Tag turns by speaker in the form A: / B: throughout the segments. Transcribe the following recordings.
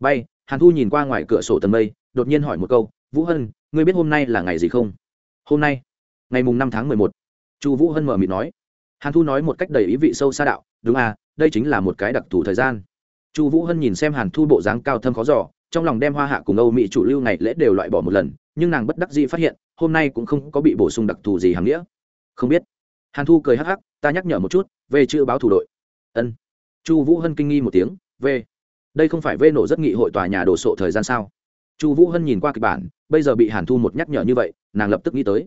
A: bay, hàn thu nhìn qua ngoài cửa sổ tầng mây, đột nhiên hỏi một câu, vũ hân, ngươi biết hôm nay là ngày gì không? Hôm nay, ngày mùng năm tháng mười một. Chu vũ hân mở mịt nói. Hàn thu nói một cách đầy ý vị sâu xa đạo, đúng à đây chính là một cái đặc thù thời gian. Chu vũ hân nhìn xem hàn thu bộ dáng cao thâm khó giỏ trong lòng đem hoa hạ cùng âu mỹ chủ lưu ngày lễ đều loại bỏ một lần, nhưng nàng bất đắc dĩ phát hiện, hôm nay cũng không có bị bổ sung đặc thù gì hàm nghĩa. Không biết. Hàn thu cười hắc hắc, ta nhắc nhở một chút, về chữ báo thủ đội. Ân. Chu vũ hân kinh nghi một tiếng, về đây không phải vê nổ rất nghị hội tòa nhà đồ sộ thời gian sao? Chu vũ hân nhìn qua kịch bản, bây giờ bị hàn thu một nhắc nhở như vậy, nàng lập tức nghĩ tới.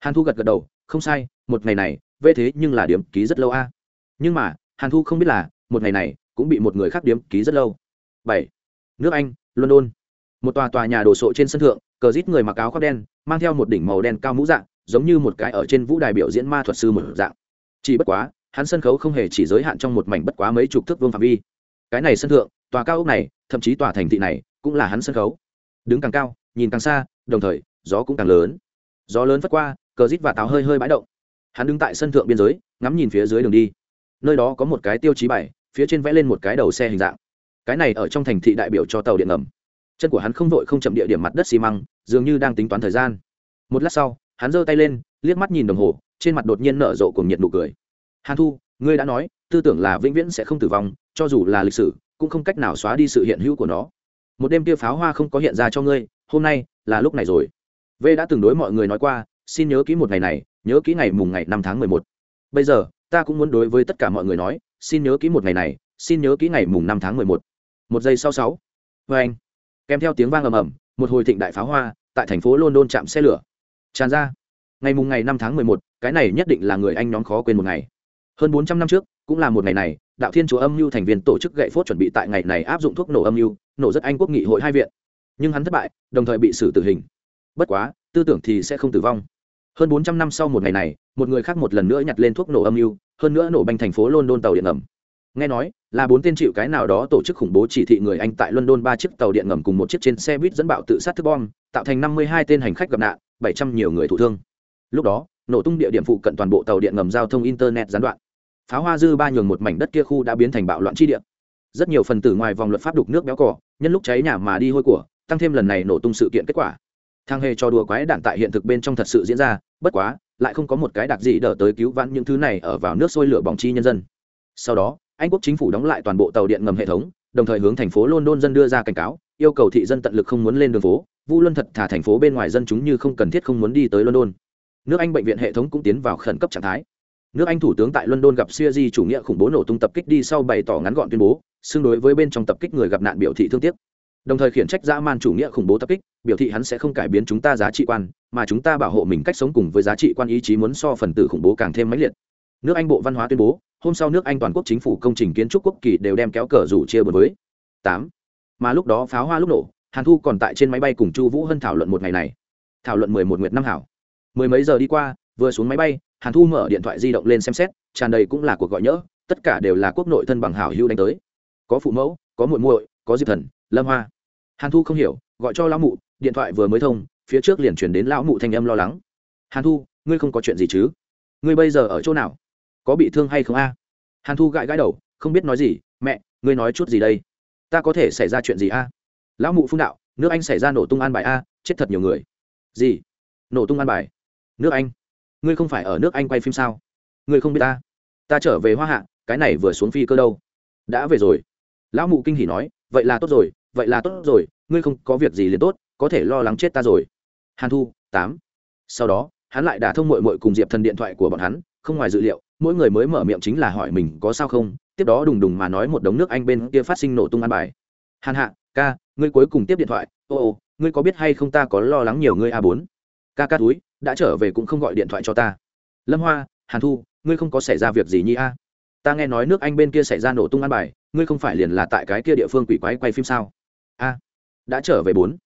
A: Hàn thu gật gật đầu, không sai, một ngày này, vê thế nhưng là điểm ký rất lâu a. Nhưng mà, hàn thu không biết là, một ngày này, cũng bị một người khác điểm ký rất lâu. Bảy. Nước anh, london. Một tòa tòa nhà đồ sộ trên sân thượng, cờ rít người mặc áo khoác đen, mang theo một đỉnh màu đen cao mũ dạng, giống như một cái ở trên vũ đài biểu diễn ma thuật sư một dạng. Chỉ bất quá, hắn sân khấu không hề chỉ giới hạn trong một mảnh bất quá mấy chục thước vương phạm vi. Cái này sân thượng tòa cao ốc này, thậm chí tòa thành thị này cũng là hắn sân khấu. Đứng càng cao, nhìn càng xa, đồng thời, gió cũng càng lớn. Gió lớn vất qua, cờ rít và táo hơi hơi bãi động. Hắn đứng tại sân thượng biên giới, ngắm nhìn phía dưới đường đi. Nơi đó có một cái tiêu chí bảy phía trên vẽ lên một cái đầu xe hình dạng. Cái này ở trong thành thị đại biểu cho tàu điện ngầm. Chân của hắn không vội không chậm địa điểm mặt đất xi măng, dường như đang tính toán thời gian. Một lát sau, hắn giơ tay lên, liếc mắt nhìn đồng hồ, trên mặt đột nhiên nở rộ cùng nhiệt nụ cười. Hàn thu ngươi đã nói, tư tưởng là vĩnh viễn sẽ không tử vong, cho dù là lịch sử, cũng không cách nào xóa đi sự hiện hữu của nó. Một đêm kia pháo hoa không có hiện ra cho ngươi, hôm nay là lúc này rồi. V đã từng đối mọi người nói qua, xin nhớ kỹ một ngày này, nhớ kỹ ngày mùng ngày năm tháng mười một. Bây giờ, ta cũng muốn đối với tất cả mọi người nói, xin nhớ kỹ một ngày này, xin nhớ kỹ ngày mùng năm tháng mười một. Một giây sau sáu. Vê anh, kèm theo tiếng vang ầm ầm, một hồi thịnh đại pháo hoa, tại thành phố london chạm xe lửa. Tràn ra. Ngày mùng ngày năm tháng mười một, cái này nhất định là người anh nhóm khó quên một ngày hơn bốn trăm năm trước, cũng là một ngày này, đạo thiên chúa âm mưu thành viên tổ chức gậy phốt chuẩn bị tại ngày này áp dụng thuốc nổ âm mưu, nổ rất anh quốc nghị hội hai viện. Nhưng hắn thất bại, đồng thời bị xử tử hình. Bất quá, tư tưởng thì sẽ không tử vong. Hơn bốn trăm năm sau một ngày này, một người khác một lần nữa nhặt lên thuốc nổ âm mưu, hơn nữa nổ banh thành phố london tàu điện ngầm. Nghe nói, là bốn tên chịu cái nào đó tổ chức khủng bố chỉ thị người anh tại london ba chiếc tàu điện ngầm cùng một chiếc trên xe buýt dẫn bạo tự sát thức bom, tạo thành năm mươi hai tên hành khách gặp nạn, bảy trăm nhiều người thụ thương. Lúc đó, nổ tung địa điểm phụ cận toàn bộ tàu điện ngầm giao thông internet gián đoạn pháo hoa dư ba nhường một mảnh đất kia khu đã biến thành bạo loạn chi địa. Rất nhiều phần tử ngoài vòng luật pháp đục nước béo cỏ nhân lúc cháy nhà mà đi hôi của, tăng thêm lần này nổ tung sự kiện kết quả. Thang hề cho đùa quái đạn tại hiện thực bên trong thật sự diễn ra, bất quá, lại không có một cái đặc gì đỡ tới cứu vãn những thứ này ở vào nước sôi lửa bỏng chi nhân dân. Sau đó, anh quốc chính phủ đóng lại toàn bộ tàu điện ngầm hệ thống, đồng thời hướng thành phố london dân đưa ra cảnh cáo, yêu cầu thị dân tận lực không muốn lên đường phố, vu luân thật thả thành phố bên ngoài dân chúng như không cần thiết không muốn đi tới london. Nước anh bệnh viện hệ thống cũng tiến vào khẩn cấp trạng thái nước anh thủ tướng tại london gặp siêu di chủ nghĩa khủng bố nổ tung tập kích đi sau bày tỏ ngắn gọn tuyên bố xương đối với bên trong tập kích người gặp nạn biểu thị thương tiếc. Đồng thời khiển trách dã man chủ nghĩa khủng bố tập kích, biểu thị hắn sẽ không cải biến chúng ta giá trị quan, mà chúng ta bảo hộ mình cách sống cùng với giá trị quan ý chí muốn so phần tử khủng bố càng thêm mãnh liệt. Nước anh bộ văn hóa tuyên bố, hôm sau nước anh toàn quốc chính phủ công trình kiến trúc quốc kỳ đều đem kéo cờ rủ chia bờ với. Tám. Mà lúc đó pháo hoa lúc nổ, hàn thu còn tại trên máy bay cùng chu vũ hân thảo luận một ngày này. Thảo luận mười một nguyệt năm hảo. Mười mấy giờ đi qua vừa xuống máy bay, hàn thu mở điện thoại di động lên xem xét, tràn đầy cũng là cuộc gọi nhỡ, tất cả đều là quốc nội thân bằng hảo hữu đánh tới. Có phụ mẫu, có muội muội, có diệp thần, lâm hoa. Hàn thu không hiểu, gọi cho lão mụ, điện thoại vừa mới thông, phía trước liền chuyển đến lão mụ thanh âm lo lắng. Hàn thu, ngươi không có chuyện gì chứ? Ngươi bây giờ ở chỗ nào? Có bị thương hay không a? Hàn thu gãi gãi đầu, không biết nói gì, mẹ, ngươi nói chút gì đây? Ta có thể xảy ra chuyện gì a? Lão mụ phun đạo, nước anh xảy ra nổ tung an bài a, chết thật nhiều người. Gì? Nổ tung an bài? Nước anh? Ngươi không phải ở nước anh quay phim sao? Ngươi không biết ta? Ta trở về hoa hạ, cái này vừa xuống phi cơ đâu. Đã về rồi. Lão mụ kinh hỉ nói, vậy là tốt rồi, vậy là tốt rồi, ngươi không có việc gì liền tốt, có thể lo lắng chết ta rồi. Hàn thu, tám. Sau đó, hắn lại đả thông mội mội cùng diệp thần điện thoại của bọn hắn, không ngoài dự liệu, mỗi người mới mở miệng chính là hỏi mình có sao không, tiếp đó đùng đùng mà nói một đống nước anh bên kia phát sinh nổ tung ăn bài. Hàn hạ, ca, ngươi cuối cùng tiếp điện thoại. Ô ô, ngươi có biết hay không ta có lo lắng nhiều ngươi a bốn? Ca ca túi đã trở về cũng không gọi điện thoại cho ta. Lâm hoa, hàn thu, ngươi không có xảy ra việc gì nhi a? Ta nghe nói nước anh bên kia xảy ra nổ tung ăn bài, ngươi không phải liền là tại cái kia địa phương quỷ quái quay phim sao? A, đã trở về bốn.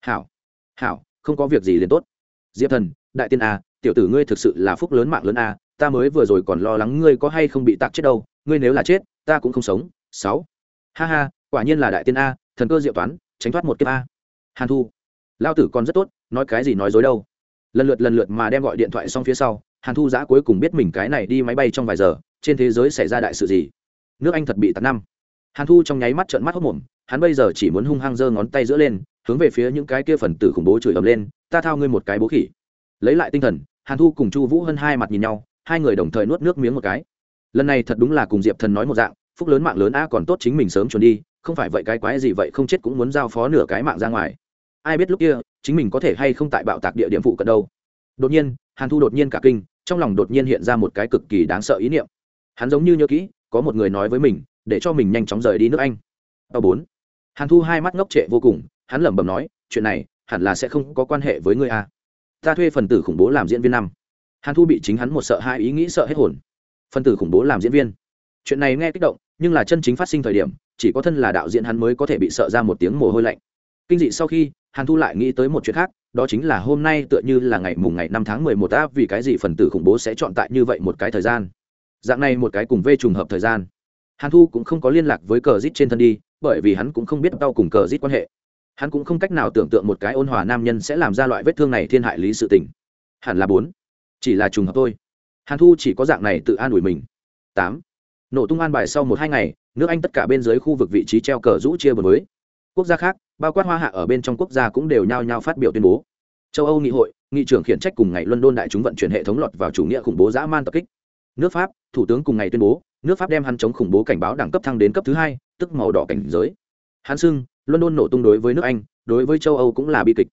A: Hảo hảo, không có việc gì liền tốt. Diệp thần, đại tiên a, tiểu tử ngươi thực sự là phúc lớn mạng lớn a, ta mới vừa rồi còn lo lắng ngươi có hay không bị tạc chết đâu, ngươi nếu là chết, ta cũng không sống. Sáu. Ha ha, quả nhiên là đại tiên a, thần cơ diệu toán, tránh thoát một kiếp a. Hàn thu, lao tử còn rất tốt, nói cái gì nói dối đâu lần lượt lần lượt mà đem gọi điện thoại xong phía sau, hàn thu giã cuối cùng biết mình cái này đi máy bay trong vài giờ, trên thế giới xảy ra đại sự gì. Nước anh thật bị tạt năm. Hàn thu trong nháy mắt trợn mắt hốc mồm, hắn bây giờ chỉ muốn hung hăng giơ ngón tay giữa lên, hướng về phía những cái kia phần tử khủng bố chửi ầm lên, ta thao ngươi một cái bố khỉ. Lấy lại tinh thần, hàn thu cùng chu vũ hơn hai mặt nhìn nhau, hai người đồng thời nuốt nước miếng một cái. Lần này thật đúng là cùng diệp thần nói một dạng, phúc lớn mạng lớn a còn tốt chính mình sớm chuẩn đi, không phải vậy cái quái gì vậy không chết cũng muốn giao phó nửa cái mạng ra ngoài. Ai biết lúc kia chính mình có thể hay không tại bạo tạc địa điểm phụ cận đâu. Đột nhiên, hàn thu đột nhiên cả kinh, trong lòng đột nhiên hiện ra một cái cực kỳ đáng sợ ý niệm. Hắn giống như nhớ kỹ, có một người nói với mình, để cho mình nhanh chóng rời đi nước anh. Tàu bốn. Hàn thu hai mắt ngốc trệ vô cùng, hắn lẩm bẩm nói, chuyện này, hẳn là sẽ không có quan hệ với ngươi a ta thuê phần tử khủng bố làm diễn viên năm. Hàn thu bị chính hắn một sợ hai ý nghĩ sợ hết hồn. Phần tử khủng bố làm diễn viên. Chuyện này nghe kích động, nhưng là chân chính phát sinh thời điểm, chỉ có thân là đạo diễn hắn mới có thể bị sợ ra một tiếng mồ hôi lạnh. Kinh dị sau khi hàn thu lại nghĩ tới một chuyện khác, đó chính là hôm nay tựa như là ngày mùng ngày năm tháng mười một áp vì cái gì phần tử khủng bố sẽ chọn tại như vậy một cái thời gian? Dạng này một cái cùng vê trùng hợp thời gian. Hàn thu cũng không có liên lạc với cờ rít trên thân đi, bởi vì hắn cũng không biết đau cùng cờ rít quan hệ. Hắn cũng không cách nào tưởng tượng một cái ôn hòa nam nhân sẽ làm ra loại vết thương này thiên hại lý sự tình. Hẳn là bốn. Chỉ là trùng hợp thôi. Hàn thu chỉ có dạng này tự an ủi mình. Tám. Nổ tung an bài sau một hai ngày, nước anh tất cả bên dưới khu vực vị trí treo cờ rũ chia bờ với. Quốc gia khác bao quát hoa hạ ở bên trong quốc gia cũng đều nhao nhao phát biểu tuyên bố. Châu âu nghị hội, nghị trưởng khiển trách cùng ngày london đại chúng vận chuyển hệ thống lọt vào chủ nghĩa khủng bố dã man tập kích. Nước pháp, thủ tướng cùng ngày tuyên bố, nước pháp đem hắn chống khủng bố cảnh báo đẳng cấp thăng đến cấp thứ hai, tức màu đỏ cảnh giới. Hắn xưng, london nổ tung đối với nước anh, đối với châu âu cũng là bi kịch.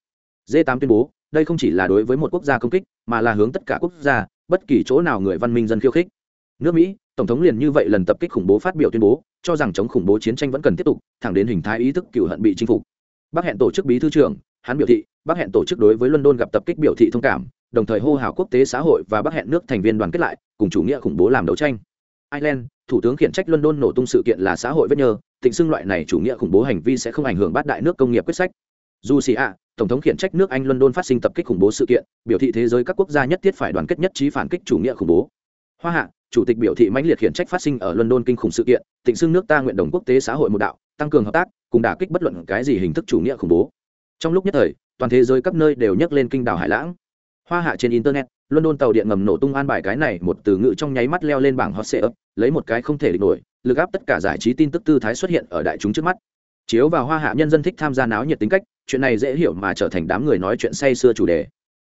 A: D 8 tuyên bố, đây không chỉ là đối với một quốc gia công kích, mà là hướng tất cả quốc gia, bất kỳ chỗ nào người văn minh dân khiêu khích. Nước mỹ, tổng thống liền như vậy lần tập kích khủng bố phát biểu tuyên bố, cho rằng chống khủng bố chiến tranh vẫn cần tiếp tục, thẳng đến hình thái ý thức cựu hận bị chinh phục bắc hẹn tổ chức bí thư trưởng, hắn biểu thị, bắc hẹn tổ chức đối với london gặp tập kích biểu thị thông cảm, đồng thời hô hào quốc tế xã hội và bắc hẹn nước thành viên đoàn kết lại, cùng chủ nghĩa khủng bố làm đấu tranh. Ireland, thủ tướng khiển trách london nổ tung sự kiện là xã hội vết nhơ, tịnh xưng loại này chủ nghĩa khủng bố hành vi sẽ không ảnh hưởng bát đại nước công nghiệp quyết sách. Dù xì ạ, tổng thống khiển trách nước anh london phát sinh tập kích khủng bố sự kiện, biểu thị thế giới các quốc gia nhất thiết phải đoàn kết nhất trí phản kích chủ nghĩa khủng bố. Hoa hạ, chủ tịch biểu thị mãnh liệt khiển trách phát sinh ở london kinh khủng sự kiện, tịnh xưng nước ta nguyện đồng quốc tế xã hội một đạo tăng cường hợp tác, cùng đả kích bất luận cái gì hình thức chủ nghĩa khủng bố. Trong lúc nhất thời, toàn thế giới các nơi đều nhắc lên kinh đảo hải lãng. Hoa hạ trên internet, london tàu điện ngầm nổ tung an bài cái này một từ ngữ trong nháy mắt leo lên bảng hot sale lấy một cái không thể địch nổi, lực áp tất cả giải trí tin tức tư thái xuất hiện ở đại chúng trước mắt. Chiếu vào hoa hạ nhân dân thích tham gia náo nhiệt tính cách, chuyện này dễ hiểu mà trở thành đám người nói chuyện say xưa chủ đề.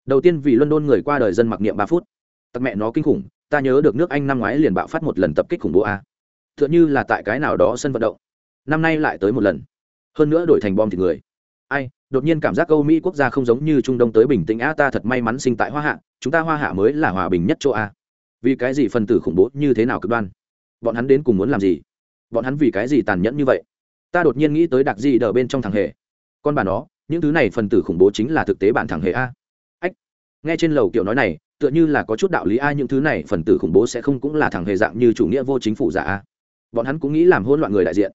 A: Đầu tiên vì london người qua đời dân mặc niệm ba phút. Tặc mẹ nó kinh khủng, ta nhớ được nước anh năm ngoái liền bạo phát một lần tập kích khủng bố a. T h ư ợ n h ư là tại cái nào đó sân vận động năm nay lại tới một lần. Hơn nữa đổi thành bom thì người. Ai, đột nhiên cảm giác âu mỹ quốc gia không giống như trung đông tới bình tĩnh, a, ta thật may mắn sinh tại hoa hạ, chúng ta hoa hạ mới là hòa bình nhất chỗ a. Vì cái gì phần tử khủng bố như thế nào cực đoan? Bọn hắn đến cùng muốn làm gì? Bọn hắn vì cái gì tàn nhẫn như vậy? Ta đột nhiên nghĩ tới đặc gì đờ bên trong thằng hề. Con bà nó, những thứ này phần tử khủng bố chính là thực tế bản thằng hề a. Ách, nghe trên lầu kiểu nói này, tựa như là có chút đạo lý ai những thứ này phần tử khủng bố sẽ không cũng là thằng hề dạng như chủ nghĩa vô chính phủ giả a. bọn hắn cũng nghĩ làm hỗn loạn người đại diện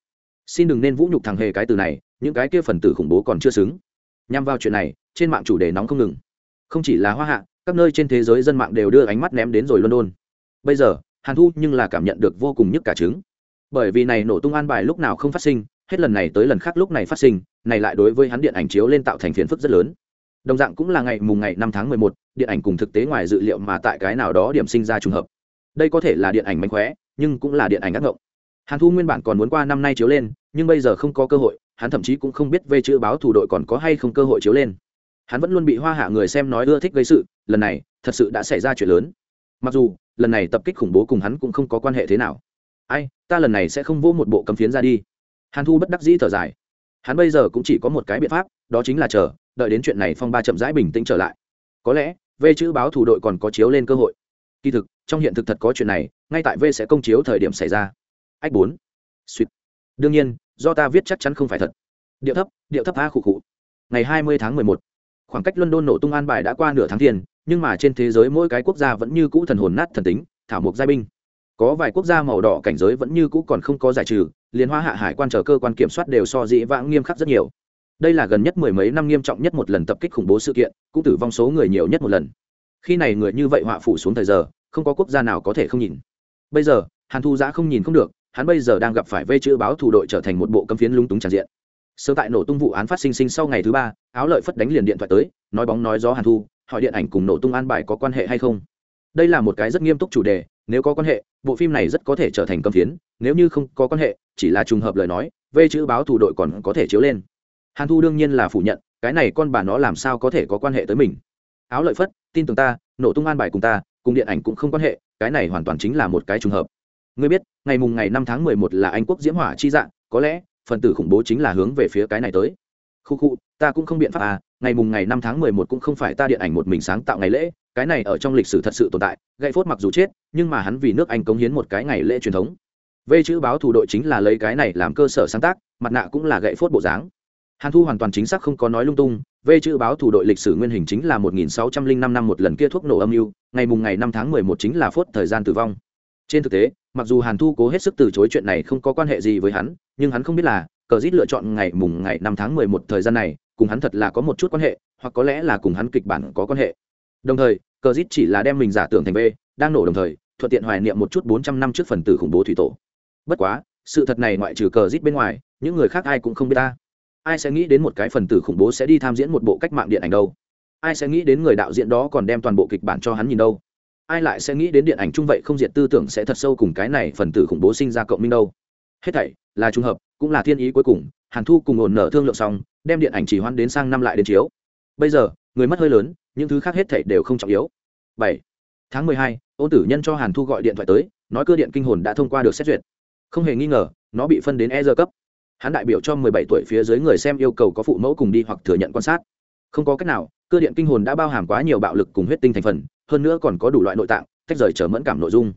A: xin đừng nên vũ nhục thằng hề cái từ này, những cái kia phần tử khủng bố còn chưa xứng. Nhằm vào chuyện này, trên mạng chủ đề nóng không ngừng. Không chỉ là hoa hạ, các nơi trên thế giới dân mạng đều đưa ánh mắt ném đến rồi london. Bây giờ, hàn thu nhưng là cảm nhận được vô cùng nhức cả trứng. Bởi vì này nổ tung an bài lúc nào không phát sinh, hết lần này tới lần khác lúc này phát sinh, này lại đối với hắn điện ảnh chiếu lên tạo thành phiền phức rất lớn. Đồng dạng cũng là ngày mùng ngày năm tháng mười một, điện ảnh cùng thực tế ngoài dự liệu mà tại cái nào đó điểm sinh ra trùng hợp. Đây có thể là điện ảnh mánh khóe, nhưng cũng là điện ảnh ác ngộng. Hàn thu nguyên bản còn muốn qua năm nay chiếu lên nhưng bây giờ không có cơ hội, hắn thậm chí cũng không biết về chữ báo thủ đội còn có hay không cơ hội chiếu lên. Hắn vẫn luôn bị hoa hạ người xem nói ưa thích gây sự, lần này, thật sự đã xảy ra chuyện lớn. Mặc dù, lần này tập kích khủng bố cùng hắn cũng không có quan hệ thế nào. Ai, ta lần này sẽ không vô một bộ cấm phiến ra đi. Hàn thu bất đắc dĩ thở dài. Hắn bây giờ cũng chỉ có một cái biện pháp, đó chính là chờ, đợi đến chuyện này phong ba chậm rãi bình tĩnh trở lại. Có lẽ v chữ báo thủ đội còn có chiếu lên cơ hội. Kỳ thực, trong hiện thực thật có chuyện này, ngay tại v sẽ công chiếu thời điểm xảy ra. Ách bốn. Suýt. Đương nhiên do ta viết chắc chắn không phải thật. Điệu thấp điệu thấp a khụ khụ. Ngày hai mươi tháng mười một, khoảng cách london nổ tung an bài đã qua nửa tháng tiền, nhưng mà trên thế giới mỗi cái quốc gia vẫn như cũ thần hồn nát thần tính, thảo mộc giai binh. Có vài quốc gia màu đỏ cảnh giới vẫn như cũ còn không có giải trừ, liên hoa hạ hải quan trở cơ quan kiểm soát đều so dĩ vãng nghiêm khắc rất nhiều. Đây là gần nhất mười mấy năm nghiêm trọng nhất một lần tập kích khủng bố sự kiện, cũng tử vong số người nhiều nhất một lần. Khi này người như vậy họa phủ xuống thời giờ, không có quốc gia nào có thể không nhìn. Bây giờ, hàn thu giã không nhìn không được hắn bây giờ đang gặp phải vây chữ báo thủ đội trở thành một bộ cấm phiến lúng túng tràn diện. Sơ tại nổ tung vụ án phát sinh sinh sau ngày thứ ba, áo lợi phất đánh liền điện thoại tới, nói bóng nói gió hàn thu, hỏi điện ảnh cùng nổ tung an bài có quan hệ hay không. Đây là một cái rất nghiêm túc chủ đề, nếu có quan hệ, bộ phim này rất có thể trở thành cấm phiến, nếu như không có quan hệ, chỉ là trùng hợp lời nói vây chữ báo thủ đội còn có thể chiếu lên. Hàn thu đương nhiên là phủ nhận, cái này con bà nó làm sao có thể có quan hệ tới mình. Áo lợi phất, tin tưởng ta, nổ tung an bài cùng ta, cùng điện ảnh cũng không quan hệ, cái này hoàn toàn chính là một cái trùng hợp ngươi biết, ngày mùng ngày năm tháng mười một là anh quốc diễm hỏa chi dạng, có lẽ, phần tử khủng bố chính là hướng về phía cái này tới. Khu khu, ta cũng không biện pháp à ngày mùng ngày năm tháng mười một cũng không phải ta điện ảnh một mình sáng tạo ngày lễ, cái này ở trong lịch sử thật sự tồn tại, gậy phốt mặc dù chết, nhưng mà hắn vì nước anh cống hiến một cái ngày lễ truyền thống. V chữ báo thủ đội chính là lấy cái này làm cơ sở sáng tác, mặt nạ cũng là gậy phốt bộ dáng. Hàn thu hoàn toàn chính xác không có nói lung tung, v chữ báo thủ đội lịch sử nguyên hình chính là một nghìn sáu trăm linh năm năm một lần kia thuốc nổ âm mưu, ngày mùng ngày năm tháng mười một chính là phốt thời gian tử vong trên thực tế, mặc dù hàn thu cố hết sức từ chối chuyện này không có quan hệ gì với hắn, nhưng hắn không biết là, cờ dít lựa chọn ngày mùng ngày năm tháng mười một thời gian này, cùng hắn thật là có một chút quan hệ, hoặc có lẽ là cùng hắn kịch bản có quan hệ. Đồng thời, cờ dít chỉ là đem mình giả tưởng thành b đang nổ đồng thời, thuận tiện hoài niệm một chút bốn trăm năm trước phần tử khủng bố thủy tổ. Bất quá, sự thật này ngoại trừ cờ dít bên ngoài, những người khác ai cũng không biết ta. Ai sẽ nghĩ đến một cái phần tử khủng bố sẽ đi tham diễn một bộ cách mạng điện ảnh đâu? Ai sẽ nghĩ đến người đạo diễn đó còn đem toàn bộ kịch bản cho hắn nhìn đâu? Ai lại sẽ nghĩ đến điện ảnh chung vậy không diện tư tưởng sẽ thật sâu cùng cái này phần tử khủng bố sinh ra cộng minh đâu? Hết thảy là trùng hợp, cũng là thiên ý cuối cùng, hàn thu cùng ổn nở thương lượng xong, đem điện ảnh chỉ hoan đến sang năm lại đến chiếu. Bây giờ, người mất hơi lớn, những thứ khác hết thảy đều không trọng yếu. Bảy, tháng mười hai, ôn tử nhân cho hàn thu gọi điện thoại tới, nói cơ điện kinh hồn đã thông qua được xét duyệt. Không hề nghi ngờ, nó bị phân đến e giờ cấp. Hắn đại biểu cho mười bảy tuổi phía dưới người xem yêu cầu có phụ mẫu cùng đi hoặc thừa nhận quan sát. Không có cách nào, cơ điện kinh hồn đã bao hàm quá nhiều bạo lực cùng huyết tinh thành phần hơn nữa còn có đủ loại nội tạng, tách rời trở mẫn cảm nội dung.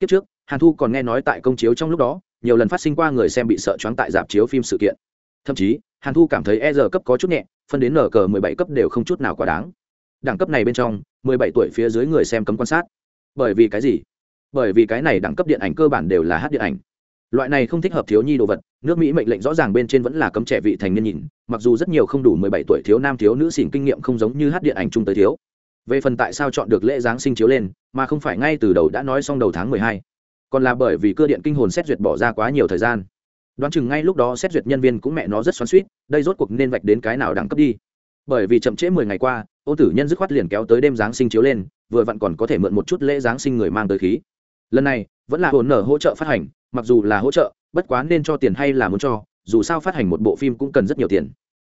A: Kiếp trước, hàn thu còn nghe nói tại công chiếu trong lúc đó, nhiều lần phát sinh qua người xem bị sợ choáng tại dạp chiếu phim sự kiện. Thậm chí, hàn thu cảm thấy e giờ cấp có chút nhẹ, phân đến nở cờ mười bảy cấp đều không chút nào quá đáng. Đẳng cấp này bên trong, mười bảy tuổi phía dưới người xem cấm quan sát. Bởi vì cái gì? Bởi vì cái này đẳng cấp điện ảnh cơ bản đều là hát điện ảnh. Loại này không thích hợp thiếu nhi đồ vật, nước mỹ mệnh lệnh rõ ràng bên trên vẫn là cấm trẻ vị thành niên nhìn, mặc dù rất nhiều không đủ mười bảy tuổi thiếu nam thiếu nữ xỉn kinh nghiệm không giống như hát điện ảnh chung tới thiếu về phần tại sao chọn được lễ giáng sinh chiếu lên, mà không phải ngay từ đầu đã nói xong đầu tháng mười hai. Còn là bởi vì cơ điện kinh hồn xét duyệt bỏ ra quá nhiều thời gian. Đoán chừng ngay lúc đó xét duyệt nhân viên cũng mẹ nó rất xoắn suýt đây rốt cuộc nên vạch đến cái nào đẳng cấp đi. Bởi vì chậm trễ mười ngày qua, ô tử nhân dứt khoát liền kéo tới đêm giáng sinh chiếu lên, vừa vặn còn có thể mượn một chút lễ giáng sinh người mang tới khí. Lần này, vẫn là hồn nở hỗ trợ phát hành, mặc dù là hỗ trợ, bất quá nên cho tiền hay là muốn cho, dù sao phát hành một bộ phim cũng cần rất nhiều tiền.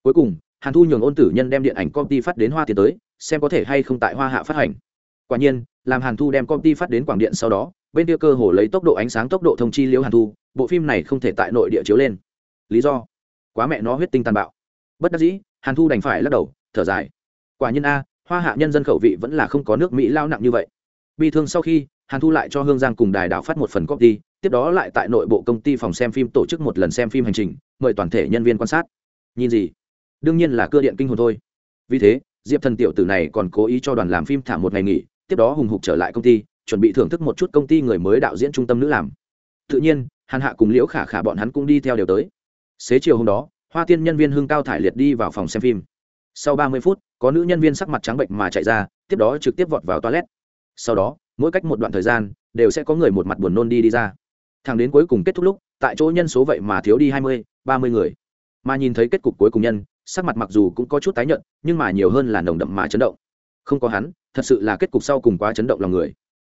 A: Cuối cùng hàn thu nhường ôn tử nhân đem điện ảnh công ty phát đến hoa tiến tới, xem có thể hay không tại hoa hạ phát hành. Quả nhiên, làm hàn thu đem công ty phát đến quảng điện sau đó, bên kia cơ hồ lấy tốc độ ánh sáng tốc độ thông chi liễu hàn thu, bộ phim này không thể tại nội địa chiếu lên. Lý do? Quá mẹ nó huyết tinh tàn bạo. Bất đắc dĩ, hàn thu đành phải lắc đầu, thở dài. Quả nhiên a, hoa hạ nhân dân khẩu vị vẫn là không có nước mỹ lao nặng như vậy. Bi thương sau khi, hàn thu lại cho hương giang cùng đài đảo phát một phần copy, tiếp đó lại tại nội bộ công ty phòng xem phim tổ chức một lần xem phim hành trình, mời toàn thể nhân viên quan sát. Nhìn gì? Đương nhiên là cơ điện kinh hồn thôi. Vì thế, diệp thần tiểu tử này còn cố ý cho đoàn làm phim thả một ngày nghỉ, tiếp đó hùng hục trở lại công ty, chuẩn bị thưởng thức một chút công ty người mới đạo diễn trung tâm nữ làm. Tự nhiên, hàn hạ cùng liễu khả khả bọn hắn cũng đi theo đều tới. Xế chiều hôm đó, hoa tiên nhân viên hương cao thải liệt đi vào phòng xem phim. Sau ba mươi phút, có nữ nhân viên sắc mặt trắng bệnh mà chạy ra, tiếp đó trực tiếp vọt vào toilet. Sau đó, mỗi cách một đoạn thời gian, đều sẽ có người một mặt buồn nôn đi đi ra. Thẳng đến cuối cùng kết thúc lúc, tại chỗ nhân số vậy mà thiếu đi hai mươi, ba mươi người. Mà nhìn thấy kết cục cuối cùng nhân sắc mặt mặc dù cũng có chút tái nhợt, nhưng mà nhiều hơn là nồng đậm mà chấn động. Không có hắn, thật sự là kết cục sau cùng quá chấn động lòng người.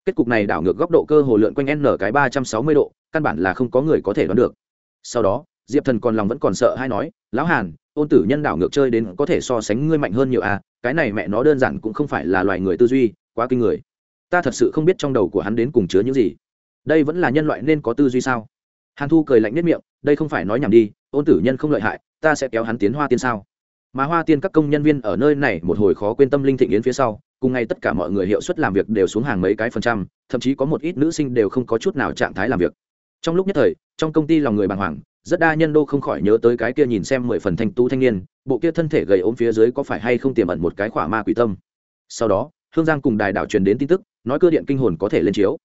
A: Kết cục này đảo ngược góc độ cơ hồ lượn quanh n cái ba trăm sáu mươi độ, căn bản là không có người có thể đoán được. Sau đó, diệp thần còn lòng vẫn còn sợ hay nói, lão hàn, ôn tử nhân đảo ngược chơi đến có thể so sánh ngươi mạnh hơn nhiều à cái này mẹ nó đơn giản cũng không phải là loài người tư duy, quá kinh người. Ta thật sự không biết trong đầu của hắn đến cùng chứa những gì. Đây vẫn là nhân loại nên có tư duy sao? Hàn thu cười lạnh nếp miệng, đây không phải nói nhảm đi ôn tử nhân không lợi hại, ta sẽ kéo hắn tiến hoa tiên sao? Mà hoa tiên các công nhân viên ở nơi này một hồi khó quên tâm linh thịnh yến phía sau, cùng ngay tất cả mọi người hiệu suất làm việc đều xuống hàng mấy cái phần trăm, thậm chí có một ít nữ sinh đều không có chút nào trạng thái làm việc. Trong lúc nhất thời, trong công ty lòng người bàng hoàng, rất đa nhân đô không khỏi nhớ tới cái kia nhìn xem mười phần thanh tú thanh niên, bộ kia thân thể gầy ốm phía dưới có phải hay không tiềm ẩn một cái khỏa ma quỷ tâm. Sau đó, hương giang cùng đài đạo truyền đến tin tức, nói cơ điện kinh hồn có thể lên chiếu.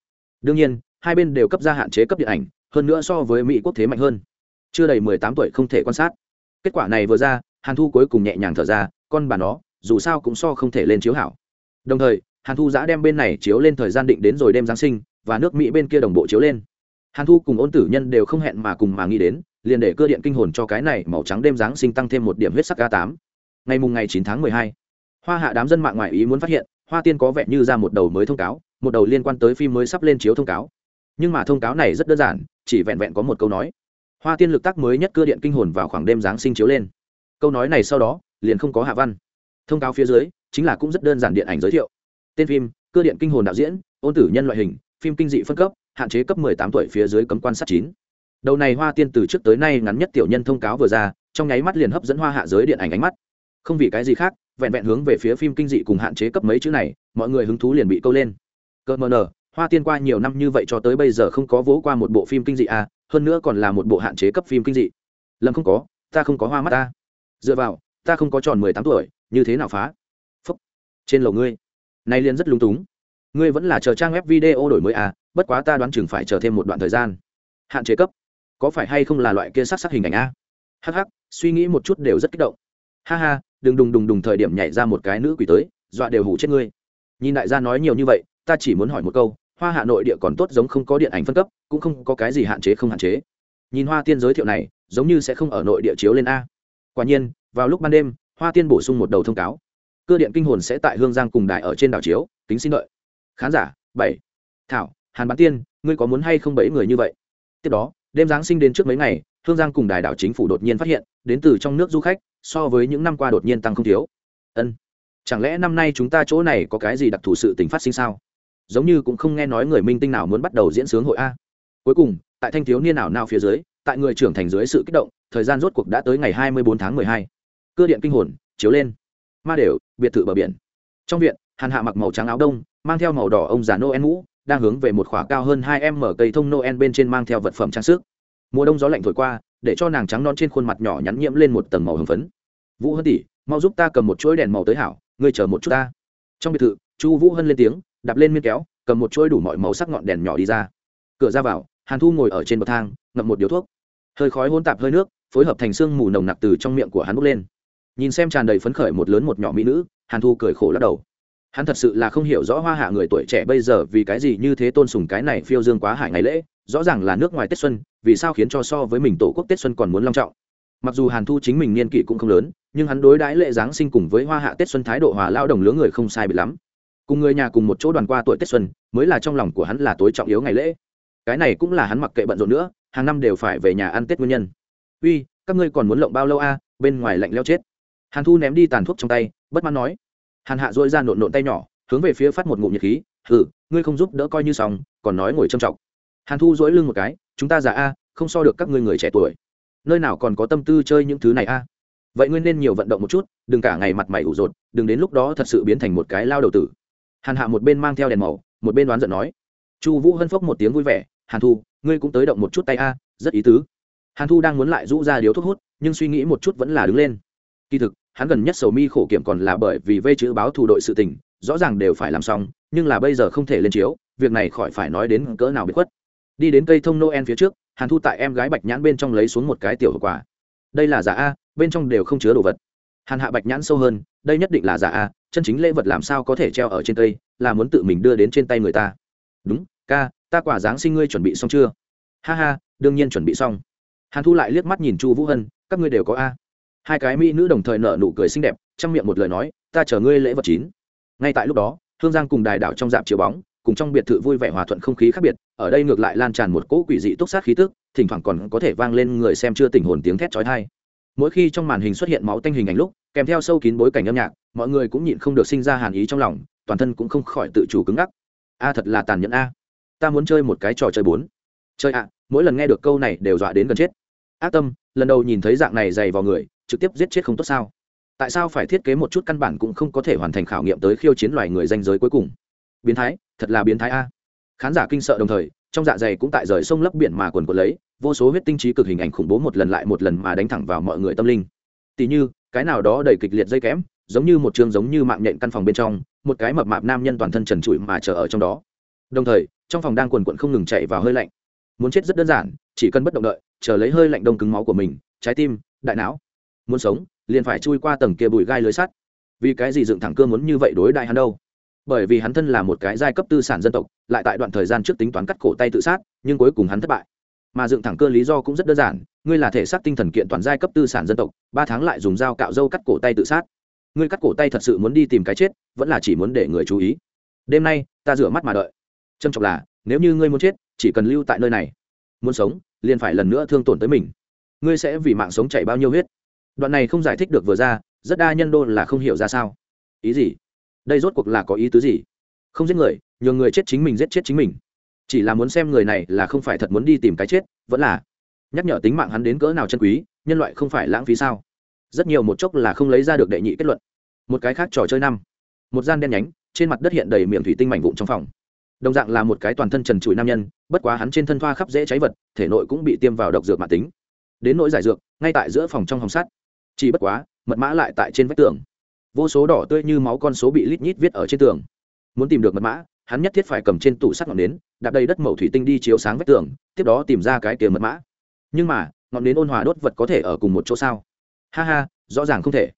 A: Đương nhiên, hai bên đều cấp ra hạn chế cấp điện ảnh hơn nữa so với mỹ quốc thế mạnh hơn chưa đầy mười tám tuổi không thể quan sát kết quả này vừa ra hàn thu cuối cùng nhẹ nhàng thở ra con bà nó dù sao cũng so không thể lên chiếu hảo đồng thời hàn thu giã đem bên này chiếu lên thời gian định đến rồi đêm giáng sinh và nước mỹ bên kia đồng bộ chiếu lên hàn thu cùng ôn tử nhân đều không hẹn mà cùng mà nghĩ đến liền để cơ điện kinh hồn cho cái này màu trắng đêm giáng sinh tăng thêm một điểm huyết sắc a tám ngày mùng ngày chín tháng mười hai hoa hạ đám dân mạng ngoại ý muốn phát hiện hoa tiên có vẻ như ra một đầu mới thông cáo một đầu liên quan tới phim mới sắp lên chiếu thông cáo nhưng mà thông cáo này rất đơn giản, chỉ vẹn vẹn có một câu nói. Hoa tiên lực tác mới nhất cơ điện kinh hồn vào khoảng đêm giáng sinh chiếu lên. Câu nói này sau đó, liền không có hạ văn. Thông cáo phía dưới, chính là cũng rất đơn giản điện ảnh giới thiệu. Tên phim cơ điện kinh hồn đạo diễn, ôn tử nhân loại hình, phim kinh dị phân cấp, hạn chế cấp 18 tuổi phía dưới cấm quan sát chín. Đầu này hoa tiên từ trước tới nay ngắn nhất tiểu nhân thông cáo vừa ra, trong nháy mắt liền hấp dẫn hoa hạ giới điện ảnh ánh mắt. Không vì cái gì khác, vẹn vẹn hướng về phía phim kinh dị cùng hạn chế cấp mấy chữ này, mọi người hứng thú liền bị câu lên. Cơ mờ nờ hoa tiên qua nhiều năm như vậy cho tới bây giờ không có vỗ qua một bộ phim kinh dị à hơn nữa còn là một bộ hạn chế cấp phim kinh dị. Lâm không có, ta không có hoa mắt ta. Dựa vào, ta không có tròn mười tám tuổi, như thế nào phá? Phúc, trên lầu ngươi. Nay liền rất lúng túng. Ngươi vẫn là chờ trang web video đổi mới à bất quá ta đoán chừng phải chờ thêm một đoạn thời gian. Hạn chế cấp. Có phải hay không là loại kia sắc sắc hình ảnh à? a hh suy nghĩ một chút đều rất kích động. Ha ha, đừng đùng đùng đùng thời điểm nhảy ra một cái nữ quỷ tới, dọa đều hủ chết ngươi. Nhìn đại gia nói nhiều như vậy, ta chỉ muốn hỏi một câu hoa hạ nội địa còn tốt giống không có điện ảnh phân cấp, cũng không có cái gì hạn chế không hạn chế. Nhìn hoa tiên giới thiệu này, giống như sẽ không ở nội địa chiếu lên a. Quả nhiên, vào lúc ban đêm, hoa tiên bổ sung một đầu thông cáo. Cơ điện kinh hồn sẽ tại hương giang cùng đài ở trên đảo chiếu tính xin lợi khán giả, bảy. Thảo, hàn bán tiên, ngươi có muốn hay không bảy người như vậy? Tiếp đó, đêm giáng sinh đến trước mấy ngày, hương giang cùng đài đảo chính phủ đột nhiên phát hiện, đến từ trong nước du khách, so với những năm qua đột nhiên tăng không thiếu. Ân. Chẳng lẽ năm nay chúng ta chỗ này có cái gì đặc thù sự tình phát sinh sao? Giống như cũng không nghe nói người minh tinh nào muốn bắt đầu diễn sướng hội a. Cuối cùng, tại thanh thiếu niên nào nào phía dưới, tại người trưởng thành dưới sự kích động, thời gian rốt cuộc đã tới ngày hai mươi bốn tháng mười hai. Cơ điện kinh hồn, chiếu lên. Ma đều, biệt thự bờ biển. Trong viện, hàn hạ mặc màu trắng áo đông, mang theo màu đỏ ông già noel mũ, đang hướng về một khỏa cao hơn hai em mở cây thông noel bên trên mang theo vật phẩm trang sức. Mùa đông gió lạnh thổi qua, để cho nàng trắng non trên khuôn mặt nhỏ nhắn nhiễm lên một tầng màu hồng phấn. Vũ hân tỷ, mau giúp ta cầm một chuỗi đèn màu tới hảo, ngươi chờ một chút ta. Trong biệt thự, chu vũ hân lên tiếng đạp lên miên kéo, cầm một chuỗi đủ mọi màu sắc ngọn đèn nhỏ đi ra. Cửa ra vào, hàn thu ngồi ở trên bậc thang, ngậm một điếu thuốc. Hơi khói hôn tạp hơi nước, phối hợp thành xương mù nồng nặc từ trong miệng của hắn bốc lên. Nhìn xem tràn đầy phấn khởi một lớn một nhỏ mỹ nữ, hàn thu cười khổ lắc đầu. Hắn thật sự là không hiểu rõ hoa hạ người tuổi trẻ bây giờ vì cái gì như thế tôn sùng cái này phiêu dương quá hải ngày lễ, rõ ràng là nước ngoài tết xuân, vì sao khiến cho so với mình tổ quốc tết xuân còn muốn long trọng. Mặc dù hàn thu chính mình niên kỷ cũng không lớn, nhưng hắn đối đãi lễ giáng sinh cùng với hoa hạ tết xuân thái độ hòa lao đồng lứa người không sai bị lắm cùng người nhà cùng một chỗ đoàn qua tuổi tết xuân, mới là trong lòng của hắn là tối trọng yếu ngày lễ. Cái này cũng là hắn mặc kệ bận rộn nữa, hàng năm đều phải về nhà ăn tết nguyên nhân. Uy, các ngươi còn muốn lộng bao lâu a? Bên ngoài lạnh leo chết. Hàn thu ném đi tàn thuốc trong tay, bất mãn nói. Hàn hạ dội ra nộn nộn tay nhỏ, hướng về phía phát một ngụm nhiệt khí. Hừ ngươi không giúp đỡ coi như xong, còn nói ngồi trầm trọng. Hàn thu dỗi lưng một cái. Chúng ta già a, không so được các ngươi người trẻ tuổi. Nơi nào còn có tâm tư chơi những thứ này a? Vậy ngươi nên nhiều vận động một chút, đừng cả ngày mặt mày ủ rột, đừng đến lúc đó thật sự biến thành một cái lao đầu tử hàn hạ một bên mang theo đèn màu, một bên đoán giận nói. Chu vũ hân phốc một tiếng vui vẻ, hàn thu, ngươi cũng tới động một chút tay a, rất ý tứ. Hàn thu đang muốn lại rũ ra điếu thuốc hút, nhưng suy nghĩ một chút vẫn là đứng lên. Kỳ thực, hắn gần nhất sầu mi khổ kiểm còn là bởi vì vây chữ báo thủ đội sự tình, rõ ràng đều phải làm xong, nhưng là bây giờ không thể lên chiếu, việc này khỏi phải nói đến cỡ nào bị khuất. Đi đến cây thông noel phía trước, hàn thu tại em gái bạch nhãn bên trong lấy xuống một cái tiểu hậu quả đây là giả a, bên trong đều không chứa đồ vật. Hàn hạ bạch nhãn sâu hơn, đây nhất định là giả a chân chính lễ vật làm sao có thể treo ở trên cây, là muốn tự mình đưa đến trên tay người ta. Đúng, ca, ta quả giáng sinh ngươi chuẩn bị xong chưa? Ha ha, đương nhiên chuẩn bị xong. Hàn thu lại liếc mắt nhìn chu vũ hân, các ngươi đều có a. Hai cái mỹ nữ đồng thời nở nụ cười xinh đẹp, trong miệng một lời nói, ta chờ ngươi lễ vật chín. Ngay tại lúc đó, hương giang cùng đài đảo trong dạp chiếu bóng, cùng trong biệt thự vui vẻ hòa thuận không khí khác biệt, ở đây ngược lại lan tràn một cỗ quỷ dị túc sát khí tức, thỉnh thoảng còn có thể vang lên người xem chưa tình hồn tiếng thét chói tai. Mỗi khi trong màn hình xuất hiện máu tanh hình ảnh lúc, kèm theo sâu kín bối cảnh âm nhạc mọi người cũng nhịn không được sinh ra hàn ý trong lòng, toàn thân cũng không khỏi tự chủ cứng ngắc. A, thật là tàn nhẫn a. Ta muốn chơi một cái trò chơi bốn. Chơi ạ, mỗi lần nghe được câu này đều dọa đến gần chết. Ác tâm, lần đầu nhìn thấy dạng này dày vào người, trực tiếp giết chết không tốt sao? Tại sao phải thiết kế một chút căn bản cũng không có thể hoàn thành khảo nghiệm tới khiêu chiến loài người danh giới cuối cùng? Biến thái, thật là biến thái a. Khán giả kinh sợ đồng thời, trong dạ dày cũng tại rời sông lấp biển mà quần quần lấy, vô số huyết tinh trí cực hình ảnh khủng bố một lần lại một lần mà đánh thẳng vào mọi người tâm linh. Tỉ như, cái nào đó đầy kịch liệt dây kém giống như một trường giống như mạng nhện căn phòng bên trong, một cái mập mạp nam nhân toàn thân trần trụi mà chờ ở trong đó. Đồng thời, trong phòng đang quần quận không ngừng chạy vào hơi lạnh. Muốn chết rất đơn giản, chỉ cần bất động đợi, chờ lấy hơi lạnh đông cứng máu của mình, trái tim, đại não. Muốn sống, liền phải chui qua tầng kia bụi gai lưới sắt. Vì cái gì dựng thẳng cơ muốn như vậy đối đại hắn đâu? Bởi vì hắn thân là một cái giai cấp tư sản dân tộc, lại tại đoạn thời gian trước tính toán cắt cổ tay tự sát, nhưng cuối cùng hắn thất bại. Mà dựng thẳng cơ lý do cũng rất đơn giản, ngươi là thể xác tinh thần kiện toàn giai cấp tư sản dân tộc, ba tháng lại dùng dao cạo dâu cắt cổ tay tự sát ngươi cắt cổ tay thật sự muốn đi tìm cái chết, vẫn là chỉ muốn để người chú ý. Đêm nay, ta rửa mắt mà đợi. Trâm trọng là, nếu như ngươi muốn chết, chỉ cần lưu tại nơi này. Muốn sống, liền phải lần nữa thương tổn tới mình. Ngươi sẽ vì mạng sống chảy bao nhiêu huyết? Đoạn này không giải thích được vừa ra, rất đa nhân đô là không hiểu ra sao. Ý gì? Đây rốt cuộc là có ý tứ gì? Không giết người, nhường người chết chính mình giết chết chính mình. Chỉ là muốn xem người này là không phải thật muốn đi tìm cái chết, vẫn là. Nhắc nhở tính mạng hắn đến cỡ nào chân quý, nhân loại không phải lãng phí sao? Rất nhiều một chốc là không lấy ra được đệ nhị kết luận. Một cái khác trò chơi năm. Một gian đen nhánh, trên mặt đất hiện đầy miệng thủy tinh mảnh vụn trong phòng. Đồng dạng là một cái toàn thân trần trụi nam nhân, bất quá hắn trên thân thoa khắp dễ cháy vật, thể nội cũng bị tiêm vào độc dược mạng tính. Đến nỗi giải dược, ngay tại giữa phòng trong hồng sắt. Chỉ bất quá, mật mã lại tại trên vách tường. Vô số đỏ tươi như máu con số bị lít nhít viết ở trên tường. Muốn tìm được mật mã, hắn nhất thiết phải cầm trên tủ sắt ngọn nến, đạp đầy đất mẩu thủy tinh đi chiếu sáng vách tường, tiếp đó tìm ra cái kia mật mã. Nhưng mà, ngọn nến ôn hòa đốt vật có thể ở cùng một chỗ sao? Ha ha, rõ ràng không thể.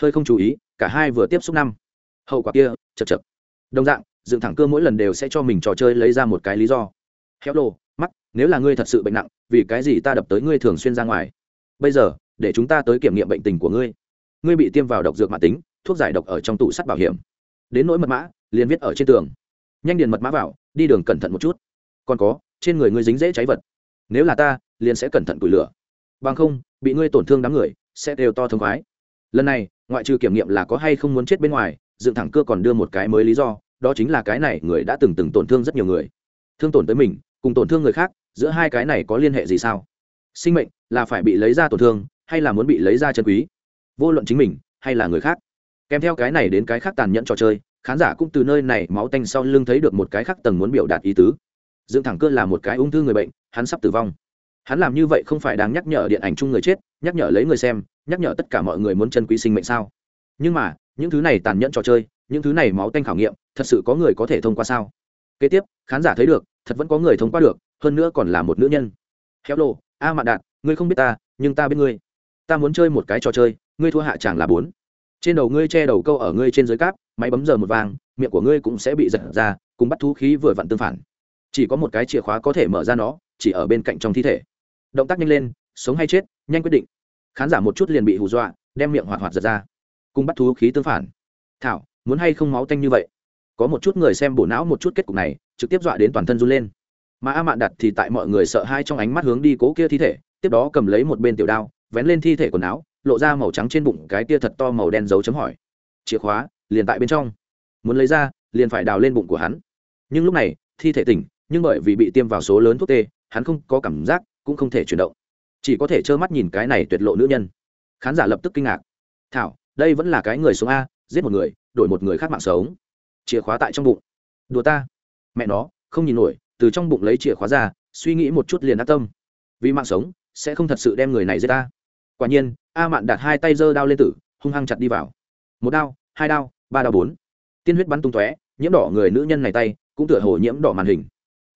A: Hơi không chú ý, cả hai vừa tiếp xúc năm. Hậu quả kia, chật chật. Đồng dạng, dựng thẳng cơ mỗi lần đều sẽ cho mình trò chơi lấy ra một cái lý do. Héo lô mắc nếu là ngươi thật sự bệnh nặng, vì cái gì ta đập tới ngươi thường xuyên ra ngoài? Bây giờ, để chúng ta tới kiểm nghiệm bệnh tình của ngươi. Ngươi bị tiêm vào độc dược mạng tính, thuốc giải độc ở trong tủ sắt bảo hiểm. Đến nỗi mật mã, liền viết ở trên tường. Nhanh điền mật mã vào, đi đường cẩn thận một chút. Còn có, trên người ngươi dính dễ cháy vật. Nếu là ta, liền sẽ cẩn thận củi lửa. Bằng không, bị ngươi tổn thương đám người sẽ đều to thương khoái. Lần này, ngoại trừ kiểm nghiệm là có hay không muốn chết bên ngoài, dựng thẳng cưa còn đưa một cái mới lý do, đó chính là cái này người đã từng từng tổn thương rất nhiều người. Thương tổn tới mình, cùng tổn thương người khác, giữa hai cái này có liên hệ gì sao? Sinh mệnh là phải bị lấy ra tổn thương, hay là muốn bị lấy ra chân quý? Vô luận chính mình, hay là người khác. Kèm theo cái này đến cái khác tàn nhẫn trò chơi, khán giả cũng từ nơi này máu tanh sau lưng thấy được một cái khác tầng muốn biểu đạt ý tứ. Dựng thẳng cơ là một cái ung thư người bệnh, hắn sắp tử vong hắn làm như vậy không phải đang nhắc nhở điện ảnh chung người chết, nhắc nhở lấy người xem, nhắc nhở tất cả mọi người muốn chân quý sinh mệnh sao? Nhưng mà, những thứ này tàn nhẫn trò chơi, những thứ này máu tanh khảo nghiệm, thật sự có người có thể thông qua sao? Kế tiếp, khán giả thấy được, thật vẫn có người thông qua được, hơn nữa còn là một nữ nhân. Héo lộ a mạn đạt, ngươi không biết ta, nhưng ta biết ngươi. Ta muốn chơi một cái trò chơi, ngươi thua hạ chẳng là bốn. Trên đầu ngươi che đầu câu ở ngươi trên dưới cáp, máy bấm giờ một vàng, miệng của ngươi cũng sẽ bị giật ra, cùng bắt thú khí vừa vặn tương phản. Chỉ có một cái chìa khóa có thể mở ra nó, chỉ ở bên cạnh trong thi thể động tác nhanh lên, sống hay chết, nhanh quyết định. Khán giả một chút liền bị hù dọa, đem miệng hoạt hoạt giật ra. Cùng bắt thú khí tương phản. Thảo, muốn hay không máu tanh như vậy? Có một chút người xem bổ não một chút kết cục này, trực tiếp dọa đến toàn thân run lên. Mà a mạn đặt thì tại mọi người sợ hai trong ánh mắt hướng đi cố kia thi thể, tiếp đó cầm lấy một bên tiểu đao, vén lên thi thể quần áo, lộ ra màu trắng trên bụng cái tia thật to màu đen dấu chấm hỏi. Chìa khóa, liền tại bên trong. Muốn lấy ra, liền phải đào lên bụng của hắn. Nhưng lúc này, thi thể tỉnh, nhưng bởi vì bị tiêm vào số lớn thuốc tê, hắn không có cảm giác cũng không thể chuyển động. Chỉ có thể trơ mắt nhìn cái này tuyệt lộ nữ nhân. Khán giả lập tức kinh ngạc. Thảo, đây vẫn là cái người sống a, giết một người, đổi một người khác mạng sống. Chìa khóa tại trong bụng. Đùa ta. Mẹ nó, không nhìn nổi, từ trong bụng lấy chìa khóa ra, suy nghĩ một chút liền đắc tâm. Vì mạng sống, sẽ không thật sự đem người này giết ta. Quả nhiên, a mạn đặt hai tay giơ đao lên tử, hung hăng chặt đi vào. Một đao, hai đao, ba đao bốn. Tiên huyết bắn tung tóe, nhiễm đỏ người nữ nhân này tay, cũng tựa hồ nhiễm đỏ màn hình.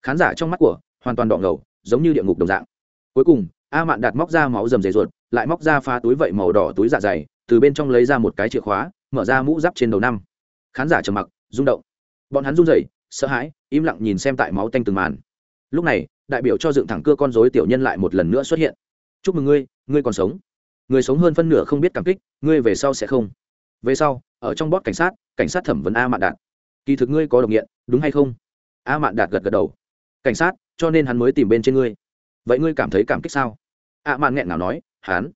A: Khán giả trong mắt của, hoàn toàn đỏ ngầu, giống như địa ngục đồng dạng cuối cùng, a mạn đặt móc ra máu rầm dày ruột, lại móc ra pha túi vậy màu đỏ túi dạ dày, từ bên trong lấy ra một cái chìa khóa, mở ra mũ giáp trên đầu năm. Khán giả trầm mặc, rung động. Bọn hắn run rẩy, sợ hãi, im lặng nhìn xem tại máu tanh từng màn. Lúc này, đại biểu cho dựng thẳng cưa con dối tiểu nhân lại một lần nữa xuất hiện. Chúc mừng ngươi ngươi còn sống. Người sống hơn phân nửa không biết cảm kích, ngươi về sau sẽ không. Về sau, ở trong bót cảnh sát cảnh sát thẩm vấn a mạn đạt. Kỳ thực ngươi có độc nghiện, đúng hay không? A mạn đạt gật gật đầu. Cảnh sát, cho nên hắn mới tìm bên trên ngươi vậy ngươi cảm thấy cảm kích sao? À, mạn nghẹn nào nói hắn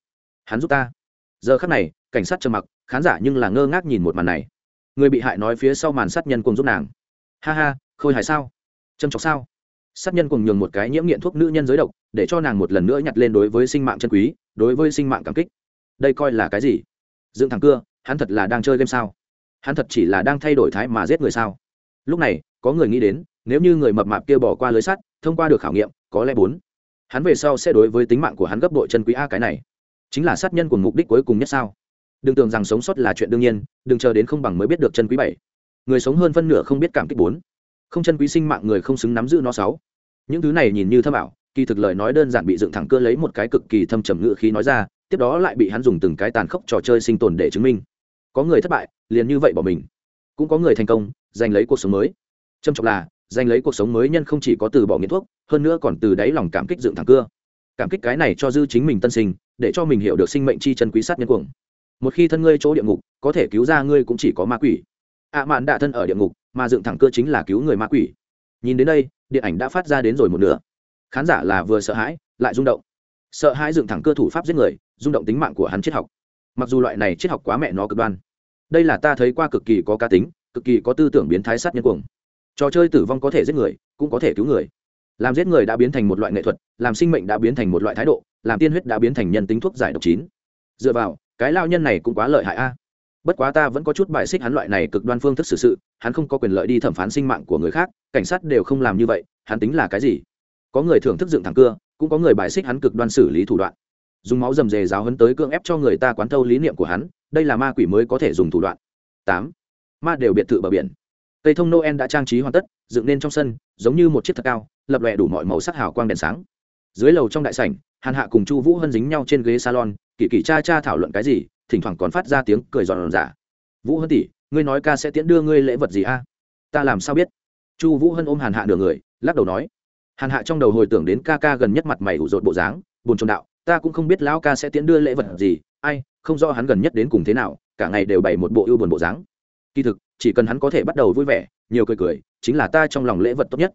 A: hắn giúp ta. Giờ khắc này cảnh sát trầm mặc khán giả nhưng là ngơ ngác nhìn một màn này. Người bị hại nói phía sau màn sát nhân cùng giúp nàng. Ha ha khôi hài sao? Châm chọc sao? Sát nhân cùng nhường một cái nhiễm nghiện thuốc nữ nhân giới độc để cho nàng một lần nữa nhặt lên đối với sinh mạng chân quý đối với sinh mạng cảm kích. Đây coi là cái gì? Dựng thằng cưa hắn thật là đang chơi game sao? Hắn thật chỉ là đang thay đổi thái mà giết người sao? Lúc này có người nghĩ đến nếu như người mập mạp kia bỏ qua lưới sắt thông qua được khảo nghiệm có lẽ bốn hắn về sau sẽ đối với tính mạng của hắn gấp đội chân quý a cái này. Chính là sát nhân của mục đích cuối cùng nhất sao? Đừng tưởng rằng sống sót là chuyện đương nhiên, đừng chờ đến không bằng mới biết được chân quý bảy. Người sống hơn phân nửa không biết cảm kích bốn. Không chân quý sinh mạng người không xứng nắm giữ nó sáu. Những thứ này nhìn như thâm ảo, kỳ thực lời nói đơn giản bị dựng thẳng cơ lấy một cái cực kỳ thâm trầm ngự khí nói ra, tiếp đó lại bị hắn dùng từng cái tàn khốc trò chơi sinh tồn để chứng minh. Có người thất bại, liền như vậy bỏ mình. Cũng có người thành công, giành lấy cuộc sống mới. Trầm trọng là giành lấy cuộc sống mới nhân không chỉ có từ bỏ nghiện thuốc, hơn nữa còn từ đáy lòng cảm kích dựng thẳng cưa. Cảm kích cái này cho dư chính mình tân sinh, để cho mình hiểu được sinh mệnh chi chân quý sát nhân cuồng. Một khi thân ngươi chỗ địa ngục, có thể cứu ra ngươi cũng chỉ có ma quỷ. Ạ à mạn đạ thân ở địa ngục, mà dựng thẳng cơ chính là cứu người ma quỷ. Nhìn đến đây, điện ảnh đã phát ra đến rồi một nửa. Khán giả là vừa sợ hãi, lại rung động. Sợ hãi dựng thẳng cơ thủ pháp giết người, rung động tính mạng của hắn triết học. Mặc dù loại này triết học quá mẹ nó cực đoan. Đây là ta thấy qua cực kỳ có cá tính, cực kỳ có tư tưởng biến thái sát nhân cuồng trò chơi tử vong có thể giết người, cũng có thể cứu người. Làm giết người đã biến thành một loại nghệ thuật, làm sinh mệnh đã biến thành một loại thái độ, làm tiên huyết đã biến thành nhân tính thuốc giải độc chín. Dựa vào, cái lao nhân này cũng quá lợi hại a. Bất quá ta vẫn có chút bài xích hắn loại này cực đoan phương thức xử sự, hắn không có quyền lợi đi thẩm phán sinh mạng của người khác, cảnh sát đều không làm như vậy, hắn tính là cái gì? Có người thưởng thức dựng thẳng cưa, cũng có người bài xích hắn cực đoan xử lý thủ đoạn. Dùng máu rầm rề giáo hấn tới cưỡng ép cho người ta quán thâu lý niệm của hắn, đây là ma quỷ mới có thể dùng thủ đoạn. Tám. Ma đều biệt thự bờ biển cây thông noel đã trang trí hoàn tất, dựng nên trong sân, giống như một chiếc thật cao, lập lòe đủ mọi màu sắc hào quang đèn sáng. Dưới lầu trong đại sảnh, hàn hạ cùng chu vũ hân dính nhau trên ghế salon, kỳ kỳ cha cha thảo luận cái gì, thỉnh thoảng còn phát ra tiếng cười giòn giả vũ hân tỷ, ngươi nói ca sẽ tiễn đưa ngươi lễ vật gì a? Ta làm sao biết? Chu vũ hân ôm hàn hạ nửa người, lắc đầu nói. Hàn hạ trong đầu hồi tưởng đến ca ca gần nhất mặt mày ủ rột bộ dáng, buồn trồn đạo, ta cũng không biết lão ca sẽ tiễn đưa lễ vật gì, ai, không rõ hắn gần nhất đến cùng thế nào, cả ngày đều bày một bộ ưu buồn bộ dáng kỳ thực, chỉ cần hắn có thể bắt đầu vui vẻ, nhiều cười cười, chính là ta trong lòng lễ vật tốt nhất.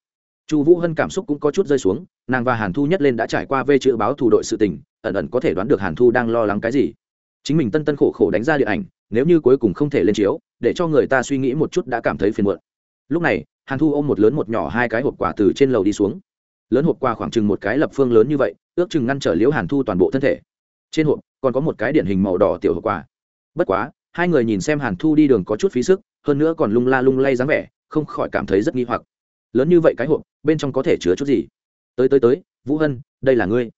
A: Chu vũ hân cảm xúc cũng có chút rơi xuống, nàng và hàn thu nhất lên đã trải qua vê chữ báo thủ đội sự tình, ẩn ẩn có thể đoán được hàn thu đang lo lắng cái gì. Chính mình tân tân khổ khổ đánh ra điện ảnh, nếu như cuối cùng không thể lên chiếu, để cho người ta suy nghĩ một chút đã cảm thấy phiền muộn. Lúc này, hàn thu ôm một lớn một nhỏ hai cái hộp quà từ trên lầu đi xuống. Lớn hộp quà khoảng chừng một cái lập phương lớn như vậy, ước chừng ngăn trở liễu hàn thu toàn bộ thân thể. Trên hộp còn có một cái điển hình màu đỏ tiểu hộp quà. Bất quá hai người nhìn xem hàn thu đi đường có chút phí sức, hơn nữa còn lung la lung lay dáng vẻ, không khỏi cảm thấy rất nghi hoặc. Lớn như vậy cái hộp, bên trong có thể chứa chút gì? Tới tới tới, vũ hân, đây là ngươi.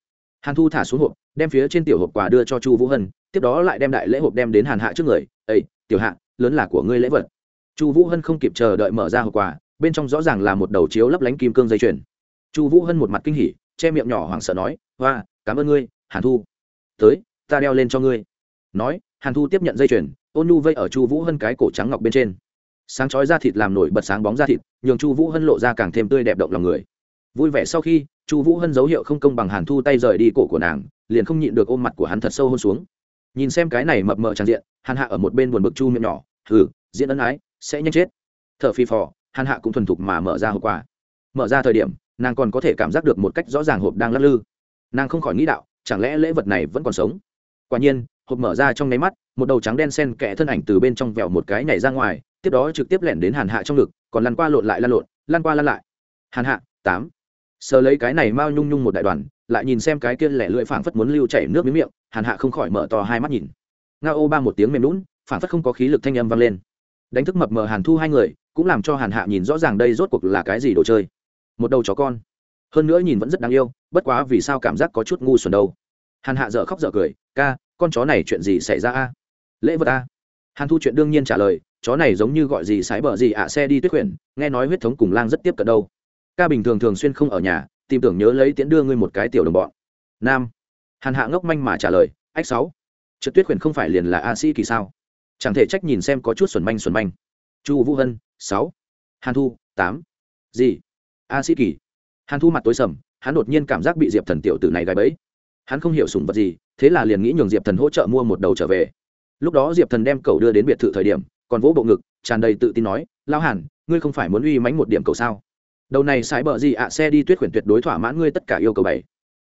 A: Hàn thu thả xuống hộp, đem phía trên tiểu hộp quà đưa cho chu vũ hân, tiếp đó lại đem đại lễ hộp đem đến hàn hạ trước người. Ây tiểu hạ, lớn là của ngươi lễ vật. Chu vũ hân không kịp chờ đợi mở ra hộp quà, bên trong rõ ràng là một đầu chiếu lấp lánh kim cương dây chuyền. Chu vũ hân một mặt kinh hỉ, che miệng nhỏ hoảng sợ nói, hoa, cảm ơn ngươi, hàn thu. Tới, ta đeo lên cho ngươi. Nói, hàn thu tiếp nhận dây chuyền ôn nhu vây ở chu vũ hân cái cổ trắng ngọc bên trên. Sáng chói da thịt làm nổi bật sáng bóng da thịt, nhường chu vũ hân lộ ra càng thêm tươi đẹp động lòng người. Vui vẻ sau khi, chu vũ hân dấu hiệu không công bằng hàn thu tay rời đi cổ của nàng, liền không nhịn được ôm mặt của hắn thật sâu hôn xuống. Nhìn xem cái này mập mờ tràn diện, hàn hạ ở một bên buồn bực chu miệng nhỏ, hừ, diễn ân ái, sẽ nhanh chết. T h ở phi phò, hàn hạ cũng thuần thục mà mở ra hộp quà. Mở ra thời điểm, nàng còn có thể cảm giác được một cách rõ ràng hộp đang lắc lư. Nàng không khỏi nghĩ đạo, chẳng lẽ lễ vật này vẫn còn sống? Quả nhiên hộp mở ra trong nháy mắt, một đầu trắng đen sen kẽ thân ảnh từ bên trong vẹo một cái nhảy ra ngoài, tiếp đó trực tiếp lẻn đến hàn hạ trong ngực, còn lăn qua lộn lại lăn lộn, lăn qua lăn lại. Hàn hạ, tám. Sờ lấy cái này mao nhung nhung một đại đoàn, lại nhìn xem cái kia lẻ lưỡi phảng phất muốn lưu chảy nước miếng miệng, hàn hạ không khỏi mở to hai mắt nhìn. Nga ô ba một tiếng mềm lún phảng phất không có khí lực thanh âm vang lên. Đánh thức mập mờ hàn thu hai người, cũng làm cho hàn hạ nhìn rõ ràng đây rốt cuộc là cái gì đồ chơi. Một đầu chó con. Hơn nữa nhìn vẫn rất đáng yêu, bất quá vì sao cảm giác có chút ngu xuẩn đâu. Hàn hạ dở khóc dở cười, ca con chó này chuyện gì xảy ra a? Lễ vật a? Hàn thu chuyện đương nhiên trả lời, chó này giống như gọi gì sái bờ gì ạ xe đi tuyết quyển nghe nói huyết thống cùng lang rất tiếp cận đâu. Ca bình thường thường xuyên không ở nhà, tìm tưởng nhớ lấy tiễn đưa ngươi một cái tiểu đồng bọn. Nam. Hàn hạ ngốc manh mà trả lời, ách sáu. Trượt tuyết quyển không phải liền là a sĩ kỳ sao? Chẳng thể trách nhìn xem có chút xuẩn manh xuẩn manh. Chu vũ hân, sáu. Hàn thu, tám. Gì? A sĩ kỳ. Hàn thu mặt tối sầm, hắn đột nhiên cảm giác bị diệp thần tiểu tử này gài bẫy. Hắn không hiểu sùng vật gì thế là liền nghĩ nhường diệp thần hỗ trợ mua một đầu trở về. Lúc đó diệp thần đem cậu đưa đến biệt thự thời điểm còn vỗ bộ ngực tràn đầy tự tin nói lao hẳn ngươi không phải muốn uy mánh một điểm cầu sao? Đầu này sái bờ gì ạ xe đi tuyết khuyển tuyệt đối thỏa mãn ngươi tất cả yêu cầu bảy.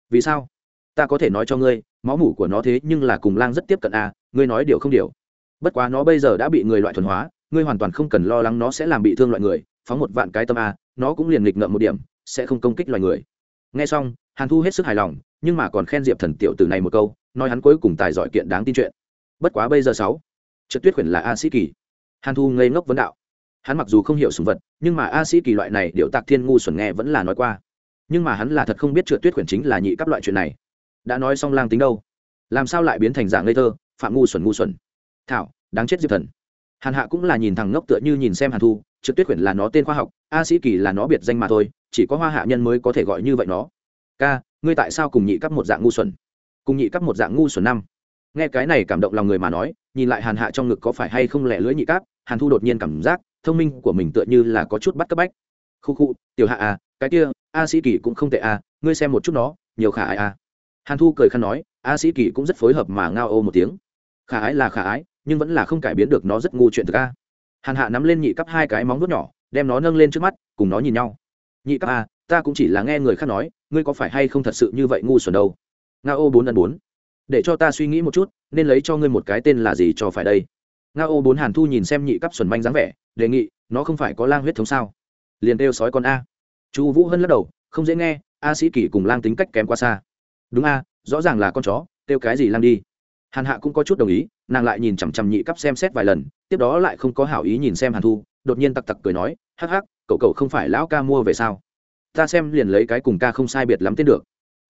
A: Vì sao? Ta có thể nói cho ngươi máu mủ của nó thế nhưng là cùng lang rất tiếp cận a à, ngươi nói điều không điều. Bất quá nó bây giờ đã bị người loại thuần hóa ngươi hoàn toàn không cần lo lắng nó sẽ làm bị thương loại người phóng một vạn cái tâm a nó cũng liền nghịch ngợm một điểm sẽ không công kích loài người nghe xong, hàn thu hết sức hài lòng, nhưng mà còn khen diệp thần tiểu từ này một câu, nói hắn cuối cùng tài giỏi kiện đáng tin chuyện. Bất quá bây giờ sáu, trượt tuyết khuyển là a sĩ kỳ. Hàn thu ngây ngốc vấn đạo. Hắn mặc dù không hiểu sùng vật, nhưng mà a sĩ kỳ loại này điệu tạc thiên ngu xuẩn nghe vẫn là nói qua. Nhưng mà hắn là thật không biết trượt tuyết khuyển chính là nhị cấp loại chuyện này. Đã nói xong lang tính đâu? Làm sao lại biến thành dạng ngây thơ, phạm ngu xuẩn ngu xuẩn? Thảo, đáng chết diệp thần. Hàn hạ cũng là nhìn thằng ngốc tựa như nhìn xem hàn thu, trượt tuyết khuyển là nó tên khoa học a sĩ kỳ là nó biệt danh mà thôi, chỉ có hoa hạ nhân mới có thể gọi như vậy nó. Ca, ngươi tại sao cùng nhị cấp một dạng ngu xuẩn? Cùng nhị cấp một dạng ngu xuẩn năm. Nghe cái này cảm động lòng người mà nói, nhìn lại hàn hạ trong ngực có phải hay không lẻ lưỡi nhị cáp hàn thu đột nhiên cảm giác thông minh của mình tựa như là có chút bắt cấp bách. Khu khu, tiểu hạ à cái kia, a sĩ kỳ cũng không tệ à ngươi xem một chút nó, nhiều khả ái à. Hàn thu cười khăn nói, a sĩ kỳ cũng rất phối hợp mà ngao ô một tiếng. Khả ái là khả ái, nhưng vẫn là không cải biến được nó rất ngu chuyện thực a. Hàn hạ nắm lên nhị cấp hai cái móng vuốt nhỏ đem nó nâng lên trước mắt, cùng nó nhìn nhau. Nhị cấp a, ta cũng chỉ là nghe người khác nói, ngươi có phải hay không thật sự như vậy ngu xuẩn đâu? Nga ô bốn ân bốn. Để cho ta suy nghĩ một chút, nên lấy cho ngươi một cái tên là gì cho phải đây? Nga ô bốn hàn thu nhìn xem nhị cấp xuẩn manh dáng vẻ, đề nghị, nó không phải có lang huyết thống sao? Liền kêu sói con a. Chu vũ hân lắc đầu, không dễ nghe, a sĩ kỷ cùng lang tính cách kém quá xa. Đúng a, rõ ràng là con chó, kêu cái gì lang đi? Hàn hạ cũng có chút đồng ý, nàng lại nhìn chằm chằm nhị cấp xem xét vài lần, tiếp đó lại không có hảo ý nhìn xem hàn thu đột nhiên tặc tặc cười nói, hắc hắc, cậu cậu không phải lão ca mua về sao? Ta xem liền lấy cái cùng ca không sai biệt lắm tên được.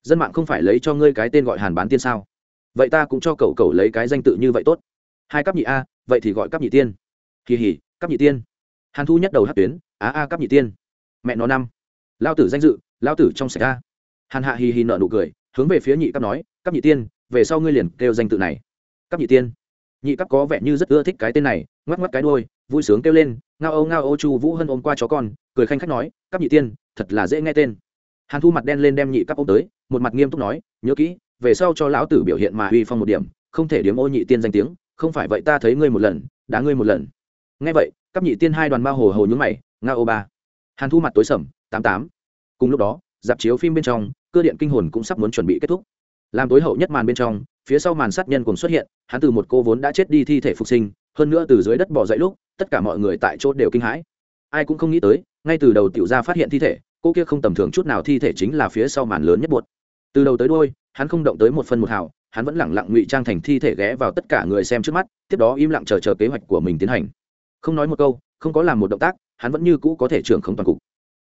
A: Dân mạng không phải lấy cho ngươi cái tên gọi hàn bán tiên sao? Vậy ta cũng cho cậu cậu lấy cái danh tự như vậy tốt. Hai cấp nhị a, vậy thì gọi cấp nhị tiên. Kỳ hỉ cấp nhị tiên. Hàn thu nhất đầu hát tuyến á a, cấp nhị tiên. Mẹ nó năm. Lao tử danh dự lao tử trong sạch a. Hàn hạ hì hì nợ nụ cười, hướng về phía nhị cấp nói, cấp nhị tiên, về sau ngươi liền kêu danh tự này. Cấp nhị tiên. Nhị cấp có vẻ như rất ưa thích cái tên này, ngoắc ngoắc cái đôi vui sướng kêu lên ngao âu ngao âu chu vũ hân ôm qua chó con, cười khanh khách nói cấp nhị tiên, thật là dễ nghe tên. Hàn thu mặt đen lên đem nhị cấp ôm tới, một mặt nghiêm túc nói, nhớ kỹ, về sau cho lão tử biểu hiện mà uy phong một điểm, không thể điếm ô nhị tiên danh tiếng, không phải vậy ta thấy ngươi một lần, đá ngươi một lần. Nghe vậy cấp nhị tiên hai đoàn ma hồ hồ nhúng mày, ngao ô ba. Hàn thu mặt tối sầm, tám tám. Cùng lúc đó, dạp chiếu phim bên trong, cơ điện kinh hồn cũng sắp muốn chuẩn bị kết thúc. Làm tối hậu nhất màn bên trong, phía sau màn sát nhân cùng xuất hiện, hắn từ một cô vốn đã chết đi thi thể phục sinh hơn nữa từ dưới đất bỏ dậy lúc, tất cả mọi người tại chỗ đều kinh hãi. Ai cũng không nghĩ tới, ngay từ đầu tiểu gia phát hiện thi thể, cô kia không tầm thường chút nào thi thể chính là phía sau màn lớn nhất buột từ đầu tới đôi hắn không động tới một phân một hào, hắn vẫn lẳng lặng ngụy trang thành thi thể ghé vào tất cả người xem trước mắt, tiếp đó im lặng chờ chờ kế hoạch của mình tiến hành. Không nói một câu, không có làm một động tác, hắn vẫn như cũ có thể trưởng khống toàn cục.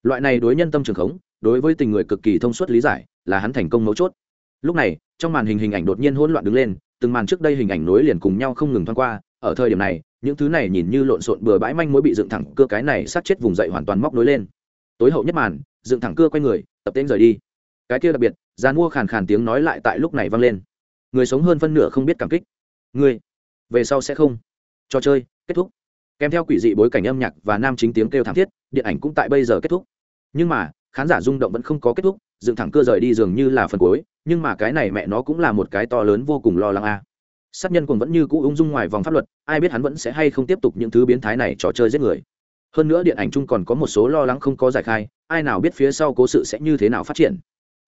A: Loại này đối nhân tâm trưởng khống, đối với tình người cực kỳ thông suốt lý giải, là hắn thành công mấu chốt. Lúc này, trong màn hình hình ảnh đột nhiên hỗn loạn đứng lên, từng màn trước đây hình ảnh nối liền cùng nhau không ngừng thoáng qua ở thời điểm này, những thứ này nhìn như lộn xộn bừa bãi manh mối bị dựng thẳng cưa cái này sát chết vùng dậy hoàn toàn móc nối lên. Tối hậu nhất màn, dựng thẳng cưa quay người, tập tên rời đi. Cái kia đặc biệt gian mua khàn khàn tiếng nói lại tại lúc này vang lên. Người sống hơn phân nửa không biết cảm kích. Người, về sau sẽ không. Trò chơi, kết thúc. Kèm theo quỷ dị bối cảnh âm nhạc và nam chính tiếng kêu thảm thiết, điện ảnh cũng tại bây giờ kết thúc. Nhưng mà, khán giả rung động vẫn không có kết thúc, dựng thẳng cưa rời đi dường như là phần cuối, nhưng mà cái này mẹ nó cũng là một cái to lớn vô cùng lo lắng a sát nhân cùng vẫn như cũ ung dung ngoài vòng pháp luật, ai biết hắn vẫn sẽ hay không tiếp tục những thứ biến thái này trò chơi giết người. Hơn nữa điện ảnh chung còn có một số lo lắng không có giải khai, ai nào biết phía sau cố sự sẽ như thế nào phát triển.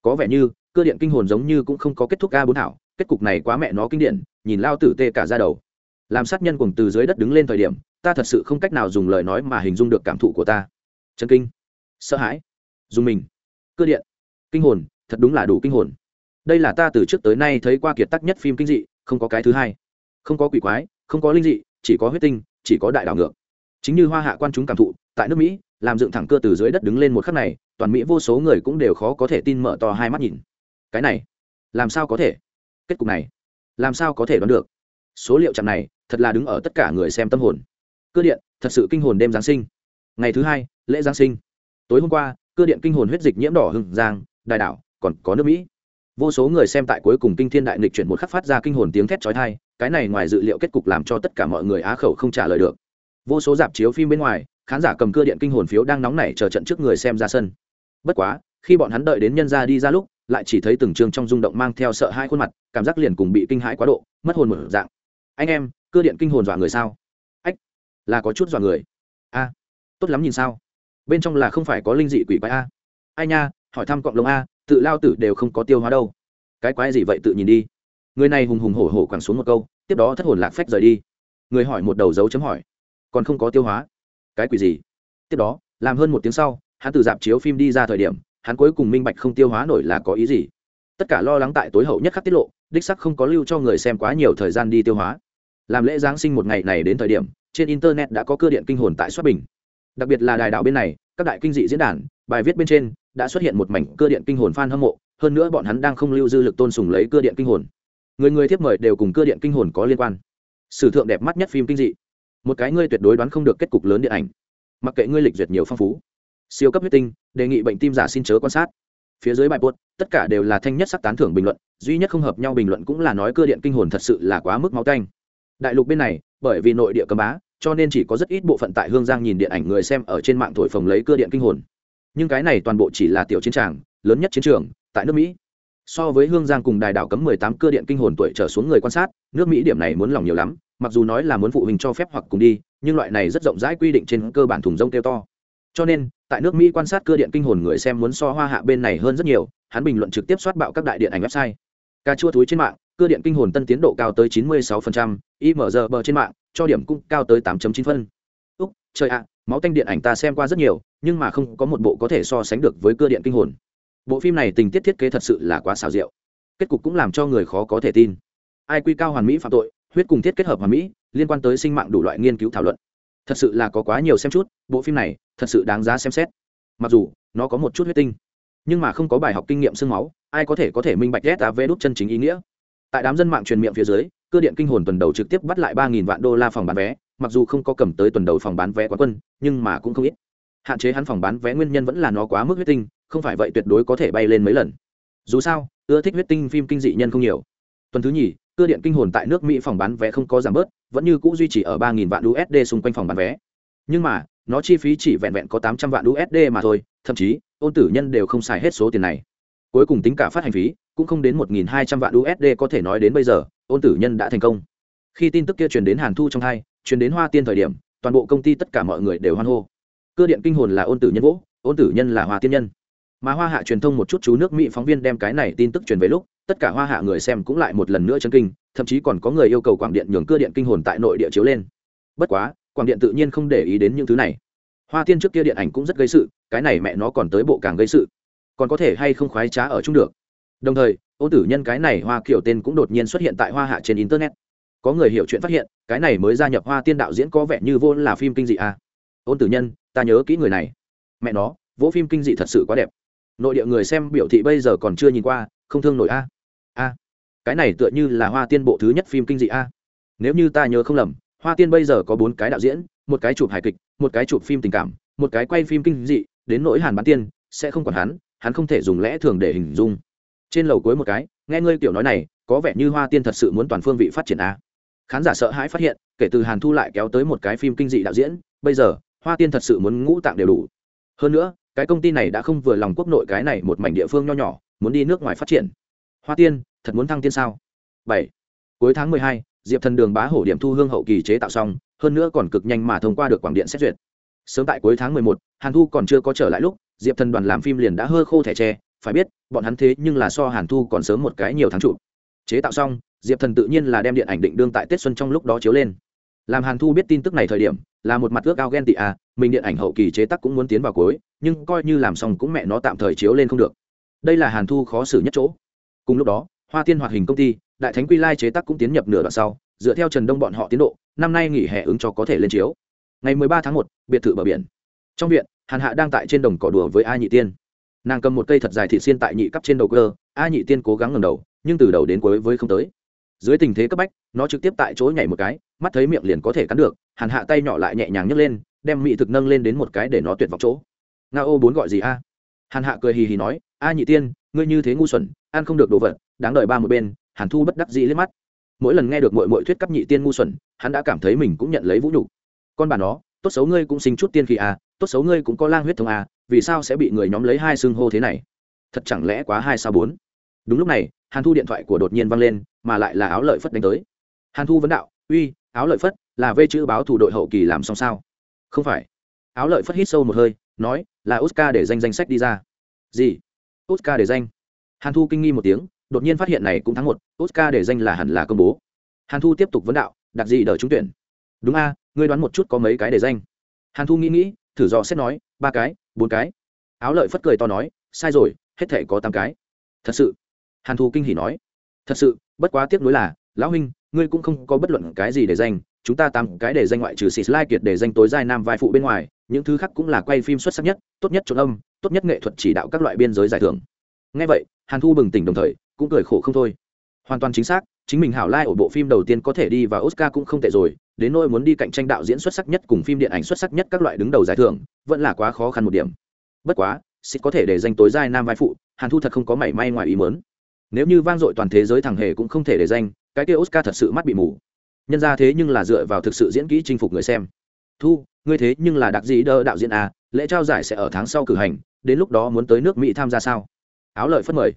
A: Có vẻ như, cơ điện kinh hồn giống như cũng không có kết thúc a bốn thảo kết cục này quá mẹ nó kinh điển, nhìn lao tử tê cả ra đầu. Làm sát nhân cùng từ dưới đất đứng lên thời điểm, ta thật sự không cách nào dùng lời nói mà hình dung được cảm thụ của ta. Chân kinh. Sợ hãi. Dùng mình. Cơ điện. Kinh hồn, thật đúng là đủ kinh hồn. Đây là ta từ trước tới nay thấy qua kiệt tác nhất phim kinh dị không có cái thứ hai. Không có quỷ quái, không có linh dị, chỉ có huyết tinh, chỉ có đại đảo ngược. Chính như hoa hạ quan chúng cảm thụ, tại nước mỹ, làm dựng thẳng cơ từ dưới đất đứng lên một khắc này, toàn mỹ vô số người cũng đều khó có thể tin mở to hai mắt nhìn. Cái này, làm sao có thể? Kết cục này, làm sao có thể đoán được? Số liệu chạm này, thật là đứng ở tất cả người xem tâm hồn. Cơ điện, thật sự kinh hồn đêm giáng sinh. Ngày thứ hai, lễ giáng sinh. Tối hôm qua, cơ điện kinh hồn huyết dịch nhiễm đỏ hừng giang, đại đảo, còn có nước mỹ vô số người xem tại cuối cùng kinh thiên đại nghịch chuyển một khắc phát ra kinh hồn tiếng thét chói tai, cái này ngoài dự liệu kết cục làm cho tất cả mọi người á khẩu không trả lời được. Vô số dạp chiếu phim bên ngoài, khán giả cầm cưa điện kinh hồn phiếu đang nóng nảy chờ trận trước người xem ra sân. Bất quá, khi bọn hắn đợi đến nhân ra đi ra lúc, lại chỉ thấy từng trường trong rung động mang theo sợ hai khuôn mặt, cảm giác liền cùng bị kinh hãi quá độ, mất hồn một dạng. Anh em, cưa điện kinh hồn dọa người sao? Ách, là có chút dọa người. A, tốt lắm nhìn sao. Bên trong là không phải có linh dị quỷ quái a. Ai nha, hỏi thăm cộng lông a tự lao tử đều không có tiêu hóa đâu. Cái quái gì vậy tự nhìn đi. Người này hùng hùng hổ hổ quẳng xuống một câu, tiếp đó thất hồn lạc phách rời đi. Người hỏi một đầu dấu chấm hỏi, còn không có tiêu hóa? Cái quỷ gì? Tiếp đó, làm hơn một tiếng sau, hắn từ dạp chiếu phim đi ra thời điểm, hắn cuối cùng minh bạch không tiêu hóa nổi là có ý gì. Tất cả lo lắng tại tối hậu nhất khắc tiết lộ, đích sắc không có lưu cho người xem quá nhiều thời gian đi tiêu hóa. Làm lễ giáng sinh một ngày này đến thời điểm, trên internet đã có cơ điện kinh hồn tại xuất bình. Đặc biệt là đài đạo bên này các đại kinh dị diễn đàn, bài viết bên trên đã xuất hiện một mảnh cơ điện kinh hồn f a n hâm mộ, hơn nữa bọn hắn đang không lưu dư lực tôn sùng lấy cơ điện kinh hồn. Người người thiếp mời đều cùng cơ điện kinh hồn có liên quan. Sử thượng đẹp mắt nhất phim kinh dị. Một cái ngươi tuyệt đối đoán không được kết cục lớn điện ảnh. Mặc kệ ngươi lịch duyệt nhiều phong phú, siêu cấp huyết tinh, đề nghị bệnh tim giả xin chớ quan sát. Phía dưới bài buốt tất cả đều là thanh nhất sắc tán thưởng bình luận, duy nhất không hợp nhau bình luận cũng là nói cơ điện kinh hồn thật sự là quá mức máu canh đại lục bên này, bởi vì nội địa cấm bá cho nên chỉ có rất ít bộ phận tại hương giang nhìn điện ảnh người xem ở trên mạng thổi phồng lấy cơ điện kinh hồn. Nhưng cái này toàn bộ chỉ là tiểu chiến tràng, lớn nhất chiến trường, tại nước mỹ. So với hương giang cùng đài đảo cấm mười tám cơ điện kinh hồn tuổi trở xuống người quan sát, nước mỹ điểm này muốn lòng nhiều lắm, mặc dù nói là muốn phụ huynh cho phép hoặc cùng đi, nhưng loại này rất rộng rãi quy định trên cơ bản thùng rông kêu to. Cho nên, tại nước mỹ quan sát cơ điện kinh hồn người xem muốn so hoa hạ bên này hơn rất nhiều, hắn bình luận trực tiếp soát bạo các đại điện ảnh website. Cà chua túi trên mạng cơ điện kinh hồn tân tiến độ cao tới 96%, img bờ trên mạng cho điểm cũng cao tới 8.9 phân. Úc trời ạ máu tanh điện ảnh ta xem qua rất nhiều nhưng mà không có một bộ có thể so sánh được với cơ điện kinh hồn. Bộ phim này tình tiết thiết kế thật sự là quá xảo rượu kết cục cũng làm cho người khó có thể tin. Ai quy cao hoàn mỹ phạm tội huyết cùng thiết kết hợp hoàn mỹ liên quan tới sinh mạng đủ loại nghiên cứu thảo luận. Thật sự là có quá nhiều xem chút bộ phim này thật sự đáng giá xem xét. Mặc dù nó có một chút huyết tinh nhưng mà không có bài học kinh nghiệm xương máu ai có thể có thể minh bạch ghét vé đút chân chính ý nghĩa? Tại đám dân mạng truyền miệng phía dưới, cơ điện kinh hồn tuần đầu trực tiếp bắt lại ba nghìn vạn đô la phòng bán vé, mặc dù không có cầm tới tuần đầu phòng bán vé quán quân, nhưng mà cũng không ít. Hạn chế hắn phòng bán vé nguyên nhân vẫn là nó quá mức huyết tinh, không phải vậy tuyệt đối có thể bay lên mấy lần. Dù sao, ưa thích huyết tinh phim kinh dị nhân không nhiều. Tuần thứ nhì, cơ điện kinh hồn tại nước mỹ phòng bán vé không có giảm bớt, vẫn như c ũ duy trì ở ba nghìn vạn usd xung quanh phòng bán vé. Nhưng mà, nó chi phí chỉ vẹn vẹn có tám trăm vạn usd mà thôi, thậm chí ôn tử nhân đều không xài hết số tiền này. Cuối cùng tính cả phát hành phí cũng không đến một nghìn hai trăm vạn usd có thể nói đến bây giờ, ôn tử nhân đã thành công. Khi tin tức kia truyền đến hàn thu trong hai, truyền đến hoa tiên thời điểm, toàn bộ công ty tất cả mọi người đều hoan hô. Cơ điện kinh hồn là ôn tử nhân vỗ ôn tử nhân là hoa tiên nhân. Mà hoa hạ truyền thông một chút chú nước mỹ phóng viên đem cái này tin tức truyền về lúc, tất cả hoa hạ người xem cũng lại một lần nữa chân kinh, thậm chí còn có người yêu cầu quảng điện nhường cơ điện kinh hồn tại nội địa chiếu lên. Bất quá, quảng điện tự nhiên không để ý đến những thứ này. Hoa tiên trước kia điện ảnh cũng rất gây sự, cái này mẹ nó còn tới bộ càng gây sự. Còn có thể hay không khoái trá ở chung được đồng thời ôn tử nhân cái này hoa kiểu tên cũng đột nhiên xuất hiện tại hoa hạ trên internet. Có người hiểu chuyện phát hiện, cái này mới gia nhập hoa tiên đạo diễn có vẻ như vô là phim kinh dị à. ôn tử nhân, ta nhớ kỹ người này. Mẹ nó vỗ phim kinh dị thật sự quá đẹp. Nội địa người xem biểu thị bây giờ còn chưa nhìn qua, không thương nổi a. A. Cái này tựa như là hoa tiên bộ thứ nhất phim kinh dị a. Nếu như ta nhớ không lầm, hoa tiên bây giờ có bốn cái đạo diễn, một cái chụp hài kịch, một cái chụp phim tình cảm, một cái quay phim kinh dị, đến nỗi hàn bán tiên, sẽ không còn hắn hắn không thể dùng lẽ thường để hình dung trên lầu cuối một cái, nghe ngươi tiểu nói này, có vẻ như hoa tiên thật sự muốn toàn phương vị phát triển a. Khán giả sợ hãi phát hiện, kể từ hàn thu lại kéo tới một cái phim kinh dị đạo diễn, bây giờ, hoa tiên thật sự muốn ngũ tạng đều đủ. Hơn nữa, cái công ty này đã không vừa lòng quốc nội cái này một mảnh địa phương nho nhỏ, muốn đi nước ngoài phát triển. Hoa tiên, thật muốn thăng tiên sao? Bảy. Cuối tháng mười hai, diệp thần đường bá hổ điểm thu hương hậu kỳ chế tạo xong, hơn nữa còn cực nhanh mà thông qua được quảng điện xét duyệt. Sớm tại cuối tháng mười một, hàn thu còn chưa có trở lại lúc, diệp thần đoàn làm phim liền đã hơ khô thẻ tre phải biết bọn hắn thế nhưng là so hàn thu còn sớm một cái nhiều tháng trụ. Chế tạo xong diệp thần tự nhiên là đem điện ảnh định đương tại tết xuân trong lúc đó chiếu lên. Làm hàn thu biết tin tức này thời điểm là một mặt ước ao ghen tị à mình điện ảnh hậu kỳ chế tác cũng muốn tiến vào cuối nhưng coi như làm xong cũng mẹ nó tạm thời chiếu lên không được. Đây là hàn thu khó xử nhất chỗ. Cùng lúc đó hoa tiên hoạt hình công ty đại thánh quy lai chế tác cũng tiến nhập nửa đoạn sau dựa theo trần đông bọn họ tiến độ năm nay nghỉ hè ứng cho có thể lên chiếu. Ngày 13 tháng 1, biệt thự bờ biển. Trong viện hàn hạ đang tại trên đồng cỏ đùa với a nhị tiên nàng cầm một cây thật dài thị xiên tại nhị cấp trên đầu cơ, a nhị tiên cố gắng ngẩng đầu, nhưng từ đầu đến cuối với không tới. Dưới tình thế cấp bách, nó trực tiếp tại chỗ nhảy một cái, mắt thấy miệng liền có thể cắn được, hàn hạ tay nhỏ lại nhẹ nhàng nhấc lên, đem mỹ thực nâng lên đến một cái để nó tuyệt vọng chỗ. Nga ô bốn gọi gì a? Hàn hạ cười hì hì nói, a nhị tiên, ngươi như thế ngu xuẩn, ăn không được đồ vật, đáng đợi ba một bên, hàn thu bất đắc dĩ liếc mắt. Mỗi lần nghe được mội mội thuyết cấp nhị tiên ngu xuẩn, hắn đã cảm thấy mình cũng nhận lấy vũ nhục. Con bà nó, tốt xấu ngươi cũng sinh chút tiên khi a à, tốt xấu ngươi cũng có lang huyết thống a vì sao sẽ bị người nhóm lấy hai xương hô thế này? Thật chẳng lẽ quá hai sao bốn? Đúng lúc này, hàn thu điện thoại của đột nhiên văng lên, mà lại là áo lợi phất đánh tới. Hàn thu vấn đạo, uy, áo lợi phất, là vê chữ báo thủ đội hậu kỳ làm xong sao? Không phải. Áo lợi phất hít sâu một hơi, nói, là oscar để danh danh sách đi ra. Gì? Oscar để danh? Hàn thu kinh nghi một tiếng, đột nhiên phát hiện này cũng tháng một, oscar để danh là hẳn là công bố. Hàn thu tiếp tục vấn đạo đặt gì đợi trúng tuyển? Đúng a, ngươi đoán một chút có mấy cái để danh? Hàn thu nghĩ nghĩ thử dò xét nói, ba cái, bốn cái. Áo lợi phất cười to nói, sai rồi, hết thể có tám cái. Thật sự. Hàn thu kinh hỉ nói. Thật sự, bất quá tiếc nuối là, lão huynh, ngươi cũng không có bất luận cái gì để danh, chúng ta tám cái để danh ngoại trừ xì lai kiệt để danh tối giai nam vai phụ bên ngoài, những thứ khác cũng là quay phim xuất sắc nhất, tốt nhất trộn âm, tốt nhất nghệ thuật chỉ đạo các loại biên giới giải thưởng. Ngay vậy, hàn thu bừng tỉnh đồng thời, cũng cười khổ không thôi. Hoàn toàn chính xác chính mình hảo lai ở bộ phim đầu tiên có thể đi vào oscar cũng không tệ rồi, đến nỗi muốn đi cạnh tranh đạo diễn xuất sắc nhất cùng phim điện ảnh xuất sắc nhất các loại đứng đầu giải thưởng, vẫn là quá khó khăn một điểm. Bất quá xịt có thể để danh tối giai nam vai phụ, hàn thu thật không có mảy may ngoài ý mớn nếu như vang dội toàn thế giới thằng hề cũng không thể để danh, cái kia oscar thật sự mắt bị mù. Nhân ra thế nhưng là dựa vào thực sự diễn kỹ chinh phục người xem. Thu, ngươi thế nhưng là đặc gì đỡ đạo diễn à lễ trao giải sẽ ở tháng sau cử hành, đến lúc đó muốn tới nước mỹ tham gia sao? Áo lợi phất mời.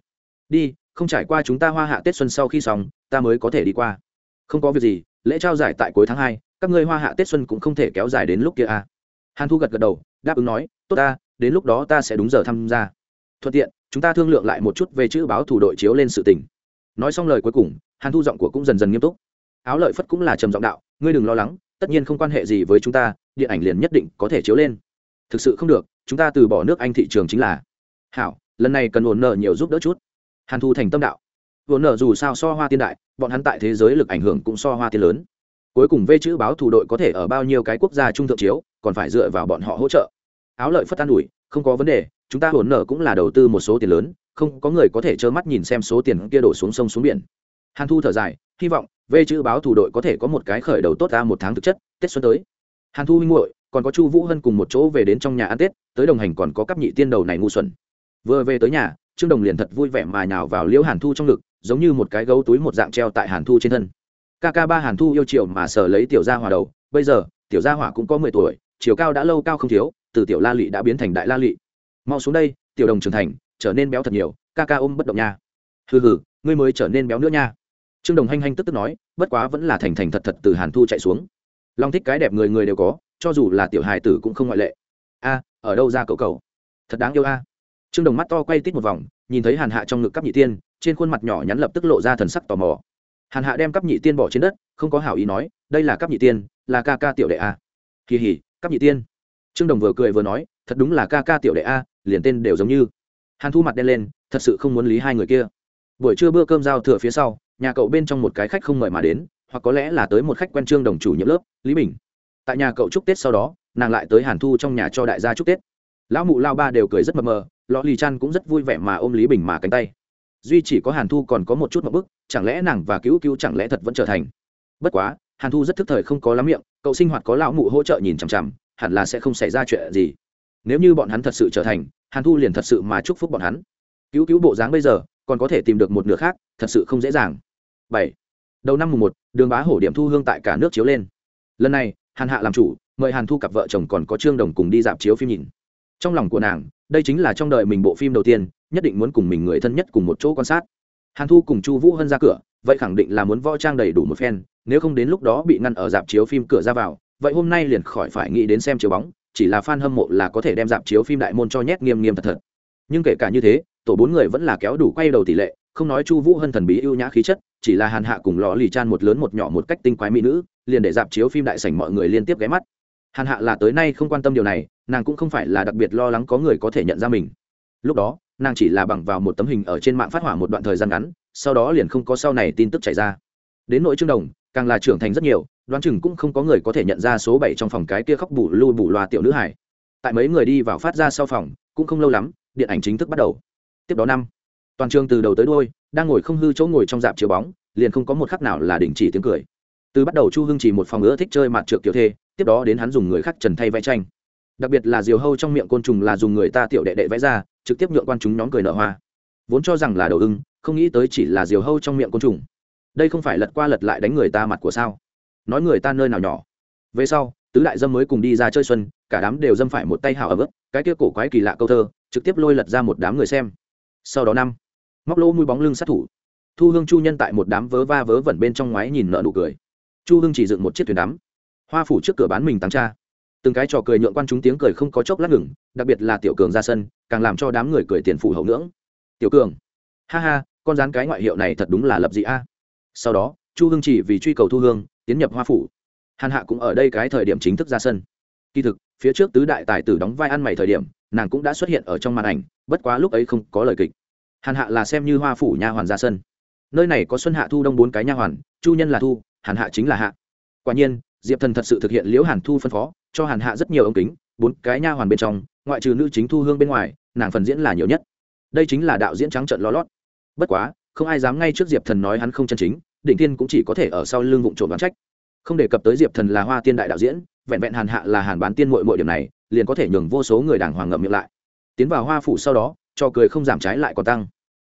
A: Đi, không trải qua chúng ta hoa hạ tết xuân sau khi xong ta mới có thể đi qua. Không có việc gì, lễ trao giải tại cuối tháng hai, các ngươi hoa hạ tết xuân cũng không thể kéo dài đến lúc kia à. Hàn thu gật gật đầu, đáp ứng nói, tốt ta, đến lúc đó ta sẽ đúng giờ tham gia. Thuận tiện, chúng ta thương lượng lại một chút về chữ báo thủ đội chiếu lên sự tình. Nói xong lời cuối cùng, hàn thu giọng của cũng dần dần nghiêm túc. Áo lợi phất cũng là trầm giọng đạo, ngươi đừng lo lắng, tất nhiên không quan hệ gì với chúng ta, điện ảnh liền nhất định có thể chiếu lên. Thực sự không được, chúng ta từ bỏ nước anh thị trường chính là. Hảo, lần này cần ổn nợ nhiều giúp đỡ chút. Hàn thu thành tâm đạo vốn nở dù sao so hoa tiên đại, bọn hắn tại thế giới lực ảnh hưởng cũng so hoa tiên lớn. Cuối cùng vê chữ báo thủ đội có thể ở bao nhiêu cái quốc gia trung thượng chiếu, còn phải dựa vào bọn họ hỗ trợ. Áo lợi phất an ủi, không có vấn đề, chúng ta hồn nợ cũng là đầu tư một số tiền lớn, không có người có thể trơ mắt nhìn xem số tiền kia đổ xuống sông xuống biển. Hàn thu thở dài, hy vọng vê chữ báo thủ đội có thể có một cái khởi đầu tốt ra một tháng thực chất, tết xuân tới. Hàn thu huynh hội còn có chu vũ hân cùng một chỗ về đến trong nhà ăn tết, tới đồng hành còn có cấp nhị tiên đầu này ngu xuẩn. Vừa về tới nhà trương đồng liền thật vui vẻ mà nhào vào liễu hàn thu trong ngực, giống như một cái gấu túi một dạng treo tại hàn thu trên thân. Ca ca ba hàn thu yêu chiều mà sờ lấy tiểu gia hỏa đầu, bây giờ, tiểu gia hỏa cũng có mười tuổi, chiều cao đã lâu cao không thiếu, từ tiểu la lị đã biến thành đại la lị. Mau xuống đây, tiểu đồng trưởng thành, trở nên béo thật nhiều, ca ca ôm bất động nha. Hừ hừ, ngươi mới trở nên béo nữa nha. Trương đồng hanh hanh tức tức nói, bất quá vẫn là thành thành thật thật từ hàn thu chạy xuống. Long thích cái đẹp người người đều có, cho dù là tiểu hài tử cũng không ngoại lệ. A, ở đâu ra cậu cậu? Thật đáng yêu a trương đồng mắt to quay tít một vòng, nhìn thấy hàn hạ trong ngực cắp nhị tiên, trên khuôn mặt nhỏ nhắn lập tức lộ ra thần sắc tò mò. Hàn hạ đem cắp nhị tiên bỏ trên đất, không có hảo ý nói, đây là cắp nhị tiên, là ca ca tiểu đệ a. Kỳ hỉ cắp nhị tiên. Trương đồng vừa cười vừa nói, thật đúng là ca ca tiểu đệ a, liền tên đều giống như. Hàn thu mặt đen lên, thật sự không muốn lý hai người kia. Buổi trưa bữa cơm giao thừa phía sau, nhà cậu bên trong một cái khách không mời mà đến, hoặc có lẽ là tới một khách quen trương đồng chủ nhiệm lớp, lý bình. Tại nhà cậu chúc tết sau đó, nàng lại tới hàn thu trong nhà cho đại gia chúc tết. Lão mụ lao ba đều cười rất mờ mờ lò lì chan cũng rất vui vẻ mà ôm lý bình mà cánh tay. Duy chỉ có hàn thu còn có một chút một bức, chẳng lẽ nàng và cứu cứu chẳng lẽ thật vẫn trở thành? Bất quá, hàn thu rất thức thời không có lắm miệng, cậu sinh hoạt có lão mụ hỗ trợ nhìn chằm chằm, hẳn là sẽ không xảy ra chuyện gì. Nếu như bọn hắn thật sự trở thành, hàn thu liền thật sự mà chúc phúc bọn hắn. Cứu cứu bộ dáng bây giờ, còn có thể tìm được một nửa khác, thật sự không dễ dàng. Bảy. Đầu năm mùng một, đường bá hổ điểm thu hương tại cả nước chiếu lên. Lần này, hàn hạ làm chủ, mời hàn thu cặp vợ chồng còn có trương đồng cùng đi dạp chiếu phim nhìn trong lòng của nàng, đây chính là trong đời mình bộ phim đầu tiên, nhất định muốn cùng mình người thân nhất cùng một chỗ quan sát. Hàn thu cùng chu vũ hân ra cửa, vậy khẳng định là muốn võ trang đầy đủ một phen, nếu không đến lúc đó bị ngăn ở dạp chiếu phim cửa ra vào, vậy hôm nay liền khỏi phải nghĩ đến xem chiếu bóng, chỉ là fan hâm mộ là có thể đem dạp chiếu phim đại môn cho nhét nghiêm nghiêm thật thật. Nhưng kể cả như thế, tổ bốn người vẫn là kéo đủ quay đầu tỷ lệ, không nói chu vũ hân thần bí ưu nhã khí chất, chỉ là hàn hạ cùng lò lì chan một lớn một nhỏ một cách tinh quái mỹ nữ, liền để dạp chiếu phim đại sảnh mọi người liên tiếp ghé mắt hàn hạ là tới nay không quan tâm điều này, nàng cũng không phải là đặc biệt lo lắng có người có thể nhận ra mình. Lúc đó, nàng chỉ là bằng vào một tấm hình ở trên mạng phát hỏa một đoạn thời gian ngắn, sau đó liền không có sau này tin tức chảy ra. Đến nội trương đồng, càng là trưởng thành rất nhiều, đoán chừng cũng không có người có thể nhận ra số bảy trong phòng cái kia khóc bù lưu bù loa tiểu nữ hải tại mấy người đi vào phát ra sau phòng, cũng không lâu lắm, điện ảnh chính thức bắt đầu. Tiếp đó năm, toàn trường từ đầu tới đôi đang ngồi không hư chỗ ngồi trong dạp chiếu bóng, liền không có một khắc nào là đình chỉ tiếng cười. Từ bắt đầu chu hưng chỉ một phòng nữa thích chơi mặt trượt tiểu thê tiếp đó đến hắn dùng người khác trần thay vẽ tranh. Đặc biệt là diều hâu trong miệng côn trùng là dùng người ta tiểu đệ đệ vẽ ra, trực tiếp nhượng quan chúng nhóm cười nở hoa. Vốn cho rằng là đầu ưng, không nghĩ tới chỉ là diều hâu trong miệng côn trùng. Đây không phải lật qua lật lại đánh người ta mặt của sao? Nói người ta nơi nào nhỏ. Về sau, tứ đại dâm mới cùng đi ra chơi xuân, cả đám đều dâm phải một tay hào ở ức, cái kia cổ quái kỳ lạ câu thơ, trực tiếp lôi lật ra một đám người xem. Sau đó năm, móc lỗ mũi bóng lưng sát thủ. Thu hương chu nhân tại một đám vớ va vớ vẩn bên trong ngoái nhìn nợ nụ cười. Chu hương chỉ dựng một chiếc thuyền đắm hoa phủ trước cửa bán mình tăng cha. Từng cái trò cười nhượng quan chúng tiếng cười không có chốc lát ngừng, đặc biệt là tiểu cường ra sân, càng làm cho đám người cười tiền phủ hậu ngưỡng. Tiểu cường, ha ha, con rán cái ngoại hiệu này thật đúng là lập dị a. Sau đó, chu hương chỉ vì truy cầu thu hương, tiến nhập hoa phủ. Hàn hạ cũng ở đây cái thời điểm chính thức ra sân. Kỳ thực, phía trước tứ đại tài tử đóng vai ăn mày thời điểm, nàng cũng đã xuất hiện ở trong màn ảnh, bất quá lúc ấy không có lời kịch. Hàn hạ là xem như hoa phủ nha hoàn ra sân. Nơi này có xuân hạ thu đông bốn cái nha hoàn, chu nhân là thu, hàn hạ chính là hạ. Quả nhiên diệp thần thật sự thực hiện liễu hàn thu phân phó, cho hàn hạ rất nhiều ống kính, bốn cái nha hoàn bên trong, ngoại trừ nữ chính thu hương bên ngoài, nàng phần diễn là nhiều nhất. Đây chính là đạo diễn trắng trận lo lót. Bất quá, không ai dám ngay trước diệp thần nói hắn không chân chính, đỉnh thiên cũng chỉ có thể ở sau lưng vụn trộm đoán trách. Không đề cập tới diệp thần là hoa tiên đại đạo diễn, vẹn vẹn hàn hạ là hàn bán tiên mội mội điểm này, liền có thể nhường vô số người đảng hoàng ngậm miệng lại. Tiến vào hoa phủ sau đó, cho cười không giảm trái lại còn tăng.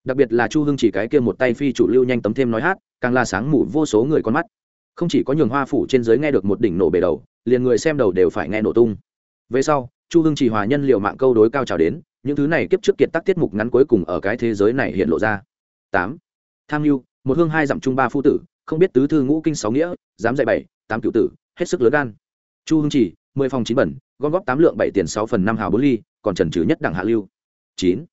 A: Đặc biệt là chu hưng chỉ cái kia một tay phi chủ lưu nhanh tấm thêm nói hát, càng là sáng mù vô số người con mắt không chỉ có nhường hoa phủ trên giới nghe được một đỉnh nổ bể đầu, liền người xem đầu đều phải nghe nổ tung. Về sau, chu hưng chỉ hòa nhân liệu mạng câu đối cao trào đến, những thứ này kiếp trước kiệt tác tiết mục ngắn cuối cùng ở cái thế giới này hiện lộ ra. Tám. Tham mưu một hương hai dặm trung ba phu tử, không biết tứ thư ngũ kinh sáu nghĩa, dám dạy bảy, tám cựu tử, hết sức lớn gan. Chu hưng chỉ mười phòng chín bẩn, gom góp tám lượng bảy tiền sáu phần năm hào bốn ly, còn trần trừ nhất đẳng hạ lưu. Chín.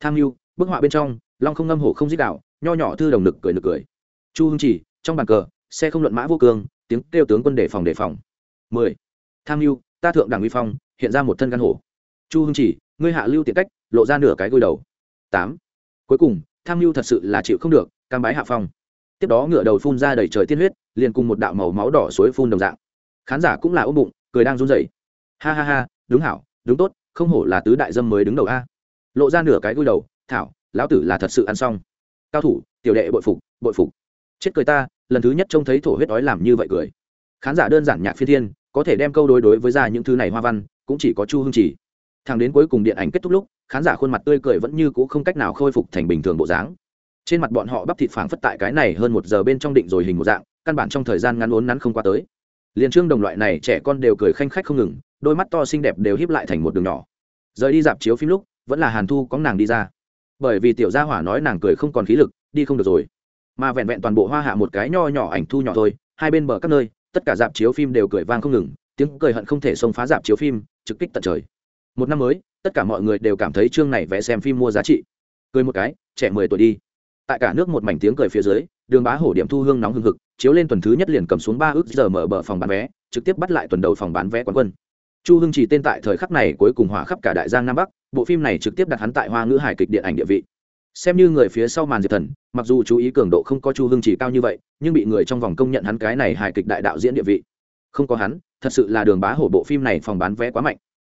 A: Tham mưu bức họa bên trong, long không ngâm hổ không dích đạo, nho nhỏ thư đồng nực cười nực cười. Chu hưng chỉ trong bàn cờ xe không luận mã vô cương, tiếng kêu tướng quân đề phòng đề phòng. Mười. Tham mưu, ta thượng đảng uy phong, hiện ra một thân căn hổ. Chu hưng chỉ, ngươi hạ lưu tiện cách, lộ ra nửa cái gối đầu. Tám. Cuối cùng, tham mưu thật sự là chịu không được, cam bái hạ phong. Tiếp đó ngựa đầu phun ra đầy trời tiên huyết, liền cùng một đạo màu máu đỏ suối phun đồng dạng. Khán giả cũng là ôm bụng, cười đang run rẩy. Ha ha ha, đúng hảo, đúng tốt, không hổ là tứ đại dâm mới đứng đầu a. Lộ ra nửa cái gối đầu, thảo, lão tử là thật sự ăn xong. Cao thủ, tiểu đệ bội phục bội phục. Chết cười ta lần thứ nhất trông thấy thổ huyết đói làm như vậy cười. Khán giả đơn giản nhạc phi thiên, có thể đem câu đối đối với ra những thứ này hoa văn, cũng chỉ có chu hương chỉ. Thằng đến cuối cùng điện ảnh kết thúc lúc, khán giả khuôn mặt tươi cười vẫn như c ũ không cách nào khôi phục thành bình thường bộ dáng. Trên mặt bọn họ bắp thịt phảng phất tại cái này hơn một giờ bên trong định rồi hình một dạng, căn bản trong thời gian ngắn uốn nắn không qua tới. Liền trương đồng loại này trẻ con đều cười khanh khách không ngừng, đôi mắt to xinh đẹp đều híp lại thành một đường nhỏ. Rời đi dạp chiếu phim lúc, vẫn là hàn thu có nàng đi ra. Bởi vì tiểu gia hỏa nói nàng cười không còn khí lực, đi không được rồi mà vẹn vẹn toàn bộ hoa hạ một cái nho nhỏ ảnh thu nhỏ thôi, hai bên bờ các nơi, tất cả dạp chiếu phim đều cười vang không ngừng, tiếng cười hận không thể xông phá dạp chiếu phim, trực kích tận trời. Một năm mới, tất cả mọi người đều cảm thấy chương này vẽ xem phim mua giá trị. Cười một cái, trẻ mười tuổi đi. Tại cả nước một mảnh tiếng cười phía dưới, đường bá hổ điểm thu hương nóng hưng hực, chiếu lên tuần thứ nhất liền cầm xuống ba ước giờ mở bờ phòng bán vé, trực tiếp bắt lại tuần đầu phòng bán vé quán quân. Chu hưng chỉ tên tại thời khắc này cuối cùng hòa khắp cả đại giang nam bắc, bộ phim này trực tiếp đặt hắn tại hoa ngữ hải kịch điện ảnh địa vị xem như người phía sau màn diệp thần, mặc dù chú ý cường độ không có chu hương chỉ cao như vậy, nhưng bị người trong vòng công nhận hắn cái này hài kịch đại đạo diễn địa vị. Không có hắn, thật sự là đường bá hổ bộ phim này phòng bán vé quá mạnh.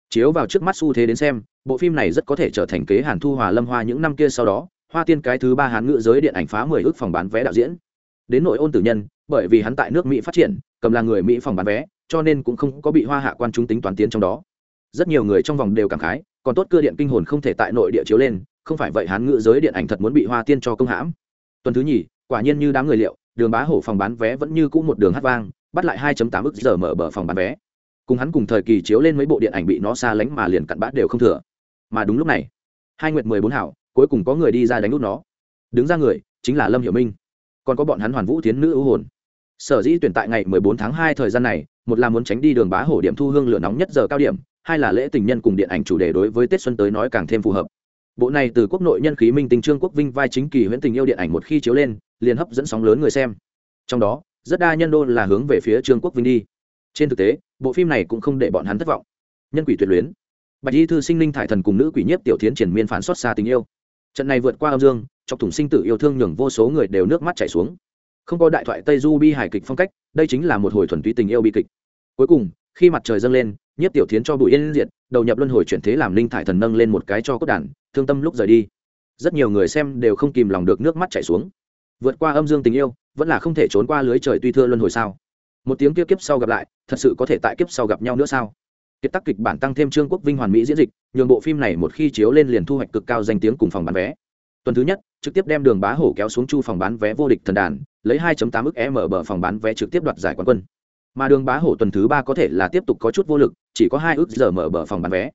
A: Chiếu vào trước mắt xu thế đến xem, bộ phim này rất có thể trở thành kế hàn thu hòa lâm hoa những năm kia sau đó, hoa tiên cái thứ ba hán ngữ giới điện ảnh phá mười ước phòng bán vé đạo diễn. Đến nội ôn tử nhân, bởi vì hắn tại nước mỹ phát triển, cầm là người mỹ phòng bán vé, cho nên cũng không có bị hoa hạ quan chúng tính toán tiến trong đó. Rất nhiều người trong vòng đều cảm khái, còn tốt cơ điện kinh hồn không thể tại nội địa chiếu lên không phải vậy hán ngữ giới điện ảnh thật muốn bị hoa tiên cho công hãm. Tuần thứ nhì, quả nhiên như đám người liệu, đường bá hổ phòng bán vé vẫn như cũ một đường hát vang, bắt lại 2.8 ức giờ mở bờ phòng bán vé. Cùng hắn cùng thời kỳ chiếu lên mấy bộ điện ảnh bị nó xa lánh mà liền cặn bát đều không thừa. Mà đúng lúc này, hai nguyệt mười bốn hảo, cuối cùng có người đi ra đánh nút nó. Đứng ra người, chính là lâm hiểu minh. Còn có bọn hắn hoàn vũ tiến nữ ưu hồn. Sở dĩ tuyển tại ngày 14 tháng 2 thời gian này, một là muốn tránh đi đường bá hổ điểm thu hương lửa nóng nhất giờ cao điểm, hai là lễ tình nhân cùng điện ảnh chủ đề đối với tết xuân tới nói càng thêm phù hợp bộ này từ quốc nội nhân khí minh tình trương quốc vinh vai chính kỳ huyễn tình yêu điện ảnh một khi chiếu lên, liền hấp dẫn sóng lớn người xem. Trong đó, rất đa nhân đô là hướng về phía trương quốc vinh đi. Trên thực tế, bộ phim này cũng không để bọn hắn thất vọng. Nhân quỷ tuyệt luyến. Bạch y thư sinh linh thải thần cùng nữ quỷ nhiếp tiểu tiến triển miên phán xót xa tình yêu. Trận này vượt qua âm dương, chọc thủng sinh tử yêu thương nhường vô số người đều nước mắt chảy xuống. Không có đại thoại tây du bi hài kịch phong cách, đây chính là một hồi thuần túy tình yêu bi kịch cuối cùng, khi mặt trời dâng lên, nhiếp tiểu tiến cho bụi yên diệt, đầu nhập luân hồi chuyển thế làm linh thải thần nâng lên một cái cho cốt đàn, thương tâm lúc rời đi. Rất nhiều người xem đều không kìm lòng được nước mắt chảy xuống. Vượt qua âm dương tình yêu, vẫn là không thể trốn qua lưới trời tuy thưa luân hồi sao? Một tiếng kia kiếp sau gặp lại, thật sự có thể tại kiếp sau gặp nhau nữa sao? Kiệt tác kịch bản tăng thêm trương quốc vinh hoàn mỹ diễn dịch, nhường bộ phim này một khi chiếu lên liền thu hoạch cực cao danh tiếng cùng phòng bán vé. Tuần thứ nhất, trực tiếp đem đường bá hổ kéo xuống chu phòng bán vé vô địch thần đàn, lấy 2.8 ức e mở bờ phòng bán vé trực tiếp đoạt giải quán quân mà đường bá hổ tuần thứ ba có thể là tiếp tục có chút vô lực, chỉ có hai ước giờ mở bờ phòng bán vé.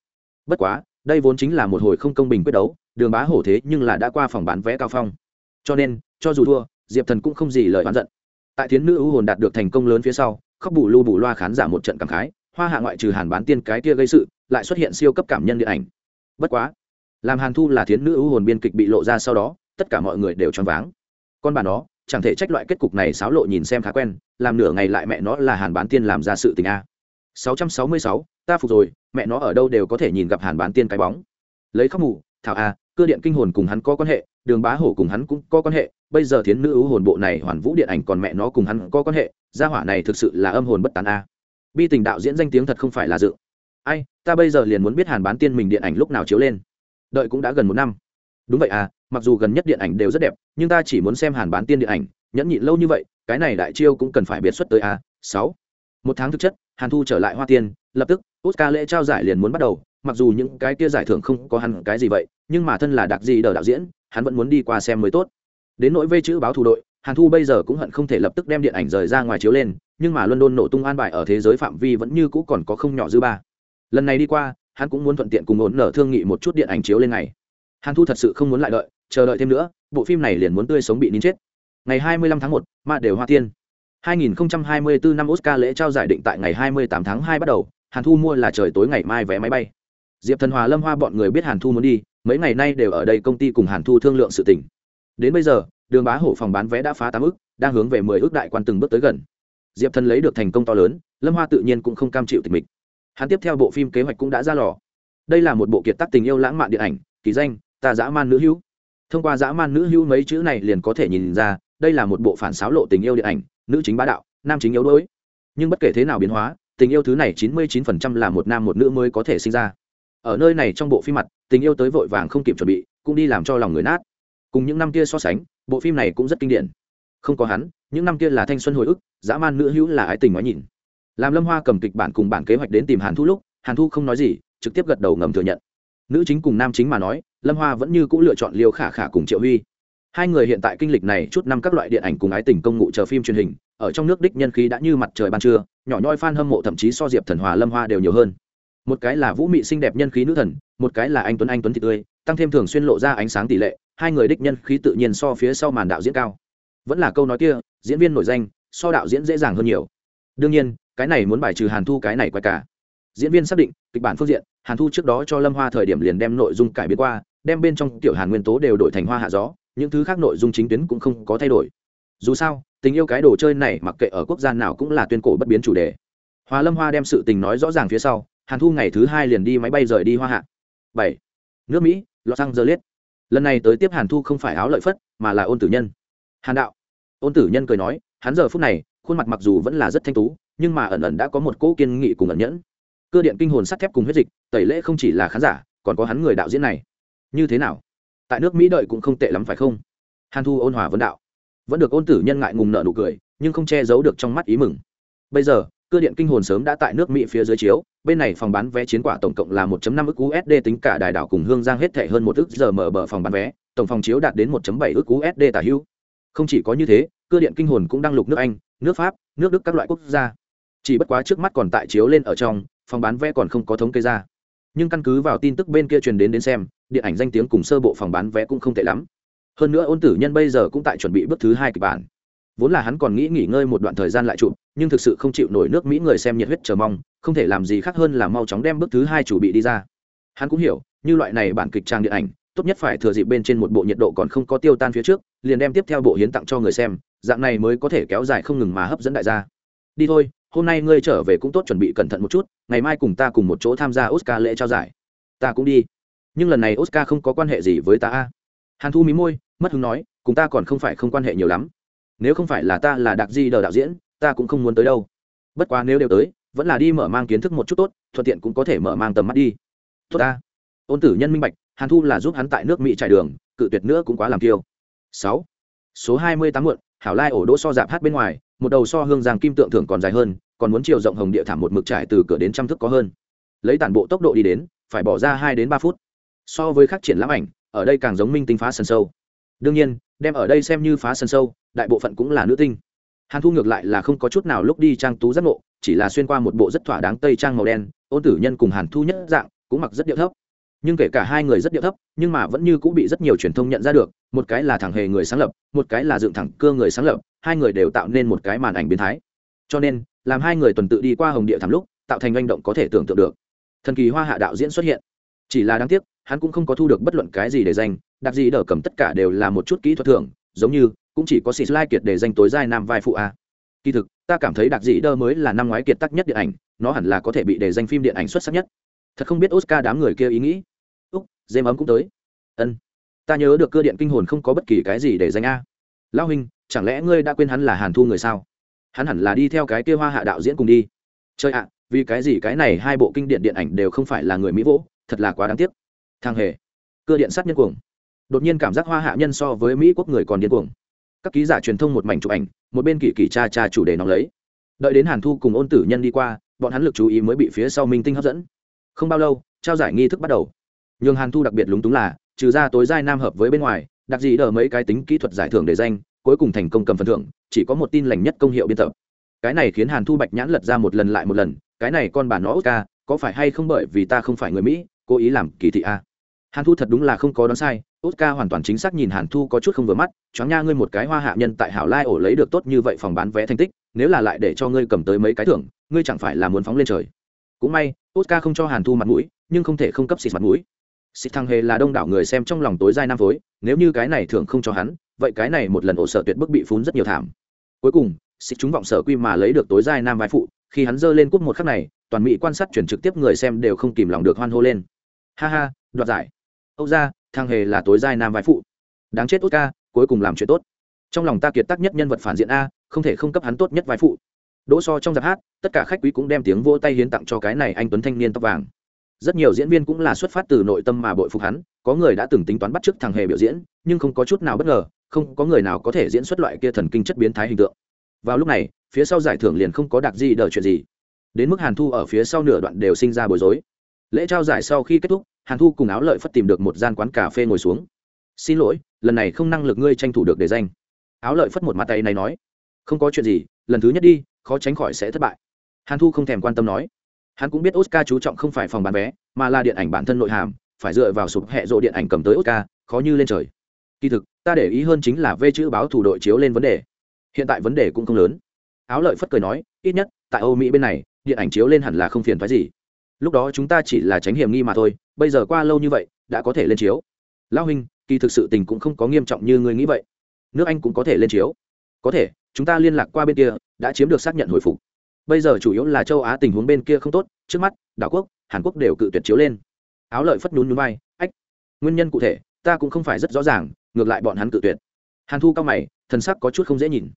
A: Bất quá, đây vốn chính là một hồi không công bình quyết đấu, đường bá hổ thế nhưng là đã qua phòng bán vé cao phong. Cho nên, cho dù thua, diệp thần cũng không gì lời oán giận. Tại thiến nữ ưu hồn đạt được thành công lớn phía sau, khóc bù lu bù loa khán giả một trận cảm khái, hoa hạ ngoại trừ hàn bán tiên cái kia gây sự, lại xuất hiện siêu cấp cảm nhân điện ảnh. Bất quá, làm hàn thu là thiến nữ ưu hồn biên kịch bị lộ ra sau đó, tất cả mọi người đều choáng váng. Con bà nó chẳng thể trách loại kết cục này xáo lộ nhìn xem khá quen làm nửa ngày lại mẹ nó là hàn bán tiên làm ra sự tình a. 666, ta phục rồi mẹ nó ở đâu đều có thể nhìn gặp hàn bán tiên cái bóng. Lấy khóc mù thảo a cơ điện kinh hồn cùng hắn có quan hệ đường bá hổ cùng hắn cũng có quan hệ bây giờ thiến nữ ưu hồn bộ này hoàn vũ điện ảnh còn mẹ nó cùng hắn có quan hệ gia hỏa này thực sự là âm hồn bất tán a. Bi tình đạo diễn danh tiếng thật không phải là dự. Ai ta bây giờ liền muốn biết hàn bán tiên mình điện ảnh lúc nào chiếu lên. Đợi cũng đã gần một năm. Đúng vậy à mặc dù gần nhất điện ảnh đều rất đẹp, nhưng ta chỉ muốn xem hàn bán tiên điện ảnh, nhẫn nhịn lâu như vậy, cái này đại chiêu cũng cần phải biệt xuất tới a, sáu. Một tháng thực chất, hàn thu trở lại hoa tiên, lập tức, oscar lễ trao giải liền muốn bắt đầu, mặc dù những cái kia giải thưởng không có hẳn cái gì vậy, nhưng mà thân là đặc gì đờ đạo diễn, hắn vẫn muốn đi qua xem mới tốt. Đến nỗi vây chữ báo thủ đội, hàn thu bây giờ cũng hận không thể lập tức đem điện ảnh rời ra ngoài chiếu lên, nhưng mà london nổ tung an bài ở thế giới phạm vi vẫn như cũ còn có không nhỏ dư ba. Lần này đi qua, hắn cũng muốn thuận tiện cùng ổn nở thương nghị một chút điện ảnh chiếu lên ngày. Hàn thu thật sự không muốn lại đợi chờ đợi thêm nữa bộ phim này liền muốn tươi sống bị nín chết ngày 25 tháng 1, Ma đều hoa tiên 2024 năm Oscar lễ trao giải định tại ngày 28 tháng 2 bắt đầu, Hàn Thu mua là trời tối ngày mai vé máy bay. Diệp Thần Hòa Lâm Hoa bọn người biết Hàn Thu muốn đi, mấy ngày nay đều ở đây công ty cùng Hàn Thu thương lượng sự tình. Đến bây giờ, đường bá hổ phòng bán vé đã phá 8 ức đang hướng về mười ước đại quan từng bước tới gần diệp thần lấy được thành công to lớn lâm hoa tự nhiên cũng không cam chịu tịch mịch. hắn tiếp theo bộ phim kế hoạch cũng đã ra lò đây là một bộ kiệt tác tình yêu lãng mạn điện ảnh kỳ danh ta dã man nữ hữu thông qua dã man nữ hữu mấy chữ này liền có thể nhìn ra, đây là một bộ phản xáo lộ tình yêu điện ảnh, nữ chính bá đạo, nam chính yếu đuối. Nhưng bất kể thế nào biến hóa, tình yêu thứ này chín mươi chín phần trăm là một nam một nữ mới có thể sinh ra. Ở nơi này trong bộ phim mặt, tình yêu tới vội vàng không kịp chuẩn bị, cũng đi làm cho lòng người nát. Cùng những năm kia so sánh, bộ phim này cũng rất kinh điển. Không có hắn, những năm kia là thanh xuân hồi ức, dã man nữ hữu là ái tình ngoái nhìn. Làm lâm hoa cầm kịch bản cùng bản kế hoạch đến tìm hàn thu lúc, hàn thu không nói gì, trực tiếp gật đầu ngầm thừa nhận. Nữ chính cùng nam chính mà nói lâm hoa vẫn như c ũ lựa chọn liêu khả khả cùng triệu huy. Hai người hiện tại kinh lịch này chút năm các loại điện ảnh cùng ái tình công ngụ chờ phim truyền hình, ở trong nước đích nhân khí đã như mặt trời ban trưa, nhỏ nhoi f a n hâm mộ thậm chí so diệp thần hòa, lâm hoa đều nhiều hơn. Một cái là vũ mị xinh đẹp nhân khí nữ thần, một cái là anh tuấn anh tuấn thị tươi, tăng thêm thường xuyên lộ ra ánh sáng tỷ lệ, hai người đích nhân khí tự nhiên so phía sau màn đạo diễn cao. Vẫn là câu nói kia, diễn viên nổi danh, so đạo diễn dễ dàng hơn nhiều. Đương nhiên, cái này muốn bài trừ hàn thu cái này quay cả. Diễn viên xác định, kịch bản phương diện, hàn thu trước đó cho lâm hoa thời điểm liền đem nội dung cải biến qua đem bên trong tiểu hàn nguyên tố đều đổi thành hoa hạ gió, những thứ khác nội dung chính tuyến cũng không có thay đổi. Dù sao, tình yêu cái đồ chơi này mặc kệ ở quốc gia nào cũng là tuyên cổ bất biến chủ đề. Hoa lâm hoa đem sự tình nói rõ ràng phía sau, hàn thu ngày thứ hai liền đi máy bay rời đi hoa hạ. Bảy. Nước mỹ, los angeles. Lần này tới tiếp hàn thu không phải áo lợi phất, mà là ôn tử nhân. Hàn đạo. Ôn tử nhân cười nói, hắn giờ phút này, khuôn mặt mặc dù vẫn là rất thanh tú, nhưng mà ẩn ẩn đã có một cỗ kiên nghị cùng ẩn nhẫn. Cơ điện kinh hồn sắt thép cùng huyết dịch, tẩy lễ không chỉ là khán giả, còn có hắn người đạo diễn này như thế nào? Tại nước mỹ đợi cũng không tệ lắm phải không? Hàn thu ôn hòa vấn đạo. Vẫn được ôn tử nhân ngại ngùng nợ nụ cười, nhưng không che giấu được trong mắt ý mừng. Bây giờ cơ điện kinh hồn sớm đã tại nước mỹ phía dưới chiếu, bên này phòng bán vé chiến quả tổng cộng là 1.5 ức USD tính cả đài đảo cùng hương giang hết thảy hơn một ức giờ mở bờ phòng bán vé, tổng phòng chiếu đạt đến 1.7 ức USD tả hữu. Không chỉ có như thế cơ điện kinh hồn cũng đang lục nước anh, nước pháp, nước đức các loại quốc gia. Chỉ bất quá trước mắt còn tại chiếu lên ở trong, phòng bán vé còn không có thống kê ra. Nhưng căn cứ vào tin tức bên kia truyền đến đến xem điện ảnh danh tiếng cùng sơ bộ phòng bán vé cũng không tệ lắm. Hơn nữa ôn tử nhân bây giờ cũng tại chuẩn bị bước thứ hai kịch bản. Vốn là hắn còn nghĩ nghỉ ngơi một đoạn thời gian lại chụp, nhưng thực sự không chịu nổi nước mỹ người xem nhiệt huyết chờ mong, không thể làm gì khác hơn là mau chóng đem bước thứ hai chủ bị đi ra. Hắn cũng hiểu, như loại này bản kịch trang điện ảnh, tốt nhất phải thừa dịp bên trên một bộ nhiệt độ còn không có tiêu tan phía trước, liền đem tiếp theo bộ hiến tặng cho người xem, dạng này mới có thể kéo dài không ngừng mà hấp dẫn đại gia. Đi thôi, hôm nay ngươi trở về cũng tốt chuẩn bị cẩn thận một chút, ngày mai cùng ta cùng một chỗ tham gia oscar lễ trao giải. Ta cũng đi nhưng lần này oscar không có quan hệ gì với ta a. Hàn thu mí môi, mất hứng nói, cùng ta còn không phải không quan hệ nhiều lắm. Nếu không phải là ta là đặc di đờ đạo diễn, ta cũng không muốn tới đâu. Bất quá nếu đều tới, vẫn là đi mở mang kiến thức một chút tốt, thuận tiện cũng có thể mở mang tầm mắt đi. Tốt ta. Ôn tử nhân minh bạch, hàn thu là giúp hắn tại nước mỹ trải đường, cự tuyệt nữa cũng quá làm tiêu sáu. Số hai mươi tám muộn, hảo lai ổ đỗ so dạp hát bên ngoài, một đầu so hương giang kim tượng thưởng còn dài hơn, còn muốn chiều rộng hồng địa thảm một mực trải từ cửa đến trăm thước có hơn. Lấy tản bộ tốc độ đi đến, phải bỏ ra hai đến ba phút so với các triển lãm ảnh, ở đây càng giống minh tinh phá sân sâu. Đương nhiên, đem ở đây xem như phá sân sâu, đại bộ phận cũng là nữ tinh. Hàn thu ngược lại là không có chút nào lúc đi trang tú giác ngộ, chỉ là xuyên qua một bộ rất thỏa đáng tây trang màu đen, ôn tử nhân cùng hàn thu nhất dạng, cũng mặc rất điệu thấp. Nhưng kể cả hai người rất điệu thấp, nhưng mà vẫn như cũng bị rất nhiều truyền thông nhận ra được, một cái là thẳng hề người sáng lập, một cái là dựng thẳng cơ người sáng lập, hai người đều tạo nên một cái màn ảnh biến thái. Cho nên, làm hai người tuần tự đi qua hồng địa thảm lúc, tạo thành manh động có thể tưởng tượng được. Thần kỳ hoa hạ đạo diễn xuất hiện. Chỉ là đáng tiếc hắn cũng không có thu được bất luận cái gì để danh, đặc gì đỡ cầm tất cả đều là một chút kỹ thuật thưởng, giống như, cũng chỉ có xì lai kiệt để danh tối giai nam vai phụ a. Kỳ thực, ta cảm thấy đặc dị đơ mới là năm ngoái kiệt tắc nhất điện ảnh, nó hẳn là có thể bị để danh phim điện ảnh xuất sắc nhất. Thật không biết oscar đám người kia ý nghĩ. Úc dêm ấm cũng tới. Ân. Ta nhớ được cơ điện kinh hồn không có bất kỳ cái gì để danh a. Lão huynh, chẳng lẽ ngươi đã quên hắn là hàn thu người sao? Hắn hẳn là đi theo cái kia hoa hạ đạo diễn cùng đi. Chơi ạ, vì cái gì cái này hai bộ kinh điện điện ảnh đều không phải là người mỹ vỗ, thật là quá đáng tiếc thang hề cơ điện sát nhân cuồng. Đột nhiên cảm giác hoa hạ nhân so với mỹ quốc người còn điên cuồng. Các ký giả truyền thông một mảnh chụp ảnh, một bên kỳ kỳ cha cha chủ đề nóng lấy. Đợi đến hàn thu cùng ôn tử nhân đi qua, bọn hắn lực chú ý mới bị phía sau minh tinh hấp dẫn. Không bao lâu, trao giải nghi thức bắt đầu. Nhưng hàn thu đặc biệt lúng túng là, trừ ra tối giai nam hợp với bên ngoài, đặc dị đờ mấy cái tính kỹ thuật giải thưởng để danh, cuối cùng thành công cầm phần thưởng, chỉ có một tin lành nhất công hiệu biên tập. Cái này khiến hàn thu bạch nhãn lật ra một lần lại một lần, cái này con bà nó ca có phải hay không bởi vì ta không phải người mỹ, cố ý làm kỳ thị a? Hàn thu thật đúng là không có đoán sai, oscar hoàn toàn chính xác nhìn hàn thu có chút không vừa mắt, choáng nha, ngươi một cái hoa hạ nhân tại hảo lai ổ lấy được tốt như vậy phòng bán vé thành tích, nếu là lại để cho ngươi cầm tới mấy cái thưởng, ngươi chẳng phải là muốn phóng lên trời. Cũng may, oscar không cho hàn thu mặt mũi, nhưng không thể không cấp xịt mặt mũi. Xịt thằng hề là đông đảo người xem trong lòng tối dai nam phối, nếu như cái này thường không cho hắn, vậy cái này một lần ổ sở tuyệt bức bị phún rất nhiều thảm. Cuối cùng xịt chúng vọng sở quy mà lấy được tối dai nam vai phụ, khi hắn giơ lên cúp một khắc này, toàn mỹ quan sát chuyển trực tiếp người xem đều không kìm lòng được hoan hô lên. Ha ha, đoạt giải âu ra thang hề là tối giai nam vai phụ. Đáng chết tốt ca cuối cùng làm chuyện tốt. Trong lòng ta kiệt tác nhất nhân vật phản diện a, không thể không cấp hắn tốt nhất vai phụ. Đỗ so trong giáp hát, tất cả khách quý cũng đem tiếng vỗ tay hiến tặng cho cái này anh tuấn thanh niên tóc vàng. Rất nhiều diễn viên cũng là xuất phát từ nội tâm mà bội phục hắn, có người đã từng tính toán bắt chước thằng hề biểu diễn, nhưng không có chút nào bất ngờ, không có người nào có thể diễn xuất loại kia thần kinh chất biến thái hình tượng. Vào lúc này, phía sau giải thưởng liền không có đặc gì đợi chuyện gì. Đến mức hàn thu ở phía sau nửa đoạn đều sinh ra bối rối. Lễ trao giải sau khi kết thúc hàn thu cùng áo lợi phất tìm được một gian quán cà phê ngồi xuống. Xin lỗi, lần này không năng lực ngươi tranh thủ được đề danh. Áo lợi phất một mặt tay này nói. Không có chuyện gì, lần thứ nhất đi, khó tránh khỏi sẽ thất bại. Hàn thu không thèm quan tâm nói. Hắn cũng biết oscar chú trọng không phải phòng bán vé, mà là điện ảnh bản thân nội hàm, phải dựa vào sụp hẹ rộ điện ảnh cầm tới oscar, khó như lên trời. Kỳ thực, ta để ý hơn chính là vê chữ báo thủ đội chiếu lên vấn đề. Hiện tại vấn đề cũng không lớn. Áo lợi phất cười nói, ít nhất, tại âu mỹ bên này, điện ảnh chiếu lên hẳn là không phiền thoái gì. Lúc đó chúng ta chỉ là tránh hiểm nghi mà thôi bây giờ qua lâu như vậy, đã có thể lên chiếu. Lao huynh, kỳ thực sự tình cũng không có nghiêm trọng như người nghĩ vậy. Nước anh cũng có thể lên chiếu. Có thể, chúng ta liên lạc qua bên kia, đã chiếm được xác nhận hồi phục. Bây giờ chủ yếu là châu á tình huống bên kia không tốt, trước mắt, đảo quốc, hàn quốc đều cự tuyệt chiếu lên. Áo lợi phất nhún nhún vai, ách, nguyên nhân cụ thể, ta cũng không phải rất rõ ràng, ngược lại bọn hắn cự tuyệt. Hàn thu cao mày, thần sắc có chút không dễ nhìn.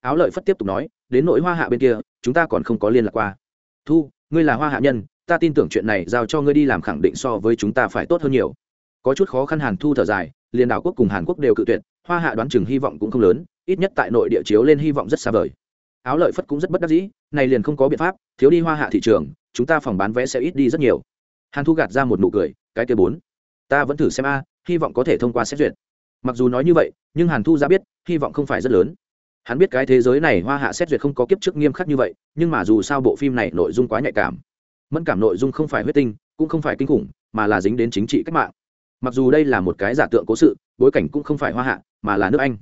A: Áo lợi phất tiếp tục nói, đến nỗi hoa hạ bên kia, chúng ta còn không có liên lạc qua. Thu, ngươi là hoa hạ nhân ta tin tưởng chuyện này giao cho ngươi đi làm khẳng định so với chúng ta phải tốt hơn nhiều. Có chút khó khăn hàn thu thở dài, liền đảo quốc cùng hàn quốc đều cự tuyệt, hoa hạ đoán chừng hy vọng cũng không lớn, ít nhất tại nội địa chiếu lên hy vọng rất xa vời. Áo lợi phất cũng rất bất đắc dĩ, này liền không có biện pháp, thiếu đi hoa hạ thị trường, chúng ta phòng bán vé sẽ ít đi rất nhiều. Hàn thu gạt ra một nụ cười, cái kia bốn, ta vẫn thử xem a, hy vọng có thể thông qua xét duyệt. Mặc dù nói như vậy, nhưng hàn thu ra biết, hy vọng không phải rất lớn. Hắn biết cái thế giới này hoa hạ xét duyệt không có kiếp trước nghiêm khắc như vậy, nhưng mà dù sao bộ phim này nội dung quá nhạy cảm mẫn cảm nội dung không phải huyết tinh cũng không phải kinh khủng mà là dính đến chính trị cách mạng. Mặc dù đây là một cái giả tượng cố sự bối cảnh cũng không phải hoa hạ mà là nước anh.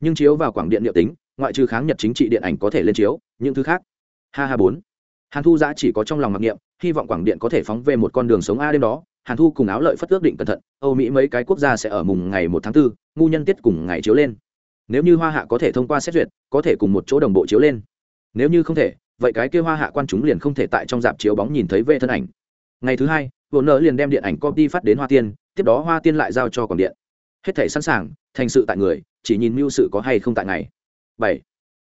A: Nhưng chiếu vào quảng điện liệu tính ngoại trừ kháng nhật chính trị điện ảnh có thể lên chiếu những thứ khác. Ha ha bốn. Hàn thu giã chỉ có trong lòng mặc niệm hy vọng quảng điện có thể phóng về một con đường sống a đêm đó. Hàn thu cùng áo lợi phất ước định cẩn thận âu mỹ mấy cái quốc gia sẽ ở mùng ngày một tháng 4, ngu nhân tiết cùng ngày chiếu lên. Nếu như hoa hạ có thể thông qua xét duyệt có thể cùng một chỗ đồng bộ chiếu lên. Nếu như không thể vậy cái kia hoa hạ quan chúng liền không thể tại trong dạp chiếu bóng nhìn thấy vệ thân ảnh. Ngày thứ hai vồn nợ liền đem điện ảnh copy phát đến hoa tiên, tiếp đó hoa tiên lại giao cho quảng điện. Hết thể sẵn sàng, thành sự tại người, chỉ nhìn mưu sự có hay không tại ngày. Bảy,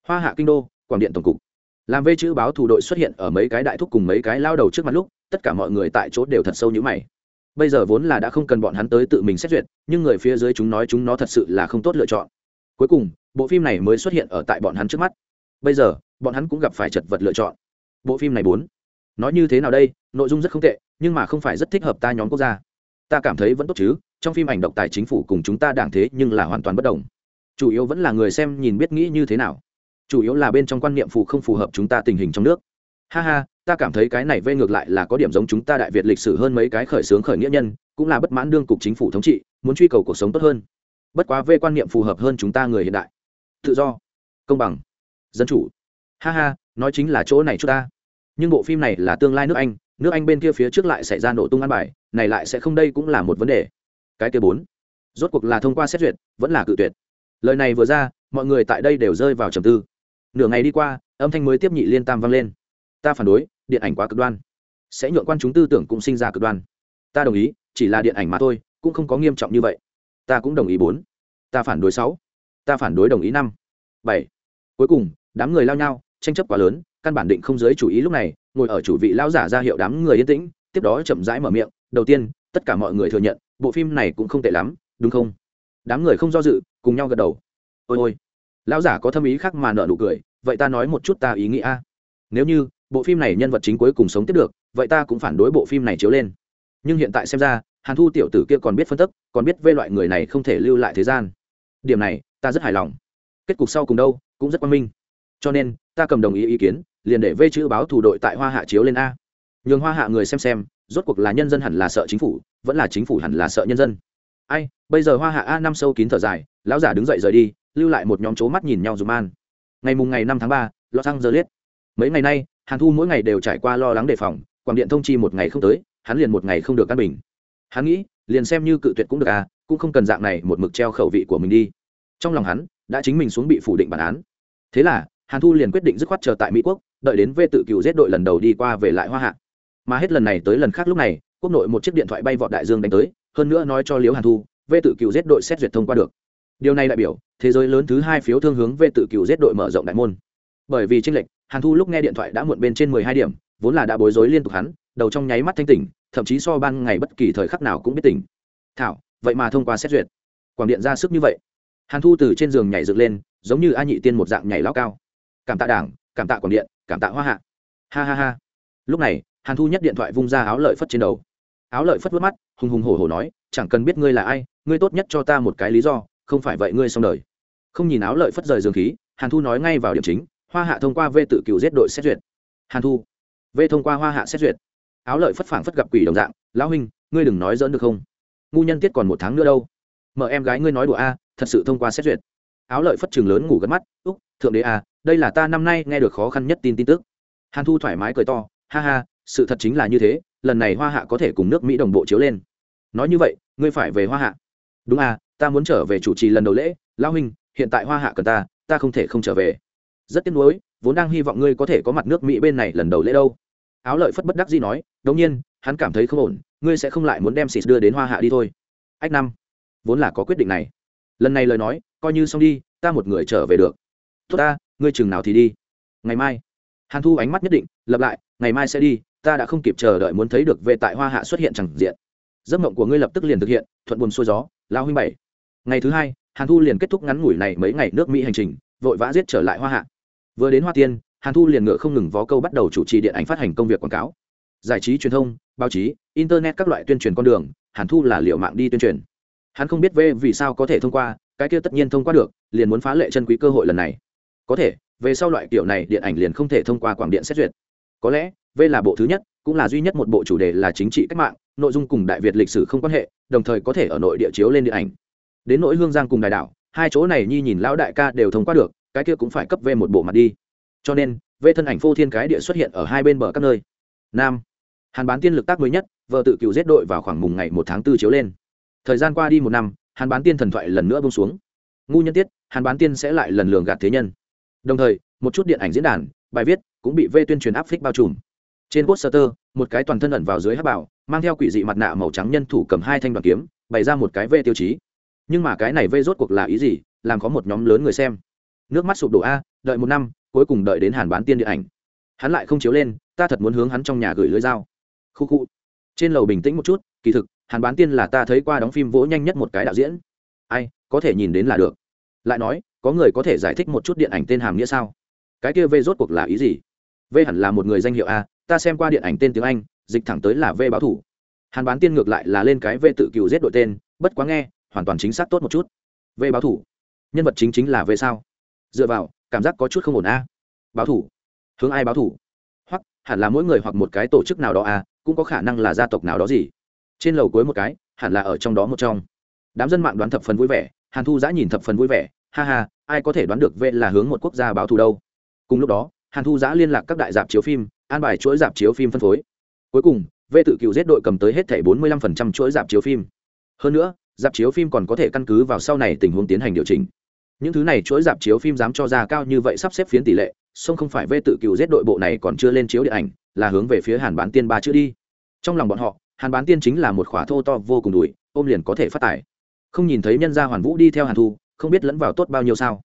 A: hoa hạ kinh đô, quảng điện tổng cục. Làm vê chữ báo thủ đội xuất hiện ở mấy cái đại thúc cùng mấy cái lao đầu trước mặt lúc, tất cả mọi người tại chỗ đều thật sâu như mày. Bây giờ vốn là đã không cần bọn hắn tới tự mình xét duyệt, nhưng người phía dưới chúng nói chúng nó thật sự là không tốt lựa chọn. Cuối cùng, bộ phim này mới xuất hiện ở tại bọn hắn trước mắt. Bây giờ bọn hắn cũng gặp phải chật vật lựa chọn. Bộ phim này bốn. Nói như thế nào đây, nội dung rất không tệ, nhưng mà không phải rất thích hợp ta nhóm quốc gia. Ta cảm thấy vẫn tốt chứ, trong phim ảnh độc tài chính phủ cùng chúng ta đảng thế nhưng là hoàn toàn bất đồng. Chủ yếu vẫn là người xem nhìn biết nghĩ như thế nào. Chủ yếu là bên trong quan niệm phù không phù hợp chúng ta tình hình trong nước. Ha ha, ta cảm thấy cái này vây ngược lại là có điểm giống chúng ta đại việt lịch sử hơn mấy cái khởi xướng khởi nghĩa nhân, cũng là bất mãn đương cục chính phủ thống trị, muốn truy cầu cuộc sống tốt hơn. Bất quá về quan niệm phù hợp hơn chúng ta người hiện đại. Tự do, công bằng, dân chủ ha ha, nói chính là chỗ này chúng ta. Nhưng bộ phim này là tương lai nước anh nước anh bên kia phía trước lại xảy ra nổ tung ăn bài, này lại sẽ không đây cũng là một vấn đề. Cái kia bốn, rốt cuộc là thông qua xét duyệt, vẫn là cự tuyệt. Lời này vừa ra, mọi người tại đây đều rơi vào trầm tư. Nửa ngày đi qua, âm thanh mới tiếp nhị liên tam vang lên. Ta phản đối, điện ảnh quá cực đoan. Sẽ nhượng quan chúng tư tưởng cũng sinh ra cực đoan. Ta đồng ý, chỉ là điện ảnh mà thôi, cũng không có nghiêm trọng như vậy. Ta cũng đồng ý bốn. Ta phản đối sáu. Ta phản đối đồng ý năm. Bảy. Cuối cùng, đám người lao nhau tranh chấp quá lớn, căn bản định không giới chủ ý lúc này, ngồi ở chủ vị lao giả ra hiệu đám người yên tĩnh, tiếp đó chậm rãi mở miệng, đầu tiên, tất cả mọi người thừa nhận, bộ phim này cũng không tệ lắm, đúng không? Đám người không do dự, cùng nhau gật đầu. Ôi ôi. Lão giả có thâm ý khác mà nợ nụ cười, vậy ta nói một chút ta ý nghĩa nếu như bộ phim này nhân vật chính cuối cùng sống tiếp được, vậy ta cũng phản đối bộ phim này chiếu lên. Nhưng hiện tại xem ra, hàn thu tiểu tử kia còn biết phân tích, còn biết vê loại người này không thể lưu lại thế gian. Điểm này, ta rất hài lòng. Kết cục sau cùng đâu, cũng rất quan minh cho nên, ta cầm đồng ý ý kiến, liền để vê chữ báo thủ đội tại hoa hạ chiếu lên a. Nhường hoa hạ người xem xem, rốt cuộc là nhân dân hẳn là sợ chính phủ, vẫn là chính phủ hẳn là sợ nhân dân. Ai, bây giờ hoa hạ a năm sâu kín thở dài, lão giả đứng dậy rời đi, lưu lại một nhóm c mắt nhìn nhau dùm an ngày mùng ngày năm tháng ba, los angeles. Mấy ngày nay, hàn thu mỗi ngày đều trải qua lo lắng đề phòng, quảng điện thông chi một ngày không tới, hắn liền một ngày không được căn bình. Hắn nghĩ, liền xem như cự tuyệt cũng được à cũng không cần dạng này một mực treo khẩu vị của mình đi. Trong lòng hắn, đã chính mình xuống bị phủ định bản án. Thế là hàn thu liền quyết định dứt khoát chờ tại mỹ quốc, đợi đến vê tự cựu giết đội lần đầu đi qua về lại hoa hạ. Mà hết lần này tới lần khác lúc này, quốc nội một chiếc điện thoại bay vọt đại dương đánh tới, hơn nữa nói cho liễu hàn thu vê tự cựu giết đội xét duyệt thông qua được. Điều này đại biểu, thế giới lớn thứ hai phiếu thương hướng vê tự cựu giết đội mở rộng đại môn. Bởi vì tranh lệch, hàn thu lúc nghe điện thoại đã muộn bên trên mười hai điểm, vốn là đã bối rối liên tục hắn, đầu trong nháy mắt thanh tỉnh, thậm chí so ban ngày bất kỳ thời khắc nào cũng biết tỉnh. Thảo, vậy mà thông qua xét duyệt. Quảng điện ra sức như vậy. Hàn thu từ trên giường nhảy dựng lên, giống như a nhị tiên một dạng nhảy lao cao cảm tạ đảng, cảm tạ quảng điện, cảm tạ hoa hạ. Ha ha ha. Lúc này, hàn thu nhất điện thoại vung ra áo lợi phất trên đầu. Áo lợi phất vớt mắt, hùng hùng hổ hổ nói, chẳng cần biết ngươi là ai, ngươi tốt nhất cho ta một cái lý do, không phải vậy ngươi xong đời. Không nhìn áo lợi phất rời dương khí, hàn thu nói ngay vào điểm chính, hoa hạ thông qua v tự cựu giết đội xét duyệt. Hàn thu, v thông qua hoa hạ xét duyệt. Áo lợi phất phảng phất gặp quỷ đồng dạng, lão huynh, ngươi đừng nói dỡn được không? Ngu nhân tiết còn một tháng nữa đâu. Mở em gái ngươi nói đùa a, thật sự thông qua xét duyệt. Áo lợi phất trường lớn ngủ gật mắt, úc, thượng đế a đây là ta năm nay nghe được khó khăn nhất tin tin tức. Hàn thu thoải mái cười to, ha ha, sự thật chính là như thế, lần này hoa hạ có thể cùng nước mỹ đồng bộ chiếu lên. Nói như vậy, ngươi phải về hoa hạ. Đúng à ta muốn trở về chủ trì lần đầu lễ lao huynh, hiện tại hoa hạ cần ta ta không thể không trở về. Rất tiếc nuối, vốn đang hy vọng ngươi có thể có mặt nước mỹ bên này lần đầu lễ đâu. Áo lợi phất bất đắc dĩ nói đống nhiên, hắn cảm thấy không ổn, ngươi sẽ không lại muốn đem xịt đưa đến hoa hạ đi thôi. Ách năm, vốn là có quyết định này. Lần này lời nói, coi như xong đi, ta một người trở về được. Tốt ta ngươi chừng nào thì đi. Ngày mai. Hàn thu ánh mắt nhất định lập lại, ngày mai sẽ đi, ta đã không kịp chờ đợi muốn thấy được về tại hoa hạ xuất hiện chẳng diện. Giấc mộng của ngươi lập tức liền thực hiện, thuận buồn xuôi gió lao huynh bảy. Ngày thứ hai, hàn thu liền kết thúc ngắn ngủi này mấy ngày nước mỹ hành trình, vội vã giết trở lại hoa hạ. Vừa đến hoa tiên, hàn thu liền ngựa không ngừng vó câu bắt đầu chủ trì điện ảnh phát hành công việc quảng cáo. Giải trí truyền thông, báo chí, internet các loại tuyên truyền con đường, hàn thu là liệu mạng đi tuyên truyền. Hắn không biết về vì sao có thể thông qua, cái kia tất nhiên thông qua được, liền muốn phá lệ chân quý cơ hội lần này có thể, về sau loại kiểu này, điện ảnh liền không thể thông qua quảng điện xét duyệt. Có lẽ, v là bộ thứ nhất, cũng là duy nhất một bộ chủ đề là chính trị cách mạng, nội dung cùng đại việt lịch sử không quan hệ, đồng thời có thể ở nội địa chiếu lên điện ảnh. Đến nỗi hương giang cùng đài đảo, hai chỗ này nhi nhìn lão đại ca đều thông qua được, cái kia cũng phải cấp v một bộ mặt đi. Cho nên, v thân ảnh phô thiên cái địa xuất hiện ở hai bên bờ các nơi. Nam, hàn bán tiên lực tác mới nhất vợ tự cựu giết đội vào khoảng mùng ngày một tháng tư chiếu lên. Thời gian qua đi một năm, hàn bán tiên thần thoại lần nữa bông xuống. Ngu nhân tiết, hàn bán tiên sẽ lại lần lường gạt thế nhân đồng thời, một chút điện ảnh diễn đàn, bài viết cũng bị vê tuyên truyền áp phích bao trùm. Trên poster, một cái toàn thân ẩn vào dưới hát bảo, mang theo quỷ dị mặt nạ màu trắng nhân thủ cầm hai thanh đoàn kiếm, bày ra một cái vê tiêu chí. Nhưng mà cái này vê rốt cuộc là ý gì? Làm có một nhóm lớn người xem. Nước mắt sụp đổ a, đợi một năm, cuối cùng đợi đến hàn bán tiên điện ảnh. Hắn lại không chiếu lên, ta thật muốn hướng hắn trong nhà gửi lưới dao. Khu khu. Trên lầu bình tĩnh một chút, kỳ thực, hàn bán tiên là ta thấy qua đóng phim vỗ nhanh nhất một cái đạo diễn. Ai, có thể nhìn đến là được. Lại nói có người có thể giải thích một chút điện ảnh tên hàm nghĩa sao? Cái kia v rốt cuộc là ý gì? V hẳn là một người danh hiệu a, ta xem qua điện ảnh tên tiếng anh, dịch thẳng tới là v báo thủ. Hàn bán tiên ngược lại là lên cái v tự cựu giết đội tên, bất quá nghe, hoàn toàn chính xác tốt một chút. V báo thủ. Nhân vật chính chính là v sao? Dựa vào, cảm giác có chút không ổn a. Báo thủ. Hướng ai báo thủ? Hoặc, hẳn là mỗi người hoặc một cái tổ chức nào đó a, cũng có khả năng là gia tộc nào đó gì. Trên lầu cuối một cái, hẳn là ở trong đó một trong. Đám dân mạng đoán thập phần vui vẻ, hàn thu giã nhìn thập phần vui vẻ, ha ha ai có thể đoán được vệ là hướng một quốc gia báo thù đâu. Cùng lúc đó, hàn thu giã liên lạc các đại dạp chiếu phim, an bài chuỗi dạp chiếu phim phân phối. Cuối cùng, vệ tự cựu giết đội cầm tới hết thẻ bốn mươi năm chuỗi dạp chiếu phim. Hơn nữa, dạp chiếu phim còn có thể căn cứ vào sau này tình huống tiến hành điều chỉnh. Những thứ này chuỗi dạp chiếu phim dám cho ra cao như vậy sắp xếp phiến tỷ lệ, song không phải vệ tự cựu giết đội bộ này còn chưa lên chiếu điện ảnh, là hướng về phía hàn bán tiên ba chữ đi. Trong lòng bọn họ, hàn bán tiên chính là một khóa thô to vô cùng đùi ôm liền có thể phát tải. không nhìn thấy nhân gia hoàn vũ đi theo hàn thu không biết lẫn vào tốt bao nhiêu sao.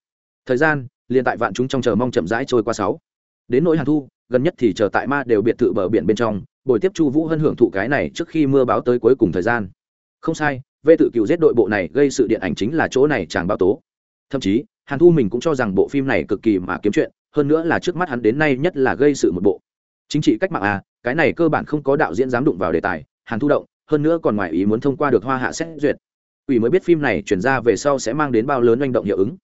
A: Thời gian, liền tại vạn chúng trong chờ mong chậm rãi trôi qua sáu. Đến nỗi hàn thu, gần nhất thì chờ tại ma đều biệt thự bờ biển bên trong, buổi tiếp chu vũ hân hưởng thụ cái này trước khi mưa báo tới cuối cùng thời gian. Không sai Vệ tự cựu giết đội bộ này gây sự điện ảnh chính là chỗ này chàng báo tố. Thậm chí, hàn thu mình cũng cho rằng bộ phim này cực kỳ mà kiếm chuyện, hơn nữa là trước mắt hắn đến nay nhất là gây sự một bộ. Chính trị cách mạng à cái này cơ bản không có đạo diễn dám đụng vào đề tài, hàn thu động, hơn nữa còn ngoài ý muốn thông qua được hoa hạ xét duyệt ủy mới biết phim này chuyển ra về sau sẽ mang đến bao lớn manh động hiệu ứng.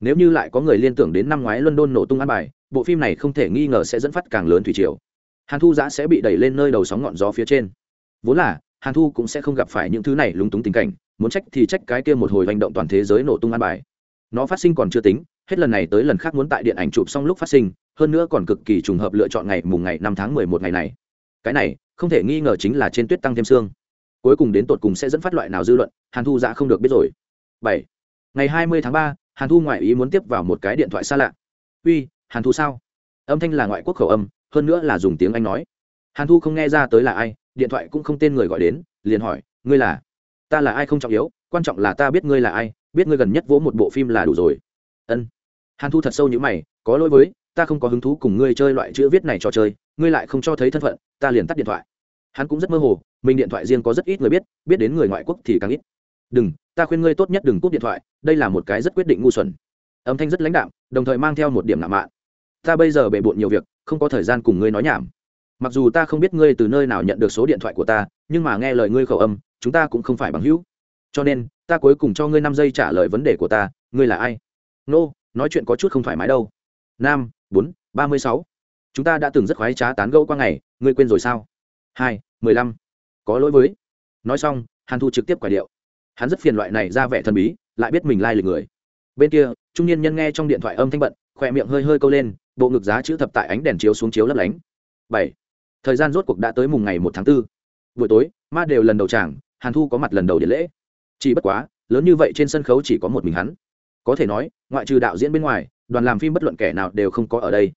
A: Nếu như lại có người liên tưởng đến năm ngoái london nổ tung ăn bài, bộ phim này không thể nghi ngờ sẽ dẫn phát càng lớn thủy triều. Hàn thu giã sẽ bị đẩy lên nơi đầu sóng ngọn gió phía trên. Vốn là, hàn thu cũng sẽ không gặp phải những thứ này lúng túng tình cảnh, muốn trách thì trách cái kia một hồi hành động toàn thế giới nổ tung ăn bài. Nó phát sinh còn chưa tính, hết lần này tới lần khác muốn tại điện ảnh chụp xong lúc phát sinh, hơn nữa còn cực kỳ trùng hợp lựa chọn ngày mùng ngày năm tháng mười một ngày này. Cái này, không thể nghi ngờ chính là trên tuyết tăng thêm xương cuối cùng đến tột cùng sẽ dẫn phát loại nào dư luận, hàn thu dạ không được biết rồi. Bảy. Ngày hai mươi tháng ba, hàn thu ngoại ý muốn tiếp vào một cái điện thoại xa lạ. Uy, hàn thu sao? Âm thanh là ngoại quốc khẩu âm, hơn nữa là dùng tiếng anh nói. Hàn thu không nghe ra tới là ai, điện thoại cũng không tên người gọi đến, liền hỏi, ngươi là? Ta là ai không trọng yếu, quan trọng là ta biết ngươi là ai, biết ngươi gần nhất vỗ một bộ phim là đủ rồi. Ân. Hàn thu thật sâu như mày, có lỗi với, ta không có hứng thú cùng ngươi chơi loại chữ viết này trò chơi, ngươi lại không cho thấy thân phận, ta liền tắt điện thoại hắn cũng rất mơ hồ mình điện thoại riêng có rất ít người biết biết đến người ngoại quốc thì càng ít. Đừng ta khuyên ngươi tốt nhất đừng cúp điện thoại đây là một cái rất quyết định ngu xuẩn. Âm thanh rất lãnh đạm đồng thời mang theo một điểm nạ mạn. Ta bây giờ bề bộn nhiều việc không có thời gian cùng ngươi nói nhảm. Mặc dù ta không biết ngươi từ nơi nào nhận được số điện thoại của ta nhưng mà nghe lời ngươi khẩu âm chúng ta cũng không phải bằng hữu. Cho nên ta cuối cùng cho ngươi năm giây trả lời vấn đề của ta ngươi là ai? Nô、no, nói chuyện có chút không thoải mái đâu. Năm bốn ba mươi sáu. Chúng ta đã từng rất khoái trá tán gẫu qua ngày ngươi quên rồi sao? Hai, mười lăm. Có lỗi với. Nói xong, hàn thu trực tiếp quả điệu. Hắn rất phiền loại này ra vẻ thần bí, lại biết mình lai lịch người. Bên kia, trung niên nhân nghe trong điện thoại âm thanh bận, khỏe miệng hơi hơi câu lên, bộ ngực giá chữ thập tại ánh đèn chiếu xuống chiếu lấp lánh. Bảy. Thời gian rốt cuộc đã tới mùng ngày một tháng 4. buổi tối, ma đều lần đầu tràng hàn thu có mặt lần đầu điện lễ. Chỉ bất quá, lớn như vậy trên sân khấu chỉ có một mình hắn. Có thể nói, ngoại trừ đạo diễn bên ngoài, đoàn làm phim bất luận kẻ nào đều không có ở đây.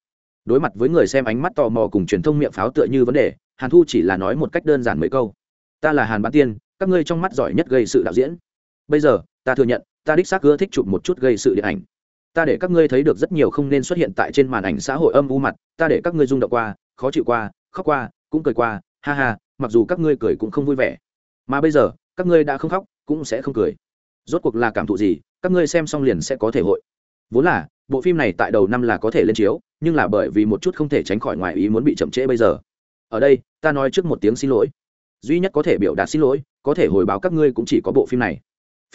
A: Đối mặt với người xem ánh mắt tò mò cùng truyền thông miệng pháo tựa như vấn đề hàn thu chỉ là nói một cách đơn giản mấy câu. Ta là hàn bán tiên, các ngươi trong mắt giỏi nhất gây sự đạo diễn. Bây giờ, ta thừa nhận, ta đích xác ưa thích chụp một chút gây sự điện ảnh. Ta để các ngươi thấy được rất nhiều không nên xuất hiện tại trên màn ảnh xã hội âm u mặt, ta để các ngươi rung động qua, khó chịu qua, khóc qua, cũng cười qua, ha ha, mặc dù các ngươi cười cũng không vui vẻ. Mà bây giờ, các ngươi đã không khóc, cũng sẽ không cười. Rốt cuộc là cảm thụ gì, các ngươi xem xong liền sẽ có thể hội. Vốn là, bộ phim này tại đầu năm là có thể lên chiếu, nhưng là bởi vì một chút không thể tránh khỏi ngoài ý muốn bị chậm trễ bây giờ ở đây, ta nói trước một tiếng xin lỗi. Duy nhất có thể biểu đạt xin lỗi, có thể hồi báo các ngươi cũng chỉ có bộ phim này.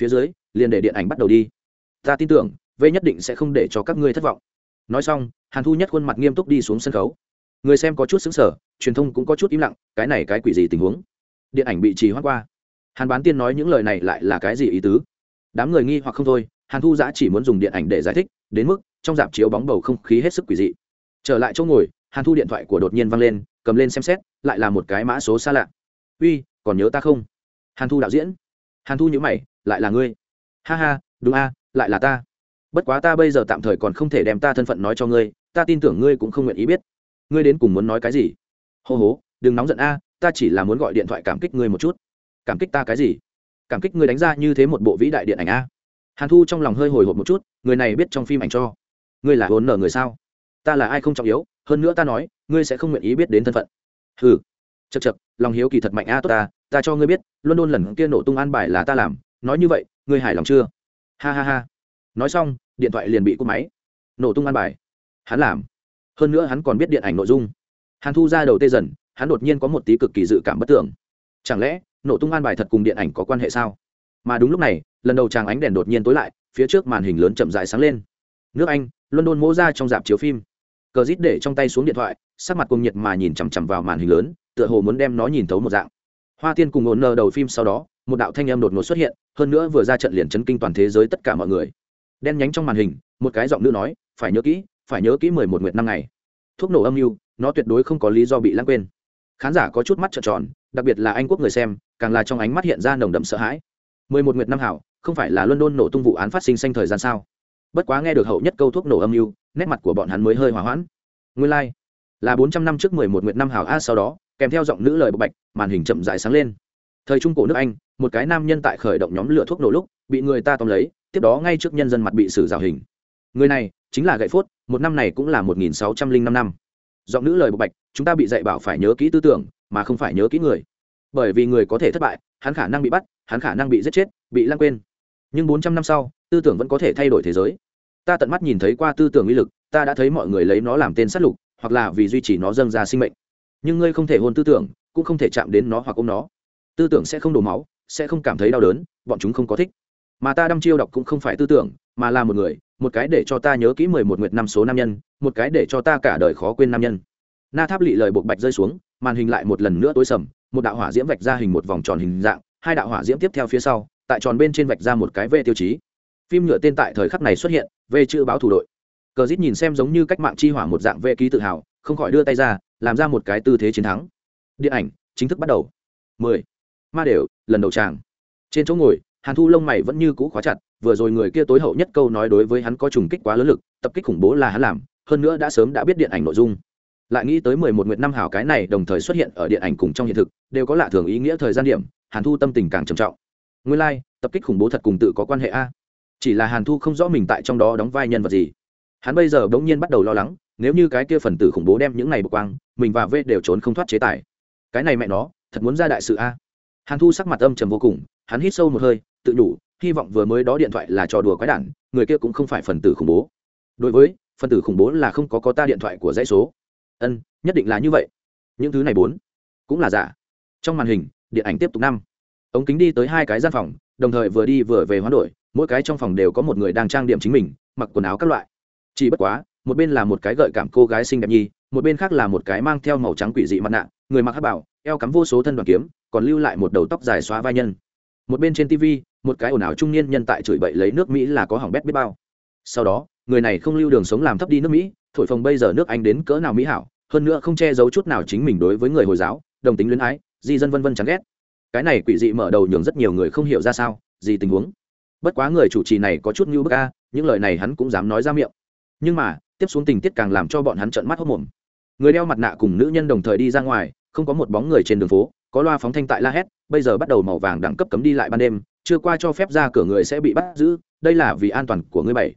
A: Phía dưới, liền để điện ảnh bắt đầu đi. Ta tin tưởng, v nhất định sẽ không để cho các ngươi thất vọng. Nói xong, hàn thu nhất khuôn mặt nghiêm túc đi xuống sân khấu. Người xem có chút xứng sở truyền thông cũng có chút im lặng, cái này cái quỷ gì tình huống? Điện ảnh bị trì hoãn qua. Hàn bán tiên nói những lời này lại là cái gì ý tứ? Đám người nghi hoặc không thôi, hàn thu giã chỉ muốn dùng điện ảnh để giải thích, đến mức trong dạp chiếu bóng bầu không khí hết sức quỷ dị. Trở lại chỗ ngồi, hàn thu điện thoại của đột nhiên văng lên cầm lên xem xét, lại là một cái mã số xa lạ. Uy, còn nhớ ta không? Hàn thu đạo diễn. Hàn thu nhữ mày, lại là ngươi. Ha ha, đúng a, lại là ta. Bất quá ta bây giờ tạm thời còn không thể đem ta thân phận nói cho ngươi, ta tin tưởng ngươi cũng không nguyện ý biết. Ngươi đến cùng muốn nói cái gì? Hô hố đừng nóng giận a, ta chỉ là muốn gọi điện thoại cảm kích ngươi một chút. Cảm kích ta cái gì? Cảm kích ngươi đánh ra như thế một bộ vĩ đại điện ảnh a. Hàn thu trong lòng hơi hồi hộp một chút, người này biết trong phim ảnh cho. Ngươi là hồn nở người sao? Ta là ai không trọng yếu, hơn nữa ta nói, ngươi sẽ không nguyện ý biết đến thân phận. Ừ chật chật lòng hiếu kỳ thật mạnh a, tốt ta ta cho ngươi biết luôn luôn lần kia nổ tung an bài là ta làm, nói như vậy, ngươi hài lòng chưa? Ha ha ha. Nói xong, điện thoại liền bị cúp máy. Nổ tung an bài. Hắn làm. Hơn nữa hắn còn biết điện ảnh nội dung. Hàn thu ra đầu tê dần, hắn đột nhiên có một tí cực kỳ dự cảm bất tưởng. Chẳng lẽ, nổ tung an bài thật cùng điện ảnh có quan hệ sao? Mà đúng lúc này, lần đầu chàng ánh đèn đột nhiên tối lại, phía trước màn hình lớn chậm dài sáng lên. Nước anh, london mô ra trong dạp chiếu phim cờ rít để trong tay xuống điện thoại, sắc mặt cùng nhiệt mà nhìn chằm chằm vào màn hình lớn, tựa hồ muốn đem nó nhìn thấu một dạng. Hoa tiên cùng ổn nờ đầu phim sau đó, một đạo thanh âm đột ngột xuất hiện, hơn nữa vừa ra trận liền chấn kinh toàn thế giới tất cả mọi người. Đen nhánh trong màn hình, một cái giọng nữ nói, phải nhớ kỹ, phải nhớ kỹ mười một nguyệt năm ngày. Thuốc nổ âm mưu, nó tuyệt đối không có lý do bị lãng quên. Khán giả có chút mắt trợn tròn, đặc biệt là anh quốc người xem, càng là trong ánh mắt hiện ra nồng đậm sợ hãi. mười một nguyệt năm hảo, không phải là london nổ tung vụ án phát sinh xanh thời gian sao? Bất quá nghe được hậu nhất câu thuốc nổ âm mưu, nét mặt của bọn hắn mới hơi hỏa hoãn. Nguyên lai、like. là bốn trăm năm trước mười một nguyệt năm hào a sau đó, kèm theo giọng nữ lời bộc bạch, màn hình chậm dài sáng lên. Thời trung cổ nước anh, một cái nam nhân tại khởi động nhóm lửa thuốc nổ lúc, bị người ta tóm lấy, tiếp đó ngay trước nhân dân mặt bị xử rào hình. Người này, chính là gậy phốt, một năm này cũng là một nghìn sáu trăm linh năm năm. Giọng nữ lời bộc bạch, chúng ta bị dạy bảo phải nhớ kỹ tư tưởng, mà không phải nhớ kỹ người. Bởi vì người có thể thất bại, hắn khả năng bị bắt, hắn khả năng bị giết chết, bị lãng quên nhưng bốn trăm năm sau, tư tưởng vẫn có thể thay đổi thế giới. Ta tận mắt nhìn thấy qua tư tưởng uy lực, ta đã thấy mọi người lấy nó làm tên sát lục, hoặc là vì duy trì nó dâng ra sinh mệnh. Nhưng ngươi không thể hôn tư tưởng, cũng không thể chạm đến nó hoặc ôm nó. Tư tưởng sẽ không đổ máu, sẽ không cảm thấy đau đớn, bọn chúng không có thích. Mà ta đăm chiêu đọc cũng không phải tư tưởng, mà là một người, một cái để cho ta nhớ kỹ mười một nguyệt năm số nam nhân, một cái để cho ta cả đời khó quên nam nhân. Na tháp lị lời buộc bạch rơi xuống, màn hình lại một lần nữa tối sầm, một đạo hỏa diễm vạch ra hình một vòng tròn hình dạng, hai đạo hỏa diễm tiếp theo phía sau tại tròn bên trên vạch ra một cái v tiêu chí. Phim nhựa tên tại thời khắc này xuất hiện, v chữ báo thủ đội. Cờ dít nhìn xem giống như cách mạng chi hỏa một dạng v ký tự hào, không khỏi đưa tay ra, làm ra một cái tư thế chiến thắng. Điện ảnh, chính thức bắt đầu. Mười. Ma đều, lần đầu tràng. Trên chỗ ngồi, hàn thu lông mày vẫn như cũ khóa chặt, vừa rồi người kia tối hậu nhất câu nói đối với hắn có trùng kích quá lớn lực, tập kích khủng bố là hắn làm, hơn nữa đã sớm đã biết điện ảnh nội dung. Lại nghĩ tới mười một nguyệt năm hảo cái này đồng thời xuất hiện ở điện ảnh cùng trong hiện thực, đều có lạ thường ý nghĩa thời gian điểm, hàn thu tâm tình càng trầm trọng nguyên lai、like, tập kích khủng bố thật cùng tự có quan hệ a. Chỉ là hàn thu không rõ mình tại trong đó đóng vai nhân vật gì. Hắn bây giờ bỗng nhiên bắt đầu lo lắng nếu như cái kia phần tử khủng bố đem những này bực quang mình và v đều trốn không thoát chế tài. Cái này mẹ nó thật muốn ra đại sự a. Hàn thu sắc mặt âm trầm vô cùng hắn hít sâu một hơi tự nhủ hy vọng vừa mới đó điện thoại là trò đùa quái đản người kia cũng không phải phần tử khủng bố. Đối với phần tử khủng bố là không có có ta điện thoại của dãy số. Ân nhất định là như vậy. Những thứ này bốn cũng là giả. Trong màn hình điện ảnh tiếp tục năm ống kính đi tới hai cái gian phòng, đồng thời vừa đi vừa về hoán đổi, mỗi cái trong phòng đều có một người đang trang điểm chính mình, mặc quần áo các loại. Chỉ bất quá, một bên là một cái gợi cảm cô gái xinh đẹp nhi, một bên khác là một cái mang theo màu trắng quỷ dị mặt nạ, người mặc hát bảo, eo cắm vô số thân đoàn kiếm, còn lưu lại một đầu tóc dài xóa vai nhân. Một bên trên tv một cái ồn ào trung niên nhân tại chửi bậy lấy nước mỹ là có hỏng bét biết bao. Sau đó, người này không lưu đường sống làm thấp đi nước mỹ, thổi phồng bây giờ nước anh đến cỡ nào mỹ hảo, hơn nữa không che giấu chút nào chính mình đối với người hồi giáo, đồng tính luyến ái, di dân vân vân chán ghét cái này quỷ dị mở đầu nhường rất nhiều người không hiểu ra sao, gì tình huống. Bất quá người chủ trì này có chút như bức a, những lời này hắn cũng dám nói ra miệng. Nhưng mà, tiếp xuống tình tiết càng làm cho bọn hắn trợn mắt hốc mồm. Người đeo mặt nạ cùng nữ nhân đồng thời đi ra ngoài, không có một bóng người trên đường phố, có loa phóng thanh tại la hét, bây giờ bắt đầu màu vàng đẳng cấp cấm đi lại ban đêm, chưa qua cho phép ra cửa người sẽ bị bắt giữ, đây là vì an toàn của người bảy.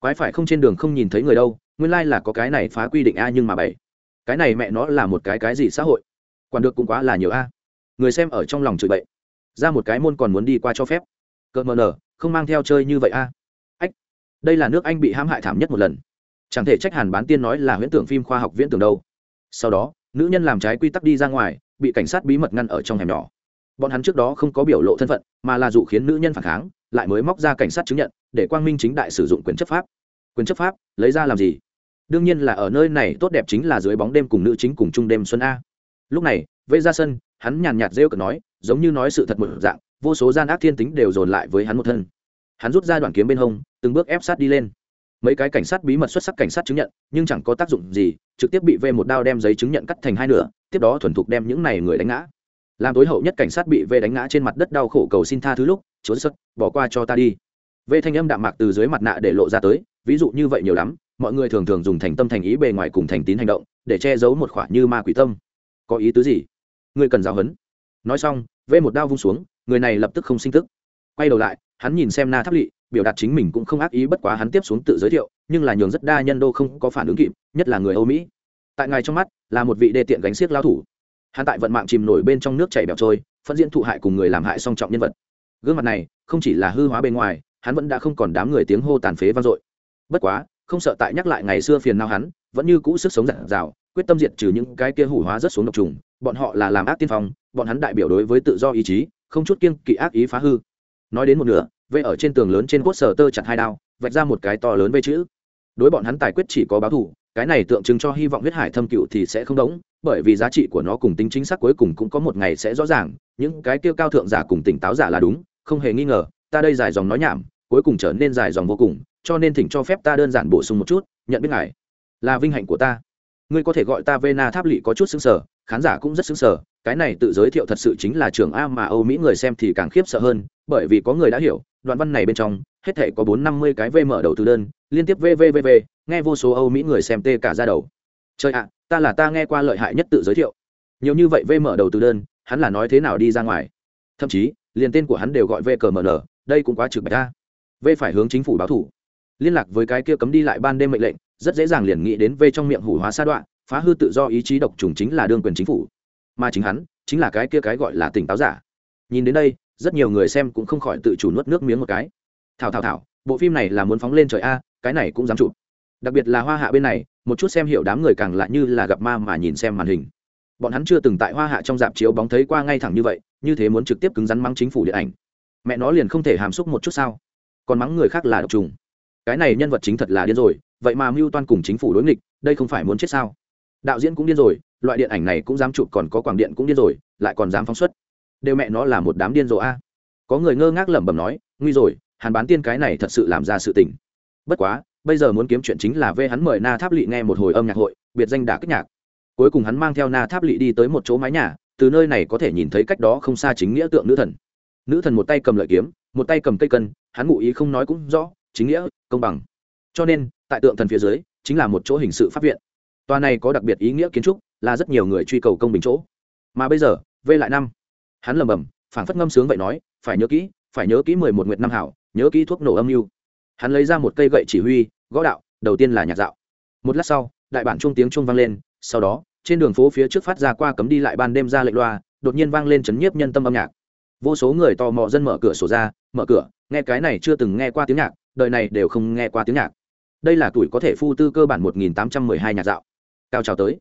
A: Quái phải không trên đường không nhìn thấy người đâu, nguyên lai là có cái này phá quy định a nhưng mà bảy. Cái này mẹ nó là một cái cái gì xã hội? Quản được cũng quá là nhiều a người xem ở trong lòng chửi bậy. Ra một cái môn còn muốn đi qua cho phép. Cợt mờ nở, không mang theo chơi như vậy a. Ách, đây là nước anh bị hãm hại thảm nhất một lần. Chẳng thể trách hàn bán tiên nói là huyễn tưởng phim khoa học viễn tưởng đâu. Sau đó, nữ nhân làm trái quy tắc đi ra ngoài, bị cảnh sát bí mật ngăn ở trong hẻm nhỏ. Bọn hắn trước đó không có biểu lộ thân phận, mà là dụ khiến nữ nhân phản kháng, lại mới móc ra cảnh sát chứng nhận, để quang minh chính đại sử dụng quyền chấp pháp. Quyền chấp pháp, lấy ra làm gì? Đương nhiên là ở nơi này tốt đẹp chính là dưới bóng đêm cùng nữ chính cùng chung đêm xuân a. Lúc này vây ra sân hắn nhàn nhạt rêu cực nói, giống như nói sự thật một dạng, vô số gian ác thiên tính đều dồn lại với hắn một thân. Hắn rút ra đoạn kiếm bên hông, từng bước ép sát đi lên. Mấy cái cảnh sát bí mật xuất sắc cảnh sát chứng nhận, nhưng chẳng có tác dụng gì, trực tiếp bị vê một đao đem giấy chứng nhận cắt thành hai nửa, tiếp đó thuần thục đem những này người đánh ngã. Làm tối hậu nhất cảnh sát bị vê đánh ngã trên mặt đất đau khổ cầu xin tha thứ lúc trốn sất bỏ qua cho ta đi. Vê thanh âm đạm mạc từ dưới mặt nạ để lộ ra tới, ví dụ như vậy nhiều lắm, mọi người thường thường dùng thành tâm thành ý bề ngoài cùng thành tín hành động, để che giấu một khoản như ma quỷ tâm. Có ý tứ gì? Ngươi cần giáo huấn. Nói xong, vê một đao vung xuống, người này lập tức không sinh tức. Quay đầu lại, hắn nhìn xem na tháp lỵ, biểu đạt chính mình cũng không ác ý bất quá hắn tiếp xuống tự giới thiệu, nhưng là nhường rất đa nhân đô không có phản ứng kịp, nhất là người âu mỹ. Tại ngài trong mắt, là một vị đê tiện gánh xiếc lao thủ. Hắn tại vận mạng chìm nổi bên trong nước chảy bẹo trôi phân diễn thụ hại cùng người làm hại song trọng nhân vật. Gương mặt này, không chỉ là hư hóa bên ngoài, hắn vẫn đã không còn đám người tiếng hô tàn phế vang dội. Bất quá, không sợ tại nhắc lại ngày xưa phiền nào hắn, vẫn như cũ sức sống giản dào, quyết tâm diệt trừ những cái kia hủ hóa rất xuống độc trùng bọn họ là làm ác tiên phong, bọn hắn đại biểu đối với tự do ý chí, không chút kiêng kỵ ác ý phá hư. Nói đến một nửa vây ở trên tường lớn trên cốt sở tơ chặt hai đao, vạch ra một cái to lớn vây chữ. Đối bọn hắn tài quyết chỉ có báo thù, cái này tượng trưng cho hy vọng huyết hải thâm cựu thì sẽ không đống, bởi vì giá trị của nó cùng tính chính xác cuối cùng cũng có một ngày sẽ rõ ràng, những cái kêu cao thượng giả cùng tỉnh táo giả là đúng, không hề nghi ngờ, ta đây dài dòng nói nhảm, cuối cùng trở nên dài dòng vô cùng, cho nên thỉnh cho phép ta đơn giản bổ sung một chút, nhận biết ngài là vinh hạnh của ta. Ngươi có thể gọi ta vena tháp lỵ có chút xứng sở khán giả cũng rất xứng sở cái này tự giới thiệu thật sự chính là trường a mà âu mỹ người xem thì càng khiếp sợ hơn, bởi vì có người đã hiểu, đoạn văn này bên trong, hết thể có bốn năm mươi cái v mở đầu từ đơn, liên tiếp vvvv nghe vô số âu mỹ người xem tê cả ra đầu. Trời ạ, ta là ta nghe qua lợi hại nhất tự giới thiệu. Nhiều như vậy v mở đầu từ đơn, hắn là nói thế nào đi ra ngoài? Thậm chí, liền tên của hắn đều gọi v cờ mn đây cũng quá trực bạch ta. V phải hướng chính phủ báo thủ. Liên lạc với cái kia cấm đi lại ban đêm mệnh lệnh, rất dễ dàng liền nghĩ đến v trong miệng hủ hóa sa đoạn phá hư tự do ý chí độc trùng chính là đương quyền chính phủ. Mà chính hắn, chính là cái kia cái gọi là tỉnh táo giả. Nhìn đến đây, rất nhiều người xem cũng không khỏi tự chủ nuốt nước miếng một cái. Thảo thảo thảo, bộ phim này là muốn phóng lên trời a, cái này cũng dám chụp. Đặc biệt là hoa hạ bên này, một chút xem hiểu đám người càng lại như là gặp ma mà nhìn xem màn hình. Bọn hắn chưa từng tại hoa hạ trong dạp chiếu bóng thấy qua ngay thẳng như vậy, như thế muốn trực tiếp cứng rắn mắng chính phủ điện ảnh. Mẹ nó liền không thể hàm xúc một chút sao? Còn mắng người khác là độc trùng. Cái này nhân vật chính thật là điên rồi, vậy mà mưu toan cùng chính phủ đối nghịch, đây không phải muốn chết sao? Đạo diễn cũng điên rồi, loại điện ảnh này cũng dám chụp, còn có quảng điện cũng điên rồi, lại còn dám phóng xuất. Đều mẹ nó là một đám điên rồ a. Có người ngơ ngác lẩm bẩm nói, nguy rồi, hàn bán tiên cái này thật sự làm ra sự tình. Bất quá, bây giờ muốn kiếm chuyện chính là vê hắn mời na tháp lỵ nghe một hồi âm nhạc hội, biệt danh đả kích nhạc. Cuối cùng hắn mang theo na tháp lỵ đi tới một chỗ mái nhà, từ nơi này có thể nhìn thấy cách đó không xa chính nghĩa tượng nữ thần. Nữ thần một tay cầm lợi kiếm, một tay cầm cây cân, hắn ngụ ý không nói cũng rõ, chính nghĩa, công bằng. Cho nên, tại tượng thần phía dưới, chính là một chỗ hình sự pháp viện tòa này có đặc biệt ý nghĩa kiến trúc, là rất nhiều người truy cầu công bình chỗ. Mà bây giờ, v lại năm. Hắn lầm bầm phảng phất ngâm sướng vậy nói, phải nhớ kỹ, phải nhớ kỹ mười một nguyệt năm hảo, nhớ kỹ thuốc nổ âm mưu. Hắn lấy ra một cây gậy chỉ huy, gõ đạo, đầu tiên là nhạc dạo. Một lát sau, đại bản trung tiếng chuông vang lên, sau đó, trên đường phố phía trước phát ra qua cấm đi lại ban đêm ra lệnh loa, đột nhiên vang lên chấn nhiếp nhân tâm âm nhạc. Vô số người tò mò dân mở cửa sổ ra, mở cửa, nghe cái này chưa từng nghe qua tiếng nhạc, đời này đều không nghe qua tiếng nhạc. Đây là tuổi có thể phu tư cơ bản một nghìn tám trăm mười hai nhạc dạo cao trào tới.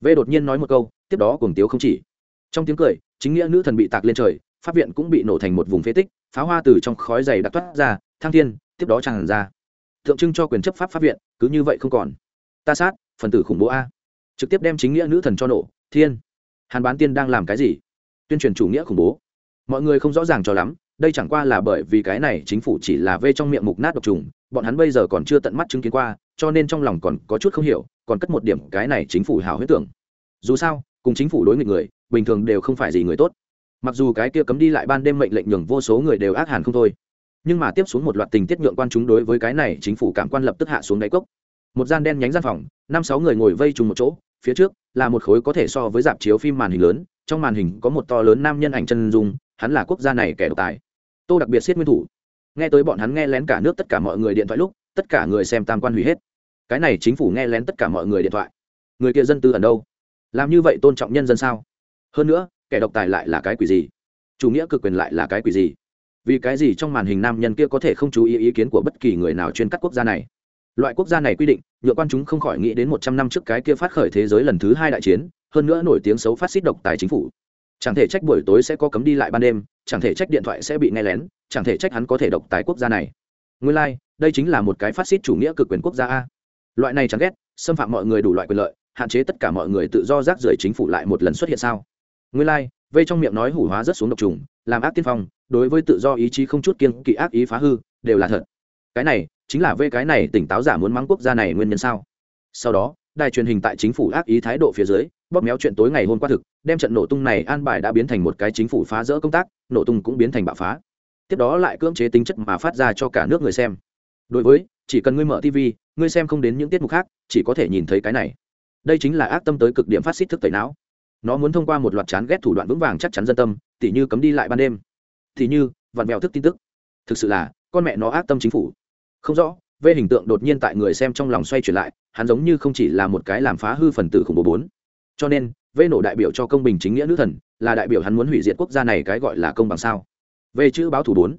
A: V đột nhiên nói một câu, tiếp đó cùng tiếu không chỉ. Trong tiếng cười, chính nghĩa nữ thần bị tạc lên trời, pháp viện cũng bị nổ thành một vùng phế tích, pháo hoa từ trong khói dày đặc toát ra thang thiên, tiếp đó tràn ra. Tượng trưng cho quyền chấp pháp pháp viện, cứ như vậy không còn. Ta sát, phần tử khủng bố a. Trực tiếp đem chính nghĩa nữ thần cho nổ, thiên. Hàn bán tiên đang làm cái gì? Tuyên truyền chủ nghĩa khủng bố. Mọi người không rõ ràng cho lắm đây chẳng qua là bởi vì cái này chính phủ chỉ là vê trong miệng mục nát độc trùng, bọn hắn bây giờ còn chưa tận mắt chứng kiến qua, cho nên trong lòng còn có chút không hiểu, còn cất một điểm cái này chính phủ hào huyết tưởng. Dù sao, cùng chính phủ đối nghịch người, bình thường đều không phải gì người tốt. Mặc dù cái kia cấm đi lại ban đêm mệnh lệnh nhường vô số người đều ác hàn không thôi, nhưng mà tiếp xuống một loạt tình tiết nhượng quan chúng đối với cái này chính phủ cảm quan lập tức hạ xuống đáy cốc. Một gian đen nhánh gian phòng, năm sáu người ngồi vây trùng một chỗ, phía trước là một khối có thể so với dạp chiếu phim màn hình lớn, trong màn hình có một to lớn nam nhân ảnh chân dung, hắn là quốc gia này kẻ độc tài tô đặc biệt siết nguyên thủ. Nghe tới bọn hắn nghe lén cả nước tất cả mọi người điện thoại lúc, tất cả người xem tam quan hủy hết. Cái này chính phủ nghe lén tất cả mọi người điện thoại. Người kia dân tư ẩn đâu? Làm như vậy tôn trọng nhân dân sao? Hơn nữa, kẻ độc tài lại là cái quỷ gì? Chủ nghĩa cực quyền lại là cái quỷ gì? Vì cái gì trong màn hình nam nhân kia có thể không chú ý ý kiến của bất kỳ người nào chuyên cắt quốc gia này? Loại quốc gia này quy định, nhựa quan chúng không khỏi nghĩ đến một trăm năm trước cái kia phát khởi thế giới lần thứ hai đại chiến, hơn nữa nổi tiếng xấu phát xít độc tài chính phủ chẳng thể trách buổi tối sẽ có cấm đi lại ban đêm chẳng thể trách điện thoại sẽ bị nghe lén chẳng thể trách hắn có thể độc tài quốc gia này. Nguyên lai、like, đây chính là một cái phát xít chủ nghĩa cực quyền quốc gia a. Loại này chẳng ghét xâm phạm mọi người đủ loại quyền lợi hạn chế tất cả mọi người tự do rác rưởi chính phủ lại một lần xuất hiện sao? Nguyên lai、like, vây trong miệng nói hủ hóa rất xuống độc trùng làm ác tiên phong đối với tự do ý chí không chút kiên kỵ ác ý phá hư đều là thật. Cái này chính là vây cái này tỉnh táo giả muốn mắng quốc gia này nguyên nhân sao? Sau đó đài truyền hình tại chính phủ ác ý thái độ phía dưới bóp méo chuyện tối ngày hôm qua thực, đem trận nổ tung này an bài đã biến thành một cái chính phủ phá rỡ công tác, nổ tung cũng biến thành bạo phá. Tiếp đó lại cưỡng chế tính chất mà phát ra cho cả nước người xem. Đối với, chỉ cần ngươi mở tv ngươi xem không đến những tiết mục khác, chỉ có thể nhìn thấy cái này. Đây chính là ác tâm tới cực điểm phát xít thức tẩy não. Nó muốn thông qua một loạt chán ghét thủ đoạn vững vàng chắc chắn dân tâm, tỉ như cấm đi lại ban đêm. Tỉ như, vặn mèo thức tin tức. Thực sự là, con mẹ nó ác tâm chính phủ. Không rõ vê hình tượng đột nhiên tại người xem trong lòng xoay chuyển lại, hắn giống như không chỉ là một cái làm phá hư phần tử khủng bố bốn cho nên, vê nổ đại biểu cho công bình chính nghĩa nữ thần, là đại biểu hắn muốn hủy diệt quốc gia này cái gọi là công bằng sao? Về chữ báo thủ bốn,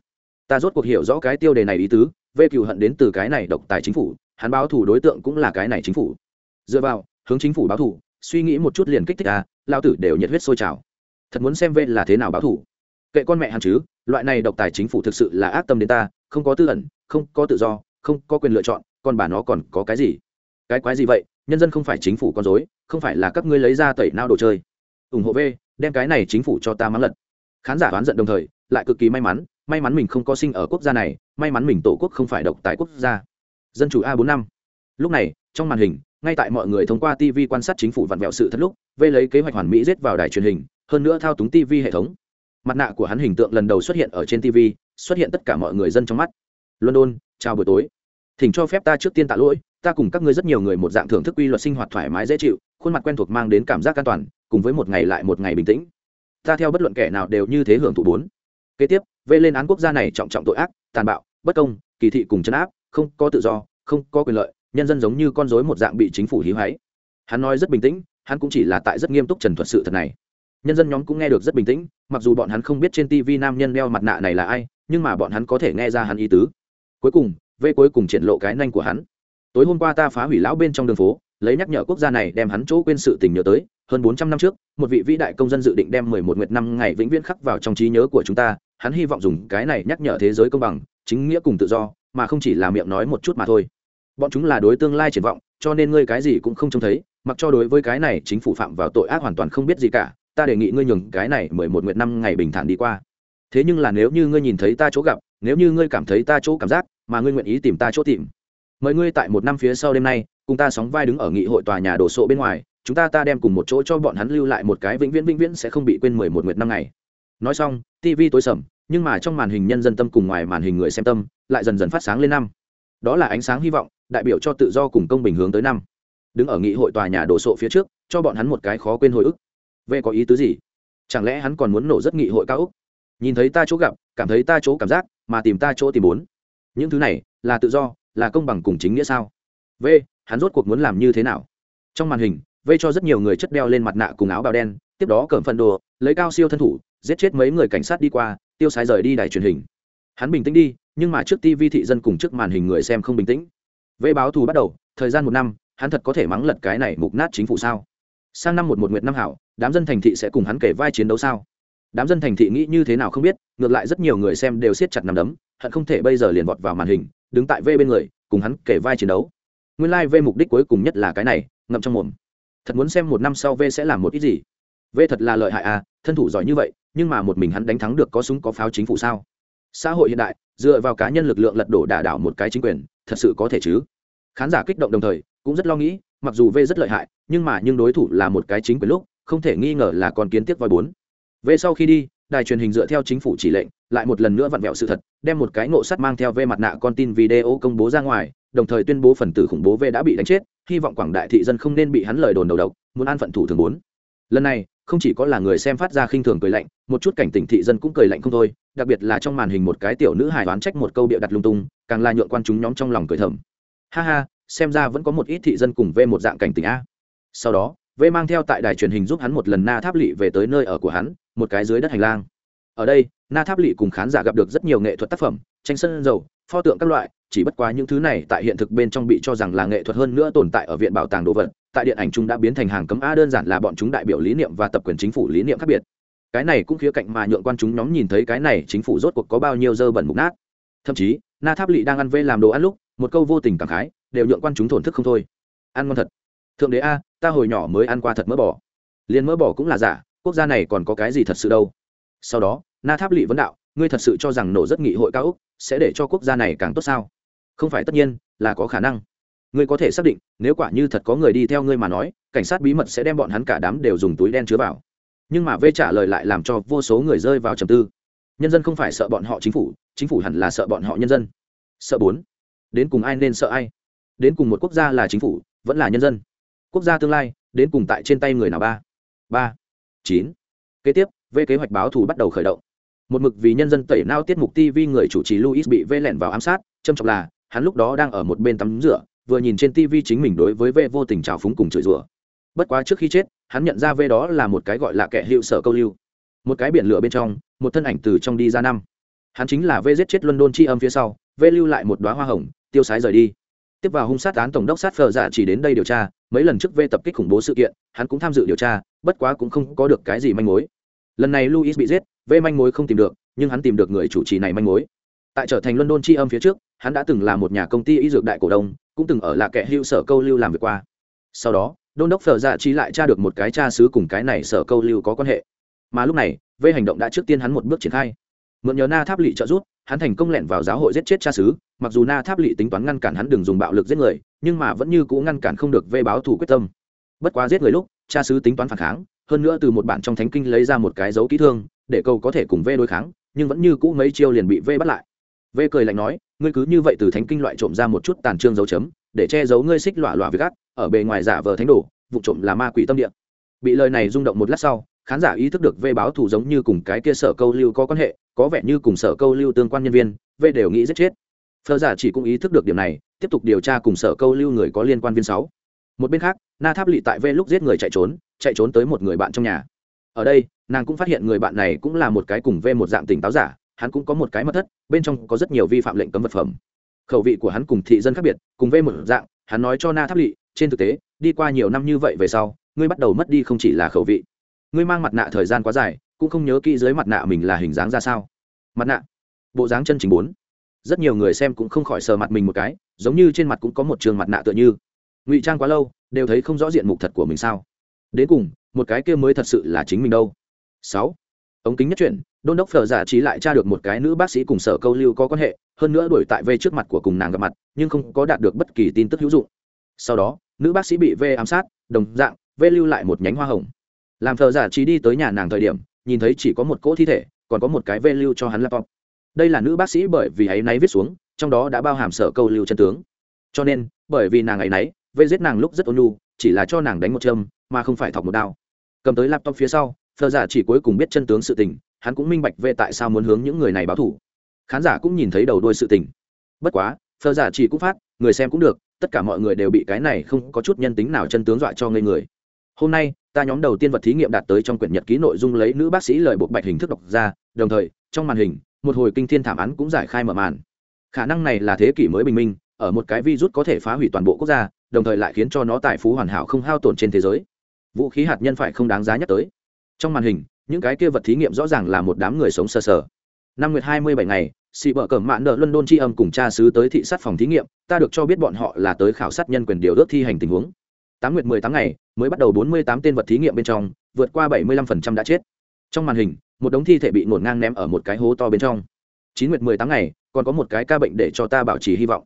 A: ta rốt cuộc hiểu rõ cái tiêu đề này ý tứ, vê cựu hận đến từ cái này độc tài chính phủ, hắn báo thủ đối tượng cũng là cái này chính phủ. Dựa vào, hướng chính phủ báo thủ, suy nghĩ một chút liền kích thích à lao tử đều nhiệt huyết sôi trào. Thật muốn xem vê là thế nào báo thủ. Kệ con mẹ hắn chứ, loại này độc tài chính phủ thực sự là ác tâm đến ta, không có tư ẩn, không có tự do, không có quyền lựa chọn còn bà nó còn có cái gì? Cái quái gì vậy? Nhân dân không phải chính phủ con dối, không phải là các ngươi lấy ra tẩy nao đồ chơi. Ủng hộ v, đem cái này chính phủ cho ta mắng lật. Khán giả oán giận đồng thời, lại cực kỳ may mắn may mắn mình không có sinh ở quốc gia này, may mắn mình tổ quốc không phải độc tại quốc gia. Dân chủ a bốn năm. Lúc này, trong màn hình, ngay tại mọi người thông qua tv quan sát chính phủ vặn vẹo sự thật lúc, v lấy kế hoạch hoàn mỹ rết vào đài truyền hình, hơn nữa thao túng tv hệ thống. Mặt nạ của hắn hình tượng lần đầu xuất hiện ở trên tv xuất hiện tất cả mọi người dân trong mắt. London, chào buổi tối thỉnh cho phép ta trước tiên tạ lỗi, ta cùng các ngươi rất nhiều người một dạng thưởng thức quy luật sinh hoạt thoải mái dễ chịu, khuôn mặt quen thuộc mang đến cảm giác an toàn, cùng với một ngày lại một ngày bình tĩnh. Ta theo bất luận kẻ nào đều như thế hưởng thụ bốn. Kế tiếp, vê lên án quốc gia này trọng trọng tội ác, tàn bạo, bất công, kỳ thị cùng chấn áp, không có tự do, không có quyền lợi, nhân dân giống như con rối một dạng bị chính phủ hí hoáy. Hắn nói rất bình tĩnh, hắn cũng chỉ là tại rất nghiêm túc trần thuật sự thật này. Nhân dân nhóm cũng nghe được rất bình tĩnh, mặc dù bọn hắn không biết trên tv nam nhân đeo mặt nạ này là ai, nhưng mà bọn hắn có thể nghe ra hắn ý tứ. Cuối cùng vê cuối cùng triển lộ cái nanh của hắn. Tối hôm qua ta phá hủy lão bên trong đường phố, lấy nhắc nhở quốc gia này đem hắn chỗ quên sự tình nhớ tới, hơn bốn trăm năm trước, một vị vĩ đại công dân dự định đem mười một nguyệt năm ngày vĩnh viễn khắc vào trong trí nhớ của chúng ta, hắn hy vọng dùng cái này nhắc nhở thế giới công bằng, chính nghĩa cùng tự do, mà không chỉ là miệng nói một chút mà thôi. Bọn chúng là đối tương lai triển vọng, cho nên ngươi cái gì cũng không trông thấy, mặc cho đối với cái này chính phủ phạm vào tội ác hoàn toàn không biết gì cả, ta đề nghị ngươi nhường cái này mười một nguyệt năm ngày bình thản đi qua. Thế nhưng là nếu như ngươi nhìn thấy ta chỗ gặp, nếu như ngươi cảm thấy ta chỗ cảm giác mà ngươi nguyện ý tìm ta chỗ tìm. Mời ngươi tại một năm phía sau đêm nay, cùng ta sóng vai đứng ở nghị hội tòa nhà đồ sộ bên ngoài, chúng ta ta đem cùng một chỗ cho bọn hắn lưu lại một cái vĩnh viễn vĩnh viễn sẽ không bị quên mười một nguyệt năm ngày. Nói xong tv tối sầm, nhưng mà trong màn hình nhân dân tâm cùng ngoài màn hình người xem tâm, lại dần dần phát sáng lên năm. Đó là ánh sáng hy vọng, đại biểu cho tự do cùng công bình hướng tới năm. Đứng ở nghị hội tòa nhà đổ sộ phía trước, cho bọn hắn một cái khó quên hồi ức. V có ý tứ gì? Chẳng lẽ hắn còn muốn nổ rất nghị hội cao úc? Nhìn thấy ta chỗ gặp, cảm thấy ta chỗ cảm giác, mà tìm ta chỗ tìm bốn những thứ này là tự do, là công bằng cùng chính nghĩa sao? V, hắn rốt cuộc muốn làm như thế nào? Trong màn hình, v cho rất nhiều người chất đeo lên mặt nạ cùng áo bào đen, tiếp đó cầm phần đồ, lấy cao siêu thân thủ, giết chết mấy người cảnh sát đi qua, tiêu sái rời đi đài truyền hình. Hắn bình tĩnh đi, nhưng mà trước tv thị dân cùng trước màn hình người xem không bình tĩnh. V báo thù bắt đầu, thời gian một năm, hắn thật có thể mắng lật cái này mục nát chính phủ sao? Sang năm một một nguyệt năm hảo, đám dân thành thị sẽ cùng hắn kể vai chiến đấu sao? Đám dân thành thị nghĩ như thế nào không biết, ngược lại rất nhiều người xem đều siết chặt nằm đấm hận không thể bây giờ liền vọt vào màn hình, đứng tại v bên người, cùng hắn kể vai chiến đấu. Nguyên lai、like、v mục đích cuối cùng nhất là cái này, ngậm trong mồm. Thật muốn xem một năm sau v sẽ làm một ít gì. V thật là lợi hại à thân thủ giỏi như vậy, nhưng mà một mình hắn đánh thắng được có súng có pháo chính phủ sao? Xã hội hiện đại, dựa vào cá nhân lực lượng lật đổ đả đảo một cái chính quyền, thật sự có thể chứ? Khán giả kích động đồng thời, cũng rất lo nghĩ, mặc dù v rất lợi hại, nhưng mà nhưng đối thủ là một cái chính quyền lúc, không thể nghi ngờ là còn kiến tiếc voi bốn. V sau khi đi, đài truyền hình dựa theo chính phủ chỉ lệnh lại một lần nữa vặn vẹo sự thật, đem một cái ngộ sắt mang theo về mặt nạ con tin video công bố ra ngoài, đồng thời tuyên bố phần tử khủng bố v đã bị đánh chết, hy vọng quảng đại thị dân không nên bị hắn lời đồn đầu độc, muốn an phận thủ thường bốn. Lần này, không chỉ có là người xem phát ra khinh thường cười lạnh, một chút cảnh tỉnh thị dân cũng cười lạnh không thôi, đặc biệt là trong màn hình một cái tiểu nữ hài đoán trách một câu bịa đặt lung tung, càng là nhượng quan chúng nhóm trong lòng cười thầm. Ha ha, xem ra vẫn có một ít thị dân cùng v một dạng cảnh tỉnh a. Sau đó v mang theo tại đài truyền hình giúp hắn một lần na tháp lỵ về tới nơi ở của hắn, một cái dưới đất hành lang ở đây, na tháp lỵ cùng khán giả gặp được rất nhiều nghệ thuật tác phẩm, tranh sân dầu, pho tượng các loại, chỉ bất quá những thứ này tại hiện thực bên trong bị cho rằng là nghệ thuật hơn nữa tồn tại ở viện bảo tàng đồ vật, tại điện ảnh chúng đã biến thành hàng cấm a đơn giản là bọn chúng đại biểu lý niệm và tập quyền chính phủ lý niệm khác biệt. Cái này cũng khía cạnh mà nhượng quan chúng nhóm nhìn thấy cái này chính phủ rốt cuộc có bao nhiêu dơ bẩn mục nát. Thậm chí, na tháp lỵ đang ăn vê làm đồ ăn lúc, một câu vô tình cảm khái, đều nhượng quan chúng thổn thức không thôi. Ăn ngon thật. Thượng đế a, ta hồi nhỏ mới ăn qua thật mỡ bỏ. liền mỡ bỏ cũng là giả, quốc gia này còn có cái gì thật sự đâu. Sau đó na tháp lỵ vấn đạo, ngươi thật sự cho rằng nổ rất nghị hội cao úc sẽ để cho quốc gia này càng tốt sao? Không phải tất nhiên, là có khả năng. Ngươi có thể xác định, nếu quả như thật có người đi theo ngươi mà nói, cảnh sát bí mật sẽ đem bọn hắn cả đám đều dùng túi đen chứa vào. Nhưng mà v trả lời lại làm cho vô số người rơi vào trầm tư. Nhân dân không phải sợ bọn họ chính phủ chính phủ hẳn là sợ bọn họ nhân dân. Sợ bốn. Đến cùng ai nên sợ ai? Đến cùng một quốc gia là chính phủ, vẫn là nhân dân. Quốc gia tương lai, đến cùng tại trên tay người nào ba? Ba. Chín. Kế tiếp v kế hoạch báo thù bắt đầu khởi động một mực vì nhân dân tẩy nao tiết mục tv người chủ trì luis bị vê lẹn vào ám sát châm trọng là, hắn lúc đó đang ở một bên tắm rửa, vừa nhìn trên tv chính mình đối với v vô tình trào phúng cùng chửi rủa. Bất quá trước khi chết, hắn nhận ra v đó là một cái gọi là kẻ hiệu sở câu lưu. Một cái biển lửa bên trong, một thân ảnh từ trong đi ra năm. Hắn chính là v giết chết london chi âm phía sau v lưu lại một đoá hoa hồng, tiêu sái rời đi. Tiếp vào hung sát án tổng đốc sát phờ giả chỉ đến đây điều tra, mấy lần trước v tập kích khủng bố sự kiện, hắn cũng tham dự điều tra, bất quá cũng không có được cái gì manh mối lần này luis bị giết, Vê manh mối không tìm được, nhưng hắn tìm được người chủ trì này manh mối. Tại trở thành london tri âm phía trước, hắn đã từng là một nhà công ty y dược đại cổ đông, cũng từng ở là kẻ hữu sở câu lưu làm việc qua. Sau đó, đôn đốc phở dạ chi lại tra được một cái cha xứ cùng cái này sở câu lưu có quan hệ. Mà lúc này v hành động đã trước tiên hắn một bước triển khai. Mượn nhờ na tháp lỵ trợ giúp, hắn thành công lẹn vào giáo hội giết chết cha xứ, mặc dù na tháp lỵ tính toán ngăn cản hắn đừng dùng bạo lực giết người, nhưng mà vẫn như cũ ngăn cản không được vê báo thủ quyết tâm. Bất quá giết người lúc, cha xứ tính toán phản kháng hơn nữa từ một bản trong thánh kinh lấy ra một cái dấu kỹ thương, để cầu có thể cùng vê đối kháng, nhưng vẫn như cũ mấy chiêu liền bị vê bắt lại. Vê cười lạnh nói, ngươi cứ như vậy từ thánh kinh loại trộm ra một chút tàn trương dấu chấm, để che giấu ngươi xích lọa lọa với gắt ở bề ngoài giả vờ thánh đồ, vụ trộm là ma quỷ tâm địa. Bị lời này rung động một lát sau, khán giả ý thức được vê báo thù giống như cùng cái kia sở câu lưu có quan hệ, có vẻ như cùng sở câu lưu tương quan nhân viên vê đều nghĩ giết chết. Phờ giả chỉ cũng ý thức được điểm này, tiếp tục điều tra cùng sở câu lưu người có liên quan viên sáu. Một bên khác, na tháp lỵ tại vê lúc giết người chạy trốn chạy trốn tới một người bạn trong nhà. Ở đây, nàng cũng phát hiện người bạn này cũng là một cái cùng vê một dạng tỉnh táo giả, hắn cũng có một cái mất thất, bên trong có rất nhiều vi phạm lệnh cấm vật phẩm. Khẩu vị của hắn cùng thị dân khác biệt, cùng vê một dạng, hắn nói cho na tháp lỵ trên thực tế, đi qua nhiều năm như vậy về sau, ngươi bắt đầu mất đi không chỉ là khẩu vị. Ngươi mang mặt nạ thời gian quá dài, cũng không nhớ kỹ dưới mặt nạ mình là hình dáng ra sao. Mặt nạ. Bộ dáng chân chính bốn. Rất nhiều người xem cũng không khỏi sờ mặt mình một cái, giống như trên mặt cũng có một trường mặt nạ tựa như. Ngụy trang quá lâu, đều thấy không rõ diện mục thật của mình sao đến cùng, một cái kia mới thật sự là chính mình đâu. Sáu, ống kính nhất chuyển, đôn đốc phở giả trí lại tra được một cái nữ bác sĩ cùng sở câu lưu có quan hệ, hơn nữa đuổi tại vây trước mặt của cùng nàng gặp mặt, nhưng không có đạt được bất kỳ tin tức hữu dụng. Sau đó, nữ bác sĩ bị v ám sát, đồng dạng v lưu lại một nhánh hoa hồng. Làm phở giả trí đi tới nhà nàng thời điểm, nhìn thấy chỉ có một cỗ thi thể, còn có một cái v lưu cho hắn laptop. Đây là nữ bác sĩ bởi vì ấy náy viết xuống, trong đó đã bao hàm sở câu lưu chân tướng. Cho nên, bởi vì nàng ấy náy, vê giết nàng lúc rất ôn nhu, chỉ là cho nàng đánh một châm mà không phải thọc một đao. Cầm tới laptop phía sau phờ giả dạ chỉ cuối cùng biết chân tướng sự tình, hắn cũng minh bạch về tại sao muốn hướng những người này báo thủ khán giả cũng nhìn thấy đầu đuôi sự tình. Bất quá phờ giả dạ chỉ cũng phát, người xem cũng được, tất cả mọi người đều bị cái này không có chút nhân tính nào chân tướng dọa cho ngây người. Hôm nay, ta nhóm đầu tiên vật thí nghiệm đạt tới trong quyển nhật ký nội dung lấy nữ bác sĩ lời buộc bạch hình thức đọc ra, đồng thời, trong màn hình, một hồi kinh thiên thảm án cũng giải khai mở màn. Khả năng này là thế kỷ mới bình minh, ở một cái virus có thể phá hủy toàn bộ quốc gia, đồng thời lại khiến cho nó tài phú hoàn hảo không hao tổn trên thế giới vũ khí hạt nhân phải không đáng giá nhắc tới. Trong màn hình, những cái kia vật thí nghiệm rõ ràng là một đám người sống sờ sờ. Năm nguyệt hai mươi bảy ngày xị vợ cẩm mạn nợ london tri âm cùng cha sứ tới thị sát phòng thí nghiệm, ta được cho biết bọn họ là tới khảo sát nhân quyền điều ước thi hành tình huống. Tám nguyệt mười tám ngày, mới bắt đầu bốn mươi tám tên vật thí nghiệm bên trong, vượt qua bảy mươi lăm phần trăm đã chết. Trong màn hình, một đống thi thể bị ngổn ngang ném ở một cái hố to bên trong. Chín nguyệt mười tám ngày, còn có một cái ca bệnh để cho ta bảo trì hy vọng.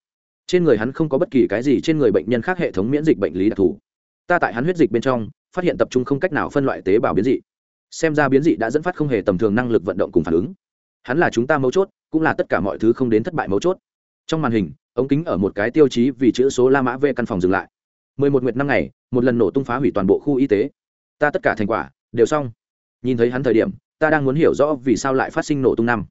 A: Trên người hắn không có bất kỳ cái gì, trên người bệnh nhân khác hệ thống miễn dịch bệnh lý đặc thù. Ta tại hắn huyết dịch bên trong phát hiện tập trung không cách nào phân loại tế bào biến dị. Xem ra biến dị đã dẫn phát không hề tầm thường năng lực vận động cùng phản ứng. Hắn là chúng ta mấu chốt, cũng là tất cả mọi thứ không đến thất bại mấu chốt. Trong màn hình, ống kính ở một cái tiêu chí vì chữ số la mã v căn phòng dừng lại. Mười một nguyệt năm ngày, một lần nổ tung phá hủy toàn bộ khu y tế. Ta tất cả thành quả, đều xong. Nhìn thấy hắn thời điểm, ta đang muốn hiểu rõ vì sao lại phát sinh nổ tung năm.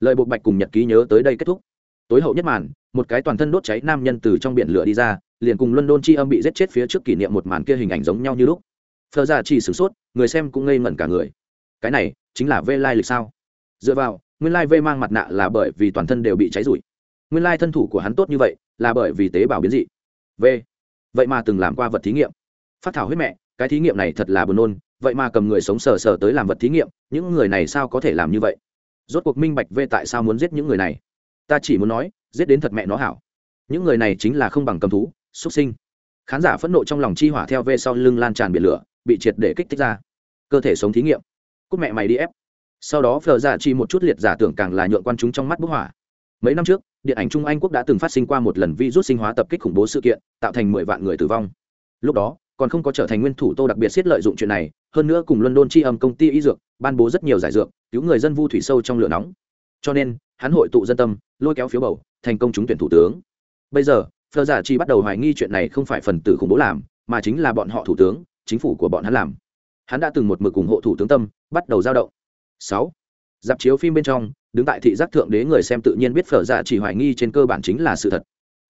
A: Lời buộc bạch cùng nhật ký nhớ tới đây kết thúc. Tối hậu nhất màn, một cái toàn thân đốt cháy nam nhân từ trong biển lửa đi ra, liền cùng london chi âm bị giết chết phía trước kỷ niệm một màn kia hình ảnh giống nhau như lúc phờ ra dạ chỉ sửng sốt, người xem cũng ngây ngẩn cả người. Cái này, chính là v lai lịch sao? Dựa vào, nguyên lai v mang mặt nạ là bởi vì toàn thân đều bị cháy rụi. Nguyên lai thân thủ của hắn tốt như vậy, là bởi vì tế bào biến dị. V. Vậy mà từng làm qua vật thí nghiệm. Phát thảo huyết mẹ, cái thí nghiệm này thật là buồn nôn, vậy mà cầm người sống sờ sờ tới làm vật thí nghiệm, những người này sao có thể làm như vậy? Rốt cuộc minh bạch v tại sao muốn giết những người này. Ta chỉ muốn nói, giết đến thật mẹ nó hảo. Những người này chính là không bằng cầm thú xuất sinh. Khán giả phẫn nộ trong lòng chi hỏa theo v sau lưng lan tràn biển lửa bị triệt để kích thích ra. Cơ thể sống thí nghiệm. Cúc mẹ mày đi ép. Sau đó phờ giả chi một chút liệt giả tưởng càng là nhượng quan chúng trong mắt bức hỏa. Mấy năm trước, điện ảnh trung anh quốc đã từng phát sinh qua một lần virus sinh hóa tập kích khủng bố sự kiện, tạo thành mười vạn người tử vong. Lúc đó, còn không có trở thành nguyên thủ tô đặc biệt siết lợi dụng chuyện này, hơn nữa cùng london tri âm công ty y dược ban bố rất nhiều giải dược, cứu người dân vu thủy sâu trong lửa nóng. Cho nên, hắn hội tụ dân tâm, lôi kéo phiếu bầu, thành công trúng tuyển thủ tướng. Bây giờ phờ giả chi bắt đầu hoài nghi chuyện này không phải phần tử khủng bố làm, mà chính là bọn họ thủ tướng chính phủ của bọn hắn làm. Hắn đã từng một mực ủng hộ thủ tướng tâm, bắt đầu giao động. Sáu. Dạp chiếu phim bên trong, đứng tại thị giác thượng đế người xem tự nhiên biết phở dạ chỉ hoài nghi trên cơ bản chính là sự thật.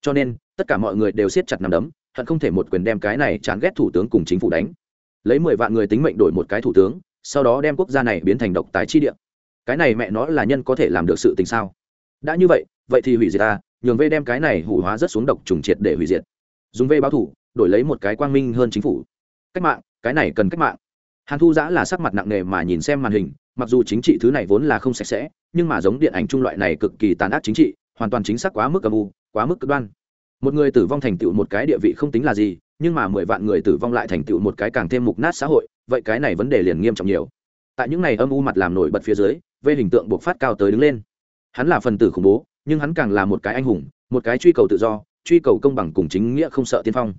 A: Cho nên, tất cả mọi người đều siết chặt nằm đấm, hận không thể một quyền đem cái này chán ghét thủ tướng cùng chính phủ đánh. Lấy mười vạn người tính mệnh đổi một cái thủ tướng, sau đó đem quốc gia này biến thành độc tài chi địa. Cái này mẹ nó là nhân có thể làm được sự tình sao? Đã như vậy vậy thì hủy diệt ta, nhường v đem cái này hủ hóa rất xuống độc trùng triệt để hủy diệt. Dùng v báo thủ, đổi lấy một cái quang minh hơn chính phủ cách mạng, cái này cần cách mạng. Hàn thu giã là sắc mặt nặng nề mà nhìn xem màn hình, mặc dù chính trị thứ này vốn là không sạch sẽ, nhưng mà giống điện ảnh trung loại này cực kỳ tàn ác chính trị, hoàn toàn chính xác quá mức âm u, quá mức cực đoan. Một người tử vong thành tựu một cái địa vị không tính là gì, nhưng mà mười vạn người tử vong lại thành tựu một cái càng thêm mục nát xã hội, vậy cái này vấn đề liền nghiêm trọng nhiều. Tại những này âm u mặt làm nổi bật phía dưới, về hình tượng buộc phát cao tới đứng lên. Hắn là phần tử khủng bố, nhưng hắn càng là một cái anh hùng, một cái truy cầu tự do, truy cầu công bằng cùng chính nghĩa không sợ tiên phong.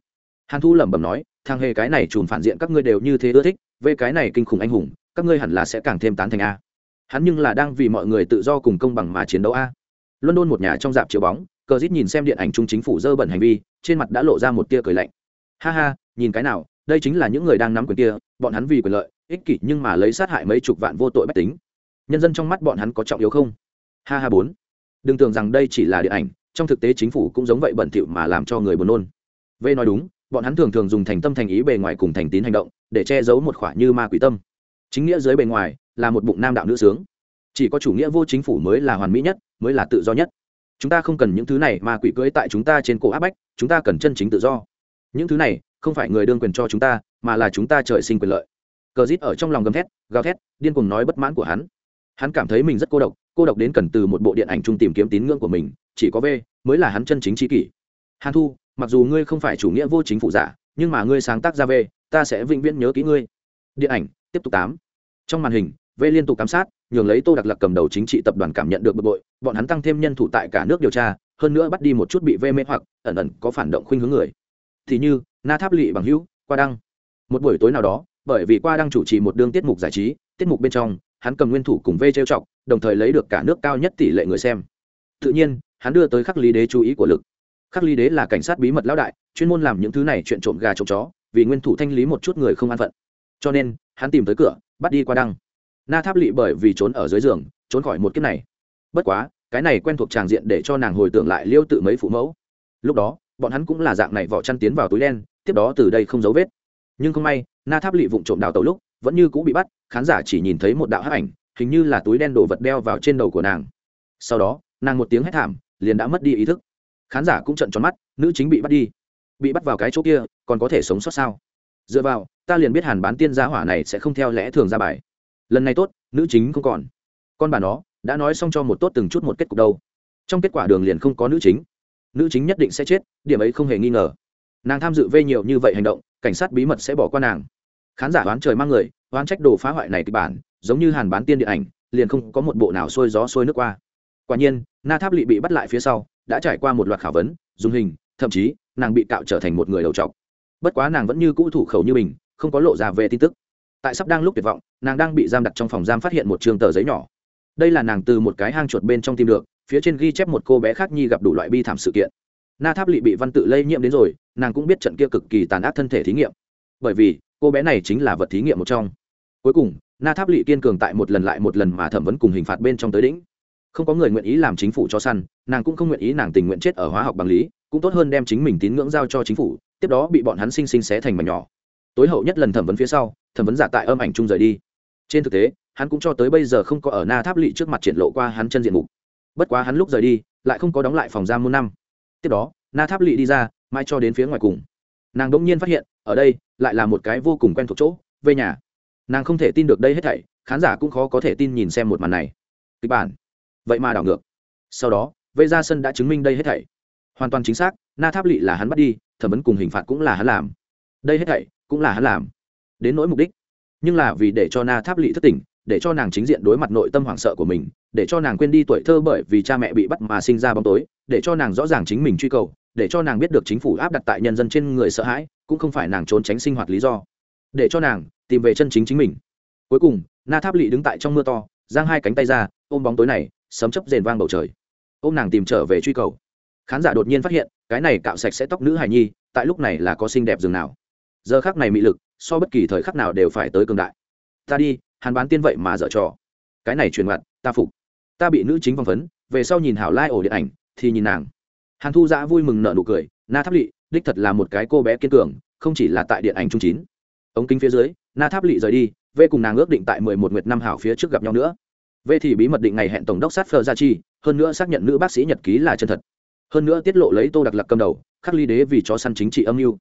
A: Hàn thu lẩm bẩm nói thằng hề cái này trùn phản diện các ngươi đều như thế ưa thích, về cái này kinh khủng anh hùng, các ngươi hẳn là sẽ càng thêm tán thành a. Hắn nhưng là đang vì mọi người tự do cùng công bằng mà chiến đấu a. London một nhà trong dạp chiếu bóng, cờ dít nhìn xem điện ảnh trung chính phủ dơ bẩn hành vi, trên mặt đã lộ ra một tia cười lạnh. Ha ha, nhìn cái nào, đây chính là những người đang nắm quyền kia, bọn hắn vì quyền lợi, ích kỷ nhưng mà lấy sát hại mấy chục vạn vô tội bách tính. Nhân dân trong mắt bọn hắn có trọng yếu không? Ha ha bốn. Đừng tưởng rằng đây chỉ là điện ảnh, trong thực tế chính phủ cũng giống vậy bẩn thỉu mà làm cho người buồn nôn. V nói đúng bọn hắn thường thường dùng thành tâm thành ý bề ngoài cùng thành tín hành động, để che giấu một khoả như ma quỷ tâm. Chính nghĩa dưới bề ngoài là một bụng nam đạo nữ sướng. Chỉ có chủ nghĩa vô chính phủ mới là hoàn mỹ nhất, mới là tự do nhất. Chúng ta không cần những thứ này mà quỷ cưỡi tại chúng ta trên cổ áp bách, chúng ta cần chân chính tự do. Những thứ này không phải người đương quyền cho chúng ta, mà là chúng ta trời sinh quyền lợi. Cờ rít ở trong lòng gầm thét, gào thét, điên cuồng nói bất mãn của hắn. Hắn cảm thấy mình rất cô độc cô độc đến cần từ một bộ điện ảnh chung tìm kiếm tín ngưỡng của mình, chỉ có v mới là hắn chân chính tri kỷ. Hàn thu mặc dù ngươi không phải chủ nghĩa vô chính phủ giả nhưng mà ngươi sáng tác ra về, ta sẽ vĩnh viễn nhớ kỹ ngươi. Điện ảnh tiếp tục tám. Trong màn hình v liên tục giám sát nhường lấy tô đặc lạc cầm đầu chính trị tập đoàn cảm nhận được bực bội bọn hắn tăng thêm nhân thủ tại cả nước điều tra hơn nữa bắt đi một chút bị v mê hoặc ẩn ẩn có phản động khuynh hướng người. Thì như na tháp lỵ bằng hữu qua đăng. Một buổi tối nào đó bởi vì qua đăng chủ trì một đương tiết mục giải trí tiết mục bên trong hắn cầm nguyên thủ cùng v trêu chọc đồng thời lấy được cả nước cao nhất tỷ lệ người xem. Tự nhiên hắn đưa tới khắc lý đế chú ý của lực khắc ly đế là cảnh sát bí mật lão đại, chuyên môn làm những thứ này chuyện trộm gà trộm chó, vì nguyên thủ thanh lý một chút người không an phận. Cho nên, hắn tìm tới cửa, bắt đi qua đăng. Na tháp lỵ bởi vì trốn ở dưới giường, trốn khỏi một kiếp này. Bất quá, cái này quen thuộc tràng diện để cho nàng hồi tưởng lại liêu tự mấy phụ mẫu. Lúc đó, bọn hắn cũng là dạng này vỏ chăn tiến vào túi đen, tiếp đó từ đây không dấu vết. Nhưng không may, na tháp lỵ vụng trộm đào tàu lúc, vẫn như cũng bị bắt, khán giả chỉ nhìn thấy một đạo hắc ảnh, hình như là túi đen đổ vật đeo vào trên đầu của nàng. Sau đó, nàng một tiếng hét thảm, liền đã mất đi ý thức khán giả cũng trận tròn mắt, nữ chính bị bắt đi. Bị bắt vào cái chỗ kia, còn có thể sống sót sao? Dựa vào, ta liền biết hàn bán tiên gia hỏa này sẽ không theo lẽ thường ra bài. Lần này tốt, nữ chính không còn. Con bà nó, đã nói xong cho một tốt từng chút một kết cục đâu. Trong kết quả đường liền không có nữ chính. Nữ chính nhất định sẽ chết, điểm ấy không hề nghi ngờ. Nàng tham dự vây nhiều như vậy hành động, cảnh sát bí mật sẽ bỏ qua nàng. Khán giả đoán trời mang người, oán trách đồ phá hoại này kịch bản, giống như hàn bán tiên điện ảnh, liền không có một bộ nào sôi gió sôi nước qua. Quả nhiên, na tháp lỵ bị bắt lại phía sau đã trải qua một loạt khảo vấn, dùng hình, thậm chí, nàng bị cạo trở thành một người đầu trọc. Bất quá nàng vẫn như cũ thủ khẩu như mình, không có lộ ra về tin tức. Tại sắp đang lúc tuyệt vọng, nàng đang bị giam đặt trong phòng giam phát hiện một trường tờ giấy nhỏ. Đây là nàng từ một cái hang chuột bên trong tìm được, phía trên ghi chép một cô bé khác nhi gặp đủ loại bi thảm sự kiện. Na tháp lỵ bị văn tự lây nhiễm đến rồi, nàng cũng biết trận kia cực kỳ tàn ác thân thể thí nghiệm. Bởi vì, cô bé này chính là vật thí nghiệm một trong. Cuối cùng, na tháp lỵ kiên cường tại một lần lại một lần mà thẩm vấn cùng hình phạt bên trong tới đỉnh không có người nguyện ý làm chính phủ cho săn, nàng cũng không nguyện ý nàng tình nguyện chết ở hóa học bằng lý, cũng tốt hơn đem chính mình tín ngưỡng giao cho chính phủ, tiếp đó bị bọn hắn sinh sinh xé thành mảnh nhỏ. Tối hậu nhất lần thẩm vấn phía sau, thẩm vấn giả tại âm ảnh chung rời đi. Trên thực tế, hắn cũng cho tới bây giờ không có ở na tháp lỵ trước mặt triển lộ qua hắn chân diện mục. Bất quá hắn lúc rời đi, lại không có đóng lại phòng giam muôn năm. Tiếp đó, na tháp lỵ đi ra mai cho đến phía ngoài cùng. Nàng đ nhiên phát hiện, ở đây, lại là một cái vô cùng quen thuộc chỗ, về nhà. Nàng không thể tin được đây hết thảy, khán giả cũng khó có thể tin nhìn xem một màn này. Kịch bản vậy mà đảo ngược. Sau đó, vệ gia sân đã chứng minh đây hết thảy. Hoàn toàn chính xác, na tháp lỵ là hắn bắt đi, thẩm vấn cùng hình phạt cũng là hắn làm. Đây hết thảy cũng là hắn làm. Đến nỗi mục đích. Nhưng là vì để cho na tháp lỵ thất tỉnh, để cho nàng chính diện đối mặt nội tâm hoảng sợ của mình, để cho nàng quên đi tuổi thơ bởi vì cha mẹ bị bắt mà sinh ra bóng tối, để cho nàng rõ ràng chính mình truy cầu, để cho nàng biết được chính phủ áp đặt tại nhân dân trên người sợ hãi, cũng không phải nàng trốn tránh sinh hoạt lý do. Để cho nàng tìm về chân chính chính mình. Cuối cùng, na tháp lỵ đứng tại trong mưa to, giang hai cánh tay ra, ôm bóng tối này sấm chấp rền vang bầu trời. Ôm nàng tìm trở về truy cầu. Khán giả đột nhiên phát hiện, cái này cạo sạch sẽ tóc nữ hài nhi, tại lúc này là có xinh đẹp dường nào. Giờ khác này mị lực, so bất kỳ thời khắc nào đều phải tới cường đại. Ta đi, hàn bán tiên vậy mà dở trò. Cái này truyền mặt ta phục. Ta bị nữ chính vòng phấn, về sau nhìn hảo lai điện ảnh, thì nhìn nàng. Hàn thu giã vui mừng nợ nụ cười, na tháp lỵ đích thật là một cái cô bé kiên cường, không chỉ là tại điện ảnh trung chín. Ống kính phía dưới, na tháp lỵ rời đi v cùng nàng ước định tại mười một nguyệt năm hảo phía trước gặp nhau nữa. Vệ thì bí mật định ngày hẹn tổng đốc sát Phở gia chi, hơn nữa xác nhận nữ bác sĩ nhật ký là chân thật. Hơn nữa tiết lộ lấy tô đặc lạc cầm đầu, khắc ly đế vì cho săn chính trị âm mưu.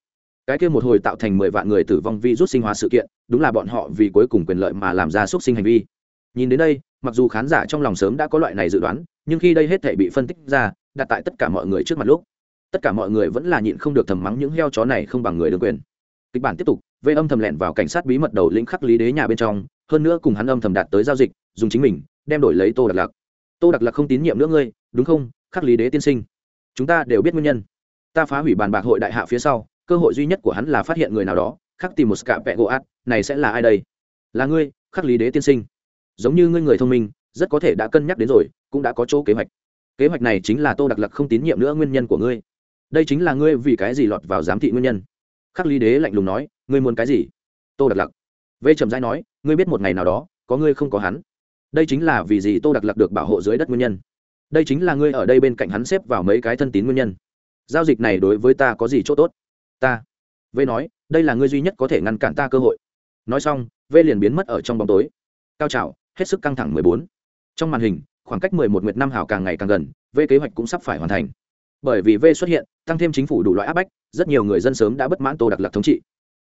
A: Cái kia một hồi tạo thành mười vạn người tử vong vì rút sinh hóa sự kiện, đúng là bọn họ vì cuối cùng quyền lợi mà làm ra xúc sinh hành vi. Nhìn đến đây, mặc dù khán giả trong lòng sớm đã có loại này dự đoán, nhưng khi đây hết thảy bị phân tích ra, đặt tại tất cả mọi người trước mặt lúc, tất cả mọi người vẫn là nhịn không được thầm mắng những heo chó này không bằng người đương quyền. Kịch bản tiếp tục vây âm thầm lẻn vào cảnh sát bí mật đầu lĩnh khắc lý đế nhà bên trong, hơn nữa cùng hắn âm thầm đạt tới giao dịch, dùng chính mình đem đổi lấy tô đặc lạc. Tô đặc lạc không tín nhiệm nữa ngươi đúng không? Khắc lý đế tiên sinh. Chúng ta đều biết nguyên nhân. Ta phá hủy bàn bạc hội đại hạ phía sau cơ hội duy nhất của hắn là phát hiện người nào đó khắc tìm một scạ vẹ gỗ át này sẽ là ai đây? Là ngươi khắc lý đế tiên sinh. Giống như ngươi người thông minh rất có thể đã cân nhắc đến rồi cũng đã có chỗ kế hoạch. Kế hoạch này chính là tô đặc lạc không tín nhiệm nữa nguyên nhân của ngươi. Đây chính là ngươi vì cái gì lọt vào giám thị nguyên nhân. Khắc lý đế lạnh lùng nói ngươi muốn cái gì? Tô đặc lạc, vê trầm giai nói ngươi biết một ngày nào đó có ngươi không có hắn đây chính là vì gì tô đặc lặc được bảo hộ dưới đất nguyên nhân. Đây chính là ngươi ở đây bên cạnh hắn xếp vào mấy cái thân tín nguyên nhân. Giao dịch này đối với ta có gì chỗ tốt? Ta. V nói, đây là ngươi duy nhất có thể ngăn cản ta cơ hội. Nói xong v liền biến mất ở trong bóng tối. Cao trào, hết sức căng thẳng mười bốn. Trong màn hình, khoảng cách mười một nguyệt năm hào càng ngày càng gần v kế hoạch cũng sắp phải hoàn thành. Bởi vì v xuất hiện, tăng thêm chính phủ đủ loại áp bách, rất nhiều người dân sớm đã bất mãn tô đặc lạc thống trị.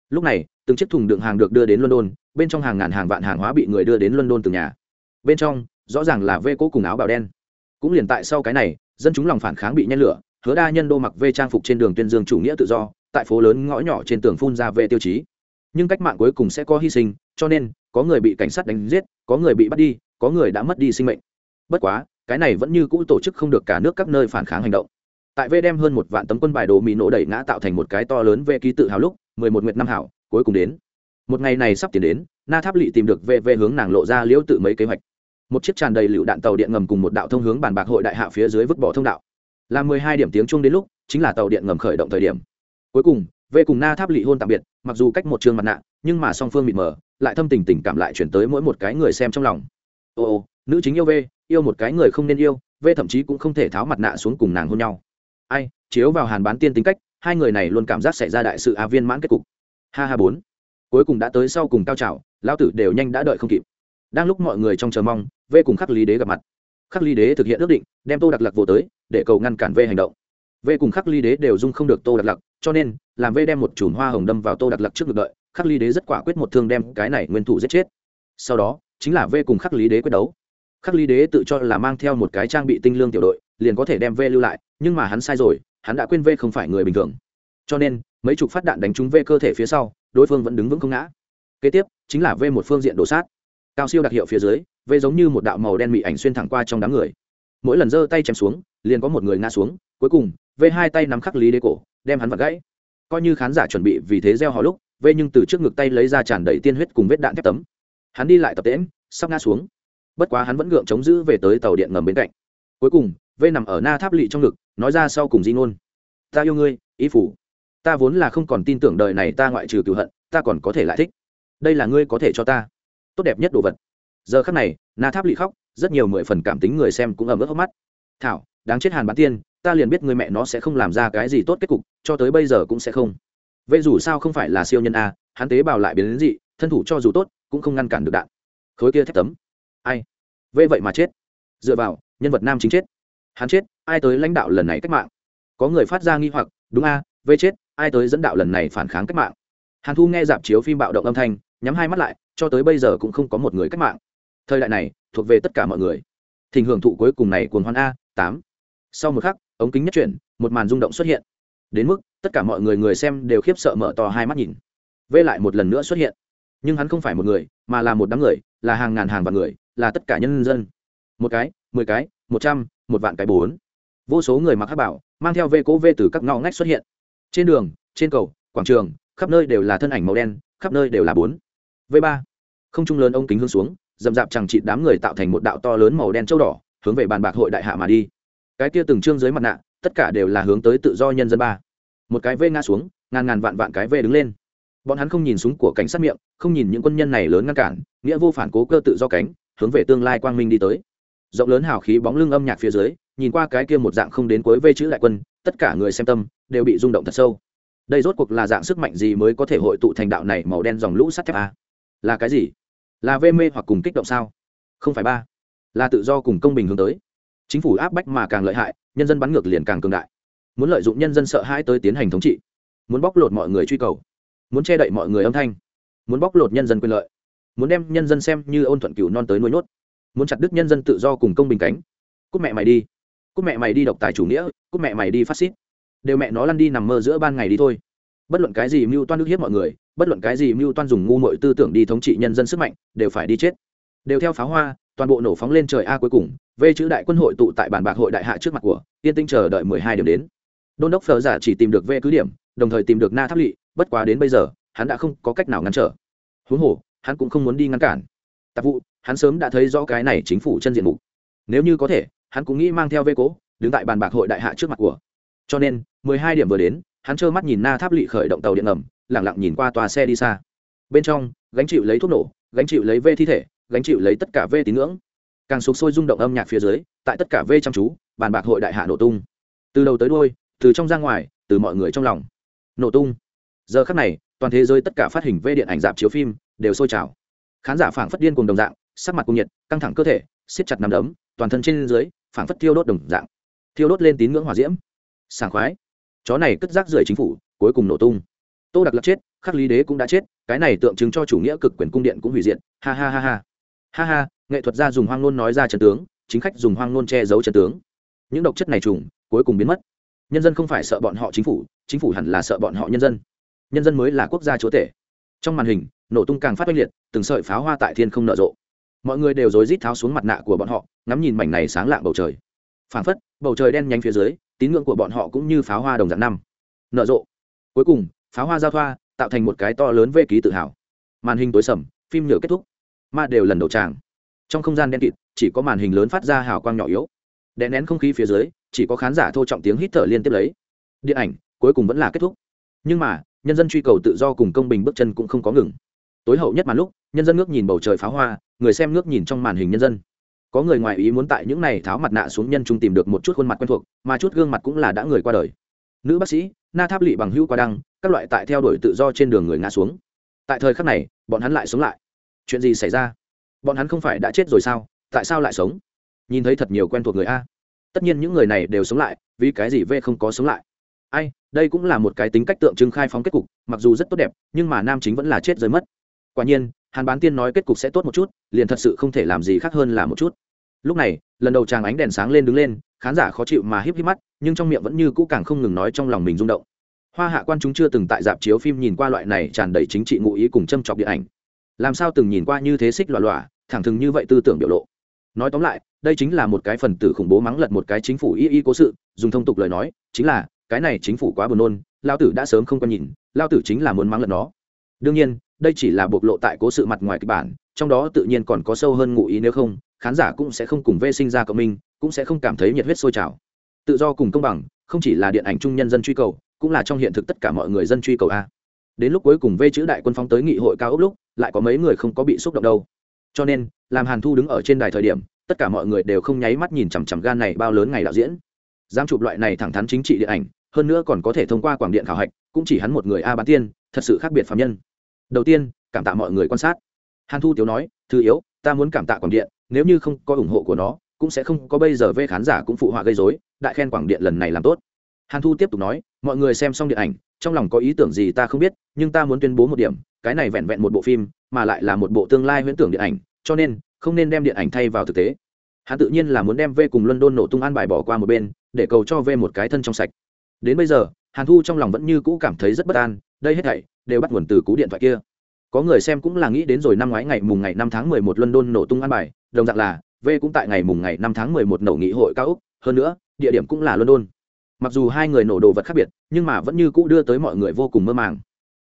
A: Lúc này, từng chiếc thùng đựng hàng được đưa đến london, bên trong hàng ngàn hàng vạn hàng hóa bị người đưa đến london từ nhà bên trong, rõ ràng là vê cố cùng áo bào đen. Cũng liền tại sau cái này, dân chúng lòng phản kháng bị nhen lửa, hứa đa nhân đô mặc vê trang phục trên đường tuyên dương chủ nghĩa tự do, tại phố lớn ngõ nhỏ trên tường phun ra về tiêu chí. Nhưng cách mạng cuối cùng sẽ có hy sinh, cho nên, có người bị cảnh sát đánh giết, có người bị bắt đi, có người đã mất đi sinh mệnh. Bất quá, cái này vẫn như cũ tổ chức không được cả nước các nơi phản kháng hành động. Tại vê đem hơn một vạn tấm quân bài đồ mỹ nổ đẩy ngã tạo thành một cái to lớn về ký tự hào lúc, mười một nguyệt năm hảo, cuối cùng đến. Một ngày này sắp tiến đến, na tháp lỵ tìm được vê vê hướng nàng lộ ra liễu tự mấy kế hoạch một chiếc tràn đầy lựu đạn tàu điện ngầm cùng một đạo thông hướng bàn bạc hội đại hạ phía dưới vứt bỏ thông đạo. Là mười hai điểm tiếng chung đến lúc, chính là tàu điện ngầm khởi động thời điểm. Cuối cùng về cùng na tháp lị hôn tạm biệt, mặc dù cách một trường mặt nạ, nhưng mà song phương mịt mờ, lại thâm tình tình cảm lại chuyển tới mỗi một cái người xem trong lòng. Ồ ồ nữ chính yêu v, yêu một cái người không nên yêu, v thậm chí cũng không thể tháo mặt nạ xuống cùng nàng hôn nhau. Ai, chiếu vào hàn bán tiên tính cách, hai người này luôn cảm giác xảy ra đại sự a viên mãn kết cục. Ha ha bốn. Cuối cùng đã tới sau cùng cao trào, lão tử đều nhanh đã đợi không kịp đang lúc mọi người trong chờ mong v cùng khắc lý đế gặp mặt. Khắc lý đế thực hiện ước định, đem tô đặc lạc vô tới, để cầu ngăn cản v hành động. V cùng khắc ly đế đều dung không được tô đặc lạc cho nên, làm v đem một chùm hoa hồng đâm vào tô đặc lạc trước ngực đợi, khắc ly đế rất quả quyết một thương đem cái này nguyên thủ giết chết. Sau đó, chính là v cùng khắc lý đế quyết đấu. Khắc ly đế tự cho là mang theo một cái trang bị tinh lương tiểu đội, liền có thể đem v lưu lại, nhưng mà hắn sai rồi, hắn đã quên v không phải người bình thường. Cho nên, mấy chục phát đạn đánh trúng v cơ thể phía sau, đối phương vẫn đứng vững không ngã. Kế tiếp, chính là v một phương diện đổ sát cao siêu đặc hiệu phía dưới v giống như một đạo màu đen mị ảnh xuyên thẳng qua trong đám người. Mỗi lần giơ tay chém xuống, liền có một người ngã xuống, cuối cùng v hai tay nắm khắc lý đế cổ, đem hắn vặt gãy. Coi như khán giả chuẩn bị vì thế gieo họ lúc v nhưng từ trước ngực tay lấy ra tràn đầy tiên huyết cùng vết đạn thép tấm. Hắn đi lại tập tễm sắp ngã xuống. Bất quá hắn vẫn gượng chống giữ về tới tàu điện ngầm bên cạnh. Cuối cùng v nằm ở na tháp lỵ trong ngực, nói ra sau cùng di ngôn. Ta yêu ngươi ý phủ. Ta vốn là không còn tin tưởng đời này ta ngoại trừ cựu hận, ta còn có thể lại thích. Đây là ngươi có thể cho ta tốt đẹp nhất đồ vật. Giờ khắc này, na tháp lị khóc, rất nhiều mười phần cảm tính người xem cũng ẩm ướt hốc mắt. Thảo, đáng chết hàn bán tiên, ta liền biết người mẹ nó sẽ không làm ra cái gì tốt kết cục, cho tới bây giờ cũng sẽ không. Vậy dù sao không phải là siêu nhân a, hắn tế bào lại biến đến dị, thân thủ cho dù tốt, cũng không ngăn cản được đạn. Khối kia thép tấm. Ai? Vê vậy mà chết. Dựa vào, nhân vật nam chính chết. Hắn chết, ai tới lãnh đạo lần này cách mạng? Có người phát ra nghi hoặc, đúng a, vê chết, ai tới dẫn đạo lần này phản kháng cách mạng? Hàn thu nghe dạp chiếu phim bạo động âm thanh nhắm hai mắt lại, cho tới bây giờ cũng không có một người cách mạng. Thời đại này, thuộc về tất cả mọi người. Thỉnh hưởng thụ cuối cùng này cuồng hoan a tám. Sau một khắc, ống kính nhất chuyển, một màn rung động xuất hiện. Đến mức, tất cả mọi người người xem đều khiếp sợ mở to hai mắt nhìn. Vê lại một lần nữa xuất hiện. Nhưng hắn không phải một người, mà là một đám người, là hàng ngàn hàng vạn người, là tất cả nhân dân. Một cái, mười cái, một trăm, một vạn cái bốn. Vô số người mặc hát bảo, mang theo vê cố vê từ các ngõ ngách xuất hiện. Trên đường, trên cầu, quảng trường, khắp nơi đều là thân ảnh màu đen, khắp nơi đều là bốn v ba, không trung lớn ông kính hướng xuống dầm dạp chẳng trị đám người tạo thành một đạo to lớn màu đen châu đỏ, hướng về bàn bạc hội đại hạ mà đi. Cái kia từng trương dưới mặt nạ, tất cả đều là hướng tới tự do nhân dân ba. Một cái vê ngã xuống, ngàn ngàn vạn vạn cái vê đứng lên. Bọn hắn không nhìn súng của cảnh sát miệng, không nhìn những quân nhân này lớn ngăn cản, nghĩa vô phản cố cơ tự do cánh, hướng về tương lai quang minh đi tới. Rộng lớn hào khí bóng lưng âm nhạc phía dưới, nhìn qua cái kia một dạng không đến cuối vê chữ lại quân, tất cả người xem tâm, đều bị rung động thật sâu. Đây rốt cuộc là dạng sức mạnh gì mới có thể hội tụ thành đạo này màu đen dòng lũ sắt thép a? Là cái gì? Là vê mê hoặc cùng kích động sao? Không phải ba. Là tự do cùng công bình hướng tới. Chính phủ áp bách mà càng lợi hại, nhân dân bắn ngược liền càng cường đại. Muốn lợi dụng nhân dân sợ hãi tới tiến hành thống trị. Muốn bóc lột mọi người truy cầu. Muốn che đậy mọi người âm thanh. Muốn bóc lột nhân dân quyền lợi. Muốn đem nhân dân xem như ôn thuận cửu non tới nuôi nhốt. Muốn chặt đứt nhân dân tự do cùng công bình cánh. Cúc mẹ mày đi. Cúc mẹ mày đi độc tài chủ nghĩa. Cúc mẹ mày đi phát xít. Đều mẹ nó lăn đi nằm mơ giữa ban ngày đi thôi bất luận cái gì mưu toan ức hiếp mọi người, bất luận cái gì mưu toan dùng ngu mội tư tưởng đi thống trị nhân dân sức mạnh, đều phải đi chết. Đều theo pháo hoa, toàn bộ nổ phóng lên trời a cuối cùng, v chữ đại quân hội tụ tại bản bạc hội đại hạ trước mặt của, yên tinh chờ đợi mười hai điểm đến. Đôn đốc phở giả chỉ tìm được v cứ điểm, đồng thời tìm được na tháp lỵ, bất quá đến bây giờ, hắn đã không có cách nào ngăn trở. Huống hồ, hắn cũng không muốn đi ngăn cản. Tạp vụ, hắn sớm đã thấy rõ cái này chính phủ chân diện mục. Nếu như có thể, hắn cũng nghĩ mang theo vê cố, đứng tại bàn bạc hội đại hạ trước mặt của. Cho nên, mười hai điểm vừa đến hắn trơ mắt nhìn na tháp lỵ khởi động tàu điện ngầm, lẳng lặng nhìn qua tòa xe đi xa. Bên trong, gánh chịu lấy thuốc nổ, gánh chịu lấy vê thi thể, gánh chịu lấy tất cả vê tín ngưỡng. Càng sụp sôi rung động âm nhạc phía dưới, tại tất cả vê chăm chú, bàn bạc hội đại hạ nổ tung. Từ đầu tới đôi từ trong ra ngoài, từ mọi người trong lòng. Nổ tung. Giờ khắc này, toàn thế giới tất cả phát hình vê điện ảnh dạp chiếu phim đều sôi trào. Khán giả phảng phất điên cùng đồng dạng, sắc mặt cùng nhiệt, căng thẳng cơ thể, siết chặt nằm đấm, toàn thân trên dưới, phảng phất thiêu đốt đồng dạng. Thiêu đốt lên tín ngưỡng hòa diễm. Sảng khoái chó này cất rác rưởi chính phủ, cuối cùng nổ tung. Tô đặc lập chết, khắc lý đế cũng đã chết, cái này tượng trưng cho chủ nghĩa cực quyền cung điện cũng hủy diệt, ha ha ha ha. Ha ha, nghệ thuật gia dùng hoang nôn nói ra trần tướng, chính khách dùng hoang nôn che giấu trần tướng. Những độc chất này trùng, cuối cùng biến mất. Nhân dân không phải sợ bọn họ chính phủ chính phủ hẳn là sợ bọn họ nhân dân. Nhân dân mới là quốc gia chúa tể. Trong màn hình, nổ tung càng phát oanh liệt, từng sợi pháo hoa tại thiên không nở rộ. Mọi người đều rối rít tháo xuống mặt nạ của bọn họ, ngắm nhìn mảnh này sáng lạng bầu trời. Phảng phất, bầu trời đen nhánh phía dưới tín ngưỡng của bọn họ cũng như pháo hoa đồng dạng năm. Nở rộ. Cuối cùng, pháo hoa giao thoa, tạo thành một cái to lớn vê ký tự hào. Màn hình tối sầm, phim nhựa kết thúc. Ma đều lần đầu tràng. Trong không gian đen kịt, chỉ có màn hình lớn phát ra hào quang nhỏ yếu. Đè nén không khí phía dưới, chỉ có khán giả thô trọng tiếng hít thở liên tiếp lấy. Điện ảnh, cuối cùng vẫn là kết thúc. Nhưng mà, nhân dân truy cầu tự do cùng công bình bước chân cũng không có ngừng. Tối hậu nhất màn lúc, nhân dân ngước nhìn bầu trời pháo hoa, người xem ngước nhìn trong màn hình nhân dân có người ngoài ý muốn tại những này tháo mặt nạ xuống nhân trung tìm được một chút khuôn mặt quen thuộc, mà chút gương mặt cũng là đã người qua đời. Nữ bác sĩ, na tháp lỵ bằng hữu qua đăng, các loại tại theo đuổi tự do trên đường người ngã xuống. Tại thời khắc này, bọn hắn lại sống lại. Chuyện gì xảy ra? Bọn hắn không phải đã chết rồi sao? Tại sao lại sống? Nhìn thấy thật nhiều quen thuộc người a. Tất nhiên những người này đều sống lại, vì cái gì v không có sống lại? Ai, đây cũng là một cái tính cách tượng trưng khai phóng kết cục, mặc dù rất tốt đẹp, nhưng mà nam chính vẫn là chết rơi mất. Quả nhiên, hàn bán tiên nói kết cục sẽ tốt một chút, liền thật sự không thể làm gì khác hơn là một chút lúc này, lần đầu chàng ánh đèn sáng lên đứng lên, khán giả khó chịu mà híp híp mắt, nhưng trong miệng vẫn như cũ càng không ngừng nói trong lòng mình rung động. Hoa hạ quan chúng chưa từng tại dạp chiếu phim nhìn qua loại này tràn đầy chính trị ngụ ý cùng châm chọc điện ảnh. Làm sao từng nhìn qua như thế xích loạ loạ thẳng thừng như vậy tư tưởng biểu lộ. Nói tóm lại, đây chính là một cái phần tử khủng bố mắng lật một cái chính phủ y y cố sự, dùng thông tục lời nói, chính là, cái này chính phủ quá buồn nôn lao tử đã sớm không quan nhìn lao tử chính là muốn mắng lật nó. Đương nhiên đây chỉ là bộc lộ tại cố sự mặt ngoài kịch bản, trong đó tự nhiên còn có sâu hơn ngụ ý nếu không, khán giả cũng sẽ không cùng vê sinh ra cộng minh, cũng sẽ không cảm thấy nhiệt huyết sôi trào. Tự do cùng công bằng, không chỉ là điện ảnh chung nhân dân truy cầu, cũng là trong hiện thực tất cả mọi người dân truy cầu a. Đến lúc cuối cùng vê chữ đại quân phóng tới nghị hội cao ốc lúc, lại có mấy người không có bị xúc động đâu. Cho nên, làm hàn thu đứng ở trên đài thời điểm, tất cả mọi người đều không nháy mắt nhìn chằm chằm gan này bao lớn ngày đạo diễn. Dám chụp loại này thẳng thắn chính trị điện ảnh, hơn nữa còn có thể thông qua quảng điện khảo hạch, cũng chỉ hắn một người a bán tiên, thật sự khác biệt phạm nhân đầu tiên, cảm tạ mọi người quan sát. Hàn thu tiếu nói, thứ yếu, ta muốn cảm tạ quảng điện, nếu như không có ủng hộ của nó, cũng sẽ không có bây giờ vê khán giả cũng phụ họa gây dối đại khen quảng điện lần này làm tốt. Hàn thu tiếp tục nói, mọi người xem xong điện ảnh, trong lòng có ý tưởng gì ta không biết, nhưng ta muốn tuyên bố một điểm, cái này vẹn vẹn một bộ phim, mà lại là một bộ tương lai huyễn tưởng điện ảnh, cho nên, không nên đem điện ảnh thay vào thực tế. Hắn tự nhiên là muốn đem v cùng london nổ tung an bài bỏ qua một bên, để cầu cho v một cái thân trong sạch. Đến bây giờ, hàn thu trong lòng vẫn như cũ cảm thấy rất bất an, đây hết thảy đều bắt nguồn từ cú điện thoại kia. Có người xem cũng là nghĩ đến rồi năm ngoái ngày mùng ngày năm tháng mười một london nổ tung an bài, đồng dạng là v cũng tại ngày mùng ngày năm tháng mười một nổ nghị hội cao úc, hơn nữa, địa điểm cũng là london. Mặc dù hai người nổ đồ vật khác biệt, nhưng mà vẫn như cũ đưa tới mọi người vô cùng mơ màng.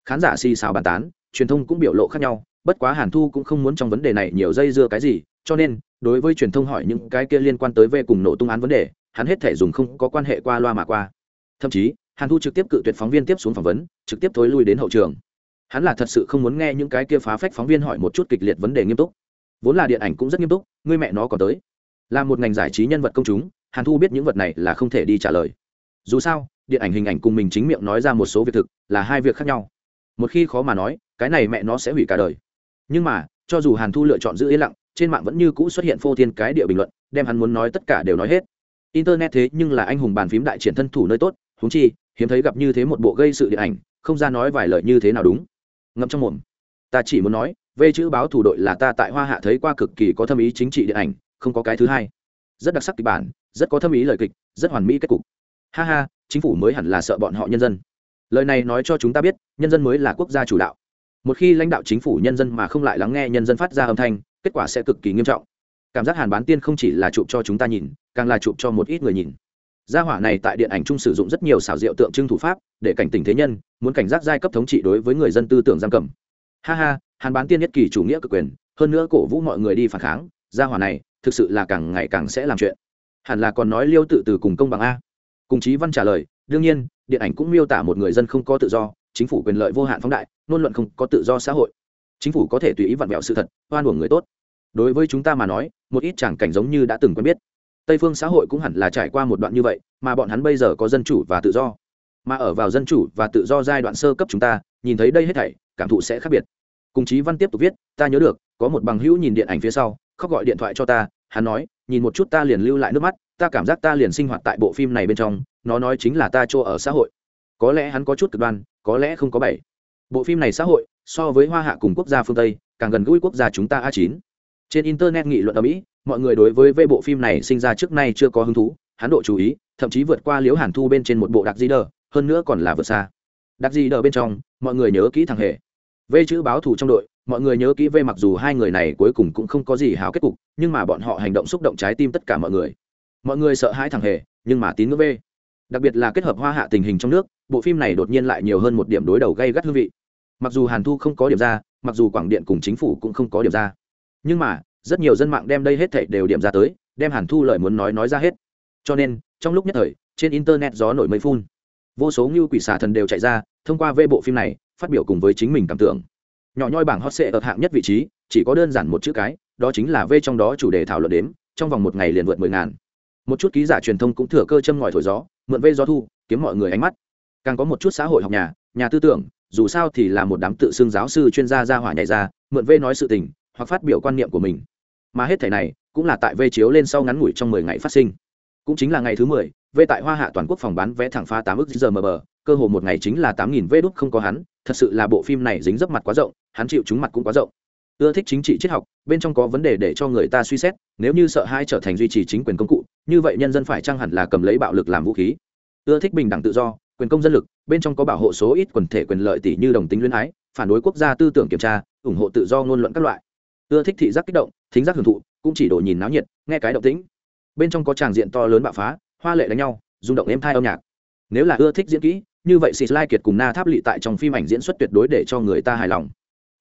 A: Khán giả xì xào bàn tán, truyền thông cũng biểu lộ khác nhau, bất quá hàn thu cũng không muốn trong vấn đề này nhiều dây dưa cái gì, cho nên, đối với truyền thông hỏi những cái kia liên quan tới về cùng nổ tung án vấn đề, hắn hết thể dùng không có quan hệ qua loa mà qua. Thậm chí hàn thu trực tiếp cự tuyệt phóng viên tiếp xuống phỏng vấn, trực tiếp thối lui đến hậu trường. Hắn là thật sự không muốn nghe những cái kia phá phách phóng viên hỏi một chút kịch liệt vấn đề nghiêm túc. Vốn là điện ảnh cũng rất nghiêm túc, người mẹ nó còn tới. Là một ngành giải trí nhân vật công chúng, hàn thu biết những vật này là không thể đi trả lời. Dù sao, điện ảnh hình ảnh cùng mình chính miệng nói ra một số việc thực, là hai việc khác nhau. Một khi khó mà nói, cái này mẹ nó sẽ hủy cả đời. Nhưng mà, cho dù hàn thu lựa chọn giữ yên lặng, trên mạng vẫn như cũ xuất hiện phô thiên cái địa bình luận, đem hắn muốn nói tất cả đều nói hết. Internet thế nhưng là anh hùng bàn phím đại triển thân thủ nơi tốt húng chi hiếm thấy gặp như thế một bộ gây sự điện ảnh, không ra nói vài lời như thế nào đúng. Ngậm trong mồm. Ta chỉ muốn nói về chữ báo thủ đội là ta tại hoa hạ thấy qua cực kỳ có thâm ý chính trị điện ảnh, không có cái thứ hai. Rất đặc sắc kịch bản, rất có thâm ý lời kịch, rất hoàn mỹ kết cục. Ha ha, chính phủ mới hẳn là sợ bọn họ nhân dân. Lời này nói cho chúng ta biết, nhân dân mới là quốc gia chủ đạo. Một khi lãnh đạo chính phủ nhân dân mà không lại lắng nghe nhân dân phát ra âm thanh, kết quả sẽ cực kỳ nghiêm trọng. Cảm giác hàn bán tiên không chỉ là chụp cho chúng ta nhìn, càng là chụp cho một ít người nhìn gia hỏa này tại điện ảnh chung sử dụng rất nhiều xảo diệu tượng trưng thủ pháp, để cảnh tỉnh thế nhân, muốn cảnh giác giai cấp thống trị đối với người dân tư tưởng giam cầm. Ha ha hàn bán tiên nhất kỳ chủ nghĩa cực quyền, hơn nữa cổ vũ mọi người đi phản kháng, gia hỏa này, thực sự là càng ngày càng sẽ làm chuyện. Hẳn là còn nói liêu tự từ cùng công bằng a. Cùng chí văn trả lời, đương nhiên, điện ảnh cũng miêu tả một người dân không có tự do, chính phủ quyền lợi vô hạn phóng đại, ngôn luận không có tự do xã hội. Chính phủ có thể tùy ý vặn vẹo sự thật, oan uổng người tốt. Đối với chúng ta mà nói, một ít chẳng cảnh giống như đã từng quen biết tây phương xã hội cũng hẳn là trải qua một đoạn như vậy, mà bọn hắn bây giờ có dân chủ và tự do. Mà ở vào dân chủ và tự do giai đoạn sơ cấp chúng ta, nhìn thấy đây hết thảy, cảm thụ sẽ khác biệt. Cùng chí văn tiếp tục viết, ta nhớ được, có một bằng hữu nhìn điện ảnh phía sau, khóc gọi điện thoại cho ta, hắn nói, nhìn một chút ta liền lưu lại nước mắt, ta cảm giác ta liền sinh hoạt tại bộ phim này bên trong, nó nói chính là ta chỗ ở xã hội. Có lẽ hắn có chút cực đoan, có lẽ không có bảy. Bộ phim này xã hội, so với hoa hạ cùng quốc gia phương tây, càng gần gũi quốc gia chúng ta a chín trên internet nghị luận ở mỹ, mọi người đối với vê bộ phim này sinh ra trước nay chưa có hứng thú, hắn độ chú ý, thậm chí vượt qua liễu hàn thu bên trên một bộ đặc di đờ, hơn nữa còn là vượt xa. Đặc di đờ bên trong, mọi người nhớ kỹ thằng hề. Vê chữ báo thù trong đội, mọi người nhớ kỹ vê mặc dù hai người này cuối cùng cũng không có gì hào kết cục, nhưng mà bọn họ hành động xúc động trái tim tất cả mọi người. Mọi người sợ hãi thằng hề, nhưng mà tín ngưỡng vê đặc biệt là kết hợp hoa hạ tình hình trong nước, bộ phim này đột nhiên lại nhiều hơn một điểm đối đầu gây gắt hương vị. Mặc dù hàn thu không có điểm ra, mặc dù quảng điện cùng chính phủ cũng không có điểm ra nhưng mà, rất nhiều dân mạng đem đây hết thảy đều điểm ra tới, đem hàn thu lời muốn nói nói ra hết. Cho nên, trong lúc nhất thời, trên internet gió nổi mây phun. Vô số ngưu quỷ xà thần đều chạy ra, thông qua vê bộ phim này, phát biểu cùng với chính mình cảm tưởng. Nhỏ nhoi bảng hot sệ ở hạng nhất vị trí, chỉ có đơn giản một chữ cái, đó chính là v trong đó chủ đề thảo luận đến trong vòng một ngày liền vượt mười ngàn. Một chút ký giả truyền thông cũng thừa cơ châm ngòi thổi gió, mượn vê gió thu, kiếm mọi người ánh mắt. Càng có một chút xã hội học nhà nhà tư tưởng, dù sao thì là một đám tự xưng giáo sư chuyên gia ra hỏa nhảy ra, mượn vê nói sự tình hoặc phát biểu quan niệm của mình. Mà hết thể này cũng là tại vê chiếu lên sau ngắn ngủi trong mười ngày phát sinh. Cũng chính là ngày thứ mười, vê tại hoa hạ toàn quốc phòng bán vé thẳng pha tám ức giờ mờ bờ, cơ hồ một ngày chính là tám nghìn vê đúc không có hắn, thật sự là bộ phim này dính dấp mặt quá rộng, hắn chịu chúng mặt cũng quá rộng. Ưa thích chính trị triết học, bên trong có vấn đề để cho người ta suy xét, nếu như sợ hai trở thành duy trì chính quyền công cụ, như vậy nhân dân phải chăng hẳn là cầm lấy bạo lực làm vũ khí? Ưa thích bình đẳng tự do, quyền công dân lực, bên trong có bảo hộ số ít quần thể quyền lợi tỷ như đồng tính luyến ái, phản đối quốc gia tư tưởng kiểm tra, ủng hộ tự do ngôn luận các loại ưa thích thị giác kích động, thính giác hưởng thụ, cũng chỉ đổ nhìn náo nhiệt, nghe cái động tĩnh. Bên trong có tràng diện to lớn bạo phá, hoa lệ đánh nhau, rung động êm thai âm nhạc. Nếu là ưa thích diễn kỹ, như vậy xịt lai kiệt cùng na tháp lỵ tại trong phim ảnh diễn xuất tuyệt đối để cho người ta hài lòng.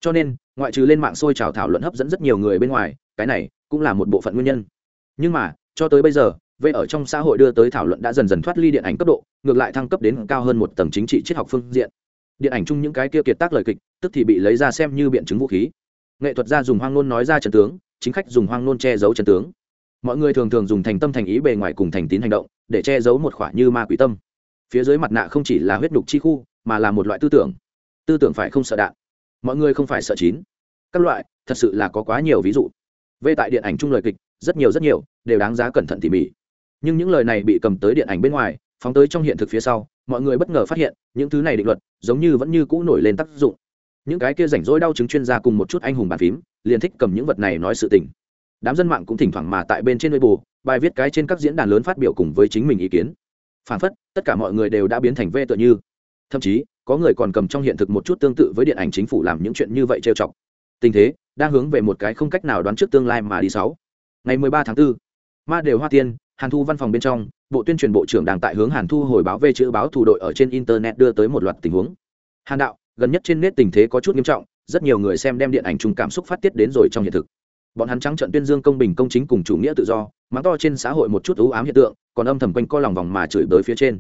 A: Cho nên, ngoại trừ lên mạng xôi trào thảo luận hấp dẫn rất nhiều người bên ngoài, cái này cũng là một bộ phận nguyên nhân. Nhưng mà, cho tới bây giờ, về ở trong xã hội đưa tới thảo luận đã dần dần thoát ly điện ảnh cấp độ, ngược lại thăng cấp đến cao hơn một tầng chính trị triết học phương diện. Điện ảnh chung những cái kia kiệt tác lời kịch, tức thì bị lấy ra xem như biện chứng vũ khí nghệ thuật gia dùng hoang nôn nói ra trần tướng, chính khách dùng hoang nôn che giấu trần tướng. Mọi người thường thường dùng thành tâm thành ý bề ngoài cùng thành tín hành động, để che giấu một khoả như ma quỷ tâm. Phía dưới mặt nạ không chỉ là huyết nhục chi khu, mà là một loại tư tưởng. Tư tưởng phải không sợ đạn. Mọi người không phải sợ chín. Các loại, thật sự là có quá nhiều ví dụ. Về tại điện ảnh chung lời kịch, rất nhiều rất nhiều, đều đáng giá cẩn thận tỉ mỉ. Nhưng những lời này bị cầm tới điện ảnh bên ngoài, phóng tới trong hiện thực phía sau, mọi người bất ngờ phát hiện, những thứ này định luật, giống như vẫn như cũ nổi lên tác dụng những cái kia rảnh rỗi đau chứng chuyên gia cùng một chút anh hùng bàn phím liền thích cầm những vật này nói sự tình. Đám dân mạng cũng thỉnh thoảng mà tại bên trên nội bù bài viết cái trên các diễn đàn lớn phát biểu cùng với chính mình ý kiến. Phản phất tất cả mọi người đều đã biến thành vê tựa như. Thậm chí có người còn cầm trong hiện thực một chút tương tự với điện ảnh chính phủ làm những chuyện như vậy trêu chọc. Tình thế đang hướng về một cái không cách nào đoán trước tương lai mà đi sáu. Ngày 13 tháng 4, ma đều hoa tiên hàn thu văn phòng bên trong bộ tuyên truyền bộ trưởng đang tại hướng hàn thu hồi báo về chữ báo thủ đội ở trên internet đưa tới một loạt tình huống. Hàn đạo gần nhất trên nét tình thế có chút nghiêm trọng, rất nhiều người xem đem điện ảnh chung cảm xúc phát tiết đến rồi trong hiện thực. Bọn hắn trắng trận tuyên dương công bình công chính cùng chủ nghĩa tự do, mắng to trên xã hội một chút ưu ám hiện tượng, còn âm thầm quanh co lòng vòng mà chửi bới phía trên.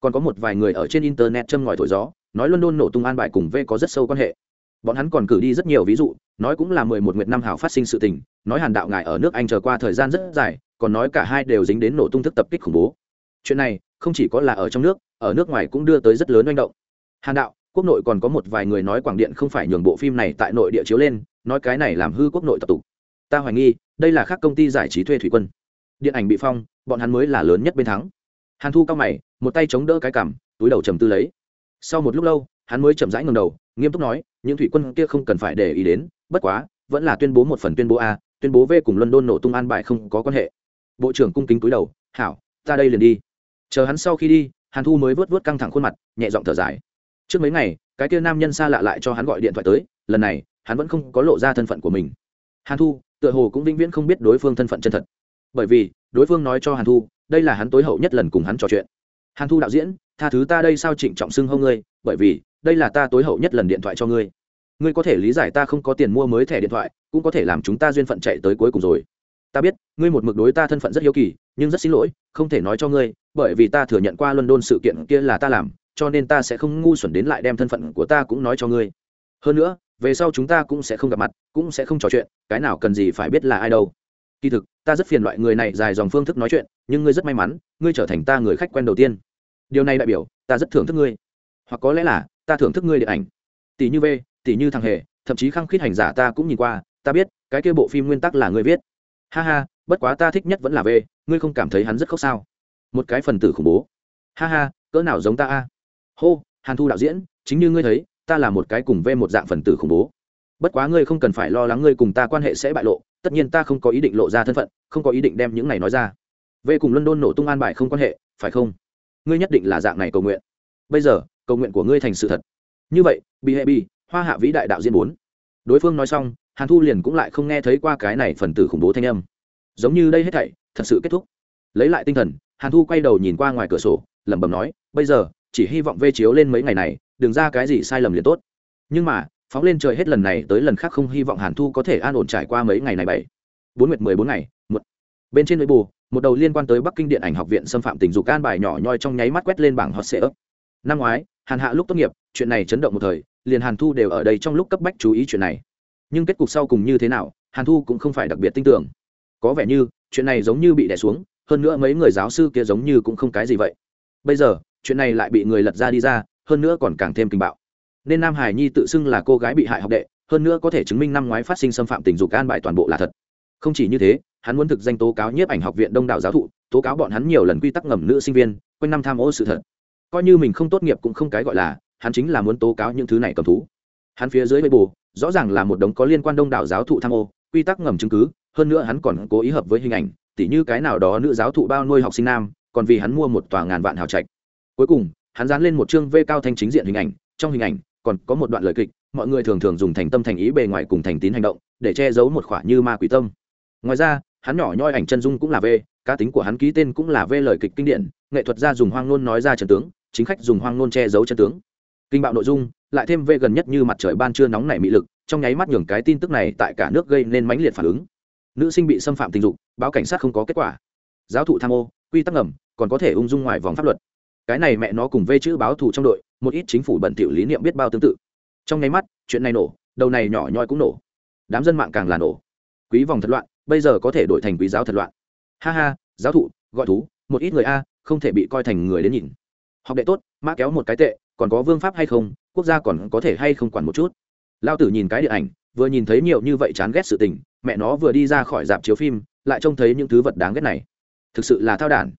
A: Còn có một vài người ở trên internet châm ngòi thổi gió, nói london nổ tung an bài cùng v có rất sâu quan hệ. Bọn hắn còn cử đi rất nhiều ví dụ, nói cũng là mười một nguyệt năm hào phát sinh sự tình, nói hàn đạo ngài ở nước anh chờ qua thời gian rất dài, còn nói cả hai đều dính đến nổ tung thức tập kích khủng bố. Chuyện này không chỉ có là ở trong nước, ở nước ngoài cũng đưa tới rất lớn manh động. Hàn đạo quốc nội còn có một vài người nói quảng điện không phải nhường bộ phim này tại nội địa chiếu lên, nói cái này làm hư quốc nội tập tục. Ta hoài nghi, đây là khác công ty giải trí thuê thủy quân. Điện ảnh bị phong, bọn hắn mới là lớn nhất bên thắng. Hàn thu cao mày, một tay chống đỡ cái cằm, túi đầu trầm tư lấy. Sau một lúc lâu, hắn mới chậm rãi ngầm đầu, nghiêm túc nói, những thủy quân kia không cần phải để ý đến, bất quá, vẫn là tuyên bố một phần tuyên bố a, tuyên bố v cùng london nổ tung an bài không có quan hệ. Bộ trưởng cung kính túi đầu, hảo, ta đây liền đi. Chờ hắn sau khi đi, hàn thu mới vớt vớt căng thẳng khuôn mặt, nhẹ giọng thở dài trước mấy ngày, cái kia nam nhân xa lạ lại cho hắn gọi điện thoại tới, lần này, hắn vẫn không có lộ ra thân phận của mình. Hàn thu, tựa hồ cũng vĩnh viễn không biết đối phương thân phận chân thật. Bởi vì, đối phương nói cho hàn thu, đây là hắn tối hậu nhất lần cùng hắn trò chuyện. Hàn thu đạo diễn, tha thứ ta đây sao trịnh trọng xưng hông ngươi, bởi vì, đây là ta tối hậu nhất lần điện thoại cho ngươi. Ngươi có thể lý giải ta không có tiền mua mới thẻ điện thoại, cũng có thể làm chúng ta duyên phận chạy tới cuối cùng rồi. Ta biết, ngươi một mực đối ta thân phận rất hiếu kỳ, nhưng rất xin lỗi, không thể nói cho ngươi, bởi vì ta thừa nhận qua london sự kiện kia là ta làm cho nên ta sẽ không ngu xuẩn đến lại đem thân phận của ta cũng nói cho ngươi. Hơn nữa, về sau chúng ta cũng sẽ không gặp mặt, cũng sẽ không trò chuyện, cái nào cần gì phải biết là ai đâu. Kỳ thực, ta rất phiền loại người này dài dòng phương thức nói chuyện, nhưng ngươi rất may mắn, ngươi trở thành ta người khách quen đầu tiên. Điều này đại biểu, ta rất thưởng thức ngươi. Hoặc có lẽ là, ta thưởng thức ngươi điện ảnh. Tỷ như v, tỷ như thằng hề, thậm chí khăng khít hành giả ta cũng nhìn qua, ta biết, cái kia bộ phim nguyên tắc là ngươi viết. Ha ha, bất quá ta thích nhất vẫn là v, ngươi không cảm thấy hắn rất khóc sao? Một cái phần tử khủng bố. Ha ha, cỡ nào giống ta a? Hô, hàn thu đạo diễn, chính như ngươi thấy, ta là một cái cùng v một dạng phần tử khủng bố. Bất quá ngươi không cần phải lo lắng ngươi cùng ta quan hệ sẽ bại lộ, tất nhiên ta không có ý định lộ ra thân phận, không có ý định đem những này nói ra. V cùng london nổ tung an bài không quan hệ, phải không? Ngươi nhất định là dạng này cầu nguyện. Bây giờ, cầu nguyện của ngươi thành sự thật. Như vậy bị hệ bi, hoa hạ vĩ đại đạo diễn bốn. Đối phương nói xong, hàn thu liền cũng lại không nghe thấy qua cái này phần tử khủng bố thanh âm. Giống như đây hết thảy, thật sự kết thúc. Lấy lại tinh thần, hàn thu quay đầu nhìn qua ngoài cửa sổ, lẩm bẩm nói, bây giờ chỉ hy vọng vê chiếu lên mấy ngày này, đừng ra cái gì sai lầm liền tốt. Nhưng mà, phóng lên trời hết lần này tới lần khác không hy vọng hàn thu có thể an ổn trải qua mấy ngày này bảy. Bốn nguyệt mười bốn ngày, một. Bên trên nội bù, một đầu liên quan tới bắc kinh điện ảnh học viện xâm phạm tình dục can bài nhỏ nhoi trong nháy mắt quét lên bảng hot sệ ấp năm ngoái, hàn hạ lúc tốt nghiệp, chuyện này chấn động một thời, liền hàn thu đều ở đây trong lúc cấp bách chú ý chuyện này. Nhưng kết cục sau cùng như thế nào, hàn thu cũng không phải đặc biệt tin tưởng. Có vẻ như, chuyện này giống như bị đẻ xuống, hơn nữa mấy người giáo sư kia giống như cũng không cái gì vậy. Bây giờ chuyện này lại bị người lật ra đi ra, hơn nữa còn càng thêm kinh bạo. Nên nam hải nhi tự xưng là cô gái bị hại học đệ, hơn nữa có thể chứng minh năm ngoái phát sinh xâm phạm tình dục an bài toàn bộ là thật. Không chỉ như thế, hắn muốn thực danh tố cáo nhiếp ảnh học viện đông đảo giáo thụ, tố cáo bọn hắn nhiều lần quy tắc ngầm nữ sinh viên, quanh năm tham ô sự thật. Coi như mình không tốt nghiệp cũng không cái gọi là, hắn chính là muốn tố cáo những thứ này cầm thú. Hắn phía dưới bê bù rõ ràng là một đống có liên quan đông đảo giáo thụ tham ô, quy tắc ngầm chứng cứ, hơn nữa hắn còn cố ý hợp với hình ảnh, tỉ như cái nào đó nữ giáo thụ bao nuôi học sinh nam, còn vì hắn mua một tòa ngàn vạn hào trạch cuối cùng, hắn dán lên một chương vê cao thanh chính diện hình ảnh, trong hình ảnh còn có một đoạn lời kịch, mọi người thường thường dùng thành tâm thành ý bề ngoài cùng thành tín hành động, để che giấu một khoả như ma quỷ tâm. Ngoài ra, hắn nhỏ nhoi ảnh chân dung cũng là v, cá tính của hắn ký tên cũng là v lời kịch kinh điển, nghệ thuật gia dùng hoang nôn nói ra trần tướng, chính khách dùng hoang nôn che giấu chân tướng. Kinh bạo nội dung, lại thêm v gần nhất như mặt trời ban trưa nóng nảy mị lực, trong nháy mắt nhường cái tin tức này tại cả nước gây nên mãnh liệt phản ứng. Nữ sinh bị xâm phạm tình dục, báo cảnh sát không có kết quả. Giáo thụ tham ô, quy tắc ngầm, còn có thể ung dung ngoài vòng pháp luật cái này mẹ nó cùng vê chữ báo thù trong đội, một ít chính phủ bẩn tiểu lý niệm biết bao tương tự. Trong nháy mắt, chuyện này nổ, đầu này nhỏ nhoi cũng nổ. Đám dân mạng càng là nổ. Quý vòng thật loạn, bây giờ có thể đổi thành quý giáo thật loạn. Ha ha, giáo thụ, gọi thú, một ít người a, không thể bị coi thành người đến nhìn. Học đệ tốt, mã kéo một cái tệ, còn có vương pháp hay không, quốc gia còn có thể hay không quản một chút. Lao tử nhìn cái điện ảnh, vừa nhìn thấy nhiều như vậy chán ghét sự tình, mẹ nó vừa đi ra khỏi dạp chiếu phim, lại trông thấy những thứ vật đáng ghét này. Thực sự là thao đản.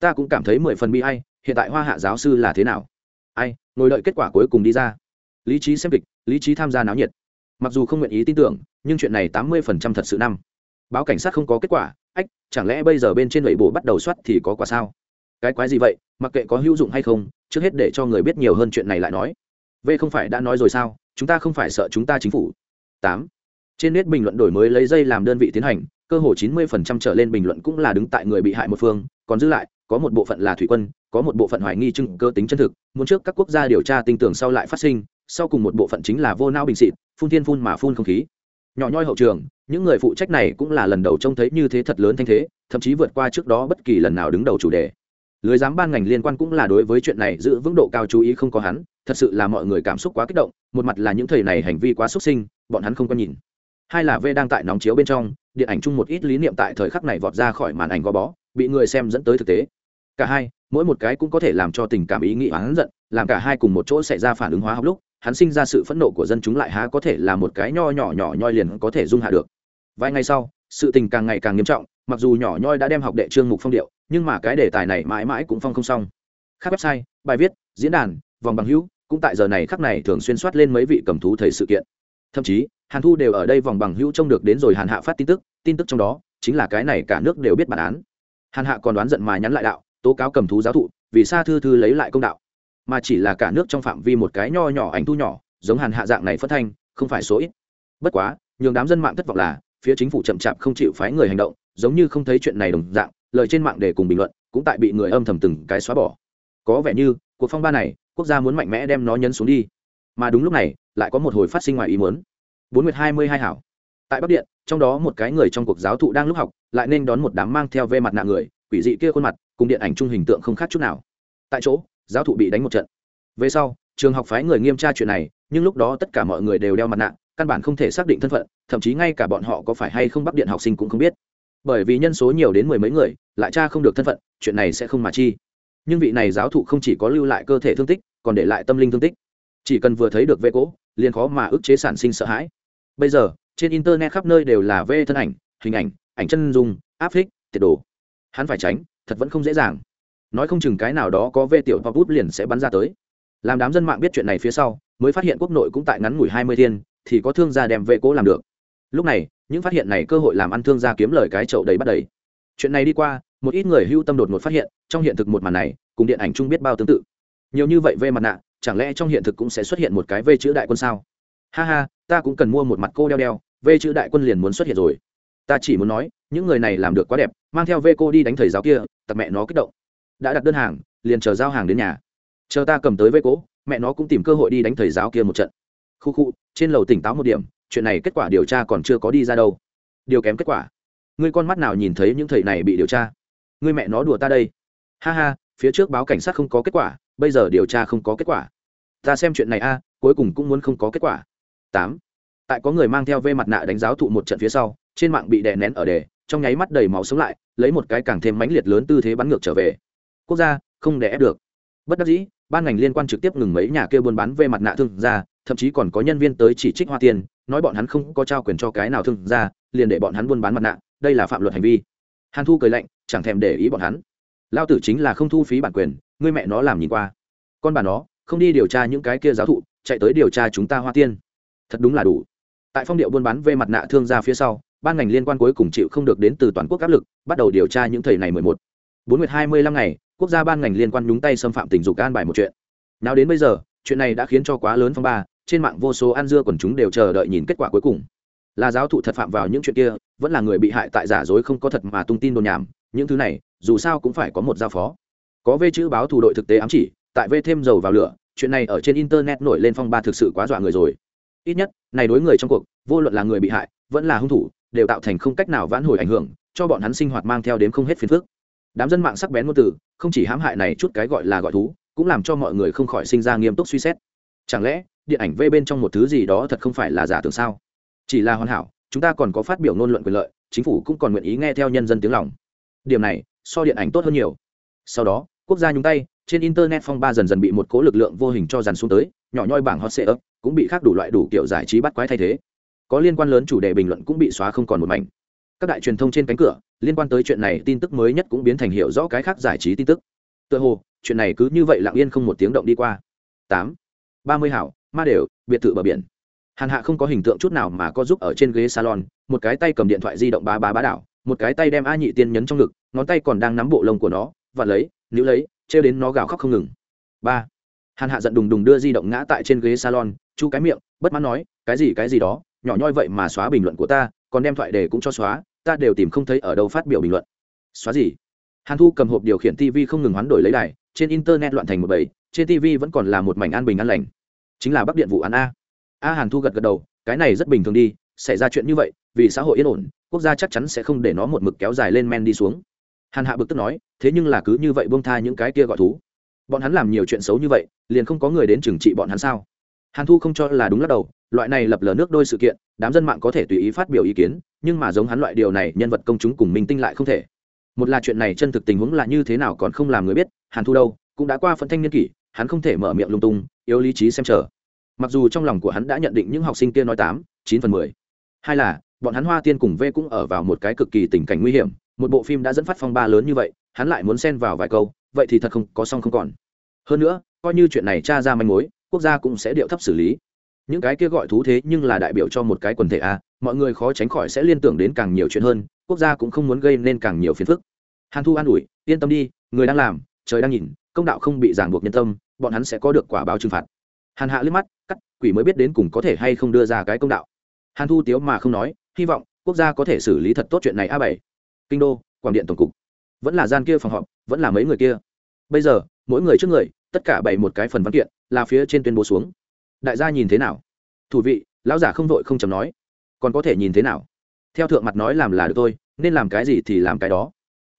A: Ta cũng cảm thấy mười phần bi hay hiện tại hoa hạ giáo sư là thế nào? Ai, ngồi đợi kết quả cuối cùng đi ra. Lý trí xem kịch, lý trí tham gia náo nhiệt. Mặc dù không nguyện ý tin tưởng, nhưng chuyện này tám mươi phần trăm thật sự năm. Báo cảnh sát không có kết quả, ách, chẳng lẽ bây giờ bên trên lệ bộ bắt đầu soát thì có quả sao? Cái quái gì vậy, mặc kệ có hữu dụng hay không, trước hết để cho người biết nhiều hơn chuyện này lại nói. V không phải đã nói rồi sao, chúng ta không phải sợ chúng ta chính phủ. Tám. Trên nét bình luận đổi mới lấy dây làm đơn vị tiến hành, cơ hồ chín mươi phần trăm trở lên bình luận cũng là đứng tại người bị hại một phương, còn giữ lại, có một bộ phận là thủy quân có một bộ phận hoài nghi chứng cơ tính chân thực, muốn trước các quốc gia điều tra tin tưởng sau lại phát sinh, sau cùng một bộ phận chính là vô não bình xịt, phun thiên phun mà phun không khí. Nhỏ nhoi hậu trường, những người phụ trách này cũng là lần đầu trông thấy như thế thật lớn thanh thế, thậm chí vượt qua trước đó bất kỳ lần nào đứng đầu chủ đề. Lưới giám ban ngành liên quan cũng là đối với chuyện này giữ vững độ cao chú ý không có hắn, thật sự là mọi người cảm xúc quá kích động, một mặt là những thầy này hành vi quá xúc sinh, bọn hắn không có nhìn. Hai là v đang tại nóng chiếu bên trong, điện ảnh chung một ít lý niệm tại thời khắc này vọt ra khỏi màn ảnh gò bó, bị người xem dẫn tới thực tế cả hai, mỗi một cái cũng có thể làm cho tình cảm ý nghĩ hắn giận, làm cả hai cùng một chỗ xảy ra phản ứng hóa học lúc, hắn sinh ra sự phẫn nộ của dân chúng lại há có thể là một cái nho nhỏ nhỏ nhoi liền có thể dung hạ được. Vài ngày sau, sự tình càng ngày càng nghiêm trọng, mặc dù nhỏ nhoi đã đem học đệ trương mục phong điệu, nhưng mà cái đề tài này mãi mãi cũng phong không xong. Khác website, bài viết, diễn đàn, vòng bằng hữu, cũng tại giờ này khắc này thường xuyên soát lên mấy vị cầm thú thầy sự kiện. Thậm chí, hàn thu đều ở đây vòng bằng hữu trông được đến rồi hàn hạ phát tin tức tin tức trong đó chính là cái này cả nước đều biết bản án. Hàn hạ còn đoán giận mà nhắn lại đạo tố cáo cầm thú giáo thụ, vì sa thư thư lấy lại công đạo. Mà chỉ là cả nước trong phạm vi một cái nho nhỏ ảnh thu nhỏ, giống hàn hạ dạng này phất thanh, không phải số ít. Bất quá, nhường đám dân mạng thất vọng là, phía chính phủ chậm chạp không chịu phái người hành động, giống như không thấy chuyện này đồng dạng, lời trên mạng để cùng bình luận, cũng tại bị người âm thầm từng cái xóa bỏ. Có vẻ như, cuộc phong ba này, quốc gia muốn mạnh mẽ đem nó nhấn xuống đi. Mà đúng lúc này, lại có một hồi phát sinh ngoài ý muốn. Bốn nguyệt hai mươi hai hảo. Tại bắc điện, trong đó một cái người trong cuộc giáo thụ đang lúc học, lại nên đón một đám mang theo vê mặt nạ người, quỷ dị kia khuôn mặt cùng điện ảnh trung hình tượng không khác chút nào. Tại chỗ, giáo thụ bị đánh một trận. Về sau, trường học phái người nghiêm tra chuyện này, nhưng lúc đó tất cả mọi người đều đeo mặt nạ, căn bản không thể xác định thân phận, thậm chí ngay cả bọn họ có phải hay không bắc điện học sinh cũng không biết. Bởi vì nhân số nhiều đến mười mấy người, lại cha không được thân phận, chuyện này sẽ không mà chi. Nhưng vị này giáo thụ không chỉ có lưu lại cơ thể thương tích, còn để lại tâm linh thương tích. Chỉ cần vừa thấy được vệ cỗ liền khó mà ức chế sản sinh sợ hãi. Bây giờ, trên internet khắp nơi đều là vê thân ảnh, hình ảnh ảnh chân dung, áp phích, tiệt đồ. Hắn phải tránh thật vẫn không dễ dàng. Nói không chừng cái nào đó có vê tiểu pop bút liền sẽ bắn ra tới. Làm đám dân mạng biết chuyện này phía sau, mới phát hiện quốc nội cũng tại ngắn ngủi hai mươi thiên, thì có thương gia đem vệ cố làm được. Lúc này, những phát hiện này cơ hội làm ăn thương gia kiếm lời cái chậu đầy bắt đầy. Chuyện này đi qua, một ít người hưu tâm đột ngột phát hiện, trong hiện thực một màn này, cùng điện ảnh chung biết bao tương tự. Nhiều như vậy về mặt nạ, chẳng lẽ trong hiện thực cũng sẽ xuất hiện một cái vê chữ đại quân sao? Ha ha, ta cũng cần mua một mặt cô đeo đeo, vê chữ đại quân liền muốn xuất hiện rồi ta chỉ muốn nói, những người này làm được quá đẹp, mang theo vê cô đi đánh thầy giáo kia tặc mẹ nó kích động. Đã đặt đơn hàng, liền chờ giao hàng đến nhà. Chờ ta cầm tới vê cố mẹ nó cũng tìm cơ hội đi đánh thầy giáo kia một trận. Khu khu, trên lầu tỉnh táo một điểm, chuyện này kết quả điều tra còn chưa có đi ra đâu. Điều kém kết quả. Ngươi con mắt nào nhìn thấy những thầy này bị điều tra? Ngươi mẹ nó đùa ta đây. Ha ha, phía trước báo cảnh sát không có kết quả, bây giờ điều tra không có kết quả. Ta xem chuyện này a, cuối cùng cũng muốn không có kết quả. Tám. Tại có người mang theo vê mặt nạ đánh giáo thụ một trận phía sau trên mạng bị đè nén ở đề trong nháy mắt đầy máu sống lại lấy một cái càng thêm mãnh liệt lớn tư thế bắn ngược trở về. Quốc gia không đè ép được. Bất đắc dĩ ban ngành liên quan trực tiếp ngừng mấy nhà kia buôn bán về mặt nạ thương gia, thậm chí còn có nhân viên tới chỉ trích hoa tiền nói bọn hắn không có trao quyền cho cái nào thương gia, liền để bọn hắn buôn bán mặt nạ đây là phạm luật hành vi. Hàn thu cười lạnh chẳng thèm để ý bọn hắn. Lao tử chính là không thu phí bản quyền ngươi mẹ nó làm nhìn qua. Con bà nó không đi điều tra những cái kia giáo thụ chạy tới điều tra chúng ta hoa tiên. Thật đúng là đủ. Tại phong điệu buôn bán về mặt nạ thương gia phía sau ban ngành liên quan cuối cùng chịu không được đến từ toàn quốc áp lực, bắt đầu điều tra những thầy này mười một. Bốn nguyệt hai mươi lăm ngày, quốc gia ban ngành liên quan nhúng tay xâm phạm tình dục an bài một chuyện. Nào đến bây giờ, chuyện này đã khiến cho quá lớn phong ba, trên mạng vô số ăn dưa quần chúng đều chờ đợi nhìn kết quả cuối cùng. Là giáo thụ thật phạm vào những chuyện kia, vẫn là người bị hại tại giả dối không có thật mà tung tin đồn nhảm, những thứ này, dù sao cũng phải có một giao phó. Có vê chữ báo thủ đội thực tế ám chỉ, tại vê thêm dầu vào lửa, chuyện này ở trên internet nổi lên phong ba thực sự quá dọa người rồi. Ít nhất, này đối người trong cuộc, vô luận là người bị hại, vẫn là hung thủ đều tạo thành không cách nào vãn hồi ảnh hưởng, cho bọn hắn sinh hoạt mang theo đến không hết phiền phức. Đám dân mạng sắc bén ngôn từ, không chỉ hãm hại này chút cái gọi là gọi thú, cũng làm cho mọi người không khỏi sinh ra nghiêm túc suy xét. Chẳng lẽ, điện ảnh vê bên trong một thứ gì đó thật không phải là giả tưởng sao? Chỉ là hoàn hảo, chúng ta còn có phát biểu ngôn luận quyền lợi, chính phủ cũng còn nguyện ý nghe theo nhân dân tiếng lòng. Điểm này, so điện ảnh tốt hơn nhiều. Sau đó, quốc gia nhúng tay, trên internet phong ba dần dần bị một cố lực lượng vô hình cho dàn xuống tới, nhỏ nhoi bảng hot sệ cũng bị khác đủ loại đủ kiểu giải trí bắt quái thay thế có liên quan lớn chủ đề bình luận cũng bị xóa không còn một mảnh. Các đại truyền thông trên cánh cửa, liên quan tới chuyện này tin tức mới nhất cũng biến thành hiểu rõ cái khác giải trí tin tức. Tựa hồ, chuyện này cứ như vậy lặng yên không một tiếng động đi qua. Tám. Ba mươi hảo, ma đều, biệt thự bờ biển. Hàn hạ không có hình tượng chút nào mà có giúp ở trên ghế salon, một cái tay cầm điện thoại di động bá bá bá đảo, một cái tay đem a nhị tiên nhấn trong ngực, ngón tay còn đang nắm bộ lông của nó và lấy, níu lấy, trêu đến nó gào khóc không ngừng. Ba. Hàn hạ giận đùng đùng đưa di động ngã tại trên ghế salon, chu cái miệng, bất mãn nói, cái gì cái gì đó? Nhỏ nhoi vậy mà xóa bình luận của ta, còn đem thoại đề cũng cho xóa, ta đều tìm không thấy ở đâu phát biểu bình luận. Xóa gì? Hàn thu cầm hộp điều khiển tv không ngừng hoán đổi lấy đài, trên internet loạn thành một bầy, trên tv vẫn còn là một mảnh an bình an lành. Chính là bắc điện vụ án a. A hàn thu gật gật đầu, cái này rất bình thường đi, xảy ra chuyện như vậy, vì xã hội yên ổn, quốc gia chắc chắn sẽ không để nó một mực kéo dài lên men đi xuống. Hàn hạ bực tức nói, thế nhưng là cứ như vậy bông tha những cái kia gọi thú. Bọn hắn làm nhiều chuyện xấu như vậy, liền không có người đến trừng trị bọn hắn sao? Hàn thu không cho là đúng lắc đầu loại này lập lờ nước đôi sự kiện, đám dân mạng có thể tùy ý phát biểu ý kiến, nhưng mà giống hắn loại điều này, nhân vật công chúng cùng minh tinh lại không thể. Một là chuyện này chân thực tình huống là như thế nào còn không làm người biết, hàn thu đâu, cũng đã qua phân thanh niên kỷ, hắn không thể mở miệng lung tung, yếu lý trí xem chờ. Mặc dù trong lòng của hắn đã nhận định những học sinh kia nói tám, chín phần mười. Hai là, bọn hắn hoa tiên cùng v cũng ở vào một cái cực kỳ tình cảnh nguy hiểm, một bộ phim đã dẫn phát phong ba lớn như vậy, hắn lại muốn xen vào vài câu, vậy thì thật không có xong không còn. Hơn nữa, coi như chuyện này tra ra manh mối, quốc gia cũng sẽ điệu thấp xử lý những cái kia gọi thú thế nhưng là đại biểu cho một cái quần thể a, mọi người khó tránh khỏi sẽ liên tưởng đến càng nhiều chuyện hơn, quốc gia cũng không muốn gây nên càng nhiều phiền phức. Hàn thu an ủi, yên tâm đi, người đang làm, trời đang nhìn, công đạo không bị ràng buộc nhân tâm, bọn hắn sẽ có được quả báo trừng phạt. Hàn hạ liếc mắt, cắt, quỷ mới biết đến cùng có thể hay không đưa ra cái công đạo. Hàn thu tiếu mà không nói, hy vọng quốc gia có thể xử lý thật tốt chuyện này a bảy. Kinh đô, quảng điện tổng cục. Vẫn là gian kia phòng họp, vẫn là mấy người kia. Bây giờ, mỗi người trước người, tất cả bày một cái phần văn kiện, là phía trên tuyên bố xuống đại gia nhìn thế nào? Thủ vị, lão giả không vội không chầm nói. Còn có thể nhìn thế nào? Theo thượng mặt nói làm là được thôi, nên làm cái gì thì làm cái đó.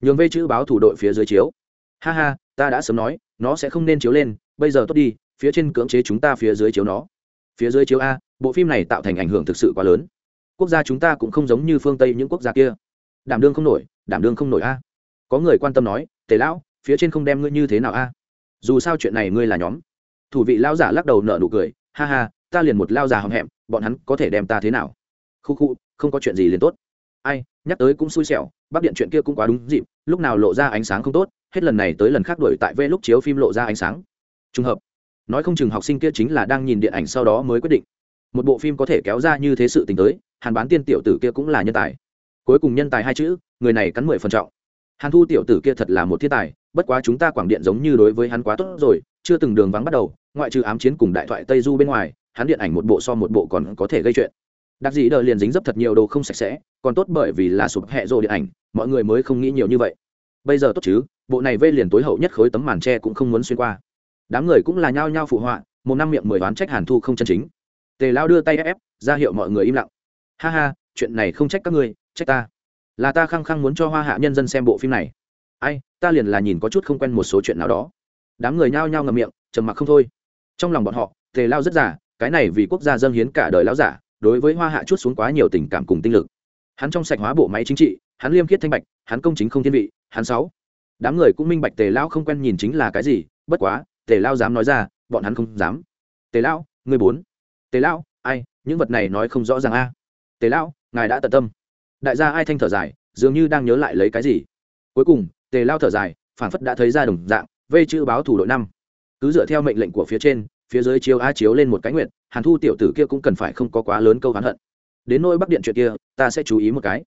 A: Nhường vây chữ báo thủ đội phía dưới chiếu. Ha ha, ta đã sớm nói, nó sẽ không nên chiếu lên, bây giờ tốt đi, phía trên cưỡng chế chúng ta phía dưới chiếu nó. Phía dưới chiếu a, bộ phim này tạo thành ảnh hưởng thực sự quá lớn. Quốc gia chúng ta cũng không giống như phương tây những quốc gia kia. Đảm đương không nổi, đảm đương không nổi a. Có người quan tâm nói, tề lão, phía trên không đem ngươi như thế nào a? Dù sao chuyện này ngươi là nhóm. Thủ vị lão giả lắc đầu nở nụ cười ha ha, ta liền một lao già hầm hẹm, bọn hắn có thể đem ta thế nào? Khu khu, không có chuyện gì liền tốt. Ai, nhắc tới cũng xui xẻo, bác điện chuyện kia cũng quá đúng dịp, lúc nào lộ ra ánh sáng không tốt, hết lần này tới lần khác đổi tại vê lúc chiếu phim lộ ra ánh sáng. Trùng hợp. Nói không chừng học sinh kia chính là đang nhìn điện ảnh sau đó mới quyết định. Một bộ phim có thể kéo ra như thế sự tình tới, hàn bán tiên tiểu tử kia cũng là nhân tài. Cuối cùng nhân tài hai chữ, người này cắn mười phần trọng. Hàn thu tiểu tử kia thật là một thiên tài, bất quá chúng ta quảng điện giống như đối với hắn quá tốt rồi chưa từng đường vắng bắt đầu, ngoại trừ ám chiến cùng đại thoại tây du bên ngoài, hắn điện ảnh một bộ so một bộ còn có thể gây chuyện. Đặc dĩ đờ liền dính dấp thật nhiều đồ không sạch sẽ, còn tốt bởi vì là sụp hẹ rộ điện ảnh, mọi người mới không nghĩ nhiều như vậy. Bây giờ tốt chứ, bộ này vây liền tối hậu nhất khối tấm màn tre cũng không muốn xuyên qua. Đám người cũng là nhao nhao phụ họa, một năm miệng mười đoán trách hàn thu không chân chính. Tề lao đưa tay ép, ra hiệu mọi người im lặng. Ha ha, chuyện này không trách các ngươi, trách ta. Là ta khăng khăng muốn cho hoa hạ nhân dân xem bộ phim này. Ai, ta liền là nhìn có chút không quen một số chuyện nào đó đám người nhao nhao ngầm miệng, trầm mặc không thôi. Trong lòng bọn họ, tề lao rất giả cái này vì quốc gia dâng hiến cả đời lão giả, đối với hoa hạ chút xuống quá nhiều tình cảm cùng tinh lực. Hắn trong sạch hóa bộ máy chính trị, hắn liêm khiết thanh bạch, hắn công chính không thiên vị, hắn sáu. Đám người cũng minh bạch tề lao không quen nhìn chính là cái gì, bất quá, tề lao dám nói ra, bọn hắn không dám. Tề lão người bốn. Tề lão ai, những vật này nói không rõ ràng a. Tề lão ngài đã tận tâm. Đại gia ai thanh thở dài, dường như đang nhớ lại lấy cái gì. Cuối cùng, tề lao thở dài phản phất đã thấy ra đồng dạng vây chữ báo thủ đội năm. Cứ dựa theo mệnh lệnh của phía trên, phía dưới chiếu a chiếu lên một cái nguyện hàn thu tiểu tử kia cũng cần phải không có quá lớn câu hắn hận. Đến nỗi bắc điện chuyện kia, ta sẽ chú ý một cái.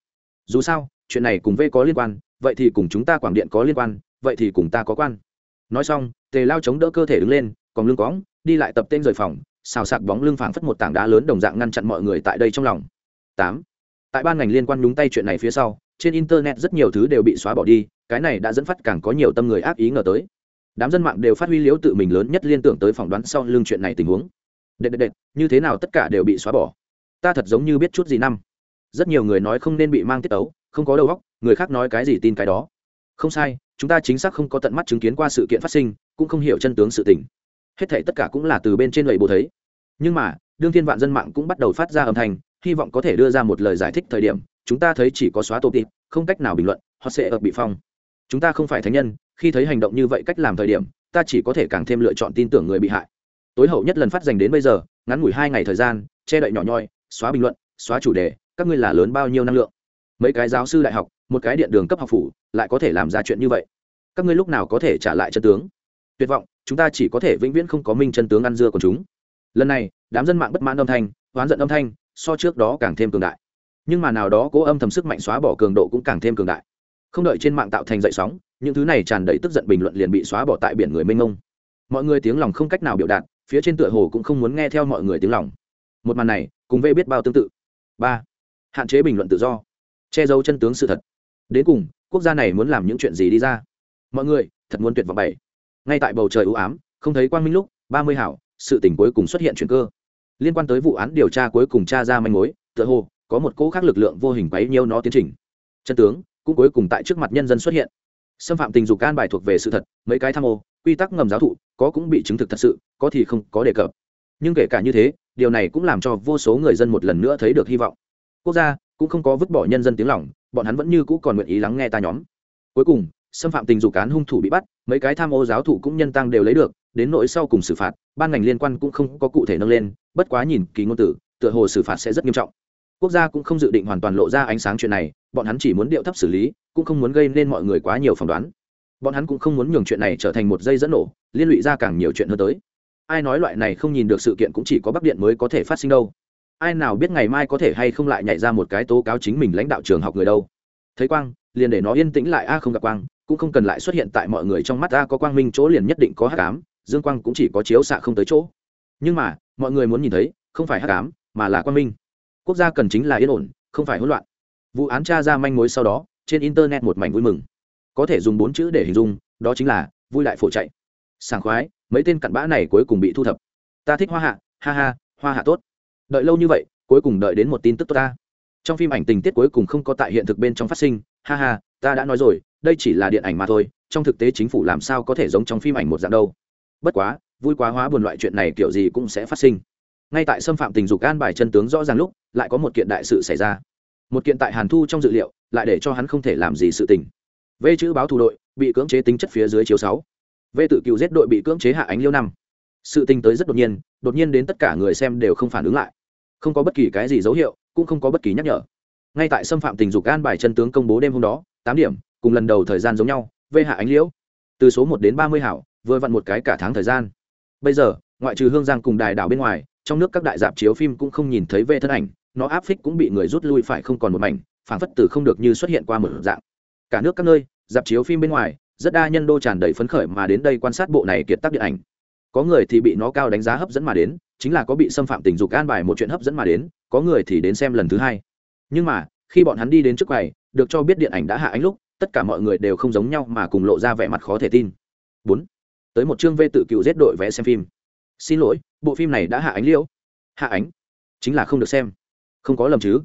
A: Dù sao, chuyện này cùng v có liên quan, vậy thì cùng chúng ta quảng điện có liên quan, vậy thì cùng ta có quan. Nói xong, tề lao chống đỡ cơ thể đứng lên, còn lưng cóng đi lại tập tên rời phòng, xào sạc bóng lưng phảng phất một tảng đá lớn đồng dạng ngăn chặn mọi người tại đây trong lòng. Tám. Tại ban ngành liên quan nhúng tay chuyện này phía sau, trên internet rất nhiều thứ đều bị xóa bỏ đi, cái này đã dẫn phát càng có nhiều tâm người ác ý ngờ tới đám dân mạng đều phát huy liếu tự mình lớn nhất liên tưởng tới phỏng đoán sau lưng chuyện này tình huống. Đệ đệ đệ, như thế nào tất cả đều bị xóa bỏ? Ta thật giống như biết chút gì năm. Rất nhiều người nói không nên bị mang tiết ấu không có đầu óc người khác nói cái gì tin cái đó. Không sai chúng ta chính xác không có tận mắt chứng kiến qua sự kiện phát sinh cũng không hiểu chân tướng sự tình. Hết thể tất cả cũng là từ bên trên lầy bồ thấy. Nhưng mà đương thiên vạn dân mạng cũng bắt đầu phát ra âm thanh hy vọng có thể đưa ra một lời giải thích thời điểm chúng ta thấy chỉ có xóa tổ tịp không cách nào bình luận họ sẽ ập bị phong chúng ta không phải thánh nhân, khi thấy hành động như vậy cách làm thời điểm, ta chỉ có thể càng thêm lựa chọn tin tưởng người bị hại. Tối hậu nhất lần phát dành đến bây giờ, ngắn ngủi hai ngày thời gian, che đậy nhỏ nhoi, xóa bình luận, xóa chủ đề, các ngươi là lớn bao nhiêu năng lượng? Mấy cái giáo sư đại học, một cái điện đường cấp học phủ, lại có thể làm ra chuyện như vậy. Các ngươi lúc nào có thể trả lại chân tướng? Tuyệt vọng, chúng ta chỉ có thể vĩnh viễn không có minh chân tướng ăn dưa của chúng. Lần này, đám dân mạng bất mãn âm thanh, oán giận âm thanh, so trước đó càng thêm cường đại. Nhưng mà nào đó cố âm thầm sức mạnh xóa bỏ cường độ cũng càng thêm cường đại không đợi trên mạng tạo thành dậy sóng, những thứ này tràn đầy tức giận bình luận liền bị xóa bỏ tại biển người mênh mông. Mọi người tiếng lòng không cách nào biểu đạt, phía trên tựa hồ cũng không muốn nghe theo mọi người tiếng lòng. Một màn này, cùng vê biết bao tương tự. Ba, hạn chế bình luận tự do. Che giấu chân tướng sự thật. Đến cùng, quốc gia này muốn làm những chuyện gì đi ra? Mọi người, thật muốn tuyệt vọng bảy. Ngay tại bầu trời ưu ám, không thấy quang minh lúc, ba mươi hảo, sự tình cuối cùng xuất hiện chuyện cơ. Liên quan tới vụ án điều tra cuối cùng tra ra manh mối, tựa hồ, có một cỗ khác lực lượng vô hình bấy nhiêu nó tiến trình. Chân tướng cũng cuối cùng tại trước mặt nhân dân xuất hiện. Xâm phạm tình dục can bài thuộc về sự thật, mấy cái tham ô, quy tắc ngầm giáo thụ, có cũng bị chứng thực thật sự, có thì không có đề cập. Nhưng kể cả như thế, điều này cũng làm cho vô số người dân một lần nữa thấy được hy vọng. Quốc gia cũng không có vứt bỏ nhân dân tiếng lòng, bọn hắn vẫn như cũ còn nguyện ý lắng nghe ta nhóm. Cuối cùng, xâm phạm tình dục cán hung thủ bị bắt, mấy cái tham ô giáo thụ cũng nhân tăng đều lấy được, đến nỗi sau cùng xử phạt, ban ngành liên quan cũng không có cụ thể nâng lên, bất quá nhìn kỳ ngôn tử, tựa hồ xử phạt sẽ rất nghiêm trọng quốc gia cũng không dự định hoàn toàn lộ ra ánh sáng chuyện này, bọn hắn chỉ muốn điệu thấp xử lý, cũng không muốn gây nên mọi người quá nhiều phỏng đoán. Bọn hắn cũng không muốn nhường chuyện này trở thành một dây dẫn nổ, liên lụy ra càng nhiều chuyện hơn tới. Ai nói loại này không nhìn được sự kiện cũng chỉ có bắc điện mới có thể phát sinh đâu. Ai nào biết ngày mai có thể hay không lại nhảy ra một cái tố cáo chính mình lãnh đạo trường học người đâu. Thấy quang, liền để nó yên tĩnh lại, a, không gặp quang, cũng không cần lại xuất hiện tại mọi người trong mắt, a, có quang minh chỗ liền nhất định có hắc ám, dương quang cũng chỉ có chiếu xạ không tới chỗ. Nhưng mà, mọi người muốn nhìn thấy, không phải hắc ám, mà là quang minh quốc gia cần chính là yên ổn, không phải hỗn loạn. Vụ án tra ra manh mối sau đó, trên internet một mảnh vui mừng. Có thể dùng bốn chữ để hình dung, đó chính là vui lại phổ chạy. Sảng khoái, mấy tên cặn bã này cuối cùng bị thu thập. Ta thích hoa hạ, ha ha, hoa hạ tốt. Đợi lâu như vậy, cuối cùng đợi đến một tin tức tốt ta. Trong phim ảnh tình tiết cuối cùng không có tại hiện thực bên trong phát sinh, ha ha, ta đã nói rồi, đây chỉ là điện ảnh mà thôi, trong thực tế chính phủ làm sao có thể giống trong phim ảnh một dạng đâu. Bất quá, vui quá hóa buồn loại chuyện này kiểu gì cũng sẽ phát sinh. Ngay tại xâm phạm tình dục an bài chân tướng rõ ràng lúc lại có một kiện đại sự xảy ra. Một kiện tại hàn thu trong dự liệu, lại để cho hắn không thể làm gì sự tình. V chữ báo thủ đội, bị cưỡng chế tính chất phía dưới chiếu sáu. V tự cựu giết đội bị cưỡng chế hạ ánh liêu năm. Sự tình tới rất đột nhiên đột nhiên đến tất cả người xem đều không phản ứng lại. Không có bất kỳ cái gì dấu hiệu, cũng không có bất kỳ nhắc nhở. Ngay tại xâm phạm tình dục an bài chân tướng công bố đêm hôm đó, tám điểm, cùng lần đầu thời gian giống nhau v hạ ánh liễu từ số một đến ba mươi hảo, vừa vặn một cái cả tháng thời gian. Bây giờ, ngoại trừ hương giang cùng đài đảo bên ngoài, trong nước các đại dạp chiếu phim cũng không nhìn thấy v thân ảnh nó áp phích cũng bị người rút lui phải không còn một mảnh phản phất từ không được như xuất hiện qua một dạng. Cả nước các nơi, dạp chiếu phim bên ngoài, rất đa nhân đô tràn đầy phấn khởi mà đến đây quan sát bộ này kiệt tác điện ảnh. Có người thì bị nó cao đánh giá hấp dẫn mà đến, chính là có bị xâm phạm tình dục an bài một chuyện hấp dẫn mà đến, có người thì đến xem lần thứ hai. Nhưng mà, khi bọn hắn đi đến trước quầy, được cho biết điện ảnh đã hạ ánh lúc, tất cả mọi người đều không giống nhau mà cùng lộ ra vẻ mặt khó thể tin. Bốn, tới một chương vê tự cựu giết đội vẽ xem phim. Xin lỗi, bộ phim này đã hạ ánh liễu. Hạ ánh, chính là không được xem không có lầm chứ.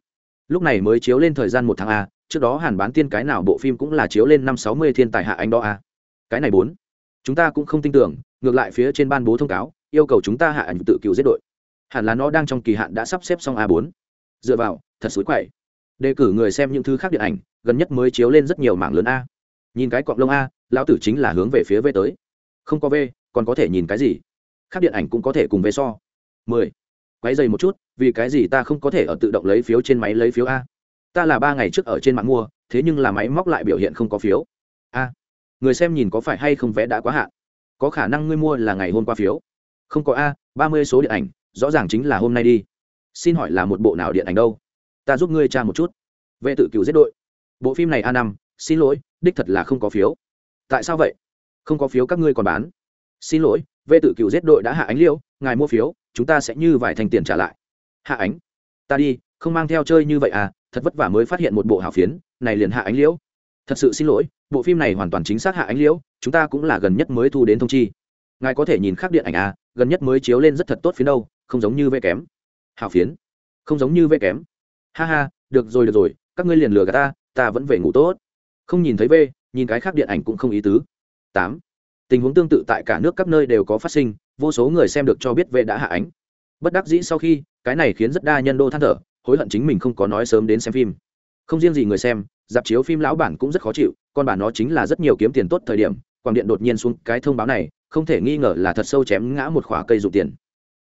A: Lúc này mới chiếu lên thời gian một tháng a, trước đó hàn bán tiên cái nào bộ phim cũng là chiếu lên năm sáu mươi thiên tài hạ anh đó à. cái này bốn. Chúng ta cũng không tin tưởng, ngược lại phía trên ban bố thông cáo, yêu cầu chúng ta hạ ảnh tự cựu giết đội. Hẳn là nó đang trong kỳ hạn đã sắp xếp xong a bốn. Dựa vào, thật xối quậy. Đề cử người xem những thứ khác điện ảnh, gần nhất mới chiếu lên rất nhiều mảng lớn a. Nhìn cái cọng lông a, lão tử chính là hướng về phía v tới. Không có v, còn có thể nhìn cái gì? Khác điện ảnh cũng có thể cùng v so. Mười quấy dày một chút, vì cái gì ta không có thể ở tự động lấy phiếu trên máy lấy phiếu a? Ta là ba ngày trước ở trên mạng mua, thế nhưng là máy móc lại biểu hiện không có phiếu. A, người xem nhìn có phải hay không vé đã quá hạn? Có khả năng ngươi mua là ngày hôm qua phiếu. Không có a, ba mươi số điện ảnh, rõ ràng chính là hôm nay đi. Xin hỏi là một bộ nào điện ảnh đâu? Ta giúp ngươi tra một chút. Vệ tự cựu giết đội. Bộ phim này a năm, xin lỗi, đích thật là không có phiếu. Tại sao vậy? Không có phiếu các ngươi còn bán. Xin lỗi, vệ tự cựu giết đội đã hạ ánh liêu, ngài mua phiếu chúng ta sẽ như vài thành tiền trả lại. Hạ ánh, ta đi, không mang theo chơi như vậy à thật vất vả mới phát hiện một bộ hảo phiến, này liền hạ ánh liễu. Thật sự xin lỗi, bộ phim này hoàn toàn chính xác hạ ánh liễu, chúng ta cũng là gần nhất mới thu đến thông chi. Ngài có thể nhìn khác điện ảnh à gần nhất mới chiếu lên rất thật tốt phiến đâu, không giống như vẽ kém. Hảo phiến, không giống như vẽ kém. Ha ha, được rồi được rồi, các ngươi liền lừa gạt ta ta vẫn về ngủ tốt. Không nhìn thấy v, nhìn cái khác điện ảnh cũng không ý tứ. Tám, tình huống tương tự tại cả nước các nơi đều có phát sinh vô số người xem được cho biết vệ đã hạ ánh. Bất đắc dĩ sau khi, cái này khiến rất đa nhân đô than thở, hối hận chính mình không có nói sớm đến xem phim. Không riêng gì người xem, dạp chiếu phim lão bản cũng rất khó chịu còn bản nó chính là rất nhiều kiếm tiền tốt thời điểm, quảng điện đột nhiên xuống cái thông báo này, không thể nghi ngờ là thật sâu chém ngã một khóa cây dụng tiền.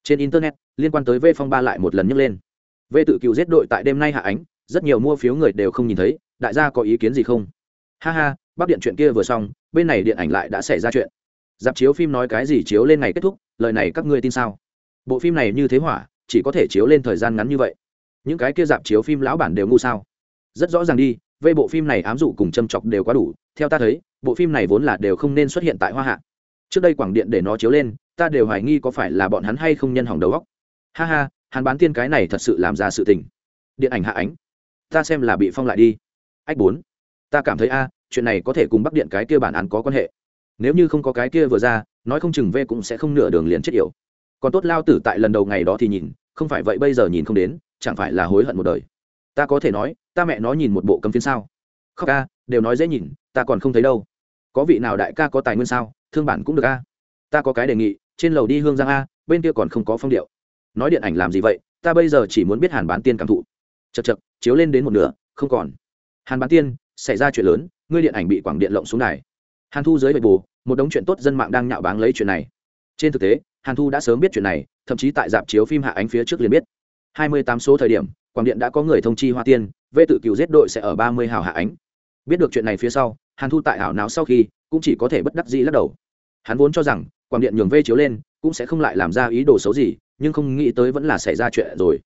A: Trên internet, liên quan tới v phong ba lại một lần nhấc lên. V tự cựu giết đội tại đêm nay hạ ánh, rất nhiều mua phiếu người đều không nhìn thấy, đại gia có ý kiến gì không? Ha ha, bác điện chuyện kia vừa xong, bên này điện ảnh lại đã xảy ra chuyện dạp chiếu phim nói cái gì chiếu lên ngày kết thúc, lời này các ngươi tin sao? Bộ phim này như thế hỏa, chỉ có thể chiếu lên thời gian ngắn như vậy. Những cái kia dạp chiếu phim lão bản đều ngu sao? Rất rõ ràng đi vây bộ phim này ám dụ cùng châm chọc đều quá đủ, theo ta thấy, bộ phim này vốn là đều không nên xuất hiện tại hoa hạ. Trước đây quảng điện để nó chiếu lên, ta đều hoài nghi có phải là bọn hắn hay không nhân hỏng đầu góc ha ha, hắn bán tiên cái này thật sự làm ra sự tình. Điện ảnh hạ ánh. Ta xem là bị phong lại đi. Ách bốn. Ta cảm thấy a, chuyện này có thể cùng bắc điện cái kia bản án có quan hệ nếu như không có cái kia vừa ra, nói không chừng v cũng sẽ không nửa đường liền chết yểu. Còn tốt lao tử tại lần đầu ngày đó thì nhìn, không phải vậy bây giờ nhìn không đến, chẳng phải là hối hận một đời. Ta có thể nói, ta mẹ nó nhìn một bộ cấm phiến sao? Khóc ca, đều nói dễ nhìn, ta còn không thấy đâu. Có vị nào đại ca có tài nguyên sao? Thương bản cũng được a. Ta có cái đề nghị, trên lầu đi hương giang a, bên kia còn không có phong điệu. Nói điện ảnh làm gì vậy? Ta bây giờ chỉ muốn biết hàn bán tiên cảm thụ. Chật chật chiếu lên đến một nửa, không còn. Hàn bán tiên, xảy ra chuyện lớn, ngươi điện ảnh bị quảng điện lộng xuống này hàn thu dưới bệ bù, một đống chuyện tốt dân mạng đang nhạo báng lấy chuyện này. Trên thực tế, hàn thu đã sớm biết chuyện này, thậm chí tại dạp chiếu phim hạ ánh phía trước liền biết. Hai mươi tám số thời điểm, quảng điện đã có người thông chi hoa tiên vê tự cựu giết đội sẽ ở ba mươi hào hạ ánh. Biết được chuyện này phía sau, hàn thu tại hảo nào sau khi, cũng chỉ có thể bất đắc dĩ lắc đầu. Hắn vốn cho rằng, quảng điện nhường vê chiếu lên, cũng sẽ không lại làm ra ý đồ xấu gì, nhưng không nghĩ tới vẫn là xảy ra chuyện rồi.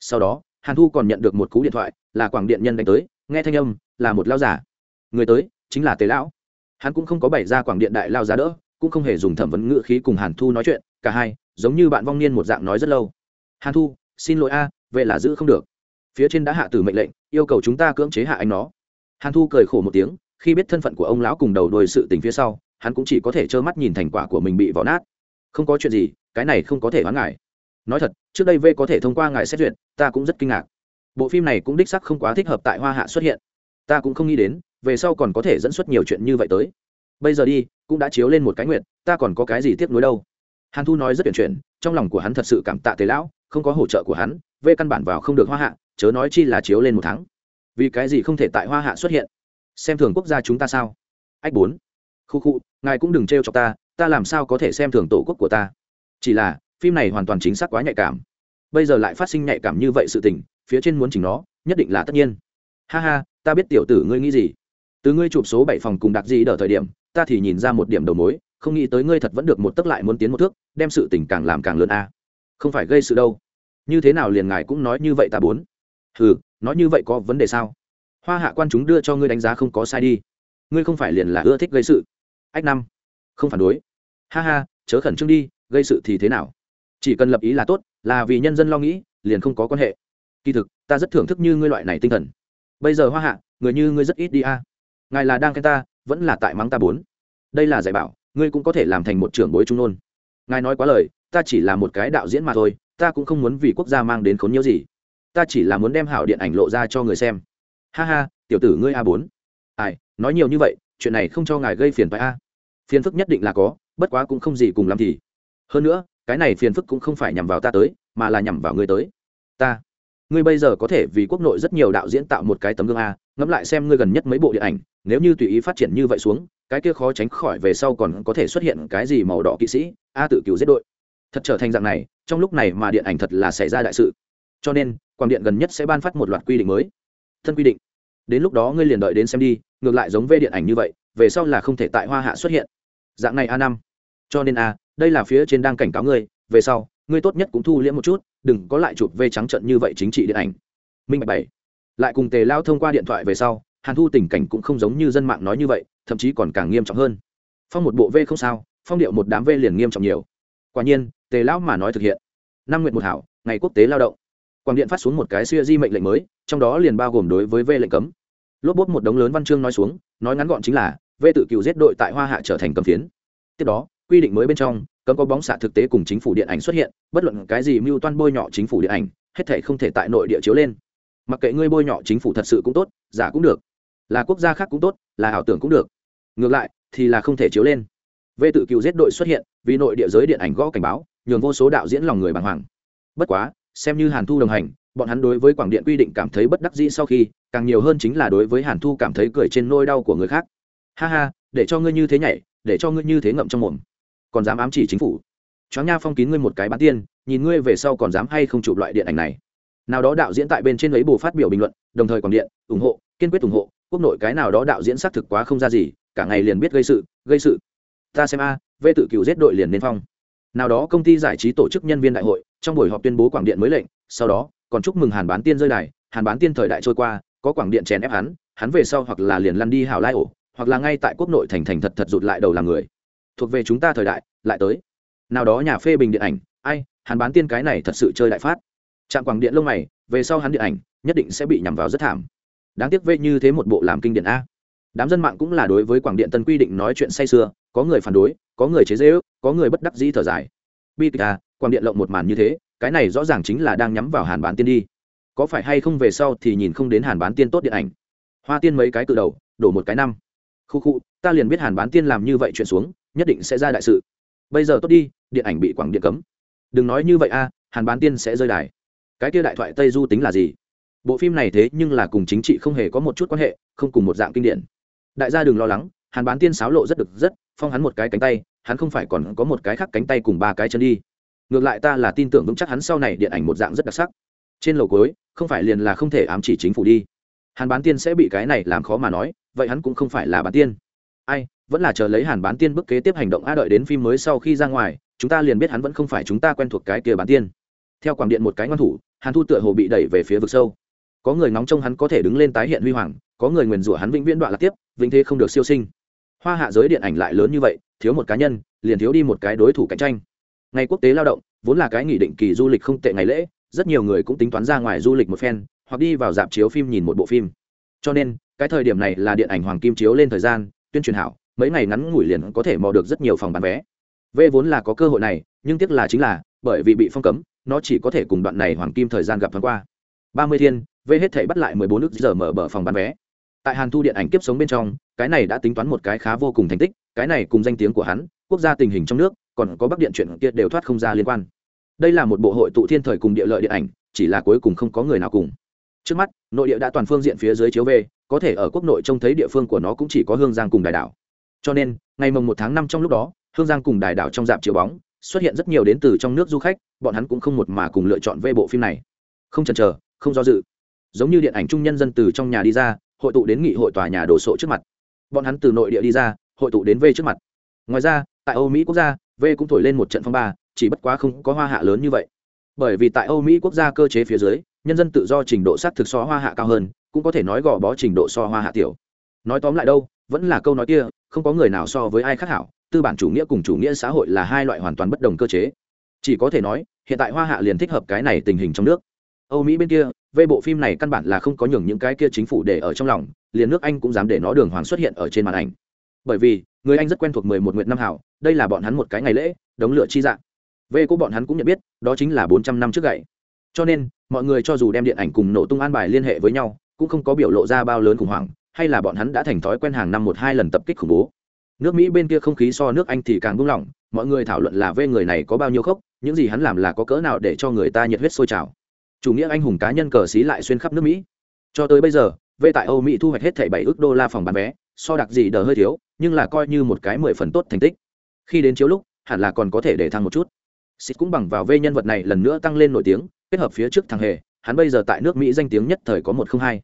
A: Sau đó, hàn thu còn nhận được một cú điện thoại, là quảng điện nhân đánh tới, nghe thanh âm, là một lao giả người tới, chính là tế lão hắn cũng không có bày ra quảng điện đại lao giá đỡ, cũng không hề dùng thẩm vấn ngữ khí cùng hàn thu nói chuyện, cả hai, giống như bạn vong niên một dạng nói rất lâu. Hàn thu, xin lỗi a, vậy là giữ không được. Phía trên đã hạ tử mệnh lệnh, yêu cầu chúng ta cưỡng chế hạ anh nó. Hàn thu cười khổ một tiếng, khi biết thân phận của ông lão cùng đầu đuôi sự tình phía sau, hắn cũng chỉ có thể trơ mắt nhìn thành quả của mình bị vỏ nát. Không có chuyện gì, cái này không có thể hoán ngại. Nói thật, trước đây v có thể thông qua ngài xét duyệt, ta cũng rất kinh ngạc. Bộ phim này cũng đích sắc không quá thích hợp tại hoa hạ xuất hiện. Ta cũng không nghĩ đến về sau còn có thể dẫn xuất nhiều chuyện như vậy tới. Bây giờ đi, cũng đã chiếu lên một cái nguyện, ta còn có cái gì tiếp nối đâu. Hàn thu nói rất tuyển chuyển, trong lòng của hắn thật sự cảm tạ tế lão, không có hỗ trợ của hắn vê căn bản vào không được hoa hạ, chớ nói chi là chiếu lên một tháng. Vì cái gì không thể tại hoa hạ xuất hiện? Xem thường quốc gia chúng ta sao? Ách bốn. Khu khu, ngài cũng đừng trêu cho ta ta làm sao có thể xem thường tổ quốc của ta? Chỉ là, phim này hoàn toàn chính xác quá nhạy cảm. Bây giờ lại phát sinh nhạy cảm như vậy sự tình, phía trên muốn chỉnh nó, nhất định là tất nhiên. Ha ha, ta biết tiểu tử ngươi nghĩ gì? Từ ngươi chụp số bảy phòng cùng đặc gì đỡ thời điểm, ta thì nhìn ra một điểm đầu mối, không nghĩ tới ngươi thật vẫn được một tấc lại muốn tiến một thước, đem sự tình càng làm càng lớn a. À. Không phải gây sự đâu. Như thế nào liền ngài cũng nói như vậy ta bốn. Ừ nói như vậy có vấn đề sao? Hoa hạ quan chúng đưa cho ngươi đánh giá không có sai đi. Ngươi không phải liền là ưa thích gây sự. Ách năm. Không phản đối. Ha ha, chớ khẩn trương đi, gây sự thì thế nào? Chỉ cần lập ý là tốt, là vì nhân dân lo nghĩ, liền không có quan hệ. Kỳ thực, ta rất thưởng thức như ngươi loại này tinh thần. Bây giờ hoa hạ, người như ngươi rất ít đi a ngài là đang khen ta, vẫn là tại mắng ta bốn. Đây là dạy bảo, ngươi cũng có thể làm thành một trưởng bối trung nôn. Ngài nói quá lời, ta chỉ là một cái đạo diễn mà thôi, ta cũng không muốn vì quốc gia mang đến khốn nhiễu gì. Ta chỉ là muốn đem hảo điện ảnh lộ ra cho người xem. Ha ha, tiểu tử ngươi a bốn. Ai, nói nhiều như vậy, chuyện này không cho ngài gây phiền phải a. Phiền phức nhất định là có, bất quá cũng không gì cùng làm thì. Hơn nữa, cái này phiền phức cũng không phải nhằm vào ta tới, mà là nhằm vào ngươi tới. Ta ngươi bây giờ có thể vì quốc nội rất nhiều đạo diễn tạo một cái tấm gương a, ngẫm lại xem ngươi gần nhất mấy bộ điện ảnh, nếu như tùy ý phát triển như vậy xuống, cái kia khó tránh khỏi về sau còn có thể xuất hiện cái gì màu đỏ kỵ sĩ, a tự cứu giết đội. Thật trở thành dạng này, trong lúc này mà điện ảnh thật là xảy ra đại sự. Cho nên, quảng điện gần nhất sẽ ban phát một loạt quy định mới. Thân quy định. Đến lúc đó ngươi liền đợi đến xem đi, ngược lại giống về điện ảnh như vậy, về sau là không thể tại hoa hạ xuất hiện. Dạng này a năm. Cho nên a, đây là phía trên đang cảnh cáo ngươi, về sau ngươi tốt nhất cũng thu liễm một chút, đừng có lại chụp vê trắng trận như vậy chính trị điện ảnh. Minh bạch bảy. Lại cùng tề lao thông qua điện thoại về sau, hàn thu tình cảnh cũng không giống như dân mạng nói như vậy, thậm chí còn càng nghiêm trọng hơn. Phong một bộ v không sao, phong điệu một đám v liền nghiêm trọng nhiều. Quả nhiên, tề lão mà nói thực hiện. Năm nguyện một hảo, ngày quốc tế lao động. Quảng điện phát xuống một cái siêu di mệnh lệnh mới, trong đó liền bao gồm đối với v lệnh cấm. Lốp bốt một đống lớn văn chương nói xuống, nói ngắn gọn chính là v tự cựu giết đội tại hoa hạ trở thành cầm phiến. Tiếp đó quy định mới bên trong, cấm có bóng xạ thực tế cùng chính phủ điện ảnh xuất hiện, bất luận cái gì mưu toan bôi nhọ chính phủ điện ảnh, hết thể không thể tại nội địa chiếu lên. Mặc kệ ngươi bôi nhọ chính phủ thật sự cũng tốt, giả cũng được. Là quốc gia khác cũng tốt, là ảo tưởng cũng được. Ngược lại, thì là không thể chiếu lên. Vệ tự cựu giết đội xuất hiện, vì nội địa giới điện ảnh gõ cảnh báo, nhường vô số đạo diễn lòng người bàng hoàng. Bất quá, xem như hàn thu đồng hành, bọn hắn đối với quảng điện quy định cảm thấy bất đắc dĩ sau khi, càng nhiều hơn chính là đối với hàn thu cảm thấy cười trên nôi đau của người khác. Ha ha, để cho ngươi như thế nhảy, để cho ngươi như thế ngậm trong mồm còn dám ám chỉ chính phủ. Choáng nha phong kín ngươi một cái bán tiên nhìn ngươi về sau còn dám hay không chụp loại điện ảnh này. Nào đó đạo diễn tại bên trên lấy bù phát biểu bình luận đồng thời quảng điện ủng hộ kiên quyết ủng hộ quốc nội cái nào đó đạo diễn xác thực quá không ra gì cả ngày liền biết gây sự gây sự. Ta xem a à, vê tự cựu giết đội liền nên phong. Nào đó công ty giải trí tổ chức nhân viên đại hội trong buổi họp tuyên bố quảng điện mới lệnh sau đó còn chúc mừng hàn bán tiên rơi đài hàn bán tiên thời đại trôi qua có quảng điện chèn ép hắn hắn về sau hoặc là liền lăn đi hào lai ổ hoặc là ngay tại quốc nội thành thành thật thật rụt lại đầu làm người thuộc về chúng ta thời đại, lại tới. Nào đó nhà phê bình điện ảnh, ai, hắn bán tiên cái này thật sự chơi đại phát. Trạm quảng điện lông mày, về sau hắn điện ảnh, nhất định sẽ bị nhằm vào rất thảm. Đáng tiếc vây như thế một bộ làm kinh điển a. Đám dân mạng cũng là đối với quảng điện tân quy định nói chuyện say sưa, có người phản đối, có người chế dễ ước có người bất đắc dĩ thở dài. Bi kịch a, quảng điện lộng một màn như thế, cái này rõ ràng chính là đang nhắm vào hàn bán tiên đi. Có phải hay không về sau thì nhìn không đến hàn bán tiên tốt điện ảnh? Hoa tiên mấy cái cự đầu, đổ một cái năm. Khu khu, ta liền biết hàn bán tiên làm như vậy chuyện xuống nhất định sẽ ra đại sự. Bây giờ tốt đi, điện ảnh bị quảng điện cấm. Đừng nói như vậy a, hàn bán tiên sẽ rơi đài. Cái kia đại thoại tây du tính là gì? Bộ phim này thế nhưng là cùng chính trị không hề có một chút quan hệ, không cùng một dạng kinh điển. Đại gia đừng lo lắng, hàn bán tiên sáo lộ rất được rất, phong hắn một cái cánh tay, hắn không phải còn có một cái khác cánh tay cùng ba cái chân đi. Ngược lại ta là tin tưởng vững chắc hắn sau này điện ảnh một dạng rất đặc sắc. Trên lầu cối không phải liền là không thể ám chỉ chính phủ đi. Hàn bán tiên sẽ bị cái này làm khó mà nói, vậy hắn cũng không phải là bán tiên. Ai vẫn là chờ lấy hàn bán tiên bức kế tiếp hành động a đợi đến phim mới sau khi ra ngoài, chúng ta liền biết hắn vẫn không phải chúng ta quen thuộc cái kia bán tiên. Theo quảng điện một cái ngoan thủ, hàn thu tựa hồ bị đẩy về phía vực sâu. Có người nóng trông hắn có thể đứng lên tái hiện huy hoàng, có người nguyền rủa hắn vĩnh viễn đoạn lạc tiếp, vĩnh thế không được siêu sinh. Hoa hạ giới điện ảnh lại lớn như vậy, thiếu một cá nhân, liền thiếu đi một cái đối thủ cạnh tranh. Ngày quốc tế lao động, vốn là cái nghị định kỳ du lịch không tệ ngày lễ, rất nhiều người cũng tính toán ra ngoài du lịch một phen, hoặc đi vào dạp chiếu phim nhìn một bộ phim. Cho nên, cái thời điểm này là điện ảnh hoàng kim chiếu lên thời gian, tuyên truyền hảo mấy ngày ngắn ngủi liền có thể mò được rất nhiều phòng bán vé. V vốn là có cơ hội này, nhưng tiếc là chính là, bởi vì bị phong cấm, nó chỉ có thể cùng đoạn này hoàng kim thời gian gặp thoáng qua. Ba mươi thiên v hết thể bắt lại mười bốn nước giờ mở bờ phòng bán vé. Tại hàn thu điện ảnh kiếp sống bên trong, cái này đã tính toán một cái khá vô cùng thành tích, cái này cùng danh tiếng của hắn, quốc gia tình hình trong nước, còn có bắc điện chuyện kia đều thoát không ra liên quan. Đây là một bộ hội tụ thiên thời cùng địa lợi điện ảnh, chỉ là cuối cùng không có người nào cùng. Trước mắt, nội địa đã toàn phương diện phía dưới chiếu về, có thể ở quốc nội trông thấy địa phương của nó cũng chỉ có hương giang cùng đài đảo cho nên, ngày mồng một tháng năm trong lúc đó, hương giang cùng đài đảo trong dạp chiếu bóng xuất hiện rất nhiều đến từ trong nước du khách, bọn hắn cũng không một mà cùng lựa chọn về bộ phim này. Không chần chờ, không do dự. Giống như điện ảnh trung nhân dân từ trong nhà đi ra, hội tụ đến nghị hội tòa nhà đồ sộ trước mặt. Bọn hắn từ nội địa đi ra, hội tụ đến v trước mặt. Ngoài ra, tại âu mỹ quốc gia, v cũng thổi lên một trận phong ba, chỉ bất quá không có hoa hạ lớn như vậy. Bởi vì tại âu mỹ quốc gia cơ chế phía dưới, nhân dân tự do trình độ s á t thực so hoa hạ cao hơn, cũng có thể nói gò bó trình độ so hoa hạ tiểu. Nói tóm lại đâu, vẫn là câu nói kia không có người nào so với ai khác hảo, tư bản chủ nghĩa cùng chủ nghĩa xã hội là hai loại hoàn toàn bất đồng cơ chế. Chỉ có thể nói, hiện tại hoa hạ liền thích hợp cái này tình hình trong nước. Âu mỹ bên kia, về bộ phim này căn bản là không có nhường những cái kia chính phủ để ở trong lòng, liền nước anh cũng dám để nó đường hoàng xuất hiện ở trên màn ảnh. Bởi vì, người anh rất quen thuộc mười một nguyện năm hảo, đây là bọn hắn một cái ngày lễ, đống lửa chi dạng. Về cô bọn hắn cũng nhận biết, đó chính là bốn trăm năm trước gậy. Cho nên, mọi người cho dù đem điện ảnh cùng nổ tung an bài liên hệ với nhau, cũng không có biểu lộ ra bao lớn khủng hoảng hay là bọn hắn đã thành thói quen hàng năm một hai lần tập kích khủng bố? Nước mỹ bên kia không khí so nước anh thì càng buông lỏng, mọi người thảo luận là vê người này có bao nhiêu khốc, những gì hắn làm là có cỡ nào để cho người ta nhiệt huyết sôi trào. Chủ nghĩa anh hùng cá nhân cờ xí lại xuyên khắp nước mỹ. Cho tới bây giờ, vê tại âu mỹ thu hoạch hết thảy bảy ước đô la phòng bán vé, so đặc gì đờ hơi thiếu, nhưng là coi như một cái mười phần tốt thành tích. Khi đến chiếu lúc, hẳn là còn có thể để thăng một chút. Xịt cũng bằng vào vê nhân vật này lần nữa tăng lên nổi tiếng, kết hợp phía trước thằng hề, hắn bây giờ tại nước mỹ danh tiếng nhất thời có một không hai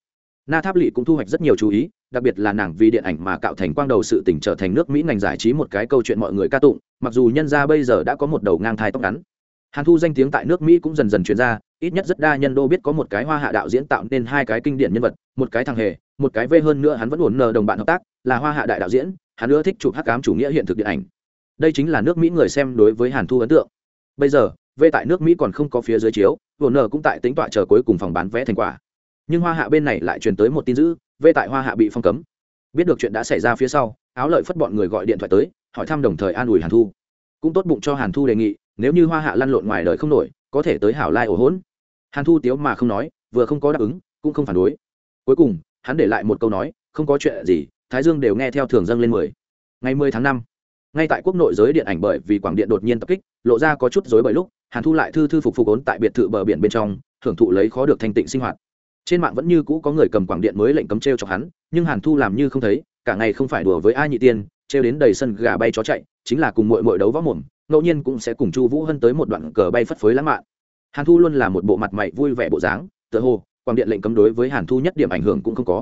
A: na tháp lỵ cũng thu hoạch rất nhiều chú ý, đặc biệt là nàng vì điện ảnh mà cạo thành quang đầu sự tỉnh trở thành nước mỹ ngành giải trí một cái câu chuyện mọi người ca tụng, mặc dù nhân ra bây giờ đã có một đầu ngang thai tóc ngắn. Hàn thu danh tiếng tại nước mỹ cũng dần dần chuyển ra, ít nhất rất đa nhân đô biết có một cái hoa hạ đạo diễn tạo nên hai cái kinh điển nhân vật, một cái thằng hề, một cái vê hơn nữa hắn vẫn ổn nờ đồng bạn hợp tác, là hoa hạ đại đạo diễn, hắn nữa thích chụp hắc cám chủ nghĩa hiện thực điện ảnh. Đây chính là nước mỹ người xem đối với hàn thu ấn tượng. Bây giờ, vê tại nước mỹ còn không có phía dưới chiếu ổn nờ cũng tại tính tọa chờ cuối cùng phòng bán vé thành quả nhưng hoa hạ bên này lại truyền tới một tin dữ, vê tại hoa hạ bị phong cấm. Biết được chuyện đã xảy ra phía sau, áo lợi phất bọn người gọi điện thoại tới, hỏi thăm đồng thời an ủi hàn thu. Cũng tốt bụng cho hàn thu đề nghị, nếu như hoa hạ lăn lộn ngoài đời không nổi, có thể tới hảo lai ổ hỗn hàn thu tiếu mà không nói, vừa không có đáp ứng, cũng không phản đối. Cuối cùng, hắn để lại một câu nói, không có chuyện gì, thái dương đều nghe theo thường dâng lên mười. Ngày mười tháng năm, ngay tại quốc nội giới điện ảnh bởi vì quảng điện đột nhiên tập kích, lộ ra có chút dối bởi lúc, hàn thu lại thư thư phục phục ốn tại biệt thự bờ biển bên trong, thưởng thụ lấy khó được thanh tịnh sinh hoạt trên mạng vẫn như cũ có người cầm quảng điện mới lệnh cấm t r e o cho hắn, nhưng hàn thu làm như không thấy, cả ngày không phải đùa với ai nhị tiên t r e o đến đầy sân gà bay chó chạy, chính là cùng mội mội đấu võ mồm, ngẫu nhiên cũng sẽ cùng chu vũ hân tới một đoạn cờ bay phất phới lãng mạn. Hàn thu luôn là một bộ mặt mày vui vẻ bộ dáng, tựa hồ, quảng điện lệnh cấm đối với hàn thu nhất điểm ảnh hưởng cũng không có.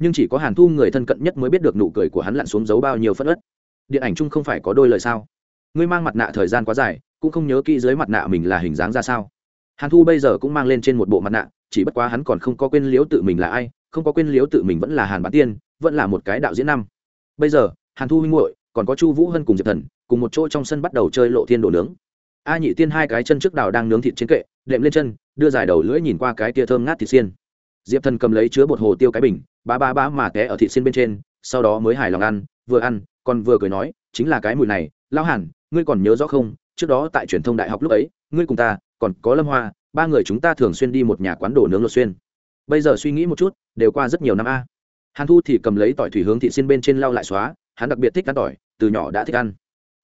A: Nhưng chỉ có hàn thu người thân cận nhất mới biết được nụ cười của hắn lặn xuống giấu bao nhiêu phất ất điện ảnh chung không phải có đôi lời sao? Ngươi mang mặt nạ thời gian quá dài, cũng không nhớ kỹ dưới mặt nạ mình là hình dáng ra sao. Hàn thu bây giờ cũng mang lên trên một bộ mặt nạ chỉ bất quá hắn còn không có quên liếu tự mình là ai, không có quên liếu tự mình vẫn là hàn bán tiên, vẫn là một cái đạo diễn năm. Bây giờ, hàn thu huynh hội còn có chu vũ hân cùng diệp thần, cùng một chỗ trong sân bắt đầu chơi lộ thiên đồ nướng. A nhị tiên hai cái chân trước đào đang nướng thịt trên kệ, đệm lên chân, đưa dài đầu lưỡi nhìn qua cái tia thơm ngát thịt xiên. Diệp thần cầm lấy chứa bột hồ tiêu cái bình ba ba ba mà té ở thịt xiên bên trên, sau đó mới hài lòng ăn, vừa ăn, còn vừa cười nói, chính là cái mùi này lao hẳn ngươi còn nhớ rõ không? Trước đó tại truyền thông đại học lúc ấy, ngươi cùng ta, còn có lâm hoa ba người chúng ta thường xuyên đi một nhà quán đồ nướng lột xuyên. Bây giờ suy nghĩ một chút, đều qua rất nhiều năm a. Hàn thu thì cầm lấy tỏi thủy hướng thị xin bên trên lau lại xóa, hắn đặc biệt thích ăn tỏi, từ nhỏ đã thích ăn.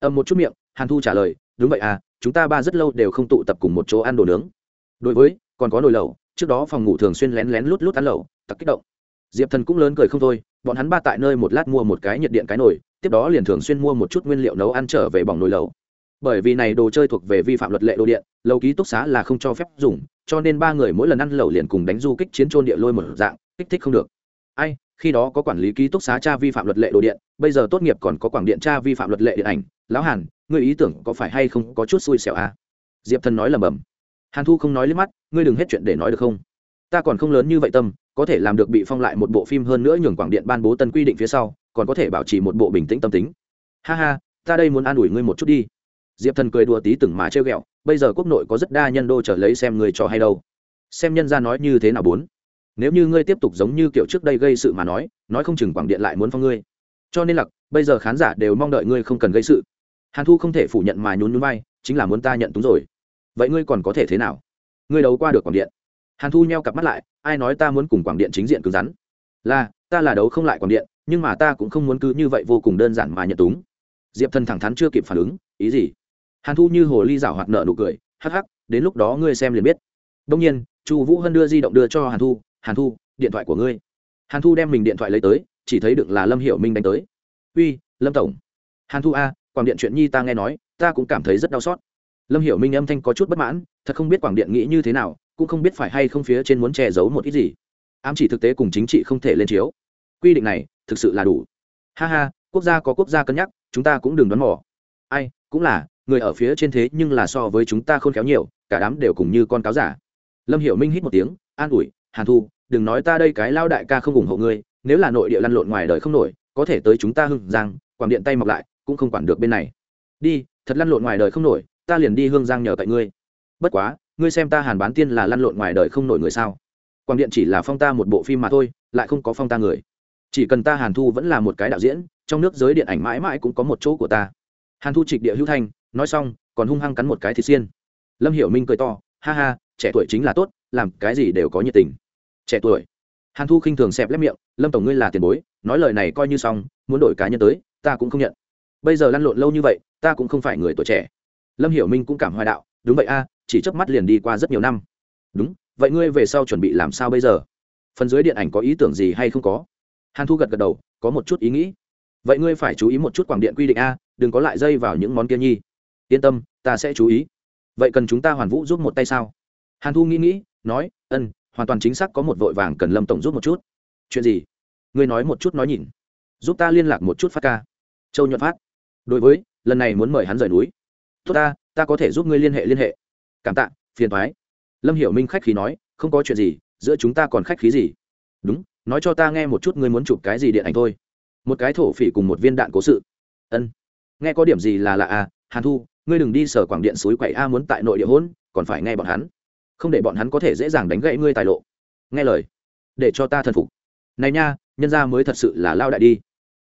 A: Ầm một chút miệng, hàn thu trả lời, đúng vậy à chúng ta ba rất lâu đều không tụ tập cùng một chỗ ăn đồ nướng. Đối với, còn có nồi lẩu, trước đó phòng ngủ thường xuyên lén lén lút lút ăn lẩu tặc kích động. Diệp thần cũng lớn cười không thôi, bọn hắn ba tại nơi một lát mua một cái nhiệt điện cái nồi, tiếp đó liền thường xuyên mua một chút nguyên liệu nấu ăn trở về bỏng nồi lẩu bởi vì này đồ chơi thuộc về vi phạm luật lệ đồ điện, lầu ký túc xá là không cho phép dùng, cho nên ba người mỗi lần ăn lẩu liền cùng đánh du kích chiến trôn địa lôi một dạng, kích thích không được. Ai, khi đó có quản lý ký túc xá cha vi phạm luật lệ đồ điện, bây giờ tốt nghiệp còn có quảng điện cha vi phạm luật lệ điện ảnh. Lão hàn, ngươi ý tưởng có phải hay không có chút xui xẻo à? diệp thần nói lầm bầm hàn thu không nói lên mắt, ngươi đừng hết chuyện để nói được không? Ta còn không lớn như vậy tâm, có thể làm được bị phong lại một bộ phim hơn nữa nhường quảng điện ban bố tân quy định phía sau, còn có thể bảo trì một bộ bình tĩnh tâm tính. Ha ha, ta đây muốn an ủi ngươi một chút đi diệp thần cười đùa tí từng mà trêu ghẹo, bây giờ quốc nội có rất đa nhân đô trở lấy xem người trò hay đâu. Xem nhân ra nói như thế nào bốn? Nếu như ngươi tiếp tục giống như kiểu trước đây gây sự mà nói nói không chừng quảng điện lại muốn phong ngươi. Cho nên là, bây giờ khán giả đều mong đợi ngươi không cần gây sự. Hàn thu không thể phủ nhận mà nhún nhún vai, chính là muốn ta nhận túng rồi. Vậy ngươi còn có thể thế nào? Ngươi đấu qua được quảng điện. Hàn thu nheo cặp mắt lại, ai nói ta muốn cùng quảng điện chính diện cứng rắn? Là, ta là đấu không lại quảng điện, nhưng mà ta cũng không muốn cứ như vậy vô cùng đơn giản mà nhận túng. Diệp thần thẳng thắn chưa kịp phản ứng, ý gì? Hàn thu như hồ ly rảo hoạt nợ nụ cười, hắc hắc, đến lúc đó ngươi xem liền biết. Đông nhiên, chu vũ hân đưa di động đưa cho hàn thu hàn thu, điện thoại của ngươi. Hàn thu đem mình điện thoại lấy tới, chỉ thấy được là lâm hiểu minh đánh tới. Uy, lâm tổng. Hàn thu, a, quảng điện chuyện nhi ta nghe nói, ta cũng cảm thấy rất đau xót. Lâm hiểu minh âm thanh có chút bất mãn, thật không biết quảng điện nghĩ như thế nào, cũng không biết phải hay không phía trên muốn che giấu một ít gì. Ám chỉ thực tế cùng chính trị không thể lên chiếu. Quy định này, thực sự là đủ. Ha ha, quốc gia có quốc gia cân nhắc, chúng ta cũng đừng đoán mò. Ai, cũng là người ở phía trên thế nhưng là so với chúng ta khôn khéo nhiều, cả đám đều cùng như con cáo giả. Lâm hiểu minh hít một tiếng, an ủi, hàn thu, đừng nói ta đây cái lao đại ca không ủng hộ ngươi, nếu là nội địa lăn lộn ngoài đời không nổi, có thể tới chúng ta hưng giang, quảng điện tay mọc lại, cũng không quản được bên này. Đi, thật lăn lộn ngoài đời không nổi, ta liền đi hương giang nhờ cậy ngươi. Bất quá, ngươi xem ta hàn bán tiên là lăn lộn ngoài đời không nổi người sao? Quảng điện chỉ là phong ta một bộ phim mà thôi, lại không có phong ta người. Chỉ cần ta hàn thu vẫn là một cái đạo diễn, trong nước giới điện ảnh mãi mãi cũng có một chỗ của ta. Hàn thu trịch địa hữu thanh nói xong, còn hung hăng cắn một cái thịt xiên. Lâm hiểu minh cười to, ha ha, trẻ tuổi chính là tốt, làm cái gì đều có nhiệt tình. Trẻ tuổi? Hàn thu khinh thường xẹp lép miệng, lâm tổng ngươi là tiền bối, nói lời này coi như xong, muốn đổi cá nhân tới, ta cũng không nhận. Bây giờ lăn lộn lâu như vậy, ta cũng không phải người tuổi trẻ. Lâm hiểu minh cũng cảm hoài đạo, đúng vậy a, chỉ chớp mắt liền đi qua rất nhiều năm. Đúng, vậy ngươi về sau chuẩn bị làm sao bây giờ? Phần dưới điện ảnh có ý tưởng gì hay không có? Hàn thu gật gật đầu, có một chút ý nghĩ. Vậy ngươi phải chú ý một chút quảng điện quy định a, đừng có lại dây vào những món kia nhi yên tâm, ta sẽ chú ý. Vậy cần chúng ta hoàn vũ giúp một tay sao? Hàn thu nghĩ nghĩ, nói ân hoàn toàn chính xác có một vội vàng cần lâm tổng giúp một chút. Chuyện gì? Ngươi nói một chút nói nhìn. Giúp ta liên lạc một chút phát ca. Châu nhuận phát. Đối với, lần này muốn mời hắn rời núi. Tốt ta ta có thể giúp ngươi liên hệ liên hệ. Cảm tạ, phiền thoái lâm hiểu minh khách khí nói, không có chuyện gì, giữa chúng ta còn khách khí gì? Đúng, nói cho ta nghe một chút ngươi muốn chụp cái gì điện ảnh thôi. Một cái thổ phỉ cùng một viên đạn cố sự. Ân nghe có điểm gì là lạ à hàn thu ngươi đừng đi sở quảng điện suối quậy a muốn tại nội địa hôn, còn phải nghe bọn hắn. Không để bọn hắn có thể dễ dàng đánh gãy ngươi tài lộ. Nghe lời. Để cho ta thần phục. Này nha, nhân ra mới thật sự là lao đại đi.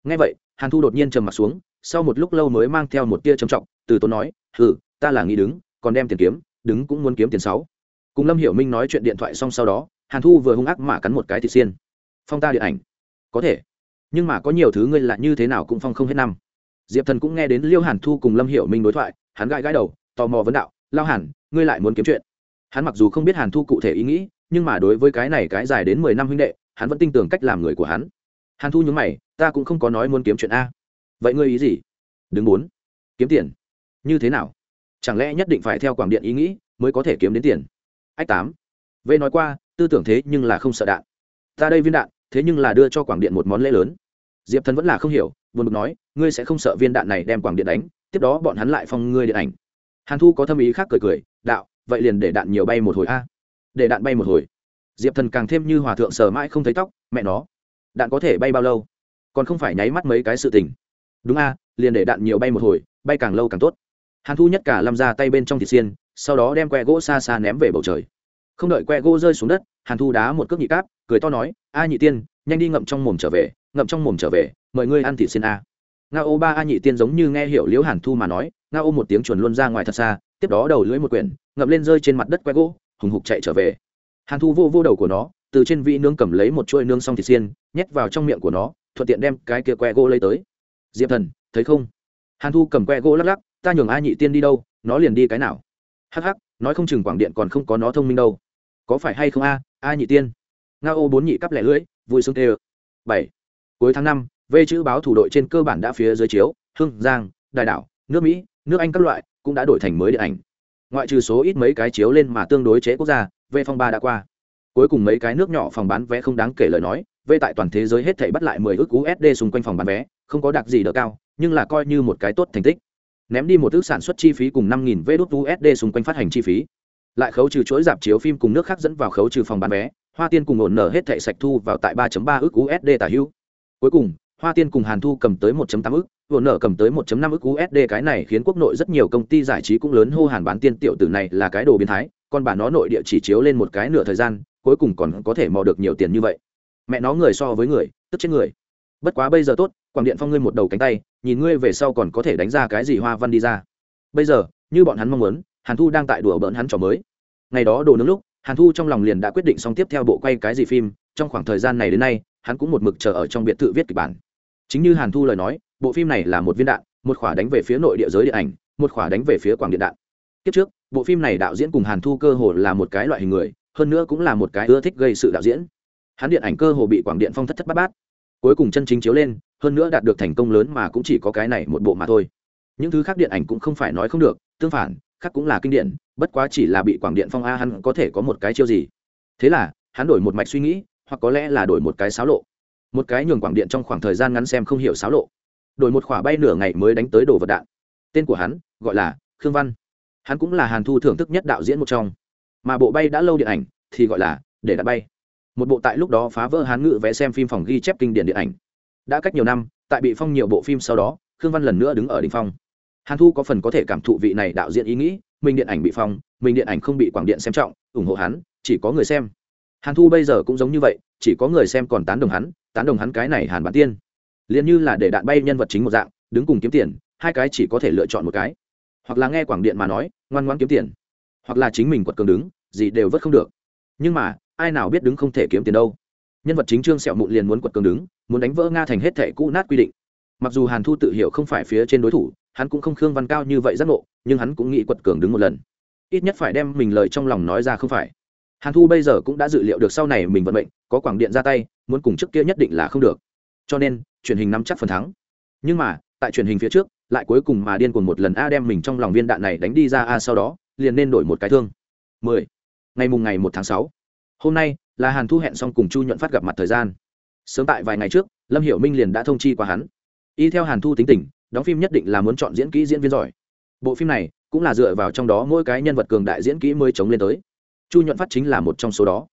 A: Nghe vậy, hàn thu đột nhiên trầm m ặ t xuống, sau một lúc lâu mới mang theo một tia trầm trọng, từ tốn nói ừ ta là nghĩ đứng, còn đem tiền kiếm, đứng cũng muốn kiếm tiền sáu. Cùng lâm hiểu minh nói chuyện điện thoại xong sau đó, hàn thu vừa hung ác mà cắn một cái thịt xiên. Phong ta điện ảnh. Có thể. Nhưng mà có nhiều thứ ngươi là như thế nào cũng phong không hết năm. Diệp thần cũng nghe đến liêu hàn thu cùng lâm hiểu minh đối thoại hắn gãi gãi đầu, tò mò vấn đạo, lao hàn, ngươi lại muốn kiếm chuyện? Hắn mặc dù không biết hàn thu cụ thể ý nghĩ, nhưng mà đối với cái này cái dài đến mười năm huynh đệ, hắn vẫn tin tưởng cách làm người của hắn. Hàn thu nhúng mày, ta cũng không có nói muốn kiếm chuyện a. Vậy ngươi ý gì? Đứng bốn. Kiếm tiền. Như thế nào? Chẳng lẽ nhất định phải theo quảng điện ý nghĩ mới có thể kiếm đến tiền? Ách tám. V nói qua, tư tưởng thế nhưng là không sợ đạn. Ta đây viên đạn, thế nhưng là đưa cho quảng điện một món lễ lớn. Diệp thần vẫn là không hiểu, buồn bực nói, ngươi sẽ không sợ viên đạn này đem quảng điện đánh tiếp đó bọn hắn lại phong ngươi điện ảnh. Hàn thu có tâm ý khác cười cười, đạo, vậy liền để đạn nhiều bay một hồi a. Để đạn bay một hồi? Diệp thần càng thêm như hòa thượng sờ mãi không thấy tóc, mẹ nó, đạn có thể bay bao lâu? Còn không phải nháy mắt mấy cái sự tình. Đúng a, liền để đạn nhiều bay một hồi, bay càng lâu càng tốt. Hàn thu nhất cả làm ra tay bên trong thịt xiên, sau đó đem que gỗ xa xa ném về bầu trời. Không đợi que gỗ rơi xuống đất, hàn thu đá một cước nhị cáp, cười to nói, a nhị tiên, nhanh đi ngậm trong mồm trở về, ngậm trong mồm trở về, mời ngươi ăn thịt xiên a nga ô ba a nhị tiên giống như nghe hiểu liễu hàn thu mà nói, nga ô một tiếng chuồn luôn ra ngoài thật xa, tiếp đó đầu lưỡi một quyển ngậm lên rơi trên mặt đất que gỗ, hùng hục chạy trở về. Hàn thu vô vô đầu của nó, từ trên vị nướng cầm lấy một chuôi nương xong thịt xiên, nhét vào trong miệng của nó, thuận tiện đem cái kia que gỗ lấy tới. Diệp thần, thấy không? Hàn thu cầm que gỗ lắc lắc, ta nhường a nhị tiên đi đâu, nó liền đi cái nào? Hắc hắc, nói không chừng quảng điện còn không có nó thông minh đâu. Có phải hay không a a nhị tiên? Nga ô bốn nhị cắp lẻ lưỡi, vui sướng tê bảy. Cuối tháng năm về chữ báo thủ đội trên cơ bản đã phía dưới chiếu, hưng, giang đại đảo, nước mỹ, nước anh các loại cũng đã đổi thành mới điện ảnh. Ngoại trừ số ít mấy cái chiếu lên mà tương đối chế quốc gia, v phong ba đã qua. Cuối cùng mấy cái nước nhỏ phòng bán vé không đáng kể lời nói, v tại toàn thế giới hết thảy bắt lại mười ước usd xung quanh phòng bán vé, không có đặc gì đỡ cao, nhưng là coi như một cái tốt thành tích. Ném đi một ước sản xuất chi phí cùng năm nghìn vê đốt usd xung quanh phát hành chi phí. Lại khấu trừ chuỗi dạp chiếu phim cùng nước khác dẫn vào khấu trừ phòng bán vé, hoa tiên cùng ổn nở hết thảy sạch thu vào tại 3.3 ước usd tả hữu. Cuối cùng hoa tiên cùng hàn thu cầm tới 1.8 ức, ổn nở cầm tới 1.5 ức usd cái này khiến quốc nội rất nhiều công ty giải trí cũng lớn hô hàn bán tiên tiểu tử này là cái đồ biến thái còn bà nó nội địa chỉ chiếu lên một cái nửa thời gian cuối cùng còn có thể mò được nhiều tiền như vậy. Mẹ nó người so với người tức chết người. Bất quá bây giờ tốt quảng điện phong ngươi một đầu cánh tay nhìn ngươi về sau còn có thể đánh ra cái gì hoa văn đi ra. Bây giờ như bọn hắn mong muốn hàn thu đang tại đùa bỡn hắn trò mới. Ngày đó đồ nướng lúc hàn thu trong lòng liền đã quyết định xong tiếp theo bộ quay cái gì phim trong khoảng thời gian này đến nay hắn cũng một mực chờ ở trong biệt thự viết kịch bản chính như hàn thu lời nói, bộ phim này là một viên đạn, một khỏa đánh về phía nội địa giới điện ảnh, một khỏa đánh về phía quảng điện đạn. Kiếp trước, bộ phim này đạo diễn cùng hàn thu cơ hồ là một cái loại hình người, hơn nữa cũng là một cái ưa thích gây sự đạo diễn. Hắn điện ảnh cơ hồ bị quảng điện phong thất thất bát bát. Cuối cùng chân chính chiếu lên, hơn nữa đạt được thành công lớn mà cũng chỉ có cái này một bộ mà thôi. Những thứ khác điện ảnh cũng không phải nói không được, tương phản, khác cũng là kinh điển, bất quá chỉ là bị quảng điện phong a hắn có thể có một cái chiêu gì. Thế là, hắn đổi một mạch suy nghĩ, hoặc có lẽ là đổi một cái xáo lộ một cái nhường quảng điện trong khoảng thời gian ngắn xem không hiểu xáo lộ. Đổi một khỏa bay nửa ngày mới đánh tới đồ vật đạn. Tên của hắn, gọi là khương văn. Hắn cũng là hàn thu thưởng thức nhất đạo diễn một trong. Mà bộ bay đã lâu điện ảnh, thì gọi là để đã bay. Một bộ tại lúc đó phá vỡ hán ngự vẽ xem phim phòng ghi chép kinh điển điện ảnh. Đã cách nhiều năm, tại bị phong nhiều bộ phim sau đó, khương văn lần nữa đứng ở đ ỉ n h phong. Hàn thu có phần có thể cảm thụ vị này đạo diễn ý nghĩ, mình điện ảnh bị phong, mình điện ảnh không bị quảng điện xem trọng, ủng hộ hắn, chỉ có người xem hàn thu bây giờ cũng giống như vậy, chỉ có người xem còn tán đồng hắn, tán đồng hắn cái này hàn bản tiên. Liền như là để đạn bay nhân vật chính một dạng, đứng cùng kiếm tiền, hai cái chỉ có thể lựa chọn một cái. Hoặc là nghe quảng điện mà nói, ngoan ngoan kiếm tiền. Hoặc là chính mình quật cường đứng, gì đều vất không được. Nhưng mà, ai nào biết đứng không thể kiếm tiền đâu. Nhân vật chính trương sẹo mụn liền muốn quật cường đứng, muốn đánh vỡ nga thành hết thệ cũ nát quy định. Mặc dù hàn thu tự hiểu không phải phía trên đối thủ, hắn cũng không khương văn cao như vậy giác ngộ, nhưng hắn cũng nghĩ quật cường đứng một lần. Ít nhất phải đem mình lời trong lòng nói ra không phải hàn thu bây giờ cũng đã dự liệu được sau này mình vận mệnh, có quảng điện ra tay, muốn cùng trước kia nhất định là không được. Cho nên, truyền hình nắm chắc phần thắng. Nhưng mà, tại truyền hình phía trước, lại cuối cùng mà điên cuồng một lần a đem mình trong lòng viên đạn này đánh đi ra a sau đó, liền nên đổi một cái thương. 10. ngày mùng ngày một tháng sáu. Hôm nay, là hàn thu hẹn xong cùng chu nhuận phát gặp mặt thời gian. Sớm tại vài ngày trước, lâm hiểu minh liền đã thông chi qua hắn. Y theo hàn thu tính tình, đóng phim nhất định là muốn chọn diễn kỹ diễn viên giỏi. Bộ phim này, cũng là dựa vào trong đó mỗi cái nhân vật cường đại diễn kỹ mới chống lên tới chu nhuận phát chính là một trong số đó.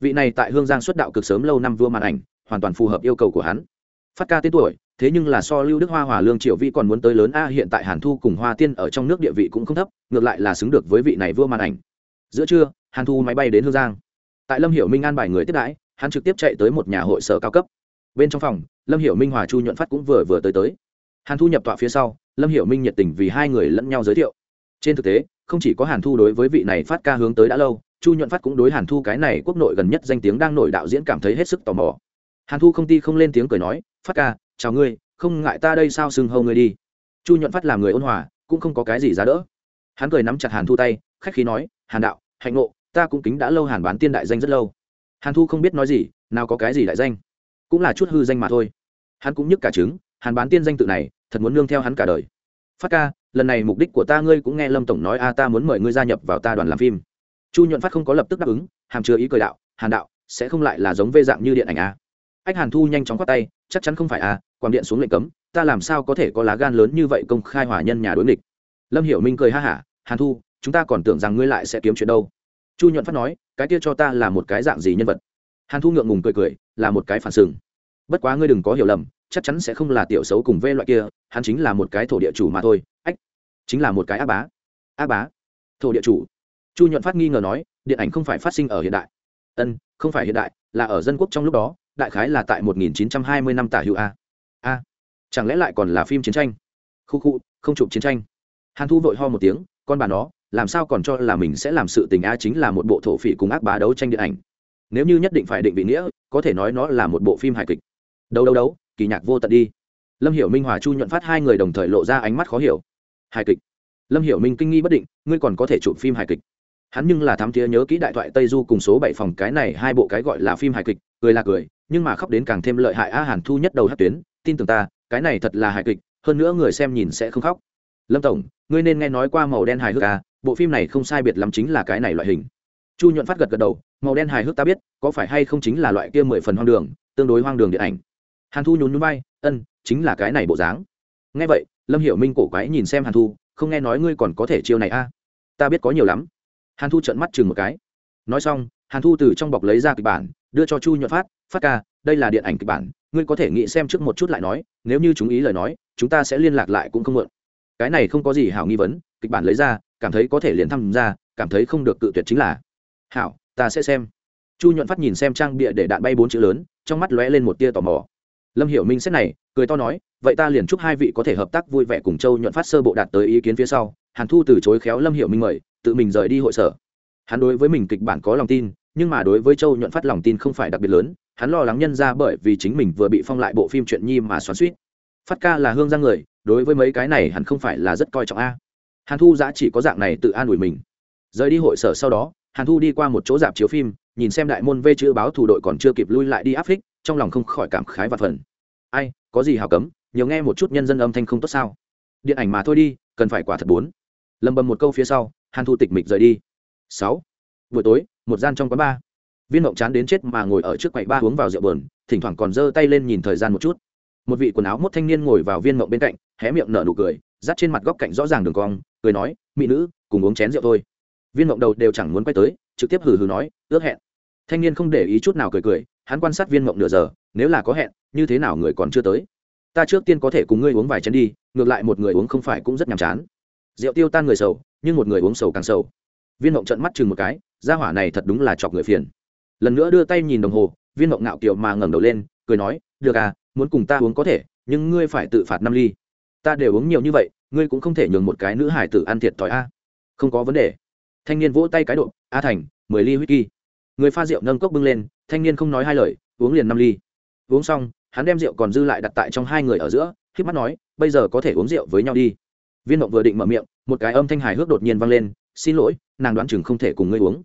A: Vị này tại hương giang xuất đạo cực sớm lâu năm vua màn ảnh, hoàn toàn phù hợp yêu cầu của hắn. Phát ca tên tuổi, thế nhưng là so lưu đức hoa, hòa lương, triệu vi còn muốn tới lớn a, hiện tại hàn thu cùng hoa tiên ở trong nước địa vị cũng không thấp, ngược lại là xứng được với vị này vua màn ảnh. Giữa trưa, hàn thu máy bay đến hương giang. Tại lâm hiểu minh an bài người tiếp đãi, hắn trực tiếp chạy tới một nhà hội sở cao cấp. Bên trong phòng, lâm hiểu minh, hòa chu nhuận phát cũng vừa vừa tới tới. Hàn thu nhập tọa phía sau, lâm hiểu minh nhiệt tình vì hai người lẫn nhau giới thiệu. Trên thực tế, không chỉ có hàn thu đối với vị này phát ca hướng tới đã lâu chu nhuận phát cũng đối hàn thu cái này quốc nội gần nhất danh tiếng đang nổi đạo diễn cảm thấy hết sức tò mò. Hàn thu không ti không lên tiếng cười nói, phát ca, chào ngươi, không ngại ta đây sao sưng hâu ngươi đi. Chu nhuận phát làm người ôn hòa, cũng không có cái gì giá đỡ. Hắn cười nắm chặt hàn thu tay, khách khí nói, hàn đạo, hạnh ngộ, ta cũng kính đã lâu hàn bán tiên đại danh rất lâu. Hàn thu không biết nói gì, nào có cái gì đại danh, cũng là chút hư danh mà thôi. Hắn cũng nhức cả trứng, hàn bán tiên danh tự này, thật muốn nương theo hắn cả đời. Phát ca, lần này mục đích của ta ngươi cũng nghe lâm tổng nói a ta muốn mời ngươi gia nhập vào ta đoàn làm phim chu nhuận phát không có lập tức đáp ứng, hàm chứa ý cười đạo, hàn đạo, sẽ không lại là giống vê dạng như điện ảnh a ách hàn thu nhanh chóng khoát tay, chắc chắn không phải a quảng điện xuống lệnh cấm, ta làm sao có thể có lá gan lớn như vậy công khai hỏa nhân nhà đối nghịch? Lâm hiểu minh cười ha hả, hàn thu, chúng ta còn tưởng rằng ngươi lại sẽ kiếm chuyện đâu. Chu nhuận phát nói, cái kia cho ta là một cái dạng gì nhân vật? Hàn thu ngượng ngùng cười cười, là một cái phản sừng bất quá ngươi đừng có hiểu lầm, chắc chắn sẽ không là tiểu xấu cùng vê loại kia, hắn chính là một cái thổ địa chủ mà thôi. Ách, chính là một cái á bá. Á bá, thổ địa chủ chu nhuận phát nghi ngờ nói điện ảnh không phải phát sinh ở hiện đại. Ân không phải hiện đại là ở dân quốc trong lúc đó đại khái là tại 1920 năm tả hữu a. A chẳng lẽ lại còn là phim chiến tranh? Khu khu không chụp chiến tranh. Hàn thu vội ho một tiếng con bà nó làm sao còn cho là mình sẽ làm sự tình a chính là một bộ thổ phỉ cùng ác bá đấu tranh điện ảnh? Nếu như nhất định phải định vị nghĩa có thể nói nó là một bộ phim hài kịch. Đâu đâu đâu, kỳ nhạc vô tận đi. Lâm hiểu minh hòa chu nhuận phát hai người đồng thời lộ ra ánh mắt khó hiểu. Hài kịch. Lâm hiểu minh kinh nghi bất định ngươi còn có thể chụp phim hài kịch hắn nhưng là thám tía nhớ kỹ đại thoại tây du cùng số bảy phòng cái này hai bộ cái gọi là phim hài kịch, cười là cười, nhưng mà khóc đến càng thêm lợi hại a hàn thu nhất đầu hát tuyến, tin tưởng ta, cái này thật là hài kịch, hơn nữa người xem nhìn sẽ không khóc. Lâm tổng, ngươi nên nghe nói qua màu đen hài hước à bộ phim này không sai biệt lắm chính là cái này loại hình. Chu nhuận phát gật gật đầu, màu đen hài hước ta biết, có phải hay không chính là loại kia mười phần hoang đường, tương đối hoang đường điện ảnh. Hàn thu nhún nhún bay ân, chính là cái này bộ dáng. Nghe vậy, lâm hiểu minh cổ quái nhìn xem hàn thu, không nghe nói ngươi còn có thể chiêu này a? À? ta biết có nhiều lắm hàn thu trợn mắt chừng một cái. Nói xong, hàn thu từ trong bọc lấy ra kịch bản, đưa cho chu nhuận phát phát ca, đây là điện ảnh kịch bản, ngươi có thể nghĩ xem trước một chút lại nói, nếu như chúng ý lời nói, chúng ta sẽ liên lạc lại cũng không mượn. Cái này không có gì hảo nghi vấn, kịch bản lấy ra, cảm thấy có thể liền thăm ra, cảm thấy không được cự tuyệt chính là, hảo, ta sẽ xem. Chu nhuận phát nhìn xem trang bịa để đạn bay bốn chữ lớn, trong mắt lóe lên một tia tò mò. Lâm hiểu minh xét này, cười to nói, vậy ta liền chúc hai vị có thể hợp tác vui vẻ cùng châu nhuận phát sơ bộ đạt tới ý kiến phía sau. Hàn thu từ chối khéo lâm hiểu minh mời tự mình rời đi hội sở. Hắn đối với mình kịch bản có lòng tin, nhưng mà đối với châu nhuận phát lòng tin không phải đặc biệt lớn, hắn lo lắng nhân ra bởi vì chính mình vừa bị phong lại bộ phim chuyện nhi mà xoắn suýt phát ca là hương giang người, đối với mấy cái này hắn không phải là rất coi trọng a. Hàn thu giã chỉ có dạng này tự an ủi mình. Rời đi hội sở sau đó, hàn thu đi qua một chỗ dạp chiếu phim, nhìn xem đại môn vê chữ báo thủ đội còn chưa kịp lui lại đi áp phích, trong lòng không khỏi cảm khái và phần ai, có gì hào cấm, nhiều nghe một chút nhân dân âm thanh không tốt sao? Điện ảnh mà thôi đi, cần phải quả thật bốn. Lầm bầm một câu phía sau hàn thu tịch mịch rời đi. Sáu. Buổi tối, một gian trong quán ba. viên mộng chán đến chết mà ngồi ở trước quầy ba uống vào rượu bờn thỉnh thoảng còn giơ tay lên nhìn thời gian một chút. Một vị quần áo mốt thanh niên ngồi vào viên mộng bên cạnh, hé miệng nở nụ cười, dắt trên mặt góc cạnh rõ ràng đường cong, cười nói, mỹ nữ, cùng uống chén rượu thôi. Viên mộng đầu đều chẳng muốn quay tới, trực tiếp hừ hừ nói, ước hẹn. Thanh niên không để ý chút nào cười cười, hắn quan sát viên mộng nửa giờ, nếu là có hẹn, như thế nào người còn chưa tới? Ta trước tiên có thể cùng ngươi uống vài chén đi, ngược lại một người uống không phải cũng rất nhàm chán rượu tiêu tan người sầu, nhưng một người uống sầu càng sầu. Viên mộng trận mắt chừng một cái, gia hỏa này thật đúng là chọc người phiền. Lần nữa đưa tay nhìn đồng hồ, viên mộng ngạo kiều mà ngẩng đầu lên, cười nói, được à muốn cùng ta uống có thể, nhưng ngươi phải tự phạt năm ly. Ta đều uống nhiều như vậy, ngươi cũng không thể nhường một cái nữ hải tử ăn thiệt thòi a. Không có vấn đề. Thanh niên vỗ tay cái độ, a thành, mười ly whisky người pha rượu nâng cốc bưng lên, thanh niên không nói hai lời, uống liền năm ly. Uống xong, hắn đem rượu còn dư lại đặt tại trong hai người ở giữa khi mắt nói, bây giờ có thể uống rượu với nhau đi viên mộng vừa định mở miệng, một cái âm thanh hài hước đột nhiên vang lên, xin lỗi, nàng đoán chừng không thể cùng ngươi uống.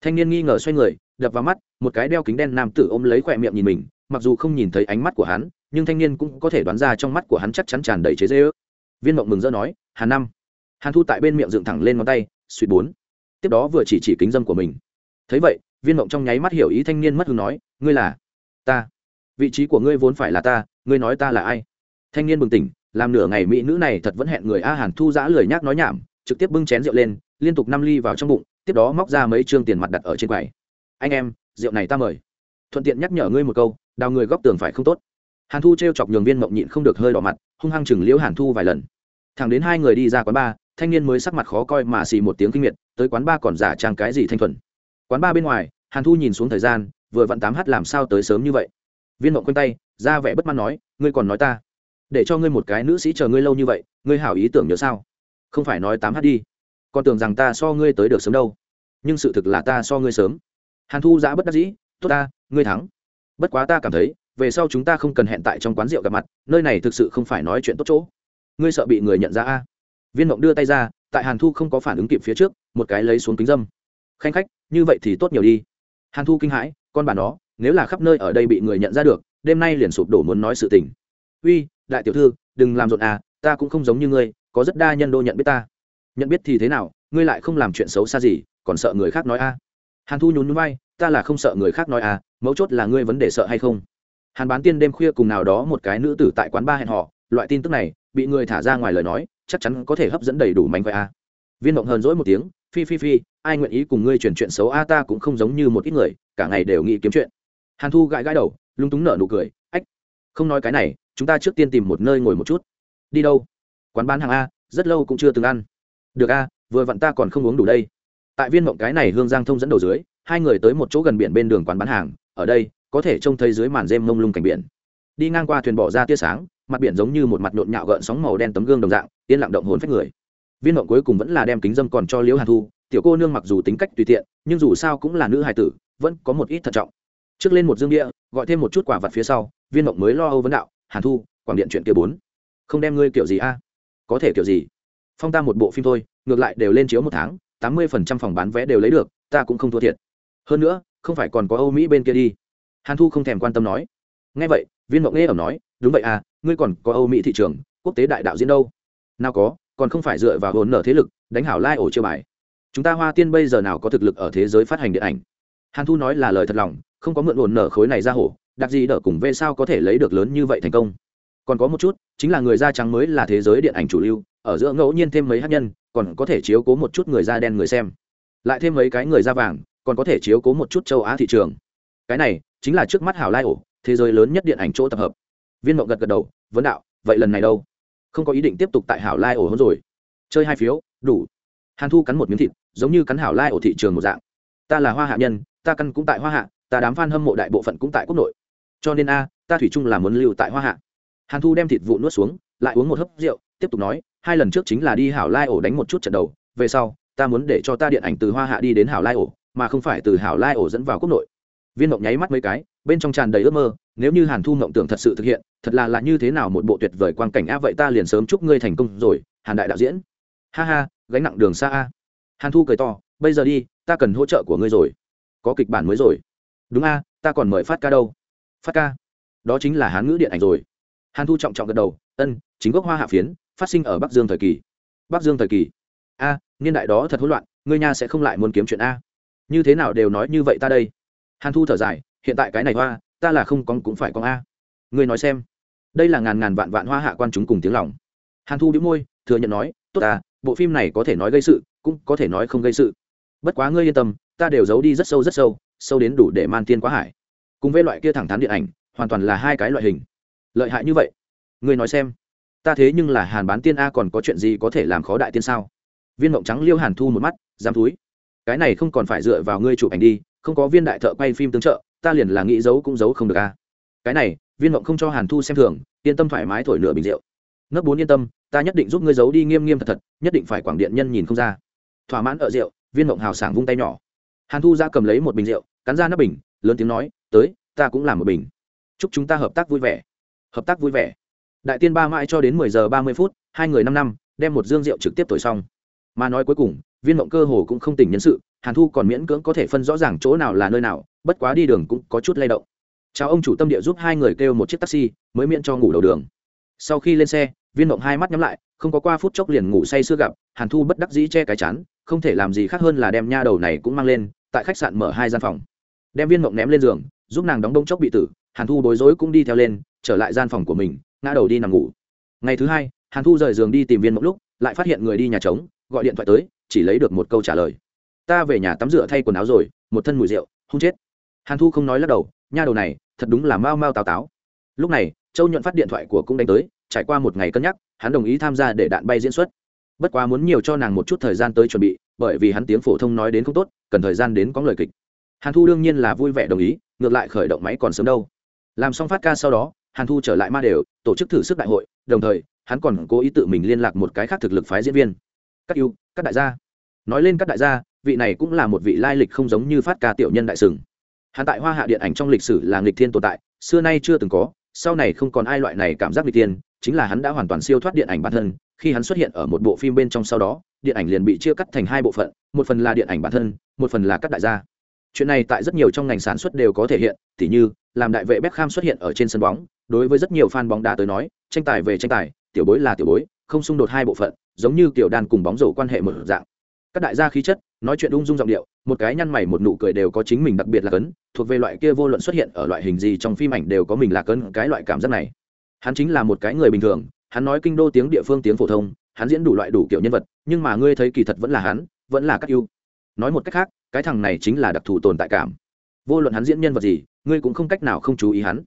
A: Thanh niên nghi ngờ xoay người, đập vào mắt, một cái đeo kính đen nam tử ôm lấy khỏe miệng nhìn mình, mặc dù không nhìn thấy ánh mắt của hắn, nhưng thanh niên cũng có thể đoán ra trong mắt của hắn chắc chắn tràn đầy chế dễ ước viên mộng mừng rỡ nói hàn năm hàn thu tại bên miệng dựng thẳng lên ngón tay suy bốn. Tiếp đó vừa chỉ chỉ kính dâm của mình. Thấy vậy, viên mộng trong nháy mắt hiểu ý thanh niên mất hứng nói, ngươi là ta. Vị trí của ngươi vốn phải là ta, ngươi nói ta là ai? Thanh niên bừng tỉnh làm nửa ngày mỹ nữ này thật vẫn hẹn người a hàn thu giã lười nhác nói nhảm, trực tiếp bưng chén rượu lên, liên tục năm ly vào trong bụng, tiếp đó móc ra mấy trương tiền mặt đặt ở trên quầy. Anh em, rượu này ta mời. Thuận tiện nhắc nhở ngươi một câu, đào người góc tường phải không tốt. Hàn thu t r e o chọc nhường viên mộng nhịn không được hơi đỏ mặt, hung hăng chừng liễu hàn thu vài lần. Thẳng đến hai người đi ra quán bar thanh niên mới sắc mặt khó coi mà xì một tiếng kinh miệt, tới quán bar còn giả trang cái gì thanh thuần. Quán bar bên ngoài, hàn thu nhìn xuống thời gian, vừa vặn tám h làm sao tới sớm như vậy. Viên mộng quanh tay, ra vẻ bất mãn nói, ngươi còn nói ta? Để cho ngươi một cái nữ sĩ chờ ngươi lâu như vậy, ngươi hảo ý tưởng nhớ sao? Không phải nói tám h đi. Con tưởng rằng ta so ngươi tới được sớm đâu. Nhưng sự thực là ta so ngươi sớm. Hàn thu giã bất đắc dĩ, tốt ta, ngươi thắng. Bất quá ta cảm thấy, về sau chúng ta không cần hẹn tại trong quán rượu gặp mặt, nơi này thực sự không phải nói chuyện tốt chỗ. Ngươi sợ bị người nhận ra a? Viên mộng đưa tay ra, tại hàn thu không có phản ứng kịp phía trước, một cái lấy xuống kính dâm. Khanh khách, như vậy thì tốt nhiều đi. Hàn thu kinh hãi, con bà nó, nếu là khắp nơi ở đây bị người nhận ra được, đêm nay liền sụp đổ muốn nói sự tình. Uy đại tiểu thư, đừng làm rộn à ta cũng không giống như ngươi, có rất đa nhân đô nhận biết ta. Nhận biết thì thế nào, ngươi lại không làm chuyện xấu xa gì, còn sợ người khác nói a. À. hàn thu nhún núi bay ta là không sợ người khác nói à mấu chốt là ngươi vấn đề sợ hay không? Hàn bán tiên đêm khuya cùng nào đó một cái nữ tử tại quán ba hẹn họ loại tin tức này, bị người thả ra ngoài lời nói, chắc chắn có thể hấp dẫn đầy đủ mánh vậy a. Viên mộng hờn dỗi một tiếng, phi phi phi, ai nguyện ý cùng ngươi chuyển chuyện xấu a, ta cũng không giống như một ít người, cả ngày đều nghĩ kiếm chuyện. Hàn thu gãi gãi đầu lung túng nở nụ cười, ách, không nói cái này chúng ta trước tiên tìm một nơi ngồi một chút. Đi đâu? Quán bán hàng a, rất lâu cũng chưa từng ăn. Được a, vừa vặn ta còn không uống đủ đây. Tại viên mộng cái này hương giang thông dẫn đầu dưới, hai người tới một chỗ gần biển bên đường quán bán hàng. Ở đây, có thể trông thấy dưới màn rêm mông lung cảnh biển. Đi ngang qua thuyền bỏ ra tia sáng, mặt biển giống như một mặt nhộn nhạo gợn sóng màu đen tấm gương đồng dạng, yên lặng động hồn phách người. Viên mộng cuối cùng vẫn là đem kính dâm còn cho liễu hàn thu. Tiểu cô nương mặc dù tính cách tùy tiện, nhưng dù sao cũng là nữ hài tử, vẫn có một ít thận trọng. Trước lên một dương địa, gọi thêm một chút quả vật phía sau, viên mộng mới lo âu vấn đạo hàn thu, quảng điện chuyện kia bốn. Không đem ngươi kiểu gì a? Có thể kiểu gì? Phong ta một bộ phim thôi, ngược lại đều lên chiếu một tháng, tám mươi phần trăm phòng bán vé đều lấy được, ta cũng không thua thiệt. Hơn nữa, không phải còn có âu mỹ bên kia đi. Hàn thu không thèm quan tâm nói. Ngay vậy, viên mộng nghe ẩm nói, đúng vậy à ngươi còn có âu mỹ thị trường, quốc tế đại đạo diễn đâu? Nào có, còn không phải dựa vào hồn nở thế lực, đánh hảo lai ổ chiêu bài. Chúng ta hoa tiên bây giờ nào có thực lực ở thế giới phát hành điện ảnh? Hàn thu nói là lời thật lòng không có mượn ổn nở khối này ra hổ, đặc gì đỡ cùng về sao có thể lấy được lớn như vậy thành công. Còn có một chút, chính là người da trắng mới là thế giới điện ảnh chủ lưu, ở giữa ngẫu nhiên thêm mấy hát nhân, còn có thể chiếu cố một chút người da đen người xem. Lại thêm mấy cái người da vàng, còn có thể chiếu cố một chút châu á thị trường. Cái này, chính là trước mắt hảo lai ổ, thế giới lớn nhất điện ảnh chỗ tập hợp. Viên mộng gật gật đầu, vấn đạo, vậy lần này đâu? Không có ý định tiếp tục tại hảo lai ổ hơn rồi. Chơi hai phiếu, đủ. Hàn thu cắn một miếng thịt, giống như cắn hảo lai ổ thị trường một dạng. Ta là hoa hạ nhân, ta căn cũng tại hoa hạ ta đám f a n hâm mộ đại bộ phận cũng tại quốc nội. Cho nên a, ta thủy chung là muốn lưu tại hoa hạ. Hàn thu đem thịt vụ nuốt xuống, lại uống một hớp rượu, tiếp tục nói, hai lần trước chính là đi hảo lai ổ đánh một chút trận đầu, về sau, ta muốn để cho ta điện ảnh từ hoa hạ đi đến hảo lai ổ, mà không phải từ hảo lai ổ dẫn vào quốc nội. Viên mộng nháy mắt mấy cái, bên trong tràn đầy ước mơ, nếu như hàn thu mộng tưởng thật sự thực hiện, thật là là như thế nào một bộ tuyệt vời quang cảnh a, vậy ta liền sớm chúc ngươi thành công rồi, hàn đại đạo diễn. Ha ha, gánh nặng đường xa a. Hàn thu cười to, bây giờ đi, ta cần hỗ trợ của ngươi rồi. Có kịch bản mới rồi đúng a, ta còn mời phát ca đâu. Phát ca, đó chính là hán ngữ điện ảnh rồi. Hàn thu trọng trọng gật đầu, ân, chính gốc hoa hạ phiến, phát sinh ở bắc dương thời kỳ. Bắc dương thời kỳ. A, niên đại đó thật hỗn loạn, ngươi nha sẽ không lại muốn kiếm chuyện a. Như thế nào đều nói như vậy ta đây. Hàn thu thở dài, hiện tại cái này hoa, ta là không con cũng phải con a. Ngươi nói xem. Đây là ngàn ngàn vạn vạn hoa hạ quan chúng cùng tiếng lòng. Hàn thu đĩu môi, thừa nhận nói, tốt à bộ phim này có thể nói gây sự, cũng có thể nói không gây sự. Bất quá ngươi yên tâm, ta đều giấu đi rất sâu rất sâu sâu đến đủ để man tiên quá hải. Cùng với loại kia thẳng thắn điện ảnh, hoàn toàn là hai cái loại hình. Lợi hại như vậy? Ngươi nói xem. Ta thế nhưng là hàn bán tiên a còn có chuyện gì có thể làm khó đại tiên sao? Viên mộng trắng liêu hàn thu một mắt, dám túi. Cái này không còn phải dựa vào ngươi chụp ảnh đi, không có viên đại thợ quay phim tương trợ, ta liền là nghĩ giấu cũng giấu không được a. Cái này, viên mộng không cho hàn thu xem thường, yên tâm thoải mái thổi nửa bình rượu. Nấc bốn yên tâm, ta nhất định giúp ngươi giấu đi nghiêm nghiêm thật thật, nhất định phải quảng điện nhân nhìn không ra. Thỏa mãn ở rượu, viên mộng hào sảng vung tay nhỏ hàn thu ra cầm lấy một bình rượu, cắn ra nắp bình, lớn tiếng nói, tới, ta cũng làm một bình. Chúc chúng ta hợp tác vui vẻ. Hợp tác vui vẻ. Đại tiên ba mãi cho đến mười giờ ba mươi phút, hai người năm năm, đem một dương rượu trực tiếp thổi xong. Mà nói cuối cùng, viên mộng cơ hồ cũng không tỉnh nhân sự, hàn thu còn miễn cưỡng có thể phân rõ ràng chỗ nào là nơi nào, bất quá đi đường cũng có chút lay động. Chào ông chủ tâm địa giúp hai người kêu một chiếc taxi, mới miễn cho ngủ đầu đường. Sau khi lên xe, viên mộng hai mắt nhắm lại, không có qua phút chốc liền ngủ say sưa gặp, hàn thu bất đắc dĩ che cái chắn không thể làm gì khác hơn là đem nha đầu này cũng mang lên tại khách sạn mở hai gian phòng. Đem viên mộng ném lên giường, giúp nàng đóng đông chốc bị tử, hàn thu bối rối cũng đi theo lên, trở lại gian phòng của mình, ngã đầu đi nằm ngủ. Ngày thứ hai, hàn thu rời giường đi tìm viên mộng lúc, lại phát hiện người đi nhà trống, gọi điện thoại tới, chỉ lấy được một câu trả lời. Ta về nhà tắm rửa thay quần áo rồi, một thân mùi rượu không chết. Hàn thu không nói lắc đầu, nha đầu này, thật đúng là mau mau tào táo. Lúc này, châu nhuận phát điện thoại của cũng đánh tới, trải qua một ngày cân nhắc, hắn đồng ý tham gia để đạn bay diễn xuất. Bất quá muốn nhiều cho nàng một chút thời gian tới chuẩn bị, bởi vì hắn tiếng phổ thông nói đến không tốt cần thời gian đến có lời kịch. Hàn thu đương nhiên là vui vẻ đồng ý ngược lại khởi động máy còn sớm đâu. Làm xong phát ca sau đó hàn thu trở lại ma đều tổ chức thử sức đại hội đồng thời hắn còn cố ý tự mình liên lạc một cái khác thực lực phái diễn viên. Các ưu, các đại gia. Nói lên các đại gia vị này cũng là một vị lai lịch không giống như phát ca tiểu nhân đại sừng. Hắn tại hoa hạ điện ảnh trong lịch sử là nghịch thiên tồn tại xưa nay chưa từng có sau này không còn ai loại này cảm giác nghịch thiên chính là hắn đã hoàn toàn siêu thoát điện ảnh bản thân, khi hắn xuất hiện ở một bộ phim bên trong sau đó, điện ảnh liền bị chia cắt thành hai bộ phận, một phần là điện ảnh bản thân, một phần là các đại gia. Chuyện này tại rất nhiều trong ngành sản xuất đều có thể hiện, tỉ như, làm đại vệ Beckham xuất hiện ở trên sân bóng, đối với rất nhiều fan bóng đá tới nói, tranh tài về tranh tài, tiểu bối là tiểu bối, không xung đột hai bộ phận, giống như tiểu đàn cùng bóng rổ quan hệ một dạng. Các đại gia khí chất, nói chuyện ung dung giọng điệu, một cái nhăn mày một nụ cười đều có chính mình đặc biệt là cấn, thuộc về loại kia vô luận xuất hiện ở loại hình gì trong phim ảnh đều có mình là cấn, cái loại cảm giác này hắn chính là một cái người bình thường, hắn nói kinh đô tiếng địa phương tiếng phổ thông, hắn diễn đủ loại đủ kiểu nhân vật, nhưng mà ngươi thấy kỳ thật vẫn là hắn, vẫn là các U. nói một cách khác, cái thằng này chính là đặc thù tồn tại cảm. Vô luận hắn diễn nhân vật gì, ngươi cũng không cách nào không chú ý hắn.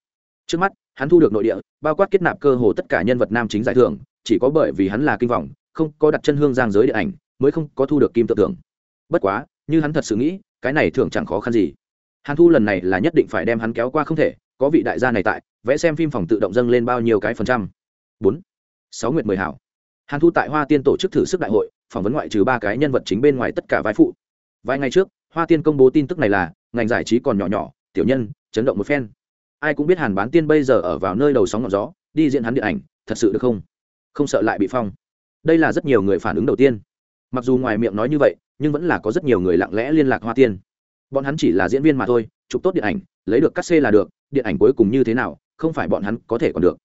A: Trước mắt, hắn thu được nội địa, bao quát kết nạp cơ hồ tất cả nhân vật nam chính giải thưởng, chỉ có bởi vì hắn là kinh vọng, không có đặt chân hương giang giới điện ảnh, mới không có thu được kim tự tưởng bất quá, như hắn thật sự nghĩ, cái này thường chẳng khó khăn gì. Hàn thu lần này là nhất định phải đem hắn kéo qua không thể có vị đại gia này tại, vẽ xem phim phòng tự động dâng lên bao nhiêu cái phần trăm. Bốn. Sáu nguyệt mười hảo. Hàn thu tại hoa tiên tổ chức thử sức đại hội, phỏng vấn ngoại trừ ba cái nhân vật chính bên ngoài tất cả vai phụ. Vài ngày trước, hoa tiên công bố tin tức này là, ngành giải trí còn nhỏ nhỏ, tiểu nhân, chấn động một phen. Ai cũng biết hàn bán tiên bây giờ ở vào nơi đầu sóng ngọn gió, đi diễn hắn điện ảnh, thật sự được không? Không sợ lại bị phong. Đây là rất nhiều người phản ứng đầu tiên. Mặc dù ngoài miệng nói như vậy, nhưng vẫn là có rất nhiều người lặng lẽ liên lạc hoa tiên. Bọn hắn chỉ là diễn viên mà thôi chụp tốt điện ảnh, lấy được cắt xê là được, điện ảnh cuối cùng như thế nào, không phải bọn hắn có thể còn được.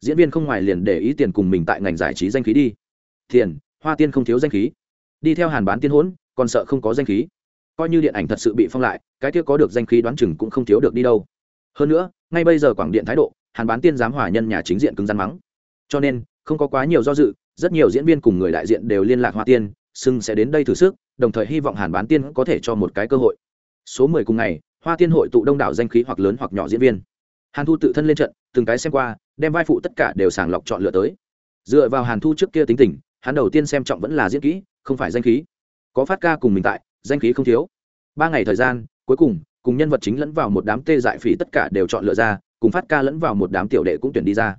A: Diễn viên không ngoài liền để ý tiền cùng mình tại ngành giải trí danh khí đi. Tiền, hoa tiên không thiếu danh khí. Đi theo hàn bán tiên hỗn, còn sợ không có danh khí. Coi như điện ảnh thật sự bị phong lại, cái kia có được danh khí đoán chừng cũng không thiếu được đi đâu. Hơn nữa, ngay bây giờ quảng điện thái độ, hàn bán tiên dám hòa nhân nhà chính diện cứng rắn mắng. Cho nên, không có quá nhiều do dự, rất nhiều diễn viên cùng người đại diện đều liên lạc hoa tiên, xưng sẽ đến đây thử sức, đồng thời hy vọng hàn bán tiên có thể cho một cái cơ hội. Số mười cùng ngày hoa tiên hội tụ đông đảo danh khí hoặc lớn hoặc nhỏ diễn viên. Hàn thu tự thân lên trận, từng cái xem qua, đem vai phụ tất cả đều sàng lọc chọn lựa tới. Dựa vào hàn thu trước kia tính tình, hắn đầu tiên xem trọng vẫn là diễn kỹ, không phải danh khí. Có phát ca cùng mình tại, danh khí không thiếu. Ba ngày thời gian, cuối cùng cùng nhân vật chính lẫn vào một đám tê dại phỉ tất cả đều chọn lựa ra, cùng phát ca lẫn vào một đám tiểu đệ cũng tuyển đi ra.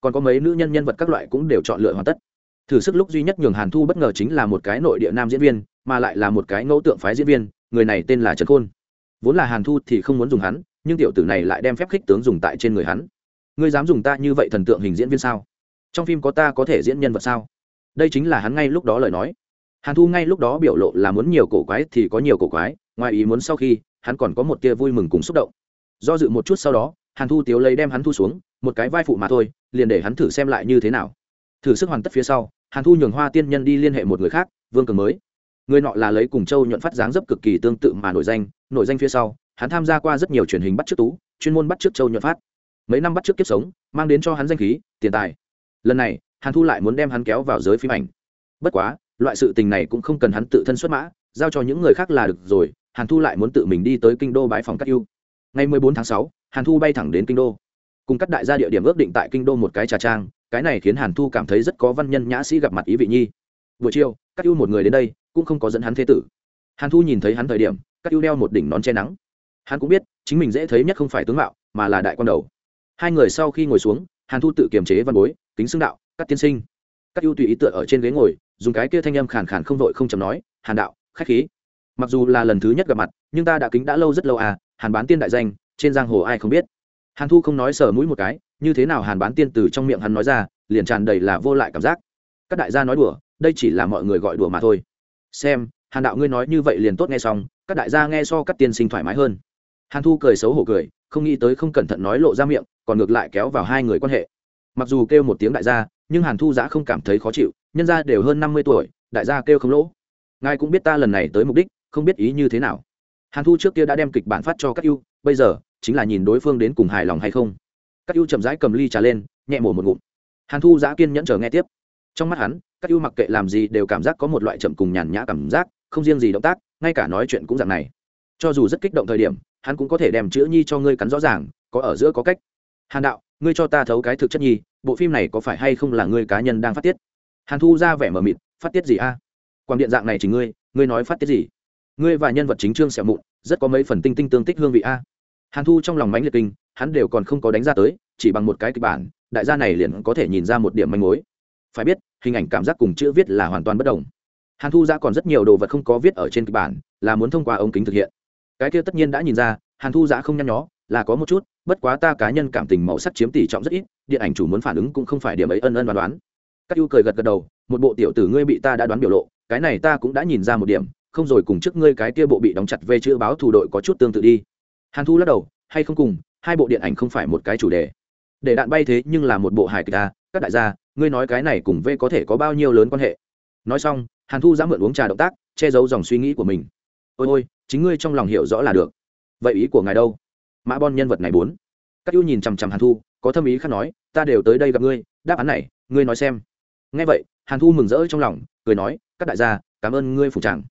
A: Còn có mấy nữ nhân nhân vật các loại cũng đều chọn lựa hoàn tất. Thử sức lúc duy nhất nhường hàn thu bất ngờ chính là một cái nội địa nam diễn viên, mà lại là một cái ngẫu tượng phái diễn viên, người này tên là trần khôn vốn là hàn thu thì không muốn dùng hắn, nhưng tiểu tử này lại đem phép khích tướng dùng tại trên người hắn. Ngươi dám dùng ta như vậy thần tượng hình diễn viên sao? Trong phim có ta có thể diễn nhân vật sao? Đây chính là hắn ngay lúc đó lời nói. Hàn thu ngay lúc đó biểu lộ là muốn nhiều cổ quái thì có nhiều cổ quái, ngoài ý muốn sau khi, hắn còn có một tia vui mừng cùng xúc động. Do dự một chút sau đó, hàn thu tiếu lấy đem hắn thu xuống, một cái vai phụ mà thôi, liền để hắn thử xem lại như thế nào. Thử sức hoàn tất phía sau, hàn thu nhường hoa tiên nhân đi liên hệ một người khác, vương cường mới người nọ là lấy cùng châu nhuận phát dáng dấp cực kỳ tương tự mà nổi danh nổi danh phía sau hắn tham gia qua rất nhiều truyền hình bắt trước tú chuyên môn bắt trước châu nhuận phát. Mấy năm bắt trước kiếp sống mang đến cho hắn danh khí tiền tài. Lần này hàn thu lại muốn đem hắn kéo vào giới phim ảnh. Bất quá loại sự tình này cũng không cần hắn tự thân xuất mã giao cho những người khác là được rồi hàn thu lại muốn tự mình đi tới kinh đô bãi phòng các ưu. Ngày 14 tháng sáu, hàn thu bay thẳng đến kinh đô. Cùng các đại gia địa điểm ước định tại kinh đô một cái trà trang cái này khiến hàn thu cảm thấy rất có văn nhân nhã sĩ gặp mặt ý vị nhi. Buổi chiều các ưu một người đến đây cũng không có dẫn hắn thế tử. Hàn thu nhìn thấy hắn thời điểm các ưu đeo một đỉnh nón che nắng. Hắn cũng biết, chính mình dễ thấy nhất không phải tướng mạo, mà là đại quan đầu. Hai người sau khi ngồi xuống, hàn thu tự kiềm chế văn bối, kính xưng đạo các tiên sinh. Các ưu tùy ý tựa ở trên ghế ngồi, dùng cái kia thanh âm khàn khàn không vội không chầm nói, hàn đạo, khách khí. Mặc dù là lần thứ nhất gặp mặt, nhưng ta đã kính đã lâu rất lâu à hàn bán tiên đại danh, trên giang hồ ai không biết. Hàn thu không nói sờ mũi một cái, như thế nào hàn bán tiên từ trong miệng hắn nói ra, liền tràn đầy là vô lại cảm giác. Các đại gia nói đùa, đây chỉ là mọi người gọi đùa mà thôi xem, hàn đạo ngươi nói như vậy liền tốt nghe xong, các đại gia nghe so các tiên sinh thoải mái hơn. Hàn thu cười xấu hổ cười, không nghĩ tới không cẩn thận nói lộ ra miệng, còn ngược lại kéo vào hai người quan hệ. Mặc dù kêu một tiếng đại gia, nhưng hàn thu giã không cảm thấy khó chịu, nhân gia đều hơn năm mươi tuổi, đại gia kêu không lỗ. Ngài cũng biết ta lần này tới mục đích, không biết ý như thế nào. Hàn thu trước kia đã đem kịch bản phát cho các ưu, bây giờ, chính là nhìn đối phương đến cùng hài lòng hay không. Các ưu chậm rãi cầm ly trà lên, nhẹ mổ một ngụm. Hàn thu giã kiên nhẫn chờ nghe tiếp. Trong mắt hắn các ưu mặc kệ làm gì đều cảm giác có một loại chậm cùng nhàn nhã cảm giác, không riêng gì động tác, ngay cả nói chuyện cũng dạng này. Cho dù rất kích động thời điểm, hắn cũng có thể đem chữ nhi cho ngươi cắn rõ ràng, có ở giữa có cách. Hàn đạo, ngươi cho ta thấu cái thực chất nhi, bộ phim này có phải hay không là ngươi cá nhân đang phát tiết? Hàn thu ra vẻ mờ mịt, phát tiết gì a? À? quang điện dạng này chỉ ngươi ngươi nói phát tiết gì? Ngươi và nhân vật chính trương sẹo mụn, rất có mấy phần tinh tinh tương tích hương vị a. Hàn thu trong lòng mánh liệt kinh, hắn đều còn không có đánh ra tới, chỉ bằng một cái kịch bản, đại gia này liền có thể nhìn ra một điểm manh mối phải biết, hình ảnh cảm giác cùng chữ viết là hoàn toàn bất đồng. Hàn thu giã còn rất nhiều đồ vật không có viết ở trên kịch bản, là muốn thông qua ống kính thực hiện. Cái kia tất nhiên đã nhìn ra, hàn thu giã không nhăn nhó, là có một chút, bất quá ta cá nhân cảm tình màu sắc chiếm tỷ trọng rất ít, điện ảnh chủ muốn phản ứng cũng không phải điểm ấy ân ân đoán đoán. Các ưu cười gật gật đầu, một bộ tiểu tử ngươi bị ta đã đoán biểu lộ, cái này ta cũng đã nhìn ra một điểm, không rồi cùng trước ngươi cái kia bộ bị đóng chặt về chữ báo thủ đội có chút tương tự đi. Hàn thu lắc đầu, hay không cùng, hai bộ điện ảnh không phải một cái chủ đề. Để đạn bay thế nhưng là một bộ hài kịch ta các đại gia ngươi nói cái này cùng v có thể có bao nhiêu lớn quan hệ? Nói xong, hàn thu dám mượn uống trà động tác, che giấu dòng suy nghĩ của mình. Ôi ôi, chính ngươi trong lòng hiểu rõ là được. Vậy ý của ngài đâu? Mã bon nhân vật này bốn. Các ưu nhìn chằm chằm hàn thu, có thâm ý khác nói, ta đều tới đây gặp ngươi, đáp án này, ngươi nói xem. Nghe vậy, hàn thu mừng rỡ trong lòng, cười nói, các đại gia, cảm ơn ngươi phủ tràng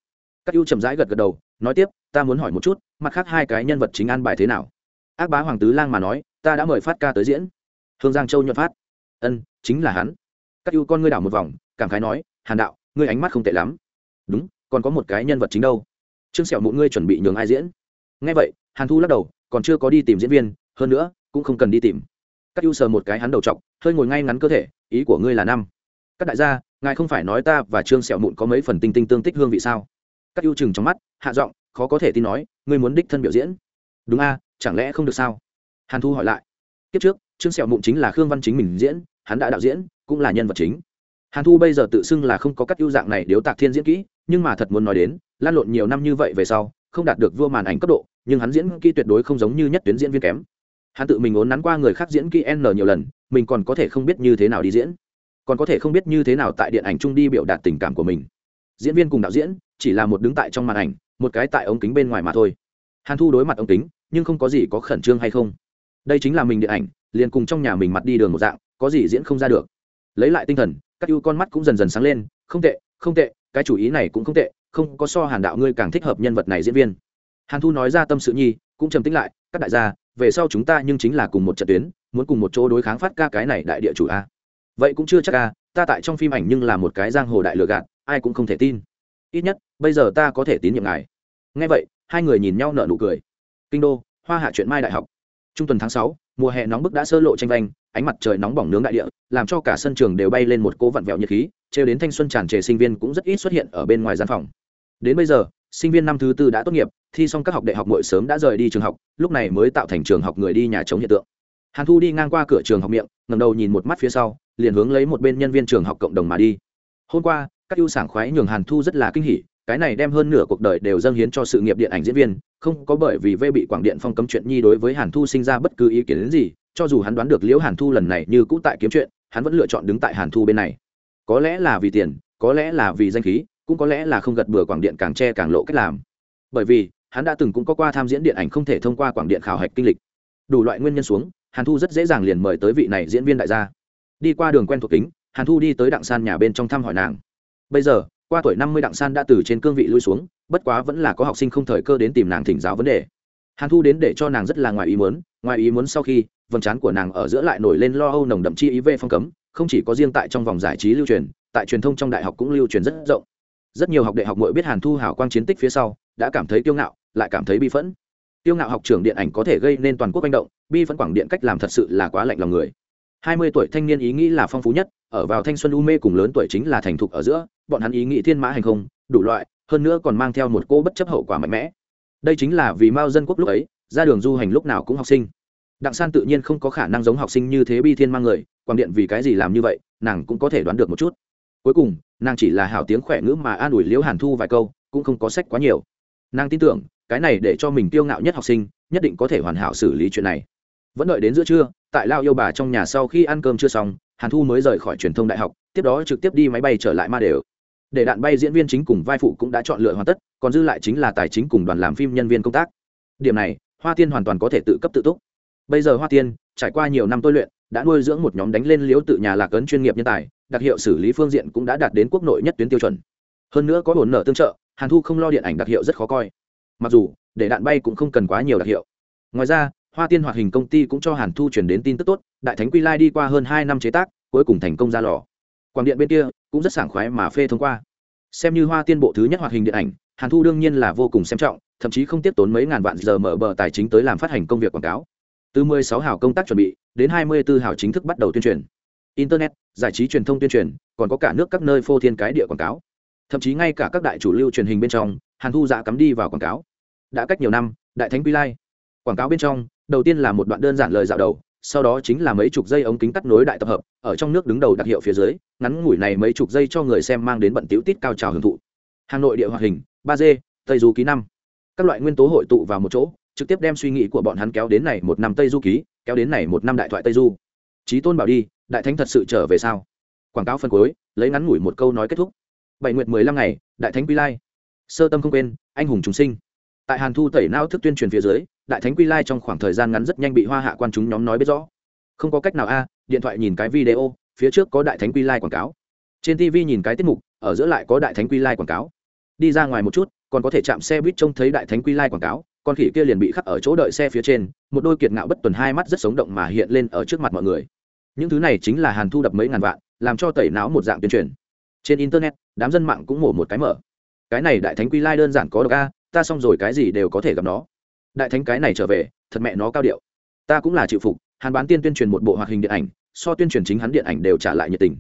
A: các ưu chậm rãi gật gật đầu, nói tiếp, ta muốn hỏi một chút, mặt khác hai cái nhân vật chính an bài thế nào? Ác bá hoàng tứ lang mà nói, ta đã mời phát ca tới diễn. Hương giang châu nhuận phát ân, chính là hắn. Các ưu con ngươi đảo một vòng, cảm khái nói, hàn đạo, ngươi ánh mắt không tệ lắm. Đúng, còn có một cái nhân vật chính đâu. Trương sẹo mụn ngươi chuẩn bị nhường ai diễn? Nghe vậy, hàn thu lắc đầu, còn chưa có đi tìm diễn viên, hơn nữa, cũng không cần đi tìm. Các ưu sờ một cái hắn đầu t hơi ngồi ngay ngắn cơ thể, ý của ngươi là năm. Các đại gia, ngài không phải nói ta và trương sẹo mụn có mấy phần tinh tinh tương tích hương vị sao? Các ưu chừng trong mắt, hạ giọng, khó có thể tin nói, ngươi muốn đích thân biểu diễn. Đúng a, chẳng lẽ không được sao? Hàn thu hỏi lại, kiếp trước trương sẹo mụn chính là khương văn chính mình diễn, hắn đã đạo diễn, cũng là nhân vật chính. Hàn thu bây giờ tự xưng là không có các ưu dạng này điếu tạc thiên diễn kỹ, nhưng mà thật muốn nói đến, lan lộn nhiều năm như vậy về sau, không đạt được vua màn ảnh cấp độ, nhưng hắn diễn kỹ tuyệt đối không giống như nhất tuyến diễn viên kém. Hắn tự mình ốn nắn qua người khác diễn kỹ n nhiều lần, mình còn có thể không biết như thế nào đi diễn, còn có thể không biết như thế nào tại điện ảnh chung đi biểu đạt tình cảm của mình. Diễn viên cùng đạo diễn, chỉ là một đứng tại trong màn ảnh, một cái tại ống kính bên ngoài mà thôi. Hàn thu đối mặt ống kính, nhưng không có gì có khẩn trương hay không. Đây chính là mình điện ảnh liền cùng trong nhà mình mặt đi đường một dạng, có gì diễn không ra được. Lấy lại tinh thần, các ưu con mắt cũng dần dần sáng lên, không tệ không tệ, cái chủ ý này cũng không tệ, không có so hàn đạo ngươi càng thích hợp nhân vật này diễn viên. Hàn thu nói ra tâm sự nhi, cũng trầm tính lại, các đại gia, về sau chúng ta nhưng chính là cùng một trận tuyến, muốn cùng một chỗ đối kháng phát ca cái này đại địa chủ a. Vậy cũng chưa chắc a, ta tại trong phim ảnh nhưng là một cái giang hồ đại lừa gạt, ai cũng không thể tin. Ít nhất, bây giờ ta có thể tín nhiệm ngài. Ngay vậy, hai người nhìn nhau nở nụ cười. Kinh đô, hoa hạ chuyện mai đại học. Trung tuần tháng sáu mùa hè nóng bức đã sơ lộ tranh vanh, ánh mặt trời nóng bỏng nướng đại địa, làm cho cả sân trường đều bay lên một cỗ vặn vẹo nhiệt khí, trêu đến thanh xuân tràn trề sinh viên cũng rất ít xuất hiện ở bên ngoài gian phòng. Đến bây giờ, sinh viên năm thứ tư đã tốt nghiệp, thi xong các học đại học muội sớm đã rời đi trường học, lúc này mới tạo thành trường học người đi nhà chống hiện tượng. Hàn thu đi ngang qua cửa trường học miệng ngầm đầu nhìn một mắt phía sau, liền hướng lấy một bên nhân viên trường học cộng đồng mà đi. Hôm qua, các ưu sảng khoái nhường hàn thu rất là kinh hỉ, cái này đem hơn nửa cuộc đời đều dâng hiến cho sự nghiệp điện ảnh diễn viên không có bởi vì vê bị quảng điện phong cấm chuyện nhi đối với hàn thu sinh ra bất cứ ý kiến đến gì, cho dù hắn đoán được liễu hàn thu lần này như cũ tại kiếm chuyện, hắn vẫn lựa chọn đứng tại hàn thu bên này. Có lẽ là vì tiền, có lẽ là vì danh khí, cũng có lẽ là không gật bừa quảng điện càng che càng lộ cách làm. Bởi vì, hắn đã từng cũng có qua tham diễn điện ảnh không thể thông qua quảng điện khảo hạch kinh lịch. Đủ loại nguyên nhân xuống, hàn thu rất dễ dàng liền mời tới vị này diễn viên đại gia. Đi qua đường quen thuộc kính, hàn thu đi tới đặng san nhà bên trong thăm hỏi nàng. Bây giờ, qua tuổi năm mươi đặng san đã từ trên cương vị lui xuống bất quá vẫn là có học sinh không thời cơ đến tìm nàng thỉnh giáo vấn đề. Hàn thu đến để cho nàng rất là ngoài ý muốn, ngoài ý muốn sau khi, vầng trán của nàng ở giữa lại nổi lên lo âu nồng đậm chi ý về phong cấm, không chỉ có riêng tại trong vòng giải trí lưu truyền, tại truyền thông trong đại học cũng lưu truyền rất rộng. Rất nhiều học đại học mỗi biết hàn thu hảo quang chiến tích phía sau, đã cảm thấy kiêu ngạo, lại cảm thấy bi phẫn. Kiêu ngạo học trường điện ảnh có thể gây nên toàn quốc manh động, bi phẫn quảng điện cách làm thật sự là quá lạnh lòng người. Hai mươi tuổi thanh niên ý nghĩ là phong phú nhất, ở vào thanh xuân u mê cùng lớn tuổi chính là thành thục ở giữa, bọn hắn ý nghĩ thiên mã hành không, đủ loại hơn nữa còn mang theo một cô bất chấp hậu quả mạnh mẽ. Đây chính là vì mao dân quốc lúc ấy, ra đường du hành lúc nào cũng học sinh. Đặng san tự nhiên không có khả năng giống học sinh như thế bi thiên mang người, quảng điện vì cái gì làm như vậy, nàng cũng có thể đoán được một chút. Cuối cùng, nàng chỉ là hảo tiếng khỏe ngữ mà an ủi liễu hàn thu vài câu, cũng không có sách quá nhiều. Nàng tin tưởng, cái này để cho mình tiêu ngạo nhất học sinh, nhất định có thể hoàn hảo xử lý chuyện này. Vẫn đợi đến giữa trưa, tại lao yêu bà trong nhà sau khi ăn cơm chưa xong, hàn thu mới rời khỏi truyền thông đại học, tiếp đó trực tiếp đi máy bay trở lại ma đều để đạn bay diễn viên chính cùng vai phụ cũng đã chọn lựa hoàn tất, còn dư lại chính là tài chính cùng đoàn làm phim nhân viên công tác. Điểm này, hoa tiên hoàn toàn có thể tự cấp tự túc. Bây giờ hoa tiên, trải qua nhiều năm tôi luyện, đã nuôi dưỡng một nhóm đánh lên liếu tự nhà lạc ấn chuyên nghiệp nhân tài, đặc hiệu xử lý phương diện cũng đã đạt đến quốc nội nhất tuyến tiêu chuẩn. Hơn nữa có hồn nợ tương trợ, hàn thu không lo điện ảnh đặc hiệu rất khó coi. Mặc dù, để đạn bay cũng không cần quá nhiều đặc hiệu. Ngoài ra, hoa tiên hoạt hình công ty cũng cho hàn thu chuyển đến tin tức tốt, đại thánh quy lai đi qua hơn hai năm chế tác, cuối cùng thành công ra lò quảng điện bên kia cũng rất sảng khoái mà phê thông qua. Xem như hoa tiên bộ thứ nhất hoạt hình điện ảnh, hàn thu đương nhiên là vô cùng xem trọng, thậm chí không tiếp tốn mấy ngàn vạn giờ mở bờ tài chính tới làm phát hành công việc quảng cáo. Từ 16 hào công tác chuẩn bị, đến 24 hào chính thức bắt đầu tuyên truyền. Internet, giải trí truyền thông tuyên truyền, còn có cả nước các nơi phô thiên cái địa quảng cáo. Thậm chí ngay cả các đại chủ lưu truyền hình bên trong, hàn thu dạ cắm đi vào quảng cáo. Đã cách nhiều năm, đại thánh quy lai. Quảng cáo bên trong, đầu tiên là một đoạn đơn giản lời dạo đầu sau đó chính là mấy chục dây ống kính cắt nối đại tập hợp, ở trong nước đứng đầu đặc hiệu phía dưới, ngắn ngủi này mấy chục dây cho người xem mang đến bận tiểu tít cao trào hưởng thụ. Hà nội địa hoạt hình, ba d, tây du ký năm. Các loại nguyên tố hội tụ vào một chỗ, trực tiếp đem suy nghĩ của bọn hắn kéo đến này một năm tây du ký, kéo đến này một năm đại thoại tây du. Trí tôn bảo đi, đại thánh thật sự trở về sao? Quảng cáo phân cuối lấy ngắn ngủi một câu nói kết thúc. Bảy nguyệt mười lăm ngày, đại thánh quy lai. Sơ tâm không quên, anh hùng chúng sinh. Tại hàn thu tẩy não thức tuyên truyền phía dưới đại thánh quy lai trong khoảng thời gian ngắn rất nhanh bị hoa hạ quan chúng nhóm nói biết rõ. Không có cách nào a, điện thoại nhìn cái video, phía trước có đại thánh quy lai quảng cáo. Trên tv nhìn cái tiết mục, ở giữa lại có đại thánh quy lai quảng cáo. Đi ra ngoài một chút, còn có thể chạm xe buýt trông thấy đại thánh quy lai quảng cáo, con khỉ kia liền bị khắc ở chỗ đợi xe phía trên, một đôi kiệt ngạo bất tuần hai mắt rất sống động mà hiện lên ở trước mặt mọi người. Những thứ này chính là hàn thu đập mấy ngàn vạn, làm cho tẩy não một dạng tuyên truyền. Trên internet, đám dân mạng cũng mổ một cái mở. Cái này đại thánh quy lai đơn giản có độc a, ta xong rồi cái gì đều có thể gặp nó đại thánh cái này trở về, thật mẹ nó cao điệu. Ta cũng là chịu phục, hàn bán tiên tuyên truyền một bộ hoạt hình điện ảnh, so tuyên truyền chính hắn điện ảnh đều trả lại nhiệt tình.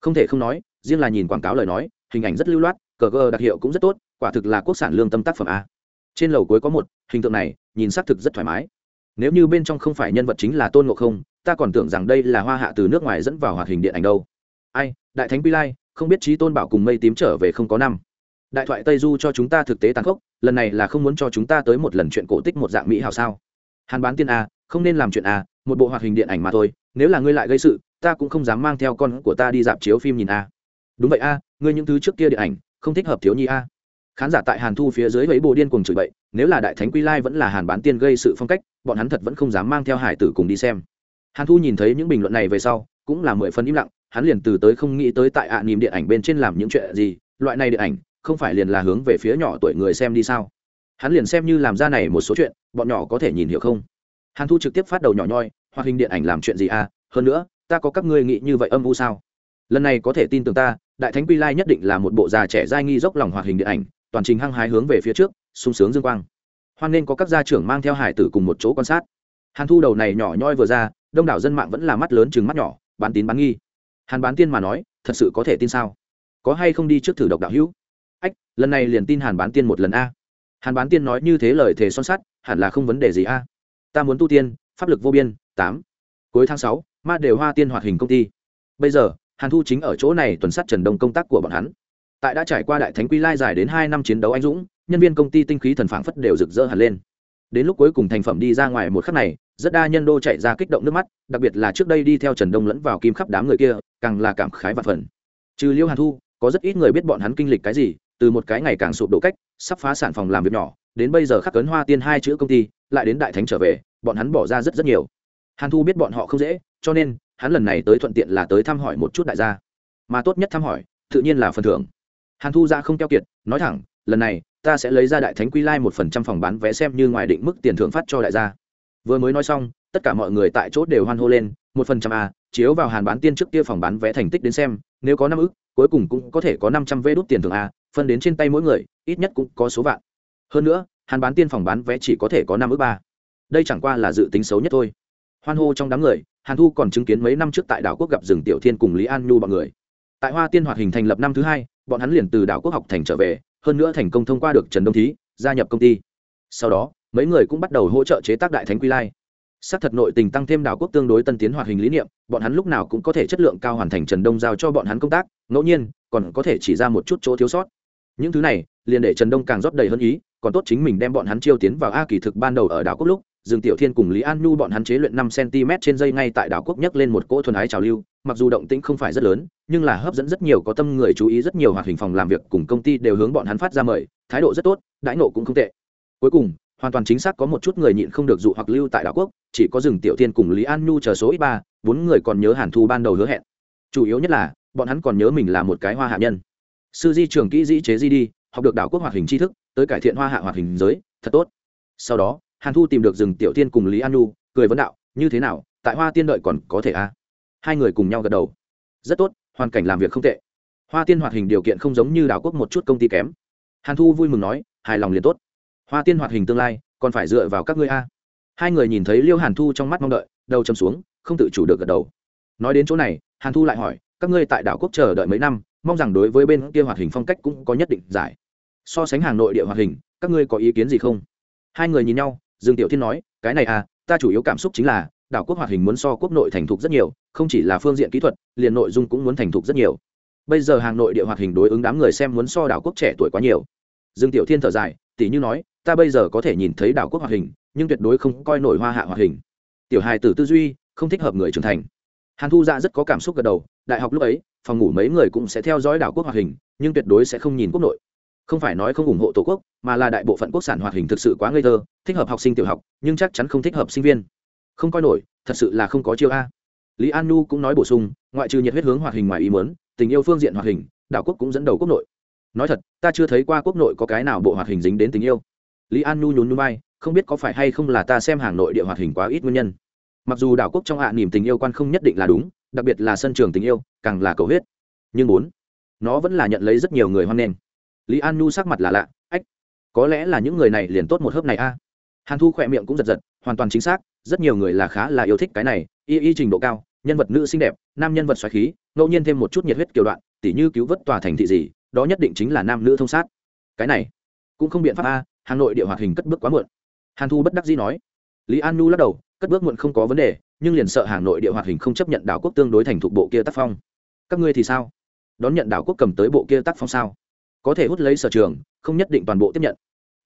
A: Không thể không nói, riêng là nhìn quảng cáo lời nói, hình ảnh rất lưu loát, cờ cờ đặc hiệu cũng rất tốt, quả thực là quốc sản lương tâm tác phẩm a. Trên lầu cuối có một, hình tượng này, nhìn xác thực rất thoải mái. Nếu như bên trong không phải nhân vật chính là tôn ngộ không, ta còn tưởng rằng đây là hoa hạ từ nước ngoài dẫn vào hoạt hình điện ảnh đâu. Ai, đại thánh quy lai, không biết trí tôn bảo cùng mây tím trở về không có năm. Đại thoại tây du cho chúng ta thực tế tàn khốc lần này là không muốn cho chúng ta tới một lần chuyện cổ tích một dạng mỹ hào sao? Hàn bán tiên a, không nên làm chuyện a, một bộ hoạt hình điện ảnh mà thôi, nếu là ngươi lại gây sự, ta cũng không dám mang theo con của ta đi dạp chiếu phim nhìn a. Đúng vậy a, ngươi những thứ trước kia điện ảnh, không thích hợp thiếu nhi a. Khán giả tại hàn thu phía dưới lấy bồ điên cùng chửi bậy, nếu là đại thánh quy lai vẫn là hàn bán tiên gây sự phong cách, bọn hắn thật vẫn không dám mang theo hải tử cùng đi xem. Hàn thu nhìn thấy những bình luận này về sau, cũng là mười phần im lặng, hắn liền từ tới không nghĩ tới tại ạ à điện ảnh bên trên làm những chuyện gì, loại này điện ảnh không phải liền là hướng về phía nhỏ tuổi người xem đi sao? Hắn liền xem như làm ra này một số chuyện, bọn nhỏ có thể nhìn hiểu không? Hàn thu trực tiếp phát đầu nhỏ nhoi, hoặc hình điện ảnh làm chuyện gì à? Hơn nữa, ta có các ngươi nghĩ như vậy âm u sao? Lần này có thể tin tưởng ta, đại thánh quy lai nhất định là một bộ già trẻ dai nghi dốc lòng hoạt hình điện ảnh, toàn trình hăng hái hướng về phía trước, sung sướng dương quang. Hoan nên có các gia trưởng mang theo hải tử cùng một chỗ quan sát. Hàn thu đầu này nhỏ nhoi vừa ra, đông đảo dân mạng vẫn là mắt lớn chừng mắt nhỏ, bán tín bán nghi. Hàn bán tiên mà nói, thật sự có thể tin sao? Có hay không đi trước thử độc đạo hữu? Lần này liền tin hàn bán tiên một lần a. Hàn bán tiên nói như thế lời thề son sắt, hẳn là không vấn đề gì a. Ta muốn tu tiên, pháp lực vô biên, tám. Cuối tháng sáu, ma đều hoa tiên hoạt hình công ty. Bây giờ, hàn thu chính ở chỗ này tuần sát trần đông công tác của bọn hắn. Tại đã trải qua đại thánh quy lai dài đến hai năm chiến đấu anh dũng, nhân viên công ty tinh khí thần phảng phất đều rực rỡ hẳn lên. Đến lúc cuối cùng thành phẩm đi ra ngoài một khắc này, rất đa nhân đô chạy ra kích động nước mắt, đặc biệt là trước đây đi theo trần đông lẫn vào kim khắp đám người kia, càng là cảm khái và phần. Trừ liêu hàn thu, có rất ít người biết bọn hắn kinh lịch cái gì từ một cái ngày càng sụp đổ cách, sắp phá sản phòng làm việc nhỏ, đến bây giờ khắc cấn hoa tiên hai chữ công ty, lại đến đại thánh trở về, bọn hắn bỏ ra rất rất nhiều. Hàn thu biết bọn họ không dễ, cho nên, hắn lần này tới thuận tiện là tới thăm hỏi một chút đại gia. Mà tốt nhất thăm hỏi, tự nhiên là phần thưởng. Hàn thu ra không keo kiệt, nói thẳng, lần này, ta sẽ lấy ra đại thánh quy lai một phần trăm phòng bán vé xem như ngoài định mức tiền thưởng phát cho đại gia. Vừa mới nói xong, tất cả mọi người tại chỗ đều hoan hô lên, một phần trăm a chiếu vào hàn bán tiên trước kia phòng bán vé thành tích đến xem, nếu có năm ức, cuối cùng cũng có thể có năm trăm vé đốt tiền thưởng a phân đến trên tay mỗi người, ít nhất cũng có số vạn. Hơn nữa, hàn bán tiên phòng bán vé chỉ có thể có năm ước ba. Đây chẳng qua là dự tính xấu nhất thôi. Hoan hô trong đám người, hàn thu còn chứng kiến mấy năm trước tại đảo quốc gặp rừng tiểu thiên cùng lý an nhu b ọ n người. Tại hoa tiên hoạt hình thành lập năm thứ hai, bọn hắn liền từ đảo quốc học thành trở về, hơn nữa thành công thông qua được trần đông thí, gia nhập công ty. Sau đó, mấy người cũng bắt đầu hỗ trợ chế tác đại thánh quy lai. Xác thật nội tình tăng thêm đảo quốc tương đối tân tiến hoạt hình lý niệm, bọn hắn lúc nào cũng có thể chất lượng cao hoàn thành trần đông giao cho bọn hắn công tác, ngẫu nhiên, còn có thể chỉ ra một chút chỗ thiếu sót những thứ này, liền để trần đông càng rót đầy hơn ý, còn tốt chính mình đem bọn hắn chiêu tiến vào a kỳ thực ban đầu ở đảo quốc lúc, dương tiểu thiên cùng lý an nhu bọn hắn chế luyện năm cm trên dây ngay tại đảo quốc nhấc lên một cỗ thuần ái trào lưu, mặc dù động tĩnh không phải rất lớn, nhưng là hấp dẫn rất nhiều, có tâm người chú ý rất nhiều hoạt hình phòng làm việc cùng công ty đều hướng bọn hắn phát ra mời, thái độ rất tốt, đãi nộ cũng không tệ. Cuối cùng, hoàn toàn chính xác có một chút người nhịn không được dụ hoặc lưu tại đảo quốc, chỉ có rừng tiểu thiên cùng lý an nhu chờ số ít ba, bốn người còn nhớ hàn thu ban đầu hứa hẹn. Chủ yếu nhất là, bọn hắn còn nhớ mình là một cái hoa hạ nhân sư di trường kỹ dĩ chế di đi, học được đảo quốc hoạt hình tri thức, tới cải thiện hoa hạ hoạt hình giới, thật tốt. Sau đó, hàn thu tìm được rừng tiểu tiên cùng lý an nu cười vấn đạo, như thế nào, tại hoa tiên đợi còn có thể à? hai người cùng nhau gật đầu. Rất tốt, hoàn cảnh làm việc không tệ. Hoa tiên hoạt hình điều kiện không giống như đảo quốc một chút công ty kém. Hàn thu vui mừng nói, hài lòng liền tốt. Hoa tiên hoạt hình tương lai, còn phải dựa vào các ngươi a. Hai người nhìn thấy liêu hàn thu trong mắt mong đợi, đầu chầm xuống, không tự chủ được gật đầu. Nói đến chỗ này, hàn thu lại hỏi, các ngươi tại đảo quốc chờ đợi mấy năm? Mong rằng đối với bên kia hoạt hình phong cách cũng có nhất định giải. So sánh hàng nội địa hoạt hình, các ngươi có ý kiến gì không? Hai người nhìn nhau, dương tiểu thiên nói, cái này à ta chủ yếu cảm xúc chính là, đảo quốc hoạt hình muốn so quốc nội thành thục rất nhiều, không chỉ là phương diện kỹ thuật, liền nội dung cũng muốn thành thục rất nhiều. Bây giờ hàng nội địa hoạt hình đối ứng đám người xem muốn so đảo quốc trẻ tuổi quá nhiều. Dương tiểu thiên thở dài tỷ như nói, ta bây giờ có thể nhìn thấy đảo quốc hoạt hình, nhưng tuyệt đối không coi nổi hoa hạ hoạt hình. Tiểu hài tử tư duy, không thích hợp người trưởng thành. Hàn thu dạ rất có cảm xúc gật đầu đại học lúc ấy, phòng ngủ mấy người cũng sẽ theo dõi đảo quốc hoạt hình, nhưng tuyệt đối sẽ không nhìn quốc nội. Không phải nói không ủng hộ tổ quốc, mà là đại bộ phận quốc sản hoạt hình thực sự quá ngây thơ, thích hợp học sinh tiểu học, nhưng chắc chắn không thích hợp sinh viên. Không coi nổi, thật sự là không có chiêu a. Lý an nu cũng nói bổ sung, ngoại trừ nhiệt huyết hướng hoạt hình ngoài ý muốn, tình yêu phương diện hoạt hình, đảo quốc cũng dẫn đầu quốc nội. Nói thật, ta chưa thấy qua quốc nội có cái nào bộ hoạt hình dính đến tình yêu. Lý an nu nhún núi bay không biết có phải hay không là ta xem hàng nội địa hoạt hình quá ít nguyên nhân. Mặc dù đảo quốc trong hạ niềm tình yêu quan không nhất định là đúng đặc biệt là sân trường tình yêu, càng là cầu huyết. Nhưng bốn, nó vẫn là nhận lấy rất nhiều người hoan nghênh. Lý an nhu sắc mặt là lạ, ách, có lẽ là những người này liền tốt một hớp này a. Hàn thu khỏe miệng cũng giật giật, hoàn toàn chính xác, rất nhiều người là khá là yêu thích cái này, y y trình độ cao, nhân vật nữ xinh đẹp, nam nhân vật xoáy khí, ngẫu nhiên thêm một chút nhiệt huyết kiểu đoạn, tỉ như cứu vớt tòa thành thị gì, đó nhất định chính là nam nữ thông sát. Cái này, cũng không biện pháp a, hà nội địa hoạt hình cất bước quá muộn. Hàn thu bất đắc dĩ nói. Lý an nhu lắc đầu, cất bước muộn không có vấn đề nhưng liền sợ hà nội địa hoạt hình không chấp nhận đảo quốc tương đối thành thục bộ kia tác phong. Các ngươi thì sao? Đón nhận đảo quốc cầm tới bộ kia tác phong sao? Có thể hút lấy sở trường, không nhất định toàn bộ tiếp nhận.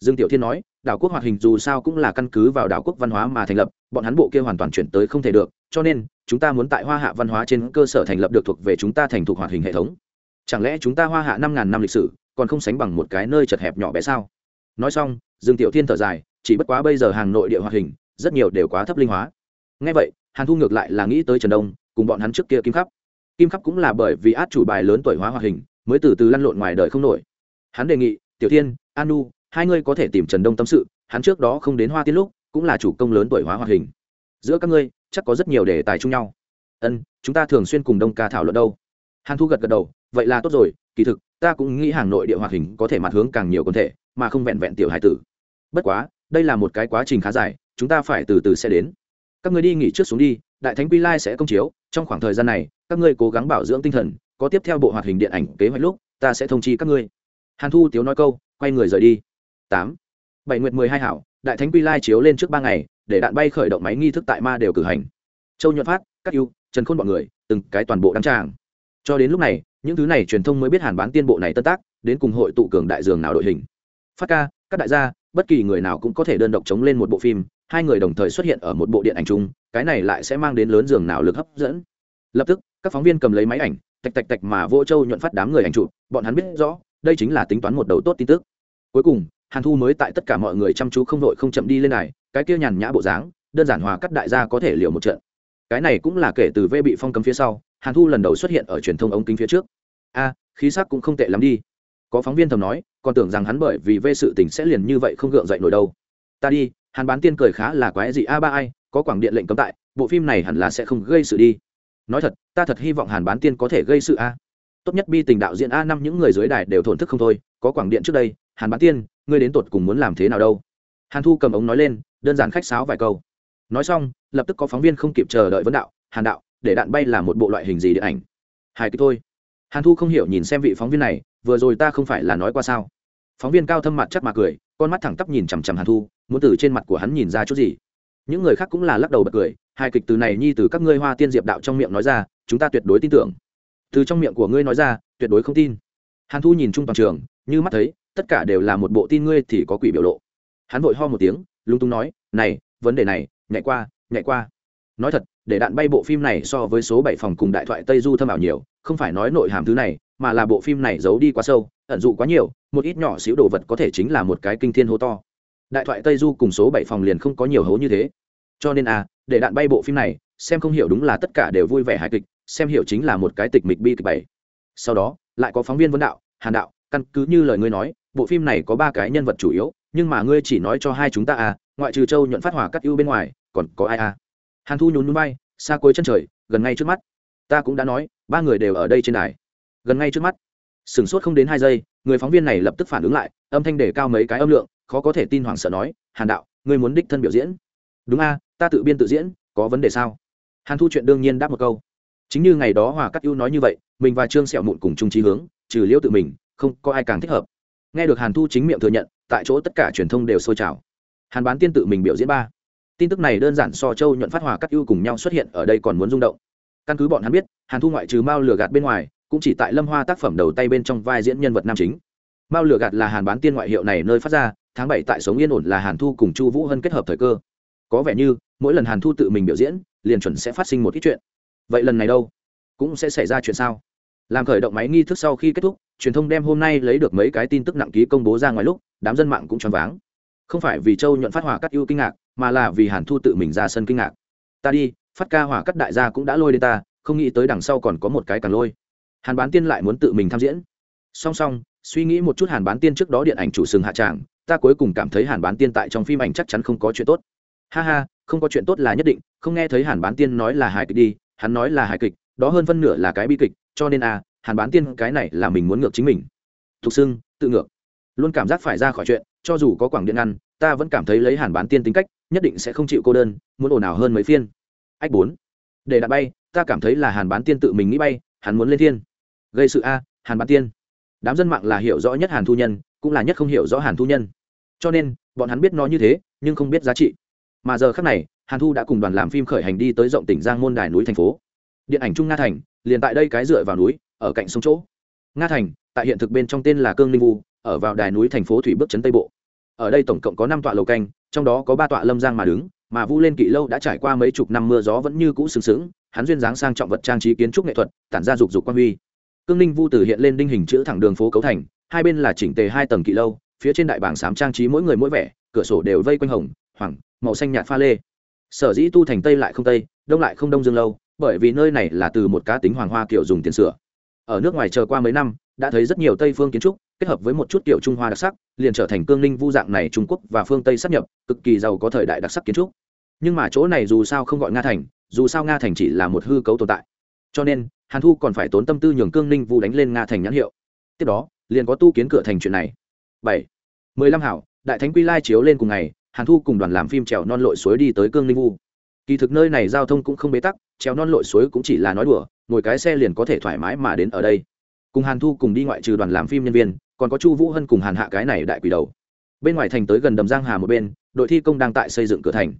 A: Dương tiểu thiên nói, đảo quốc hoạt hình dù sao cũng là căn cứ vào đảo quốc văn hóa mà thành lập, bọn hắn bộ kia hoàn toàn chuyển tới không thể được, cho nên, chúng ta muốn tại hoa hạ văn hóa trên cơ sở thành lập được thuộc về chúng ta thành thuộc hoạt hình hệ thống. Chẳng lẽ chúng ta hoa hạ năm ngàn năm lịch sử, còn không sánh bằng một cái nơi chật hẹp nhỏ bé sao? Nói xong, dương tiểu thiên thở dài, chỉ bất quá bây giờ hàng nội địa hoạt hình, rất nhiều đều quá thấp linh hóa. Ngay vậy hàn thu ngược lại là nghĩ tới trần đông, cùng bọn hắn trước kia kim khắp. Kim khắp cũng là bởi vì át chủ bài lớn tuổi hóa hoạt hình, mới từ từ lăn lộn ngoài đời không nổi. Hắn đề nghị, tiểu tiên an nu hai ngươi có thể tìm trần đông tâm sự, hắn trước đó không đến hoa tiên lúc, cũng là chủ công lớn tuổi hóa hoạt hình. Giữa các ngươi, chắc có rất nhiều đề tài chung nhau. Ân, chúng ta thường xuyên cùng đông ca thảo luận đâu. Hàn thu gật gật đầu, vậy là tốt rồi, kỳ thực, ta cũng nghĩ hàng nội địa hoạt hình có thể mặt hướng càng nhiều con thể, mà không vẹn vẹn tiểu hải tử. Bất quá, đây là một cái quá trình khá dài, chúng ta phải từ từ sẽ đến các người đi nghỉ trước xuống đi, đại thánh quy lai sẽ công chiếu, trong khoảng thời gian này, các ngươi cố gắng bảo dưỡng tinh thần, có tiếp theo bộ hoạt hình điện ảnh kế hoạch lúc, ta sẽ thông chi các ngươi. Hàn thu tiếu nói câu, quay người rời đi. Tám. Bảy nguyệt mười hai hảo, đại thánh quy lai chiếu lên trước ba ngày, để đạn bay khởi động máy nghi thức tại ma đều cử hành. Châu nhuận phát các ưu, trần khôn b ọ n người, từng cái toàn bộ đăng tràng. Cho đến lúc này, những thứ này truyền thông mới biết hàn bán tiên bộ này tân tác, đến cùng hội tụ cường đại dường nào đội hình. Phát ca, các đại gia, bất kỳ người nào cũng có thể đơn độc chống lên một bộ phim hai người đồng thời xuất hiện ở một bộ điện ảnh chung, cái này lại sẽ mang đến lớn giường nào lực hấp dẫn. Lập tức, các phóng viên cầm lấy máy ảnh, tạch tạch tạch mà vô châu nhuận phát đám người ảnh chụp, bọn hắn biết rõ, đây chính là tính toán một đầu tốt tin tức. Cuối cùng, hàn thu mới tại tất cả mọi người chăm chú không đội không chậm đi lên này, cái kia nhàn nhã bộ dáng, đơn giản hòa cắt đại gia có thể liều một trận. Cái này cũng là kể từ vê bị phong cấm phía sau, hàn thu lần đầu xuất hiện ở truyền thông ống kính phía trước. A, khí sắc cũng không tệ lắm đi. Có phóng viên thầm nói, còn tưởng rằng hắn bởi vì vê sự tình sẽ liền như vậy không gượng dậy nổi đâu. Ta đi hàn bán tiên cười khá là quái gì a ba ai, có quảng điện lệnh cấm tại, bộ phim này hẳn là sẽ không gây sự đi. Nói thật, ta thật hy vọng hàn bán tiên có thể gây sự a. Tốt nhất bi tình đạo diễn a năm những người dưới đài đều thổn thức không thôi, có quảng điện trước đây, hàn bán tiên, ngươi đến tột cùng muốn làm thế nào đâu? Hàn thu cầm ống nói lên, đơn giản khách sáo vài câu. Nói xong, lập tức có phóng viên không kịp chờ đợi vấn đạo, hàn đạo, để đạn bay là một bộ loại hình gì điện ảnh? Hài kịch thôi. Hàn thu không hiểu nhìn xem vị phóng viên này, vừa rồi ta không phải là nói qua sao? Phóng viên cao thâm mặt chắc mà cười con mắt thẳng tắp nhìn chằm chằm hàn thu, muốn từ trên mặt của hắn nhìn ra chút gì. Những người khác cũng là lắc đầu bật cười, hai kịch từ này nhi từ các ngươi hoa tiên diệp đạo trong miệng nói ra, chúng ta tuyệt đối tin tưởng. Từ trong miệng của ngươi nói ra, tuyệt đối không tin. Hàn thu nhìn chung toàn trường, như mắt thấy, tất cả đều là một bộ tin ngươi thì có quỷ biểu lộ. Hắn vội ho một tiếng lung tung nói, này, vấn đề này, nhảy qua nhảy qua. Nói thật, để đạn bay bộ phim này so với số bảy phòng cùng đại thoại tây du thâm ảo nhiều, không phải nói nội hàm thứ này, mà là bộ phim này giấu đi quá sâu ẩn dụ quá nhiều, một ít nhỏ xíu đồ vật có thể chính là một cái kinh thiên hố to. Đại thoại tây du cùng số bảy phòng liền không có nhiều hố như thế. Cho nên à để đạn bay bộ phim này, xem không hiểu đúng là tất cả đều vui vẻ hài kịch, xem hiểu chính là một cái tịch mịch bi kịch bảy. Sau đó, lại có phóng viên vấn đạo, hàn đạo, căn cứ như lời ngươi nói, bộ phim này có ba cái nhân vật chủ yếu, nhưng mà ngươi chỉ nói cho hai chúng ta à ngoại trừ châu nhuận phát hỏa cắt ưu bên ngoài, còn có ai à? Hàn thu nhún núi bay xa cuối chân trời, gần ngay trước mắt. Ta cũng đã nói, ba người đều ở đây trên đài. Gần ngay trước mắt sửng sốt không đến hai giây, người phóng viên này lập tức phản ứng lại, âm thanh để cao mấy cái âm lượng, khó có thể tin hoảng sợ nói, hàn đạo, ngươi muốn đích thân biểu diễn? Đúng a, ta tự biên tự diễn, có vấn đề sao? Hàn thu chuyện đương nhiên đáp một câu. Chính như ngày đó hòa cắt ưu nói như vậy, mình và trương sẹo mụn cùng chung trí hướng, trừ liễu tự mình, không có ai càng thích hợp. Nghe được hàn thu chính miệng thừa nhận, tại chỗ tất cả truyền thông đều sôi trào. Hàn bán tiên tự mình biểu diễn ba. Tin tức này đơn giản so châu nhuận phát hòa cắt ưu cùng nhau xuất hiện ở đây còn muốn rung động. Căn cứ bọn hắn biết, hàn thu ngoại trừ mao lừa gạt bên ngoài cũng chỉ tại lâm hoa tác phẩm đầu tay bên trong vai diễn nhân vật nam chính. Mao lửa gạt là hàn bán tiên ngoại hiệu này nơi phát ra, tháng bảy tại sống yên ổn là hàn thu cùng chu vũ hân kết hợp thời cơ. Có vẻ như, mỗi lần hàn thu tự mình biểu diễn, liền chuẩn sẽ phát sinh một ít chuyện. Vậy lần này đâu? Cũng sẽ xảy ra chuyện sao? Làm khởi động máy nghi thức sau khi kết thúc, truyền thông đem hôm nay lấy được mấy cái tin tức nặng ký công bố ra ngoài lúc, đám dân mạng cũng choáng váng. Không phải vì châu nhuận phát hỏa cắt ưu kinh ngạc, mà là vì hàn thu tự mình ra sân kinh ngạc. Ta đi, phát ca hỏa cắt đại gia cũng đã lôi đến ta, không nghĩ tới đằng sau còn có một cái càng lôi hàn bán tiên lại muốn tự mình tham diễn. Song song suy nghĩ một chút hàn bán tiên trước đó điện ảnh chủ sừng hạ tràng ta cuối cùng cảm thấy hàn bán tiên tại trong phim ảnh chắc chắn không có chuyện tốt. Ha ha không có chuyện tốt là nhất định không nghe thấy hàn bán tiên nói là hài kịch đi hắn nói là hài kịch đó hơn phân nửa là cái bi kịch cho nên à hàn bán tiên cái này là mình muốn ngược chính mình. Thục xưng tự ngược. Luôn cảm giác phải ra khỏi chuyện cho dù có quảng điện ăn, ta vẫn cảm thấy lấy hàn bán tiên tính cách nhất định sẽ không chịu cô đơn muốn ồn ào hơn mấy phiên. Ách bốn. Để đạn bay ta cảm thấy là hàn bán tiên tự mình nghĩ bay hắn muốn lên thiên gây sự a, hàn bán tiên. Đám dân mạng là hiểu rõ nhất hàn thu nhân, cũng là nhất không hiểu rõ hàn thu nhân. Cho nên, bọn hắn biết nó như thế, nhưng không biết giá trị. Mà giờ khác này, hàn thu đã cùng đoàn làm phim khởi hành đi tới rộng tỉnh giang môn đài núi thành phố. Điện ảnh trung nga thành, liền tại đây cái dựa vào núi, ở cạnh sông chỗ. Nga thành, tại hiện thực bên trong tên là cương ninh vu, ở vào đài núi thành phố thủy bước trấn tây bộ. Ở đây tổng cộng có năm tọa lầu canh, trong đó có ba tọa lâm giang mà đứng, mà vu lên kỵ lâu đã trải qua mấy chục năm mưa gió vẫn như cũ sừng sững, hắn duyên dáng sang trọng vật trang trí kiến trúc nghệ thuật, tản ra dục dục quan huy cương ninh vu từ hiện lên đinh hình chữ thẳng đường phố cấu thành, hai bên là chỉnh tề hai tầng kỵ lâu, phía trên đại bảng sám trang trí mỗi người mỗi vẻ, cửa sổ đều vây quanh hồng, hoàng, màu xanh nhạt pha lê. Sở dĩ tu thành tây lại không tây, đông lại không đông dương lâu, bởi vì nơi này là từ một cá tính hoàng hoa kiểu dùng tiền sửa. Ở nước ngoài chờ qua mấy năm, đã thấy rất nhiều tây phương kiến trúc, kết hợp với một chút kiểu trung hoa đặc sắc, liền trở thành cương ninh vu dạng này trung quốc và phương tây sắp nhập, cực kỳ giàu có thời đại đặc sắc kiến trúc. Nhưng mà chỗ này dù sao không gọi nga thành, dù sao nga thành chỉ là một hư cấu tồn tại cho nên, hàn thu còn phải tốn tâm tư nhường cương ninh vu đánh lên nga thành nhãn hiệu. Tiếp đó, liền có tu kiến cửa thành chuyện này. Bảy. Mười lăm hảo, đại thánh quy lai chiếu lên cùng ngày, hàn thu cùng đoàn làm phim trèo non lội suối đi tới cương ninh vu. Kỳ thực nơi này giao thông cũng không bế tắc, trèo non lội suối cũng chỉ là nói đùa, ngồi cái xe liền có thể thoải mái mà đến ở đây. Cùng hàn thu cùng đi ngoại trừ đoàn làm phim nhân viên, còn có chu vũ hân cùng hàn hạ cái này đại quỷ đầu. Bên ngoài thành tới gần đầm giang hà một bên, đội thi công đang tại xây dựng cửa thành.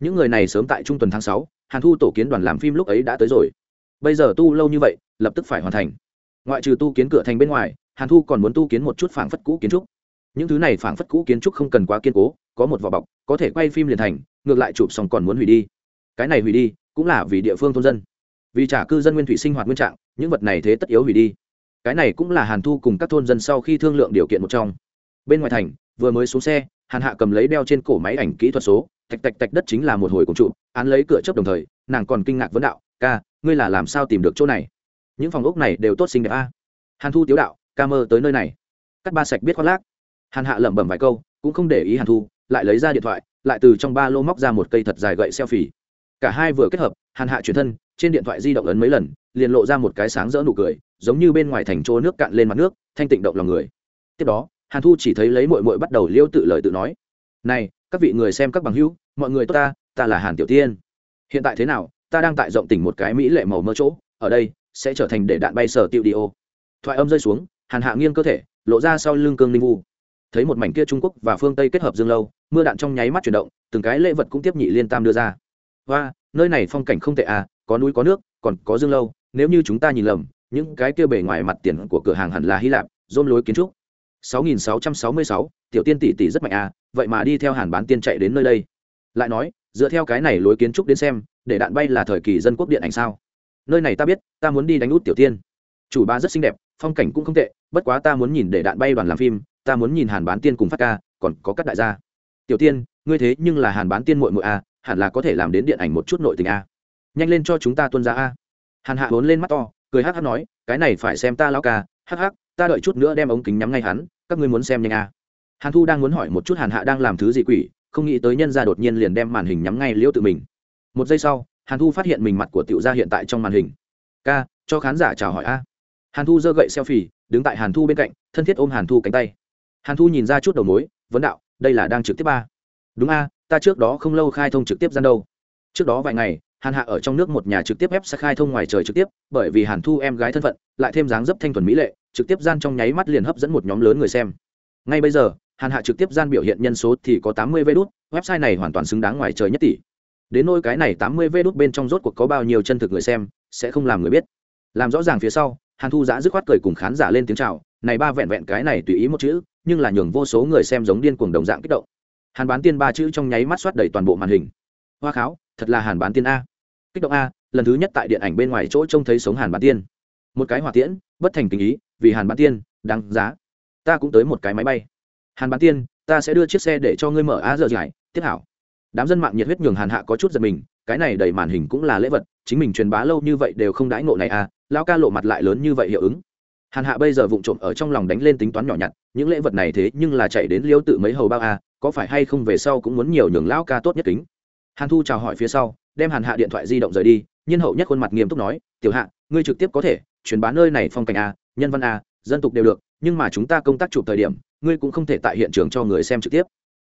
A: Những người này sớm tại trung tuần tháng sáu, hàn thu tổ kiến đoàn làm phim lúc ấy đã tới rồi bây giờ tu lâu như vậy, lập tức phải hoàn thành. Ngoại trừ tu kiến cửa thành bên ngoài, hàn thu còn muốn tu kiến một chút phảng phất cũ kiến trúc. Những thứ này phảng phất cũ kiến trúc không cần quá kiên cố, có một vỏ bọc, có thể quay phim liền thành, ngược lại chụp xong còn muốn hủy đi. Cái này hủy đi, cũng là vì địa phương thôn dân. Vì trả cư dân nguyên thủy sinh hoạt nguyên trạng, những vật này thế tất yếu hủy đi. Cái này cũng là hàn thu cùng các thôn dân sau khi thương lượng điều kiện một trong. Bên ngoài thành, vừa mới xuống xe, hàn hạ cầm lấy đeo trên cổ máy ảnh kỹ thuật số, tạch tạch tạch đất chính là một hồi cùng trụ án lấy cửa chấp đồng thời, nàng còn kinh ngạc vấn đạo, ca ngươi là làm sao tìm được chỗ này? Những phòng ốc này đều tốt xinh đẹp a. Hàn thu tiếu đạo, ca mơ tới nơi này. Cắt ba sạch biết khoác lác. Hàn hạ lẩm bẩm vài câu, cũng không để ý hàn thu, lại lấy ra điện thoại, lại từ trong ba lô móc ra một cây thật dài gậy selfie. Cả hai vừa kết hợp, hàn hạ chuyển thân, trên điện thoại di động ấn mấy lần, liền lộ ra một cái sáng rỡ nụ cười, giống như bên ngoài thành chỗ nước cạn lên mặt nước, thanh tịnh động lòng người. Tiếp đó, hàn thu chỉ thấy lấy mội mội bắt đầu liêu tự lời tự nói. Này, các vị người xem các bằng hữu, mọi người tốt ta ta là hàn tiểu tiên. Hiện tại thế nào? Ta đang tại rộng tỉnh một cái mỹ lệ màu mơ chỗ ở đây sẽ trở thành để đạn bay sở tiêu đi ô. Thoại âm rơi xuống hàn hạ nghiêng cơ thể lộ ra sau lưng cương ninh vu. Thấy một mảnh kia trung quốc và phương tây kết hợp dương lâu mưa đạn trong nháy mắt chuyển động từng cái lễ vật cũng tiếp nhị liên tam đưa ra. Và nơi này phong cảnh không tệ à có núi có nước còn có dương lâu nếu như chúng ta nhìn lầm những cái kia bề ngoài mặt tiền của cửa hàng hẳn là hy lạp dôm lối kiến trúc. 6666, tiểu tiên tỷ tỷ rất mạnh à vậy mà đi theo hàn bán tiên chạy đến nơi đây. Lại nói dựa theo cái này lối kiến trúc đến xem, để đạn bay là thời kỳ dân quốc điện ảnh sao? Nơi này ta biết, ta muốn đi đánh út tiểu tiên. Chủ ba rất xinh đẹp, phong cảnh cũng không tệ, bất quá ta muốn nhìn để đạn bay đoàn làm phim, ta muốn nhìn hàn bán tiên cùng phát ca, còn có các đại gia. Tiểu tiên, ngươi thế nhưng là hàn bán tiên muội muội a, hẳn là có thể làm đến điện ảnh một chút nội tình a. Nhanh lên cho chúng ta tuân ra a. Hàn hạ vốn lên mắt to, cười hắc hắc nói, cái này phải xem ta lao ca, hắc hắc, ta đợi chút nữa đem ống kính nhắm ngay hắn, các ngươi muốn xem nhanh a. Hàn thu đang muốn hỏi một chút hàn hạ đang làm thứ gì quỷ không nghĩ tới nhân ra đột nhiên liền đem màn hình nhắm ngay liễu tự mình. Một giây sau, hàn thu phát hiện mình mặt của tiểu gia hiện tại trong màn hình. Ca, cho khán giả chào hỏi a. Hàn thu giơ gậy selfie, đứng tại hàn thu bên cạnh, thân thiết ôm hàn thu cánh tay. Hàn thu nhìn ra chút đầu mối, vấn đạo, đây là đang trực tiếp ba. Đúng a, ta trước đó không lâu khai thông trực tiếp gian đâu. Trước đó vài ngày, hàn hạ ở trong nước một nhà trực tiếp ép sẽ khai thông ngoài trời trực tiếp, bởi vì hàn thu em gái thân phận, lại thêm dáng dấp thanh thuần mỹ lệ, trực tiếp gian trong nháy mắt liền hấp dẫn một nhóm lớn người xem. Ngay bây giờ hàn hạ trực tiếp gian biểu hiện nhân số thì có tám mươi vê đốt website này hoàn toàn xứng đáng ngoài trời nhất tỷ. Đến nôi cái này tám mươi vê đốt bên trong rốt cuộc có bao nhiêu chân thực người xem, sẽ không làm người biết. Làm rõ ràng phía sau, hàn thu giã dứt khoát cười cùng khán giả lên tiếng chào, này ba vẹn vẹn cái này tùy ý một chữ, nhưng là nhường vô số người xem giống điên cuồng đồng dạng kích động. Hàn bán tiên ba chữ trong nháy mắt soát đầy toàn bộ màn hình. Hoa kháo, thật là hàn bán tiên a. Kích động a, lần thứ nhất tại điện ảnh bên ngoài chỗ trông thấy sống hàn bán tiên. Một cái hỏa tiễn, bất thành tình ý, vì hàn bán tiên, đáng giá. Ta cũng tới một cái máy bay hàn bán tiên, ta sẽ đưa chiếc xe để cho ngươi mở á giờ dài tiếp hảo. Đám dân mạng nhiệt huyết nhường hàn hạ có chút giật mình, cái này đầy màn hình cũng là lễ vật, chính mình truyền bá lâu như vậy đều không đãi ngộ này à lao ca lộ mặt lại lớn như vậy hiệu ứng. Hàn hạ bây giờ vụng trộm ở trong lòng đánh lên tính toán nhỏ nhặt, những lễ vật này thế nhưng là chạy đến liêu tự mấy hầu bao à có phải hay không về sau cũng muốn nhiều nhường lão ca tốt nhất kính. Hàn thu chào hỏi phía sau, đem hàn hạ điện thoại di động rời đi Nhân hậu nhất khuôn mặt nghiêm túc nói, tiểu hạ, ngươi trực tiếp có thể truyền bá nơi này phong cảnh a nhân văn a dân tục đều được, nhưng mà chúng ta công tác chụp thời điểm ngươi cũng không thể tại hiện trường cho người xem trực tiếp.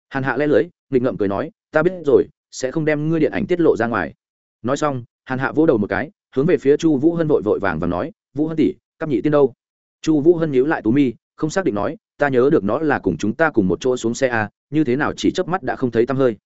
A: Hàn hạ lẽ lưới, nghịch ngậm cười nói, ta biết rồi, sẽ không đem ngươi điện ảnh tiết lộ ra ngoài. Nói xong, hàn hạ vỗ đầu một cái, hướng về phía chu vũ hân vội vội vàng và nói, vũ hân tỷ, cắp nhị tiên đâu? Chu vũ hân nhíu lại tú mi, không xác định nói, ta nhớ được nó là cùng chúng ta cùng một chỗ xuống xe a như thế nào chỉ chớp mắt đã không thấy tăm hơi.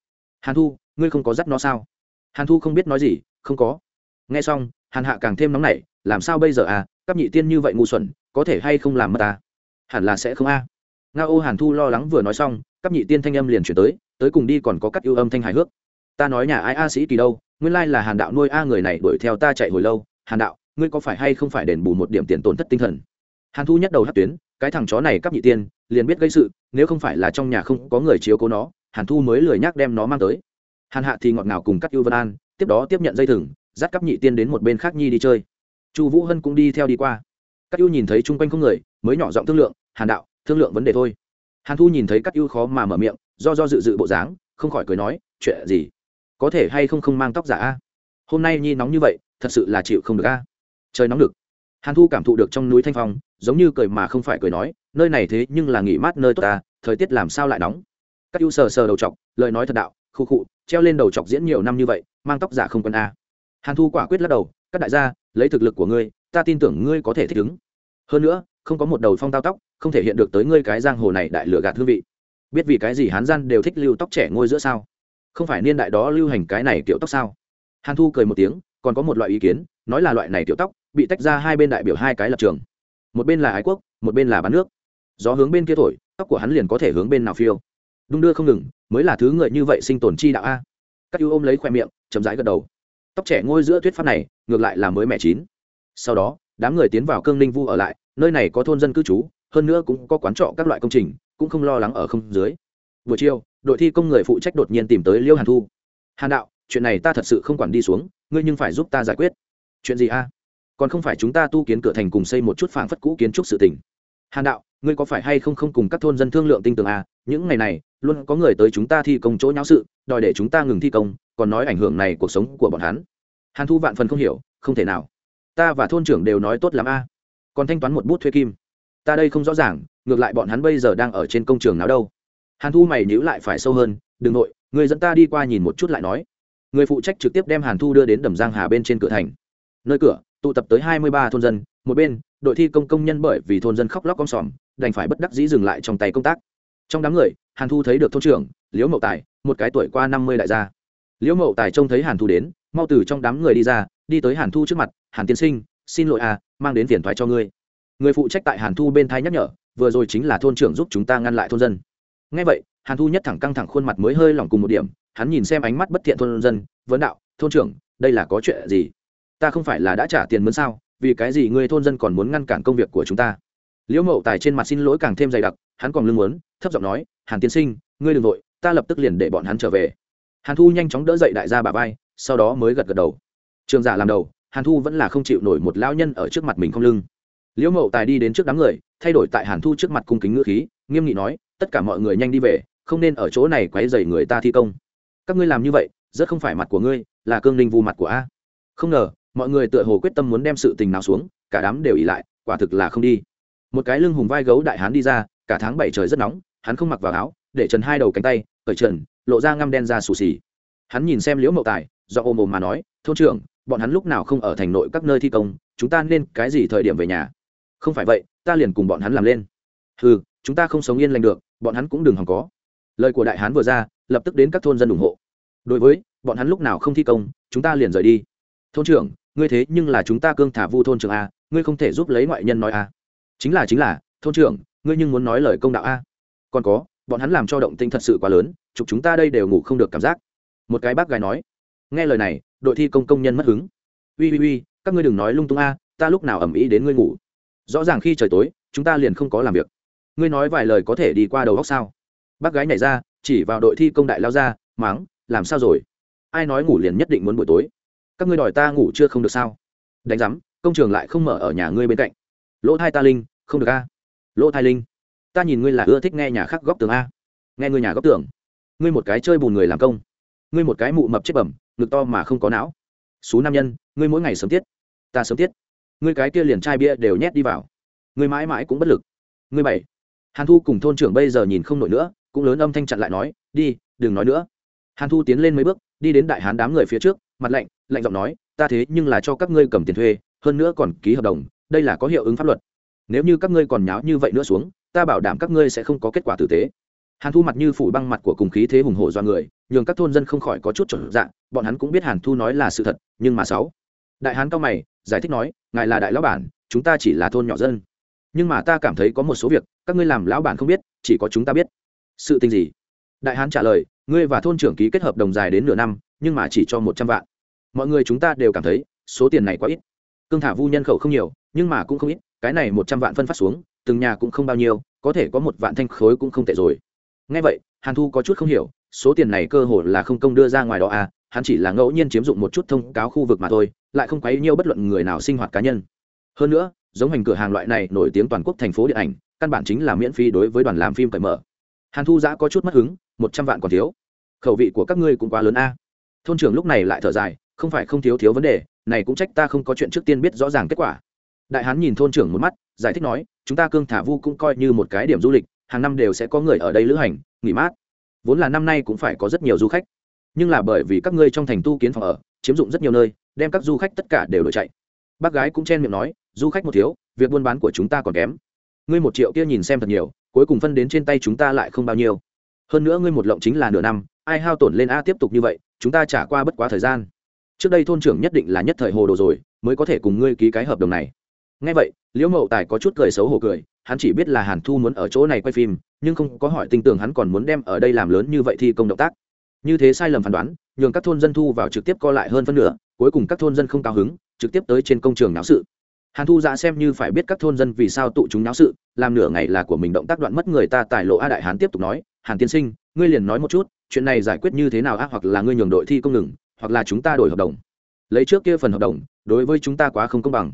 A: Hàn thu, ngươi không có dắt nó sao? Hàn thu không biết nói gì, không có. Nghe xong, hàn hạ càng thêm nóng nảy, làm sao bây giờ à cắp nhị tiên như vậy ngu xuẩn, có thể hay không làm mất ta? Hẳn là sẽ không a. à nga ô hàn thu lo lắng vừa nói xong các nhị tiên thanh âm liền chuyển tới tới cùng đi còn có các yêu âm thanh hài hước ta nói nhà ai a sĩ kỳ đâu nguyên lai là hàn đạo nuôi a người này đuổi theo ta chạy hồi lâu hàn đạo ngươi có phải hay không phải đền bù một điểm tiền tổn thất tinh thần hàn thu nhắc đầu hát tuyến cái thằng chó này cắp nhị tiên liền biết gây sự nếu không phải là trong nhà không có người chiếu cố nó hàn thu mới lười nhắc đem nó mang tới hàn hạ thì ngọt ngào cùng các yêu vân an tiếp đó tiếp nhận dây thừng dắt cắp nhị tiên đến một bên khác nhi đi chơi chu vũ hân cũng đi theo đi qua các yêu nhìn thấy chung quanh không người mới nhỏ giọng thương lượng hàn đạo thương lượng vấn đề thôi. Hàn thu nhìn thấy các ưu khó mà mở miệng, do do dự dự bộ dáng, không khỏi cười nói, chuyện gì? Có thể hay không không mang tóc giả a? Hôm nay nhi nóng như vậy, thật sự là chịu không được a. Trời nóng được hàn thu cảm thụ được trong núi thanh phong, giống như cười mà không phải cười nói, nơi này thế nhưng là nghỉ mát nơi tốt ta, thời tiết làm sao lại nóng? Các ưu sờ sờ đầu chọc, lời nói thật đạo, khu khụ treo lên đầu chọc diễn nhiều năm như vậy, mang tóc giả không quân a. Hàn thu quả quyết lắc đầu các đại gia, lấy thực lực của ngươi, ta tin tưởng ngươi có thể thích ứng. Hơn nữa không có một đầu phong tao tóc, không thể hiện được tới ngươi cái giang hồ này đại lựa gạt hương vị. Biết vì cái gì hán gian đều thích lưu tóc trẻ ngôi giữa sao? Không phải niên đại đó lưu hành cái này kiểu tóc sao? Hàn thu cười một tiếng, còn có một loại ý kiến, nói là loại này kiểu tóc, bị tách ra hai bên đại biểu hai cái lập trường. Một bên là ái quốc, một bên là bán nước. Gió hướng bên kia thổi, tóc của hắn liền có thể hướng bên nào phiêu. Đung đưa không ngừng, mới là thứ người như vậy sinh tồn chi đạo a. Các ưu ôm lấy khoe miệng, chậm rãi gật đầu. Tóc trẻ ngôi giữa thuyết pháp này, ngược lại là mới mẹ chín. Sau đó, đám người tiến vào cương ninh vu ở lại nơi này có thôn dân cư trú, hơn nữa cũng có quán trọ các loại công trình, cũng không lo lắng ở không dưới. Buổi chiều, đội thi công người phụ trách đột nhiên tìm tới liêu hàn thu. Hàn đạo, chuyện này ta thật sự không quản đi xuống, ngươi nhưng phải giúp ta giải quyết. Chuyện gì a? Còn không phải chúng ta tu kiến cửa thành cùng xây một chút phảng phất cũ kiến trúc sự tỉnh hàn đạo, ngươi có phải hay không không cùng các thôn dân thương lượng tinh tường a? Những ngày này, luôn có người tới chúng ta thi công chỗ nháo sự, đòi để chúng ta ngừng thi công, còn nói ảnh hưởng này cuộc sống của bọn hắn. Hàn thu vạn phần không hiểu, không thể nào. Ta và thôn trưởng đều nói tốt lắm a còn thanh toán một bút thuê kim. Ta đây không rõ ràng, ngược lại bọn hắn bây giờ đang ở trên công trường nào đâu. Hàn thu mày nhữ lại phải sâu hơn, đừng nội, người dẫn ta đi qua nhìn một chút lại nói. Người phụ trách trực tiếp đem hàn thu đưa đến đầm giang hà bên trên cửa thành. Nơi cửa, tụ tập tới hai mươi ba thôn dân, một bên, đội thi công công nhân bởi vì thôn dân khóc lóc con sòm, đành phải bất đắc dĩ dừng lại trong tay công tác. Trong đám người, hàn thu thấy được thôn trưởng, liễu mậu tài, một cái tuổi qua năm mươi đại gia. Liễu mậu tài trông thấy hàn thu đến, mau từ trong đám người đi ra, đi tới hàn thu trước mặt, hàn tiên sinh, xin lỗi à mang đến phiền thoái cho ngươi. Người phụ trách tại hàn thu bên thai nhắc nhở, vừa rồi chính là thôn trưởng giúp chúng ta ngăn lại thôn dân. Ngay vậy, hàn thu nhất thẳng căng thẳng khuôn mặt mới hơi lỏng cùng một điểm, hắn nhìn xem ánh mắt bất thiện thôn dân, vấn đạo, thôn trưởng, đây là có chuyện gì? Ta không phải là đã trả tiền mướn sao? Vì cái gì người thôn dân còn muốn ngăn cản công việc của chúng ta? Liễu mậu tài trên mặt xin lỗi càng thêm dày đặc, hắn còn lưng muốn, thấp giọng nói, hàn tiên sinh, ngươi đ ừ n g nội ta lập tức liền để bọn hắn trở về. Hàn thu nhanh chóng đỡ dậy đại gia bà vai, sau đó mới gật gật đầu. Trường giả làm đầu hàn thu vẫn là không chịu nổi một lão nhân ở trước mặt mình không lưng. Liễu mậu tài đi đến trước đám người, thay đổi tại hàn thu trước mặt cung kính ngữ khí, nghiêm nghị nói, tất cả mọi người nhanh đi về, không nên ở chỗ này quấy dày người ta thi công. Các ngươi làm như vậy, rất không phải mặt của ngươi, là cương ninh vù mặt của a. Không ngờ, mọi người tựa hồ quyết tâm muốn đem sự tình nào xuống, cả đám đều ỉ lại, quả thực là không đi. Một cái lưng hùng vai gấu đại hán đi ra, cả tháng bảy trời rất nóng, hắn không mặc vào áo, để trần hai đầu cánh tay, cởi trần, lộ ra ngăm đen ra xù xì. Hắn nhìn xem liễu mậu tài do ôm ôm mà nói, thôn trưởng bọn hắn lúc nào không ở thành nội các nơi thi công, chúng ta nên cái gì thời điểm về nhà? Không phải vậy, ta liền cùng bọn hắn làm lên. Ừ chúng ta không sống yên lành được, bọn hắn cũng đừng hòng có. Lời của đại hán vừa ra, lập tức đến các thôn dân ủng hộ. Đối với, bọn hắn lúc nào không thi công, chúng ta liền rời đi. Thôn trưởng, ngươi thế nhưng là chúng ta cương thả vu thôn trưởng a, ngươi không thể giúp lấy ngoại nhân nói a. Chính là chính là, thôn trưởng, ngươi nhưng muốn nói lời công đạo a. Còn có, bọn hắn làm cho động tinh thật sự quá lớn, chụp chúng ta đây đều ngủ không được cảm giác. Một cái bác gái nói. Nghe lời này đội thi công công nhân mất hứng. Ui ui ui các ngươi đừng nói lung tung a, ta lúc nào ẩm ý đến ngươi ngủ. Rõ ràng khi trời tối, chúng ta liền không có làm việc. Ngươi nói vài lời có thể đi qua đầu góc sao? Bác gái nhảy ra, chỉ vào đội thi công đại lao ra máng làm sao rồi? Ai nói ngủ liền nhất định muốn buổi tối? Các ngươi đòi ta ngủ chưa không được sao? Đánh giám, công trường lại không mở ở nhà ngươi bên cạnh. Lỗ thai ta linh, không được a. Lỗ thai linh, ta nhìn ngươi là ưa thích nghe nhà khác góc tường a. Nghe ngươi nhà góc tường. Ngươi một cái chơi bùn người làm công. Ngươi một cái mụ mập chết bẩm ngực to mà không có não. Xú nam nhân, ngươi mỗi ngày sớm tiết. Ta sớm tiết. Ngươi cái kia liền chai bia đều nhét đi vào. Ngươi mãi mãi cũng bất lực. Ngươi bảy. Hàn thu cùng thôn trưởng bây giờ nhìn không nổi nữa, cũng lớn âm thanh chặn lại nói, đi, đừng nói nữa. Hàn thu tiến lên mấy bước, đi đến đại hán đám người phía trước, mặt lạnh lạnh giọng nói, ta thế nhưng là cho các ngươi cầm tiền thuê, hơn nữa còn ký hợp đồng, đây là có hiệu ứng pháp luật. Nếu như các ngươi còn nháo như vậy nữa xuống, ta bảo đảm các ngươi sẽ không có kết quả tử tế hàn thu mặt như phủ băng mặt của cùng khí thế hùng hổ do người, nhường các thôn dân không khỏi có chút chuẩn dạng bọn hắn cũng biết hàn thu nói là sự thật, nhưng mà sáu. Đại hán cao mày, giải thích nói, ngài là đại lão bản, chúng ta chỉ là thôn nhỏ dân. Nhưng mà ta cảm thấy có một số việc, các ngươi làm lão bản không biết, chỉ có chúng ta biết. Sự tình gì? Đại hán trả lời, ngươi và thôn trưởng ký kết hợp đồng dài đến nửa năm, nhưng mà chỉ cho một trăm vạn. Mọi người chúng ta đều cảm thấy, số tiền này quá ít. Cương thả vu nhân khẩu không nhiều, nhưng mà cũng không ít, cái này một trăm vạn phân phát xuống, từng nhà cũng không bao nhiêu, có thể có một vạn thanh khối cũng không tệ rồi ngay vậy, hàn thu có chút không hiểu, số tiền này cơ hội là không công đưa ra ngoài đó à hắn chỉ là ngẫu nhiên chiếm dụng một chút thông cáo khu vực mà thôi, lại không quấy nhiêu bất luận người nào sinh hoạt cá nhân. Hơn nữa, giống hành cửa hàng loại này nổi tiếng toàn quốc thành phố điện ảnh, căn bản chính là miễn phí đối với đoàn làm phim cởi mở. Hàn thu giã có chút mất hứng, một trăm vạn còn thiếu. Khẩu vị của các ngươi cũng quá lớn a. Thôn trưởng lúc này lại thở dài, không phải không thiếu thiếu vấn đề, này cũng trách ta không có chuyện trước tiên biết rõ ràng kết quả. Đại hán nhìn thôn trưởng một mắt, giải thích nói, chúng ta cương thả vu cũng coi như một cái điểm du lịch hàng năm đều sẽ có người ở đây lữ hành, nghỉ mát. Vốn là năm nay cũng phải có rất nhiều du khách. Nhưng là bởi vì các ngươi trong thành tu kiến phòng ở, chiếm dụng rất nhiều nơi, đem các du khách tất cả đều đổi chạy. Bác gái cũng chen miệng nói, du khách một thiếu, việc buôn bán của chúng ta còn kém. Ngươi một triệu kia nhìn xem thật nhiều, cuối cùng phân đến trên tay chúng ta lại không bao nhiêu. Hơn nữa ngươi một lộng chính là nửa năm, ai hao tổn lên a tiếp tục như vậy, chúng ta trả qua bất quá thời gian. Trước đây thôn trưởng nhất định là nhất thời hồ đồ rồi, mới có thể cùng ngươi ký cái hợp đồng này ngay vậy, liễu mậu tài có chút cười xấu hổ cười, hắn chỉ biết là hàn thu muốn ở chỗ này quay phim, nhưng không có hỏi tin tưởng hắn còn muốn đem ở đây làm lớn như vậy thi công động tác. Như thế sai lầm phán đoán, nhường các thôn dân thu vào trực tiếp co lại hơn phân nửa, cuối cùng các thôn dân không cao hứng, trực tiếp tới trên công trường náo sự. Hàn thu ra xem như phải biết các thôn dân vì sao tụ chúng náo sự, làm nửa ngày là của mình động tác đoạn mất người ta tài lộ a đại hán tiếp tục nói, hàn tiên sinh, ngươi liền nói một chút, chuyện này giải quyết như thế nào a, hoặc là ngươi nhường đội thi công ngừng, hoặc là chúng ta đổi hợp đồng. Lấy trước kia phần hợp đồng, đối với chúng ta quá không công bằng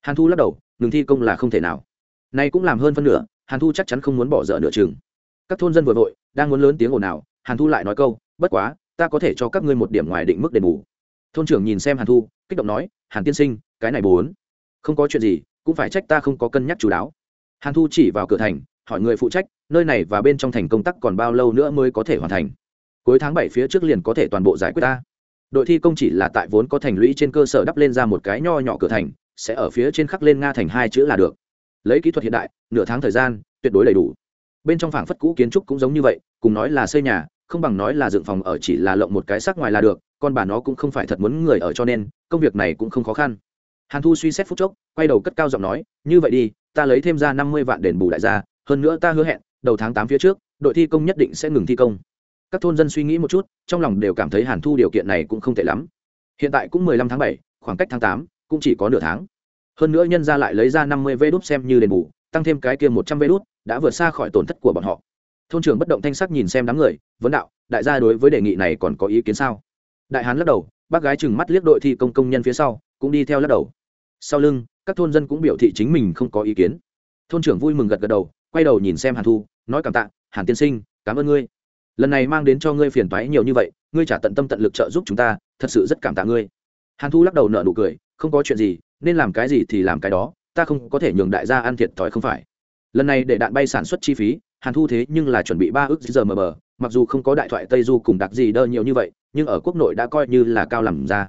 A: hàn thu lắc đầu, ngừng thi công là không thể nào. Nay cũng làm hơn phân nửa, hàn thu chắc chắn không muốn bỏ dở nửa chừng. Các thôn dân vừa vội, đang muốn lớn tiếng ồn ào, hàn thu lại nói câu, bất quá, ta có thể cho các ngươi một điểm ngoài định mức đền bù. Thôn trưởng nhìn xem hàn thu, kích động nói, hàn tiên sinh, cái này bốn không có chuyện gì, cũng phải trách ta không có cân nhắc chú đáo. Hàn thu chỉ vào cửa thành, hỏi người phụ trách, nơi này và bên trong thành công tác còn bao lâu nữa mới có thể hoàn thành? Cuối tháng bảy phía trước liền có thể toàn bộ giải quyết ta. Đội thi công chỉ là tại vốn có thành lũy trên cơ sở đắp lên ra một cái nho nhỏ cửa thành sẽ ở phía trên khắc lên nga thành hai chữ là được. Lấy kỹ thuật hiện đại, nửa tháng thời gian, tuyệt đối đầy đủ. Bên trong phảng phất cũ kiến trúc cũng giống như vậy, cùng nói là xây nhà, không bằng nói là dựng phòng ở chỉ là lộng một cái xác ngoài là được còn bà nó cũng không phải thật muốn người ở cho nên, công việc này cũng không khó khăn. Hàn thu suy xét phút chốc, quay đầu cất cao giọng nói, như vậy đi, ta lấy thêm ra năm mươi vạn đền bù đại gia, hơn nữa ta hứa hẹn, đầu tháng tám phía trước, đội thi công nhất định sẽ ngừng thi công. Các thôn dân suy nghĩ một chút, trong lòng đều cảm thấy hàn thu điều kiện này cũng không tệ lắm. Hiện tại cũng mười lăm tháng bảy, khoảng cách tháng tám cũng chỉ có nửa tháng. Hơn nữa nhân ra lại lấy ra năm mươi vê xem như đền bù, tăng thêm cái kia một trăm vê đã vượt xa khỏi tổn thất của bọn họ. Thôn trưởng bất động thanh sắc nhìn xem đám người, vấn đạo, đại gia đối với đề nghị này còn có ý kiến sao? Đại hán lắc đầu, bác gái chừng mắt liếc đội thi công công nhân phía sau, cũng đi theo lắc đầu. Sau lưng, các thôn dân cũng biểu thị chính mình không có ý kiến. Thôn trưởng vui mừng gật gật đầu, quay đầu nhìn xem hàn thu, nói cảm tạ, hàn tiên sinh, cảm ơn ngươi. Lần này mang đến cho ngươi phiền toái nhiều như vậy, ngươi trả tận tâm tận lực trợ giúp chúng ta, thật sự rất cảm tạ ngươi. Hàn thu lắc đầu nợ nụ cười không có chuyện gì, nên làm cái gì thì làm cái đó, ta không có thể nhường đại gia ăn thiệt thòi không phải. Lần này để đạn bay sản xuất chi phí, hàn thu thế nhưng là chuẩn bị ba ước giờ mờ mờ mặc dù không có đại thoại tây du cùng đặc gì đơ nhiều như vậy, nhưng ở quốc nội đã coi như là cao làm ra.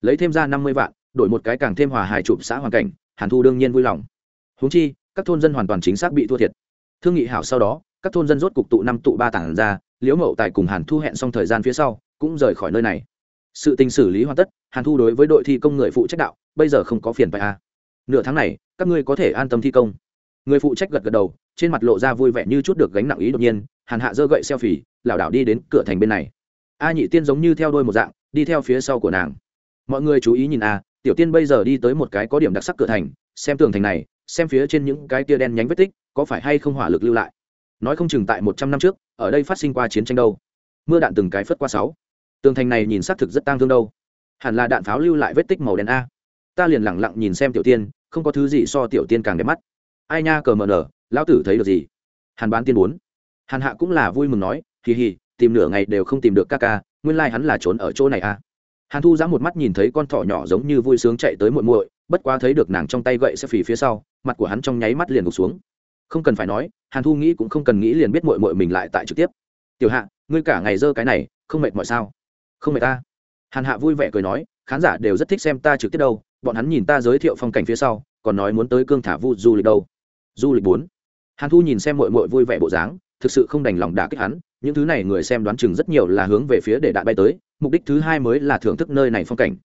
A: Lấy thêm ra năm mươi vạn, đổi một cái càng thêm hòa hài chụp xã hoàn cảnh, hàn thu đương nhiên vui lòng. Húng chi, các thôn dân hoàn toàn chính xác bị thua thiệt. Thương nghị hảo sau đó, các thôn dân rốt cục tụ năm tụ ba tảng ra, liễu mậu tài cùng hàn thu hẹn xong thời gian phía sau, cũng rời khỏi nơi này sự tình xử lý hoàn tất, hàn thu đối với đội thi công người phụ trách đạo, bây giờ không có phiền phải a. Nửa tháng này, các ngươi có thể an tâm thi công. Người phụ trách gật gật đầu, trên mặt lộ ra vui vẻ như chút được gánh nặng ý đột nhiên, hàn hạ giơ gậy xeo phì lảo đảo đi đến cửa thành bên này. A nhị tiên giống như theo đôi một dạng, đi theo phía sau của nàng. Mọi người chú ý nhìn a, tiểu tiên bây giờ đi tới một cái có điểm đặc sắc cửa thành, xem tường thành này, xem phía trên những cái tia đen nhánh vết tích, có phải hay không hỏa lực lưu lại. Nói không chừng tại một trăm năm trước, ở đây phát sinh qua chiến tranh đâu. Mưa đạn từng cái phất qua sáu tường thành này nhìn xác thực rất tang thương đâu. Hẳn là đạn pháo lưu lại vết tích màu đen a. Ta liền lẳng lặng nhìn xem tiểu tiên, không có thứ gì so tiểu tiên càng đẹp mắt. Ai nha, cờ mờ nở, lão tử thấy được gì? Hàn bán tiên bốn hàn hạ cũng là vui mừng nói, hì hì, tìm nửa ngày đều không tìm được ca ca, nguyên lai、like、hắn là trốn ở chỗ này a. hàn thu giã một mắt nhìn thấy con thỏ nhỏ giống như vui sướng chạy tới muội muội, bất quá thấy được nàng trong tay gậy sẽ phì phía sau, mặt của hắn trong nháy mắt liền gục xuống. Không cần phải nói, hàn thu nghĩ cũng không cần nghĩ liền biết muội muội mình lại tại trực tiếp. Tiểu hạ, ngươi cả ngày dơ cái này, không mệt mọi sao? Không mệt ta. Hàn hạ vui vẻ cười nói, khán giả đều rất thích xem ta trực tiếp đâu, bọn hắn nhìn ta giới thiệu phong cảnh phía sau, còn nói muốn tới cương thả vu du lịch đâu. Du lịch bốn. Hàn thu nhìn xem mội mội vui vẻ bộ dáng, thực sự không đành lòng đả kích hắn, những thứ này người xem đoán chừng rất nhiều là hướng về phía để đạn bay tới, mục đích thứ hai mới là thưởng thức nơi này phong cảnh.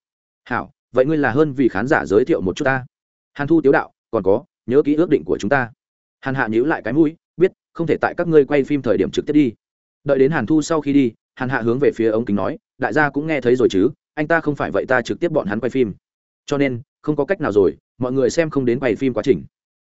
A: Hảo, vậy ngươi là hơn vì khán giả giới thiệu một chút ta. Hàn thu tiếu đạo, còn có, nhớ kỹ ước định của chúng ta. Hàn hạ nhíu lại cái mũi, biết, không thể tại các ngươi quay phim thời điểm trực tiếp đi. Đợi đến hàn thu sau khi đi, hàn hạ hướng về phía ống kính nói đại gia cũng nghe thấy rồi chứ, anh ta không phải vậy ta trực tiếp bọn hắn quay phim. Cho nên, không có cách nào rồi, mọi người xem không đến quay phim quá trình.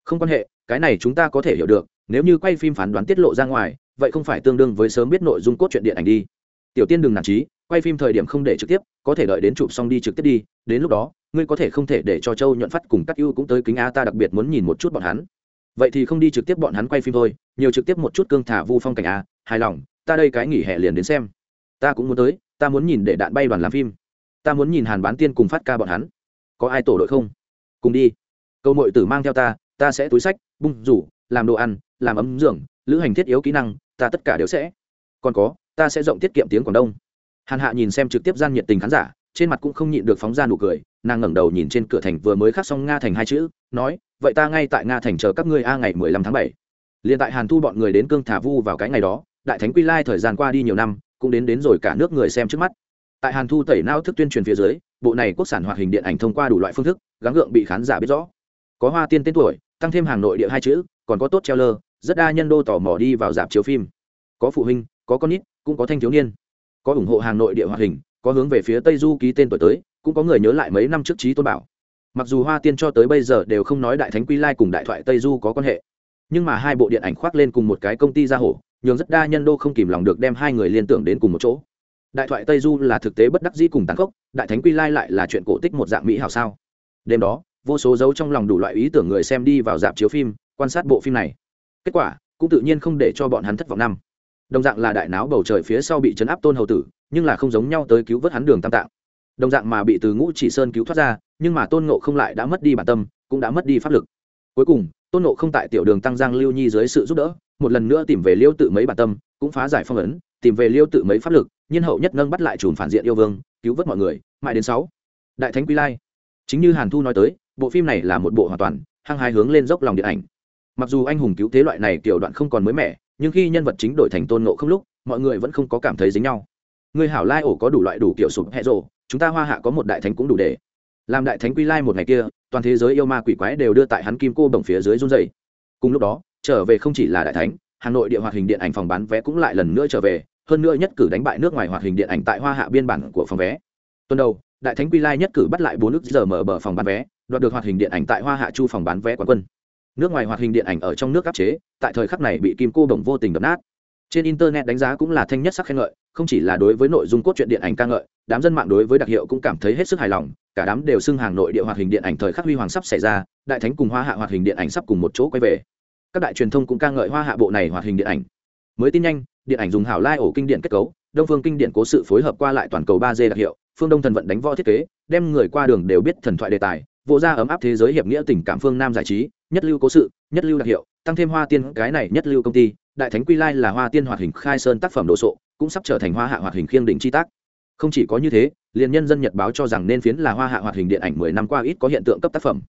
A: Không quan hệ, cái này chúng ta có thể hiểu được, nếu như quay phim phán đoán tiết lộ ra ngoài, vậy không phải tương đương với sớm biết nội dung cốt truyện điện ảnh đi. Tiểu tiên đừng nản trí quay phim thời điểm không để trực tiếp, có thể đợi đến chụp xong đi trực tiếp đi, đến lúc đó, ngươi có thể không thể để cho châu nhuận phát cùng các ưu cũng tới kính a ta đặc biệt muốn nhìn một chút bọn hắn. Vậy thì không đi trực tiếp bọn hắn quay phim thôi, nhiều trực tiếp một chút cương thả vu phong cảnh a hài lòng, ta đây cái nghỉ hè liền đến xem. Ta cũng muốn tới ta muốn nhìn để đạn bay đoàn làm phim. Ta muốn nhìn hàn bán tiên cùng phát ca bọn hắn. Có ai tổ đội không? Cùng đi. Câu mội tử mang theo ta ta sẽ túi sách, bung rủ, làm đồ ăn, làm ấm dưỡng lữ hành thiết yếu kỹ năng, ta tất cả đều sẽ. Còn có, ta sẽ rộng tiết kiệm tiếng quảng đông. Hàn hạ nhìn xem trực tiếp gian nhiệt tình khán giả, trên mặt cũng không nhịn được phóng ra nụ cười, nàng ngẩng đầu nhìn trên cửa thành vừa mới khắc xong nga thành hai chữ, nói, vậy ta ngay tại nga thành chờ các ngươi a ngày mười lăm tháng bảy. Liền tại hàn thu bọn người đến cương thả vu vào cái ngày đó, đại thánh quy lai thời gian qua đi nhiều năm cũng đến đến rồi cả nước người xem trước mắt. Tại hàn thu tẩy não thức tuyên truyền phía dưới, bộ này quốc sản hoạt hình điện ảnh thông qua đủ loại phương thức, gắng gượng bị khán giả biết rõ. Có hoa tiên tên tuổi, tăng thêm hàng nội địa hai chữ, còn có tốt treo lơ rất đa nhân đô tò mò đi vào dạp chiếu phim. Có phụ huynh, có con nít, cũng có thanh thiếu niên. Có ủng hộ hàng nội địa hoạt hình, có hướng về phía tây du ký tên tuổi tới, cũng có người nhớ lại mấy năm trước trí tôn bảo. Mặc dù hoa tiên cho tới bây giờ đều không nói đại thánh quy lai cùng đại thoại tây du có quan hệ, nhưng mà hai bộ điện ảnh khoác lên cùng một cái công ty ra hổ nhường rất đa nhân đô không kìm lòng được đem hai người liên tưởng đến cùng một chỗ. Đại thoại tây du là thực tế bất đắc dĩ cùng tàn khốc, đại thánh quy lai lại là chuyện cổ tích một dạng mỹ hảo sao? Đêm đó, vô số dấu trong lòng đủ loại ý tưởng người xem đi vào dạp chiếu phim, quan sát bộ phim này. Kết quả, cũng tự nhiên không để cho bọn hắn thất vọng năm. Đồng dạng là đại náo bầu trời phía sau bị chấn áp tôn hầu tử, nhưng là không giống nhau tới cứu vớt hắn đường tam tạng. Đồng dạng mà bị từ ngũ chỉ sơn cứu thoát ra, nhưng mà tôn ngộ không lại đã mất đi bản tâm, cũng đã mất đi pháp lực. Cuối cùng, tôn ngộ không tại tiểu đường tăng giang lưu nhi dưới sự giúp đỡ một lần nữa tìm về liêu tự mấy bản tâm, cũng phá giải phong ấn, tìm về liêu tự mấy pháp lực nhân hậu nhất nâng bắt lại chùm phản diện yêu vương, cứu vớt mọi người, mãi đến sáu. Đại thánh quy lai. Chính như hàn thu nói tới, bộ phim này là một bộ hoàn toàn, hăng hai hướng lên dốc lòng điện ảnh. Mặc dù anh hùng cứu thế loại này kiểu đoạn không còn mới mẻ, nhưng khi nhân vật chính đổi thành tôn nộ không lúc, mọi người vẫn không có cảm thấy dính nhau. Người hảo lai ổ có đủ loại đủ kiểu sụp hẹ rộ chúng ta hoa hạ có một đại thánh cũng đủ để. Làm đại thánh quy lai một ngày kia, toàn thế giới yêu ma quỷ quái đều đưa tại hắn kim cô đồng phía dưới run dày cùng lúc đó trở về không chỉ là đại thánh, hà nội địa hoạt hình điện ảnh phòng bán vé cũng lại lần nữa trở về, hơn nữa nhất cử đánh bại nước ngoài hoạt hình điện ảnh tại hoa hạ biên bản của phòng vé. Tuần đầu, đại thánh quy lai nhất cử bắt lại bốn nước giờ mở bờ phòng bán vé, đoạt được hoạt hình điện ảnh tại hoa hạ chu phòng bán vé quán quân. Nước ngoài hoạt hình điện ảnh ở trong nước áp chế, tại thời khắc này bị kim cô đồng vô tình đập nát. Trên internet đánh giá cũng là thanh nhất sắc khen ngợi, không chỉ là đối với nội dung cốt truyện điện ảnh ca ngợi, đám dân mạng đối với đặc hiệu cũng cảm thấy hết sức hài lòng, cả đám đều xưng hàng nội địa hoạt hình điện ảnh thời khắc huy hoàng sắp xảy ra, đại thánh cùng hoa hạ hoạt hình điện ảnh sắp cùng một chỗ quay về các đại truyền thông cũng ca ngợi hoa hạ bộ này hoạt hình điện ảnh. Mới tin nhanh, điện ảnh dùng hảo lai ổ kinh điện kết cấu, đông phương kinh điện cố sự phối hợp qua lại toàn cầu ba d đặc hiệu, phương đông thần vận đánh võ thiết kế, đem người qua đường đều biết thần thoại đề tài vô ra ấm áp thế giới hiệp nghĩa tình cảm phương nam giải trí, nhất lưu cố sự, nhất lưu đặc hiệu, tăng thêm hoa tiên, cái này nhất lưu công ty, đại thánh quy lai là hoa tiên hoạt hình khai sơn tác phẩm đồ sộ, cũng sắp trở thành hoa hạ hoạt hình khiêng đỉnh chi tác. Không chỉ có như thế, liền nhân dân nhật báo cho rằng nên phiến là hoa hạ hoạt hình điện ảnh mười năm qua ít có hiện tượng cấp tác phẩm.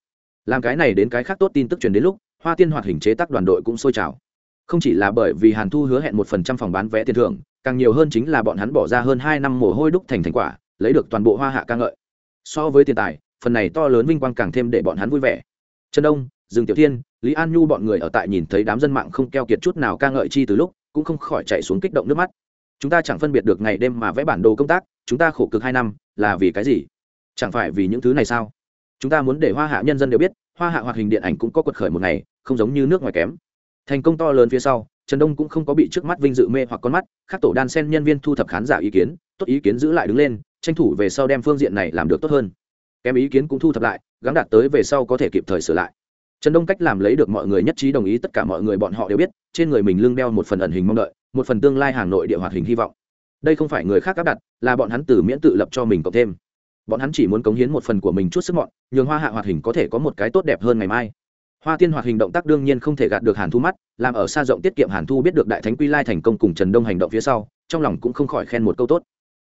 A: Làm cái này đến cái khác tốt tin tức truyền đến lúc hoa tiên hoạt hình chế tác đoàn đội cũng sôi trào. Không chỉ là bởi vì hàn thu hứa hẹn một phần trăm phòng bán vé tiền thưởng, càng nhiều hơn chính là bọn hắn bỏ ra hơn hai năm mồ hôi đúc thành thành quả, lấy được toàn bộ hoa hạ ca ngợi. So với tiền tài, phần này to lớn vinh quang càng thêm để bọn hắn vui vẻ. Trần đông, dương tiểu thiên, lý an nhu bọn người ở tại nhìn thấy đám dân mạng không keo kiệt chút nào ca ngợi chi từ lúc, cũng không khỏi chạy xuống kích động nước mắt. Chúng ta chẳng phân biệt được ngày đêm mà vẽ bản đồ công tác, chúng ta khổ cực hai năm, là vì cái gì? Chẳng phải vì những thứ này sao? Chúng ta muốn để hoa hạ nhân dân đều biết, hoa hạ hoạt hình điện ảnh cũng có quật khởi một ngày không giống như nước ngoài kém. Thành công to lớn phía sau, trần đông cũng không có bị trước mắt vinh dự mê hoặc con mắt các tổ đan sen nhân viên thu thập khán giả ý kiến, tốt ý kiến giữ lại đứng lên, tranh thủ về sau đem phương diện này làm được tốt hơn. Kém ý kiến cũng thu thập lại gắn đạt tới về sau có thể kịp thời sửa lại. Trần đông cách làm lấy được mọi người nhất trí đồng ý, tất cả mọi người bọn họ đều biết, trên người mình lưng đeo một phần ẩn hình mong đợi, một phần tương lai hàng nội địa hoạt hình hy vọng. Đây không phải người khác áp đặt, là bọn hắn từ miễn tự lập cho mình cộng thêm. Bọn hắn chỉ muốn cống hiến một phần của mình chút sức mọn, nhường hoa hạ hoạt hình có thể có một cái tốt đẹp hơn ngày mai hoa tiên hoạt hình động tác đương nhiên không thể gạt được hàn thu mắt, làm ở xa rộng tiết kiệm hàn thu biết được đại thánh quy lai thành công cùng trần đông hành động phía sau, trong lòng cũng không khỏi khen một câu tốt.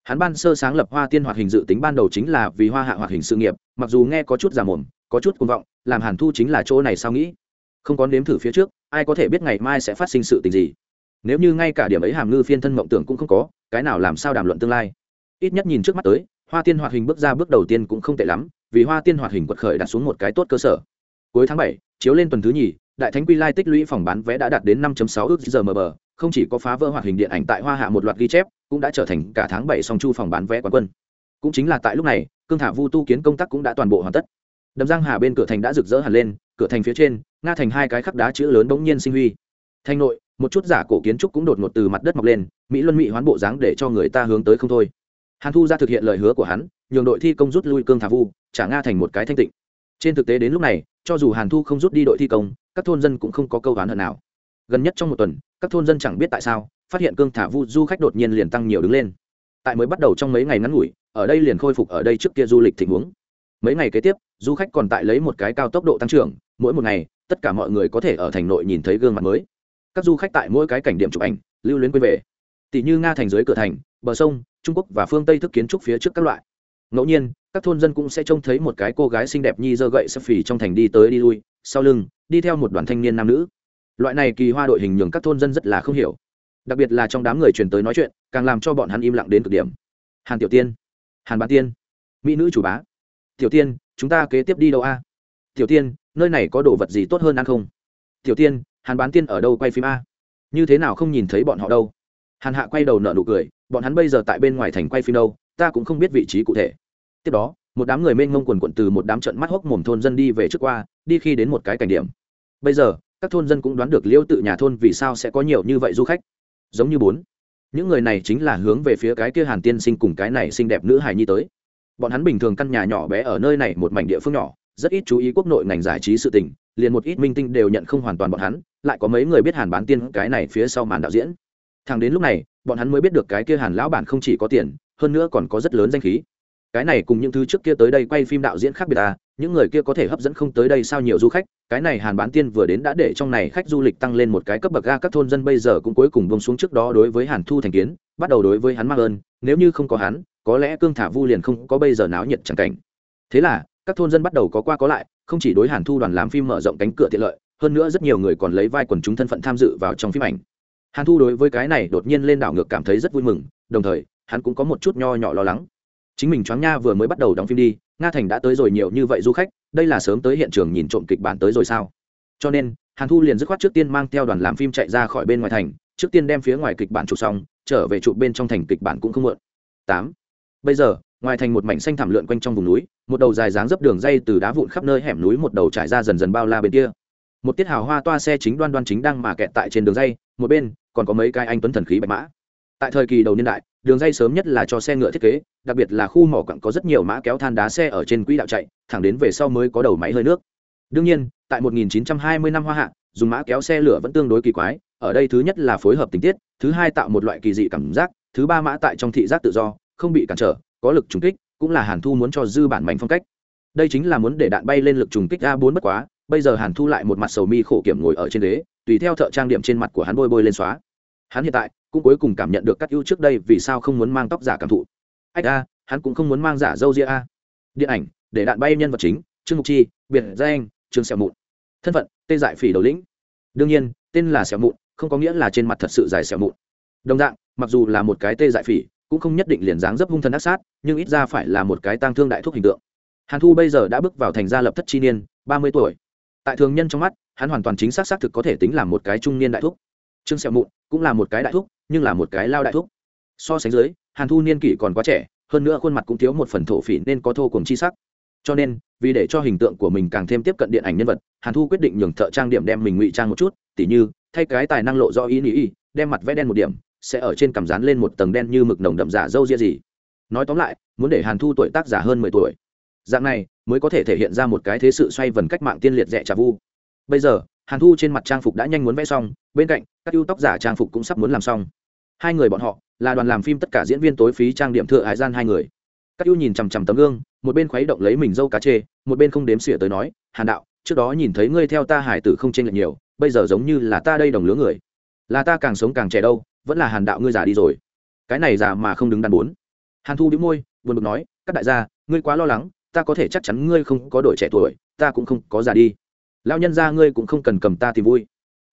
A: Hắn ban sơ sáng lập hoa tiên hoạt hình dự tính ban đầu chính là vì hoa hạ hoạt hình sự nghiệp, mặc dù nghe có chút giả mồm, có chút cuồng vọng, làm hàn thu chính là chỗ này sao nghĩ. Không có nếm thử phía trước, ai có thể biết ngày mai sẽ phát sinh sự tình gì. Nếu như ngay cả điểm ấy hàm ngư phiên thân mộng tưởng cũng không có, cái nào làm sao đàm luận tương lai. Ít nhất nhìn trước mắt tới, hoa tiên hoạt hình bước ra bước đầu tiên cũng không tệ lắm, vì hoa tiên hoạt hình quật khởi đặt xuống một cái tốt cơ sở. Cuối tháng bảy chiếu lên tuần thứ nhì, đại thánh quy lai tích lũy phòng bán vé đã đạt đến 5.6 ước giờ mờ không chỉ có phá vỡ hoạt hình điện ảnh tại hoa hạ một loạt ghi chép, cũng đã trở thành cả tháng bảy song chu phòng bán vé quán quân. Cũng chính là tại lúc này, cương thả vu tu kiến công tác cũng đã toàn bộ hoàn tất. Đầm giang hà bên cửa thành đã rực rỡ hẳn lên, cửa thành phía trên, nga thành hai cái khắc đá chữ lớn bỗng nhiên sinh huy. Thành nội, một chút giả cổ kiến trúc cũng đột ngột từ mặt đất mọc lên, mỹ luân mỹ hoán bộ dáng để cho người ta hướng tới không thôi. Hàn thu ra thực hiện lời hứa của hắn, nhường đội thi công rút lui cương thả vu, trả nga thành một cái thanh tịnh trên thực tế đến lúc này, cho dù hàn thu không rút đi đội thi công, các thôn dân cũng không có câu đoán hận nào. Gần nhất trong một tuần, các thôn dân chẳng biết tại sao, phát hiện cương thả vu du khách đột nhiên liền tăng nhiều đứng lên. Tại mới bắt đầu trong mấy ngày ngắn ngủi, ở đây liền khôi phục ở đây trước kia du lịch tình huống. Mấy ngày kế tiếp, du khách còn tại lấy một cái cao tốc độ tăng trưởng, mỗi một ngày, tất cả mọi người có thể ở thành nội nhìn thấy gương mặt mới. Các du khách tại mỗi cái cảnh điểm chụp ảnh, lưu luyến quên về. Tỷ như nga thành dưới cửa thành, bờ sông, trung quốc và phương tây thức kiến trúc phía trước các loại ngẫu nhiên, các thôn dân cũng sẽ trông thấy một cái cô gái xinh đẹp nhi giơ gậy sấp phì trong thành đi tới đi lui, sau lưng, đi theo một đoàn thanh niên nam nữ. Loại này kỳ hoa đội hình nhường các thôn dân rất là không hiểu. Đặc biệt là trong đám người truyền tới nói chuyện, càng làm cho bọn hắn im lặng đến cực điểm. Hàn tiểu tiên, hàn bán tiên, mỹ nữ chủ bá. Tiểu tiên, chúng ta kế tiếp đi đâu a? Tiểu tiên, nơi này có đồ vật gì tốt hơn ăn không? Tiểu tiên, hàn bán tiên ở đâu quay phim a? Như thế nào không nhìn thấy bọn họ đâu? Hàn hạ quay đầu nợ nụ cười, bọn hắn bây giờ tại bên ngoài thành quay phim đâu? Ta cũng không biết vị trí cụ thể. Tiếp đó, một đám người mênh mông quần quận từ một đám trận mắt hốc mồm thôn dân đi về trước qua, đi khi đến một cái cảnh điểm. Bây giờ, các thôn dân cũng đoán được liêu tự nhà thôn vì sao sẽ có nhiều như vậy du khách. Giống như bốn, những người này chính là hướng về phía cái kia hàn tiên sinh cùng cái này xinh đẹp nữ hài nhi tới. Bọn hắn bình thường căn nhà nhỏ bé ở nơi này một mảnh địa phương nhỏ, rất ít chú ý quốc nội ngành giải trí sự tình, liền một ít minh tinh đều nhận không hoàn toàn bọn hắn, lại có mấy người biết hàn bán tiên cái này phía sau màn đạo diễn. Thằng đến lúc này, bọn hắn mới biết được cái kia hàn lão bản không chỉ có tiền hơn nữa còn có rất lớn danh khí. Cái này cùng những thứ trước kia tới đây quay phim đạo diễn khác biệt à những người kia có thể hấp dẫn không tới đây sao nhiều du khách, cái này hàn bán tiên vừa đến đã để trong này khách du lịch tăng lên một cái cấp bậc ga, các thôn dân bây giờ cũng cuối cùng bông xuống trước đó đối với hàn thu thành kiến, bắt đầu đối với hắn mang ơn, nếu như không có hắn, có lẽ cương thả vu liền không có bây giờ náo nhiệt chẳng cảnh. Thế là, các thôn dân bắt đầu có qua có lại, không chỉ đối hàn thu đoàn làm phim mở rộng cánh cửa tiện lợi, hơn nữa rất nhiều người còn lấy vai quần chúng thân phận tham dự vào trong phim ảnh. Hàn thu đối với cái này đột nhiên lên đảo ngược cảm thấy rất vui mừng, đồng thời hắn cũng có một chút nho nhỏ lo lắng. Chính mình choáng nha vừa mới bắt đầu đóng phim đi, nga thành đã tới rồi nhiều như vậy du khách, đây là sớm tới hiện trường nhìn trộm kịch bản tới rồi sao? Cho nên, hàn thu liền dứt khoát trước tiên mang theo đoàn làm phim chạy ra khỏi bên ngoài thành, trước tiên đem phía ngoài kịch bản chụp xong, trở về chụp bên trong thành kịch bản cũng không mượn tám. Bây giờ, ngoài thành một mảnh xanh thảm lượn quanh trong vùng núi, một đầu dài dáng dấp đường dây từ đá vụn khắp nơi hẻm núi một đầu trải ra dần dần bao la bên kia. Một tiết hào hoa toa xe chính đoan đoan chính đang mà kẹt tại trên đường dây, một bên còn có mấy cái anh tuấn thần khí bạch mã. Tại thời kỳ đầu niên đại đường dây sớm nhất là cho xe ngựa thiết kế, đặc biệt là khu mỏ quặng có rất nhiều mã kéo than đá xe ở trên quỹ đạo chạy, thẳng đến về sau mới có đầu máy hơi nước. Đương nhiên, tại 1920 năm hoa hạ, dùng mã kéo xe lửa vẫn tương đối kỳ quái, ở đây thứ nhất là phối hợp tình tiết, thứ hai tạo một loại kỳ dị cảm giác, thứ ba mã tại trong thị giác tự do, không bị cản trở, có lực trùng kích, cũng là hàn thu muốn cho dư bản mạnh phong cách. Đây chính là muốn để đạn bay lên lực trùng kích a bốn bất quá, bây giờ hàn thu lại một mặt sầu mi khổ kiểm ngồi ở trên ghế, tùy theo thợ trang điểm trên mặt của hắn bôi bôi lên xóa. Hắn hiện tại cũng cuối cùng cảm nhận được các ưu trước đây vì sao không muốn mang tóc giả cảm thụ. Ách a, hắn cũng không muốn mang giả dâu ria a. Điện ảnh, để đạn bay nhân vật chính, trương mục chi, biệt danh, trương xẻo mụn. Thân phận tê dại phỉ đầu lĩnh. Đương nhiên, tên là xẻo mụn, không có nghĩa là trên mặt thật sự dài xẻo mụn. Đồng dạng, mặc dù là một cái tê dại phỉ, cũng không nhất định liền dáng dấp hung thần ác sát, nhưng ít ra phải là một cái tang thương đại thuốc hình tượng. Hàn thu bây giờ đã bước vào thành gia lập thất chi niên, ba mươi tuổi. Tại thường nhân trong mắt, hắn hoàn toàn chính xác xác thực có thể tính là một cái trung niên đại thúc. Trương xẹo mụn cũng là một cái đại thúc nhưng là một cái lao đại thúc. So sánh dưới, hàn thu niên kỷ còn quá trẻ, hơn nữa khuôn mặt cũng thiếu một phần thổ phỉ nên có thô cùng chi sắc. Cho nên, vì để cho hình tượng của mình càng thêm tiếp cận điện ảnh nhân vật, hàn thu quyết định nhường thợ trang điểm đem mình ngụy trang một chút, tỉ như, thay cái tài năng lộ do ý nghĩ, đem mặt vẽ đen một điểm, sẽ ở trên cằm rán lên một tầng đen như mực nồng đậm giả dâu ria gì. Nói tóm lại, muốn để hàn thu tuổi tác giả hơn mười tuổi. Dạng này, mới có thể thể hiện ra một cái thế sự xoay vần cách mạng tiên liệt rẻ trà vu. Bây giờ hàn thu trên mặt trang phục đã nhanh muốn vẽ xong, bên cạnh, các ưu tóc giả trang phục cũng sắp muốn làm xong. Hai người bọn họ, là đoàn làm phim tất cả diễn viên tối phí trang điểm thượng hải gian hai người. Các ưu nhìn chằm chằm tấm gương, một bên khuấy động lấy mình dâu cá chê, một bên không đếm xỉa tới nói, hàn đạo, trước đó nhìn thấy ngươi theo ta hải tử không chênh lệch nhiều, bây giờ giống như là ta đây đồng lứa người. Là ta càng sống càng trẻ đâu, vẫn là hàn đạo ngươi già đi rồi. Cái này già mà không đứng đắn bốn. Hàn thu đĩu môi, buồn bực nói, các đại gia, ngươi quá lo lắng, ta có thể chắc chắn ngươi không có đổi trẻ tuổi, ta cũng không có già đi lão nhân gia ngươi cũng không cần cầm ta tìm vui.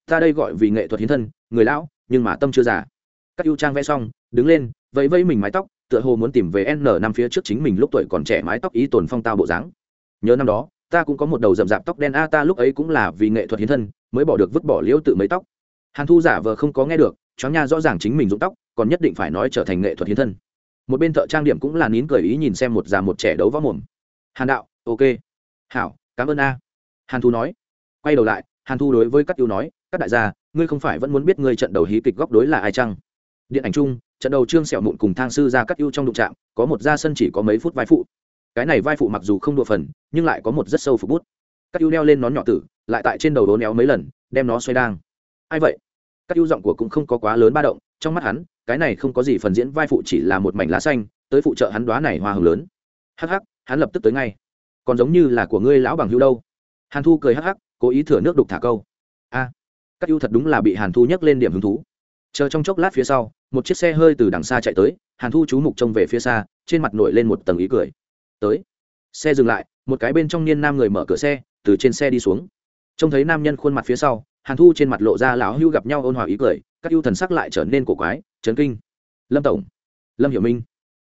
A: Ta đây gọi vì nghệ thuật hiến thân, người lão, nhưng mà tâm chưa già. Các ưu trang vẽ xong, đứng lên, vẫy vẫy mình mái tóc, tựa hồ muốn tìm về n năm phía trước chính mình lúc tuổi còn trẻ mái tóc ý tồn phong tao bộ dáng. Nhớ năm đó, ta cũng có một đầu rậm rạp tóc đen, a, ta lúc ấy cũng là vì nghệ thuật hiến thân, mới bỏ được vứt bỏ liễu tự mấy tóc. Hàn thu giả vờ không có nghe được, choáng nha rõ ràng chính mình rụng tóc, còn nhất định phải nói trở thành nghệ thuật hiến thân. Một bên thợ trang điểm cũng là nín cười ý nhìn xem một già một trẻ đấu võ mồm. Hàn đạo, ok. Hảo, cảm ơn a. Hàn thu nói quay đầu lại, hàn thu đối với các yêu nói các đại gia, ngươi không phải vẫn muốn biết ngươi trận đầu hí kịch góc đối là ai chăng? Điện ảnh chung, trận đầu trương sẹo mụn cùng thang sư ra các yêu trong đụng trạm có một gia sân chỉ có mấy phút vai phụ. Cái này vai phụ mặc dù không đua phần, nhưng lại có một rất sâu phục bút. Các yêu đeo lên nón nhỏ tử, lại tại trên đầu đố néo mấy lần, đem nó xoay đang. Ai vậy? Các yêu giọng của cũng không có quá lớn ba động, trong mắt hắn, cái này không có gì phần diễn vai phụ chỉ là một mảnh lá xanh, tới phụ trợ hắn đoá này hoa hồng lớn. Hắc hắc, hắn lập tức tới ngay. Còn giống như là của ngươi lão bằng hữu đâu. Hàn thu cười hắc hắc cố ý thừa nước đục thả câu. A, các ưu thật đúng là bị hàn thu nhắc lên điểm hứng thú. Chờ trong chốc lát phía sau, một chiếc xe hơi từ đằng xa chạy tới, hàn thu chú mục trông về phía xa, trên mặt nổi lên một tầng ý cười. Tới. Xe dừng lại, một cái bên trong niên nam người mở cửa xe, từ trên xe đi xuống. Trông thấy nam nhân khuôn mặt phía sau, hàn thu trên mặt lộ ra lão hưu gặp nhau ôn hòa ý cười, các ưu thần sắc lại trở nên cổ quái trấn kinh. Lâm tổng. Lâm hiểu minh.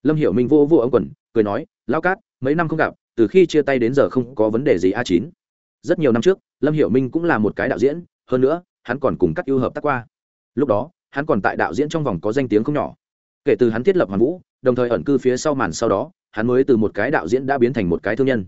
A: Lâm hiểu minh vô vô ông quần, cười nói, lão cát, mấy năm không gặp, từ khi chia tay đến giờ không có vấn đề gì a chín rất nhiều năm trước, lâm hiểu minh cũng là một cái đạo diễn, hơn nữa, hắn còn cùng các ưu hợp tác qua. Lúc đó, hắn còn tại đạo diễn trong vòng có danh tiếng không nhỏ. Kể từ hắn thiết lập hoàn vũ, đồng thời ẩn cư phía sau màn sau đó, hắn mới từ một cái đạo diễn đã biến thành một cái thương nhân.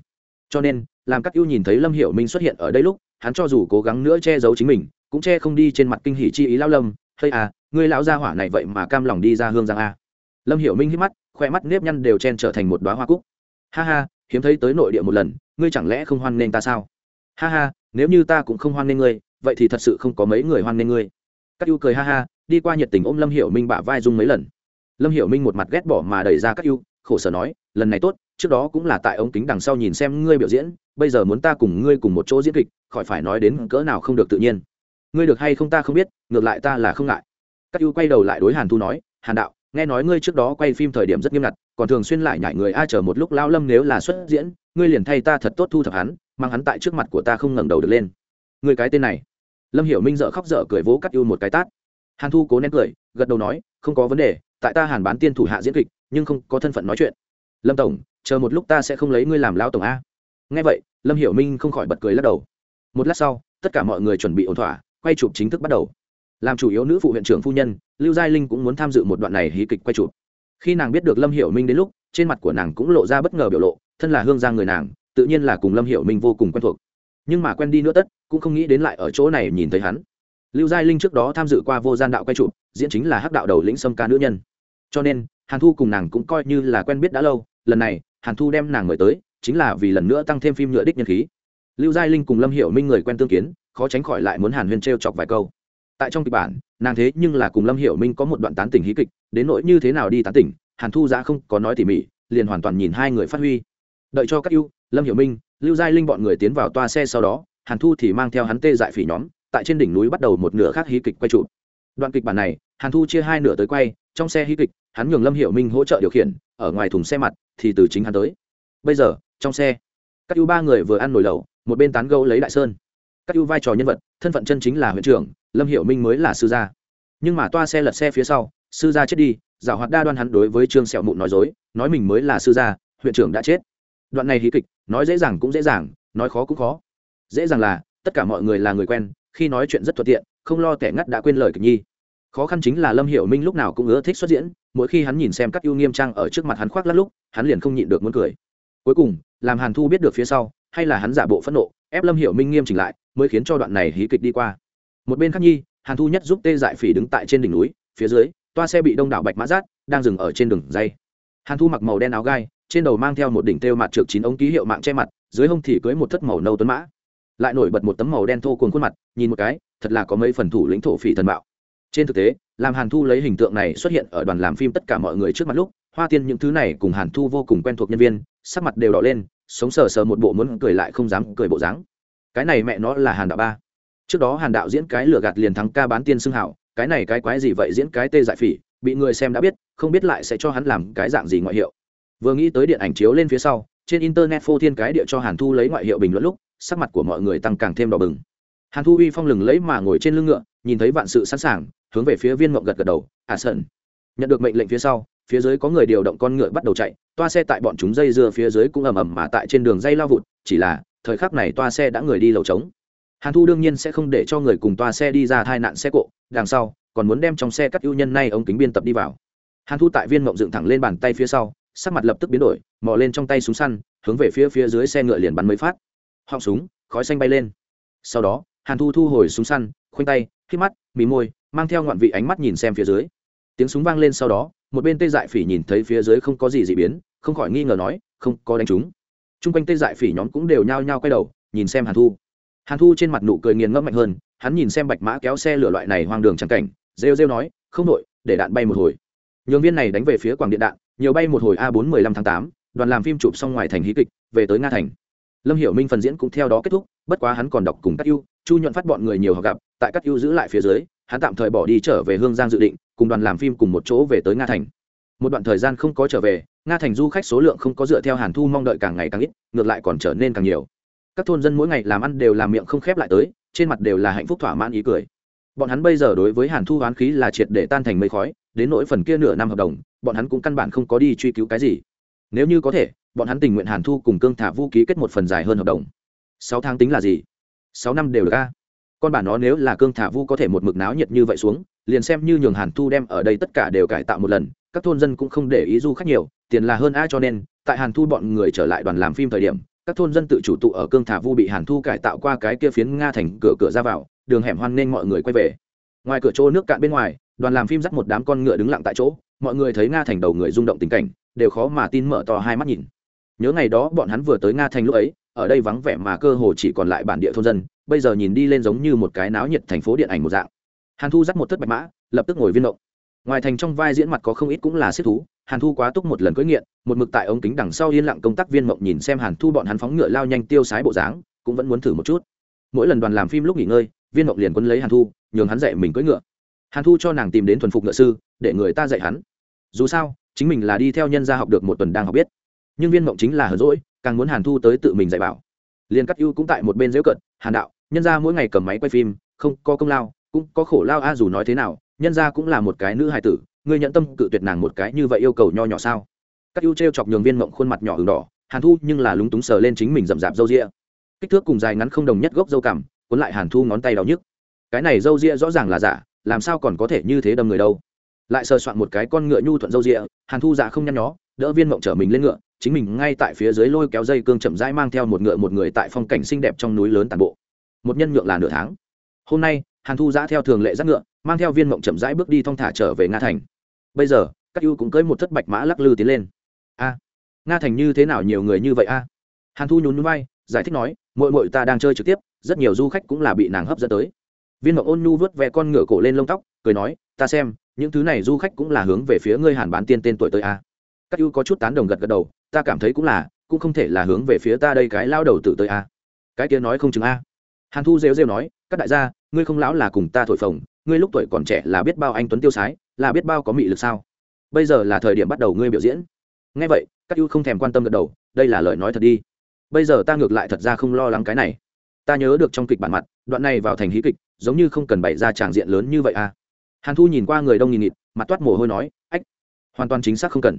A: Cho nên, làm các ưu nhìn thấy lâm hiểu minh xuất hiện ở đây lúc, hắn cho dù cố gắng nữa che giấu chính mình, cũng che không đi trên mặt kinh hỉ chi ý lao lâm hay à ngươi lão gia hỏa này vậy mà cam lòng đi ra hương giang a. Lâm hiểu minh hít mắt, khoe mắt nếp nhăn đều chen trở thành một đoá hoa cúc. Ha ha, hiếm thấy tới nội địa một lần, ngươi chẳng lẽ không hoan nghênh ta sao? Ha ha, nếu như ta cũng không hoan nghênh ngươi, vậy thì thật sự không có mấy người hoan nghênh ngươi. Các ưu cười ha ha, đi qua nhiệt tình ôm lâm hiểu minh bả vai dung mấy lần. Lâm hiểu minh một mặt ghét bỏ mà đẩy ra các ưu, khổ sở nói, lần này tốt, trước đó cũng là tại ống kính đằng sau nhìn xem ngươi biểu diễn, bây giờ muốn ta cùng ngươi cùng một chỗ diễn kịch, khỏi phải nói đến cỡ nào không được tự nhiên. Ngươi được hay không ta không biết, ngược lại ta là không ngại. Các ưu quay đầu lại đối hàn thu nói, hàn đạo, nghe nói ngươi trước đó quay phim thời điểm rất nghiêm ngặt, còn thường xuyên lại nhảy người ai chờ một lúc lao lâm nếu là xuất diễn, ngươi liền thay ta thật tốt thu thập hắn mang hắn tại trước mặt của ta không ngẩng đầu được lên. Người cái tên này. Lâm hiểu minh dợ khóc dở cười vỗ cắt ưu một cái tát. Hàn thu cố nén cười, gật đầu nói, không có vấn đề, tại ta hàn bán tiên thủ hạ diễn kịch, nhưng không có thân phận nói chuyện. Lâm tổng, chờ một lúc ta sẽ không lấy ngươi làm lao tổng a. Nghe vậy, lâm hiểu minh không khỏi bật cười lắc đầu. Một lát sau, tất cả mọi người chuẩn bị ổn thỏa, quay chụp chính thức bắt đầu. Làm chủ yếu nữ phụ huyện trưởng phu nhân, lưu giai linh cũng muốn tham dự một đoạn này hí kịch quay chụp. Khi nàng biết được lâm hiểu minh đến lúc, trên mặt của nàng cũng lộ ra bất ngờ biểu lộ, thân là hương giang người nàng tự nhiên là cùng lâm hiểu minh vô cùng quen thuộc. Nhưng mà quen đi nữa tất, cũng không nghĩ đến lại ở chỗ này nhìn thấy hắn. Lưu giai linh trước đó tham dự qua vô gian đạo quay trụ, diễn chính là hắc đạo đầu lĩnh sâm ca nữ nhân. Cho nên, hàn thu cùng nàng cũng coi như là quen biết đã lâu, lần này, hàn thu đem nàng mời tới, chính là vì lần nữa tăng thêm phim nhựa đích nhân khí. Lưu giai linh cùng lâm hiểu minh người quen tương kiến, khó tránh khỏi lại muốn hàn huyên t r e o chọc vài câu. Tại trong kịch bản, nàng thế nhưng là cùng lâm hiểu minh có một đoạn tán tỉnh hí kịch, đến nỗi như thế nào đi tán tỉnh, hàn thu giá không có nói tỉ mỉ, liền hoàn toàn nhìn hai người phát huy. Đợi cho các ưu lâm hiểu minh, lưu giai linh bọn người tiến vào toa xe sau đó, hàn thu thì mang theo hắn tê dại phỉ nhóm, tại trên đỉnh núi bắt đầu một nửa khác hí kịch quay trụ đoạn kịch bản này, hàn thu chia hai nửa tới quay, trong xe hí kịch, hắn nhường lâm hiểu minh hỗ trợ điều khiển, ở ngoài thùng xe mặt, thì từ chính hắn tới. Bây giờ, trong xe, các ưu ba người vừa ăn nồi lẩu, một bên tán gâu lấy đại sơn. Các ưu vai trò nhân vật, thân phận chân chính là huyện trưởng, lâm hiểu minh mới là sư gia. Nhưng mà toa xe lật xe phía sau, sư gia chết đi, giảo hoạt đa đoan hắn đối với trương sẹo mụn nói dối, nói mình mới là sư gia, huyện trưởng đã chết đoạn này hí kịch, nói dễ dàng cũng dễ dàng, nói khó cũng khó. Dễ dàng là, tất cả mọi người là người quen, khi nói chuyện rất thuận tiện, không lo kẻ ngắt đã quên lời kịch nhi. Khó khăn chính là lâm hiểu minh lúc nào cũng ưa thích xuất diễn, mỗi khi hắn nhìn xem các ưu nghiêm trang ở trước mặt hắn khoác lát lúc, hắn liền không nhịn được muốn cười. Cuối cùng, làm hàn thu biết được phía sau, hay là hắn giả bộ phẫn nộ, ép lâm hiểu minh nghiêm chỉnh lại, mới khiến cho đoạn này hí kịch đi qua. Một bên khác nhi, hàn thu nhất giúp tê dại phỉ đứng tại trên đỉnh núi, phía dưới, toa xe bị đông đảo bạch mã rát, đang dừng ở trên đường dây. Hàn thu mặc màu đen áo gai trên đầu mang theo một đỉnh têu mặt trượt chín ống ký hiệu mạng che mặt, dưới hông thì cưới một thất màu nâu tuấn mã. Lại nổi bật một tấm màu đen thô cuồng khuôn mặt, nhìn một cái, thật là có mấy phần thủ lĩnh thổ phỉ thần bạo. Trên thực tế, làm hàn thu lấy hình tượng này xuất hiện ở đoàn làm phim tất cả mọi người trước mặt lúc, hoa tiên những thứ này cùng hàn thu vô cùng quen thuộc nhân viên, sắc mặt đều đỏ lên, sống sờ sờ một bộ muốn cười lại không dám cười bộ dáng. Cái này mẹ nó là hàn đạo ba. Trước đó hàn đạo diễn cái lửa gạt liền thắng ca bán tiên xưng hảo, cái này cái quái gì vậy diễn cái tê dại phỉ, bị người xem đã biết, không biết lại sẽ cho hắn làm cái dạng gì ngoại hiệu vừa nghĩ tới điện ảnh chiếu lên phía sau, trên internet phô thiên cái địa cho hàn thu lấy ngoại hiệu bình luận lúc, sắc mặt của mọi người tăng càng thêm đỏ bừng. Hàn thu uy phong lừng lấy mà ngồi trên lưng ngựa, nhìn thấy vạn sự sẵn sàng, hướng về phía viên mộng gật gật đầu à sơn nhận được mệnh lệnh phía sau, phía dưới có người điều động con ngựa bắt đầu chạy, toa xe tại bọn chúng dây dưa phía dưới cũng ầm ầm mà tại trên đường dây lao vụt, chỉ là, thời khắc này toa xe đã người đi lầu trống. Hàn thu đương nhiên sẽ không để cho người cùng toa xe đi ra tai nạn xe cộ, đằng sau, còn muốn đem trong xe các ưu nhân này ống kính biên tập đi vào. Hàn thu tại viên mộng dựng thẳng lên bàn tay phía sau sắc mặt lập tức biến đổi, mò lên trong tay súng săn, hướng về phía phía dưới xe ngựa liền bắn mấy phát. Họng súng, khói xanh bay lên. Sau đó, hàn thu thu hồi súng săn, khoanh tay khi mắt, mí môi, mang theo ngoạn vị ánh mắt nhìn xem phía dưới. Tiếng súng vang lên sau đó, một bên tê dại phỉ nhìn thấy phía dưới không có gì dị biến, không khỏi nghi ngờ nói, không có đánh chúng. T r u n g quanh tê dại phỉ nhóm cũng đều nhao nhao quay đầu, nhìn xem hàn thu. Hàn thu trên mặt nụ cười nghiền ngẫm mạnh hơn, hắn nhìn xem bạch mã kéo xe lửa loại này hoang đường c cảnh, rêu rêu nói, không đội, để đạn bay một hồi. Nhường viên này đánh về phía quảng điện đạn nhiều bay một hồi a bốn mười lăm tháng tám, đoàn làm phim chụp xong ngoài thành hí kịch, về tới nga thành. Lâm hiểu minh phần diễn cũng theo đó kết thúc, bất quá hắn còn đọc cùng các ưu, chu nhuận phát bọn người nhiều họ gặp, tại các ưu giữ lại phía dưới, hắn tạm thời bỏ đi trở về hương giang dự định, cùng đoàn làm phim cùng một chỗ về tới nga thành. Một đoạn thời gian không có trở về, nga thành du khách số lượng không có dựa theo hàn thu mong đợi càng ngày càng ít, ngược lại còn trở nên càng nhiều. Các thôn dân mỗi ngày làm ăn đều làm miệng không khép lại tới, trên mặt đều là hạnh phúc thỏa mãn ý cười. Bọn hắn bây giờ đối với hàn thu hoán khí là triệt để tan thành mây khói đến nỗi phần kia nửa năm hợp đồng, bọn hắn cũng căn bản không có đi truy cứu cái gì. Nếu như có thể, bọn hắn tình nguyện hàn thu cùng cương thả vũ ký kết một phần dài hơn hợp đồng. Sáu tháng tính là gì? Sáu năm đều được a. Con bản nó nếu là cương thả vu có thể một mực náo nhiệt như vậy xuống, liền xem như nhường hàn thu đem ở đây tất cả đều cải tạo một lần, các thôn dân cũng không để ý du khách nhiều, tiền là hơn a cho nên, tại hàn thu bọn người trở lại đoàn làm phim thời điểm, các thôn dân tự chủ tụ ở cương thả vu bị hàn thu cải tạo qua cái kia phiến nga thành cửa cửa ra vào, đường hẻm hoan nên mọi người quay về. Ngoài cửa chỗ nước cạn bên ngoài đoàn làm phim dắt một đám con ngựa đứng lặng tại chỗ, mọi người thấy nga thành đầu người rung động tình cảnh, đều khó mà tin mở to hai mắt nhìn. Nhớ ngày đó bọn hắn vừa tới nga thành lúc ấy, ở đây vắng vẻ mà cơ hồ chỉ còn lại bản địa thôn dân, bây giờ nhìn đi lên giống như một cái náo nhiệt thành phố điện ảnh một dạng. Hàn thu dắt một thất bạch mã, lập tức ngồi viên động ngoài thành trong vai diễn mặt có không ít cũng là xích thú, hàn thu quá túc một lần cưỡi nghiện, một mực tại ống kính đằng sau yên lặng công tác viên mộng nhìn xem hàn thu bọn hắn phóng ngựa lao nhanh tiêu sái bộ dáng, cũng vẫn muốn thử một chút. Mỗi lần đoàn làm phim lúc nghỉ ngơi, viên mộng liền quân lấy hàn thu, nhường hắn dạy mình cưỡi ngựa hàn thu cho nàng tìm đến thuần phục ngựa sư, để người ta dạy hắn. Dù sao, chính mình là đi theo nhân gia học được một tuần đang học biết. Nhưng viên mộng chính là hờn rỗi càng muốn hàn thu tới tự mình dạy bảo. Liền cắt ưu cũng tại một bên dễu cận hàn đạo, nhân gia mỗi ngày cầm máy quay phim, không có công lao, cũng có khổ lao a, dù nói thế nào, nhân gia cũng là một cái nữ hài tử, ngươi nhận tâm cự tuyệt nàng một cái như vậy yêu cầu nho nhỏ sao? Các ưu t chọc nhường viên mộng khuôn mặt nhỏ h đỏ, hàn thu nhưng là lúng túng sờ lên chính mình rậm rạp râu ria. Kích thước cùng dài ngắn không đồng nhất gốc dâu cằm, cuốn lại hàn thu ngón tay đau nhức. Cái này râu ria rõ ràng là giả làm sao còn có thể như thế đâm người đâu? Lại sờ soạn một cái con ngựa nhu thuận râu rịa, hàn thu dạ không nhăn nhó, đỡ viên mộng chở mình lên ngựa, chính mình ngay tại phía dưới lôi kéo dây cương chậm rãi mang theo một ngựa một người tại phong cảnh xinh đẹp trong núi lớn tàn bộ. Một nhân nhượng là nửa tháng. Hôm nay, hàn thu giã theo thường lệ dắt ngựa, mang theo viên mộng chậm rãi bước đi thong thả trở về nga thành. Bây giờ, các ưu cũng cưới một thất bạch mã lắc lư tiến lên. A, nga thành như thế nào nhiều người như vậy a? Hàn thu nhún núi bay giải thích nói mội mội ta đang chơi trực tiếp, rất nhiều du khách cũng là bị nàng hấp dẫn tới viên mộng ôn nhu vớt ve con ngựa cổ lên lông tóc, cười nói, ta xem, những thứ này du khách cũng là hướng về phía ngươi hàn bán tiên tên tuổi tới a. Các ưu có chút tán đồng gật gật đầu, ta cảm thấy cũng là, cũng không thể là hướng về phía ta đây cái lao đầu tự tới a. Cái kia nói không chừng a. Hàn thu rêu rêu nói, các đại gia, ngươi không lão là cùng ta thổi phồng, ngươi lúc tuổi còn trẻ là biết bao anh tuấn tiêu sái, là biết bao có mị lực sao? Bây giờ là thời điểm bắt đầu ngươi biểu diễn. Ngay vậy, các ưu không thèm quan tâm gật đầu, đây là lời nói thật đi. Bây giờ ta ngược lại thật ra không lo lắng cái này ta nhớ được trong kịch bản mặt, đoạn này vào thành hí kịch, giống như không cần bày ra tràng diện lớn như vậy à. Hàn thu nhìn qua người đông nghìn nghịt, mặt toát mồ hôi nói, ách, hoàn toàn chính xác không cần.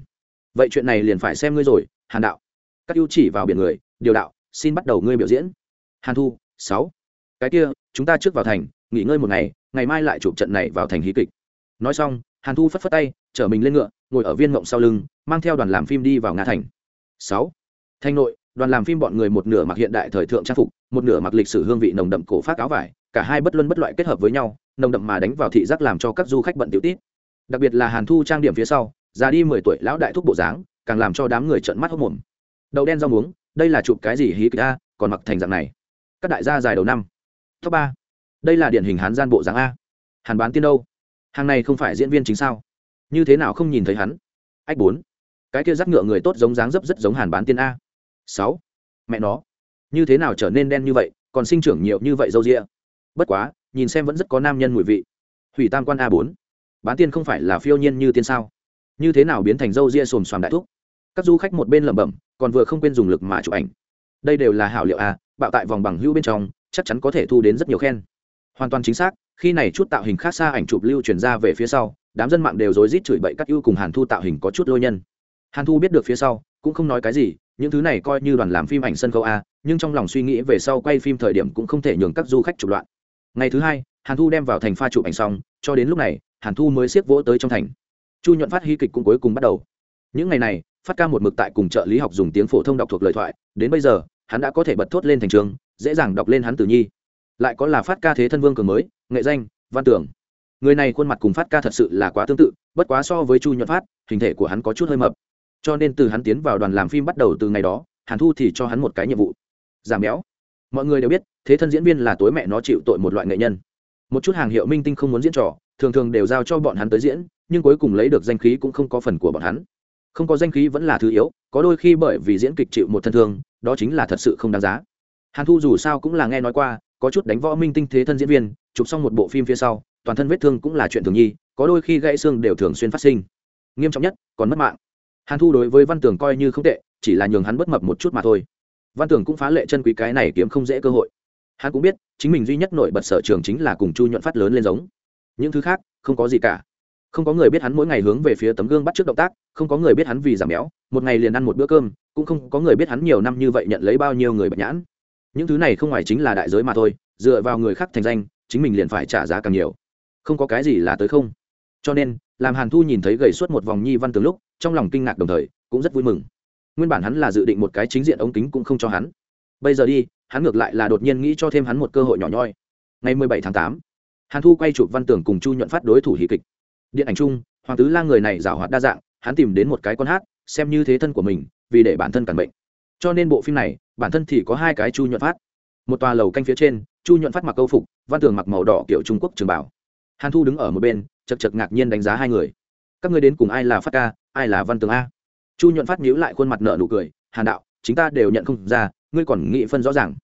A: Vậy chuyện này liền phải xem ngươi rồi, hàn đạo. Các ưu chỉ vào biển người, điều đạo, xin bắt đầu ngươi biểu diễn. Hàn thu, sáu. Cái kia, chúng ta trước vào thành, nghỉ ngơi một ngày ngày mai lại chụp trận này vào thành hí kịch. Nói xong, hàn thu phất phất tay, chở mình lên ngựa, ngồi ở viên ngộng sau lưng, mang theo đoàn làm phim đi vào ngã thành. Sáu. Thanh nội, đoàn làm phim bọn người một nửa mặc hiện đại thời thượng trang phục một nửa mặc lịch sử hương vị nồng đậm cổ phát áo vải, cả hai bất luân bất loại kết hợp với nhau, nồng đậm mà đánh vào thị giác làm cho các du khách bận tiểu tít. Đặc biệt là hàn thu trang điểm phía sau, già đi mười tuổi lão đại thúc bộ dáng, càng làm cho đám người trợn mắt hốc mồm đậu đen rau muống, đây là chụp cái gì hí kịch a, còn mặc thành dạng này. Các đại gia dài đầu năm. Top ba. Đây là điển hình hán gian bộ dáng a. Hàn bán tiên đâu? Hàng này không phải diễn viên chính sao? Như thế nào không nhìn thấy hắn? Ách bốn. Cái kia rắc ngựa người tốt giống dáng dấp rất giống hàn bán tiên a. Sáu. Mẹ nó như thế nào trở nên đen như vậy, còn sinh trưởng nhiều như vậy dâu rịa bất quá, nhìn xem vẫn rất có nam nhân mùi vị. Hủy tam quan a bốn. Bán tiên không phải là phiêu nhiên như tiên sao? Như thế nào biến thành dâu ria xồm xoàm đại thúc? Các du khách một bên lẩm bẩm, còn vừa không quên dùng lực mà chụp ảnh. Đây đều là hảo liệu a, bạo tại vòng bằng hữu bên trong, chắc chắn có thể thu đến rất nhiều khen. Hoàn toàn chính xác, khi này chút tạo hình khác xa ảnh chụp lưu truyền ra về phía sau, đám dân mạng đều rối rít chửi bậy các ưu cùng hàn thu tạo hình có chút lôi nhân. Hàn thu biết được phía sau, cũng không nói cái gì, những thứ này coi như đoàn làm phim ảnh sân khấu a nhưng trong lòng suy nghĩ về sau quay phim thời điểm cũng không thể nhường các du khách chụp loạn. Ngày thứ hai, hàn thu đem vào thành pha chụp ảnh xong, cho đến lúc này, hàn thu mới siết vỗ tới trong thành. Chu nhuận phát hy kịch cũng cuối cùng bắt đầu. Những ngày này, phát ca một mực tại cùng trợ lý học dùng tiếng phổ thông đọc thuộc lời thoại, đến bây giờ, hắn đã có thể bật thốt lên thành trường, dễ dàng đọc lên hắn tử nhi. Lại có là phát ca thế thân vương cường mới, nghệ danh, văn tưởng người này khuôn mặt cùng phát ca thật sự là quá tương tự, bất quá so với chu nhuận phát, hình thể của hắn có chút hơi mập. Cho nên từ hắn tiến vào đoàn làm phim bắt đầu từ ngày đó, hàn thu thì cho hắn một cái nhiệm vụ giảm béo. Mọi người đều biết, thế thân diễn viên là tối mẹ nó chịu tội một loại nghệ nhân. Một chút hàng hiệu minh tinh không muốn diễn trò, thường thường đều giao cho bọn hắn tới diễn, nhưng cuối cùng lấy được danh khí cũng không có phần của bọn hắn. Không có danh khí vẫn là thứ yếu, có đôi khi bởi vì diễn kịch chịu một thân thương, đó chính là thật sự không đáng giá. Hàn thu dù sao cũng là nghe nói qua, có chút đánh võ minh tinh thế thân diễn viên, chụp xong một bộ phim phía sau, toàn thân vết thương cũng là chuyện thường nhi, có đôi khi gãy xương đều thường xuyên phát sinh. Nghiêm trọng nhất, còn mất mạng. Hàn thu đối với văn tường coi như không tệ, chỉ là nhường hắn bất mập một chút mà thôi văn tưởng cũng phá lệ chân quý cái này kiếm không dễ cơ hội. Hắn cũng biết, chính mình duy nhất nổi bật sở trường chính là cùng chu nhuận phát lớn lên giống. Những thứ khác, không có gì cả. Không có người biết hắn mỗi ngày hướng về phía tấm gương bắt trước động tác, không có người biết hắn vì giảm béo, một ngày liền ăn một bữa cơm, cũng không có người biết hắn nhiều năm như vậy nhận lấy bao nhiêu người bệnh nhãn. Những thứ này không ngoài chính là đại giới mà thôi, dựa vào người khác thành danh, chính mình liền phải trả giá càng nhiều. Không có cái gì là tới không. Cho nên, làm hàn thu nhìn thấy gầy suốt một vòng nhi văn từ lúc, trong lòng kinh ngạc đồng thời, cũng rất vui mừng nguyên bản hắn là dự định một cái chính diện ống kính cũng không cho hắn. Bây giờ đi, hắn ngược lại là đột nhiên nghĩ cho thêm hắn một cơ hội nhỏ nhoi. Ngày mười bảy tháng tám, hàn thu quay chụp văn tưởng cùng chu nhuận phát đối thủ hí kịch. Điện ảnh chung, hoàng tứ la người này giảo hoạt đa dạng, hắn tìm đến một cái con hát, xem như thế thân của mình, vì để bản thân cản bệnh. Cho nên bộ phim này, bản thân thì có hai cái chu nhuận phát. Một tòa lầu canh phía trên, chu nhuận phát mặc câu phục, văn tường mặc màu đỏ kiểu trung quốc trường bảo hàn thu đứng ở một bên, chật chật ngạc nhiên đánh giá hai người. Các người đến cùng ai là phát ca, ai là văn tường a? Chu nhuận phát nhíu lại khuôn mặt nợ nụ cười, hàn đạo chúng ta đều nhận không ra, ngươi còn nghị phân rõ ràng.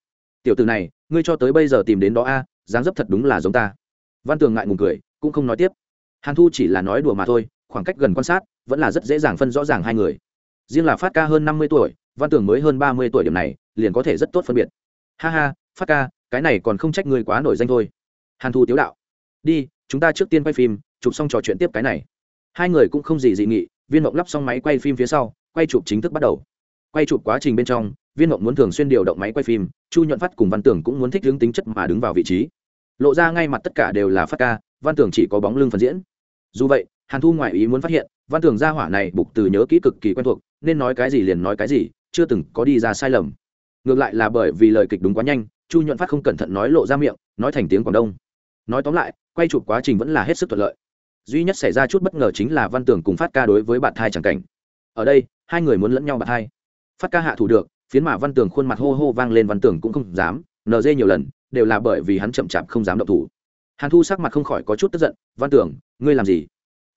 A: Tiểu từ này, ngươi cho tới bây giờ tìm đến đó a, dáng dấp thật đúng là giống ta. Văn tường ngại ngùng cười, cũng không nói tiếp. Hàn thu chỉ là nói đùa mà thôi, khoảng cách gần quan sát, vẫn là rất dễ dàng phân rõ ràng hai người. Riêng là phát ca hơn năm mươi tuổi, văn tường mới hơn ba mươi tuổi điểm này, liền có thể rất tốt phân biệt. Ha ha, phát ca, cái này còn không trách ngươi quá nổi danh thôi. Hàn thu tiếu đạo. Đi, chúng ta trước tiên quay phim, chụp xong trò chuyện tiếp cái này. Hai người cũng không gì dị nghị viên mộng lắp xong máy quay phim phía sau, quay chụp chính thức bắt đầu. Quay chụp quá trình bên trong, viên mộng muốn thường xuyên điều động máy quay phim, chu nhuận phát cùng văn tưởng cũng muốn thích hướng tính chất mà đứng vào vị trí. Lộ ra ngay mặt tất cả đều là phát ca, văn tưởng chỉ có bóng lưng phần diễn. Dù vậy, hàn thu ngoại ý muốn phát hiện, văn tưởng gia hỏa này bục từ nhớ kỹ cực kỳ quen thuộc, nên nói cái gì liền nói cái gì, chưa từng có đi ra sai lầm. Ngược lại là bởi vì lời kịch đúng quá nhanh, chu nhuận phát không cẩn thận nói lộ ra miệng, nói thành tiếng quảng đông. Nói tóm lại, quay chụp quá trình vẫn là hết sức thuận lợi duy nhất xảy ra chút bất ngờ chính là văn tưởng cùng phát ca đối với bạn thai chẳng cảnh. Ở đây, hai người muốn lẫn nhau bạn thai. Phát ca hạ thủ được, phiến mà văn tưởng khuôn mặt hô hô vang lên văn tưởng cũng không dám nd nhiều lần, đều là bởi vì hắn chậm chạp không dám động thủ. Hàn thu sắc mặt không khỏi có chút tức giận, văn tưởng ngươi làm gì?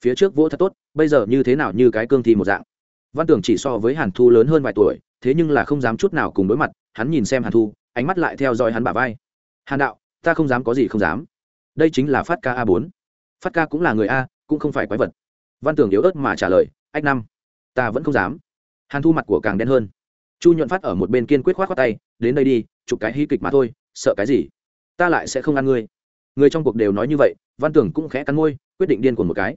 A: Phía trước vỗ thật tốt, bây giờ như thế nào như cái cương thi một dạng? Văn tưởng chỉ so với hàn thu lớn hơn vài tuổi, thế nhưng là không dám chút nào cùng đối mặt, hắn nhìn xem hàn thu, ánh mắt lại theo dõi hắn bả vai. Hàn đạo, ta không dám có gì không dám. Đây chính là phát ca a bốn phát ca cũng là người a, cũng không phải quái vật. Văn tưởng yếu ớt mà trả lời, ách năm, ta vẫn không dám. Hàn thu mặt của càng đen hơn. Chu nhuận phát ở một bên kiên quyết k h o á t khoác tay, đến đây đi, chụp cái hy kịch mà thôi, sợ cái gì? Ta lại sẽ không ăn ngươi. Người trong cuộc đều nói như vậy, văn tưởng cũng khẽ cắn môi, quyết định điên của một cái.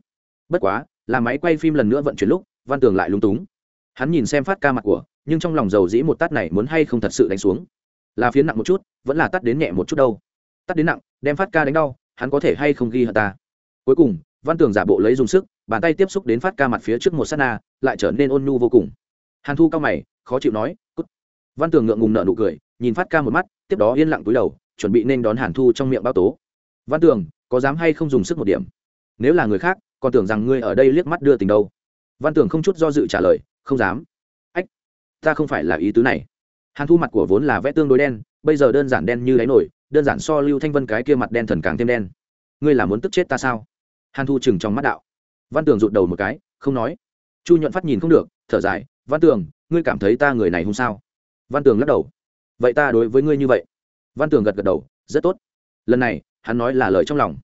A: Bất quá, là máy quay phim lần nữa vận chuyển lúc, văn tưởng lại lung túng. Hắn nhìn xem phát ca mặt của, nhưng trong lòng dầu dĩ một tát này muốn hay không thật sự đánh xuống. Là phiến nặng một chút, vẫn là tắt đến nhẹ một chút đâu. Tắt đến nặng, đem phát ca đánh đau, hắn có thể hay không ghi hận ta? Cuối cùng, văn tường giả bộ lấy dùng sức, bàn tay tiếp xúc đến phát ca mặt phía trước một s á t na, lại trở nên ôn nhu vô cùng. Hàn thu cao mày, khó chịu nói, cút. Văn tường ngượng ngùng nợ nụ cười, nhìn phát ca một mắt, tiếp đó yên lặng túi đầu, chuẩn bị nên đón hàn thu trong miệng bao tố. Văn tường, có dám hay không dùng sức một điểm? Nếu là người khác, còn tưởng rằng ngươi ở đây liếc mắt đưa tình đâu. Văn Tường không chút do dự trả lời, không dám. Ách, ta không phải là ý tứ này. Hàn thu mặt của vốn là vẽ tương đối đen, bây giờ đơn giản đen như đáy nổi, đơn giản so lưu thanh vân cái kia mặt đen thần càng thêm đen. Ngươi là muốn tức chết ta sao? Hàn thu chừng trong mắt đạo. Văn tường rụt đầu một cái, không nói. Chu nhuận phát nhìn không được, thở dài, văn tường, ngươi cảm thấy ta người này không sao? Văn tường lắc đầu. Vậy ta đối với ngươi như vậy. Văn tường gật gật đầu, rất tốt. Lần này, hắn nói là lời trong lòng.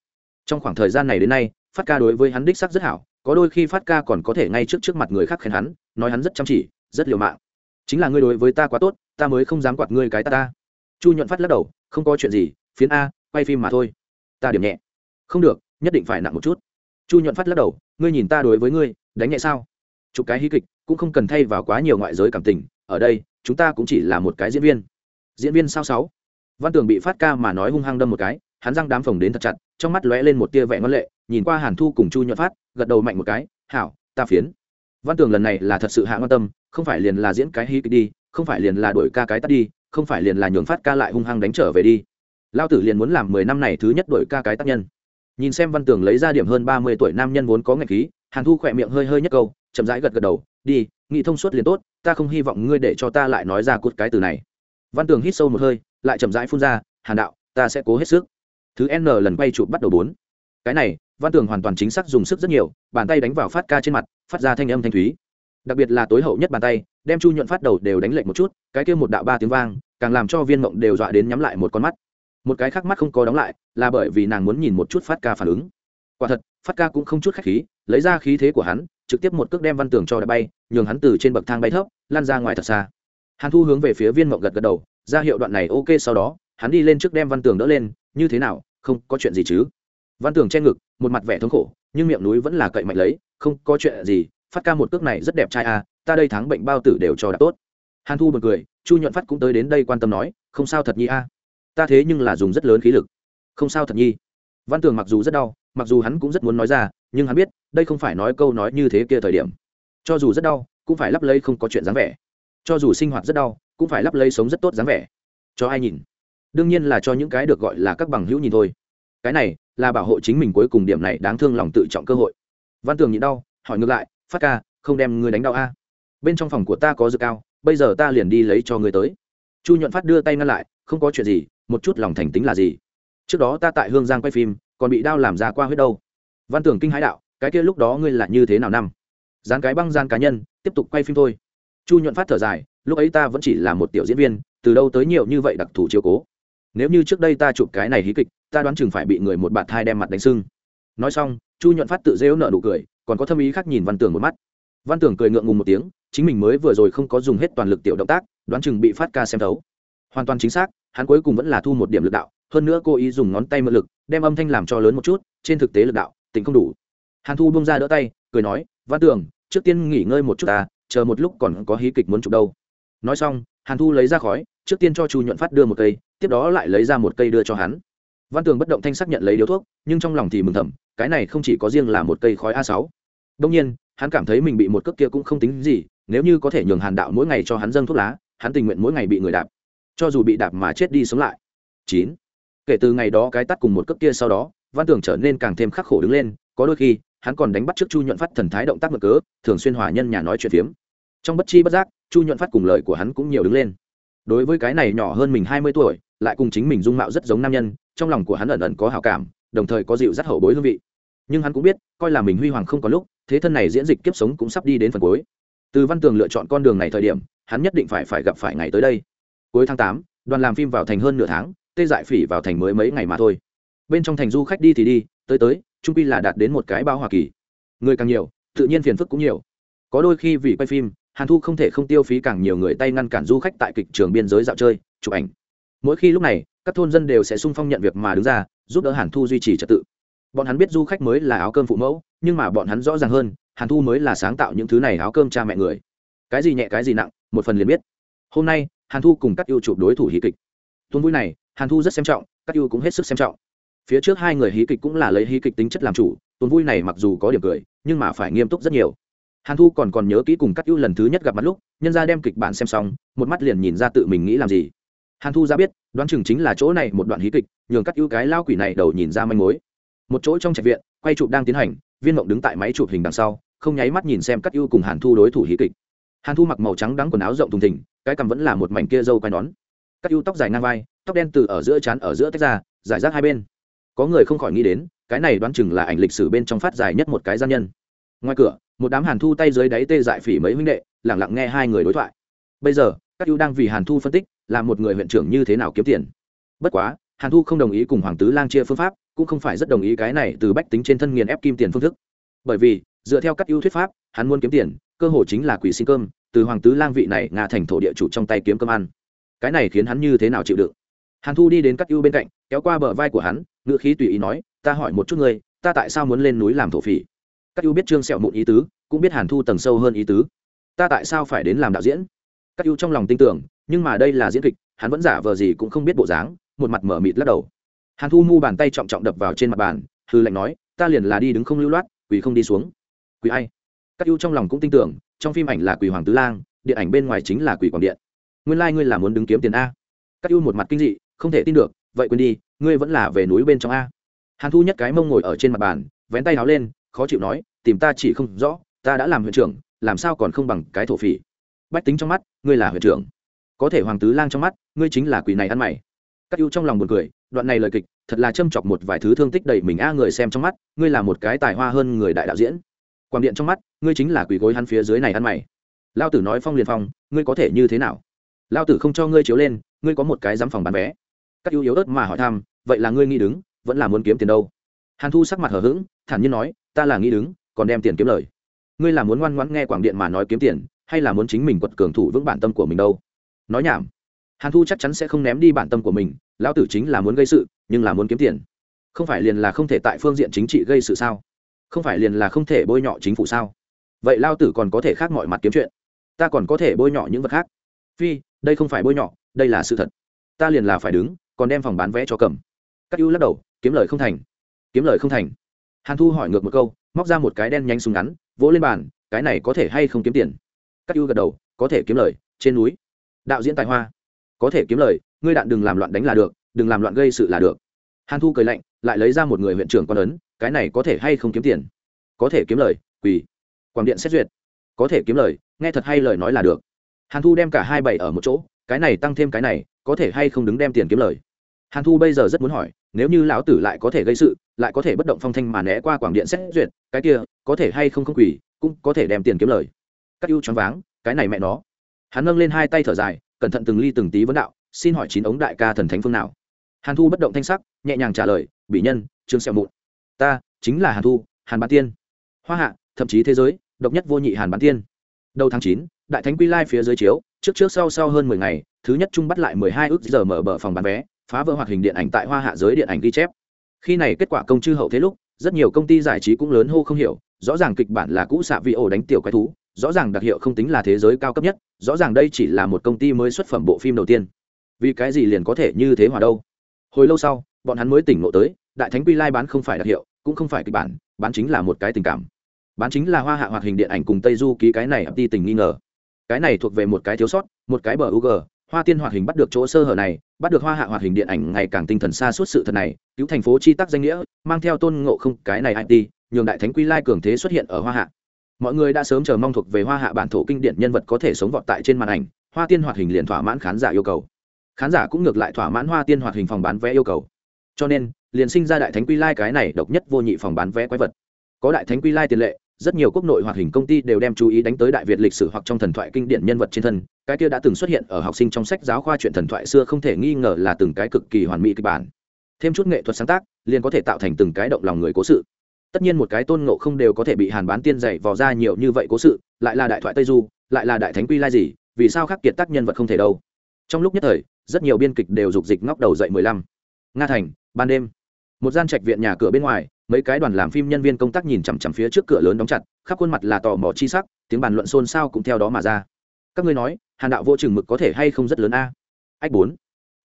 A: Trong khoảng thời gian này đến nay, phát ca đối với hắn đích sắc rất hảo, có đôi khi phát ca còn có thể ngay trước trước mặt người khác khen hắn, nói hắn rất chăm chỉ, rất liều mạng. Chính là ngươi đối với ta quá tốt, ta mới không dám quạt ngươi cái ta ta. Chu nhuận phát lắc đầu, không có chuyện gì, phiến a, quay phim mà thôi. Ta điểm nhẹ. Không được nhất định phải nặng một chút. Chu nhuận phát lắc đầu, ngươi nhìn ta đối với ngươi, đánh nhẹ sao? Chụp cái hí kịch, cũng không cần thay vào quá nhiều ngoại giới cảm tình, ở đây, chúng ta cũng chỉ là một cái diễn viên. Diễn viên sao sáu? Văn tường bị phát ca mà nói hung hăng đâm một cái, hắn răng đám phồng đến thật chặt, trong mắt lóe lên một tia vẻ ngon lệ, nhìn qua hàn thu cùng chu nhuận phát, gật đầu mạnh một cái, hảo, ta phiến. Văn tường lần này là thật sự hạ quan tâm, không phải liền là diễn cái hí kịch đi, không phải liền là đổi ca cái tắt đi, không phải liền là nhường phát ca lại hung hăng đánh trở về đi. Lao tử liền muốn làm mười năm này thứ nhất đổi ca cái tác nhân nhìn xem văn tường lấy ra điểm hơn ba mươi tuổi nam nhân vốn có ngạch khí, hàn thu khỏe miệng hơi hơi nhất câu, chậm rãi gật gật đầu, đi, nghị thông suốt liền tốt, ta không hy vọng ngươi để cho ta lại nói ra cốt cái từ này. Văn tường hít sâu một hơi, lại chậm rãi phun ra, hàn đạo, ta sẽ cố hết sức. Thứ n lần quay chụp bắt đầu bốn. Cái này, văn tường hoàn toàn chính xác dùng sức rất nhiều, bàn tay đánh vào phát ca trên mặt, phát ra thanh âm thanh thúy. Đặc biệt là tối hậu nhất bàn tay, đem chu nhuận phát đầu đều đánh lệch một chút, cái kia một đạo ba tiếng vang, càng làm cho viên mộng đều dọa đến nhắm lại một con mắt một cái khác mắt không có đóng lại, là bởi vì nàng muốn nhìn một chút phát ca phản ứng. Quả thật, phát ca cũng không chút khách khí, lấy ra khí thế của hắn, trực tiếp một cước đem văn tường cho đã bay, nhường hắn từ trên bậc thang bay thấp lan ra ngoài thật xa. Hàn thu hướng về phía viên mộng gật gật đầu, ra hiệu đoạn này ok sau đó, hắn đi lên trước đem văn tường đỡ lên, như thế nào, không có chuyện gì chứ? Văn tường che ngực, một mặt vẻ thống khổ, nhưng miệng núi vẫn là cậy mạnh lấy, không có chuyện gì, phát ca một cước này rất đẹp trai à ta đây thắng bệnh bao tử đều cho đã tốt. Hàn thu b u ồ n cười, chu nhuận phát cũng tới đến đây quan tâm nói, không sao thật nhi a. à ta thế nhưng là dùng rất lớn khí lực. Không sao thật nhi. Văn tường mặc dù rất đau, mặc dù hắn cũng rất muốn nói ra, nhưng hắn biết, đây không phải nói câu nói như thế kia thời điểm. Cho dù rất đau, cũng phải lắp lấy không có chuyện dáng vẻ. Cho dù sinh hoạt rất đau, cũng phải lắp lấy sống rất tốt dáng vẻ. Cho ai nhìn? Đương nhiên là cho những cái được gọi là các bằng hữu nhìn thôi. Cái này là bảo hộ chính mình cuối cùng điểm này đáng thương lòng tự trọng cơ hội. Văn tường nhịn đau, hỏi ngược lại, phát ca, không đem ngươi đánh đau a bên trong phòng của ta có dược cao, bây giờ ta liền đi lấy cho ngươi tới. Chu nhuận phát đưa tay ngăn lại, không có chuyện gì một chút lòng thành tính là gì? Trước đó ta tại hương giang quay phim, còn bị đau làm ra qua huyết đâu. Văn tưởng kinh hãi đạo, cái kia lúc đó ngươi là như thế nào năm? Dán cái băng gian cá nhân, tiếp tục quay phim thôi. Chu nhuận phát thở dài, lúc ấy ta vẫn chỉ là một tiểu diễn viên, từ đâu tới nhiều như vậy đặc thù chiếu cố? Nếu như trước đây ta chụp cái này hí kịch, ta đoán chừng phải bị người một bạt thai đem mặt đánh sưng. Nói xong, chu nhuận phát tự rêu nợ nụ cười, còn có thâm ý khác nhìn văn tường một mắt. Văn tường cười ngượng ngùng một tiếng, chính mình mới vừa rồi không có dùng hết toàn lực tiểu động tác, đoán chừng bị phát ca xem thấu. Hoàn toàn chính xác hắn cuối cùng vẫn là thu một điểm lực đạo, hơn nữa cô ý dùng ngón tay mượn lực, đem âm thanh làm cho lớn một chút, trên thực tế lực đạo tính không đủ. Hàn thu bung ra đỡ tay, cười nói, văn tường, trước tiên nghỉ ngơi một chút ta, chờ một lúc còn có hí kịch muốn chụp đâu. Nói xong, hàn thu lấy ra khói, trước tiên cho chu nhuận phát đưa một cây, tiếp đó lại lấy ra một cây đưa cho hắn. Văn tường bất động thanh xác nhận lấy điếu thuốc, nhưng trong lòng thì mừng thầm, cái này không chỉ có riêng là một cây khói a sáu. Đông nhiên, hắn cảm thấy mình bị một cước kia cũng không tính gì, nếu như có thể nhường hàn đạo mỗi ngày cho hắn dâng thuốc lá, hắn tình nguyện mỗi ngày bị người đạp cho dù bị đạp mà chết đi sống lại. Chín. Kể từ ngày đó cái tắt cùng một cấp kia sau đó, văn tường trở nên càng thêm khắc khổ đứng lên, có đôi khi, hắn còn đánh bắt trước chu nhuận phát thần thái động tác mực cớ, thường xuyên hòa nhân nhà nói chuyện phiếm. Trong bất chi bất giác, chu nhuận phát cùng lời của hắn cũng nhiều đứng lên. Đối với cái này nhỏ hơn mình hai mươi tuổi, lại cùng chính mình dung mạo rất giống nam nhân, trong lòng của hắn ẩn ẩn có hào cảm, đồng thời có dịu dắt hậu bối hương vị. Nhưng hắn cũng biết, coi là mình huy hoàng không có lúc, thế thân này diễn dịch kiếp sống cũng sắp đi đến phần cuối. Từ văn tường lựa chọn con đường này thời điểm, hắn nhất định phải phải gặp phải ngày tới đây cuối tháng tám, đoàn làm phim vào thành hơn nửa tháng, tê dại phỉ vào thành mới mấy ngày mà thôi. Bên trong thành du khách đi thì đi, tới tới trung pi là đạt đến một cái bao hoa kỳ. Người càng nhiều, tự nhiên phiền phức cũng nhiều. Có đôi khi vì quay phim, hàn thu không thể không tiêu phí càng nhiều người tay ngăn cản du khách tại kịch trường biên giới dạo chơi, chụp ảnh. Mỗi khi lúc này, các thôn dân đều sẽ sung phong nhận việc mà đứng ra, giúp đỡ hàn thu duy trì trật tự. Bọn hắn biết du khách mới là áo cơm phụ mẫu, nhưng mà bọn hắn rõ ràng hơn, hàn thu mới là sáng tạo những thứ này áo cơm cha mẹ người. Cái gì nhẹ cái gì nặng, một phần liền biết. Hôm nay hàn thu cùng các ưu chụp đối thủ hí kịch. Tuôn vui này, hàn thu rất xem trọng các ưu cũng hết sức xem trọng. Phía trước hai người hí kịch cũng là lấy hí kịch tính chất làm chủ tuôn vui này mặc dù có điểm cười, nhưng mà phải nghiêm túc rất nhiều. Hàn thu còn còn nhớ kỹ cùng các ưu lần thứ nhất gặp mặt lúc, nhân ra đem kịch bản xem xong, một mắt liền nhìn ra tự mình nghĩ làm gì. Hàn thu ra biết, đoán chừng chính là chỗ này một đoạn hí kịch, nhường các ưu cái lao quỷ này đầu nhìn ra manh mối. Một chỗ trong trạch viện, quay chụp đang tiến hành, viên mộng đứng tại máy chụp hình đằng sau, không nháy mắt nhìn xem các ưu cùng hàn thu đối thủ hí kịch hàn thu mặc màu trắng đắng quần áo rộng thùng thình, cái cằm vẫn là một mảnh kia dâu quai nón. Các ưu tóc dài ngang vai, tóc đen từ ở giữa chán ở giữa tách ra giải rác hai bên. Có người không khỏi nghĩ đến, cái này đoán chừng là ảnh lịch sử bên trong phát dài nhất một cái gian nhân. Ngoài cửa, một đám hàn thu tay dưới đáy tê dại phỉ mấy huynh đệ lẳng lặng nghe hai người đối thoại. Bây giờ, các ưu đang vì hàn thu phân tích, là một người huyện trưởng như thế nào kiếm tiền. Bất quá, hàn thu không đồng ý cùng hoàng tứ lang chia phương pháp, cũng không phải rất đồng ý cái này từ bách tính trên thân nghiền ép kim tiền phương thức. Bởi vì, dựa theo các ưu thuyết pháp, hắn muốn kiếm tiền cơ hội chính là quỷ xin cơm, từ hoàng tứ lang vị này ngà thành thổ địa chủ trong tay kiếm cơm ăn. Cái này khiến hắn như thế nào chịu đựng? Hàn thu đi đến các ưu bên cạnh, kéo qua bờ vai của hắn ngựa khí tùy ý nói, ta hỏi một chút ngươi, ta tại sao muốn lên núi làm thổ phỉ? Các ưu biết trương sẹo mụn ý tứ, cũng biết hàn thu tầng sâu hơn ý tứ. Ta tại sao phải đến làm đạo diễn? Các ưu trong lòng tin tưởng, nhưng mà đây là diễn kịch, hắn vẫn giả vờ gì cũng không biết bộ dáng, một mặt mở mịt lắc đầu. Hàn thu mu bàn tay trọng trọng đập vào trên mặt bàn, hư lạnh nói, ta liền là đi đứng không lưu loát quỳ không đi xuống. Quỳ ai? Các ưu trong lòng cũng tin tưởng, trong phim ảnh là Quỷ hoàng tứ lang, điện ảnh bên ngoài chính là Quỷ quảng điện. Nguyên lai、like、ngươi là muốn đứng kiếm tiền a. Các ưu một mặt kinh dị, không thể tin được, vậy quên đi, ngươi vẫn là về núi bên trong a. Hàn thu nhất cái mông ngồi ở trên mặt bàn, vén tay áo lên, khó chịu nói, tìm ta chỉ không rõ, ta đã làm huyện trưởng, làm sao còn không bằng cái thổ phỉ. Bách tính trong mắt, ngươi là huyện trưởng. Có thể hoàng tứ lang trong mắt, ngươi chính là quỷ này ăn mày. Các ưu trong lòng buồn cười, đoạn này lời kịch, thật là châm chọc một vài thứ thương tích đầy mình a người xem trong mắt, ngươi là một cái tài hoa hơn người đại đạo diễn quảng điện trong mắt, ngươi chính là quỷ gối hắn phía dưới này ăn mày. Lao tử nói phong liền phong, ngươi có thể như thế nào? Lao tử không cho ngươi chiếu lên, ngươi có một cái dám phòng bán vé. Các ưu yếu ớt mà hỏi thăm, vậy là ngươi nghĩ đứng, vẫn là muốn kiếm tiền đâu? Hàn thu sắc mặt hờ hững, thản nhiên nói, ta là nghĩ đứng, còn đem tiền kiếm lời. Ngươi là muốn ngoan ngoãn nghe quảng điện mà nói kiếm tiền, hay là muốn chính mình quật cường thủ vững bản tâm của mình đâu? Nói nhảm. Hàn thu chắc chắn sẽ không ném đi bản tâm của mình lão tử chính là muốn gây sự, nhưng là muốn kiếm tiền. Không phải liền là không thể tại phương diện chính trị gây sự sao? Không phải liền là không thể bôi nhọ chính phủ sao? Vậy lao tử còn có thể khác mọi mặt kiếm chuyện. Ta còn có thể bôi nhọ những vật khác. Phi, đây không phải bôi nhọ, đây là sự thật. Ta liền là phải đứng, còn đem phòng bán vé cho cầm. Các ưu lắc đầu, kiếm lời không thành. Kiếm lời không thành. Hàn thu hỏi ngược một câu, móc ra một cái đen nhanh súng ngắn, vỗ lên bàn, cái này có thể hay không kiếm tiền? Các ưu gật đầu, có thể kiếm lời, trên núi. Đạo diễn tài hoa. Có thể kiếm lời, ngươi đạn đừng làm loạn đánh là được, đừng làm loạn gây sự là được. Hàn thu cười lạnh, lại lấy ra một người huyện trưởng con ấn cái này có thể hay không kiếm tiền? Có thể kiếm lời, quỳ. Quảng điện xét duyệt. Có thể kiếm lời, nghe thật hay lời nói là được. Hàn thu đem cả hai bảy ở một chỗ, cái này tăng thêm cái này, có thể hay không đứng đem tiền kiếm lời? Hàn thu bây giờ rất muốn hỏi, nếu như lão tử lại có thể gây sự, lại có thể bất động phong thanh mà né qua quảng điện xét duyệt, cái kia có thể hay không không quỳ, cũng có thể đem tiền kiếm lời. Các ưu choáng váng, cái này mẹ nó. Hắn nâng lên hai tay thở dài, cẩn thận từng ly từng tí vấn đạo, xin hỏi chín ống đại ca thần thánh phương nào? Hàn thu bất động thanh sắc, nhẹ nhàng trả lời bị nhân, trương xẹo mụn ta chính là hàn thu hàn bán tiên hoa hạ thậm chí thế giới độc nhất vô nhị hàn bán tiên đầu tháng chín đại thánh quy lai phía dưới chiếu trước trước sau sau hơn mười ngày thứ nhất trung bắt lại mười hai ước giờ mở bờ phòng bán vé phá vỡ hoạt hình điện ảnh tại hoa hạ giới điện ảnh ghi chép khi này kết quả công chư hậu thế lúc rất nhiều công ty giải trí cũng lớn hô không hiểu rõ ràng kịch bản là cũ xạ vị ổ đánh tiểu quái thú rõ ràng đặc hiệu không tính là thế giới cao cấp nhất rõ ràng đây chỉ là một công ty mới xuất phẩm bộ phim đầu tiên vì cái gì liền có thể như thế hòa đâu hồi lâu sau bọn hắn mới tỉnh ngộ tới đại thánh quy lai bán không phải đặc hiệu, cũng không phải kịch bản, bán chính là một cái tình cảm. Bán chính là hoa hạ hoạt hình điện ảnh cùng tây du ký cái này ập đi tình nghi ngờ. Cái này thuộc về một cái thiếu sót, một cái bờ u g hoa tiên hoạt hình bắt được chỗ sơ hở này, bắt được hoa hạ hoạt hình điện ảnh ngày càng tinh thần xa suốt sự thật này, cứu thành phố chi tắc danh nghĩa, mang theo tôn ngộ không, cái này it nhường đại thánh quy lai cường thế xuất hiện ở hoa hạ. Mọi người đã sớm chờ mong thuộc về hoa hạ bản thổ kinh điển nhân vật có thể sống vọt tại trên màn ảnh, hoa tiên hoạt hình liền thỏa mãn khán giả yêu cầu. Khán giả cũng ngược lại thỏa mãn hoa tiên hoạt hình phòng bán vé yêu cầu. Cho nên liền sinh ra đại thánh quy lai cái này độc nhất vô nhị phòng bán vé quái vật. Có đại thánh quy lai tiền lệ, rất nhiều quốc nội hoạt hình công ty đều đem chú ý đánh tới đại việt lịch sử hoặc trong thần thoại kinh điển nhân vật trên thân, cái kia đã từng xuất hiện ở học sinh trong sách giáo khoa chuyện thần thoại xưa không thể nghi ngờ là từng cái cực kỳ hoàn mỹ kịch bản. Thêm chút nghệ thuật sáng tác, liền có thể tạo thành từng cái động lòng người cố sự. Tất nhiên một cái tôn ngộ không đều có thể bị hàn bán tiên dạy vò ra nhiều như vậy cố sự, lại là đại thoại tây du, lại là đại thánh quy lai gì, vì sao khắc kiệt tác nhân vật không thể đâu? Trong lúc nhất thời, rất nhiều biên kịch đều dục dịch ngóc đầu dậy mười lăm. Nga thành, ban đêm một gian trạch viện nhà cửa bên ngoài, mấy cái đoàn làm phim nhân viên công tác nhìn chằm chằm phía trước cửa lớn đóng chặt, khắp khuôn mặt là tò mò chi sắc, tiếng bàn luận xôn xao cũng theo đó mà ra. Các ngươi nói, hàn đạo vô chừng mực có thể hay không rất lớn a? Ách bốn.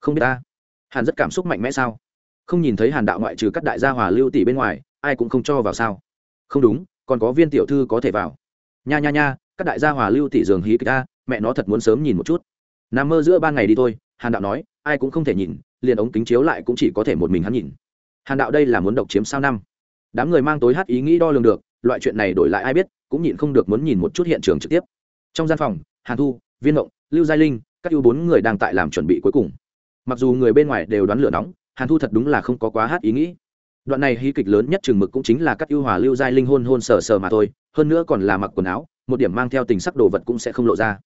A: Không biết a hàn rất cảm xúc mạnh mẽ sao? Không nhìn thấy hàn đạo ngoại trừ các đại gia hòa lưu tỷ bên ngoài, ai cũng không cho vào sao? Không đúng, còn có viên tiểu thư có thể vào. Nha nha nha, các đại gia hòa lưu tỷ giường hí kịch a, mẹ nó thật muốn sớm nhìn một chút. Nằm mơ giữa ban ngày đi thôi, hàn đạo nói, ai cũng không thể nhìn, liền ống kính chiếu lại cũng chỉ có thể một mình hắn nhìn hàn đạo đây là muốn độc chiếm sao năm. Đám người mang tối hát ý nghĩ đo lường được, loại chuyện này đổi lại ai biết, cũng nhịn không được muốn nhìn một chút hiện trường trực tiếp. Trong gian phòng, hàn thu, viên động lưu giai linh, các ưu bốn người đang tại làm chuẩn bị cuối cùng. Mặc dù người bên ngoài đều đoán lửa nóng, hàn thu thật đúng là không có quá hát ý nghĩ. Đoạn này hí kịch lớn nhất chừng mực cũng chính là các ưu hòa lưu giai linh hôn hôn sờ sờ mà thôi, hơn nữa còn là mặc quần áo, một điểm mang theo tình sắc đồ vật cũng sẽ không lộ ra.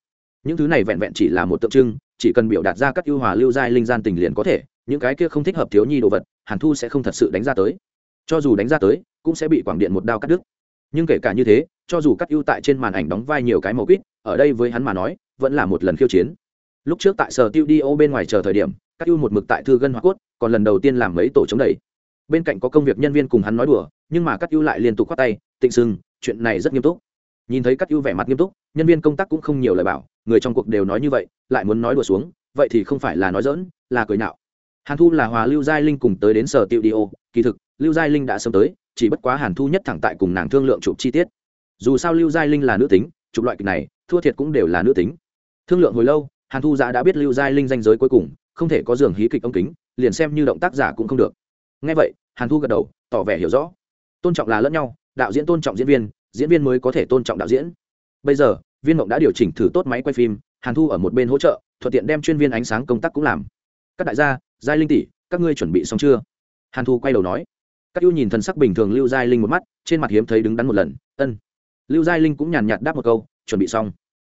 A: Những thứ này vẹn vẹn chỉ là một tượng trưng, chỉ cần biểu đạt ra các ưu hòa lưu giai linh gian tình liền có thể những cái kia không thích hợp thiếu nhi đồ vật, hàn thu sẽ không thật sự đánh ra tới. Cho dù đánh ra tới, cũng sẽ bị quảng điện một đao cắt đứt. Nhưng kể cả như thế, cho dù cắt ưu tại trên màn ảnh đóng vai nhiều cái màu quýt, ở đây với hắn mà nói, vẫn là một lần khiêu chiến. Lúc trước tại sở tiêu đi ô bên ngoài chờ thời điểm, cắt ưu một mực tại thư gân hoa cốt, còn lần đầu tiên làm mấy tổ chống đẩy. Bên cạnh có công việc nhân viên cùng hắn nói đùa, nhưng mà cắt ưu lại liên tục khoát tay, tịnh sưng, chuyện này rất nghiêm túc. Nhìn thấy cắt ưu vẻ mặt nghiêm túc, nhân viên công tác cũng không nhiều lời bảo, người trong cuộc đều nói như vậy, lại muốn nói đùa xuống, vậy thì không phải là nói dỡn là cười nạo hàn thu là hòa lưu giai linh cùng tới đến sở tiệu đi ô, kỳ thực, lưu giai linh đã sớm tới, chỉ bất quá hàn thu nhất thẳng tại cùng nàng thương lượng chụp chi tiết. Dù sao lưu giai linh là nữ tính, chụp loại kịch này, thua thiệt cũng đều là nữ tính. Thương lượng hồi lâu, hàn thu giả đã biết lưu giai linh danh giới cuối cùng, không thể có giường hí kịch ống kính, liền xem như động tác giả cũng không được. Ngay vậy, hàn thu gật đầu, tỏ vẻ hiểu rõ. Tôn trọng là lẫn nhau, đạo diễn tôn trọng diễn viên diễn viên mới có thể tôn trọng đạo diễn. Bây giờ, viên mộng đã điều chỉnh thử tốt máy quay phim, hàn thu ở một bên hỗ trợ, thuận tiện đem chuyên viên ánh sáng công tác cũng làm. Các đại gia giai linh tỷ, các ngươi chuẩn bị xong chưa? Hàn thu quay đầu nói. Các ưu nhìn thần sắc bình thường lưu giai linh một mắt, trên mặt hiếm thấy đứng đắn một lần. Ân. Lưu giai linh cũng nhàn nhạt đáp một câu, chuẩn bị xong.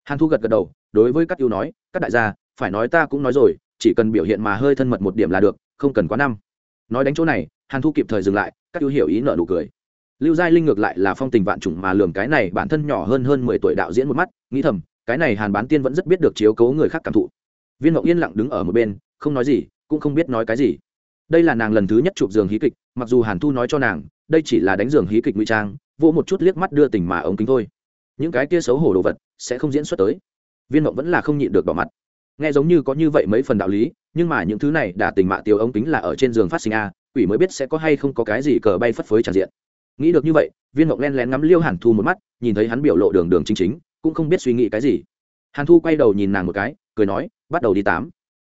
A: Hàn thu gật gật đầu, đối với các ưu nói, các đại gia, phải nói ta cũng nói rồi, chỉ cần biểu hiện mà hơi thân mật một điểm là được, không cần quá năm. Nói đánh chỗ này, hàn thu kịp thời dừng lại, các ưu hiểu ý nợ nụ cười. Lưu giai linh ngược lại là phong tình vạn chủng mà lường cái này bản thân nhỏ hơn hơn mười tuổi đạo diễn một mắt, nghĩ thầm, cái này hàn bán tiên vẫn rất biết được chiếu cố người khác cảm thụ. Viên ngọc yên lặng đứng ở một bên, không nói gì cũng không biết nói cái gì. Đây là nàng lần thứ nhất chụp giường hí kịch, mặc dù hàn thu nói cho nàng, đây chỉ là đánh giường hí kịch ngụy trang, vỗ một chút liếc mắt đưa tình mà ống kính thôi. Những cái kia xấu hổ đồ vật sẽ không diễn xuất tới. Viên mộng vẫn là không nhịn được bỏ mặt. Nghe giống như có như vậy mấy phần đạo lý, nhưng mà những thứ này đã tình mạ tiêu ống kính là ở trên giường phát sinh a, quỷ mới biết sẽ có hay không có cái gì cờ bay phất phới tràn diện. Nghĩ được như vậy, viên mộng len lén ngắm liêu hàn thu một mắt, nhìn thấy hắn biểu lộ đường đường chính chính, cũng không biết suy nghĩ cái gì. Hàn thu quay đầu nhìn nàng một cái, cười nói, bắt đầu đi tám.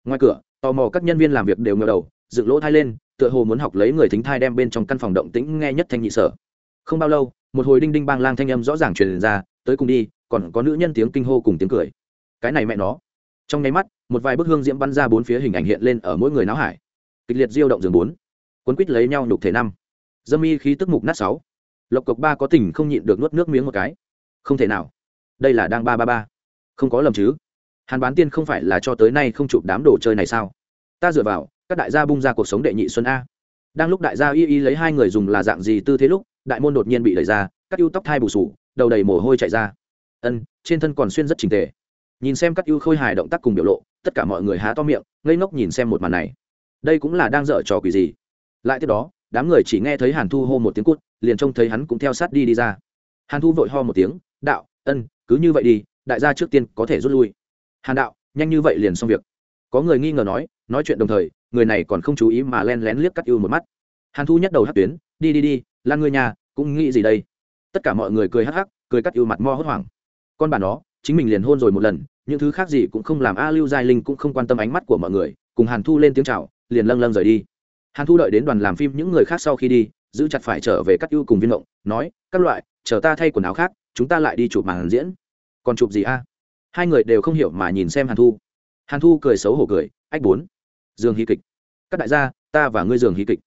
A: Ngoài cửa tò mò các nhân viên làm việc đều ngờ đầu, dựng lỗ thai lên, tựa hồ muốn học lấy người thính thai đem bên trong căn phòng động tĩnh nghe nhất thanh nhị sở. Không bao lâu, một hồi đinh đinh bang lang thanh âm rõ ràng truyền ra, tới cùng đi, còn có nữ nhân tiếng kinh hô cùng tiếng cười. Cái này mẹ nó. Trong nháy mắt, một vài bức hương diễm bắn ra bốn phía hình ảnh hiện lên ở mỗi người náo hải. Kịch liệt diêu động giường bốn, cuốn quýt lấy nhau nhục thể năm. Dâm y khí tức mục nát sáu. Lộc cộc ba có tình không nhịn được nuốt nước miếng một cái. Không thể nào. Đây là đang ba ba ba. Không có lầm chứ hàn bán tiên không phải là cho tới nay không chụp đám đồ chơi này sao? Ta dựa vào, các đại gia bung ra cuộc sống đệ nhị xuân a. Đang lúc đại gia y y lấy hai người dùng là dạng gì tư thế lúc, đại môn đột nhiên bị đẩy ra, các ưu tóc thai bù sù, đầu đầy mồ hôi chạy ra. Ân, trên thân còn xuyên rất trình tề. Nhìn xem các ưu khôi hài động tác cùng biểu lộ, tất cả mọi người há to miệng, ngây ngốc nhìn xem một màn này. Đây cũng là đang dở trò quỷ gì? Lại tiếp đó, đám người chỉ nghe thấy hàn thu hô một tiếng cút, liền trông thấy hắn cũng theo sát đi đi ra. Hàn thu vội ho một tiếng, đạo, ân, cứ như vậy đi, đại gia trước tiên có thể rút lui hàn đạo, nhanh như vậy liền xong việc. Có người nghi ngờ nói nói chuyện đồng thời, người này còn không chú ý mà len lén liếc cắt ưu một mắt. Hàn thu nhất đầu hát tuyến, đi đi đi, lan người nhà, cũng nghĩ gì đây? Tất cả mọi người cười hắc hắc, cười cắt ưu mặt mo hốt hoảng. Con bà nó, chính mình liền hôn rồi một lần, những thứ khác gì cũng không làm, a lưu giai linh cũng không quan tâm ánh mắt của mọi người, cùng hàn thu lên tiếng c h à o liền lâng lâng rời đi. Hàn thu đợi đến đoàn làm phim những người khác sau khi đi, giữ chặt phải trở về cắt ưu cùng viên mộng, nói, các loại, chờ ta thay quần áo khác, chúng ta lại đi chụp màn diễn. Còn chụp gì a? Hai người đều không hiểu mà nhìn xem hàn thu. Hàn thu cười xấu hổ cười, ách bốn giường hy kịch. Các đại gia, ta và ngươi giường hy kịch.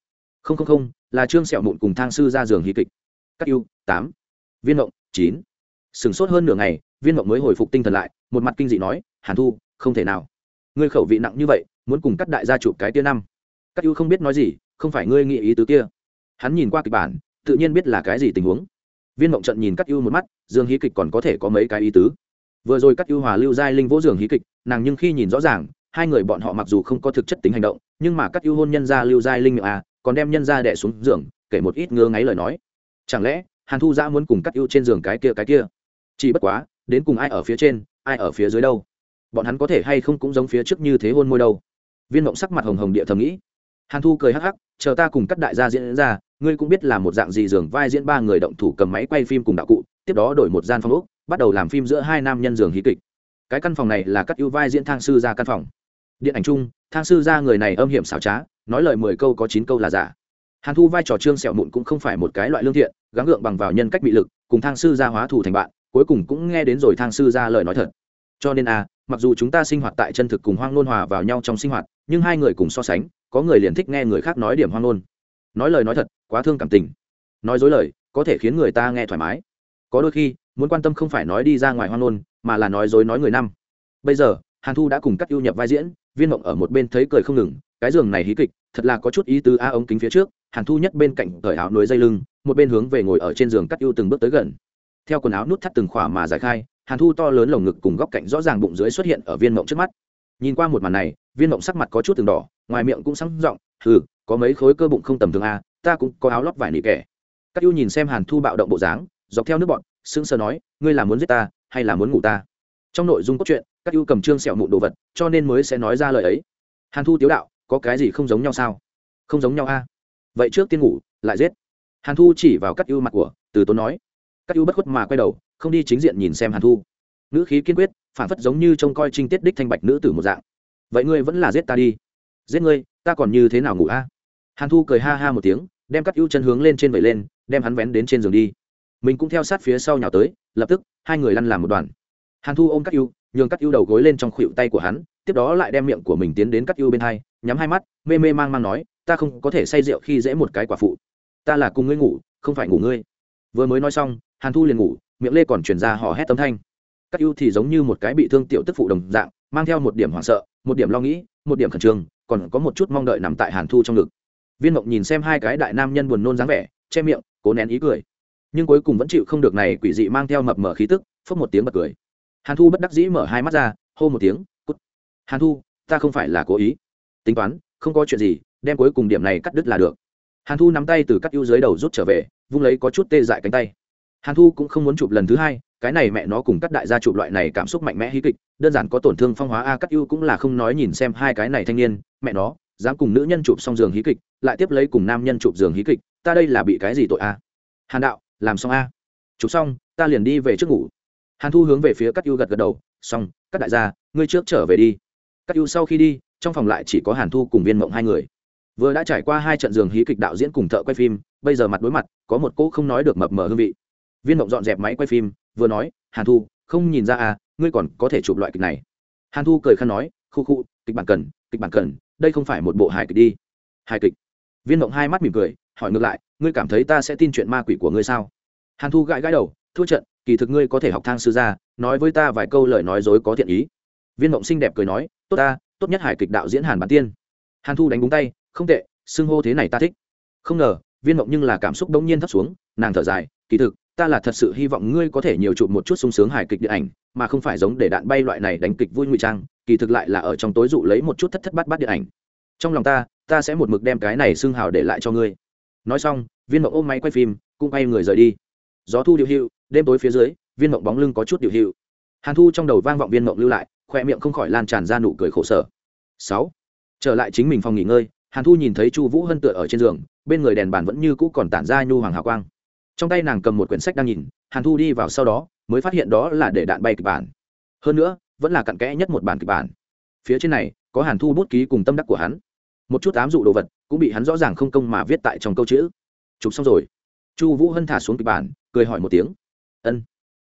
A: Không không không, là trương sẹo mụn cùng thang sư ra giường hy kịch. Các U tám, viên mộng, chín. Sửng sốt hơn nửa ngày, viên mộng mới hồi phục tinh thần lại, một mặt kinh dị nói, hàn thu, không thể nào. Ngươi khẩu vị nặng như vậy, muốn cùng các đại gia chụp cái tia năm. Các U không biết nói gì, không phải ngươi nghĩ ý tứ kia. Hắn nhìn qua kịch bản, tự nhiên biết là cái gì tình huống. Viên mộng trận nhìn các U một mắt, dương hí kịch còn có thể có mấy cái ý tứ vừa rồi các ưu hòa lưu giai linh vỗ giường hí kịch, nàng nhưng khi nhìn rõ ràng, hai người bọn họ mặc dù không có thực chất tính hành động, nhưng mà các ưu hôn nhân gia lưu giai linh miệng à còn đem nhân gia đẻ xuống giường, kể một ít ngơ ngáy lời nói. Chẳng lẽ, hàn thu giã muốn cùng các ưu trên giường cái kia cái kia? Chỉ bất quá, đến cùng ai ở phía trên, ai ở phía dưới đâu? Bọn hắn có thể hay không cũng giống phía trước như thế hôn môi đâu? Viên mộng sắc mặt hồng hồng địa thầm nghĩ. Hàn thu cười hắc hắc, chờ ta cùng các đại gia diễn ra, ngươi cũng biết là một dạng gì giường vai diễn ba người động thủ cầm máy quay phim cùng đạo cụ, tiếp đó đổi một gian phong úc bắt đầu làm phim giữa hai nam nhân giường hí kịch. Cái căn phòng này là các ưu vai diễn thang sư ra căn phòng. Điện ảnh chung, thang sư ra người này âm hiểm xảo trá, nói lời mười câu có chín câu là giả. Hàn thu vai trò trương sẹo mụn cũng không phải một cái loại lương thiện, gắng gượng bằng vào nhân cách bị lực, cùng thang sư ra hóa thù thành bạn, cuối cùng cũng nghe đến rồi thang sư ra lời nói thật. Cho nên a mặc dù chúng ta sinh hoạt tại chân thực cùng hoang nôn hòa vào nhau trong sinh hoạt, nhưng hai người cùng so sánh, có người liền thích nghe người khác nói điểm hoang nôn nói lời nói thật, quá thương cảm tình. Nói dối lời, có thể khiến người ta nghe thoải mái có đôi khi, muốn quan tâm không phải nói đi ra ngoài hoang nôn mà là nói dối nói người năm. Bây giờ, hàn thu đã cùng các ưu nhập vai diễn, viên mộng ở một bên thấy cười không ngừng, cái giường này hí kịch, thật là có chút ý tứ a ống kính phía trước, hàn thu nhất bên cạnh cởi áo núi dây lưng, một bên hướng về ngồi ở trên giường cắt ưu từng bước tới gần. Theo quần áo nút thắt từng khỏa mà giải khai, hàn thu to lớn lồng ngực cùng góc cạnh rõ ràng bụng dưới xuất hiện ở viên mộng trước mắt. Nhìn qua một màn này, viên mộng sắc mặt có chút từng đỏ, ngoài miệng cũng sáng giọng ừ có mấy khối cơ bụng không tầm thường a ta cũng có áo lót vải nỉ kẻ. Các ưu nhìn xem hàn thu bạo động bộ dáng dọc theo nước bọn, sững sờ nói, ngươi là muốn giết ta, hay là muốn ngủ ta? Trong nội dung cốt truyện, các ưu cầm trương sẹo mụn đồ vật, cho nên mới sẽ nói ra lời ấy. Hàn thu tiếu đạo, có cái gì không giống nhau sao? Không giống nhau a. Vậy trước tiên ngủ, lại giết. Hàn thu chỉ vào các ưu mặt của, từ tốn nói. Các ưu bất khuất mà quay đầu, không đi chính diện nhìn xem hàn thu. Nữ khí kiên quyết, phản phất giống như trông coi trinh tiết đích thanh bạch nữ tử một dạng. Vậy ngươi vẫn là giết ta đi. Giết ngươi? Ta còn như thế nào ngủ a? Hàn thu cười ha ha một tiếng, đem các ưu chân hướng lên trên vẩy lên, đem hắn vén đến trên giường đi mình cũng theo sát phía sau nhào tới, lập tức, hai người lăn làm một đoàn. Hàn thu ôm các ưu, nhường các ưu đầu gối lên trong khuỵu tay của hắn, tiếp đó lại đem miệng của mình tiến đến các ưu bên hai, nhắm hai mắt, mê mê mang mang nói, ta không có thể say rượu khi dễ một cái quả phụ. Ta là cùng ngươi ngủ, không phải ngủ ngươi. Vừa mới nói xong, hàn thu liền ngủ, miệng lê còn chuyển ra hò hét tấm thanh. Các ưu thì giống như một cái bị thương tiểu tức phụ đồng dạng, mang theo một điểm hoảng sợ, một điểm lo nghĩ, một điểm khẩn trương, còn có một chút mong đợi nằm tại hàn thu trong ngực. Viên mộng nhìn xem hai cái đại nam nhân buồn nôn dáng vẻ, che miệng, cố nén ý cười nhưng cuối cùng vẫn chịu không được này quỷ dị mang theo mập mờ khí tức, phốc một tiếng bật cười. Hàn thu bất đắc dĩ mở hai mắt ra, hô một tiếng, cút! Hàn thu, ta không phải là cố ý. Tính toán, không có chuyện gì, đem cuối cùng điểm này cắt đứt là được. Hàn thu nắm tay từ cắt ưu dưới đầu rút trở về, vung lấy có chút tê dại cánh tay. Hàn thu cũng không muốn chụp lần thứ hai, cái này mẹ nó cùng cắt đại gia chụp loại này cảm xúc mạnh mẽ hí kịch, đơn giản có tổn thương phong hóa a cắt ưu cũng là không nói nhìn xem hai cái này thanh niên, mẹ nó, dám cùng nữ nhân chụp xong giường hí kịch, lại tiếp lấy cùng nam nhân chụp giường hí kịch, ta đây là bị cái gì tội a? Hàn đạo làm xong a. Chụp xong, ta liền đi về trước ngủ. Hàn thu hướng về phía các ưu gật gật đầu, xong các đại gia, ngươi trước trở về đi. Các ưu sau khi đi, trong phòng lại chỉ có hàn thu cùng viên mộng hai người. Vừa đã trải qua hai trận giường hí kịch đạo diễn cùng thợ quay phim, bây giờ mặt đối mặt, có một cỗ không nói được mập mờ hương vị. Viên mộng dọn dẹp máy quay phim, vừa nói, hàn thu, không nhìn ra à ngươi còn có thể chụp loại kịch này. Hàn thu cười khăn nói, khu khu, kịch bản cần, kịch bản cần, đây không phải một bộ hài kịch đi. Hài kịch? Viên mộng hai mắt mỉm cười, hỏi ngược lại ngươi cảm thấy ta sẽ tin chuyện ma quỷ của ngươi sao? Hàn thu gãi gãi đầu, thua trận, kỳ thực ngươi có thể học thang sư ra nói với ta vài câu lời nói dối có thiện ý. Viên mộng xinh đẹp cười nói, tốt ta, tốt nhất hài kịch đạo diễn hàn bản tiên. Hàn thu đánh búng tay, không tệ, xưng hô thế này ta thích. Không ngờ, viên mộng nhưng là cảm xúc đông nhiên thấp xuống, nàng thở dài, kỳ thực, ta là thật sự hy vọng ngươi có thể nhiều chụp một chút sung sướng hài kịch điện ảnh, mà không phải giống để đạn bay loại này đánh kịch vui ngụy trang, kỳ thực lại là ở trong tối dụ lấy một chút thất thất bát bát điện ảnh. Trong lòng ta ta sẽ một mực đem cái này xương hào để lại cho ngươi nói xong, viên mộng ôm máy quay phim, cũng quay người rời đi. Gió thu điệu hiệu, đêm tối phía dưới, viên mộng bóng lưng có chút điệu hiệu. Hàn thu trong đầu vang vọng viên mộng lưu lại khoe miệng không khỏi lan tràn ra nụ cười khổ sở. Sáu, trở lại chính mình phòng nghỉ ngơi, hàn thu nhìn thấy chu vũ hân tựa ở trên giường, bên người đèn bàn vẫn như cũ còn tản ra nhu hoàng hào quang. Trong tay nàng cầm một quyển sách đang nhìn, hàn thu đi vào sau đó, mới phát hiện đó là để đạn bay kịch bản. Hơn nữa, vẫn là cặn kẽ nhất một bản kịch bản. Phía trên này, có hàn thu bút ký cùng tâm đắc của hắn. Một chút ám dụ đồ vật cũng bị hắn rõ ràng không công mà viết tại trong câu chữ. Chụp xong rồi. Chu vũ hân thả xuống kịch bản, cười hỏi một tiếng. Ân.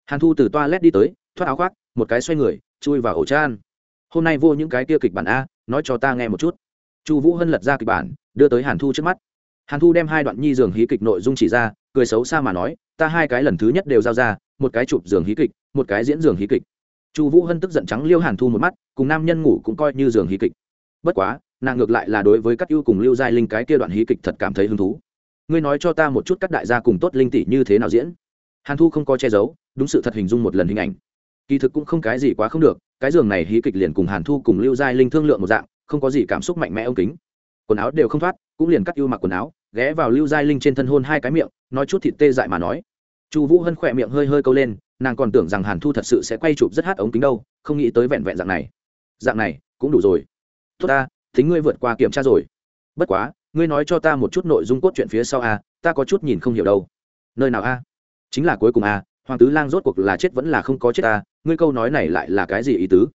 A: Hàn thu từ toa led đi tới, thoát áo khoác, một cái xoay người, chui vào ổ cha hôm nay vô những cái kia kịch bản a, nói cho ta nghe một chút. Chu vũ hân lật ra kịch bản, đưa tới hàn thu trước mắt. Hàn thu đem hai đoạn nhi giường hí kịch nội dung chỉ ra, cười xấu xa mà nói, ta hai cái lần thứ nhất đều giao ra, một cái chụp giường hí kịch, một cái diễn giường hí kịch. Chu vũ hân tức giận trắng liêu hàn thu một mắt, cùng nam nhân ngủ cũng coi như giường hí kịch. Bất quá nàng ngược lại là đối với các ưu cùng lưu giai linh cái kia đoạn hí kịch thật cảm thấy hứng thú. Ngươi nói cho ta một chút các đại gia cùng tốt linh tỷ như thế nào diễn. Hàn thu không có che giấu, đúng sự thật hình dung một lần hình ảnh. Kỳ thực cũng không cái gì quá không được, cái giường này hí kịch liền cùng hàn thu cùng lưu giai linh thương lượng một dạng, không có gì cảm xúc mạnh mẽ ông kính. Quần áo đều không thoát, cũng liền cắt ưu mặc quần áo, ghé vào lưu giai linh trên thân hôn hai cái miệng, nói chút thịt tê dại mà nói. Chu vũ hân khỏe miệng hơi hơi câu lên, nàng còn tưởng rằng hàn thu thật sự sẽ quay chụp rất hát ống kính đâu, không nghĩ tới vẹn vẹn dạng này. Dạng này, cũng đủ rồi. Tốt ta Tính ngươi vượt qua kiểm tra rồi. Bất quá, ngươi nói cho ta một chút nội dung cốt truyện phía sau a, ta có chút nhìn không hiểu đâu. Nơi nào a? Chính là cuối cùng a, hoàng tứ lang rốt cuộc là chết vẫn là không có chết ta ngươi câu nói này lại là cái gì ý tứ?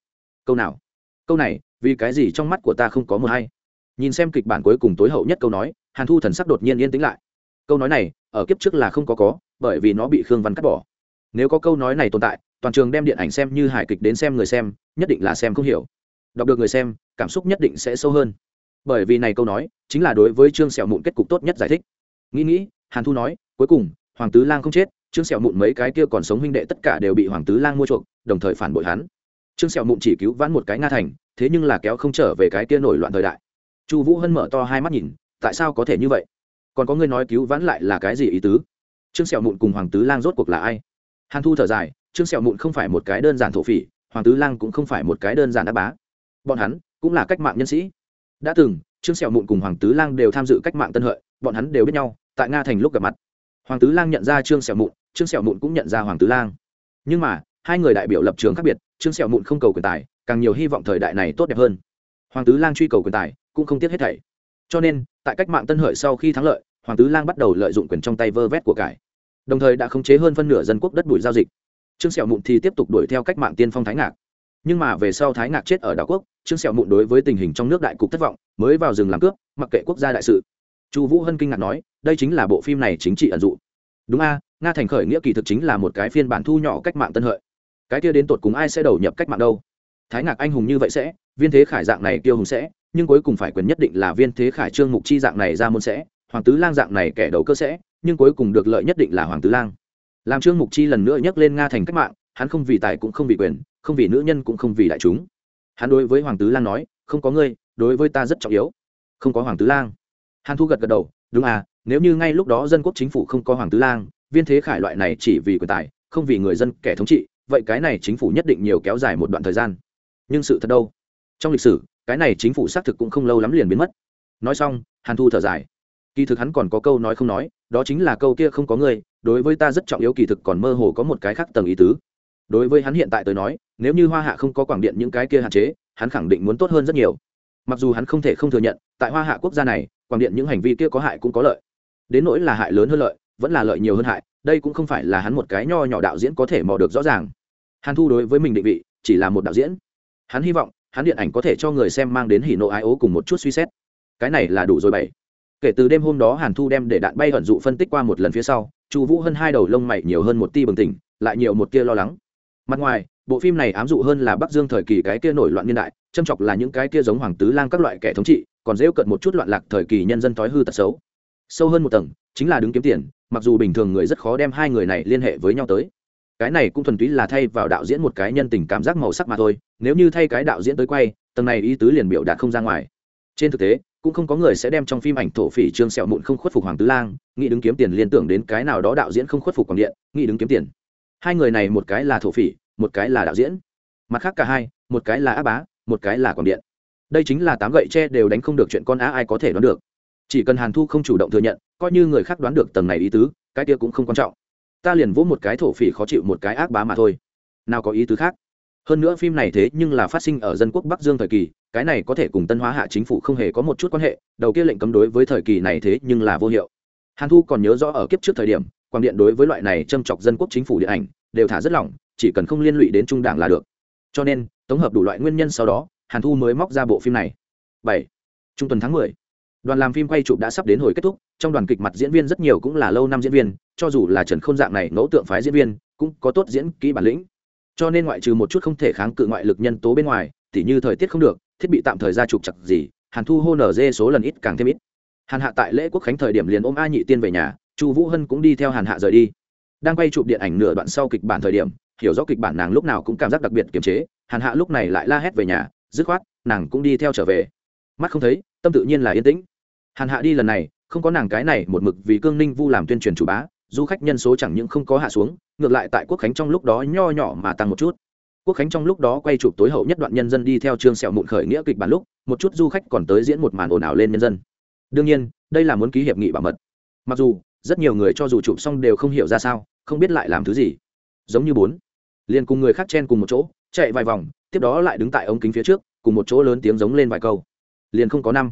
A: Câu nào? Câu này, vì cái gì trong mắt của ta không có mờ hay? Nhìn xem kịch bản cuối cùng tối hậu nhất câu nói, hàn thu thần sắc đột nhiên yên tĩnh lại. Câu nói này, ở kiếp trước là không có có, bởi vì nó bị khương văn cắt bỏ. Nếu có câu nói này tồn tại, toàn trường đem điện ảnh xem như hài kịch đến xem người xem, nhất định là xem không hiểu đọc được người xem, cảm xúc nhất định sẽ sâu hơn. Bởi vì này câu nói chính là đối với trương sẹo mụn kết cục tốt nhất giải thích. Nghĩ nghĩ, hàn thu nói, cuối cùng, hoàng tứ lang không chết, trương sẹo mụn mấy cái kia còn sống huynh đệ tất cả đều bị hoàng tứ lang mua chuộc, đồng thời phản bội hắn. Trương sẹo mụn chỉ cứu vãn một cái nga thành, thế nhưng là kéo không trở về cái kia nổi loạn thời đại. Chu vũ hân mở to hai mắt nhìn, tại sao có thể như vậy? Còn có người nói cứu vãn lại là cái gì ý tứ? Trương sẹo mụn cùng hoàng tứ lang rốt cuộc là ai? Hàn thu thở dài, trương sẹo mụn không phải một cái đơn giản thổ phỉ, hoàng tứ lang cũng không phải một cái đơn giản đáp bá bọn hắn cũng là cách mạng nhân sĩ. Đã từng, trương sẹo mụn cùng hoàng tứ lang đều tham dự cách mạng tân hợi, bọn hắn đều biết nhau, tại nga thành lúc gặp mặt. Hoàng tứ lang nhận ra trương sẹo mụn, trương sẹo mụn cũng nhận ra hoàng tứ lang. Nhưng mà, hai người đại biểu lập trường khác biệt, trương sẹo mụn không cầu quyền tài, càng nhiều hy vọng thời đại này tốt đẹp hơn. Hoàng tứ lang truy cầu quyền tài, cũng không tiếc hết thảy. Cho nên, tại cách mạng tân hợi sau khi thắng lợi, hoàng tứ lang bắt đầu lợi dụng quyền trong tay vơ vét của cải. Đồng thời đã khống chế hơn phân nửa dân quốc đất bụi giao dịch. Trương sẹo mụn thì tiếp tục đuổi theo cách mạng tiên phong thái ngạc nhưng mà về sau thái ngạc chết ở đảo quốc, trương sẹo mụn đối với tình hình trong nước đại cục thất vọng, mới vào rừng làm cướp, mặc kệ quốc gia đại sự. Chu vũ hân kinh ngạc nói, đây chính là bộ phim này chính trị ẩn dụ. Đúng a, nga thành khởi nghĩa kỳ thực chính là một cái phiên bản thu nhỏ cách mạng tân hợi. Cái kia đến tột cùng ai sẽ đầu nhập cách mạng đâu? Thái ngạc anh hùng như vậy sẽ, viên thế khải dạng này tiêu hùng sẽ, nhưng cuối cùng phải quyền nhất định là viên thế khải trương mục chi dạng này ra môn sẽ, hoàng tứ lang dạng này kẻ đầu cơ sẽ, nhưng cuối cùng được lợi nhất định là hoàng tứ lang. Làm trương mục chi lần nữa nhắc lên nga thành cách mạng, hắn không vì tài cũng không vì quyền không vì nữ nhân cũng không vì đại chúng. Hắn đối với hoàng tứ lang nói, không có ngươi, đối với ta rất trọng yếu. Không có hoàng tứ lang. Hàn thu gật gật đầu, đúng à nếu như ngay lúc đó dân quốc chính phủ không có hoàng tứ lang, viên thế khải loại này chỉ vì quyền tài, không vì người dân kẻ thống trị, vậy cái này chính phủ nhất định nhiều kéo dài một đoạn thời gian. Nhưng sự thật đâu? Trong lịch sử, cái này chính phủ xác thực cũng không lâu lắm liền biến mất. Nói xong, hàn thu thở dài. Kỳ thực hắn còn có câu nói không nói, đó chính là câu kia không có người đối với ta rất trọng yếu kỳ thực còn mơ hồ có một cái khác tầng ý tứ đối với hắn hiện tại tới nói, nếu như hoa hạ không có quảng điện những cái kia hạn chế, hắn khẳng định muốn tốt hơn rất nhiều. Mặc dù hắn không thể không thừa nhận, tại hoa hạ quốc gia này, quảng điện những hành vi kia có hại cũng có lợi. Đến nỗi là hại lớn hơn lợi, vẫn là lợi nhiều hơn hại, đây cũng không phải là hắn một cái nho nhỏ đạo diễn có thể mò được rõ ràng. Hàn thu đối với mình định vị, chỉ là một đạo diễn. Hắn hy vọng, hắn điện ảnh có thể cho người xem mang đến hỉ nộ ái ố cùng một chút suy xét. Cái này là đủ rồi bảy. Kể từ đêm hôm đó hàn thu đem để đạn bay vận dụ phân tích qua một lần phía sau, chu vũ hơn hai đầu lông mày nhiều hơn một ti bừng tỉnh, lại nhiều một tia lo lắng mặt ngoài, bộ phim này ám dụ hơn là bắc dương thời kỳ cái kia nổi loạn niên đại, châm chọc là những cái kia giống hoàng tứ lang các loại kẻ thống trị, còn dễ cận một chút loạn lạc thời kỳ nhân dân thói hư tật xấu. Sâu hơn một tầng, chính là đứng kiếm tiền, mặc dù bình thường người rất khó đem hai người này liên hệ với nhau tới. Cái này cũng thuần túy là thay vào đạo diễn một cái nhân tình cảm giác màu sắc mà thôi, nếu như thay cái đạo diễn tới quay, tầng này ý tứ liền biểu đạt không ra ngoài. Trên thực tế, cũng không có người sẽ đem trong phim ảnh thổ phỉ trương sẹo mụn không khuất phục hoàng tứ lang, nghĩ đứng kiếm tiền liên tưởng đến cái nào đó đạo diễn không khuất phục quảng điện, nghĩ đứng kiếm tiền. Hai người này một cái là thổ phỉ một cái là đạo diễn, mặt khác cả hai, một cái là á bá, một cái là quảng điện. Đây chính là tám gậy tre đều đánh không được chuyện con á ai có thể đoán được. Chỉ cần hàn thu không chủ động thừa nhận, coi như người khác đoán được tầng này ý tứ, cái kia cũng không quan trọng. Ta liền vỗ một cái thổ phỉ khó chịu một cái ác bá mà thôi. Nào có ý tứ khác? Hơn nữa phim này thế nhưng là phát sinh ở dân quốc bắc dương thời kỳ, cái này có thể cùng tân hóa hạ chính phủ không hề có một chút quan hệ, đầu kia lệnh cấm đối với thời kỳ này thế nhưng là vô hiệu. Hàn thu còn nhớ rõ ở kiếp trước thời điểm quan điện đối với loại này châm chọc dân quốc chính phủ điện ảnh, đều thả rất lỏng chỉ cần không liên lụy đến trung đảng là được. Cho nên, tổng hợp đủ loại nguyên nhân sau đó, hàn thu mới móc ra bộ phim này. Bảy. Trung tuần tháng mười. Đoàn làm phim quay chụp đã sắp đến hồi kết thúc, trong đoàn kịch mặt diễn viên rất nhiều cũng là lâu năm diễn viên, cho dù là trần k h ô n dạng này ngẫu tượng phái diễn viên, cũng có tốt diễn kỹ bản lĩnh. Cho nên ngoại trừ một chút không thể kháng cự ngoại lực nhân tố bên ngoài, tỉ như thời tiết không được, thiết bị tạm thời ra trục chặt gì, hàn thu hô nở dê số lần ít càng thêm ít. Hàn hạ tại lễ quốc khánh thời điểm liền ôm a nhị tiên về nhà, chu vũ hân cũng đi theo hàn hạ rời đi. Đang quay chụp điện ảnh nửa đoạn sau kịch bản thời điểm hiểu rõ kịch bản nàng lúc nào cũng cảm giác đặc biệt kiềm chế, hàn hạ lúc này lại la hét về nhà, dứt khoát, nàng cũng đi theo trở về. Mắt không thấy, tâm tự nhiên là yên tĩnh. Hàn hạ đi lần này, không có nàng cái này một mực vì cương ninh vu làm tuyên truyền chủ bá, du khách nhân số chẳng những không có hạ xuống, ngược lại tại quốc khánh trong lúc đó nho nhỏ mà tăng một chút. Quốc khánh trong lúc đó quay chụp tối hậu nhất đoạn nhân dân đi theo trương sẹo mụn khởi nghĩa kịch bản lúc, một chút du khách còn tới diễn một màn ồn ào lên nhân dân. Đương nhiên, đây là muốn ký hiệp nghị bảo mật. Mặc dù, rất nhiều người cho dù chụp xong đều không hiểu ra sao, không biết lại làm thứ gì. Giống như bốn liền cùng người khác chen cùng một chỗ, chạy vài vòng, tiếp đó lại đứng tại ống kính phía trước, cùng một chỗ lớn tiếng giống lên vài câu. Liền không có năm.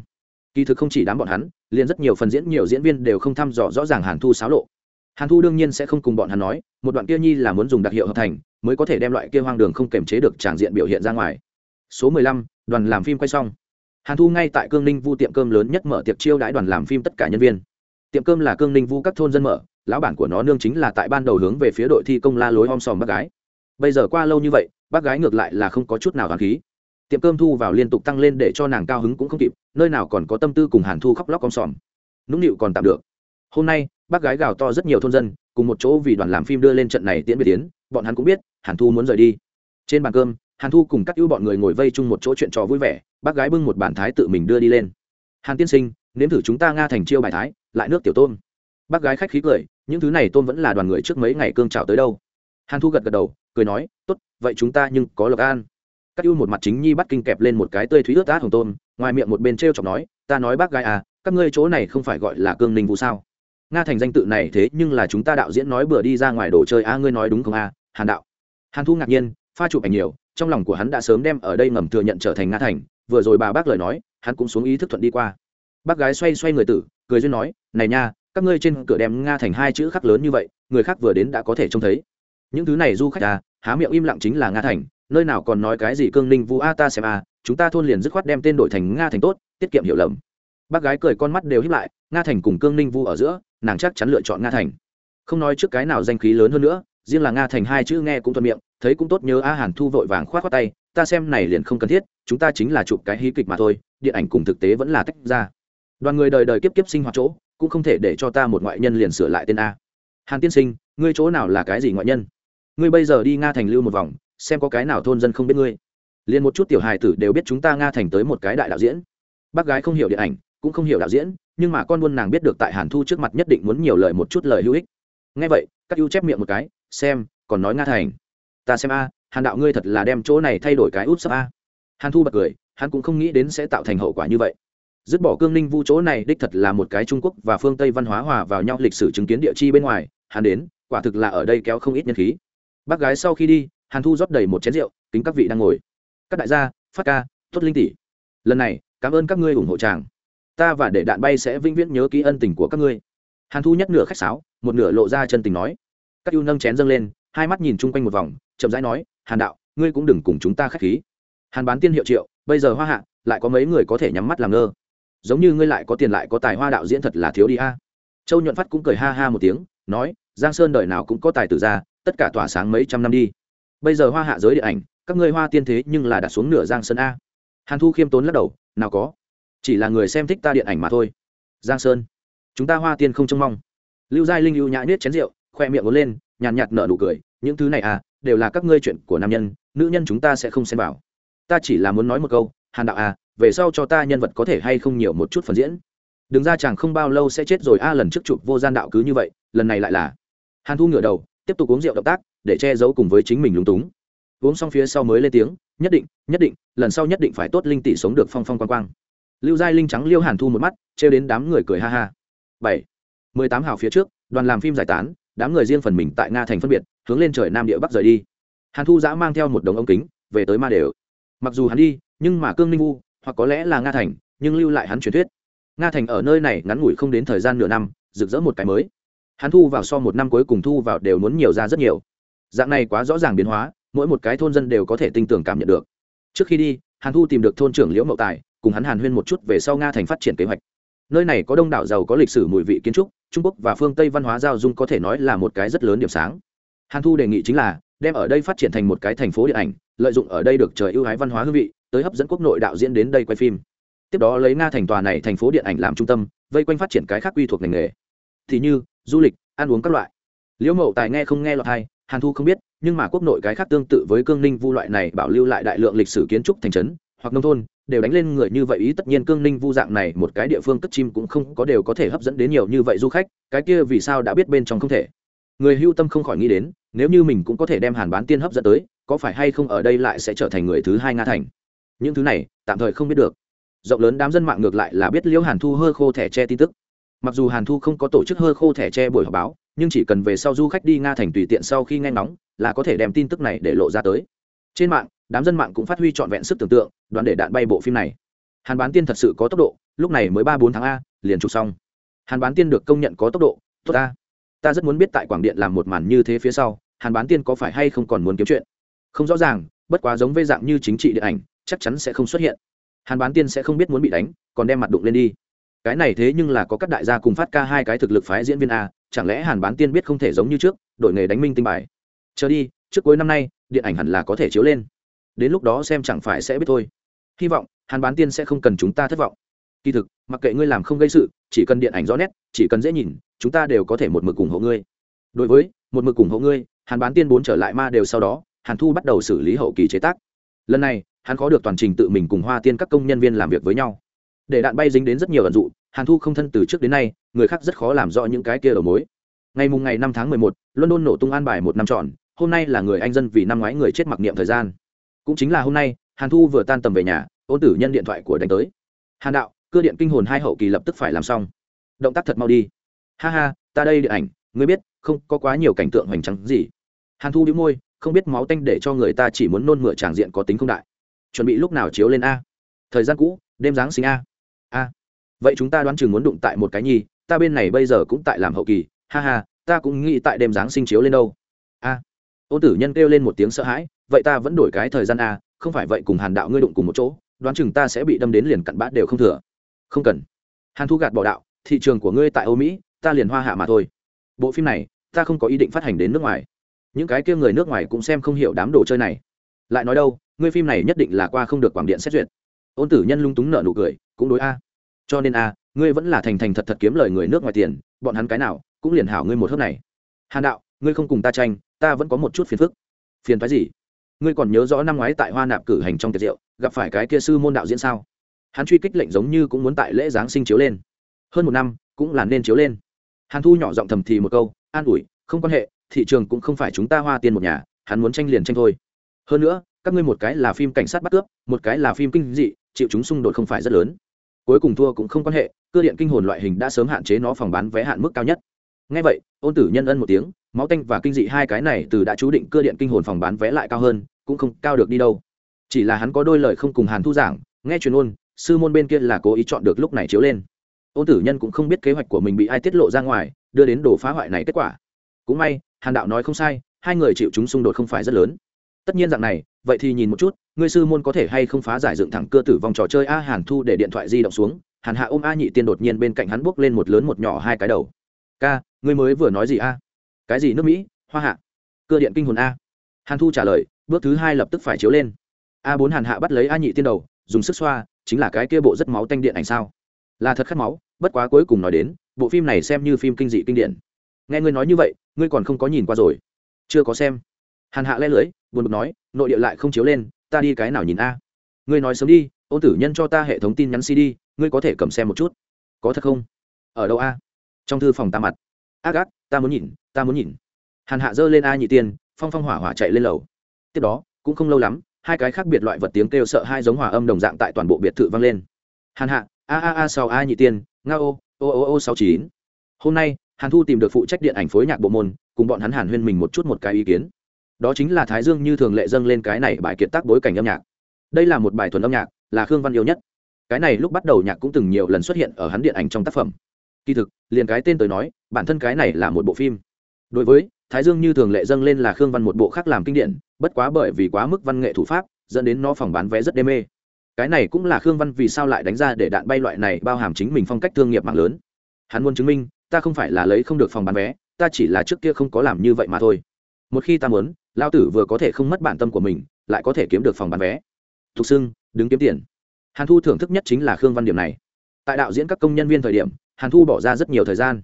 A: Kỳ thực không chỉ đám bọn hắn, liền rất nhiều phần diễn nhiều diễn viên đều không thăm dò rõ ràng hàn thu xáo lộ. Hàn thu đương nhiên sẽ không cùng bọn hắn nói, một đoạn kia nhi là muốn dùng đặc hiệu hợp thành, mới có thể đem loại kia hoang đường không kềm chế được tràng diện biểu hiện ra ngoài. Số mười lăm, đoàn làm phim quay xong. Hàn thu ngay tại cương ninh vu tiệm cơm lớn nhất mở tiệc chiêu đãi đoàn làm phim tất cả nhân viên. Tiệm cơm là cương ninh vu các thôn dân mở, lão bản của nó nương chính là tại ban đầu hướng về phía đội thi công la lối om sòm bác gái bây giờ qua lâu như vậy, bác gái ngược lại là không có chút nào hoàng khí. Tiệm cơm thu vào liên tục tăng lên để cho nàng cao hứng cũng không kịp, nơi nào còn có tâm tư cùng hàn thu khóc lóc con sòm. Nũng nịu còn tạm được. Hôm nay, bác gái gào to rất nhiều thôn dân, cùng một chỗ vì đoàn làm phim đưa lên trận này tiễn biệt tiến bọn hắn cũng biết, hàn thu muốn rời đi. Trên bàn cơm, hàn thu cùng các ưu bọn người ngồi vây chung một chỗ chuyện trò vui vẻ, bác gái bưng một bàn thái tự mình đưa đi lên. Hàn tiên sinh, nếm thử chúng ta nga thành chiêu bài thái, lại nước tiểu tôm. Bác gái khách khí cười, những thứ này tôm vẫn là đoàn người trước mấy ngày cương trào tới đâu? Hàn thu gật gật đầu cười nói, tốt, vậy chúng ta nhưng có lộc an. Các ưu một mặt chính nhi bắt kinh kẹp lên một cái tươi thúy ướt át hồng tôm, ngoài miệng một bên t r e o chọc nói, ta nói bác gái à các ngươi chỗ này không phải gọi là cương ninh vũ sao? Nga thành danh tự này thế nhưng là chúng ta đạo diễn nói bừa đi ra ngoài đồ chơi a ngươi nói đúng không a hàn đạo. Hàn thu ngạc nhiên, pha chụp ảnh nhiều, trong lòng của hắn đã sớm đem ở đây ngầm thừa nhận trở thành nga thành, vừa rồi bà bác lời nói, hắn cũng xuống ý thức thuận đi qua. Bác gái xoay xoay người tử, cười duyên nói, này nha, các ngươi trên cửa đem nga thành hai chữ khắc lớn như vậy, người khác vừa đến đã có thể trông thấy. Những thứ này du khách à há miệng im lặng chính là nga thành, nơi nào còn nói cái gì cương ninh vu a ta xem a, chúng ta thôn liền dứt khoát đem tên đổi thành nga thành tốt, tiết kiệm hiểu lầm. Bác gái cười con mắt đều hiếp lại, nga thành cùng cương ninh vu ở giữa, nàng chắc chắn lựa chọn nga thành. Không nói trước cái nào danh khí lớn hơn nữa, riêng là nga thành hai chữ nghe cũng thuận miệng, thấy cũng tốt nhớ a hàn thu vội vàng k h o á t khoác tay, ta xem này liền không cần thiết, chúng ta chính là chụp cái hí kịch mà thôi, điện ảnh cùng thực tế vẫn là tách ra. Đoàn người đời đời kiếp kiếp sinh hoạt chỗ, cũng không thể để cho ta một ngoại nhân liền sửa lại tên a. Hàn tiên sinh, ngươi chỗ nào là cái gì ngoại nhân? Ngươi bây giờ đi nga thành lưu một vòng, xem có cái nào thôn dân không biết ngươi. Liền một chút tiểu hài tử đều biết chúng ta nga thành tới một cái đại đạo diễn. Bác gái không hiểu điện ảnh, cũng không hiểu đạo diễn, nhưng mà con buôn nàng biết được tại hàn thu trước mặt nhất định muốn nhiều lời một chút lời hữu ích. Ngay vậy, các ưu chép miệng một cái, xem, còn nói nga thành. Ta xem a, hàn đạo ngươi thật là đem chỗ này thay đổi cái út sắp a. Hàn thu bật cười, hắn cũng không nghĩ đến sẽ tạo thành hậu quả như vậy. Dứt bỏ cương ninh vu chỗ này, đích thật là một cái trung quốc và phương tây văn hóa hòa vào nhau lịch sử chứng kiến địa chi bên ngoài, hắn đến, quả thực là ở đây kéo không ít nhân khí bác gái sau khi đi, hàn thu rót đầy một chén rượu, kính các vị đang ngồi. Các đại gia, phát ca tuất linh tỷ. Lần này, cảm ơn các ngươi ủng hộ chàng. Ta và để đạn bay sẽ vĩnh viễn nhớ ký ân tình của các ngươi. Hàn thu nhắc nửa khách sáo, một nửa lộ ra chân tình nói. Các ưu nâng chén dâng lên, hai mắt nhìn chung quanh một vòng, chậm rãi nói, hàn đạo, ngươi cũng đừng cùng chúng ta k h á c h khí. Hàn bán tiên hiệu triệu, bây giờ hoa hạ, lại có mấy người có thể nhắm mắt làm ngơ. Giống như ngươi lại có tiền lại có tài hoa đạo diễn thật là thiếu đi a. Châu nhuận phát cũng cười ha ha một tiếng, nói, giang sơn đời nào cũng có tài tử ra tất cả tỏa sáng mấy trăm năm đi. Bây giờ hoa hạ giới điện ảnh, các ngươi hoa tiên thế nhưng là đặt xuống nửa giang sơn a. Hàn thu khiêm tốn lắc đầu, nào có. Chỉ là người xem thích ta điện ảnh mà thôi. Giang sơn, chúng ta hoa tiên không trông mong. Lưu giai linh ưu nhã nết chén rượu, khoe miệng vốn lên, nhàn nhạt nở nụ cười, những thứ này à đều là các ngươi chuyện của nam nhân, nữ nhân chúng ta sẽ không xem vào. Ta chỉ là muốn nói một câu, hàn đạo à về sau cho ta nhân vật có thể hay không nhiều một chút phần diễn. Đừng ra chàng không bao lâu sẽ chết rồi a, lần trước chụp vô gian đạo cứ như vậy, lần này lại là. Hàn thu ngửa đầu tiếp tục uống rượu động tác, để che giấu cùng với chính mình lúng túng. Uống xong phía sau mới lên tiếng, nhất định nhất định, lần sau nhất định phải tốt linh tỷ sống được phong phong quang quang. Lưu giai linh trắng liêu hàn thu một mắt, trêu đến đám người cười ha ha. Bảy, mười tám hào phía trước, đoàn làm phim giải tán, đám người riêng phần mình tại nga thành phân biệt, hướng lên trời nam địa bắc rời đi. Hàn thu giã mang theo một đống ống kính, về tới ma đều. Mặc dù hắn đi, nhưng mà cương ninh vu hoặc có lẽ là nga thành, nhưng lưu lại hắn truyền thuyết. Nga thành ở nơi này ngắn ngủi không đến thời gian nửa năm, rực rỡ một cái mới hắn thu vào so một năm cuối cùng thu vào đều muốn nhiều ra rất nhiều. Dạng này quá rõ ràng biến hóa, mỗi một cái thôn dân đều có thể tin tưởng cảm nhận được. Trước khi đi, hàn thu tìm được thôn trưởng liễu mậu tài, cùng hắn hàn huyên một chút về sau nga thành phát triển kế hoạch. Nơi này có đông đảo giàu có lịch sử mùi vị kiến trúc, trung quốc và phương tây văn hóa giao dung có thể nói là một cái rất lớn điểm sáng. Hàn thu đề nghị chính là, đem ở đây phát triển thành một cái thành phố điện ảnh, lợi dụng ở đây được trời ưu ái văn hóa hương vị, tới hấp dẫn quốc nội đạo diễn đến đây quay phim. Tiếp đó lấy nga thành tòa này thành phố điện ảnh làm trung tâm, vây quanh phát triển cái khác quy thuộc ngành nghề. Thì như du lịch, ăn uống các loại. Liễu mậu tài nghe không nghe lọt hay hàn thu không biết, nhưng mà quốc nội cái khác tương tự với cương ninh vu loại này bảo lưu lại đại lượng lịch sử kiến trúc thành trấn, hoặc nông thôn, đều đánh lên người như vậy ý tất nhiên cương ninh vu dạng này một cái địa phương cất chim cũng không có đều có thể hấp dẫn đến nhiều như vậy du khách, cái kia vì sao đã biết bên trong không thể. Người hưu tâm không khỏi nghĩ đến, nếu như mình cũng có thể đem hàn bán tiên hấp dẫn tới, có phải hay không ở đây lại sẽ trở thành người thứ hai nga thành? Những thứ này, tạm thời không biết được. Rộng lớn đám dân mạng ngược lại là biết liễu hàn thu hơ khô thẻ che tin tức mặc dù hàn thu không có tổ chức hơ khô thẻ tre buổi họp báo, nhưng chỉ cần về sau du khách đi nga thành tùy tiện sau khi nghe ngóng, là có thể đem tin tức này để lộ ra tới. Trên mạng, đám dân mạng cũng phát huy trọn vẹn sức tưởng tượng, đoán để đạn bay bộ phim này. Hàn bán tiên thật sự có tốc độ, lúc này mới ba bốn tháng a, liền chụp xong. Hàn bán tiên được công nhận có tốc độ, tốt a ta rất muốn biết tại quảng điện làm một màn như thế phía sau, hàn bán tiên có phải hay không còn muốn kiếm chuyện? Không rõ ràng, bất quá giống vây dạng như chính trị điện ảnh, chắc chắn sẽ không xuất hiện. Hàn bán tiên sẽ không biết muốn bị đánh, còn đem mặt đụng lên đi cái này thế nhưng là có các đại gia cùng phát ca hai cái thực lực phái diễn viên a, chẳng lẽ hàn bán tiên biết không thể giống như trước, đội nghề đánh minh tinh bài? Chờ đi, trước cuối năm nay, điện ảnh hẳn là có thể chiếu lên. Đến lúc đó xem chẳng phải sẽ biết thôi. Hy vọng, hàn bán tiên sẽ không cần chúng ta thất vọng. Kỳ thực, mặc kệ ngươi làm không gây sự, chỉ cần điện ảnh rõ nét, chỉ cần dễ nhìn, chúng ta đều có thể một mực ủng hộ ngươi. Đối với, một mực ủng hộ ngươi, hàn bán tiên bốn trở lại ma đều sau đó, hàn thu bắt đầu xử lý hậu kỳ chế tác. Lần này, hắn có được toàn trình tự mình cùng hoa tiên các công nhân viên làm việc với nhau. Để đạn bay dính đến rất nhiều ẩn dụ hàn thu không thân từ trước đến nay, người khác rất khó làm rõ những cái kia đầu mối. Ngày mùng ngày năm tháng mười một, london nổ tung an bài một năm trọn, hôm nay là người anh dân vì năm ngoái người chết mặc niệm thời gian. Cũng chính là hôm nay, hàn thu vừa tan tầm về nhà, ôn tử nhân điện thoại của đánh tới. Hàn đạo cơ điện kinh hồn hai hậu kỳ lập tức phải làm xong. Động tác thật mau đi. Ha ha, ta đây điện ảnh, ngươi biết, không có quá nhiều cảnh tượng hoành trắng gì. Hàn thu đĩu môi, không biết máu tanh để cho người ta chỉ muốn nôn mửa tràng diện có tính không đại. Chuẩn bị lúc nào chiếu lên a? Thời gian cũ, đêm giáng sinh a. A vậy chúng ta đoán chừng muốn đụng tại một cái nhi, ta bên này bây giờ cũng tại làm hậu kỳ, ha ha, ta cũng nghĩ tại đêm giáng sinh chiếu lên đâu. A ôn tử nhân kêu lên một tiếng sợ hãi, vậy ta vẫn đổi cái thời gian a, không phải vậy cùng hàn đạo ngươi đụng cùng một chỗ, đoán chừng ta sẽ bị đâm đến liền cặn bát đều không thừa. Không cần. Hàn thu gạt bỏ đạo, thị trường của ngươi tại âu mỹ, ta liền hoa hạ mà thôi. Bộ phim này, ta không có ý định phát hành đến nước ngoài. Những cái kia người nước ngoài cũng xem không hiểu đám đồ chơi này. Lại nói đâu, ngươi phim này nhất định là qua không được quảng điện xét duyệt. Ôn tử nhân lung túng nợ nụ cười, cũng đối a cho nên a, ngươi vẫn là thành thành thật thật kiếm lời người nước ngoài tiền, bọn hắn cái nào cũng liền hảo ngươi một hớp này. Hàn đạo, ngươi không cùng ta tranh, ta vẫn có một chút phiền phức. Phiền phái gì? Ngươi còn nhớ rõ năm ngoái tại hoa nạp cử hành trong tiệc rượu, gặp phải cái kia sư môn đạo diễn sao? Hắn truy kích lệnh giống như cũng muốn tại lễ giáng sinh chiếu lên. Hơn một năm, cũng là nên chiếu lên. Hàn thu nhỏ giọng thầm thì một câu, an ủi, không quan hệ, thị trường cũng không phải chúng ta hoa tiền một nhà, hắn muốn tranh liền tranh thôi. Hơn nữa, các ngươi một cái là phim cảnh sát bắt cướp, một cái là phim kinh dị, chịu chúng xung đột không phải rất lớn cuối cùng thua cũng không quan hệ cơ điện kinh hồn loại hình đã sớm hạn chế nó phòng bán vé hạn mức cao nhất. Ngay vậy, ôn tử nhân ân một tiếng, máu tanh và kinh dị hai cái này từ đã chú định cơ điện kinh hồn phòng bán vé lại cao hơn, cũng không cao được đi đâu. Chỉ là hắn có đôi lời không cùng hàn thu giảng, nghe truyền ôn, sư môn bên kia là cố ý chọn được lúc này chiếu lên. Ôn tử nhân cũng không biết kế hoạch của mình bị ai tiết lộ ra ngoài, đưa đến đồ phá hoại này kết quả. Cũng may, hàn đạo nói không sai, hai người chịu chúng xung đột không phải rất lớn tất nhiên dạng này, vậy thì nhìn một chút, ngươi sư môn có thể hay không phá giải dựng thẳng cơ tử vòng trò chơi a hàn thu để điện thoại di động xuống, hàn hạ ôm a nhị tiên đột nhiên bên cạnh hắn buốc lên một lớn một nhỏ hai cái đầu. Ca, ngươi mới vừa nói gì a? Cái gì nước mỹ, hoa hạ. Cơ điện kinh hồn a. Hàn thu trả lời, bước thứ hai lập tức phải chiếu lên. A bốn hàn hạ bắt lấy a nhị tiên đầu, dùng sức xoa, chính là cái kia bộ rất máu tanh điện ảnh sao? Là thật khát máu, bất quá cuối cùng nói đến, bộ phim này xem như phim kinh dị kinh điển. Nghe ngươi nói như vậy, ngươi còn không có nhìn qua rồi. Chưa có xem hàn hạ le lưới, buồn bực nói, nội địa lại không chiếu lên, ta đi cái nào nhìn a? Ngươi nói sớm đi, ôn tử nhân cho ta hệ thống tin nhắn cd ngươi có thể cầm xem một chút. Có thật không? Ở đâu a? Trong thư phòng ta mặt. Ác ác ta muốn nhìn, ta muốn nhìn. Hàn hạ giơ lên a nhị tiên, phong phong hỏa hỏa chạy lên lầu. Tiếp đó, cũng không lâu lắm, hai cái khác biệt loại vật tiếng kêu sợ hai giống hòa âm đồng dạng tại toàn bộ biệt thự vang lên. Hàn hạ, a a a, sau a nhị tiên, nga ô ô ô ô, sáu chín. Hôm nay, hàn thu tìm được phụ trách điện ảnh phối nhạc bộ môn, cùng bọn hắn hàn huyên mình một chút một cái ý kiến đó chính là thái dương như thường lệ dâng lên cái này bài kiệt tác bối cảnh âm nhạc. Đây là một bài thuần âm nhạc, là khương văn yêu nhất. Cái này lúc bắt đầu nhạc cũng từng nhiều lần xuất hiện ở hắn điện ảnh trong tác phẩm. Kỳ thực, liền cái tên tới nói, bản thân cái này là một bộ phim. Đối với, thái dương như thường lệ dâng lên là khương văn một bộ khác làm kinh điển, bất quá bởi vì quá mức văn nghệ thủ pháp, dẫn đến nó phòng bán vé rất đê mê. Cái này cũng là khương văn vì sao lại đánh ra để đạn bay loại này bao hàm chính mình phong cách thương nghiệp mạng lớn. Hắn muốn chứng minh, ta không phải là lấy không được phòng bán vé, ta chỉ là trước kia không có làm như vậy mà thôi một khi ta muốn lao tử vừa có thể không mất bản tâm của mình, lại có thể kiếm được phòng bán vé. Thục xưng đứng kiếm tiền. Hàn thu thưởng thức nhất chính là khương văn điểm này. Tại đạo diễn các công nhân viên thời điểm, hàn thu bỏ ra rất nhiều thời gian.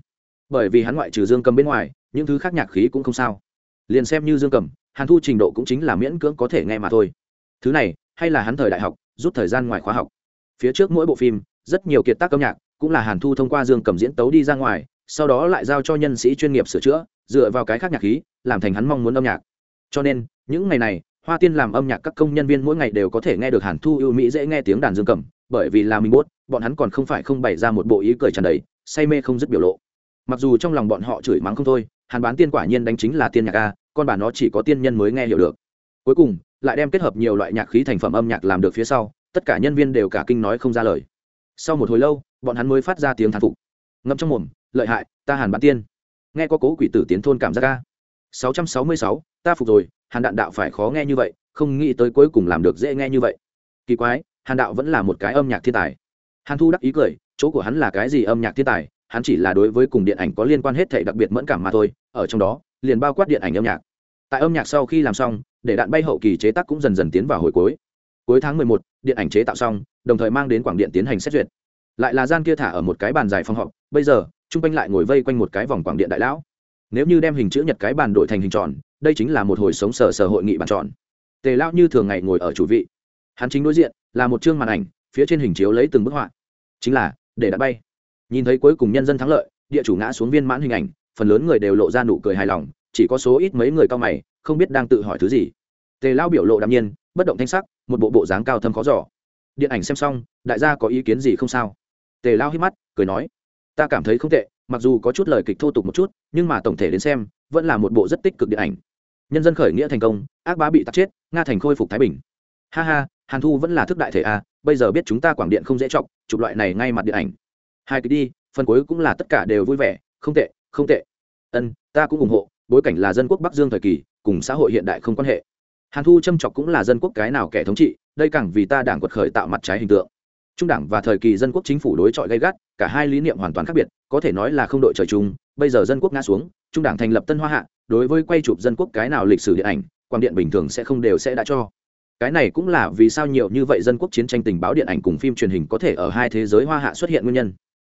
A: Bởi vì hắn ngoại trừ dương cầm bên ngoài, những thứ khác nhạc khí cũng không sao. Liền xem như dương cầm, hàn thu trình độ cũng chính là miễn cưỡng có thể nghe mà thôi. Thứ này, hay là hắn thời đại học, rút thời gian ngoài khóa học. Phía trước mỗi bộ phim, rất nhiều kiệt tác âm nhạc, cũng là hàn thu thông qua dương cầm diễn tấu đi ra ngoài, sau đó lại giao cho nhân sĩ chuyên nghiệp sửa chữa, dựa vào cái khác nhạc khí làm thành hắn mong muốn âm nhạc. Cho nên, những ngày này, hoa tiên làm âm nhạc các công nhân viên mỗi ngày đều có thể nghe được hàn thu ưu mỹ dễ nghe tiếng đàn dương cầm, bởi vì là mình bốt bọn hắn còn không phải không bày ra một bộ ý cười tràn đầy, say mê không dứt biểu lộ. Mặc dù trong lòng bọn họ chửi mắng không thôi, hàn bán tiên quả nhiên đánh chính là tiên nhạc a, con bà nó chỉ có tiên nhân mới nghe hiểu được. Cuối cùng, lại đem kết hợp nhiều loại nhạc khí thành phẩm âm nhạc làm được phía sau, tất cả nhân viên đều cả kinh nói không ra lời. Sau một hồi lâu, bọn hắn mới phát ra tiếng thán phục. Ngâm trong mồm, lợi hại, ta hàn bán tiên. Nghe có cố quỷ tử tiến thôn cảm giác ca sáu trăm sáu mươi sáu ta phục rồi hàn đạn đạo phải khó nghe như vậy không nghĩ tới cuối cùng làm được dễ nghe như vậy. Kỳ quái hàn đạo vẫn là một cái âm nhạc thiên tài. Hàn thu đắc ý cười chỗ của hắn là cái gì âm nhạc thiên tài hắn chỉ là đối với cùng điện ảnh có liên quan hết thảy đặc biệt mẫn cảm mà thôi ở trong đó liền bao quát điện ảnh âm nhạc. Tại âm nhạc sau khi làm xong để đạn bay hậu kỳ chế tác cũng dần dần tiến vào hồi cuối. Cuối tháng mười một, điện ảnh chế tạo xong đồng thời mang đến quảng điện tiến hành xét duyệt. Lại là gian kia thả ở một cái bàn dài phòng họp bây giờ trung quanh lại ngồi vây quanh một cái vòng quảng điện đại lão nếu như đem hình chữ nhật cái bàn đổi thành hình tròn, đây chính là một hồi sống sờ sờ hội nghị bàn tròn. Tề lão như thường ngày ngồi ở chủ vị. Hắn chính đối diện, là một chương màn ảnh, phía trên hình chiếu lấy từng bức họa. Chính là, để đã bay. Nhìn thấy cuối cùng nhân dân thắng lợi, địa chủ ngã xuống viên mãn hình ảnh, phần lớn người đều lộ ra nụ cười hài lòng, chỉ có số ít mấy người cao mày, không biết đang tự hỏi thứ gì. Tề lão biểu lộ đạm nhiên, bất động thanh sắc, một bộ bộ dáng cao thâm khó giỏ điện ảnh xem xong, đại gia có ý kiến gì không sao? Tề lão hít mắt, cười nói, ta cảm thấy không tệ mặc dù có chút lời kịch thô tục một chút, nhưng mà tổng thể đến xem, vẫn là một bộ rất tích cực điện ảnh. Nhân dân khởi nghĩa thành công, ác bá bị tắt chết, nga thành khôi phục thái bình. Ha ha, hàn thu vẫn là thức đại thể a bây giờ biết chúng ta quảng điện không dễ chọc, chụp loại này ngay mặt điện ảnh. Hai cái đi, phần cuối cũng là tất cả đều vui vẻ, không tệ không tệ. Ân, ta cũng ủng hộ, bối cảnh là dân quốc bắc dương thời kỳ, cùng xã hội hiện đại không quan hệ. Hàn thu châm chọc cũng là dân quốc cái nào kẻ thống trị, đây càng vì ta đảng quật khởi tạo mặt trái hình tượng trung đảng và thời kỳ dân quốc chính phủ đối chọi gây gắt, cả hai lý niệm hoàn toàn khác biệt, có thể nói là không đội trời chung. Bây giờ dân quốc ngã xuống, trung đảng thành lập tân hoa hạ, đối với quay chụp dân quốc cái nào lịch sử điện ảnh, quang điện bình thường sẽ không đều sẽ đã cho. Cái này cũng là vì sao nhiều như vậy dân quốc chiến tranh tình báo điện ảnh cùng phim truyền hình có thể ở hai thế giới hoa hạ xuất hiện nguyên nhân.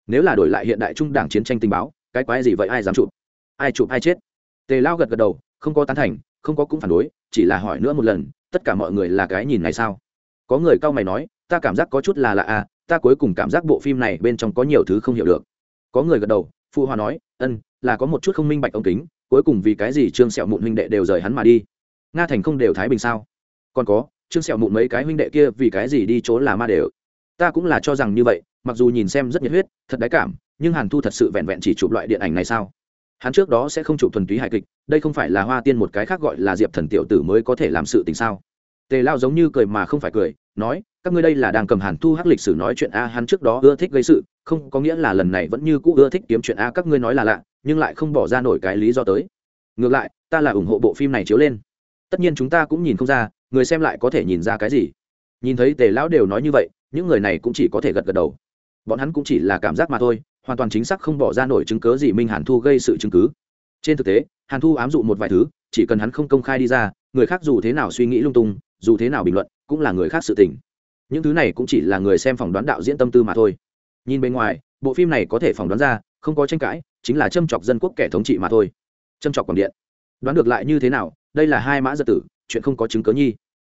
A: Nếu là đổi lại hiện đại trung đảng chiến tranh tình báo, cái quái gì vậy ai dám chụp? Ai chụp ai chết? Tề lao gật gật đầu, không có tán thành, không có cũng phản đối, chỉ là hỏi nữa một lần, tất cả mọi người là cái nhìn này sao? Có người cao mày nói ta cảm giác có chút là lạ à ta cuối cùng cảm giác bộ phim này bên trong có nhiều thứ không hiểu được. Có người gật đầu phụ hòa nói, ân, là có một chút không minh bạch ống kính, cuối cùng vì cái gì trương sẹo mụn huynh đệ đều rời hắn mà đi? Nga thành không đều thái bình sao? Còn có, trương sẹo mụn mấy cái huynh đệ kia vì cái gì đi chỗ là ma đều? Ta cũng là cho rằng như vậy, mặc dù nhìn xem rất nhiệt huyết, thật đáy cảm, nhưng hàn thu thật sự vẹn vẹn chỉ chụp loại điện ảnh này sao? Hắn trước đó sẽ không chụp thuần túy hài kịch, đây không phải là hoa tiên một cái khác gọi là diệp thần tiểu tử mới có thể làm sự tình sao? Tề lao giống như cười mà không phải cười, nói, các ngươi đây là đang cầm hàn thu hắc lịch sử nói chuyện a, hắn trước đó ưa thích gây sự, không có nghĩa là lần này vẫn như cũ ưa thích kiếm chuyện a, các ngươi nói là lạ, nhưng lại không bỏ ra nổi cái lý do tới. Ngược lại, ta là ủng hộ bộ phim này chiếu lên. Tất nhiên chúng ta cũng nhìn không ra, người xem lại có thể nhìn ra cái gì. Nhìn thấy tề lão đều nói như vậy, những người này cũng chỉ có thể gật gật đầu. Bọn hắn cũng chỉ là cảm giác mà thôi, hoàn toàn chính xác không bỏ ra nổi chứng cớ gì minh hàn thu gây sự chứng cứ. Trên thực tế, hàn thu ám dụ một vài thứ, chỉ cần hắn không công khai đi ra, người khác dù thế nào suy nghĩ lung tung dù thế nào bình luận, cũng là người khác sự tình. Những thứ này cũng chỉ là người xem phỏng đoán đạo diễn tâm tư mà thôi. Nhìn bên ngoài, bộ phim này có thể phỏng đoán ra, không có tranh cãi, chính là châm chọc dân quốc kẻ thống trị mà thôi. Châm chọc quảng điện. Đoán được lại như thế nào, đây là hai mã giật tử, chuyện không có chứng cớ nhi.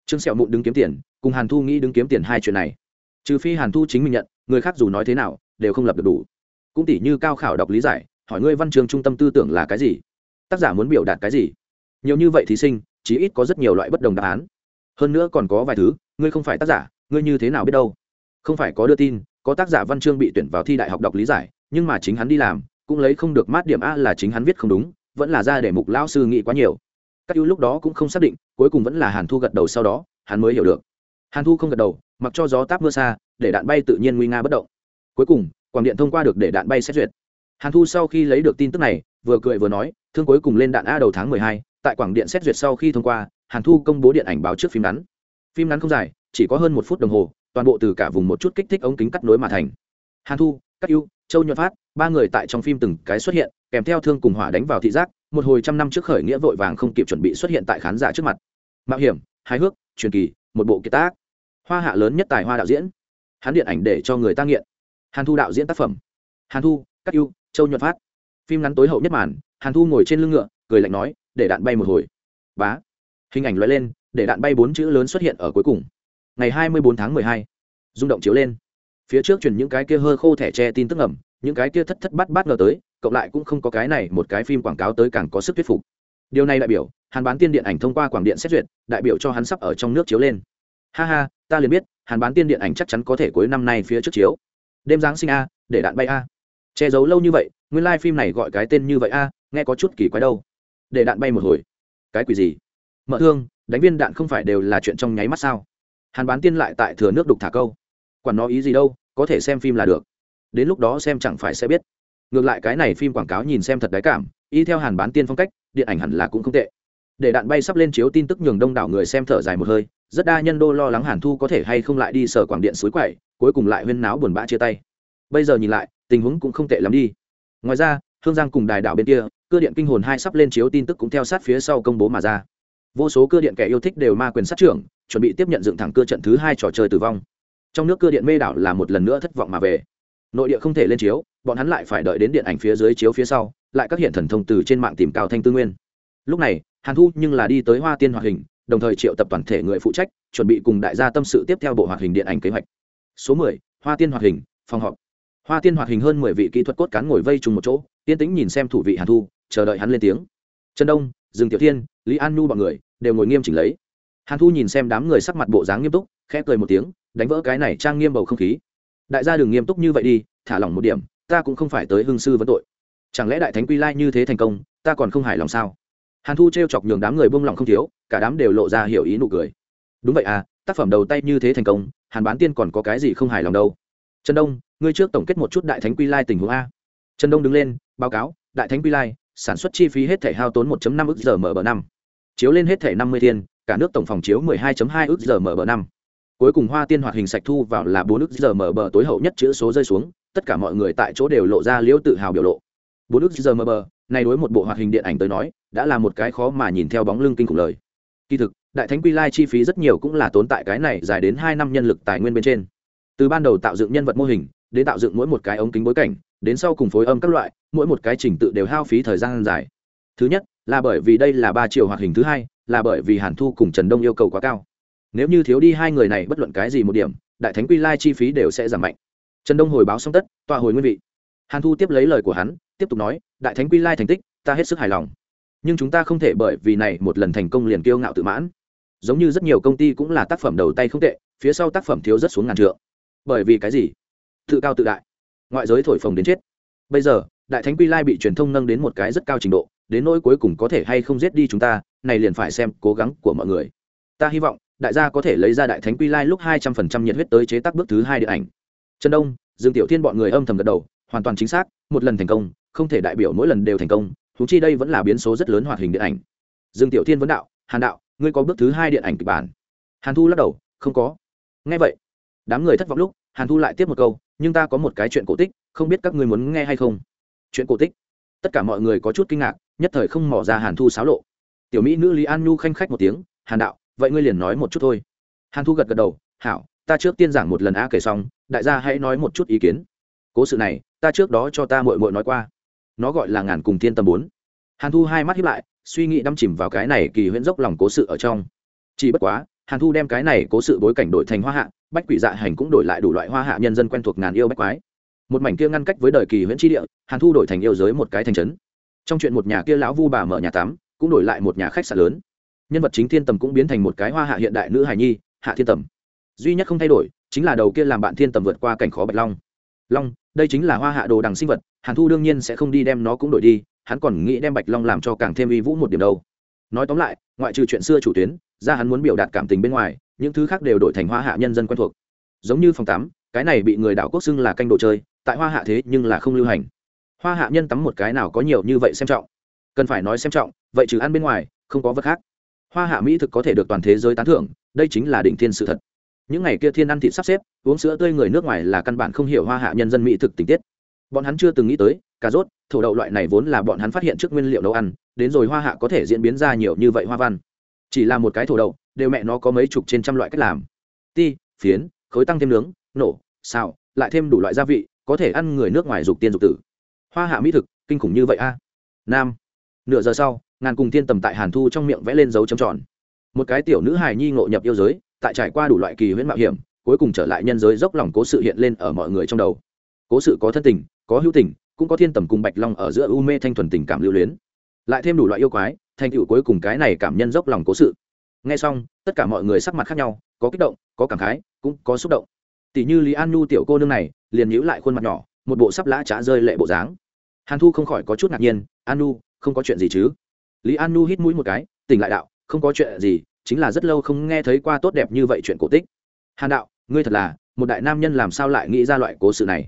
A: Trương sẹo mụn đứng kiếm tiền, cùng hàn thu nghĩ đứng kiếm tiền hai chuyện này. Trừ phi hàn thu chính mình nhận, người khác dù nói thế nào, đều không lập được đủ. Cũng tỷ như cao khảo đọc lý giải, hỏi ngươi văn trường trung tâm tư tưởng là cái gì? Tác giả muốn biểu đạt cái gì? Nhiều như vậy thí sinh, chí ít có rất nhiều loại bất đồng đáp án hơn nữa còn có vài thứ, ngươi không phải tác giả, ngươi như thế nào biết đâu? Không phải có đưa tin, có tác giả văn chương bị tuyển vào thi đại học đọc lý giải, nhưng mà chính hắn đi làm, cũng lấy không được mát điểm a là chính hắn viết không đúng, vẫn là ra để mục lão sư nghĩ quá nhiều. Các ưu lúc đó cũng không xác định, cuối cùng vẫn là hàn thu gật đầu sau đó, hắn mới hiểu được. Hàn thu không gật đầu, mặc cho gió táp mưa xa, để đạn bay tự nhiên nguy nga bất động. Cuối cùng, quảng điện thông qua được để đạn bay xét duyệt. Hàn thu sau khi lấy được tin tức này, vừa cười vừa nói, thương cuối cùng lên đạn a đầu tháng mười hai, tại quảng điện xét duyệt sau khi thông qua hàn thu công bố điện ảnh báo trước phim ngắn. Phim ngắn không dài, chỉ có hơn một phút đồng hồ, toàn bộ từ cả vùng một chút kích thích ống kính cắt nối mà thành. Hàn thu các ưu, châu nhuận phát, ba người tại trong phim từng cái xuất hiện, kèm theo thương cùng hỏa đánh vào thị giác, một hồi trăm năm trước khởi nghĩa vội vàng không kịp chuẩn bị xuất hiện tại khán giả trước mặt. Mạo hiểm, hài hước, truyền kỳ, một bộ kiệt tác. Hoa hạ lớn nhất tài hoa đạo diễn. Hắn điện ảnh để cho người ta nghiện. Hàn thu đạo diễn tác phẩm. Hàn thu các ưu, châu nhuận phát. Phim ngắn tối hậu nhất màn, hàn thu ngồi trên lưng ngựa, cười lạnh nói, để đạn bay một hồi. Bá hình ảnh loại lên, để đạn bay bốn chữ lớn xuất hiện ở cuối cùng. Ngày hai mươi bốn tháng mười hai, rung động chiếu lên. Phía trước truyền những cái kia hơ khô thẻ tre tin tức ẩm những cái kia thất thất bát bát ngờ tới, cộng lại cũng không có cái này một cái phim quảng cáo tới càng có sức thuyết phục. Điều này đại biểu, hàn bán tiên điện ảnh thông qua quảng điện xét duyệt, đại biểu cho hắn sắp ở trong nước chiếu lên. Ha ha, ta liền biết, hàn bán tiên điện ảnh chắc chắn có thể cuối năm nay phía trước chiếu. Đêm giáng sinh a, để đạn bay a. Che giấu lâu như vậy, nguyên lai、like、phim này gọi cái tên như vậy a, nghe có chút kỳ quái đâu. Để đạn bay một hồi. Cái quỷ gì? Mợ thương, đánh viên đạn không phải đều là chuyện trong nháy mắt sao? Hàn bán tiên lại tại thừa nước đục thả câu. Quản nó ý gì đâu, có thể xem phim là được. Đến lúc đó xem chẳng phải sẽ biết. Ngược lại cái này phim quảng cáo nhìn xem thật đáy cảm, y theo hàn bán tiên phong cách, điện ảnh hẳn là cũng không tệ. Để đạn bay sắp lên chiếu tin tức nhường đông đảo người xem thở dài một hơi, rất đa nhân đô lo lắng hàn thu có thể hay không lại đi sở quảng điện suối quậy, cuối cùng lại huyên náo buồn bã chia tay. Bây giờ nhìn lại, tình huống cũng không tệ lắm đi. Ngoài ra, hương giang cùng đài đảo bên kia, cơ điện kinh hồn hai sắp lên chiếu tin tức cũng theo sát phía sau công bố mà ra vô số cơ điện kẻ yêu thích đều ma quyền sát trưởng, chuẩn bị tiếp nhận dựng thẳng cơ trận thứ hai trò chơi tử vong. Trong nước cơ điện mê đảo là một lần nữa thất vọng mà về. Nội địa không thể lên chiếu, bọn hắn lại phải đợi đến điện ảnh phía dưới chiếu phía sau, lại các hiện thần thông từ trên mạng tìm cao thanh tư nguyên. Lúc này, hàn thu nhưng là đi tới hoa tiên hoạt hình, đồng thời triệu tập toàn thể người phụ trách, chuẩn bị cùng đại gia tâm sự tiếp theo bộ hoạt hình điện ảnh kế hoạch. Số mười, hoa tiên hoạt hình, phòng họp. Hoa tiên hoạt hình hơn mười vị kỹ thuật cốt cán ngồi vây chung một chỗ, yên tĩnh nhìn xem thủ vị hàn thu, chờ đợi hắn lên tiếng. Trần đông, dương tiểu thiên lý an nhu b ọ n người đều ngồi nghiêm chỉnh lấy. Hàn thu nhìn xem đám người sắc mặt bộ dáng nghiêm túc, khẽ cười một tiếng, đánh vỡ cái này trang nghiêm bầu không khí. Đại gia đừng nghiêm túc như vậy đi, thả lỏng một điểm, ta cũng không phải tới hương sư vấn tội. Chẳng lẽ đại thánh quy lai như thế thành công, ta còn không hài lòng sao? Hàn thu t r e o chọc nhường đám người buông lỏng không thiếu, cả đám đều lộ ra hiểu ý nụ cười. Đúng vậy à tác phẩm đầu tay như thế thành công, hàn bán tiên còn có cái gì không hài lòng đâu? Trần đông, ngươi trước tổng kết một chút đại thánh quy lai tình huống a. Trần đông đứng lên, báo cáo, đại thánh quy lai, sản xuất chi phí hết thể hao tốn 1 năm ức giờ mở bờ năm chiếu lên hết thể năm mươi thiên, cả nước tổng phòng chiếu 12.2 ức giờ mở bờ năm. Cuối cùng hoa tiên hoạt hình sạch thu vào là bốn ức giờ mở bờ tối hậu nhất chữ số rơi xuống, tất cả mọi người tại chỗ đều lộ ra liễu tự hào biểu lộ. Bốn ức giờ mở bờ, này đối một bộ hoạt hình điện ảnh tới nói, đã là một cái khó mà nhìn theo bóng lưng kinh khủng lời. Kỳ thực, đại thánh quy lai chi phí rất nhiều cũng là tốn tại cái này dài đến hai năm nhân lực tài nguyên bên trên. Từ ban đầu tạo dựng nhân vật mô hình, đến tạo dựng mỗi một cái ống kính bối cảnh, đến sau cùng phối âm các loại, mỗi một cái trình tự đều hao phí thời gian dài. Thứ nhất là bởi vì đây là ba chiều hoạt hình thứ hai, là bởi vì hàn thu cùng trần đông yêu cầu quá cao. Nếu như thiếu đi hai người này bất luận cái gì một điểm, đại thánh quy lai chi phí đều sẽ giảm mạnh. Trần đông hồi báo xong tất, tọa hồi nguyên vị. Hàn thu tiếp lấy lời của hắn, tiếp tục nói, đại thánh quy lai thành tích, ta hết sức hài lòng. Nhưng chúng ta không thể bởi vì này một lần thành công liền kiêu ngạo tự mãn. Giống như rất nhiều công ty cũng là tác phẩm đầu tay không tệ, phía sau tác phẩm thiếu rất xuống ngàn trượng. Bởi vì cái gì? Tự cao tự đại. Ngoại giới thổi phồng đến chết. Bây giờ, đại thánh quy lai bị truyền thông nâng đến một cái rất cao trình độ đến nỗi cuối cùng có thể hay không giết đi chúng ta, này liền phải xem cố gắng của mọi người. Ta hy vọng, đại gia có thể lấy ra đại thánh quy lai lúc hai trăm phần trăm nhiệt huyết tới chế tác bước thứ hai điện ảnh. Trần đông, dương tiểu thiên bọn người âm thầm gật đầu, hoàn toàn chính xác, một lần thành công, không thể đại biểu mỗi lần đều thành công thú chi đây vẫn là biến số rất lớn hoạt hình điện ảnh. Dương tiểu thiên vấn đạo, hàn đạo, ngươi có bước thứ hai điện ảnh kịch bản? Hàn thu lắc đầu, không có. Nghe vậy, đám người thất vọng lúc, hàn thu lại tiếp một câu, nhưng ta có một cái chuyện cổ tích, không biết các ngươi muốn nghe hay không? Chuyện cổ tích? Tất cả mọi người có chút kinh ngạc nhất thời không mỏ ra hàn thu xáo lộ. Tiểu mỹ nữ lý an nhu khanh khách một tiếng, hàn đạo, vậy ngươi liền nói một chút thôi. Hàn thu gật gật đầu, hảo, ta trước tiên giảng một lần a kể xong, đại gia hãy nói một chút ý kiến. Cố sự này, ta trước đó cho ta mội mội nói qua. Nó gọi là ngàn cùng thiên tâm bốn. Hàn thu hai mắt hiếp lại, suy nghĩ đâm chìm vào cái này kỳ huyễn dốc lòng cố sự ở trong. Chỉ bất quá, hàn thu đem cái này cố sự bối cảnh đổi thành hoa hạ, bách quỷ dạ hành cũng đổi lại đủ loại hoa hạ nhân dân quen thuộc ngàn yêu bách quái. Một mảnh kia ngăn cách với đời kỳ huyễn tri địa, hàn thu đổi thành yêu giới một cái thành trấn trong chuyện một nhà kia lão vu bà mở nhà tắm, cũng đổi lại một nhà khách sạn lớn. Nhân vật chính thiên tầm cũng biến thành một cái hoa hạ hiện đại nữ hài nhi, hạ thiên tầm. Duy nhất không thay đổi, chính là đầu kia làm bạn thiên tầm vượt qua cảnh khó bạch long. Long, đây chính là hoa hạ đồ đằng sinh vật, hàn thu đương nhiên sẽ không đi đem nó cũng đổi đi, hắn còn nghĩ đem bạch long làm cho càng thêm uy vũ một điểm đâu. Nói tóm lại, ngoại trừ chuyện xưa chủ tuyến, ra hắn muốn biểu đạt cảm tình bên ngoài, những thứ khác đều đổi thành hoa hạ nhân dân quen thuộc. Giống như phòng tắm, cái này bị người đảo quốc xưng là canh đồ chơi, tại hoa hạ thế nhưng là không lưu hành hoa hạ nhân tắm một cái nào có nhiều như vậy xem trọng? Cần phải nói xem trọng, vậy trừ ăn bên ngoài, không có vật khác. Hoa hạ mỹ thực có thể được toàn thế giới tán thưởng, đây chính là đỉnh thiên sự thật. Những ngày kia thiên ăn thịt sắp xếp, uống sữa tươi người nước ngoài là căn bản không hiểu hoa hạ nhân dân mỹ thực tình tiết. Bọn hắn chưa từng nghĩ tới, cà rốt, thổ đậu loại này vốn là bọn hắn phát hiện trước nguyên liệu nấu ăn, đến rồi hoa hạ có thể diễn biến ra nhiều như vậy hoa văn. Chỉ là một cái thổ đậu, đều mẹ nó có mấy chục trên trăm loại cách làm. Ti, phiến, khối tăng thêm nướng, nổ, xào, lại thêm đủ loại gia vị, có thể ăn người nước ngoài dục tiên dục tử hoa hạ mỹ thực, kinh khủng như vậy a? Nam. Nửa giờ sau, ngàn cùng thiên tầm tại hàn thu trong miệng vẽ lên dấu chấm tròn. Một cái tiểu nữ hài nhi ngộ nhập yêu giới, tại trải qua đủ loại kỳ huyễn mạo hiểm, cuối cùng trở lại nhân giới dốc lòng cố sự hiện lên ở mọi người trong đầu. Cố sự có thân tình, có hữu tình, cũng có thiên tầm cùng bạch long ở giữa u mê thanh thuần tình cảm lưu luyến. Lại thêm đủ loại yêu quái, thành tựu cuối cùng cái này cảm nhân dốc lòng cố sự. Nghe xong, tất cả mọi người sắc mặt khác nhau, có kích động, có cảm khái, cũng có xúc động. Tỷ như lý an nhu tiểu cô nương này, liền nhíu lại khuôn mặt nhỏ, một bộ sắp lã trả rơi lệ bộ dáng hàn thu không khỏi có chút ngạc nhiên, an không có chuyện gì chứ? Lý an hít mũi một cái, tỉnh lại đạo, không có chuyện gì, chính là rất lâu không nghe thấy qua tốt đẹp như vậy chuyện cổ tích. Hàn đạo, ngươi thật là, một đại nam nhân làm sao lại nghĩ ra loại cố sự này?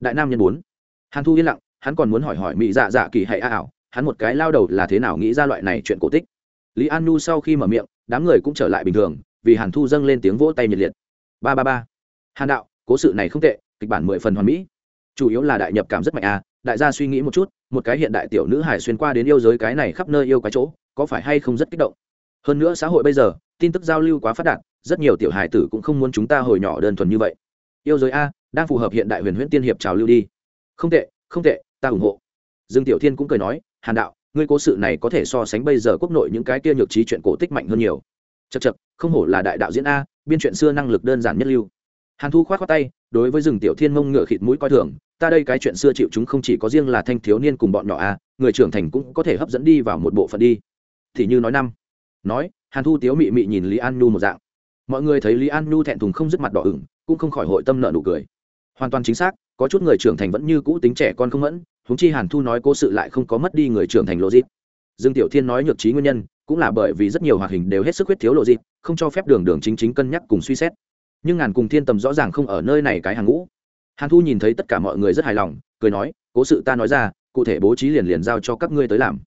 A: Đại nam nhân bốn. Hàn thu yên lặng, hắn còn muốn hỏi hỏi mỹ dạ dạ kỳ hay a ảo, hắn một cái lao đầu là thế nào nghĩ ra loại này chuyện cổ tích? Lý an nu sau khi mở miệng, đám người cũng trở lại bình thường, vì hàn thu dâng lên tiếng vỗ tay nhiệt liệt. Ba ba ba. Hàn đạo, cố sự này không tệ, kịch bản mười phần hoàn mỹ. Chủ yếu là đại nhập cảm rất mạnh à đại gia suy nghĩ một chút, một cái hiện đại tiểu nữ hải xuyên qua đến yêu giới cái này khắp nơi yêu cái chỗ, có phải hay không rất kích động? Hơn nữa xã hội bây giờ, tin tức giao lưu quá phát đạt, rất nhiều tiểu hải tử cũng không muốn chúng ta hồi nhỏ đơn thuần như vậy. Yêu giới a, đang phù hợp hiện đại huyền huyễn tiên hiệp trào lưu đi. Không tệ không tệ, ta ủng hộ. Dương tiểu thiên cũng cười nói, hàn đạo, ngươi cố sự này có thể so sánh bây giờ quốc nội những cái kia nhược trí chuyện cổ tích mạnh hơn nhiều. Chật chật không hổ là đại đạo diễn a, biên chuyện xưa năng lực đơn giản nhất lưu. Hàn thu k h o á t khoác tay, đối với rừng tiểu thiên mông ngựa khịt mũi coi thường ta đây cái chuyện xưa chịu chúng không chỉ có riêng là thanh thiếu niên cùng bọn nhỏ a người trưởng thành cũng có thể hấp dẫn đi vào một bộ phận đi. Thì như nói năm. Nói, hàn thu tiếu mị mị nhìn lý an nhu một dạng. Mọi người thấy lý an nhu thẹn thùng không dứt mặt đỏ ửng, cũng không khỏi hội tâm nợ nụ cười. Hoàn toàn chính xác, có chút người trưởng thành vẫn như cũ tính trẻ con không mẫn húng chi hàn thu nói cố sự lại không có mất đi người trưởng thành lộ dịp. Dương tiểu thiên nói nhược trí nguyên nhân, cũng là bởi vì rất nhiều hoạt hình đều hết sức huyết thiếu lộ dịp, không cho phép đường đường chính chính cân nhắc cùng suy xét. Nhưng ngàn cùng thiên tầm rõ ràng không ở nơi này cái hàng ngũ hàn thu nhìn thấy tất cả mọi người rất hài lòng cười nói cố sự ta nói ra cụ thể bố trí liền liền giao cho các ngươi tới làm.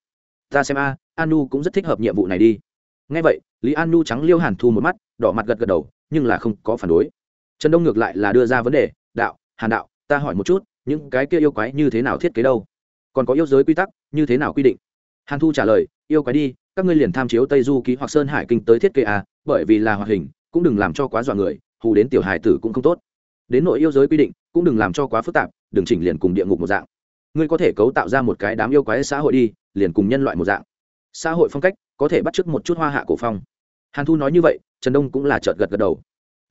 A: Ta xem a à, an nu cũng rất thích hợp nhiệm vụ này đi. Ngay vậy lý an nu trắng liêu hàn thu một mắt đỏ mặt gật gật đầu nhưng là không có phản đối. Trần đông ngược lại là đưa ra vấn đề đạo hàn đạo ta hỏi một chút những cái kia yêu quái như thế nào thiết kế đâu? Còn có yêu giới quy tắc như thế nào quy định? Hàn thu trả lời yêu quái đi các ngươi liền tham chiếu tây du ký hoặc sơn hải kinh tới thiết kế à bởi vì là hoạt hình cũng đừng làm cho quá dọa người hù đến tiểu hải tử cũng không tốt đến nội yêu giới quy định, cũng đừng làm cho quá phức tạp, đừng chỉnh liền cùng địa ngục một dạng. Ngươi có thể cấu tạo ra một cái đám yêu quái xã hội đi, liền cùng nhân loại một dạng. Xã hội phong cách có thể bắt chước một chút hoa hạ cổ phong. Hàn thu nói như vậy, trần đông cũng là trợt gật gật đầu.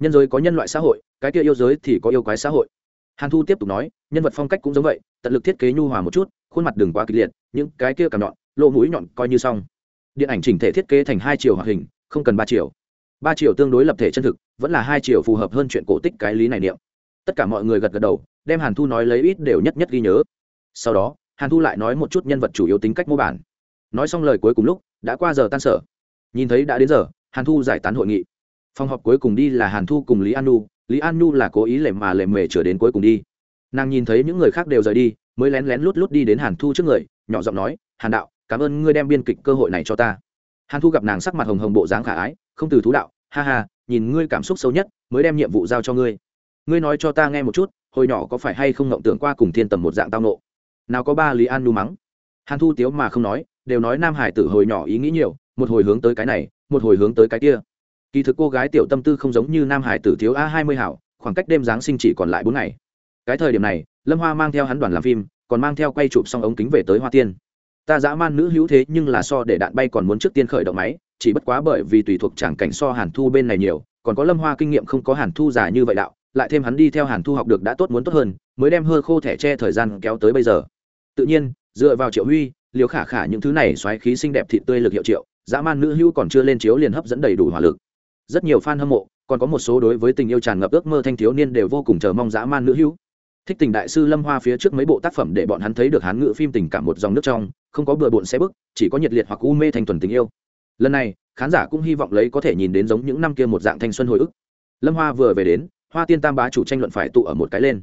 A: Nhân giới có nhân loại xã hội, cái kia yêu giới thì có yêu quái xã hội. Hàn thu tiếp tục nói, nhân vật phong cách cũng giống vậy, tận lực thiết kế nhu hòa một chút, khuôn mặt đừng quá kịch liệt, những cái kia cằm nhọn, lỗ mũi nhọn coi như xong. Điện ảnh chỉnh thể thiết kế thành hai chiều hoạt hình, không cần ba chiều. Ba chiều tương đối lập thể chân thực, vẫn là hai chiều phù hợp hơn chuyện cổ tích cái lý này niệm tất cả mọi người gật gật đầu, đem hàn thu nói lấy ít đều nhất nhất ghi nhớ. Sau đó, hàn thu lại nói một chút nhân vật chủ yếu tính cách mô bản. Nói xong lời cuối cùng lúc, đã qua giờ tan sở. Nhìn thấy đã đến giờ, hàn thu giải tán hội nghị. Phòng họp cuối cùng đi là hàn thu cùng lý an nu lý an nu là cố ý lệ mà lệ mề trở đến cuối cùng đi. Nàng nhìn thấy những người khác đều rời đi, mới lén lén lút lút đi đến hàn thu trước người, nhỏ giọng nói, hàn đạo, cảm ơn ngươi đem biên kịch cơ hội này cho ta. Hàn thu gặp nàng sắc mặt hồng hồng bộ dáng khả ái, không từ thú đạo, ha ha, nhìn ngươi cảm xúc sâu nhất, mới đem nhiệm vụ giao cho ngươi ngươi nói cho ta nghe một chút, hồi nhỏ có phải hay không ngộng tưởng qua cùng thiên tầm một dạng tao nộ nào có ba lý an nu mắng. Hàn thu tiếu mà không nói, đều nói nam hải tử hồi nhỏ ý nghĩ nhiều, một hồi hướng tới cái này, một hồi hướng tới cái kia. Kỳ thực cô gái tiểu tâm tư không giống như nam hải tử thiếu a hai mươi hảo, khoảng cách đêm giáng sinh chỉ còn lại bốn ngày. Cái thời điểm này, lâm hoa mang theo hắn đoàn làm phim, còn mang theo quay chụp xong ống kính về tới hoa tiên. Ta dã man nữ hữu thế nhưng là so để đạn bay còn muốn trước tiên khởi động máy, chỉ bất quá bởi vì tùy thuộc tràng cảnh so hàn thu bên này nhiều, còn có lâm hoa kinh nghiệm không có hàn thu giả như vậy đạo lại thêm hắn đi theo hàn thu học được đã tốt muốn tốt hơn, mới đem hơ khô thẻ tre thời gian kéo tới bây giờ. Tự nhiên, dựa vào triệu huy liều khả khả những thứ này xoáy khí xinh đẹp thị tươi lực hiệu triệu, dã man nữ hữu còn chưa lên chiếu liền hấp dẫn đầy đủ hỏa lực. Rất nhiều fan hâm mộ, còn có một số đối với tình yêu tràn ngập ước mơ thanh thiếu niên đều vô cùng chờ mong dã man nữ hữu. Thích tình đại sư lâm hoa phía trước mấy bộ tác phẩm để bọn hắn thấy được hán ngữ phim tình cảm một dòng nước trong, không có bừa bộn xe bức, chỉ có nhiệt liệt hoặc u mê thành thuần tình yêu. Lần này, khán giả cũng hy vọng lấy có thể nhìn đến giống những năm kia một dạng thanh xuân hồi ức. Lâm hoa vừa về đến hoa tiên tam bá chủ tranh luận phải tụ ở một cái lên.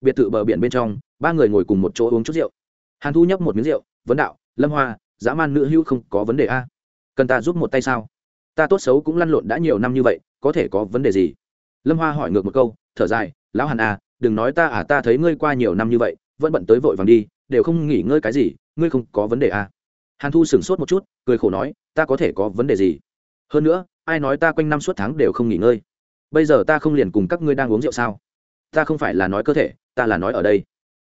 A: Biệt thự bờ biển bên trong, ba người ngồi cùng một chỗ uống chút rượu. Hàn thu nhấp một miếng rượu, vấn đạo, lâm hoa, dã man nữ hữu không có vấn đề a? Cần ta giúp một tay sao? Ta tốt xấu cũng lăn lộn đã nhiều năm như vậy, có thể có vấn đề gì? Lâm hoa hỏi ngược một câu, thở dài, lão hàn à đừng nói ta à ta thấy ngươi qua nhiều năm như vậy, vẫn bận tới vội vàng đi, đều không nghỉ ngơi cái gì, ngươi không có vấn đề à. hàn thu sửng sốt một chút, cười khổ nói, ta có thể có vấn đề gì? Hơn nữa, ai nói ta quanh năm suốt tháng đều không nghỉ ngơi? Bây giờ ta không liền cùng các ngươi đang uống rượu sao? Ta không phải là nói cơ thể, ta là nói ở đây.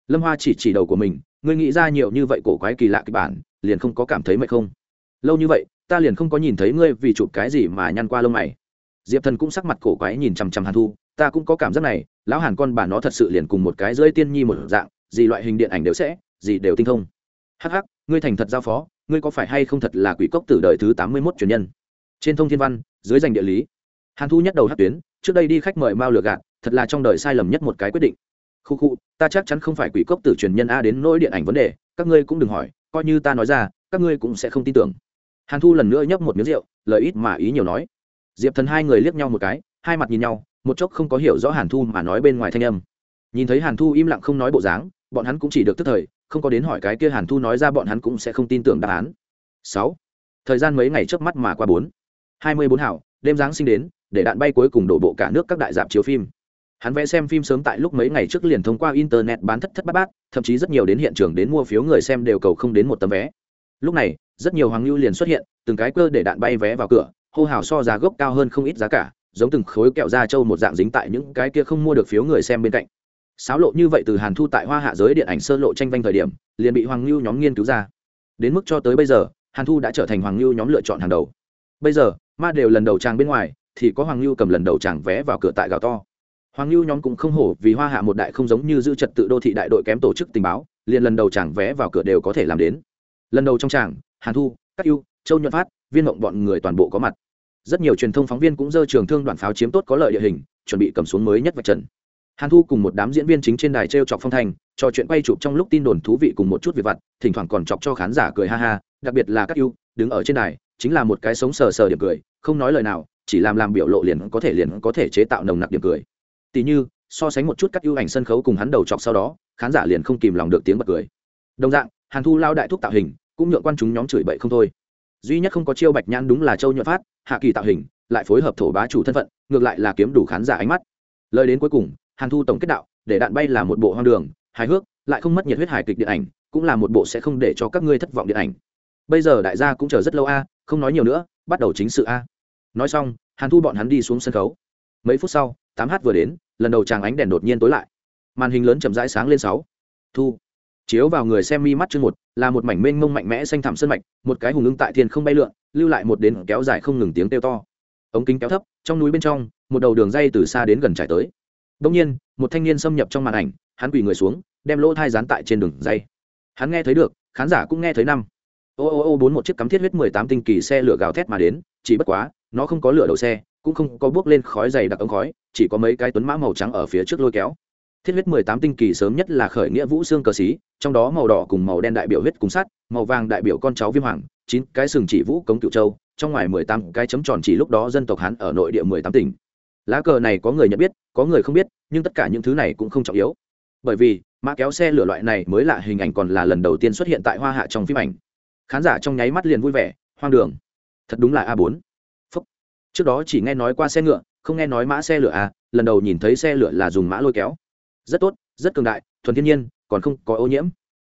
A: Lâm hoa chỉ chỉ đầu của mình, ngươi nghĩ ra nhiều như vậy cổ quái kỳ lạ kịch bản, liền không có cảm thấy mệt không? Lâu như vậy, ta liền không có nhìn thấy ngươi vì chụp cái gì mà nhăn qua lông mày. Diệp thần cũng sắc mặt cổ quái nhìn chằm chằm hàn thu, ta cũng có cảm giác này, lão hàn con bà nó thật sự liền cùng một cái rơi tiên nhi một dạng, gì loại hình điện ảnh đều sẽ, gì đều tinh thông. Hắc hắc, ngươi thành thật giao phó, ngươi có phải hay không thật là quỷ cốc tử đời thứ tám mươi mốt truyền nhân? Trên thông thiên văn, dưới danh địa lý. Hàn thu nhắc đầu hát tuyến trước đây đi khách mời mao lừa gạt, thật là trong đời sai lầm nhất một cái quyết định. Khu khu, ta chắc chắn không phải quỷ cốc tử truyền nhân a đến nỗi điện ảnh vấn đề, các ngươi cũng đừng hỏi, coi như ta nói ra, các ngươi cũng sẽ không tin tưởng. Hàn thu lần nữa nhấp một miếng rượu, lời ít mà ý nhiều nói. Diệp thần hai người liếc nhau một cái, hai mặt nhìn nhau, một chốc không có hiểu rõ hàn thu mà nói bên ngoài thanh âm. Nhìn thấy hàn thu im lặng không nói bộ dáng, bọn hắn cũng chỉ được tức thời, không có đến hỏi cái kia hàn thu nói ra bọn hắn cũng sẽ không tin tưởng đáp án. Sáu. Thời gian mấy ngày trước mắt mà qua bốn. Hai mươi bốn hảo, đêm giáng sinh đến để đạn bay cuối cùng đổ bộ cả nước các đại dạp chiếu phim. Hắn vẽ xem phim sớm tại lúc mấy ngày trước liền thông qua internet bán thất thất bát bát, thậm chí rất nhiều đến hiện trường đến mua phiếu người xem đều cầu không đến một tấm vé. Lúc này, rất nhiều hoàng lưu liền xuất hiện, từng cái cơ để đạn bay vé vào cửa, hô hào so giá gốc cao hơn không ít giá cả, giống từng khối kẹo da trâu một dạng dính tại những cái kia không mua được phiếu người xem bên cạnh. Sáo lộ như vậy từ hàn thu tại hoa hạ giới điện ảnh sơ lộ tranh vanh thời điểm, liền bị hoàng lưu nhóm nghiên cứu ra. Đến mức cho tới bây giờ, hàn thu đã trở thành hoàng lưu nhóm lựa chọn hàng đầu. Bây giờ, ma đều lần đầu tràng bên ngoài thì có hoàng lưu cầm lần đầu chàng vé vào cửa tại gào to. Hoàng lưu nhóm cũng không hổ vì hoa hạ một đại không giống như giữ trật tự đô thị đại đội kém tổ chức tình báo, liền lần đầu chàng vé vào cửa đều có thể làm đến. Lần đầu trong tràng hàn thu các ưu, châu nhuận phát, viên mộng bọn người toàn bộ có mặt. Rất nhiều truyền thông phóng viên cũng dơ trường thương đoàn pháo chiếm tốt có lợi địa hình, chuẩn bị cầm xuống mới nhất vạch trần. Hàn thu cùng một đám diễn viên chính trên đài t r e o chọc phong thành trò chuyện quay chụp trong lúc tin đồn thú vị cùng một chút việc vặt, thỉnh thoảng còn chọc cho khán giả cười ha ha, đặc biệt là các ưu, đứng ở trên đài, chính là một cái sống sờ sờ điểm cười, không nói lời nào chỉ làm làm biểu lộ liền có thể liền có thể chế tạo nồng nặc điểm cười. Tỉ như, so sánh một chút các ưu ảnh sân khấu cùng hắn đầu chọc sau đó, khán giả liền không kìm lòng được tiếng bật cười. Đồng dạng, hàn thu lao đại thúc tạo hình, cũng nhượng quan chúng nhóm chửi bậy không thôi. Duy nhất không có chiêu bạch nhãn đúng là châu nhuận phát, hạ kỳ tạo hình, lại phối hợp thổ bá chủ thân phận, ngược lại là kiếm đủ khán giả ánh mắt. Lời đến cuối cùng, hàn thu tổng kết đạo, để đạn bay là một bộ hoang đường, hài hước, lại không mất nhiệt huyết hài kịch điện ảnh, cũng là một bộ sẽ không để cho các ngươi thất vọng điện ảnh. Bây giờ đại gia cũng chờ rất lâu a, không nói nhiều nữa, bắt đầu chính sự a nói xong, hàn thu bọn hắn đi xuống sân khấu. Mấy phút sau, tám h vừa đến, lần đầu tràng ánh đèn đột nhiên tối lại. Màn hình lớn chậm rãi sáng lên sáu. Thu. Chiếu vào người xem mi mắt chương một, là một mảnh mênh mông mạnh mẽ xanh thẳm sân mạch, một cái hùng ưng tại thiên không bay lượn, lưu lại một đến kéo dài không ngừng tiếng kêu to. Ống kính kéo thấp, trong núi bên trong, một đầu đường dây từ xa đến gần trải tới. Đông nhiên, một thanh niên xâm nhập trong màn ảnh, hắn quỳ người xuống, đem lỗ thai dán tại trên đường dây. Hắn nghe thấy được, khán giả cũng nghe thấy năm. Ô ô ô bốn một chiếc cắm thiết huyết mười tám tinh kỳ xe lửa gào thét mà đến, chỉ bất quá nó không có lửa đầu xe, cũng không có bước lên khói dày đặc ống khói, chỉ có mấy cái tuấn mã màu trắng ở phía trước lôi kéo. Thiết huyết mười tám tinh kỳ sớm nhất là khởi nghĩa vũ xương cờ xí, trong đó màu đỏ cùng màu đen đại biểu huyết cùng sắt, màu vàng đại biểu con cháu viêm hoàng, chín cái sừng chỉ vũ cống cựu châu, trong ngoài mười tám cái chấm tròn chỉ lúc đó dân tộc hán ở nội địa mười tám tỉnh. Lá cờ này có người nhận biết, có người không biết, nhưng tất cả những thứ này cũng không trọng yếu. Bởi vì, mã kéo xe lửa loại này mới lạ hình ảnh còn là lần đầu tiên xuất hiện tại hoa hạ trong phim ảnh. Khán giả trong nháy mắt liền vui vẻ, hoang đường. Thật đúng là a bốn trước đó chỉ nghe nói qua xe ngựa, không nghe nói mã xe lửa à? lần đầu nhìn thấy xe lửa là dùng mã lôi kéo. Rất tốt, rất cường đại, thuần thiên nhiên, còn không có ô nhiễm.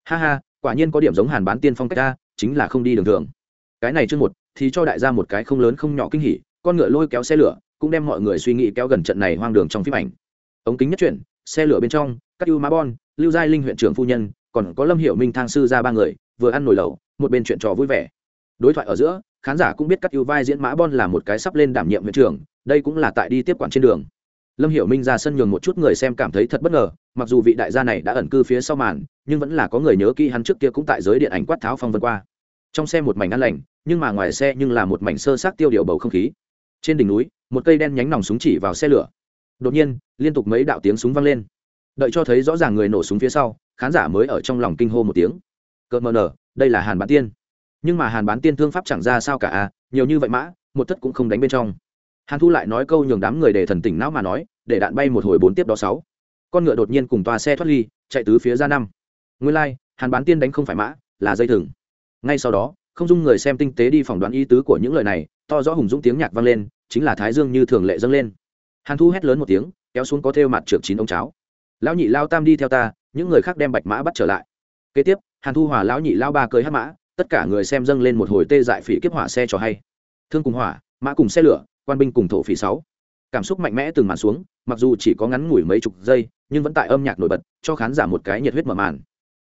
A: Ha ha, quả nhiên có điểm giống hàn bán tiên phong cách ta, chính là không đi đường thường. Cái này chương một, thì cho đại gia một cái không lớn không nhỏ kinh hỉ, con ngựa lôi kéo xe lửa, cũng đem mọi người suy nghĩ kéo gần trận này hoang đường trong phim ảnh. Ống kính nhất chuyển, xe lửa bên trong các ưu má bon, lưu giai linh huyện trưởng phu nhân, còn có lâm hiểu minh thang sư ra ba người, vừa ăn nồi lẩu, một bên chuyện trò vui vẻ. Đối thoại ở giữa khán giả cũng biết các ưu vai diễn mã bon là một cái sắp lên đảm nhiệm huyện trưởng, đây cũng là tại đi tiếp quản trên đường. Lâm hiểu minh ra sân nhường một chút người xem cảm thấy thật bất ngờ, mặc dù vị đại gia này đã ẩn cư phía sau màn, nhưng vẫn là có người nhớ kỹ hắn trước kia cũng tại giới điện ảnh quát tháo phong vân qua. Trong xe một mảnh ăn lạnh nhưng mà ngoài xe nhưng là một mảnh sơ sát tiêu điều bầu không khí. Trên đỉnh núi, một cây đen nhánh nòng súng chỉ vào xe lửa. Đột nhiên, liên tục mấy đạo tiếng súng vang lên. Đợi cho thấy rõ ràng người nổ súng phía sau, khán giả mới ở trong lòng kinh hô một tiếng. Cợt mờ nở, đây là hàn bán tiên nhưng mà hàn bán tiên thương pháp chẳng ra sao cả à nhiều như vậy mã một thất cũng không đánh bên trong. Hàn thu lại nói câu nhường đám người để thần tỉnh não mà nói để đạn bay một hồi bốn tiếp đó sáu. Con ngựa đột nhiên cùng toa xe thoát ly chạy tứ phía ra năm. Nguyên lai、like, hàn bán tiên đánh không phải mã là dây thừng. Ngay sau đó không dung người xem tinh tế đi phỏng đoán ý tứ của những lời này to rõ hùng dũng tiếng nhạc vang lên chính là thái dương như thường lệ dâng lên. Hàn thu hét lớn một tiếng kéo xuống có thêu mặt trượt chín ông cháo. Lão nhị lao tam đi theo ta những người khác đem bạch mã bắt trở lại. Kế tiếp hàn thu hòa lão nhị lao ba cưới hát mã tất cả người xem dâng lên một hồi tê dại phỉ kiếp hỏa xe cho hay. Thương cùng hỏa, mã cùng xe lửa, quan binh cùng thổ phỉ sáu. Cảm xúc mạnh mẽ từng màn xuống, mặc dù chỉ có ngắn ngủi mấy chục giây, nhưng vẫn tại âm nhạc nổi bật, cho khán giả một cái nhiệt huyết mở màn.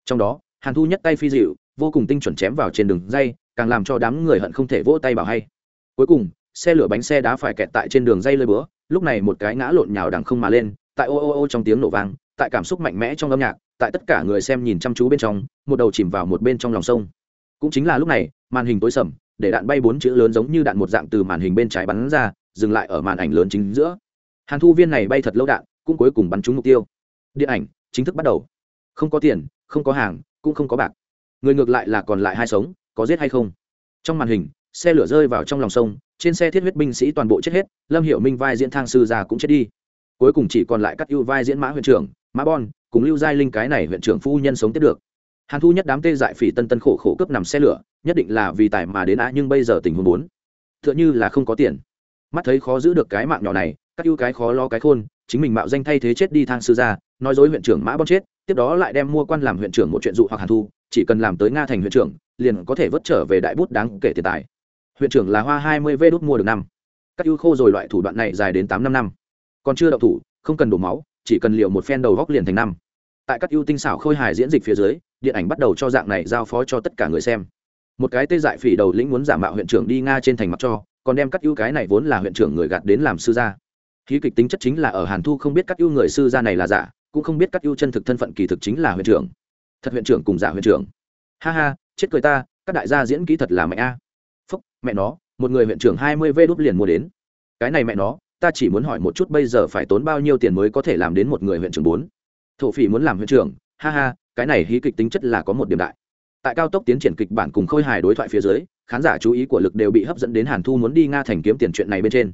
A: Trong đó, hàn thu nhất tay phi dịu, vô cùng tinh chuẩn chém vào trên đường dây, càng làm cho đám người hận không thể vỗ tay bảo hay. Cuối cùng, xe lửa bánh xe đá phải kẹt tại trên đường dây lơi bữa lúc này một cái ngã lộn nhào đằng không mà lên, tại ô ô ô trong tiếng nổ vang, tại cảm xúc mạnh mẽ trong âm nhạc, tại tất cả người xem nhìn chăm chú bên trong, một đầu chìm vào một bên trong lòng sông cũng chính là lúc này, màn hình tối sầm, để đạn bay bốn chữ lớn giống như đạn một dạng từ màn hình bên trái bắn ra, dừng lại ở màn ảnh lớn chính giữa. Hàn thu viên này bay thật lâu đạn, cũng cuối cùng bắn trúng mục tiêu. Điện ảnh chính thức bắt đầu. Không có tiền, không có hàng, cũng không có bạc. Người ngược lại là còn lại hai sống, có giết hay không? Trong màn hình, xe lửa rơi vào trong lòng sông, trên xe thiết huyết binh sĩ toàn bộ chết hết, lâm hiểu minh vai diễn thang sư già cũng chết đi. Cuối cùng chỉ còn lại các ưu vai diễn mã huyện trưởng, mã bon, cùng lưu giai linh cái này huyện trưởng phu nhân sống tiếp được hàn thu nhất đám tê dại phỉ tân tân khổ khổ cướp nằm xe lửa, nhất định là vì tài mà đến á, nhưng bây giờ tình huống bốn t h ư ợ n h ư là không có tiền. Mắt thấy khó giữ được cái mạng nhỏ này, các ưu cái khó lo cái khôn, chính mình mạo danh thay thế chết đi thang sư gia, nói dối huyện trưởng mã bon chết, tiếp đó lại đem mua quan làm huyện trưởng một chuyện dụ hoặc hàn thu, chỉ cần làm tới nga thành huyện trưởng, liền có thể vớt trở về đại bút đáng kể tiền tài. Huyện trưởng là hoa hai mươi vê đốt mua được năm. Các ưu khô rồi loại thủ đoạn này dài đến tám năm năm. Còn chưa đậu thủ, không cần đổ máu, chỉ cần liệu một phen đầu góc liền thành năm. Tại các ưu tinh xảo khôi hài diễn dịch phía dưới điện ảnh bắt đầu cho dạng này giao phó cho tất cả người xem. Một cái tê dại phỉ đầu lĩnh muốn giả mạo huyện trưởng đi nga trên thành mặt cho, còn đem các ưu cái này vốn là huyện trưởng người gạt đến làm sư gia. Khí kịch tính chất chính là ở hàn thu không biết các ưu người sư gia này là giả, cũng không biết các ưu chân thực thân phận kỳ thực chính là huyện trưởng. Thật huyện trưởng cùng giả huyện trưởng. Ha ha, chết cười ta, các đại gia diễn kỹ thật là mẹ a. Phúc, mẹ nó, một người huyện trưởng hai mươi vê đút liền mua đến. Cái này mẹ nó, ta chỉ muốn hỏi một chút bây giờ phải tốn bao nhiêu tiền mới có thể làm đến một người huyện trưởng bốn? Thổ phỉ muốn làm huyện trưởng, ha ha cái này hí kịch tính chất là có một điểm đại. Tại cao tốc tiến triển kịch bản cùng khôi hài đối thoại phía dưới, khán giả chú ý của lực đều bị hấp dẫn đến hàn thu muốn đi nga thành kiếm tiền chuyện này bên trên.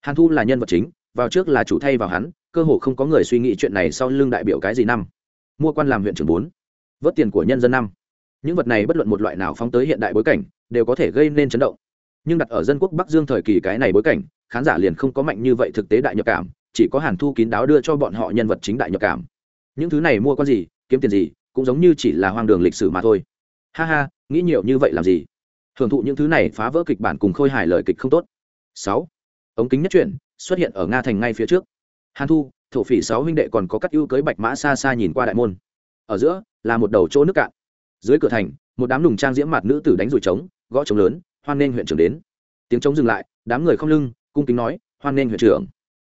A: Hàn thu là nhân vật chính, vào trước là chủ thay vào hắn, cơ hồ không có người suy nghĩ chuyện này sau lưng đại biểu cái gì năm. Mua quan làm huyện trưởng bốn. Vớt tiền của nhân dân năm. Những vật này bất luận một loại nào phóng tới hiện đại bối cảnh, đều có thể gây nên chấn động. Nhưng đặt ở dân quốc bắc dương thời kỳ cái này bối cảnh, khán giả liền không có mạnh như vậy thực tế đại nhập cảm, chỉ có hàn thu kín đáo đưa cho bọn họ nhân vật chính đại nhập cảm. Những thứ này mua con gì, kiếm tiền gì cũng giống như chỉ là hoang đường lịch sử mà thôi. Ha ha, nghĩ nhiều như vậy làm gì? Hưởng thụ những thứ này phá vỡ kịch bản cùng khôi hài lời kịch không tốt. Sáu. Ống kính nhất chuyển, xuất hiện ở nga thành ngay phía trước. Hàn thu, thổ phỉ sáu huynh đệ còn có các ưu cưới bạch mã xa xa nhìn qua đại môn. Ở giữa, là một đầu chỗ nước cạn. Dưới cửa thành, một đám nùng trang diễm mặt nữ tử đánh rủi trống, gõ trống lớn, hoan nên huyện trưởng đến. Tiếng trống dừng lại, đám người không lưng, cung kính nói, hoan nên huyện trưởng.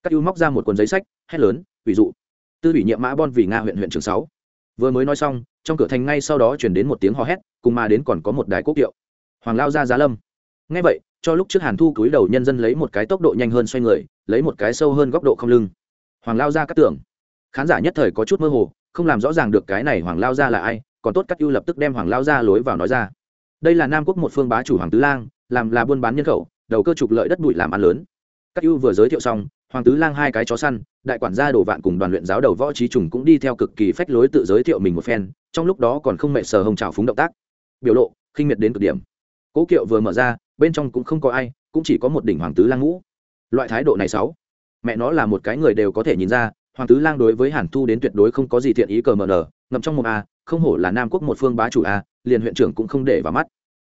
A: Các ưu móc ra một cuốn giấy sách, hét lớn ví dụ. Tư ủy nhiệm mã bon vì nga huyện huyện trưởng sáu vừa mới nói xong, trong cửa thành ngay sau đó chuyển đến một tiếng hò hét, cùng mà đến còn có một đài quốc kiệu. Hoàng lao ra giá lâm. Ngay vậy, cho lúc trước hàn thu cúi đầu nhân dân lấy một cái tốc độ nhanh hơn xoay người, lấy một cái sâu hơn góc độ không lưng. Hoàng lao ra cắt tưởng. Khán giả nhất thời có chút mơ hồ, không làm rõ ràng được cái này hoàng lao ra là ai, còn tốt các ưu lập tức đem hoàng lao ra lối vào nói ra. Đây là nam quốc một phương bá chủ hoàng tứ lang, làm là buôn bán nhân khẩu, đầu cơ trục lợi đất bụi làm ăn lớn. Các ưu vừa giới thiệu xong hoàng tứ lang hai cái chó săn, đại quản gia đồ vạn cùng đoàn luyện giáo đầu võ trí trùng cũng đi theo cực kỳ phách lối tự giới thiệu mình một phen, trong lúc đó còn không mẹ sờ hồng trào phúng động tác. Biểu lộ, khinh miệt đến cực điểm. Cố kiệu vừa mở ra, bên trong cũng không có ai, cũng chỉ có một đỉnh hoàng tứ lang ngũ. Loại thái độ này sáu, mẹ nó là một cái người đều có thể nhìn ra, hoàng tứ lang đối với hàn thu đến tuyệt đối không có gì thiện ý cờ mờ nở ngậm trong một a, không hổ là nam quốc một phương bá chủ a, liền huyện trưởng cũng không để vào mắt.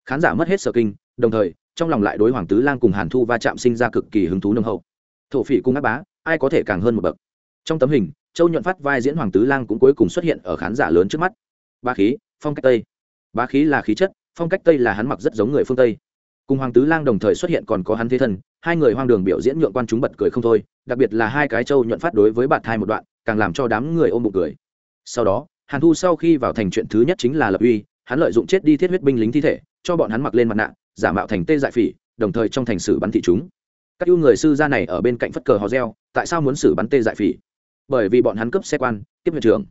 A: Khán giả mất hết sở kinh, đồng thời, trong lòng lại đối hoàng tứ lang cùng hàn thu va chạm sinh ra cực kỳ hứng thú nồng hậu thổ phỉ cung ác bá, ai có thể càng hơn một bậc. Trong tấm hình, châu nhuận phát vai diễn hoàng tứ lang cũng cuối cùng xuất hiện ở khán giả lớn trước mắt. Ba khí, phong cách tây. Bá khí là khí chất, phong cách tây là hắn mặc rất giống người phương tây. Cùng hoàng tứ lang đồng thời xuất hiện còn có hắn thế thân, hai người hoang đường biểu diễn nhượng quan chúng bật cười không thôi, đặc biệt là hai cái châu nhuận phát đối với bạn thai một đoạn, càng làm cho đám người ôm bụng cười. Sau đó, hàn thu sau khi vào thành chuyện thứ nhất chính là lập uy, hắn lợi dụng chết đi thiết huyết binh lính thi thể, cho bọn hắn mặc lên mặt nạ, giả mạo thành tê dại phỉ, đồng thời trong thành sử bắn thị chúng các ưu người sư gia này ở bên cạnh phất cờ hò reo, tại sao muốn xử bắn tê dại phỉ? Bởi vì bọn hắn cướp xe quan tiếp huyện trưởng.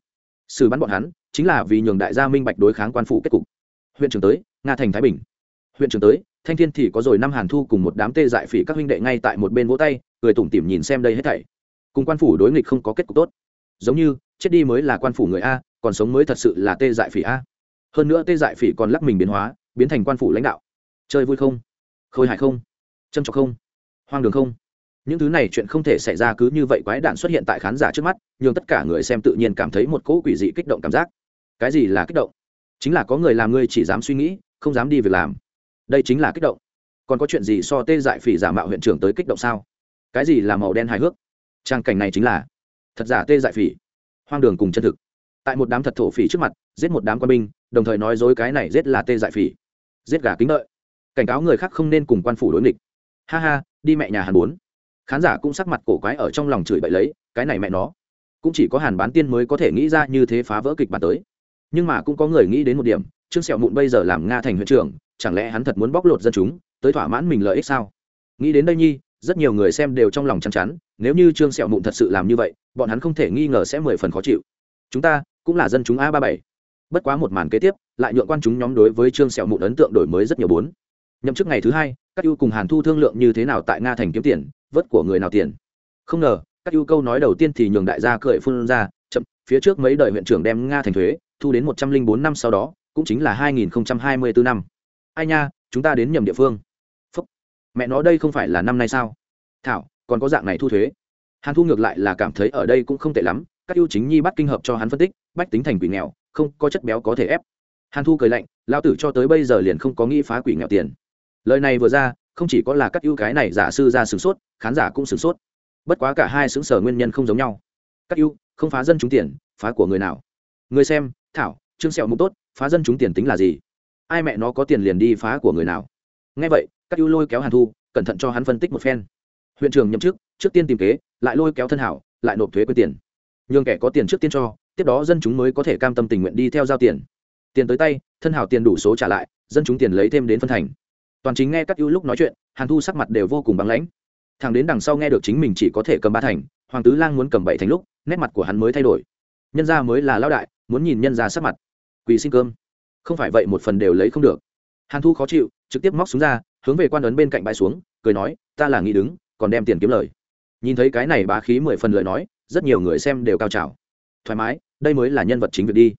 A: Xử bắn bọn hắn, chính là vì nhường đại gia minh bạch đối kháng quan phủ kết cục. Huyện trưởng tới, nga thành thái bình. Huyện trưởng tới, thanh thiên thì có rồi năm hàn thu cùng một đám tê dại phỉ các huynh đệ ngay tại một bên vỗ tay, cười tủm tỉm nhìn xem đây hết thảy. Cùng quan phủ đối nghịch không có kết cục tốt. Giống như, chết đi mới là quan phủ người a, còn sống mới thật sự là tê dại phỉ a. Hơn nữa tê dại phỉ còn lắc mình biến hóa, biến thành quan phủ lãnh đạo. Chơi vui không? Khôi hài không? Trâm trọc không? Hoang đường không? Những thứ này chuyện không thể xảy ra cứ như vậy quái đản xuất hiện tại khán giả trước mắt nhưng tất cả người xem tự nhiên cảm thấy một cỗ quỷ dị kích động cảm giác. Cái gì là kích động? Chính là có người làm ngươi chỉ dám suy nghĩ, không dám đi việc làm. Đây chính là kích động. Còn có chuyện gì so tê dại phỉ giả mạo huyện trưởng tới kích động sao? Cái gì là màu đen hài hước? Trang cảnh này chính là thật giả tê dại phỉ. Hoang đường cùng chân thực. Tại một đám thật thổ phỉ trước mặt, giết một đám quân binh, đồng thời nói dối cái này giết là tê dại phỉ. Giết gà kính lợi cảnh cáo người khác không nên cùng quan phủ đối nghịch ha ha, đi mẹ nhà hàn bốn. Khán giả cũng sắc mặt cổ quái ở trong lòng chửi bậy lấy, cái này mẹ nó. Cũng chỉ có hàn bán tiên mới có thể nghĩ ra như thế phá vỡ kịch bản tới. Nhưng mà cũng có người nghĩ đến một điểm, trương sẹo mụn bây giờ làm nga thành huyện trưởng, chẳng lẽ hắn thật muốn bóc lột dân chúng, tới thỏa mãn mình lợi ích sao? Nghĩ đến đây nhi, rất nhiều người xem đều trong lòng chăn chắn nếu như trương sẹo mụn thật sự làm như vậy, bọn hắn không thể nghi ngờ sẽ mười phần khó chịu. Chúng ta cũng là dân chúng a ba bảy. Bất quá một màn kế tiếp, lại nhượng quan chúng nhóm đối với trương sẹo mụn ấn tượng đổi mới rất nhiều bốn nhậm chức ngày thứ hai, các ưu cùng hàn thu thương lượng như thế nào tại nga thành kiếm tiền, vớt của người nào tiền. Không ngờ, các ưu câu nói đầu tiên thì nhường đại gia cười phun ra, chậm, phía trước mấy đời huyện trưởng đem nga thành thuế, thu đến một trăm linh bốn năm sau đó, cũng chính là hai nghìn hai mươi bốn năm. Ai nha, chúng ta đến nhầm địa phương. Phúc. mẹ nói đây không phải là năm nay sao? Thảo, còn có dạng này thu thuế. Hàn thu ngược lại là cảm thấy ở đây cũng không tệ lắm, các ưu chính nhi bắt kinh hợp cho hắn phân tích, bách tính thành quỷ nghèo, không có chất béo có thể ép. Hàn thu cười lạnh lao tử cho tới bây giờ liền không có nghĩ phá quỷ nghèo tiền lời này vừa ra, không chỉ có là các ưu cái này giả sư ra sửng sốt, khán giả cũng sửng sốt. Bất quá cả hai xứng sở nguyên nhân không giống nhau. Các ưu, không phá dân chúng tiền, phá của người nào? Người xem, thảo, trương sẹo mục tốt, phá dân chúng tiền tính là gì? Ai mẹ nó có tiền liền đi phá của người nào? Ngay vậy, các ưu lôi kéo hàn thu, cẩn thận cho hắn phân tích một phen. Huyện trưởng nhậm chức, trước tiên tìm kế, lại lôi kéo thân hảo, lại nộp thuế quyền tiền. Nhường kẻ có tiền trước tiên cho, tiếp đó dân chúng mới có thể cam tâm tình nguyện đi theo giao tiền. Tiền tới tay, thân hảo tiền đủ số trả lại, dân chúng tiền lấy thêm đến phân thành toàn chính nghe các ưu lúc nói chuyện, hàn thu sắc mặt đều vô cùng băng lãnh. Thằng đến đằng sau nghe được chính mình chỉ có thể cầm ba thành, hoàng tứ lang muốn cầm bảy thành lúc, nét mặt của hắn mới thay đổi. Nhân gia mới là lão đại, muốn nhìn nhân gia sắc mặt. Quỳ xin cơm. Không phải vậy một phần đều lấy không được. Hàn thu khó chịu, trực tiếp móc súng ra, hướng về quan ấn bên cạnh bãi xuống, cười nói, ta là nghĩ đứng, còn đem tiền kiếm lời. Nhìn thấy cái này bá khí mười phần lời nói, rất nhiều người xem đều cao trào. Thoải mái, đây mới là nhân vật chính việc đi.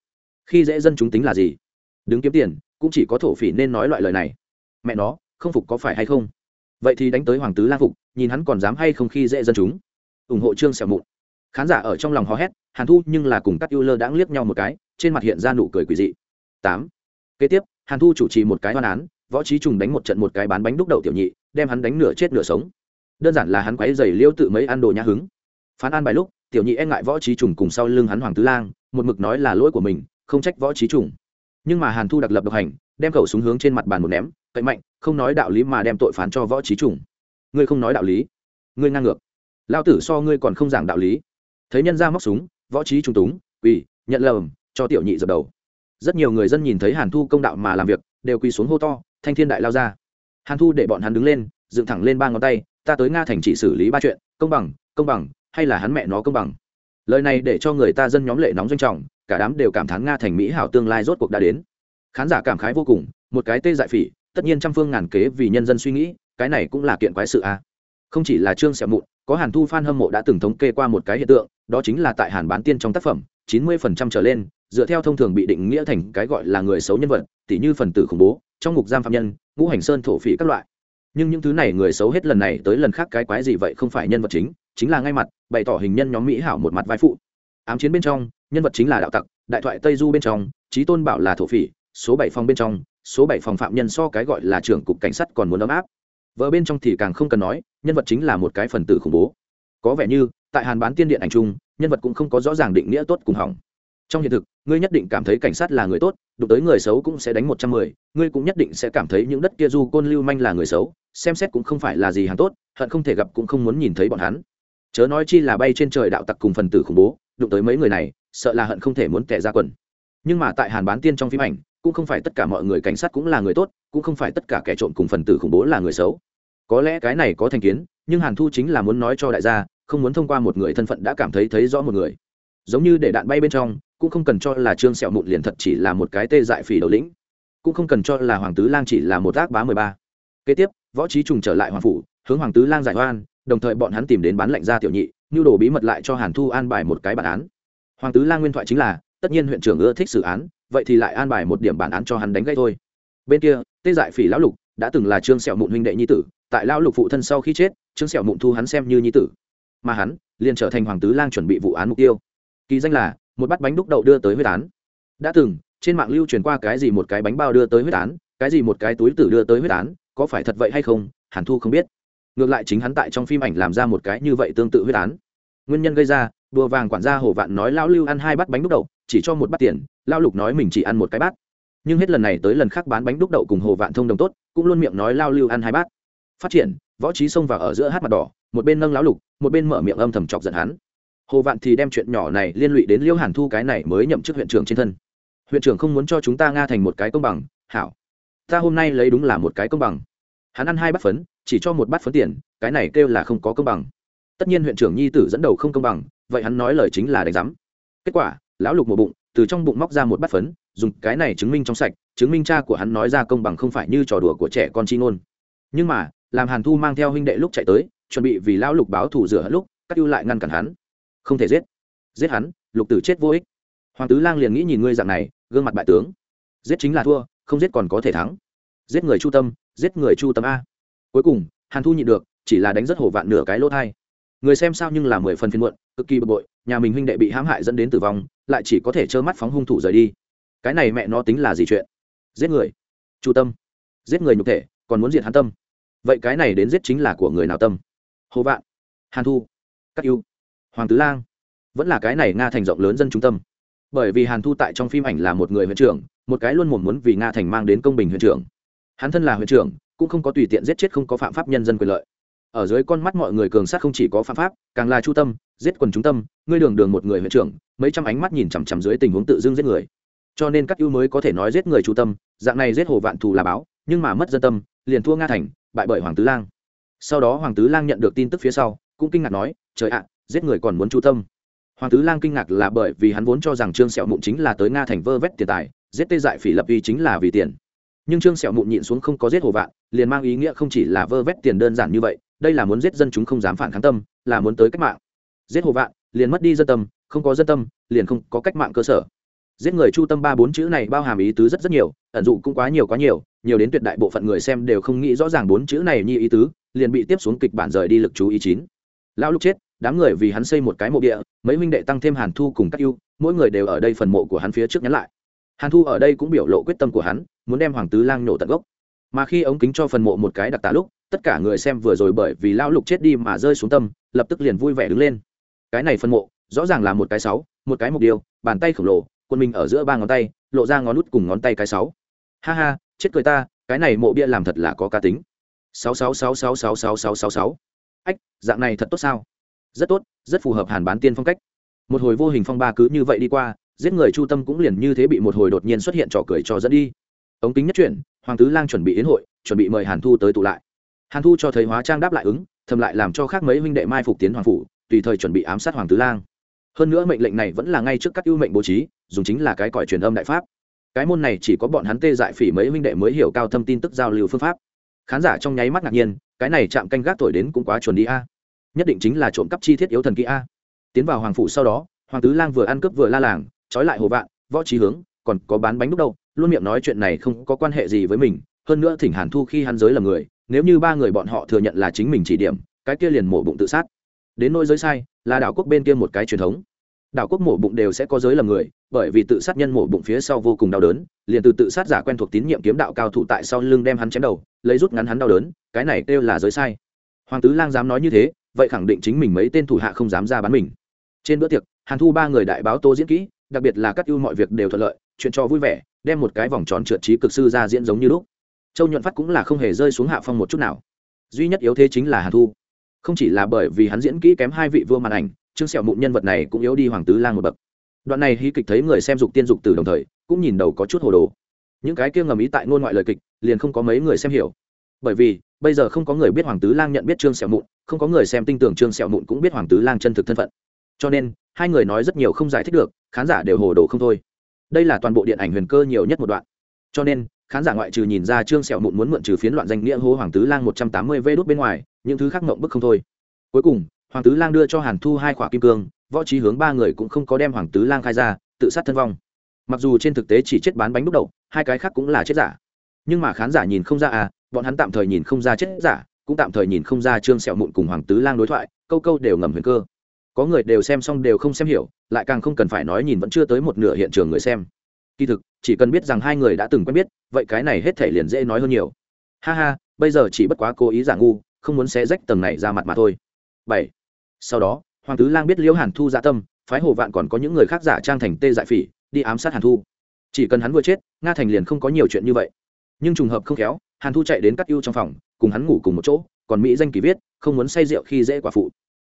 A: Khi dễ dân chúng tính là gì? Đứng kiếm tiền, cũng chỉ có thổ phỉ nên nói loại lời này mẹ nó, không phục có phải hay không? Vậy thì đánh tới hoàng tứ lang phục, nhìn hắn còn dám hay không khi dễ dân chúng. Ủng hộ trương xẻo mụn. Khán giả ở trong lòng hò hét, hàn thu nhưng là cùng các yêu lơ đãng liếc nhau một cái, trên mặt hiện ra nụ cười quỷ dị. Tám. Kế tiếp, hàn thu chủ trì một cái hoan án, võ trí trùng đánh một trận một cái bán bánh đúc đậu tiểu nhị, đem hắn đánh nửa chết nửa sống. Đơn giản là hắn quấy giày liêu tự mấy ăn đồ nhã hứng. Phán an bài lúc, tiểu nhị e ngại võ trí trùng cùng sau lưng hắn hoàng tứ lang, một mực nói là lỗi của mình, không trách võ trí trùng. Nhưng mà hàn thu đặc lập độc hành, đem khẩu súng hướng trên mặt bàn một ném cậy mạnh, không nói đạo lý mà đem tội phán cho võ trí trùng. Ngươi không nói đạo lý, ngươi ngang ngược. Lao tử so ngươi còn không giảng đạo lý. Thấy nhân ra móc súng, võ trí trùng túng ủy nhận lầm, cho tiểu nhị dập đầu. Rất nhiều người dân nhìn thấy hàn thu công đạo mà làm việc, đều quỳ xuống hô to, thanh thiên đại lao ra. Hàn thu để bọn hắn đứng lên, dựng thẳng lên ba ngón tay, ta tới nga thành chỉ xử lý ba chuyện, công bằng công bằng, hay là hắn mẹ nó công bằng? Lời này để cho người ta dân nhóm lệ nóng doanh trọng, cả đám đều cảm thán nga thành mỹ hảo tương lai rốt cuộc đã đến. Khán giả cảm khái vô cùng, một cái tê dại phỉ tất nhiên trăm phương ngàn kế vì nhân dân suy nghĩ, cái này cũng là kiện quái sự a à. không chỉ là trương xẹo mụn, có hàn thu f hâm mộ đã từng thống kê qua một cái hiện tượng, đó chính là tại hàn bán tiên trong tác phẩm, chín mươi phần trăm trở lên, dựa theo thông thường bị định nghĩa thành cái gọi là người xấu nhân vật, tỉ như phần tử khủng bố, trong ngục giam phạm nhân, ngũ hành sơn thổ phỉ các loại nhưng những thứ này người xấu hết lần này tới lần khác cái quái gì vậy không phải nhân vật chính chính là ngay mặt, bày tỏ hình nhân nhóm mỹ hảo một mặt vai phụ ám chiến bên trong, nhân vật chính là đạo tặc, đại thoại tây du bên trong trí tôn bảo là thổ phỉ, số bảy phòng bên trong số bảy phòng phạm nhân so cái gọi là trưởng cục cảnh sát còn muốn ấm áp. Vợ bên trong thì càng không cần nói, nhân vật chính là một cái phần tử khủng bố. Có vẻ như, tại hàn bán tiên điện ảnh chung, nhân vật cũng không có rõ ràng định nghĩa tốt cùng hỏng. Trong hiện thực, ngươi nhất định cảm thấy cảnh sát là người tốt, đụng tới người xấu cũng sẽ đánh một trăm mười, ngươi cũng nhất định sẽ cảm thấy những đất kia du côn lưu manh là người xấu, xem xét cũng không phải là gì hàng tốt, hận không thể gặp cũng không muốn nhìn thấy bọn hắn. Chớ nói chi là bay trên trời đạo tặc cùng phần tử khủng bố, đụng tới mấy người này, sợ là hận không thể muốn kẻ ra quần. Nhưng mà tại hàn bán tiên trong phim ảnh cũng không phải tất cả mọi người cảnh sát cũng là người tốt, cũng không phải tất cả kẻ trộm cùng phần tử khủng bố là người xấu. Có lẽ cái này có thành kiến, nhưng hàn thu chính là muốn nói cho đại gia, không muốn thông qua một người thân phận đã cảm thấy thấy rõ một người. Giống như để đạn bay bên trong, cũng không cần cho là trương sẹo mụn liền thật chỉ là một cái tê dại phỉ đầu lĩnh. Cũng không cần cho là hoàng tứ lang chỉ là một ác bá mười ba. Kế tiếp, võ trí trùng trở lại hoàng phủ, hướng hoàng tứ lang giải oan, đồng thời bọn hắn tìm đến bán lệnh gia tiểu nhị, nhu đồ bí mật lại cho hàn thu an bài một cái bản án. Hoàng tứ lang nguyên thoại chính là, tất nhiên huyện trưởng ưa thích xử án vậy thì lại an bài một điểm bản án cho hắn đánh gây thôi. Bên kia, tê dại phỉ lão lục đã từng là trương sẹo mụn huynh đệ nhi tử, tại lão lục phụ thân sau khi chết, trương sẹo mụn thu hắn xem như nhi tử. Mà hắn liền trở thành hoàng tứ lang chuẩn bị vụ án mục tiêu. Kỳ danh là, một bát bánh đúc đậu đưa tới huyết án. Đã từng, trên mạng lưu truyền qua cái gì một cái bánh bao đưa tới huyết án, cái gì một cái túi tử đưa tới huyết án, có phải thật vậy hay không, hàn thu không biết. Ngược lại chính hắn tại trong phim ảnh làm ra một cái như vậy tương tự huyết án. Nguyên nhân gây ra, đùa vàng quản gia hồ vạn nói lão lưu ăn hai bát bánh đúc đậu chỉ cho một bát tiền, lao lục nói mình chỉ ăn một cái bát. Nhưng hết lần này tới lần khác bán bánh đúc đậu cùng hồ vạn thông đồng tốt, cũng luôn miệng nói lao lưu ăn hai bát. Phát triển, võ trí xông vào ở giữa hát mặt đỏ, một bên nâng lão lục, một bên mở miệng âm thầm chọc giận hắn. Hồ vạn thì đem chuyện nhỏ này liên lụy đến liêu hàn thu cái này mới nhậm chức huyện trưởng trên thân. Huyện trưởng không muốn cho chúng ta nga thành một cái công bằng, hảo. Ta hôm nay lấy đúng là một cái công bằng. Hắn ăn hai bát phấn, chỉ cho một bát phấn tiền, cái này kêu là không có công bằng. Tất nhiên huyện trưởng nhi tử dẫn đầu không công bằng, vậy hắn nói lời chính là đánh giám. Kết quả lão lục một bụng, từ trong bụng móc ra một bát phấn, dùng cái này chứng minh trong sạch, chứng minh cha của hắn nói ra công bằng không phải như trò đùa của trẻ con chi ngôn. Nhưng mà, làm hàn thu mang theo huynh đệ lúc chạy tới, chuẩn bị vì lão lục báo thủ rửa hận lúc các ưu lại ngăn cản hắn. Không thể giết. Giết hắn, lục tử chết vô ích. Hoàng tứ lang liền nghĩ nhìn ngươi dạng này, gương mặt bại tướng. Giết chính là thua, không giết còn có thể thắng. Giết người chu tâm, giết người chu tâm a. Cuối cùng, hàn thu nhịn được, chỉ là đánh rất hổ vạn nửa cái lỗ thai. Người xem sao nhưng là mười phần phiên muộn, cực kỳ bực bội, nhà mình huynh đệ bị hãm hại dẫn đến tử vong lại chỉ có thể trơ mắt phóng hung thủ rời đi. Cái này mẹ nó tính là gì chuyện? Giết người. Chu tâm. Giết người nhục thể, còn muốn diệt hắn tâm. Vậy cái này đến giết chính là của người nào tâm? Hồ vạn. Hàn thu. Các yêu. Hoàng tứ lang. Vẫn là cái này nga thành rộng lớn dân trung tâm. Bởi vì hàn thu tại trong phim ảnh là một người huyện trưởng, một cái luôn mồm muốn vì nga thành mang đến công bình huyện trưởng. Hắn thân là huyện trưởng, cũng không có tùy tiện giết chết không có phạm pháp nhân dân quyền lợi ở dưới con mắt mọi người cường sát không chỉ có phạm pháp, càng là chu tâm, giết quần chúng tâm, ngươi đường đường một người huyện trưởng, mấy trăm ánh mắt nhìn chằm chằm dưới tình huống tự dưng giết người. Cho nên các ưu mới có thể nói giết người chu tâm, dạng này giết hồ vạn thù là báo, nhưng mà mất dân tâm, liền thua nga thành, bại bởi hoàng tứ lang. Sau đó hoàng tứ lang nhận được tin tức phía sau, cũng kinh ngạc nói, trời ạ, giết người còn muốn chu tâm. Hoàng tứ lang kinh ngạc là bởi vì hắn vốn cho rằng trương sẹo mụn chính là tới nga thành vơ vét tiền tài, giết tê dại phỉ lập uy chính là vì tiền. Nhưng trương sẹo mụn nhịn xuống không có giết hồ vạn, liền mang ý nghĩa không chỉ là vơ vét tiền đơn giản như vậy đây là muốn giết dân chúng không dám phản kháng tâm, là muốn tới cách mạng. Giết hồ vạn, liền mất đi dân tâm, không có dân tâm, liền không có cách mạng cơ sở. Giết người chu tâm ba bốn chữ này bao hàm ý tứ rất rất nhiều, ẩn dụ cũng quá nhiều quá nhiều nhiều đến tuyệt đại bộ phận người xem đều không nghĩ rõ ràng bốn chữ này như ý tứ, liền bị tiếp xuống kịch bản rời đi lực chú ý chín. Lão lúc chết, đám người vì hắn xây một cái mộ địa, mấy huynh đệ tăng thêm hàn thu cùng các yêu mỗi người đều ở đây phần mộ của hắn phía trước nhắn lại. Hàn thu ở đây cũng biểu lộ quyết tâm của hắn, muốn đem hoàng tứ lang nổ tận gốc. Mà khi ống kính cho phần mộ một cái đặc tả lúc tất cả người xem vừa rồi bởi vì lão lục chết đi mà rơi xuống tâm, lập tức liền vui vẻ đứng lên. Cái này phân mộ, rõ ràng là một cái sáu, một cái mục điêu bàn tay khổng lồ, quân mình ở giữa ba ngón tay, lộ ra ngón nút cùng ngón tay cái sáu. Ha ha, chết cười ta, cái này mộ bia làm thật là có cá tính. Sáu sáu sáu sáu sáu sáu sáu sáu sáu. Ách, dạng này thật tốt sao? Rất tốt, rất phù hợp hàn bán tiên phong cách. Một hồi vô hình phong ba cứ như vậy đi qua, giết người chu tâm cũng liền như thế bị một hồi đột nhiên xuất hiện trò cười trò dẫn đi. Ống kính nhất chuyển, hoàng tứ lang chuẩn bị yến hội, chuẩn bị mời hàn thu tới tụ lại hàn thu cho thấy hóa trang đáp lại ứng, thầm lại làm cho khác mấy huynh đệ mai phục tiến hoàng phủ, tùy thời chuẩn bị ám sát hoàng tứ lang. Hơn nữa mệnh lệnh này vẫn là ngay trước các ưu mệnh bố trí, dùng chính là cái còi truyền âm đại pháp. Cái môn này chỉ có bọn hắn tê dại phỉ mấy huynh đệ mới hiểu cao thâm tin tức giao lưu phương pháp. Khán giả trong nháy mắt ngạc nhiên, cái này chạm canh gác thổi đến cũng quá chuẩn đi a. Nhất định chính là trộm cắp chi thiết yếu thần kỹ a. Tiến vào hoàng phủ sau đó, hoàng tứ lang vừa ăn cướp vừa la làng, trói lại hồ vạn, võ trí hướng, còn có bán bánh đúc đâu, luôn miệng nói chuyện này không có quan hệ gì với mình, hơn nữa thỉnh hàn thu khi hắn giới là người nếu như ba người bọn họ thừa nhận là chính mình chỉ điểm, cái kia liền mổ bụng tự sát. Đến nỗi giới sai, là đảo quốc bên kia một cái truyền thống. Đảo quốc mổ bụng đều sẽ có giới lầm người, bởi vì tự sát nhân mổ bụng phía sau vô cùng đau đớn, liền từ tự sát giả quen thuộc tín nhiệm kiếm đạo cao thủ tại sau lưng đem hắn chém đầu, lấy rút ngắn hắn đau đớn, cái này kêu là giới sai. Hoàng tứ lang dám nói như thế, vậy khẳng định chính mình mấy tên thủ hạ không dám ra bán mình. Trên bữa tiệc, hàn thu ba người đại báo tô diễn kỹ, đặc biệt là các ưu mọi việc đều thuận lợi, chuyện cho vui vẻ, đem một cái vòng tròn trượt trí cực sư ra diễn giống như lúc châu nhuận phát cũng là không hề rơi xuống hạ phong một chút nào. Duy nhất yếu thế chính là hàn thu. Không chỉ là bởi vì hắn diễn kỹ kém hai vị vua màn ảnh, trương sẹo mụn nhân vật này cũng yếu đi hoàng tứ lang một bậc. Đoạn này hy kịch thấy người xem dục tiên dục từ đồng thời, cũng nhìn đầu có chút hồ đồ. Những cái kia ngầm ý tại ngôn ngoại lời kịch, liền không có mấy người xem hiểu. Bởi vì, bây giờ không có người biết hoàng tứ lang nhận biết trương sẹo mụn, không có người xem tin tưởng trương sẹo mụn cũng biết hoàng tứ lang chân thực thân phận. Cho nên, hai người nói rất nhiều không giải thích được, khán giả đều hồ đồ không thôi. Đây là toàn bộ điện ảnh huyền cơ nhiều nhất một đoạn. Cho nên khán giả ngoại trừ nhìn ra trương sẹo mụn muốn mượn trừ phiến loạn danh nghĩa hô hoàng tứ lang một trăm tám mươi vê đốt bên ngoài, những thứ khác mộng bức không thôi. Cuối cùng, hoàng tứ lang đưa cho hàn thu hai khỏa kim cương, võ trí hướng ba người cũng không có đem hoàng tứ lang khai ra, tự sát thân vong. Mặc dù trên thực tế chỉ chết bán bánh đúc đầu hai cái khác cũng là chết giả. Nhưng mà khán giả nhìn không ra à bọn hắn tạm thời nhìn không ra chết giả, cũng tạm thời nhìn không ra trương sẹo mụn cùng hoàng tứ lang đối thoại, câu câu đều ngầm huyền cơ. Có người đều xem xong đều không xem hiểu, lại càng không cần phải nói nhìn vẫn chưa tới một nửa hiện trường người xem kỳ thực, chỉ cần biết rằng hai người đã từng quen biết, vậy cái này hết thể liền dễ nói hơn nhiều. Ha ha, bây giờ chỉ bất quá cố ý giả ngu, không muốn xé rách tầng này ra mặt mà thôi. Bảy. Sau đó, hoàng tứ lang biết liễu hàn thu dạ tâm, phái hồ vạn còn có những người khác giả trang thành tê dại phỉ, đi ám sát hàn thu. Chỉ cần hắn vừa chết, nga thành liền không có nhiều chuyện như vậy. Nhưng trùng hợp không khéo, hàn thu chạy đến cắt ưu trong phòng, cùng hắn ngủ cùng một chỗ, còn mỹ danh kỳ viết, không muốn say rượu khi dễ quả phụ.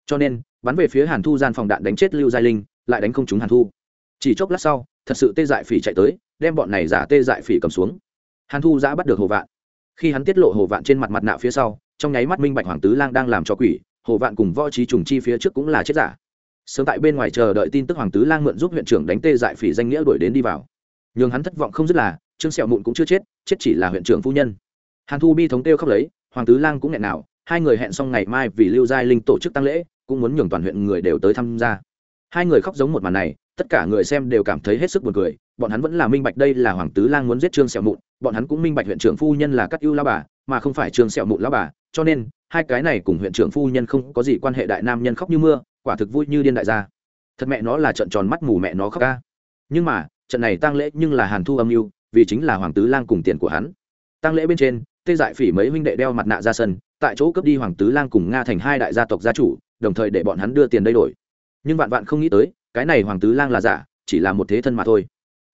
A: Cho nên, bắn về phía hàn thu gian phòng đạn đánh chết lưu giai linh, lại đánh không trúng hàn thu. Chỉ chốc lát sau thật sự tê dại phỉ chạy tới, đem bọn này giả tê dại phỉ cầm xuống. Hàn thu giã bắt được hồ vạn. Khi hắn tiết lộ hồ vạn trên mặt mặt nạ phía sau, trong nháy mắt minh bạch hoàng tứ lang đang làm cho quỷ, hồ vạn cùng võ trí trùng chi phía trước cũng là chết giả. Sớm tại bên ngoài chờ đợi tin tức hoàng tứ lang mượn giúp huyện trưởng đánh tê dại phỉ danh nghĩa đuổi đến đi vào. Nhưng hắn thất vọng không dứt là, trương sẹo mụn cũng chưa chết chết chỉ là huyện trưởng phu nhân. Hàn thu bi thống kêu khóc lấy, hoàng tứ lang cũng nghẹn nào, hai người hẹn xong ngày mai vì lưu giai linh tổ chức tăng lễ, cũng muốn nhường toàn huyện người đều tới tham gia. Hai người khóc giống một màn này tất cả người xem đều cảm thấy hết sức buồn cười, bọn hắn vẫn là minh bạch đây là hoàng tứ lang muốn giết trương sẹo mụn, bọn hắn cũng minh bạch huyện trưởng phu nhân là cắt ưu lao bà, mà không phải trương sẹo mụn lao bà, cho nên, hai cái này cùng huyện trưởng phu nhân không có gì quan hệ đại nam nhân khóc như mưa, quả thực vui như điên đại gia. Thật mẹ nó là trận tròn mắt mù mẹ nó khóc ca. Nhưng mà, trận này tăng lễ nhưng là hàn thu âm mưu, vì chính là hoàng tứ lang cùng tiền của hắn. Tăng lễ bên trên, tê dại phỉ mấy huynh đệ đeo mặt nạ ra sân, tại chỗ cướp đi hoàng tứ lang cùng nga thành hai đại gia tộc gia chủ, đồng thời để bọn hắn đưa tiền đây đổi. Nhưng vạn vạn không nghĩ tới cái này hoàng tứ lang là giả, chỉ là một thế thân mà thôi.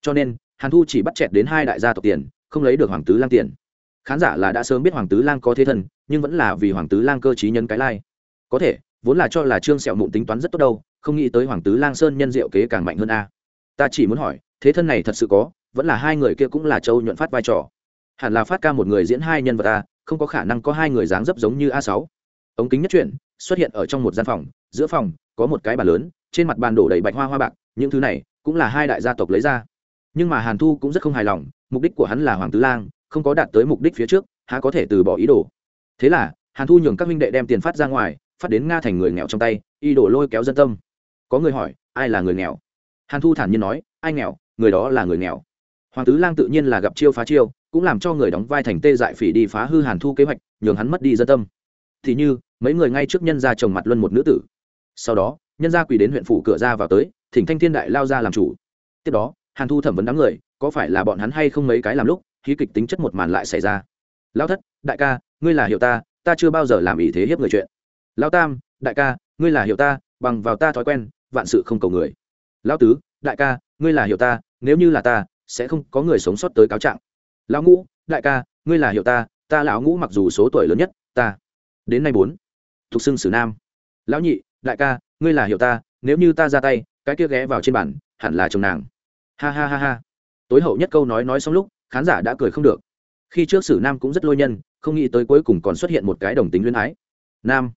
A: Cho nên, hàn thu chỉ bắt chẹt đến hai đại gia tộc tiền, không lấy được hoàng tứ lang tiền. Khán giả là đã sớm biết hoàng tứ lang có thế thân, nhưng vẫn là vì hoàng tứ lang cơ t nhân cái lai. Có thể, vốn là cho là trương sẹo mụn tính toán rất tốt đâu, không nghĩ tới hoàng tứ lang sơn nhân diệu kế càng mạnh hơn a. Ta chỉ muốn hỏi, thế thân này thật sự có, vẫn là hai người kia cũng là châu nhuận phát vai trò. Hẳn là phát ca một người diễn hai nhân vật a, không có khả năng có hai người dáng dấp giống như a sáu. Ống kính nhất chuyển xuất hiện ở trong một gian phòng, giữa phòng, có một cái bàn lớn trên mặt bàn đổ đầy bạch hoa hoa bạc, những thứ này cũng là hai đại gia tộc lấy ra. Nhưng mà hàn thu cũng rất không hài lòng, mục đích của hắn là hoàng tứ lang, không có đạt tới mục đích phía trước, há có thể từ bỏ ý đồ. Thế là, hàn thu nhường các minh đệ đem tiền phát ra ngoài, phát đến nga thành người nghèo trong tay ý đồ lôi kéo dân tâm. Có người hỏi, ai là người nghèo? Hàn thu thản nhiên nói, ai nghèo, người đó là người nghèo. Hoàng tứ lang tự nhiên là gặp chiêu phá chiêu, cũng làm cho người đóng vai thành tê dại phỉ đi phá hư hàn thu kế hoạch, nhường hắn mất đi dân tâm. Thì như, mấy người ngay trước nhân ra chồng mặt luân một nữ tử. Sau đó nhân gia quỳ đến huyện phủ cửa ra vào tới, thỉnh thanh thiên đại lao ra làm chủ. Tiếp đó, hàn thu thẩm vấn đám người, có phải là bọn hắn hay không mấy cái làm lúc khí kịch tính chất một màn lại xảy ra. Lao thất, đại ca, ngươi là hiệu ta ta chưa bao giờ làm ý thế hiếp người chuyện. Lao tam, đại ca, ngươi là hiệu ta, bằng vào ta thói quen, vạn sự không cầu người. Lao tứ, đại ca, ngươi là hiệu ta, nếu như là ta, sẽ không có người sống sót tới cáo trạng. Lão ngũ, đại ca, ngươi là hiệu ta ta lão ngũ mặc dù số tuổi lớn nhất, ta. Đến nay bốn thục xưng sử nam. Lão nhị, đại ca ngươi là hiểu ta, nếu như ta ra tay, cái kia ghé vào trên bản hẳn là chồng nàng. Ha ha ha ha. Tối hậu nhất câu nói nói xong lúc, khán giả đã cười không được. Khi trước sử nam cũng rất lôi nhân, không nghĩ tới cuối cùng còn xuất hiện một cái đồng tính luyến ái. Nam,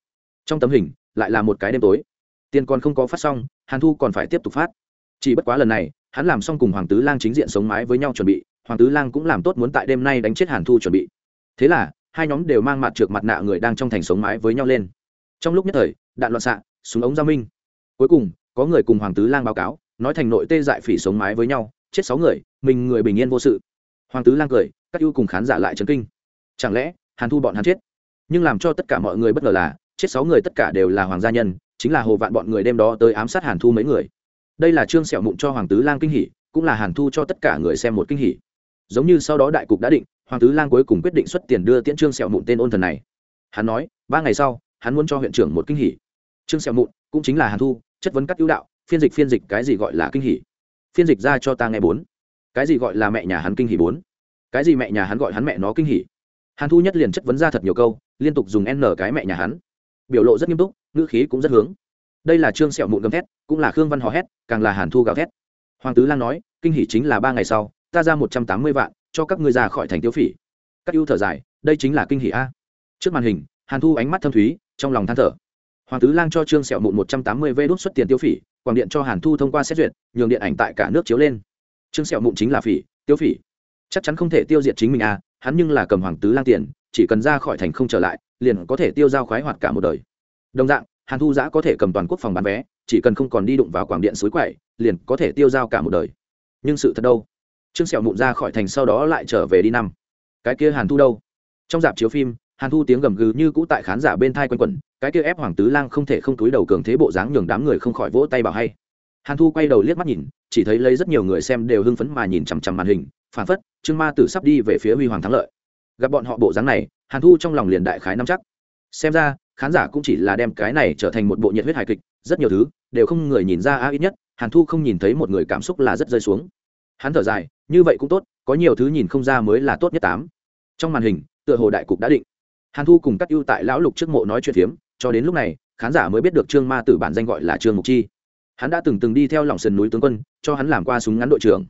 A: trong tấm hình, lại là một cái đêm tối. Tiền còn không có phát xong, hàn thu còn phải tiếp tục phát. Chỉ bất quá lần này, hắn làm xong cùng hoàng tứ lang chính diện sống mái với nhau chuẩn bị, hoàng tứ lang cũng làm tốt muốn tại đêm nay đánh chết hàn thu chuẩn bị. Thế là, hai nhóm đều mang mặt trượt mặt nạ người đang trong thành sống mái với nhau lên. Trong lúc nhất thời, đạn loạn xạ súng ống giao minh. Cuối cùng, có người cùng hoàng tứ lang báo cáo, nói thành nội tê dại phỉ sống mái với nhau, chết sáu người, mình người bình yên vô sự. Hoàng tứ lang cười, các ưu cùng khán giả lại chấn kinh. Chẳng lẽ, hàn thu bọn hắn chết? Nhưng làm cho tất cả mọi người bất ngờ là, chết sáu người tất cả đều là hoàng gia nhân, chính là hồ vạn bọn người đêm đó tới ám sát hàn thu mấy người. Đây là trương sẹo mụn cho hoàng tứ lang kinh hỉ, cũng là hàn thu cho tất cả người xem một kinh hỉ. Giống như sau đó đại cục đã định, hoàng tứ lang cuối cùng quyết định xuất tiền đưa tiễn trương sẹo mụn tên ôn thần này. Hắn nói, ba ngày sau, hắn muốn cho huyện trưởng một kinh hỉ trương sẹo mụn cũng chính là hàn thu, chất vấn các ưu đạo, phiên dịch phiên dịch cái gì gọi là kinh hỉ? Phiên dịch ra cho ta nghe bốn. Cái gì gọi là mẹ nhà hắn kinh hỉ bốn? Cái gì mẹ nhà hắn gọi hắn mẹ nó kinh hỉ? Hàn thu nhất liền chất vấn ra thật nhiều câu, liên tục dùng n cái mẹ nhà hắn. Biểu lộ rất nghiêm túc, ngữ khí cũng rất hướng. Đây là trương sẹo mụn gầm thét, cũng là khương văn hò hét, càng là hàn thu gào thét. Hoàng tứ lang nói, kinh hỉ chính là ba ngày sau, ta ra một trăm tám mươi vạn, cho các ngươi ra khỏi thành tiêu phỉ. Các ưu thở dài, đây chính là kinh hỷ a. Trước màn hình, hàn thu ánh mắt thâm thúy, trong lòng than thở hoàng tứ lang cho trương sẹo mụn một trăm tám mươi vê đốt xuất tiền tiêu phỉ, quảng điện cho hàn thu thông qua xét duyệt, nhường điện ảnh tại cả nước chiếu lên. Trương sẹo mụn chính là phỉ, tiêu phỉ. Chắc chắn không thể tiêu diệt chính mình à hắn nhưng là cầm hoàng tứ lang tiền, chỉ cần ra khỏi thành không trở lại, liền có thể tiêu giao khoái hoạt cả một đời. Đồng dạng, hàn thu giã có thể cầm toàn quốc phòng bán vé, chỉ cần không còn đi đụng vào quảng điện suối quậy, liền có thể tiêu giao cả một đời. Nhưng sự thật đâu? Trương sẹo mụn ra khỏi thành sau đó lại trở về đi năm. Cái kia hàn thu đâu? Trong dạp chiếu phim hàn thu tiếng gầm gừ như cũ tại khán giả bên thai quanh quẩn, cái kia ép hoàng tứ lang không thể không túi đầu cường thế bộ dáng nhường đám người không khỏi vỗ tay bảo hay. Hàn thu quay đầu liếc mắt nhìn, chỉ thấy lấy rất nhiều người xem đều hưng phấn mà nhìn chằm chằm màn hình, phản phất, trương ma tử sắp đi về phía huy hoàng thắng lợi. Gặp bọn họ bộ dáng này, hàn thu trong lòng liền đại khái nắm chắc. Xem ra, khán giả cũng chỉ là đem cái này trở thành một bộ nhiệt huyết hài kịch, rất nhiều thứ, đều không người nhìn ra a, ít nhất, hàn thu không nhìn thấy một người cảm xúc là rất rơi xuống. Hắn thở dài, như vậy cũng tốt, có nhiều thứ nhìn không ra mới là tốt nhất tám. Trong màn hình, tựa hồ đại cục đã định hàn thu cùng các ưu tại lão lục trước mộ nói chuyện phiếm, cho đến lúc này, khán giả mới biết được trương ma tử bản danh gọi là trương mục chi. Hắn đã từng từng đi theo lòng sườn núi tướng quân, cho hắn làm qua súng ngắn đội trưởng.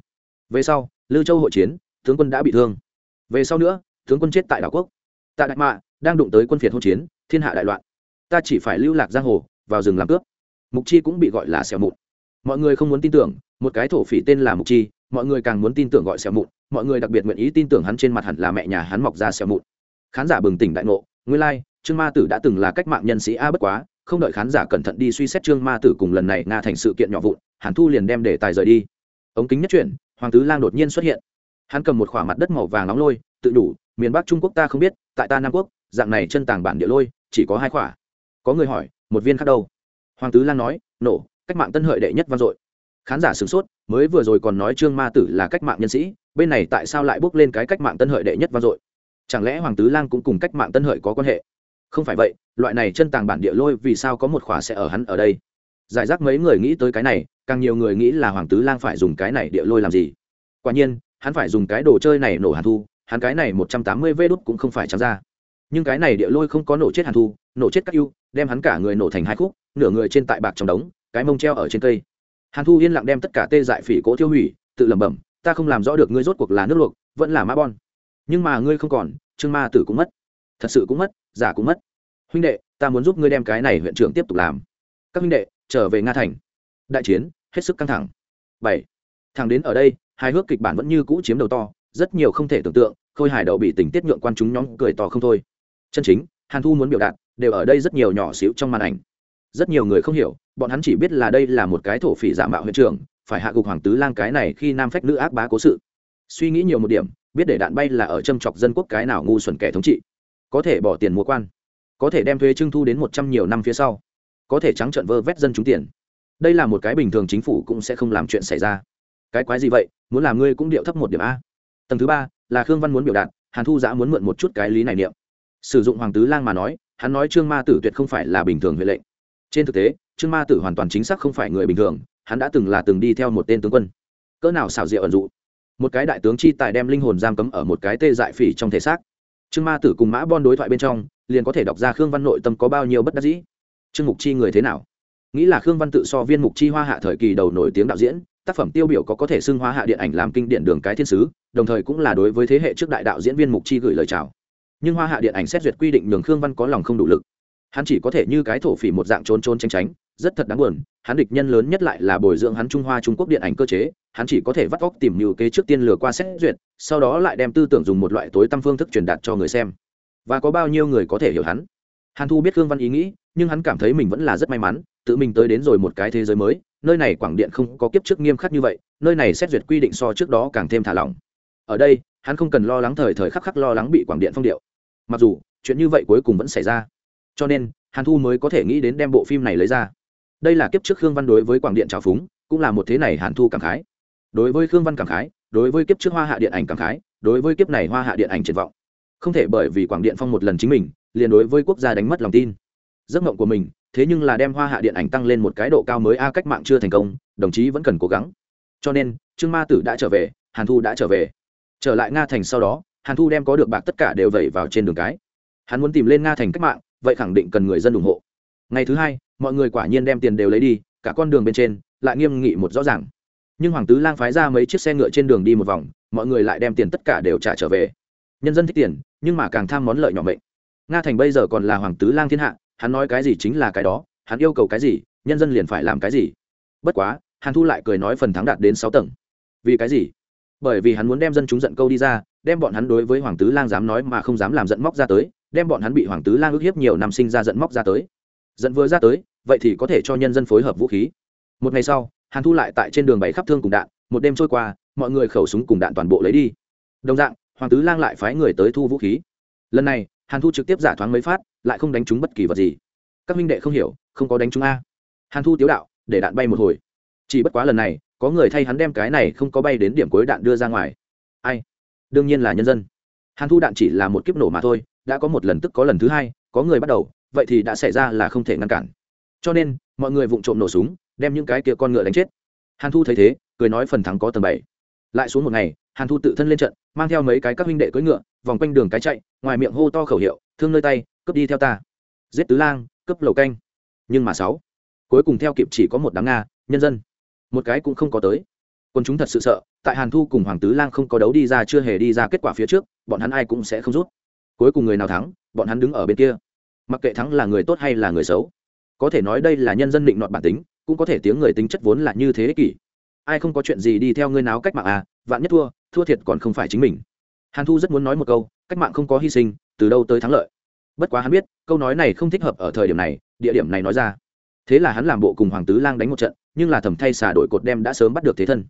A: Về sau, lư châu hội chiến, tướng quân đã bị thương. Về sau nữa, tướng quân chết tại đảo quốc. Tại đại mạ đang đụng tới quân phiệt hỗn chiến, thiên hạ đại loạn. Ta chỉ phải lưu lạc giang hồ, vào rừng làm cướp. Mục chi cũng bị gọi là xẻo mụn. Mọi người không muốn tin tưởng, một cái thổ phỉ tên là mục chi, mọi người càng muốn tin tưởng gọi xẻo mụn, mọi người đặc biệt nguyện ý tin tưởng hắn trên mặt hẳn là mẹ nhà hắn mọc ra xẻo mụn khán giả bừng tỉnh đại ngộ nguyên lai、like, trương ma tử đã từng là cách mạng nhân sĩ a bất quá không đợi khán giả cẩn thận đi suy xét trương ma tử cùng lần này nga thành sự kiện nhỏ vụn hàn thu liền đem đề tài rời đi. Ống kính nhất chuyển hoàng tứ lang đột nhiên xuất hiện. Hắn cầm một k mặt đất màu vàng nóng lôi tự đủ miền bắc trung quốc ta không biết tại ta nam quốc dạng này chân tàng bản địa lôi chỉ có hai khỏa. Có người hỏi một viên khác đâu? Hoàng tứ lang nói nổ cách mạng tân hợi đệ nhất vang dội. Khán giả sửng sốt mới vừa rồi còn nói trương ma tử là cách mạng nhân sĩ bên này tại sao lại bước lên cái cách mạng tân hợi đệ nhất vang dội? Chẳng lẽ hoàng tứ lang cũng cùng cách mạng tân hợi có quan hệ? Không phải vậy, loại này chân tàng bản địa lôi vì sao có một khóa sẽ ở hắn ở đây? Giải rác mấy người nghĩ tới cái này, càng nhiều người nghĩ là hoàng tứ lang phải dùng cái này địa lôi làm gì? Quả nhiên, hắn phải dùng cái đồ chơi này nổ hàn thu, hắn cái này một trăm tám mươi vê đốt cũng không phải trắng ra. Nhưng cái này địa lôi không có nổ chết hàn thu, nổ chết các yêu đem hắn cả người nổ thành hai khúc, nửa người trên tại bạc trong đống, cái mông treo ở trên cây. Hàn thu yên lặng đem tất cả tê dại phỉ cỗ tiêu hủy, tự lẩm bẩm, ta không làm rõ được ngươi rốt cuộc là nước luộc, vẫn là ma bon nhưng mà ngươi không còn, trương ma tử cũng mất. Thật sự cũng mất giả cũng mất. Huynh đệ, ta muốn giúp ngươi đem cái này huyện trưởng tiếp tục làm. Các huynh đệ, trở về nga thành. Đại chiến, hết sức căng thẳng. Bảy. Thẳng đến ở đây hai hước kịch bản vẫn như cũ chiếm đầu to, rất nhiều không thể tưởng tượng, khôi hài đậu bị tình tiết nhượng quan chúng nhóm cười to không thôi. Chân chính, hàn thu muốn biểu đạt, đều ở đây rất nhiều nhỏ xíu trong màn ảnh. Rất nhiều người không hiểu, bọn hắn chỉ biết là đây là một cái thổ phỉ giả mạo huyện trưởng, phải hạ gục hoàng tứ lang cái này khi nam phách nữ ác bá cố sự. Suy nghĩ nhiều một điểm biết để đạn bay là ở châm chọc dân quốc cái nào ngu xuẩn kẻ thống trị. Có thể bỏ tiền mua quan. Có thể đem thuế trưng thu đến một trăm nhiều năm phía sau. Có thể trắng trợn vơ vét dân chúng tiền. Đây là một cái bình thường chính phủ cũng sẽ không làm chuyện xảy ra. Cái quái gì vậy? Muốn làm ngươi cũng điệu thấp một điểm a. Tầng thứ ba, là khương văn muốn biểu đạt, hàn thu giã muốn mượn một chút cái lý này niệm. Sử dụng hoàng tứ lang mà nói, hắn nói trương ma tử tuyệt không phải là bình thường huệ lệnh. Trên thực tế, trương ma tử hoàn toàn chính xác không phải người bình thường, hắn đã từng là từng đi theo một tên tướng quân. Cỡ nào xảo diệu ẩn dụ một cái đại tướng chi tài đem linh hồn giam cấm ở một cái tê dại phỉ trong thể xác. Trương ma tử cùng mã bon đối thoại bên trong, liền có thể đọc ra khương văn nội tâm có bao nhiêu bất đắc dĩ. Trương mục chi người thế nào? Nghĩ là khương văn tự so viên mục chi hoa hạ thời kỳ đầu nổi tiếng đạo diễn, tác phẩm tiêu biểu có có thể xưng hoa hạ điện ảnh làm kinh điển đường cái thiên sứ, đồng thời cũng là đối với thế hệ trước đại đạo diễn viên mục chi gửi lời chào. Nhưng hoa hạ điện ảnh xét duyệt quy định nhường khương văn có lòng không đủ lực. Hắn chỉ có thể như cái thổ phỉ một dạng trốn trốn tránh tránh, rất thật đáng buồn hắn địch nhân lớn nhất lại là bồi dưỡng hắn trung hoa trung quốc điện ảnh cơ chế, hắn chỉ có thể vắt óc tìm mưu kế trước tiên lừa qua xét duyệt, sau đó lại đem tư tưởng dùng một loại tối tăm phương thức truyền đạt cho người xem. Và có bao nhiêu người có thể hiểu hắn? Hàn thu biết khương văn ý nghĩ, nhưng hắn cảm thấy mình vẫn là rất may mắn, tự mình tới đến rồi một cái thế giới mới, nơi này quảng điện không có kiếp trước nghiêm khắc như vậy, nơi này xét duyệt quy định so trước đó càng thêm thả lỏng. Ở đây, hắn không cần lo lắng thời thời khắc khắc lo lắng bị quảng điện phong điệu. Mặc dù, chuyện như vậy cuối cùng vẫn xảy ra. Cho nên, hàn thu mới có thể nghĩ đến đem bộ phim này lấy ra đây là kiếp trước khương văn đối với quảng điện trào phúng, cũng là một thế này hàn thu cảm khái. Đối với khương văn cảm khái, đối với kiếp trước hoa hạ điện ảnh cảm khái, đối với kiếp này hoa hạ điện ảnh triển vọng. Không thể bởi vì quảng điện phong một lần chính mình, liền đối với quốc gia đánh mất lòng tin. Giấc mộng của mình, thế nhưng là đem hoa hạ điện ảnh tăng lên một cái độ cao mới a cách mạng chưa thành công, đồng chí vẫn cần cố gắng. Cho nên, trương ma tử đã trở về, hàn thu đã trở về. Trở lại nga thành sau đó, hàn thu đem có được bạc tất cả đều vẩy vào trên đường cái. Hắn muốn tìm lên nga thành cách mạng, vậy khẳng định cần người dân ủng hộ ngày thứ hai, mọi người quả nhiên đem tiền đều lấy đi, cả con đường bên trên lại nghiêm nghị một rõ ràng. Nhưng hoàng tứ lang phái ra mấy chiếc xe ngựa trên đường đi một vòng, mọi người lại đem tiền tất cả đều trả trở về. Nhân dân thích tiền, nhưng mà càng tham món lợi nhỏ mệnh. Nga thành bây giờ còn là hoàng tứ lang thiên hạ, hắn nói cái gì chính là cái đó, hắn yêu cầu cái gì, nhân dân liền phải làm cái gì. Bất quá, hàn thu lại cười nói phần thắng đạt đến sáu tầng. Vì cái gì? Bởi vì hắn muốn đem dân chúng giận câu đi ra, đem bọn hắn đối với hoàng tứ lang dám nói mà không dám làm giận móc ra tới, đem bọn hắn bị hoàng tứ lang ức hiếp nhiều năm sinh ra giận móc ra tới dẫn vừa ra tới, vậy thì có thể cho nhân dân phối hợp vũ khí. Một ngày sau, hàn thu lại tại trên đường bày khắp thương cùng đạn, một đêm trôi qua, mọi người khẩu súng cùng đạn toàn bộ lấy đi. Đồng dạng, hoàng tứ lang lại phái người tới thu vũ khí. Lần này, hàn thu trực tiếp giả thoáng mấy phát, lại không đánh trúng bất kỳ vật gì. Các minh đệ không hiểu, không có đánh trúng a. Hàn thu tiếu đạo, để đạn bay một hồi. Chỉ bất quá lần này, có người thay hắn đem cái này không có bay đến điểm cuối đạn đưa ra ngoài. Ai? Đương nhiên là nhân dân. Hàn thu đạn chỉ là một kiếp nổ mà thôi, đã có một lần tức có lần thứ hai, có người bắt đầu vậy thì đã xảy ra là không thể ngăn cản. Cho nên, mọi người vụng trộm nổ súng, đem những cái kia con ngựa đánh chết. Hàn thu thấy thế, cười nói phần thắng có tầng bảy. Lại xuống một ngày, hàn thu tự thân lên trận, mang theo mấy cái các huynh đệ cưỡi ngựa, vòng quanh đường cái chạy, ngoài miệng hô to khẩu hiệu, thương nơi tay, cướp đi theo ta. Giết tứ lang, cướp lầu canh. Nhưng mà sáu, cuối cùng theo kịp chỉ có một đám nga, nhân dân. Một cái cũng không có tới. Quân chúng thật sự sợ, tại hàn thu cùng hoàng tứ lang không có đấu đi ra chưa hề đi ra kết quả phía trước, bọn hắn ai cũng sẽ không rút. Cuối cùng người nào thắng, bọn hắn đứng ở bên kia mặc kệ thắng là người tốt hay là người xấu, có thể nói đây là nhân dân định nọt bản tính, cũng có thể tiếng người tính chất vốn là như thế ích kỷ. Ai không có chuyện gì đi theo ngươi náo cách mạng à vạn nhất thua thua thiệt còn không phải chính mình. Hàn thu rất muốn nói một câu, cách mạng không có hy sinh, từ đâu tới thắng lợi. Bất quá hắn biết, câu nói này không thích hợp ở thời điểm này, địa điểm này nói ra. Thế là hắn làm bộ cùng hoàng tứ lang đánh một trận, nhưng là thầm thay xả đội cột đem đã sớm bắt được thế thân.